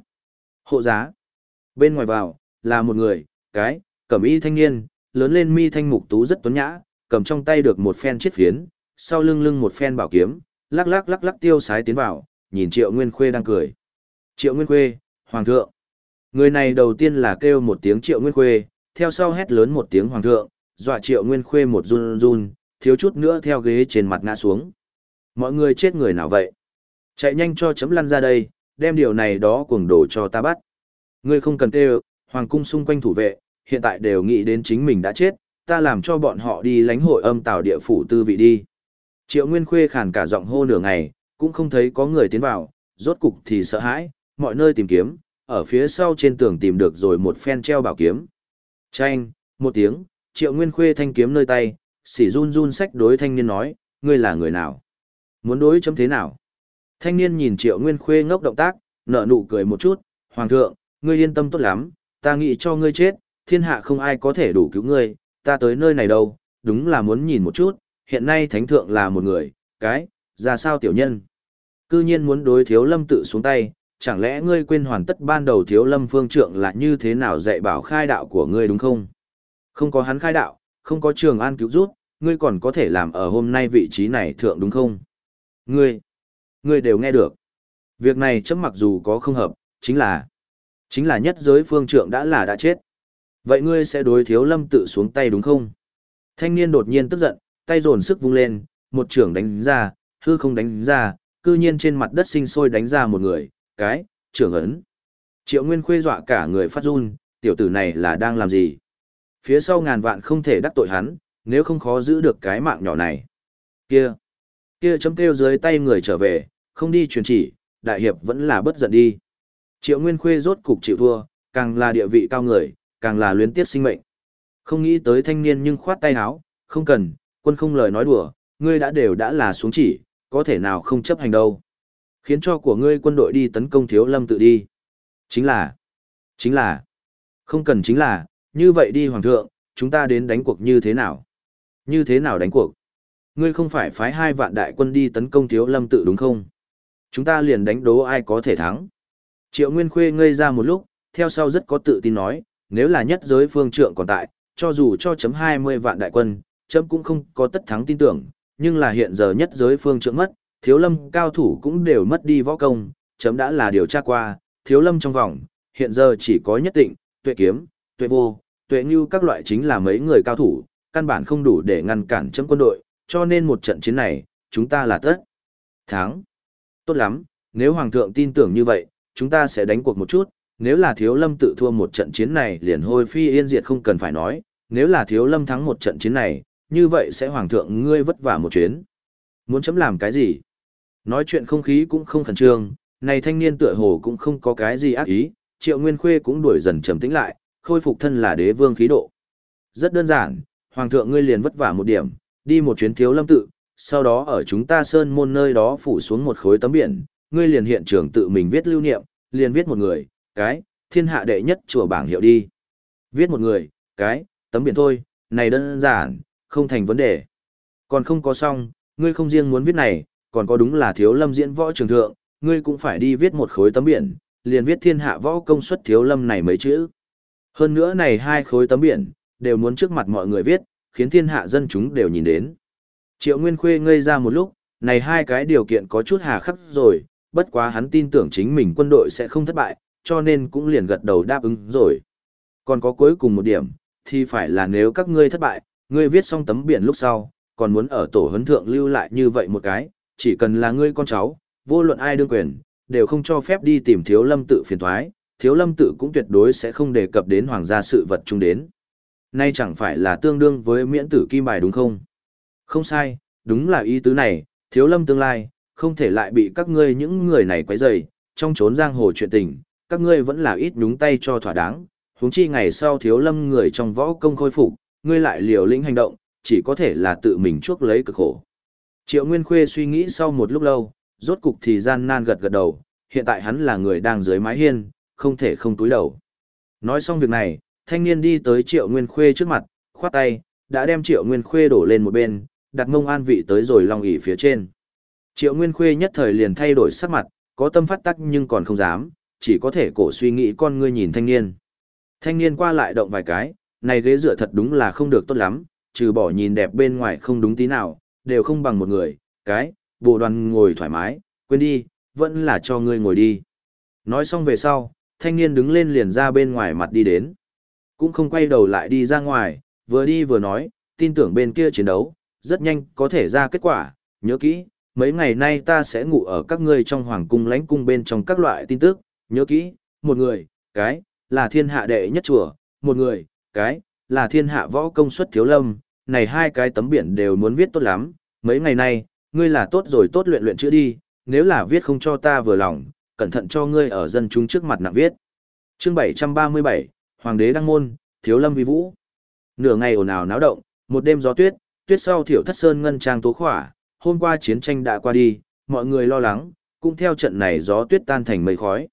Hộ giá. Bên ngoài vào, là một người, cái, cẩm y thanh niên, lớn lên mi thanh mục tú rất tuấn nhã, cầm trong tay được một phen chiết phiến, sau lưng lưng một phen bảo kiếm, lắc lắc lắc lắc tiêu sái tiến vào, nhìn Triệu Nguyên Khuê đang cười. Triệu Nguyên Khuê, Hoàng thượng. Người này đầu tiên là kêu một tiếng Triệu Nguyên Khuê, theo sau hét lớn một tiếng Hoàng thượng, dọa Triệu Nguyên Khuê một run run, thiếu chút nữa theo ghế trên mặt ngã xuống. Mọi người chết người nào vậy? Chạy nhanh cho chấm lăn ra đây, đem điều này đó cuồng đổ cho ta bắt. Ngươi không cần kêu, Hoàng cung xung quanh thủ vệ, hiện tại đều nghĩ đến chính mình đã chết, ta làm cho bọn họ đi lánh hội âm tào địa phủ tư vị đi. Triệu Nguyên Khuê khàn cả giọng hô nửa ngày, cũng không thấy có người tiến vào, rốt cục thì sợ hãi, mọi nơi tìm kiếm, ở phía sau trên tường tìm được rồi một phen treo bảo kiếm. Chanh, một tiếng, Triệu Nguyên Khuê thanh kiếm nơi tay, sỉ run run sách đối thanh niên nói, ngươi là người nào? Muốn đối chấm thế nào? Thanh niên nhìn Triệu Nguyên Khuê ngốc động tác, nở nụ cười một chút, Hoàng thượng, ngươi yên tâm tốt lắm, ta nghĩ cho ngươi chết, thiên hạ không ai có thể đủ cứu ngươi, ta tới nơi này đâu, đúng là muốn nhìn một chút, hiện nay thánh thượng là một người, cái, ra sao tiểu nhân. Cư nhiên muốn đối thiếu lâm tự xuống tay, chẳng lẽ ngươi quên hoàn tất ban đầu thiếu lâm phương trượng là như thế nào dạy bảo khai đạo của ngươi đúng không? Không có hắn khai đạo, không có trường an cứu rút, ngươi còn có thể làm ở hôm nay vị trí này thượng đúng không? Ngươi, ngươi đều nghe được. Việc này chấm mặc dù có không hợp, chính là, chính là nhất giới phương trượng đã là đã chết. Vậy ngươi sẽ đối thiếu lâm tự xuống tay đúng không? Thanh niên đột nhiên tức giận, tay dồn sức vung lên, một trưởng đánh ra, hư không đánh ra, cư nhiên trên mặt đất sinh sôi đánh ra một người, cái, trưởng ấn. Triệu Nguyên khuê dọa cả người phát run, tiểu tử này là đang làm gì? Phía sau ngàn vạn không thể đắc tội hắn, nếu không khó giữ được cái mạng nhỏ này. Kia, kia chấm kêu dưới tay người trở về, không đi truyền chỉ, đại hiệp vẫn là bất giận đi. Triệu Nguyên khuê rốt cục chịu thua, càng là địa vị cao người, càng là luyến tiếc sinh mệnh. Không nghĩ tới thanh niên nhưng khoát tay áo, không cần, quân không lời nói đùa, ngươi đã đều đã là xuống chỉ, có thể nào không chấp hành đâu. Khiến cho của ngươi quân đội đi tấn công thiếu lâm tự đi. Chính là, chính là, không cần chính là, như vậy đi hoàng thượng, chúng ta đến đánh cuộc như thế nào? Như thế nào đánh cuộc? Ngươi không phải phái hai vạn đại quân đi tấn công thiếu lâm tự đúng không? Chúng ta liền đánh đố ai có thể thắng. Triệu Nguyên Khuê ngây ra một lúc, theo sau rất có tự tin nói, nếu là nhất giới phương trượng còn tại, cho dù cho chấm 20 vạn đại quân, chấm cũng không có tất thắng tin tưởng, nhưng là hiện giờ nhất giới phương trượng mất, thiếu lâm cao thủ cũng đều mất đi võ công, chấm đã là điều tra qua, thiếu lâm trong vòng, hiện giờ chỉ có nhất định, tuệ kiếm, tuệ vô, tuệ như các loại chính là mấy người cao thủ, căn bản không đủ để ngăn cản chấm quân đội, cho nên một trận chiến này, chúng ta là tất. Thắng. Tốt lắm, nếu Hoàng thượng tin tưởng như vậy, chúng ta sẽ đánh cuộc một chút, nếu là thiếu lâm tự thua một trận chiến này liền hôi phi yên diệt không cần phải nói, nếu là thiếu lâm thắng một trận chiến này, như vậy sẽ Hoàng thượng ngươi vất vả một chuyến. Muốn chấm làm cái gì? Nói chuyện không khí cũng không khẩn trương, này thanh niên tựa hồ cũng không có cái gì ác ý, triệu nguyên khuê cũng đuổi dần trầm tĩnh lại, khôi phục thân là đế vương khí độ. Rất đơn giản, hoàng thượng ngươi liền vất vả một điểm, đi một chuyến thiếu lâm tự, sau đó ở chúng ta sơn môn nơi đó phủ xuống một khối tấm biển, ngươi liền hiện trường tự mình viết lưu niệm, liền viết một người, cái, thiên hạ đệ nhất chùa bảng hiệu đi. Viết một người, cái, tấm biển thôi, này đơn giản, không thành vấn đề. Còn không có xong, ngươi không riêng muốn viết này, còn có đúng là thiếu lâm diễn võ trường thượng, ngươi cũng phải đi viết một khối tấm biển, liền viết thiên hạ võ công suất thiếu lâm này mấy chữ. Hơn nữa này hai khối tấm biển, đều muốn trước mặt mọi người viết, khiến thiên hạ dân chúng đều nhìn đến. Triệu Nguyên Khuê ngây ra một lúc, này hai cái điều kiện có chút hà khắc rồi, bất quá hắn tin tưởng chính mình quân đội sẽ không thất bại, cho nên cũng liền gật đầu đáp ứng rồi. Còn có cuối cùng một điểm, thì phải là nếu các ngươi thất bại, ngươi viết xong tấm biển lúc sau, còn muốn ở tổ huấn thượng lưu lại như vậy một cái, chỉ cần là ngươi con cháu, vô luận ai đương quyền, đều không cho phép đi tìm thiếu lâm tự phiền thoái, thiếu lâm tự cũng tuyệt đối sẽ không đề cập đến hoàng gia sự vật chung đến. Nay chẳng phải là tương đương với miễn tử kim bài đúng không? Không sai, đúng là ý tứ này, thiếu lâm tương lai, không thể lại bị các ngươi những người này quấy rầy, trong trốn giang hồ chuyện tình, các ngươi vẫn là ít nhúng tay cho thỏa đáng, huống chi ngày sau thiếu lâm người trong võ công khôi phục, ngươi lại liều lĩnh hành động, chỉ có thể là tự mình chuốc lấy cực khổ. Triệu Nguyên Khuê suy nghĩ sau một lúc lâu, rốt cục thì gian nan gật gật đầu, hiện tại hắn là người đang dưới mái hiên, không thể không túi đầu. Nói xong việc này, thanh niên đi tới Triệu Nguyên Khuê trước mặt, khoát tay, đã đem Triệu Nguyên Khuê đổ lên một bên, đặt mông an vị tới rồi long ỷ phía trên. Triệu Nguyên Khuê nhất thời liền thay đổi sắc mặt, có tâm phát tắc nhưng còn không dám, chỉ có thể cổ suy nghĩ con ngươi nhìn thanh niên. Thanh niên qua lại động vài cái, này ghế dựa thật đúng là không được tốt lắm, trừ bỏ nhìn đẹp bên ngoài không đúng tí nào, đều không bằng một người, cái, bộ đoàn ngồi thoải mái, quên đi, vẫn là cho ngươi ngồi đi. Nói xong về sau, thanh niên đứng lên liền ra bên ngoài mặt đi đến. Cũng không quay đầu lại đi ra ngoài, vừa đi vừa nói, tin tưởng bên kia chiến đấu, rất nhanh có thể ra kết quả, nhớ kỹ, mấy ngày nay ta sẽ ngủ ở các ngươi trong hoàng cung lãnh cung bên trong các loại tin tức, nhớ kỹ, một người, cái, là thiên hạ đệ nhất chùa, một người, cái, là thiên hạ võ công suất thiếu lâm, này hai cái tấm biển đều muốn viết tốt lắm, mấy ngày nay, ngươi là tốt rồi tốt luyện luyện chữ đi, nếu là viết không cho ta vừa lòng, cẩn thận cho ngươi ở dân chúng trước mặt nặng viết. Chương 737, Hoàng đế đăng môn, thiếu lâm vi vũ. Nửa ngày ồn ào náo động, một đêm gió tuyết, tuyết sau thiểu thất sơn ngân trang tố khỏa, hôm qua chiến tranh đã qua đi, mọi người lo lắng, cũng theo trận này gió tuyết tan thành mây khói.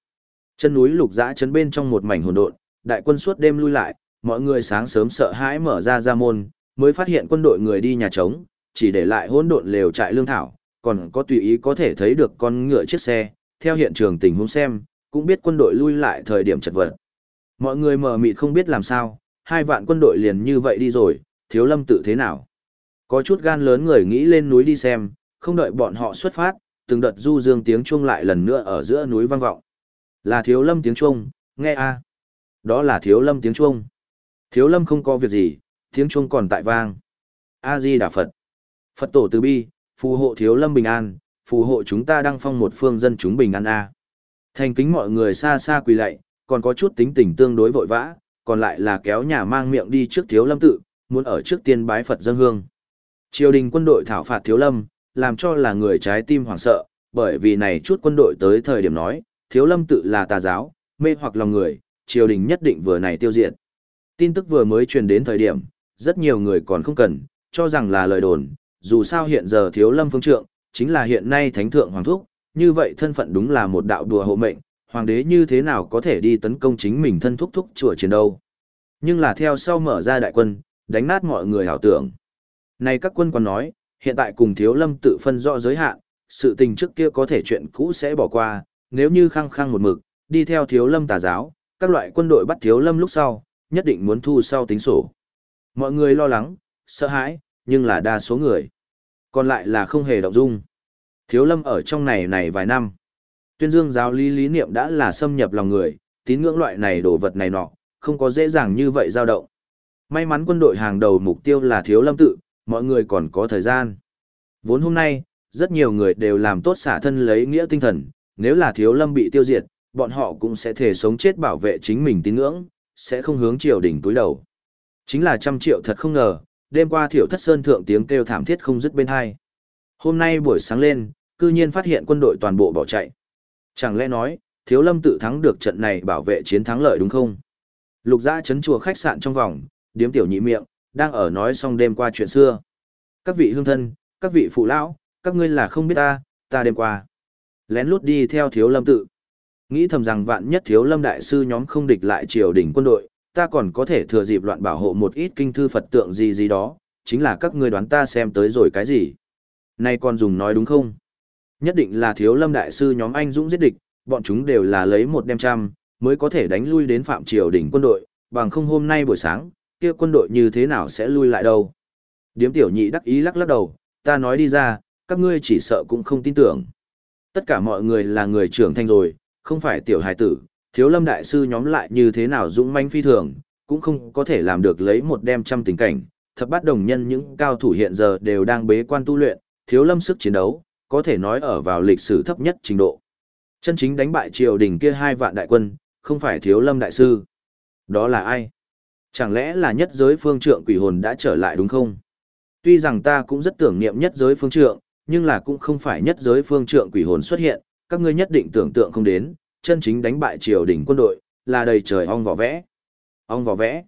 Chân núi lục dã chấn bên trong một mảnh hỗn độn, đại quân suốt đêm lui lại, mọi người sáng sớm sợ hãi mở ra ra môn, mới phát hiện quân đội người đi nhà trống, chỉ để lại hỗn độn lều trại lương thảo, còn có tùy ý có thể thấy được con ngựa chiếc xe, theo hiện trường tình huống xem, cũng biết quân đội lui lại thời điểm chật vật. Mọi người mờ mịt không biết làm sao, hai vạn quân đội liền như vậy đi rồi, thiếu lâm tự thế nào. Có chút gan lớn người nghĩ lên núi đi xem, không đợi bọn họ xuất phát, từng đợt du dương tiếng chuông lại lần nữa ở giữa núi vang vọng. Là thiếu lâm tiếng chuông, nghe a Đó là thiếu lâm tiếng chuông. Thiếu lâm không có việc gì, tiếng chuông còn tại vang. A-di Đà Phật. Phật tổ từ bi, phù hộ thiếu lâm bình an, phù hộ chúng ta đăng phong một phương dân chúng bình an a. Thành kính mọi người xa xa quỳ lạy, còn có chút tính tình tương đối vội vã, còn lại là kéo nhà mang miệng đi trước thiếu lâm tự, muốn ở trước tiên bái Phật dân hương. Triều đình quân đội thảo phạt thiếu lâm, làm cho là người trái tim hoảng sợ, bởi vì này chút quân đội tới thời điểm nói, thiếu lâm tự là tà giáo, mê hoặc lòng người, triều đình nhất định vừa này tiêu diệt. Tin tức vừa mới truyền đến thời điểm, rất nhiều người còn không cần, cho rằng là lời đồn, dù sao hiện giờ thiếu lâm phương trượng, chính là hiện nay thánh thượng hoàng thúc, như vậy thân phận đúng là một đạo đùa hộ mệnh, hoàng đế như thế nào có thể đi tấn công chính mình thân thúc thúc chùa chiến đâu. Nhưng là theo sau mở ra đại quân, đánh nát mọi người hảo tưởng. Này các quân còn nói, hiện tại cùng thiếu lâm tự phân rõ giới hạn, sự tình trước kia có thể chuyện cũ sẽ bỏ qua, nếu như khăng khăng một mực, đi theo thiếu lâm tà giáo, các loại quân đội bắt thiếu lâm lúc sau, nhất định muốn thu sau tính sổ. Mọi người lo lắng, sợ hãi, nhưng là đa số người. Còn lại là không hề động dung. Thiếu lâm ở trong này này vài năm. Tuyên dương giáo lý lý niệm đã là xâm nhập lòng người, tín ngưỡng loại này đồ vật này nọ, không có dễ dàng như vậy dao động. May mắn quân đội hàng đầu mục tiêu là thiếu lâm tự, mọi người còn có thời gian. Vốn hôm nay, rất nhiều người đều làm tốt xả thân lấy nghĩa tinh thần, nếu là thiếu lâm bị tiêu diệt, bọn họ cũng sẽ thể sống chết bảo vệ chính mình tín ngưỡng, sẽ không hướng triều đỉnh túi đầu. Chính là trăm triệu thật không ngờ, đêm qua thiểu thất sơn thượng tiếng kêu thảm thiết không dứt bên hai. Hôm nay buổi sáng lên, cư nhiên phát hiện quân đội toàn bộ bỏ chạy. Chẳng lẽ nói, thiếu lâm tự thắng được trận này bảo vệ chiến thắng lợi đúng không? Lục giã chấn chùa khách sạn trong vòng, điếm tiểu nhị miệng, đang ở nói xong đêm qua chuyện xưa. Các vị hương thân, các vị phụ lão, các ngươi là không biết ta, ta đêm qua. Lén lút đi theo thiếu lâm tự. Nghĩ thầm rằng vạn nhất thiếu lâm đại sư nhóm không địch lại triều đình quân đội, ta còn có thể thừa dịp loạn bảo hộ một ít kinh thư Phật tượng gì gì đó, chính là các ngươi đoán ta xem tới rồi cái gì. Nay còn dùng nói đúng không? Nhất định là thiếu lâm đại sư nhóm anh dũng giết địch, bọn chúng đều là lấy một đem trăm, mới có thể đánh lui đến phạm triều đỉnh quân đội, bằng không hôm nay buổi sáng, kia quân đội như thế nào sẽ lui lại đâu. Điếm tiểu nhị đắc ý lắc lắc đầu, ta nói đi ra, các ngươi chỉ sợ cũng không tin tưởng. Tất cả mọi người là người trưởng thành rồi, không phải tiểu hài tử, thiếu lâm đại sư nhóm lại như thế nào dũng manh phi thường, cũng không có thể làm được lấy một đem trăm tình cảnh. Thập bát đồng nhân những cao thủ hiện giờ đều đang bế quan tu luyện, thiếu lâm sức chiến đấu, có thể nói ở vào lịch sử thấp nhất trình độ. Chân chính đánh bại triều đình kia hai vạn đại quân, không phải thiếu lâm đại sư. Đó là ai? Chẳng lẽ là nhất giới phương trượng quỷ hồn đã trở lại đúng không? Tuy rằng ta cũng rất tưởng niệm nhất giới phương trượng, nhưng là cũng không phải nhất giới phương trượng quỷ hồn xuất hiện, các ngươi nhất định tưởng tượng không đến, chân chính đánh bại triều đình quân đội, là đầy trời ong vỏ vẽ. Ong vỏ vẽ.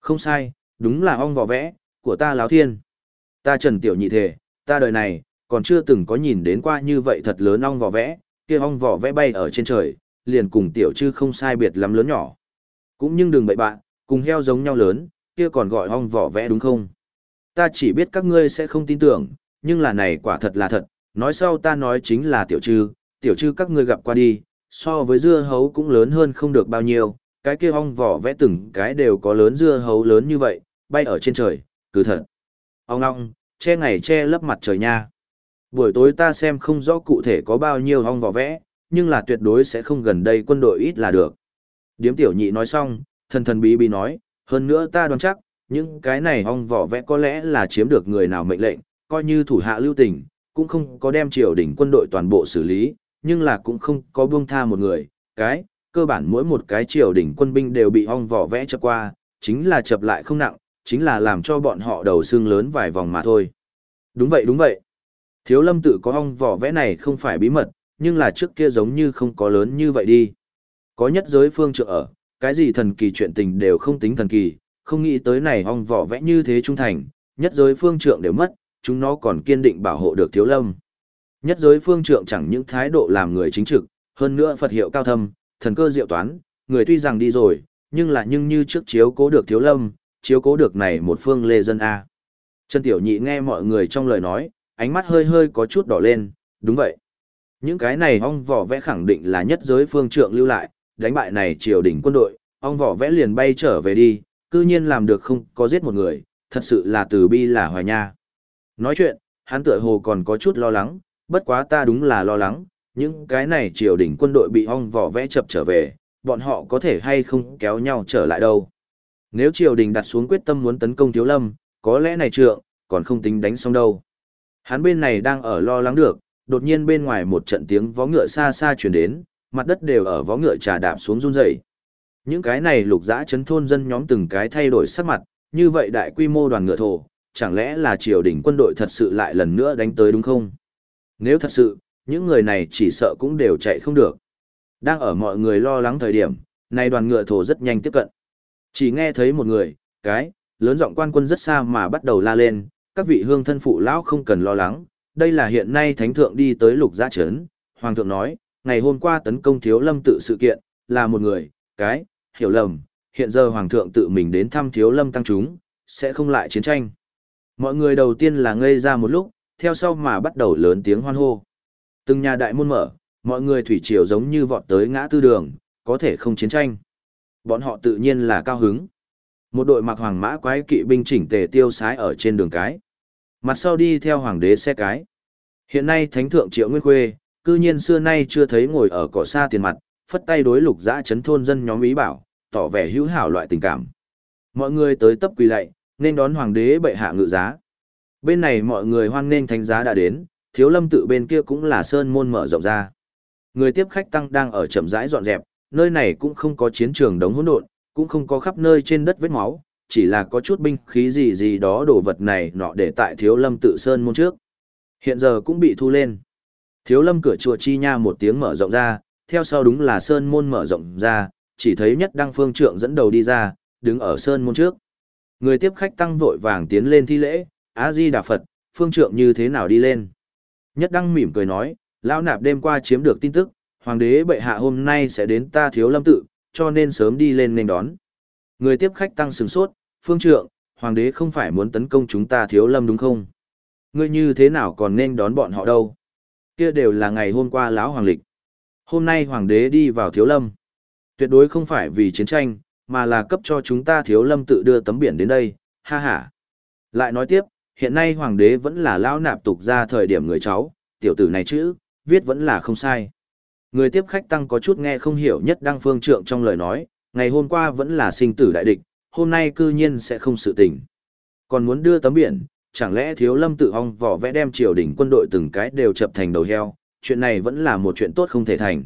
Không sai, đúng là ong vỏ vẽ, của ta láo thiên. Ta trần tiểu nhị thể, ta đời này, còn chưa từng có nhìn đến qua như vậy thật lớn ong vỏ vẽ, kia ong vỏ vẽ bay ở trên trời, liền cùng tiểu chư không sai biệt lắm lớn nhỏ. Cũng nhưng đừng bậy bạn, cùng heo giống nhau lớn, kia còn gọi ong vỏ vẽ đúng không? Ta chỉ biết các ngươi sẽ không tin tưởng, nhưng là này quả thật là thật, nói sau ta nói chính là tiểu chư, tiểu chư các ngươi gặp qua đi, so với dưa hấu cũng lớn hơn không được bao nhiêu, cái kia ong vỏ vẽ từng cái đều có lớn dưa hấu lớn như vậy, bay ở trên trời, cứ thật. Ong ong, che ngày che lấp mặt trời nha. Buổi tối ta xem không rõ cụ thể có bao nhiêu ong vỏ vẽ, nhưng là tuyệt đối sẽ không gần đây quân đội ít là được. Điếm tiểu nhị nói xong, thần thần bí bí nói, hơn nữa ta đoán chắc, những cái này ong vỏ vẽ có lẽ là chiếm được người nào mệnh lệnh, coi như thủ hạ lưu tình, cũng không có đem triều đỉnh quân đội toàn bộ xử lý, nhưng là cũng không có buông tha một người, cái, cơ bản mỗi một cái triều đỉnh quân binh đều bị ong vỏ vẽ chập qua, chính là chập lại không nặng, chính là làm cho bọn họ đầu xương lớn vài vòng mà thôi. Đúng vậy đúng vậy. Thiếu lâm tự có ong vỏ vẽ này không phải bí mật, nhưng là trước kia giống như không có lớn như vậy đi. Có nhất giới phương trợ ở, cái gì thần kỳ chuyện tình đều không tính thần kỳ, không nghĩ tới này ong vỏ vẽ như thế trung thành, nhất giới phương trượng đều mất, chúng nó còn kiên định bảo hộ được thiếu lâm. Nhất giới phương trượng chẳng những thái độ làm người chính trực, hơn nữa Phật hiệu cao thâm, thần cơ diệu toán, người tuy rằng đi rồi, nhưng là nhưng như trước chiếu cố được thiếu lâm, chiếu cố được này một phương lê dân A. Trần Tiểu Nhị nghe mọi người trong lời nói, ánh mắt hơi hơi có chút đỏ lên, đúng vậy. Những cái này ong vỏ vẽ khẳng định là nhất giới phương trượng lưu lại, đánh bại này triều đình quân đội, ong vỏ vẽ liền bay trở về đi, cư nhiên làm được không có giết một người, thật sự là từ bi là hoài nha. Nói chuyện, hắn tựa hồ còn có chút lo lắng, bất quá ta đúng là lo lắng, những cái này triều đình quân đội bị ong vỏ vẽ chập trở về, bọn họ có thể hay không kéo nhau trở lại đâu. Nếu triều đình đặt xuống quyết tâm muốn tấn công thiếu lâm, có lẽ này trượng, còn không tính đánh xong đâu. Hắn bên này đang ở lo lắng được, đột nhiên bên ngoài một trận tiếng vó ngựa xa xa truyền đến, mặt đất đều ở vó ngựa trà đạp xuống run rẩy. Những cái này lục dã chấn thôn dân nhóm từng cái thay đổi sắc mặt, như vậy đại quy mô đoàn ngựa thổ, chẳng lẽ là triều đình quân đội thật sự lại lần nữa đánh tới đúng không? Nếu thật sự, những người này chỉ sợ cũng đều chạy không được. Đang ở mọi người lo lắng thời điểm, này đoàn ngựa thổ rất nhanh tiếp cận. Chỉ nghe thấy một người, cái, lớn giọng quan quân rất xa mà bắt đầu la lên, các vị hương thân phụ lão không cần lo lắng, đây là hiện nay thánh thượng đi tới lục giã trấn, hoàng thượng nói, ngày hôm qua tấn công thiếu lâm tự sự kiện, là một người, cái, hiểu lầm, hiện giờ hoàng thượng tự mình đến thăm thiếu lâm tăng chúng, sẽ không lại chiến tranh. Mọi người đầu tiên là ngây ra một lúc, theo sau mà bắt đầu lớn tiếng hoan hô. Từng nhà đại môn mở, mọi người thủy triều giống như vọt tới ngã tư đường, có thể không chiến tranh. Bọn họ tự nhiên là cao hứng. Một đội mặc hoàng mã quái kỵ binh chỉnh tề tiêu sái ở trên đường cái. Mặt sau đi theo hoàng đế xe cái. Hiện nay thánh thượng triệu nguyên khuê, cư nhiên xưa nay chưa thấy ngồi ở cỏ xa tiền mặt, phất tay đối lục dã chấn thôn dân nhóm ý bảo, tỏ vẻ hữu hảo loại tình cảm. Mọi người tới tấp quỳ lạy, nên đón hoàng đế bệ hạ ngự giá. Bên này mọi người hoan nghênh thánh giá đã đến, thiếu lâm tự bên kia cũng là sơn môn mở rộng ra. Người tiếp khách tăng đang ở chậm rãi dọn dẹp, nơi này cũng không có chiến trường đống hỗn độn, cũng không có khắp nơi trên đất vết máu, chỉ là có chút binh khí gì gì đó đồ vật này nọ để tại thiếu lâm tự sơn môn trước. Hiện giờ cũng bị thu lên. Thiếu lâm cửa chùa chi nha một tiếng mở rộng ra, theo sau đúng là sơn môn mở rộng ra, chỉ thấy nhất đăng phương trượng dẫn đầu đi ra, đứng ở sơn môn trước. Người tiếp khách tăng vội vàng tiến lên thi lễ, A-di Đà Phật, phương trượng như thế nào đi lên. Nhất đăng mỉm cười nói, lão nạp đêm qua chiếm được tin tức, hoàng đế bệ hạ hôm nay sẽ đến ta thiếu lâm tự, cho nên sớm đi lên nên đón. Người tiếp khách tăng sừng sốt, phương trượng, hoàng đế không phải muốn tấn công chúng ta thiếu lâm đúng không? Ngươi như thế nào còn nên đón bọn họ đâu? Kia đều là ngày hôm qua lão hoàng lịch. Hôm nay hoàng đế đi vào thiếu lâm. Tuyệt đối không phải vì chiến tranh, mà là cấp cho chúng ta thiếu lâm tự đưa tấm biển đến đây, ha ha. Lại nói tiếp, hiện nay hoàng đế vẫn là lão nạp tục ra thời điểm người cháu, tiểu tử này chữ, viết vẫn là không sai. Người tiếp khách tăng có chút nghe không hiểu nhất đăng phương trượng trong lời nói, ngày hôm qua vẫn là sinh tử đại địch, hôm nay cư nhiên sẽ không sự tình. Còn muốn đưa tấm biển, chẳng lẽ thiếu lâm tự hong vỏ vẽ đem triều đình quân đội từng cái đều chập thành đầu heo, chuyện này vẫn là một chuyện tốt không thể thành.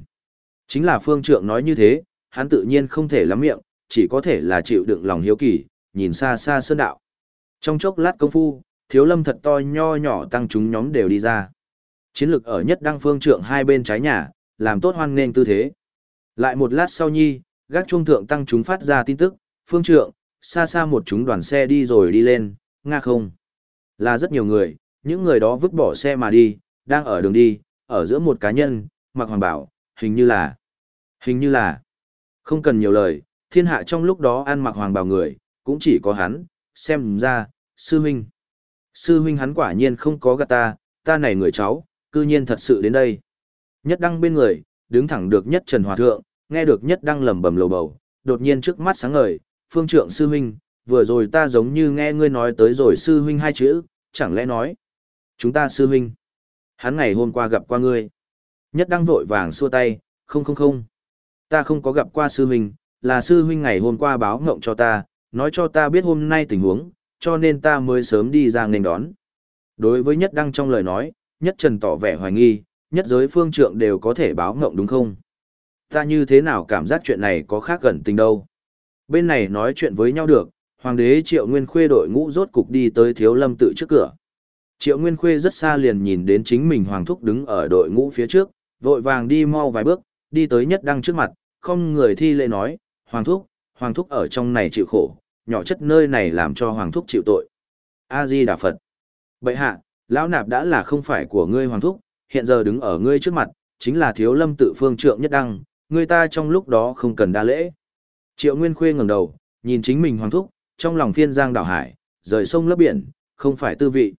Chính là phương trượng nói như thế, hắn tự nhiên không thể lắm miệng, chỉ có thể là chịu đựng lòng hiếu kỳ, nhìn xa xa sơn đạo. Trong chốc lát công phu, thiếu lâm thật to nho nhỏ tăng chúng nhóm đều đi ra. Chiến lược ở nhất đăng phương trượng hai bên trái nhà, làm tốt hoan nghênh tư thế. Lại một lát sau nhi, gác trung thượng tăng chúng phát ra tin tức, phương trượng, xa xa một chúng đoàn xe đi rồi đi lên, nga không. Là rất nhiều người, những người đó vứt bỏ xe mà đi, đang ở đường đi, ở giữa một cá nhân, mặc hoàng bảo, hình như là, hình như là, không cần nhiều lời, thiên hạ trong lúc đó ăn mặc hoàng bảo người, cũng chỉ có hắn, xem ra, sư huynh. Sư huynh hắn quả nhiên không có gạt ta, ta này người cháu, cư nhiên thật sự đến đây. Nhất đăng bên người, đứng thẳng được nhất Trần Hòa Thượng, nghe được nhất đăng lầm bầm lầu bầu, đột nhiên trước mắt sáng ngời, phương trượng sư huynh, vừa rồi ta giống như nghe ngươi nói tới rồi sư huynh hai chữ, chẳng lẽ nói, chúng ta sư huynh. Hắn ngày hôm qua gặp qua ngươi. Nhất đăng vội vàng xua tay, không không không. Ta không có gặp qua sư huynh, là sư huynh ngày hôm qua báo ngộng cho ta, nói cho ta biết hôm nay tình huống, cho nên ta mới sớm đi ra nghênh đón. Đối với nhất đăng trong lời nói, nhất trần tỏ vẻ hoài nghi, nhất giới phương trượng đều có thể báo ngộng đúng không? Ta như thế nào cảm giác chuyện này có khác gần tình đâu? Bên này nói chuyện với nhau được, hoàng đế triệu nguyên khuê đội ngũ rốt cục đi tới thiếu lâm tự trước cửa. Triệu Nguyên Khuê rất xa liền nhìn đến chính mình Hoàng Thúc đứng ở đội ngũ phía trước, vội vàng đi mau vài bước, đi tới nhất đăng trước mặt, không người thi lễ nói, Hoàng Thúc, Hoàng Thúc ở trong này chịu khổ, nhỏ chất nơi này làm cho Hoàng Thúc chịu tội. A-di Đà Phật. bệ hạ, lão nạp đã là không phải của ngươi Hoàng Thúc, hiện giờ đứng ở ngươi trước mặt, chính là thiếu lâm tự phương trượng nhất đăng, người ta trong lúc đó không cần đa lễ. Triệu Nguyên Khuê ngẩng đầu, nhìn chính mình hoàng thúc, trong lòng phiên giang đảo hải, rời sông lấp biển, không phải tư vị.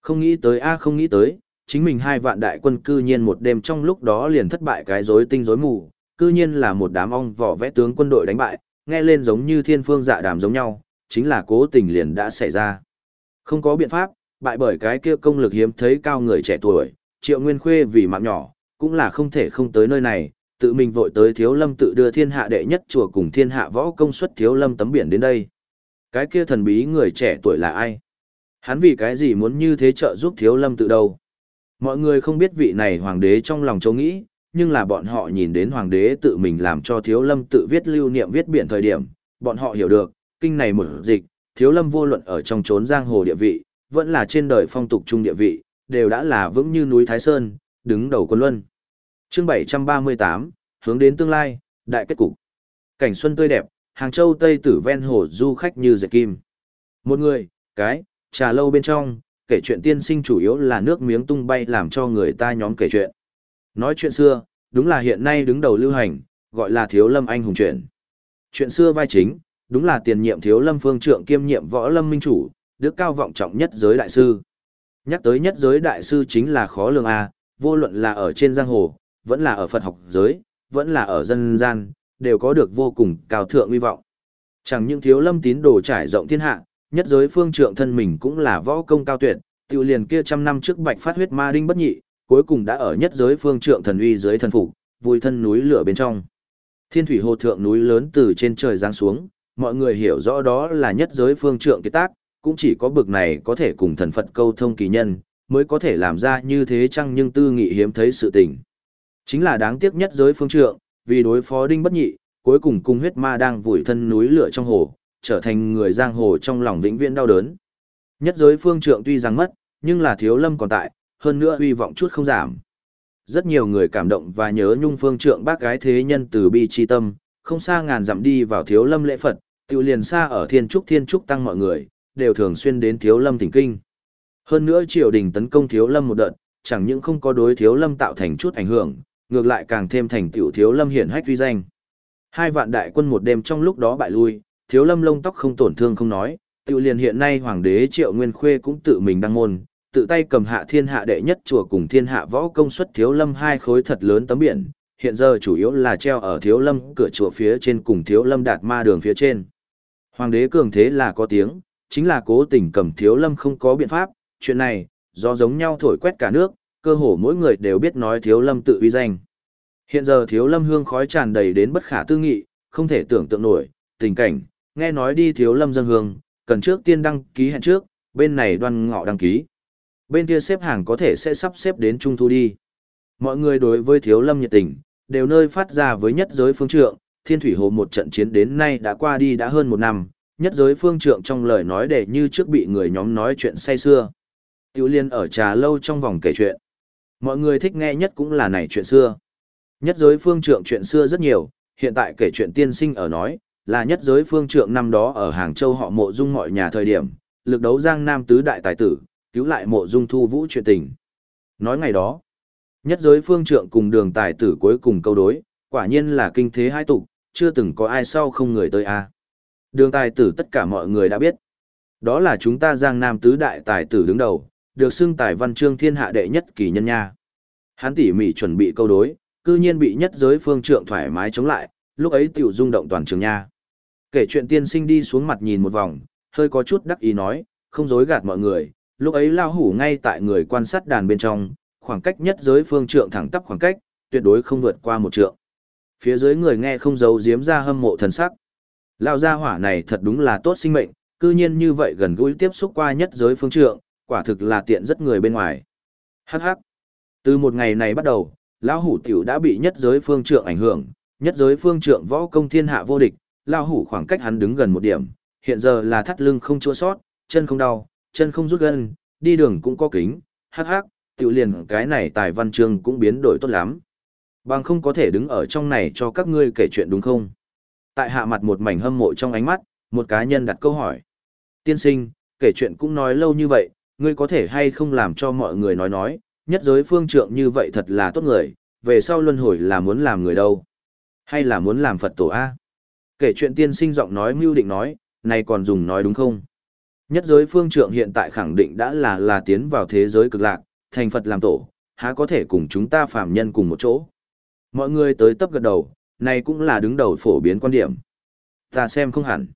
Không nghĩ tới a không nghĩ tới, chính mình hai vạn đại quân cư nhiên một đêm trong lúc đó liền thất bại cái rối tinh rối mù, cư nhiên là một đám ong vỏ vẽ tướng quân đội đánh bại, nghe lên giống như thiên phương dạ đàm giống nhau, chính là cố tình liền đã xảy ra. Không có biện pháp, bại bởi cái kia công lực hiếm thấy cao người trẻ tuổi, triệu nguyên khuê vì mạng nhỏ, cũng là không thể không tới nơi này, tự mình vội tới thiếu lâm tự đưa thiên hạ đệ nhất chùa cùng thiên hạ võ công suất thiếu lâm tấm biển đến đây. Cái kia thần bí người trẻ tuổi là ai? Hắn vì cái gì muốn như thế trợ giúp thiếu lâm tự đâu? Mọi người không biết vị này hoàng đế trong lòng châu nghĩ, nhưng là bọn họ nhìn đến hoàng đế tự mình làm cho thiếu lâm tự viết lưu niệm viết biển thời điểm, bọn họ hiểu được, kinh này một dịch, thiếu lâm vô luận ở trong trốn giang hồ địa vị, vẫn là trên đời phong tục trung địa vị, đều đã là vững như núi Thái Sơn, đứng đầu quân luân. Chương 738, hướng đến tương lai, đại kết cục. Cảnh xuân tươi đẹp, Hàng Châu Tây tử ven hồ du khách như dệt kim. Một người, cái, trà lâu bên trong, kể chuyện tiên sinh chủ yếu là nước miếng tung bay làm cho người ta nhóm kể chuyện. Nói chuyện xưa, đúng là hiện nay đứng đầu lưu hành, gọi là thiếu lâm anh hùng chuyện. Chuyện xưa vai chính, đúng là tiền nhiệm thiếu lâm phương trượng kiêm nhiệm võ lâm minh chủ, đức cao vọng trọng nhất giới đại sư. Nhắc tới nhất giới đại sư chính là khó lường A, vô luận là ở trên giang hồ, vẫn là ở Phật học giới, vẫn là ở dân gian, đều có được vô cùng cao thượng uy vọng. Chẳng những thiếu lâm tín đồ trải rộng thiên hạ, nhất giới phương trượng thân mình cũng là võ công cao tuyệt, tiêu liền kia trăm năm trước bạch phát huyết ma đinh bất nhị, cuối cùng đã ở nhất giới phương trượng thần uy dưới thần phục, vui thân núi lửa bên trong. Thiên thủy hồ thượng núi lớn từ trên trời giáng xuống, mọi người hiểu rõ đó là nhất giới phương trượng kiệt tác, cũng chỉ có bực này có thể cùng thần Phật câu thông kỳ nhân, mới có thể làm ra như thế chăng nhưng tư nghị hiếm thấy sự tình. Chính là đáng tiếc nhất giới phương trượng, vì đối phó đinh bất nhị, cuối cùng cung huyết ma đang vùi thân núi lửa trong hồ, trở thành người giang hồ trong lòng vĩnh viễn đau đớn. Nhất giới phương trượng tuy rằng mất, nhưng là thiếu lâm còn tại, hơn nữa hy vọng chút không giảm. Rất nhiều người cảm động và nhớ nhung phương trượng bác gái thế nhân từ bi chi tâm, không xa ngàn dặm đi vào thiếu lâm lễ Phật, tự liền xa ở thiên trúc thiên trúc tăng mọi người, đều thường xuyên đến thiếu lâm thỉnh kinh. Hơn nữa triều đình tấn công thiếu lâm một đợt, chẳng những không có đối thiếu lâm tạo thành chút ảnh hưởng, ngược lại càng thêm thành tiểu thiếu lâm hiển hách uy danh. Hai vạn đại quân một đêm trong lúc đó bại lui, thiếu lâm lông tóc không tổn thương không nói, tiểu liền hiện nay hoàng đế triệu nguyên khuê cũng tự mình đăng môn, tự tay cầm hạ thiên hạ đệ nhất chùa cùng thiên hạ võ công suất thiếu lâm hai khối thật lớn tấm biển, hiện giờ chủ yếu là treo ở thiếu lâm cửa chùa phía trên cùng thiếu lâm đạt ma đường phía trên. Hoàng đế cường thế là có tiếng, chính là cố tình cầm thiếu lâm không có biện pháp, chuyện này, do giống nhau thổi quét cả nước, cơ hồ mỗi người đều biết nói thiếu lâm tự uy danh. Hiện giờ thiếu lâm hương khói tràn đầy đến bất khả tư nghị, không thể tưởng tượng nổi, tình cảnh, nghe nói đi thiếu lâm dân hương, cần trước tiên đăng ký hẹn trước, bên này đoan ngọ đăng ký. Bên kia xếp hàng có thể sẽ sắp xếp đến trung thu đi. Mọi người đối với thiếu lâm nhiệt tình, đều nơi phát ra với nhất giới phương trượng, thiên thủy hồ một trận chiến đến nay đã qua đi đã hơn một năm, nhất giới phương trượng trong lời nói để như trước bị người nhóm nói chuyện say xưa. Tiêu liên ở trà lâu trong vòng kể chuyện. Mọi người thích nghe nhất cũng là này chuyện xưa. Nhất giới phương trượng chuyện xưa rất nhiều, hiện tại kể chuyện tiên sinh ở nói, là nhất giới phương trượng năm đó ở Hàng Châu họ mộ dung mọi nhà thời điểm, lực đấu giang nam tứ đại tài tử, cứu lại mộ dung thu vũ chuyện tình. Nói ngày đó, nhất giới phương trượng cùng đường tài tử cuối cùng câu đối, quả nhiên là kinh thế hai tục, chưa từng có ai sau không người tới a. Đường tài tử tất cả mọi người đã biết. Đó là chúng ta giang nam tứ đại tài tử đứng đầu, được xưng tài văn chương thiên hạ đệ nhất kỳ nhân nha. Hắn tỉ mỉ chuẩn bị câu đối, cư nhiên bị nhất giới phương trượng thoải mái chống lại, lúc ấy tiểu rung động toàn trường nha. Kể chuyện tiên sinh đi xuống mặt nhìn một vòng, hơi có chút đắc ý nói, không dối gạt mọi người, lúc ấy lao hủ ngay tại người quan sát đàn bên trong, khoảng cách nhất giới phương trượng thẳng tắp khoảng cách, tuyệt đối không vượt qua một trượng. Phía dưới người nghe không giấu giếm ra hâm mộ thần sắc. Lao gia hỏa này thật đúng là tốt sinh mệnh, cư nhiên như vậy gần gũi tiếp xúc qua nhất giới phương trượng, quả thực là tiện rất người bên ngoài. Hắc hắc. Từ một ngày này bắt đầu, lão hủ tiểu đã bị nhất giới phương trượng ảnh hưởng, nhất giới phương trượng võ công thiên hạ vô địch, lão hủ khoảng cách hắn đứng gần một điểm, hiện giờ là thắt lưng không chua sót, chân không đau, chân không rút gân, đi đường cũng có kính, hắc hắc, tiểu liền cái này tài văn chương cũng biến đổi tốt lắm. Bằng không có thể đứng ở trong này cho các ngươi kể chuyện đúng không? Tại hạ mặt một mảnh hâm mộ trong ánh mắt, một cá nhân đặt câu hỏi. Tiên sinh, kể chuyện cũng nói lâu như vậy, ngươi có thể hay không làm cho mọi người nói nói, nhất giới phương trượng như vậy thật là tốt người, về sau luân hồi là muốn làm người đâu. Hay là muốn làm Phật tổ A? Kể chuyện tiên sinh giọng nói mưu định nói, này còn dùng nói đúng không? Nhất giới phương trượng hiện tại khẳng định đã là là tiến vào thế giới cực lạc, thành Phật làm tổ, há có thể cùng chúng ta phàm nhân cùng một chỗ. Mọi người tới tấp gật đầu, này cũng là đứng đầu phổ biến quan điểm. Ta xem không hẳn.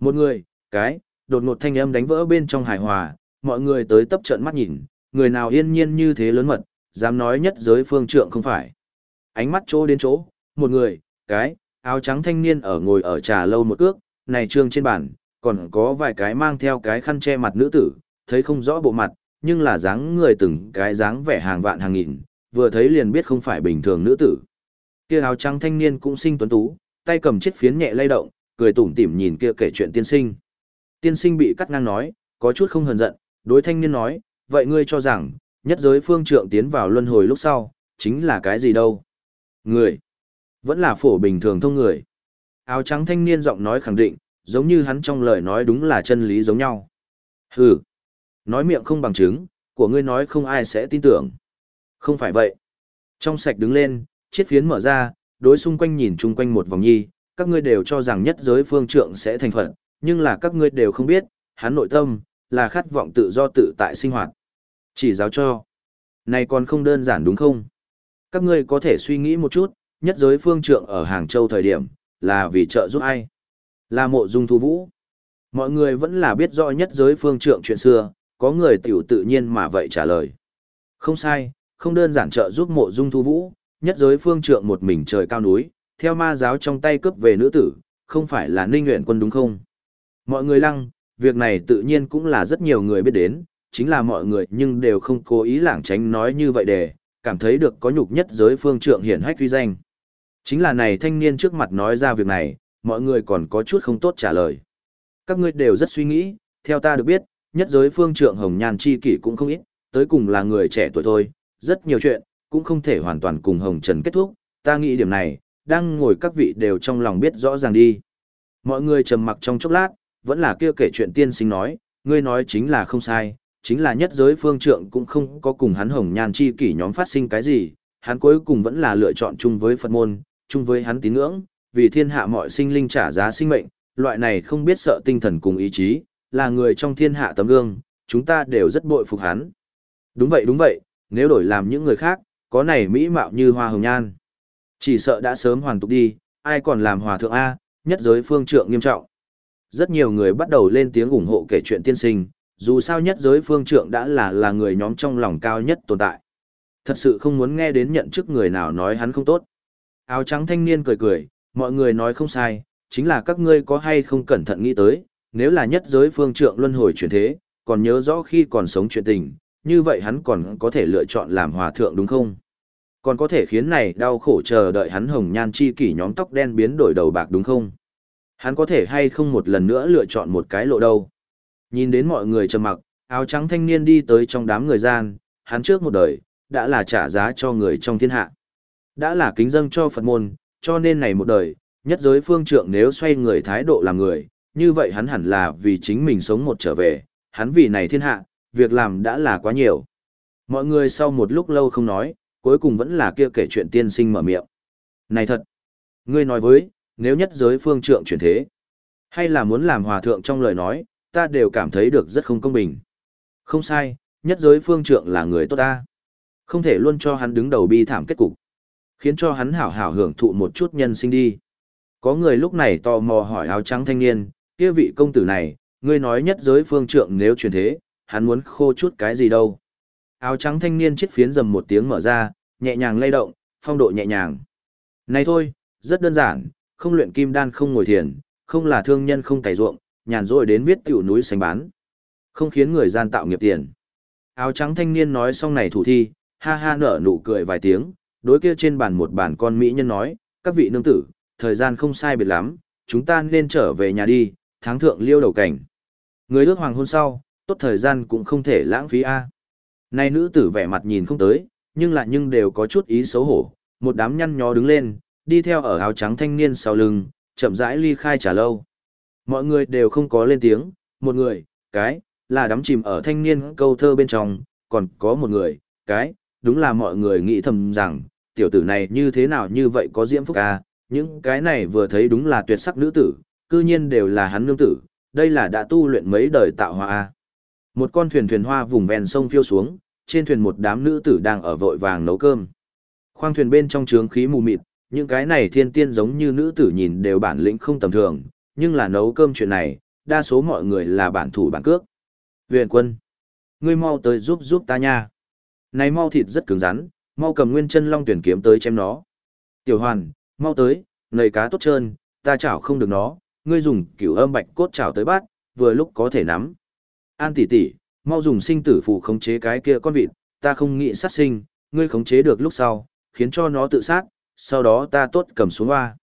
Một người, cái, đột ngột thanh âm đánh vỡ bên trong hài hòa, mọi người tới tấp trợn mắt nhìn, người nào yên nhiên như thế lớn mật, dám nói nhất giới phương trượng không phải. Ánh mắt chỗ đến chỗ, một người, cái, áo trắng thanh niên ở ngồi ở trà lâu một cước, này trương trên bàn, còn có vài cái mang theo cái khăn che mặt nữ tử, thấy không rõ bộ mặt, nhưng là dáng người từng cái dáng vẻ hàng vạn hàng nghìn, vừa thấy liền biết không phải bình thường nữ tử. Kia áo trắng thanh niên cũng sinh tuấn tú, tay cầm chiếc phiến nhẹ lay động, cười tủm tỉm nhìn kia kể chuyện tiên sinh. Tiên sinh bị cắt ngang nói, có chút không hờn giận, đối thanh niên nói, vậy ngươi cho rằng, nhất giới phương trượng tiến vào luân hồi lúc sau, chính là cái gì đâu? Người. Vẫn là phổ bình thường thông người. Áo trắng thanh niên giọng nói khẳng định, giống như hắn trong lời nói đúng là chân lý giống nhau. Hừ. Nói miệng không bằng chứng, của ngươi nói không ai sẽ tin tưởng. Không phải vậy. Trong sạch đứng lên, chiếc phiến mở ra, đối xung quanh nhìn chung quanh một vòng nhi, các ngươi đều cho rằng nhất giới phương trượng sẽ thành phận, nhưng là các ngươi đều không biết, hắn nội tâm, là khát vọng tự do tự tại sinh hoạt. Chỉ giáo cho. Này còn không đơn giản đúng không? Các ngươi có thể suy nghĩ một chút, nhất giới phương trượng ở Hàng Châu thời điểm, là vì trợ giúp ai? Là mộ dung thu vũ. Mọi người vẫn là biết rõ nhất giới phương trượng chuyện xưa, có người tiểu tự nhiên mà vậy trả lời. Không sai, không đơn giản trợ giúp mộ dung thu vũ, nhất giới phương trượng một mình trời cao núi, theo ma giáo trong tay cướp về nữ tử, không phải là ninh nguyện quân đúng không? Mọi người lăng, việc này tự nhiên cũng là rất nhiều người biết đến, chính là mọi người nhưng đều không cố ý lảng tránh nói như vậy để, cảm thấy được có nhục nhất giới phương trượng hiển hách uy danh. Chính là này thanh niên trước mặt nói ra việc này, mọi người còn có chút không tốt trả lời. Các ngươi đều rất suy nghĩ, theo ta được biết, nhất giới phương trượng hồng nhan chi kỷ cũng không ít, tới cùng là người trẻ tuổi thôi, rất nhiều chuyện, cũng không thể hoàn toàn cùng hồng trần kết thúc, ta nghĩ điểm này, đang ngồi các vị đều trong lòng biết rõ ràng đi. Mọi người trầm mặc trong chốc lát, vẫn là kia kể chuyện tiên sinh nói, ngươi nói chính là không sai, chính là nhất giới phương trượng cũng không có cùng hắn hồng nhan chi kỷ nhóm phát sinh cái gì, hắn cuối cùng vẫn là lựa chọn chung với Phật môn, chung với hắn tín ngưỡng, vì thiên hạ mọi sinh linh trả giá sinh mệnh, loại này không biết sợ tinh thần cùng ý chí, là người trong thiên hạ tấm gương, chúng ta đều rất bội phục hắn. Đúng vậy đúng vậy, nếu đổi làm những người khác, có này mỹ mạo như hoa hồng nhan. Chỉ sợ đã sớm hoàn tục đi, ai còn làm hòa thượng A, nhất giới phương trượng nghiêm trọng. Rất nhiều người bắt đầu lên tiếng ủng hộ kể chuyện tiên sinh, dù sao nhất giới phương trượng đã là là người nhóm trong lòng cao nhất tồn tại. Thật sự không muốn nghe đến nhận chức người nào nói hắn không tốt. Áo trắng thanh niên cười cười, mọi người nói không sai, chính là các ngươi có hay không cẩn thận nghĩ tới, nếu là nhất giới phương trượng luân hồi chuyển thế, còn nhớ rõ khi còn sống chuyện tình, như vậy hắn còn có thể lựa chọn làm hòa thượng đúng không? Còn có thể khiến này đau khổ chờ đợi hắn hồng nhan chi kỷ nhóm tóc đen biến đổi đầu bạc đúng không? Hắn có thể hay không một lần nữa lựa chọn một cái lộ đâu? Nhìn đến mọi người trầm mặc, áo trắng thanh niên đi tới trong đám người gian, hắn trước một đời, đã là trả giá cho người trong thiên hạ. Đã là kính dâng cho Phật môn, cho nên này một đời, nhất giới phương trượng nếu xoay người thái độ làm người, như vậy hắn hẳn là vì chính mình sống một trở về, hắn vì này thiên hạ, việc làm đã là quá nhiều. Mọi người sau một lúc lâu không nói, cuối cùng vẫn là kia kể chuyện tiên sinh mở miệng. Này thật, ngươi nói với, nếu nhất giới phương trượng chuyển thế, hay là muốn làm hòa thượng trong lời nói, ta đều cảm thấy được rất không công bình. Không sai, nhất giới phương trượng là người tốt ta. Không thể luôn cho hắn đứng đầu bi thảm kết cục. Khiến cho hắn hảo hảo hưởng thụ một chút nhân sinh đi. Có người lúc này tò mò hỏi áo trắng thanh niên, kia vị công tử này, ngươi nói nhất giới phương trượng nếu chuyển thế, hắn muốn khô chút cái gì đâu. Áo trắng thanh niên chiếc phiến dầm một tiếng mở ra, nhẹ nhàng lay động, phong độ nhẹ nhàng. Này thôi, rất đơn giản, không luyện kim đan không ngồi thiền, không là thương nhân không cày ruộng, nhàn rỗi đến viết tiểu núi sánh bán. Không khiến người gian tạo nghiệp tiền. Áo trắng thanh niên nói xong này thủ thi, ha ha nở nụ cười vài tiếng, đối kia trên bàn một bàn con mỹ nhân nói, các vị nương tử, thời gian không sai biệt lắm, chúng ta nên trở về nhà đi, tháng thượng liêu đầu cảnh. Người ước hoàng hôn sau, tốt thời gian cũng không thể lãng phí a. Nay nữ tử vẻ mặt nhìn không tới, nhưng lại nhưng đều có chút ý xấu hổ, một đám nhăn nhó đứng lên, đi theo ở áo trắng thanh niên sau lưng, chậm rãi ly khai trả lâu. Mọi người đều không có lên tiếng, một người, cái, là đắm chìm ở thanh niên câu thơ bên trong, còn có một người, cái, đúng là mọi người nghĩ thầm rằng, tiểu tử này như thế nào như vậy có diễm phúc à, những cái này vừa thấy đúng là tuyệt sắc nữ tử, cư nhiên đều là hắn nương tử, đây là đã tu luyện mấy đời tạo hoa a. Một con thuyền thuyền hoa vùng ven sông phiêu xuống, trên thuyền một đám nữ tử đang ở vội vàng nấu cơm. Khoang thuyền bên trong trướng khí mù mịt, những cái này thiên tiên giống như nữ tử nhìn đều bản lĩnh không tầm thường, nhưng là nấu cơm chuyện này, đa số mọi người là bản thủ bản cước. Huyền quân, ngươi mau tới giúp giúp ta nha. Này mau thịt rất cứng rắn, mau cầm nguyên chân long tuyển kiếm tới chém nó. Tiểu hoàn, mau tới, nầy cá tốt trơn, ta chảo không được nó, ngươi dùng cửu âm bạch cốt chảo tới bát, vừa lúc có thể nắm. An tỷ tỷ, mau dùng sinh tử phù khống chế cái kia con vịt, ta không nghĩ sát sinh, ngươi khống chế được lúc sau, khiến cho nó tự sát, sau đó ta tốt cầm xuống hoa.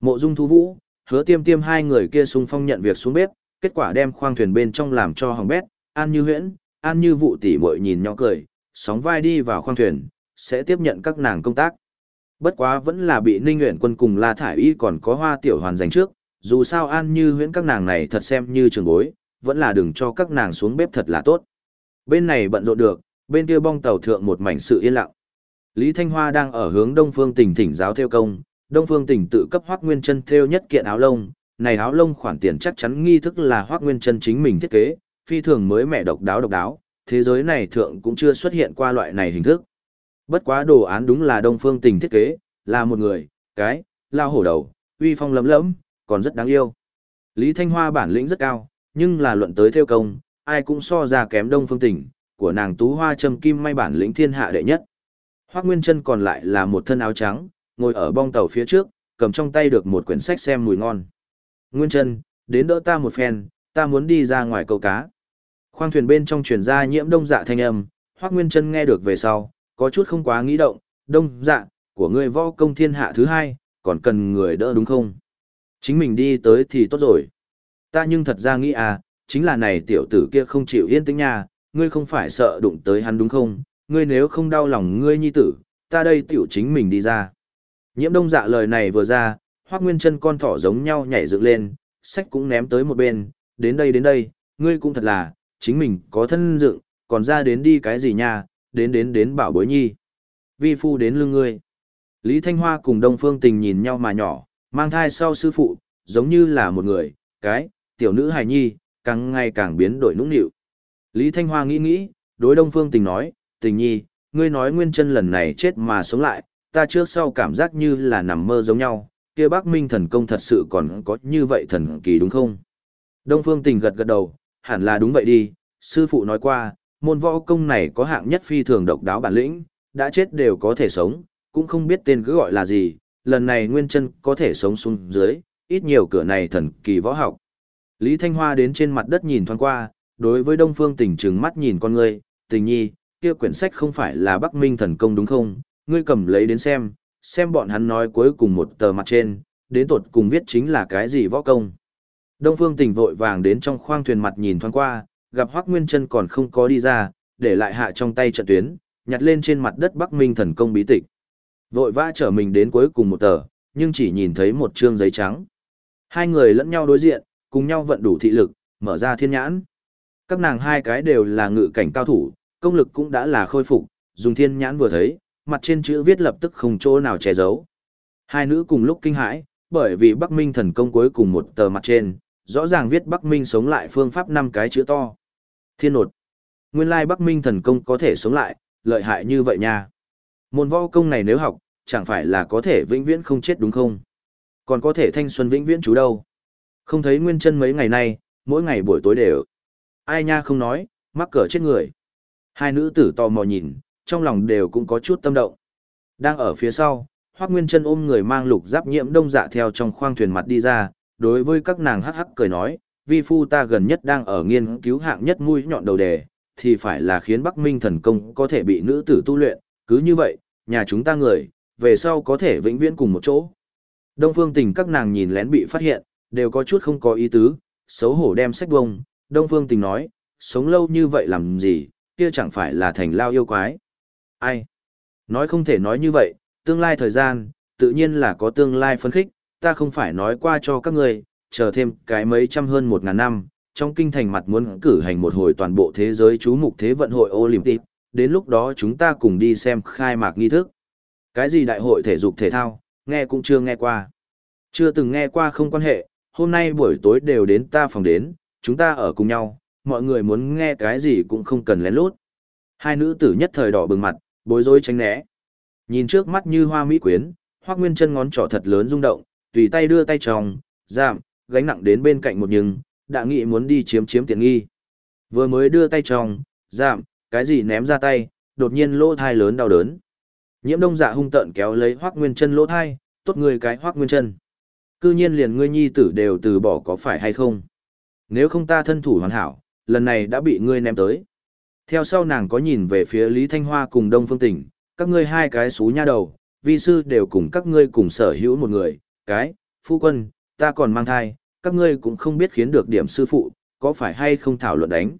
Mộ dung thu vũ, hứa tiêm tiêm hai người kia xung phong nhận việc xuống bếp, kết quả đem khoang thuyền bên trong làm cho hỏng bét, an như huyễn, an như vụ tỷ muội nhìn nhỏ cười, sóng vai đi vào khoang thuyền, sẽ tiếp nhận các nàng công tác. Bất quá vẫn là bị Ninh Nguyễn quân cùng La Thải Y còn có hoa tiểu hoàn giành trước, dù sao an như huyễn các nàng này thật xem như trường bối, vẫn là đừng cho các nàng xuống bếp thật là tốt. Bên này bận rộn được, bên kia bong tàu thượng một mảnh sự yên lặng. Lý Thanh Hoa đang ở hướng Đông Phương Tỉnh thỉnh giáo theo công, Đông Phương Tỉnh tự cấp Hoắc Nguyên Chân theo nhất kiện áo lông, này áo lông khoản tiền chắc chắn nghi thức là Hoắc Nguyên Chân chính mình thiết kế, phi thường mới mẹ độc đáo độc đáo, thế giới này thượng cũng chưa xuất hiện qua loại này hình thức. Bất quá đồ án đúng là Đông Phương Tỉnh thiết kế, là một người, cái, lao hổ đầu, uy phong lấm lẫm, còn rất đáng yêu. Lý Thanh Hoa bản lĩnh rất cao, nhưng là luận tới theo công, ai cũng so ra kém Đông Phương Tỉnh, của nàng Tú Hoa Trầm Kim may bản lĩnh thiên hạ đệ nhất. Hoác Nguyên Trân còn lại là một thân áo trắng, ngồi ở bong tàu phía trước, cầm trong tay được một quyển sách xem mùi ngon. Nguyên Trân, đến đỡ ta một phen, ta muốn đi ra ngoài câu cá. Khoang thuyền bên trong truyền ra nhiễm đông dạ thanh âm, Hoác Nguyên Trân nghe được về sau, có chút không quá nghĩ động, đông dạ, của ngươi võ công thiên hạ thứ hai, còn cần người đỡ đúng không? Chính mình đi tới thì tốt rồi. Ta nhưng thật ra nghĩ à, chính là này tiểu tử kia không chịu yên tĩnh nha, ngươi không phải sợ đụng tới hắn đúng không? Ngươi nếu không đau lòng ngươi nhi tử, ta đây tiểu chính mình đi ra. Nhiễm đông dạ lời này vừa ra, hoác nguyên chân con thỏ giống nhau nhảy dựng lên, sách cũng ném tới một bên, đến đây đến đây, ngươi cũng thật là, chính mình có thân dựng, còn ra đến đi cái gì nha, đến đến đến bảo bối nhi. Vi phu đến lưng ngươi. Lý Thanh Hoa cùng Đông Phương Tình nhìn nhau mà nhỏ, mang thai sau sư phụ, giống như là một người, cái, tiểu nữ hài nhi, càng ngày càng biến đổi nũng nịu. Lý Thanh Hoa nghĩ nghĩ, đối Đông Phương Tình nói, Tình nhi, ngươi nói nguyên chân lần này chết mà sống lại, ta trước sau cảm giác như là nằm mơ giống nhau, kia bác minh thần công thật sự còn có như vậy thần kỳ đúng không? Đông Phương Tình gật gật đầu, hẳn là đúng vậy đi, sư phụ nói qua, môn võ công này có hạng nhất phi thường độc đáo bản lĩnh, đã chết đều có thể sống, cũng không biết tên cứ gọi là gì, lần này nguyên chân có thể sống xuống dưới, ít nhiều cửa này thần kỳ võ học. Lý Thanh Hoa đến trên mặt đất nhìn thoáng qua, đối với Đông Phương Tình trừng mắt nhìn con ngươi, tình nhi, kia quyển sách không phải là Bắc Minh thần công đúng không, ngươi cầm lấy đến xem, xem bọn hắn nói cuối cùng một tờ mặt trên, đến tột cùng viết chính là cái gì võ công. Đông Phương Tình vội vàng đến trong khoang thuyền mặt nhìn thoáng qua, gặp Hoắc Nguyên Chân còn không có đi ra, để lại hạ trong tay trận tuyến, nhặt lên trên mặt đất Bắc Minh thần công bí tịch. Vội vã trở mình đến cuối cùng một tờ, nhưng chỉ nhìn thấy một trương giấy trắng. Hai người lẫn nhau đối diện, cùng nhau vận đủ thị lực, mở ra thiên nhãn. Các nàng hai cái đều là ngự cảnh cao thủ, công lực cũng đã là khôi phục, dùng thiên nhãn vừa thấy, mặt trên chữ viết lập tức không chỗ nào che giấu. Hai nữ cùng lúc kinh hãi, bởi vì Bắc Minh thần công cuối cùng một tờ mặt trên, rõ ràng viết Bắc Minh sống lại phương pháp năm cái chữ to. Thiên nột. Nguyên lai Bắc Minh thần công có thể sống lại, lợi hại như vậy nha. Môn võ công này nếu học, chẳng phải là có thể vĩnh viễn không chết đúng không? Còn có thể thanh xuân vĩnh viễn chú đâu? Không thấy nguyên chân mấy ngày nay, mỗi ngày buổi tối đều. Ai nha không nói, mắc cỡ chết người. Hai nữ tử tò mò nhìn, trong lòng đều cũng có chút tâm động. Đang ở phía sau, Hoắc Nguyên Chân ôm người mang lục giáp nhiễm đông dạ theo trong khoang thuyền mặt đi ra, đối với các nàng hắc hắc cười nói, vi phu ta gần nhất đang ở nghiên cứu hạng nhất mũi nhọn đầu đề, thì phải là khiến Bắc Minh thần công có thể bị nữ tử tu luyện, cứ như vậy, nhà chúng ta người, về sau có thể vĩnh viễn cùng một chỗ. Đông Phương Tình các nàng nhìn lén bị phát hiện, đều có chút không có ý tứ, xấu hổ đem sách bông, Đông Phương Tình nói, sống lâu như vậy làm gì, kia chẳng phải là thành lao yêu quái. Ai? Nói không thể nói như vậy, tương lai thời gian, tự nhiên là có tương lai phấn khích, ta không phải nói qua cho các người, chờ thêm cái mấy trăm hơn một ngàn năm, trong kinh thành mặt muốn cử hành một hồi toàn bộ thế giới chú mục thế vận hội Olympic, đến lúc đó chúng ta cùng đi xem khai mạc nghi thức. Cái gì đại hội thể dục thể thao, nghe cũng chưa nghe qua. Chưa từng nghe qua không quan hệ, hôm nay buổi tối đều đến ta phòng đến, chúng ta ở cùng nhau, mọi người muốn nghe cái gì cũng không cần lén lút. Hai nữ tử nhất thời đỏ bừng mặt, bối rối tránh né. Nhìn trước mắt như hoa mỹ quyến, Hoắc Nguyên chân ngón trỏ thật lớn rung động, tùy tay đưa tay tròng, giảm, gánh nặng đến bên cạnh một nhưng, đã nghĩ muốn đi chiếm chiếm tiện nghi. Vừa mới đưa tay tròng, giảm, cái gì ném ra tay, đột nhiên lỗ thai lớn đau đớn. Nhiễm đông dạ hung tợn kéo lấy Hoắc Nguyên chân lỗ thai, tốt người cái Hoắc Nguyên chân. Cư nhiên liền ngươi nhi tử đều từ bỏ có phải hay không? Nếu không ta thân thủ hoàn hảo, lần này đã bị ngươi ném tới. Theo sau nàng có nhìn về phía Lý Thanh Hoa cùng Đông Phương Tỉnh, các ngươi hai cái xú nha đầu, vi sư đều cùng các ngươi cùng sở hữu một người, cái, phu quân, ta còn mang thai, các ngươi cũng không biết khiến được điểm sư phụ, có phải hay không thảo luận đánh.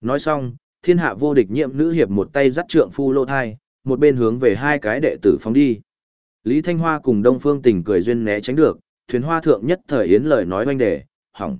Nói xong, thiên hạ vô địch nhiệm nữ hiệp một tay dắt trượng phu lô thai, một bên hướng về hai cái đệ tử phóng đi. Lý Thanh Hoa cùng Đông Phương Tỉnh cười duyên né tránh được, thuyền hoa thượng nhất thời yến lời nói oanh đề, hỏng.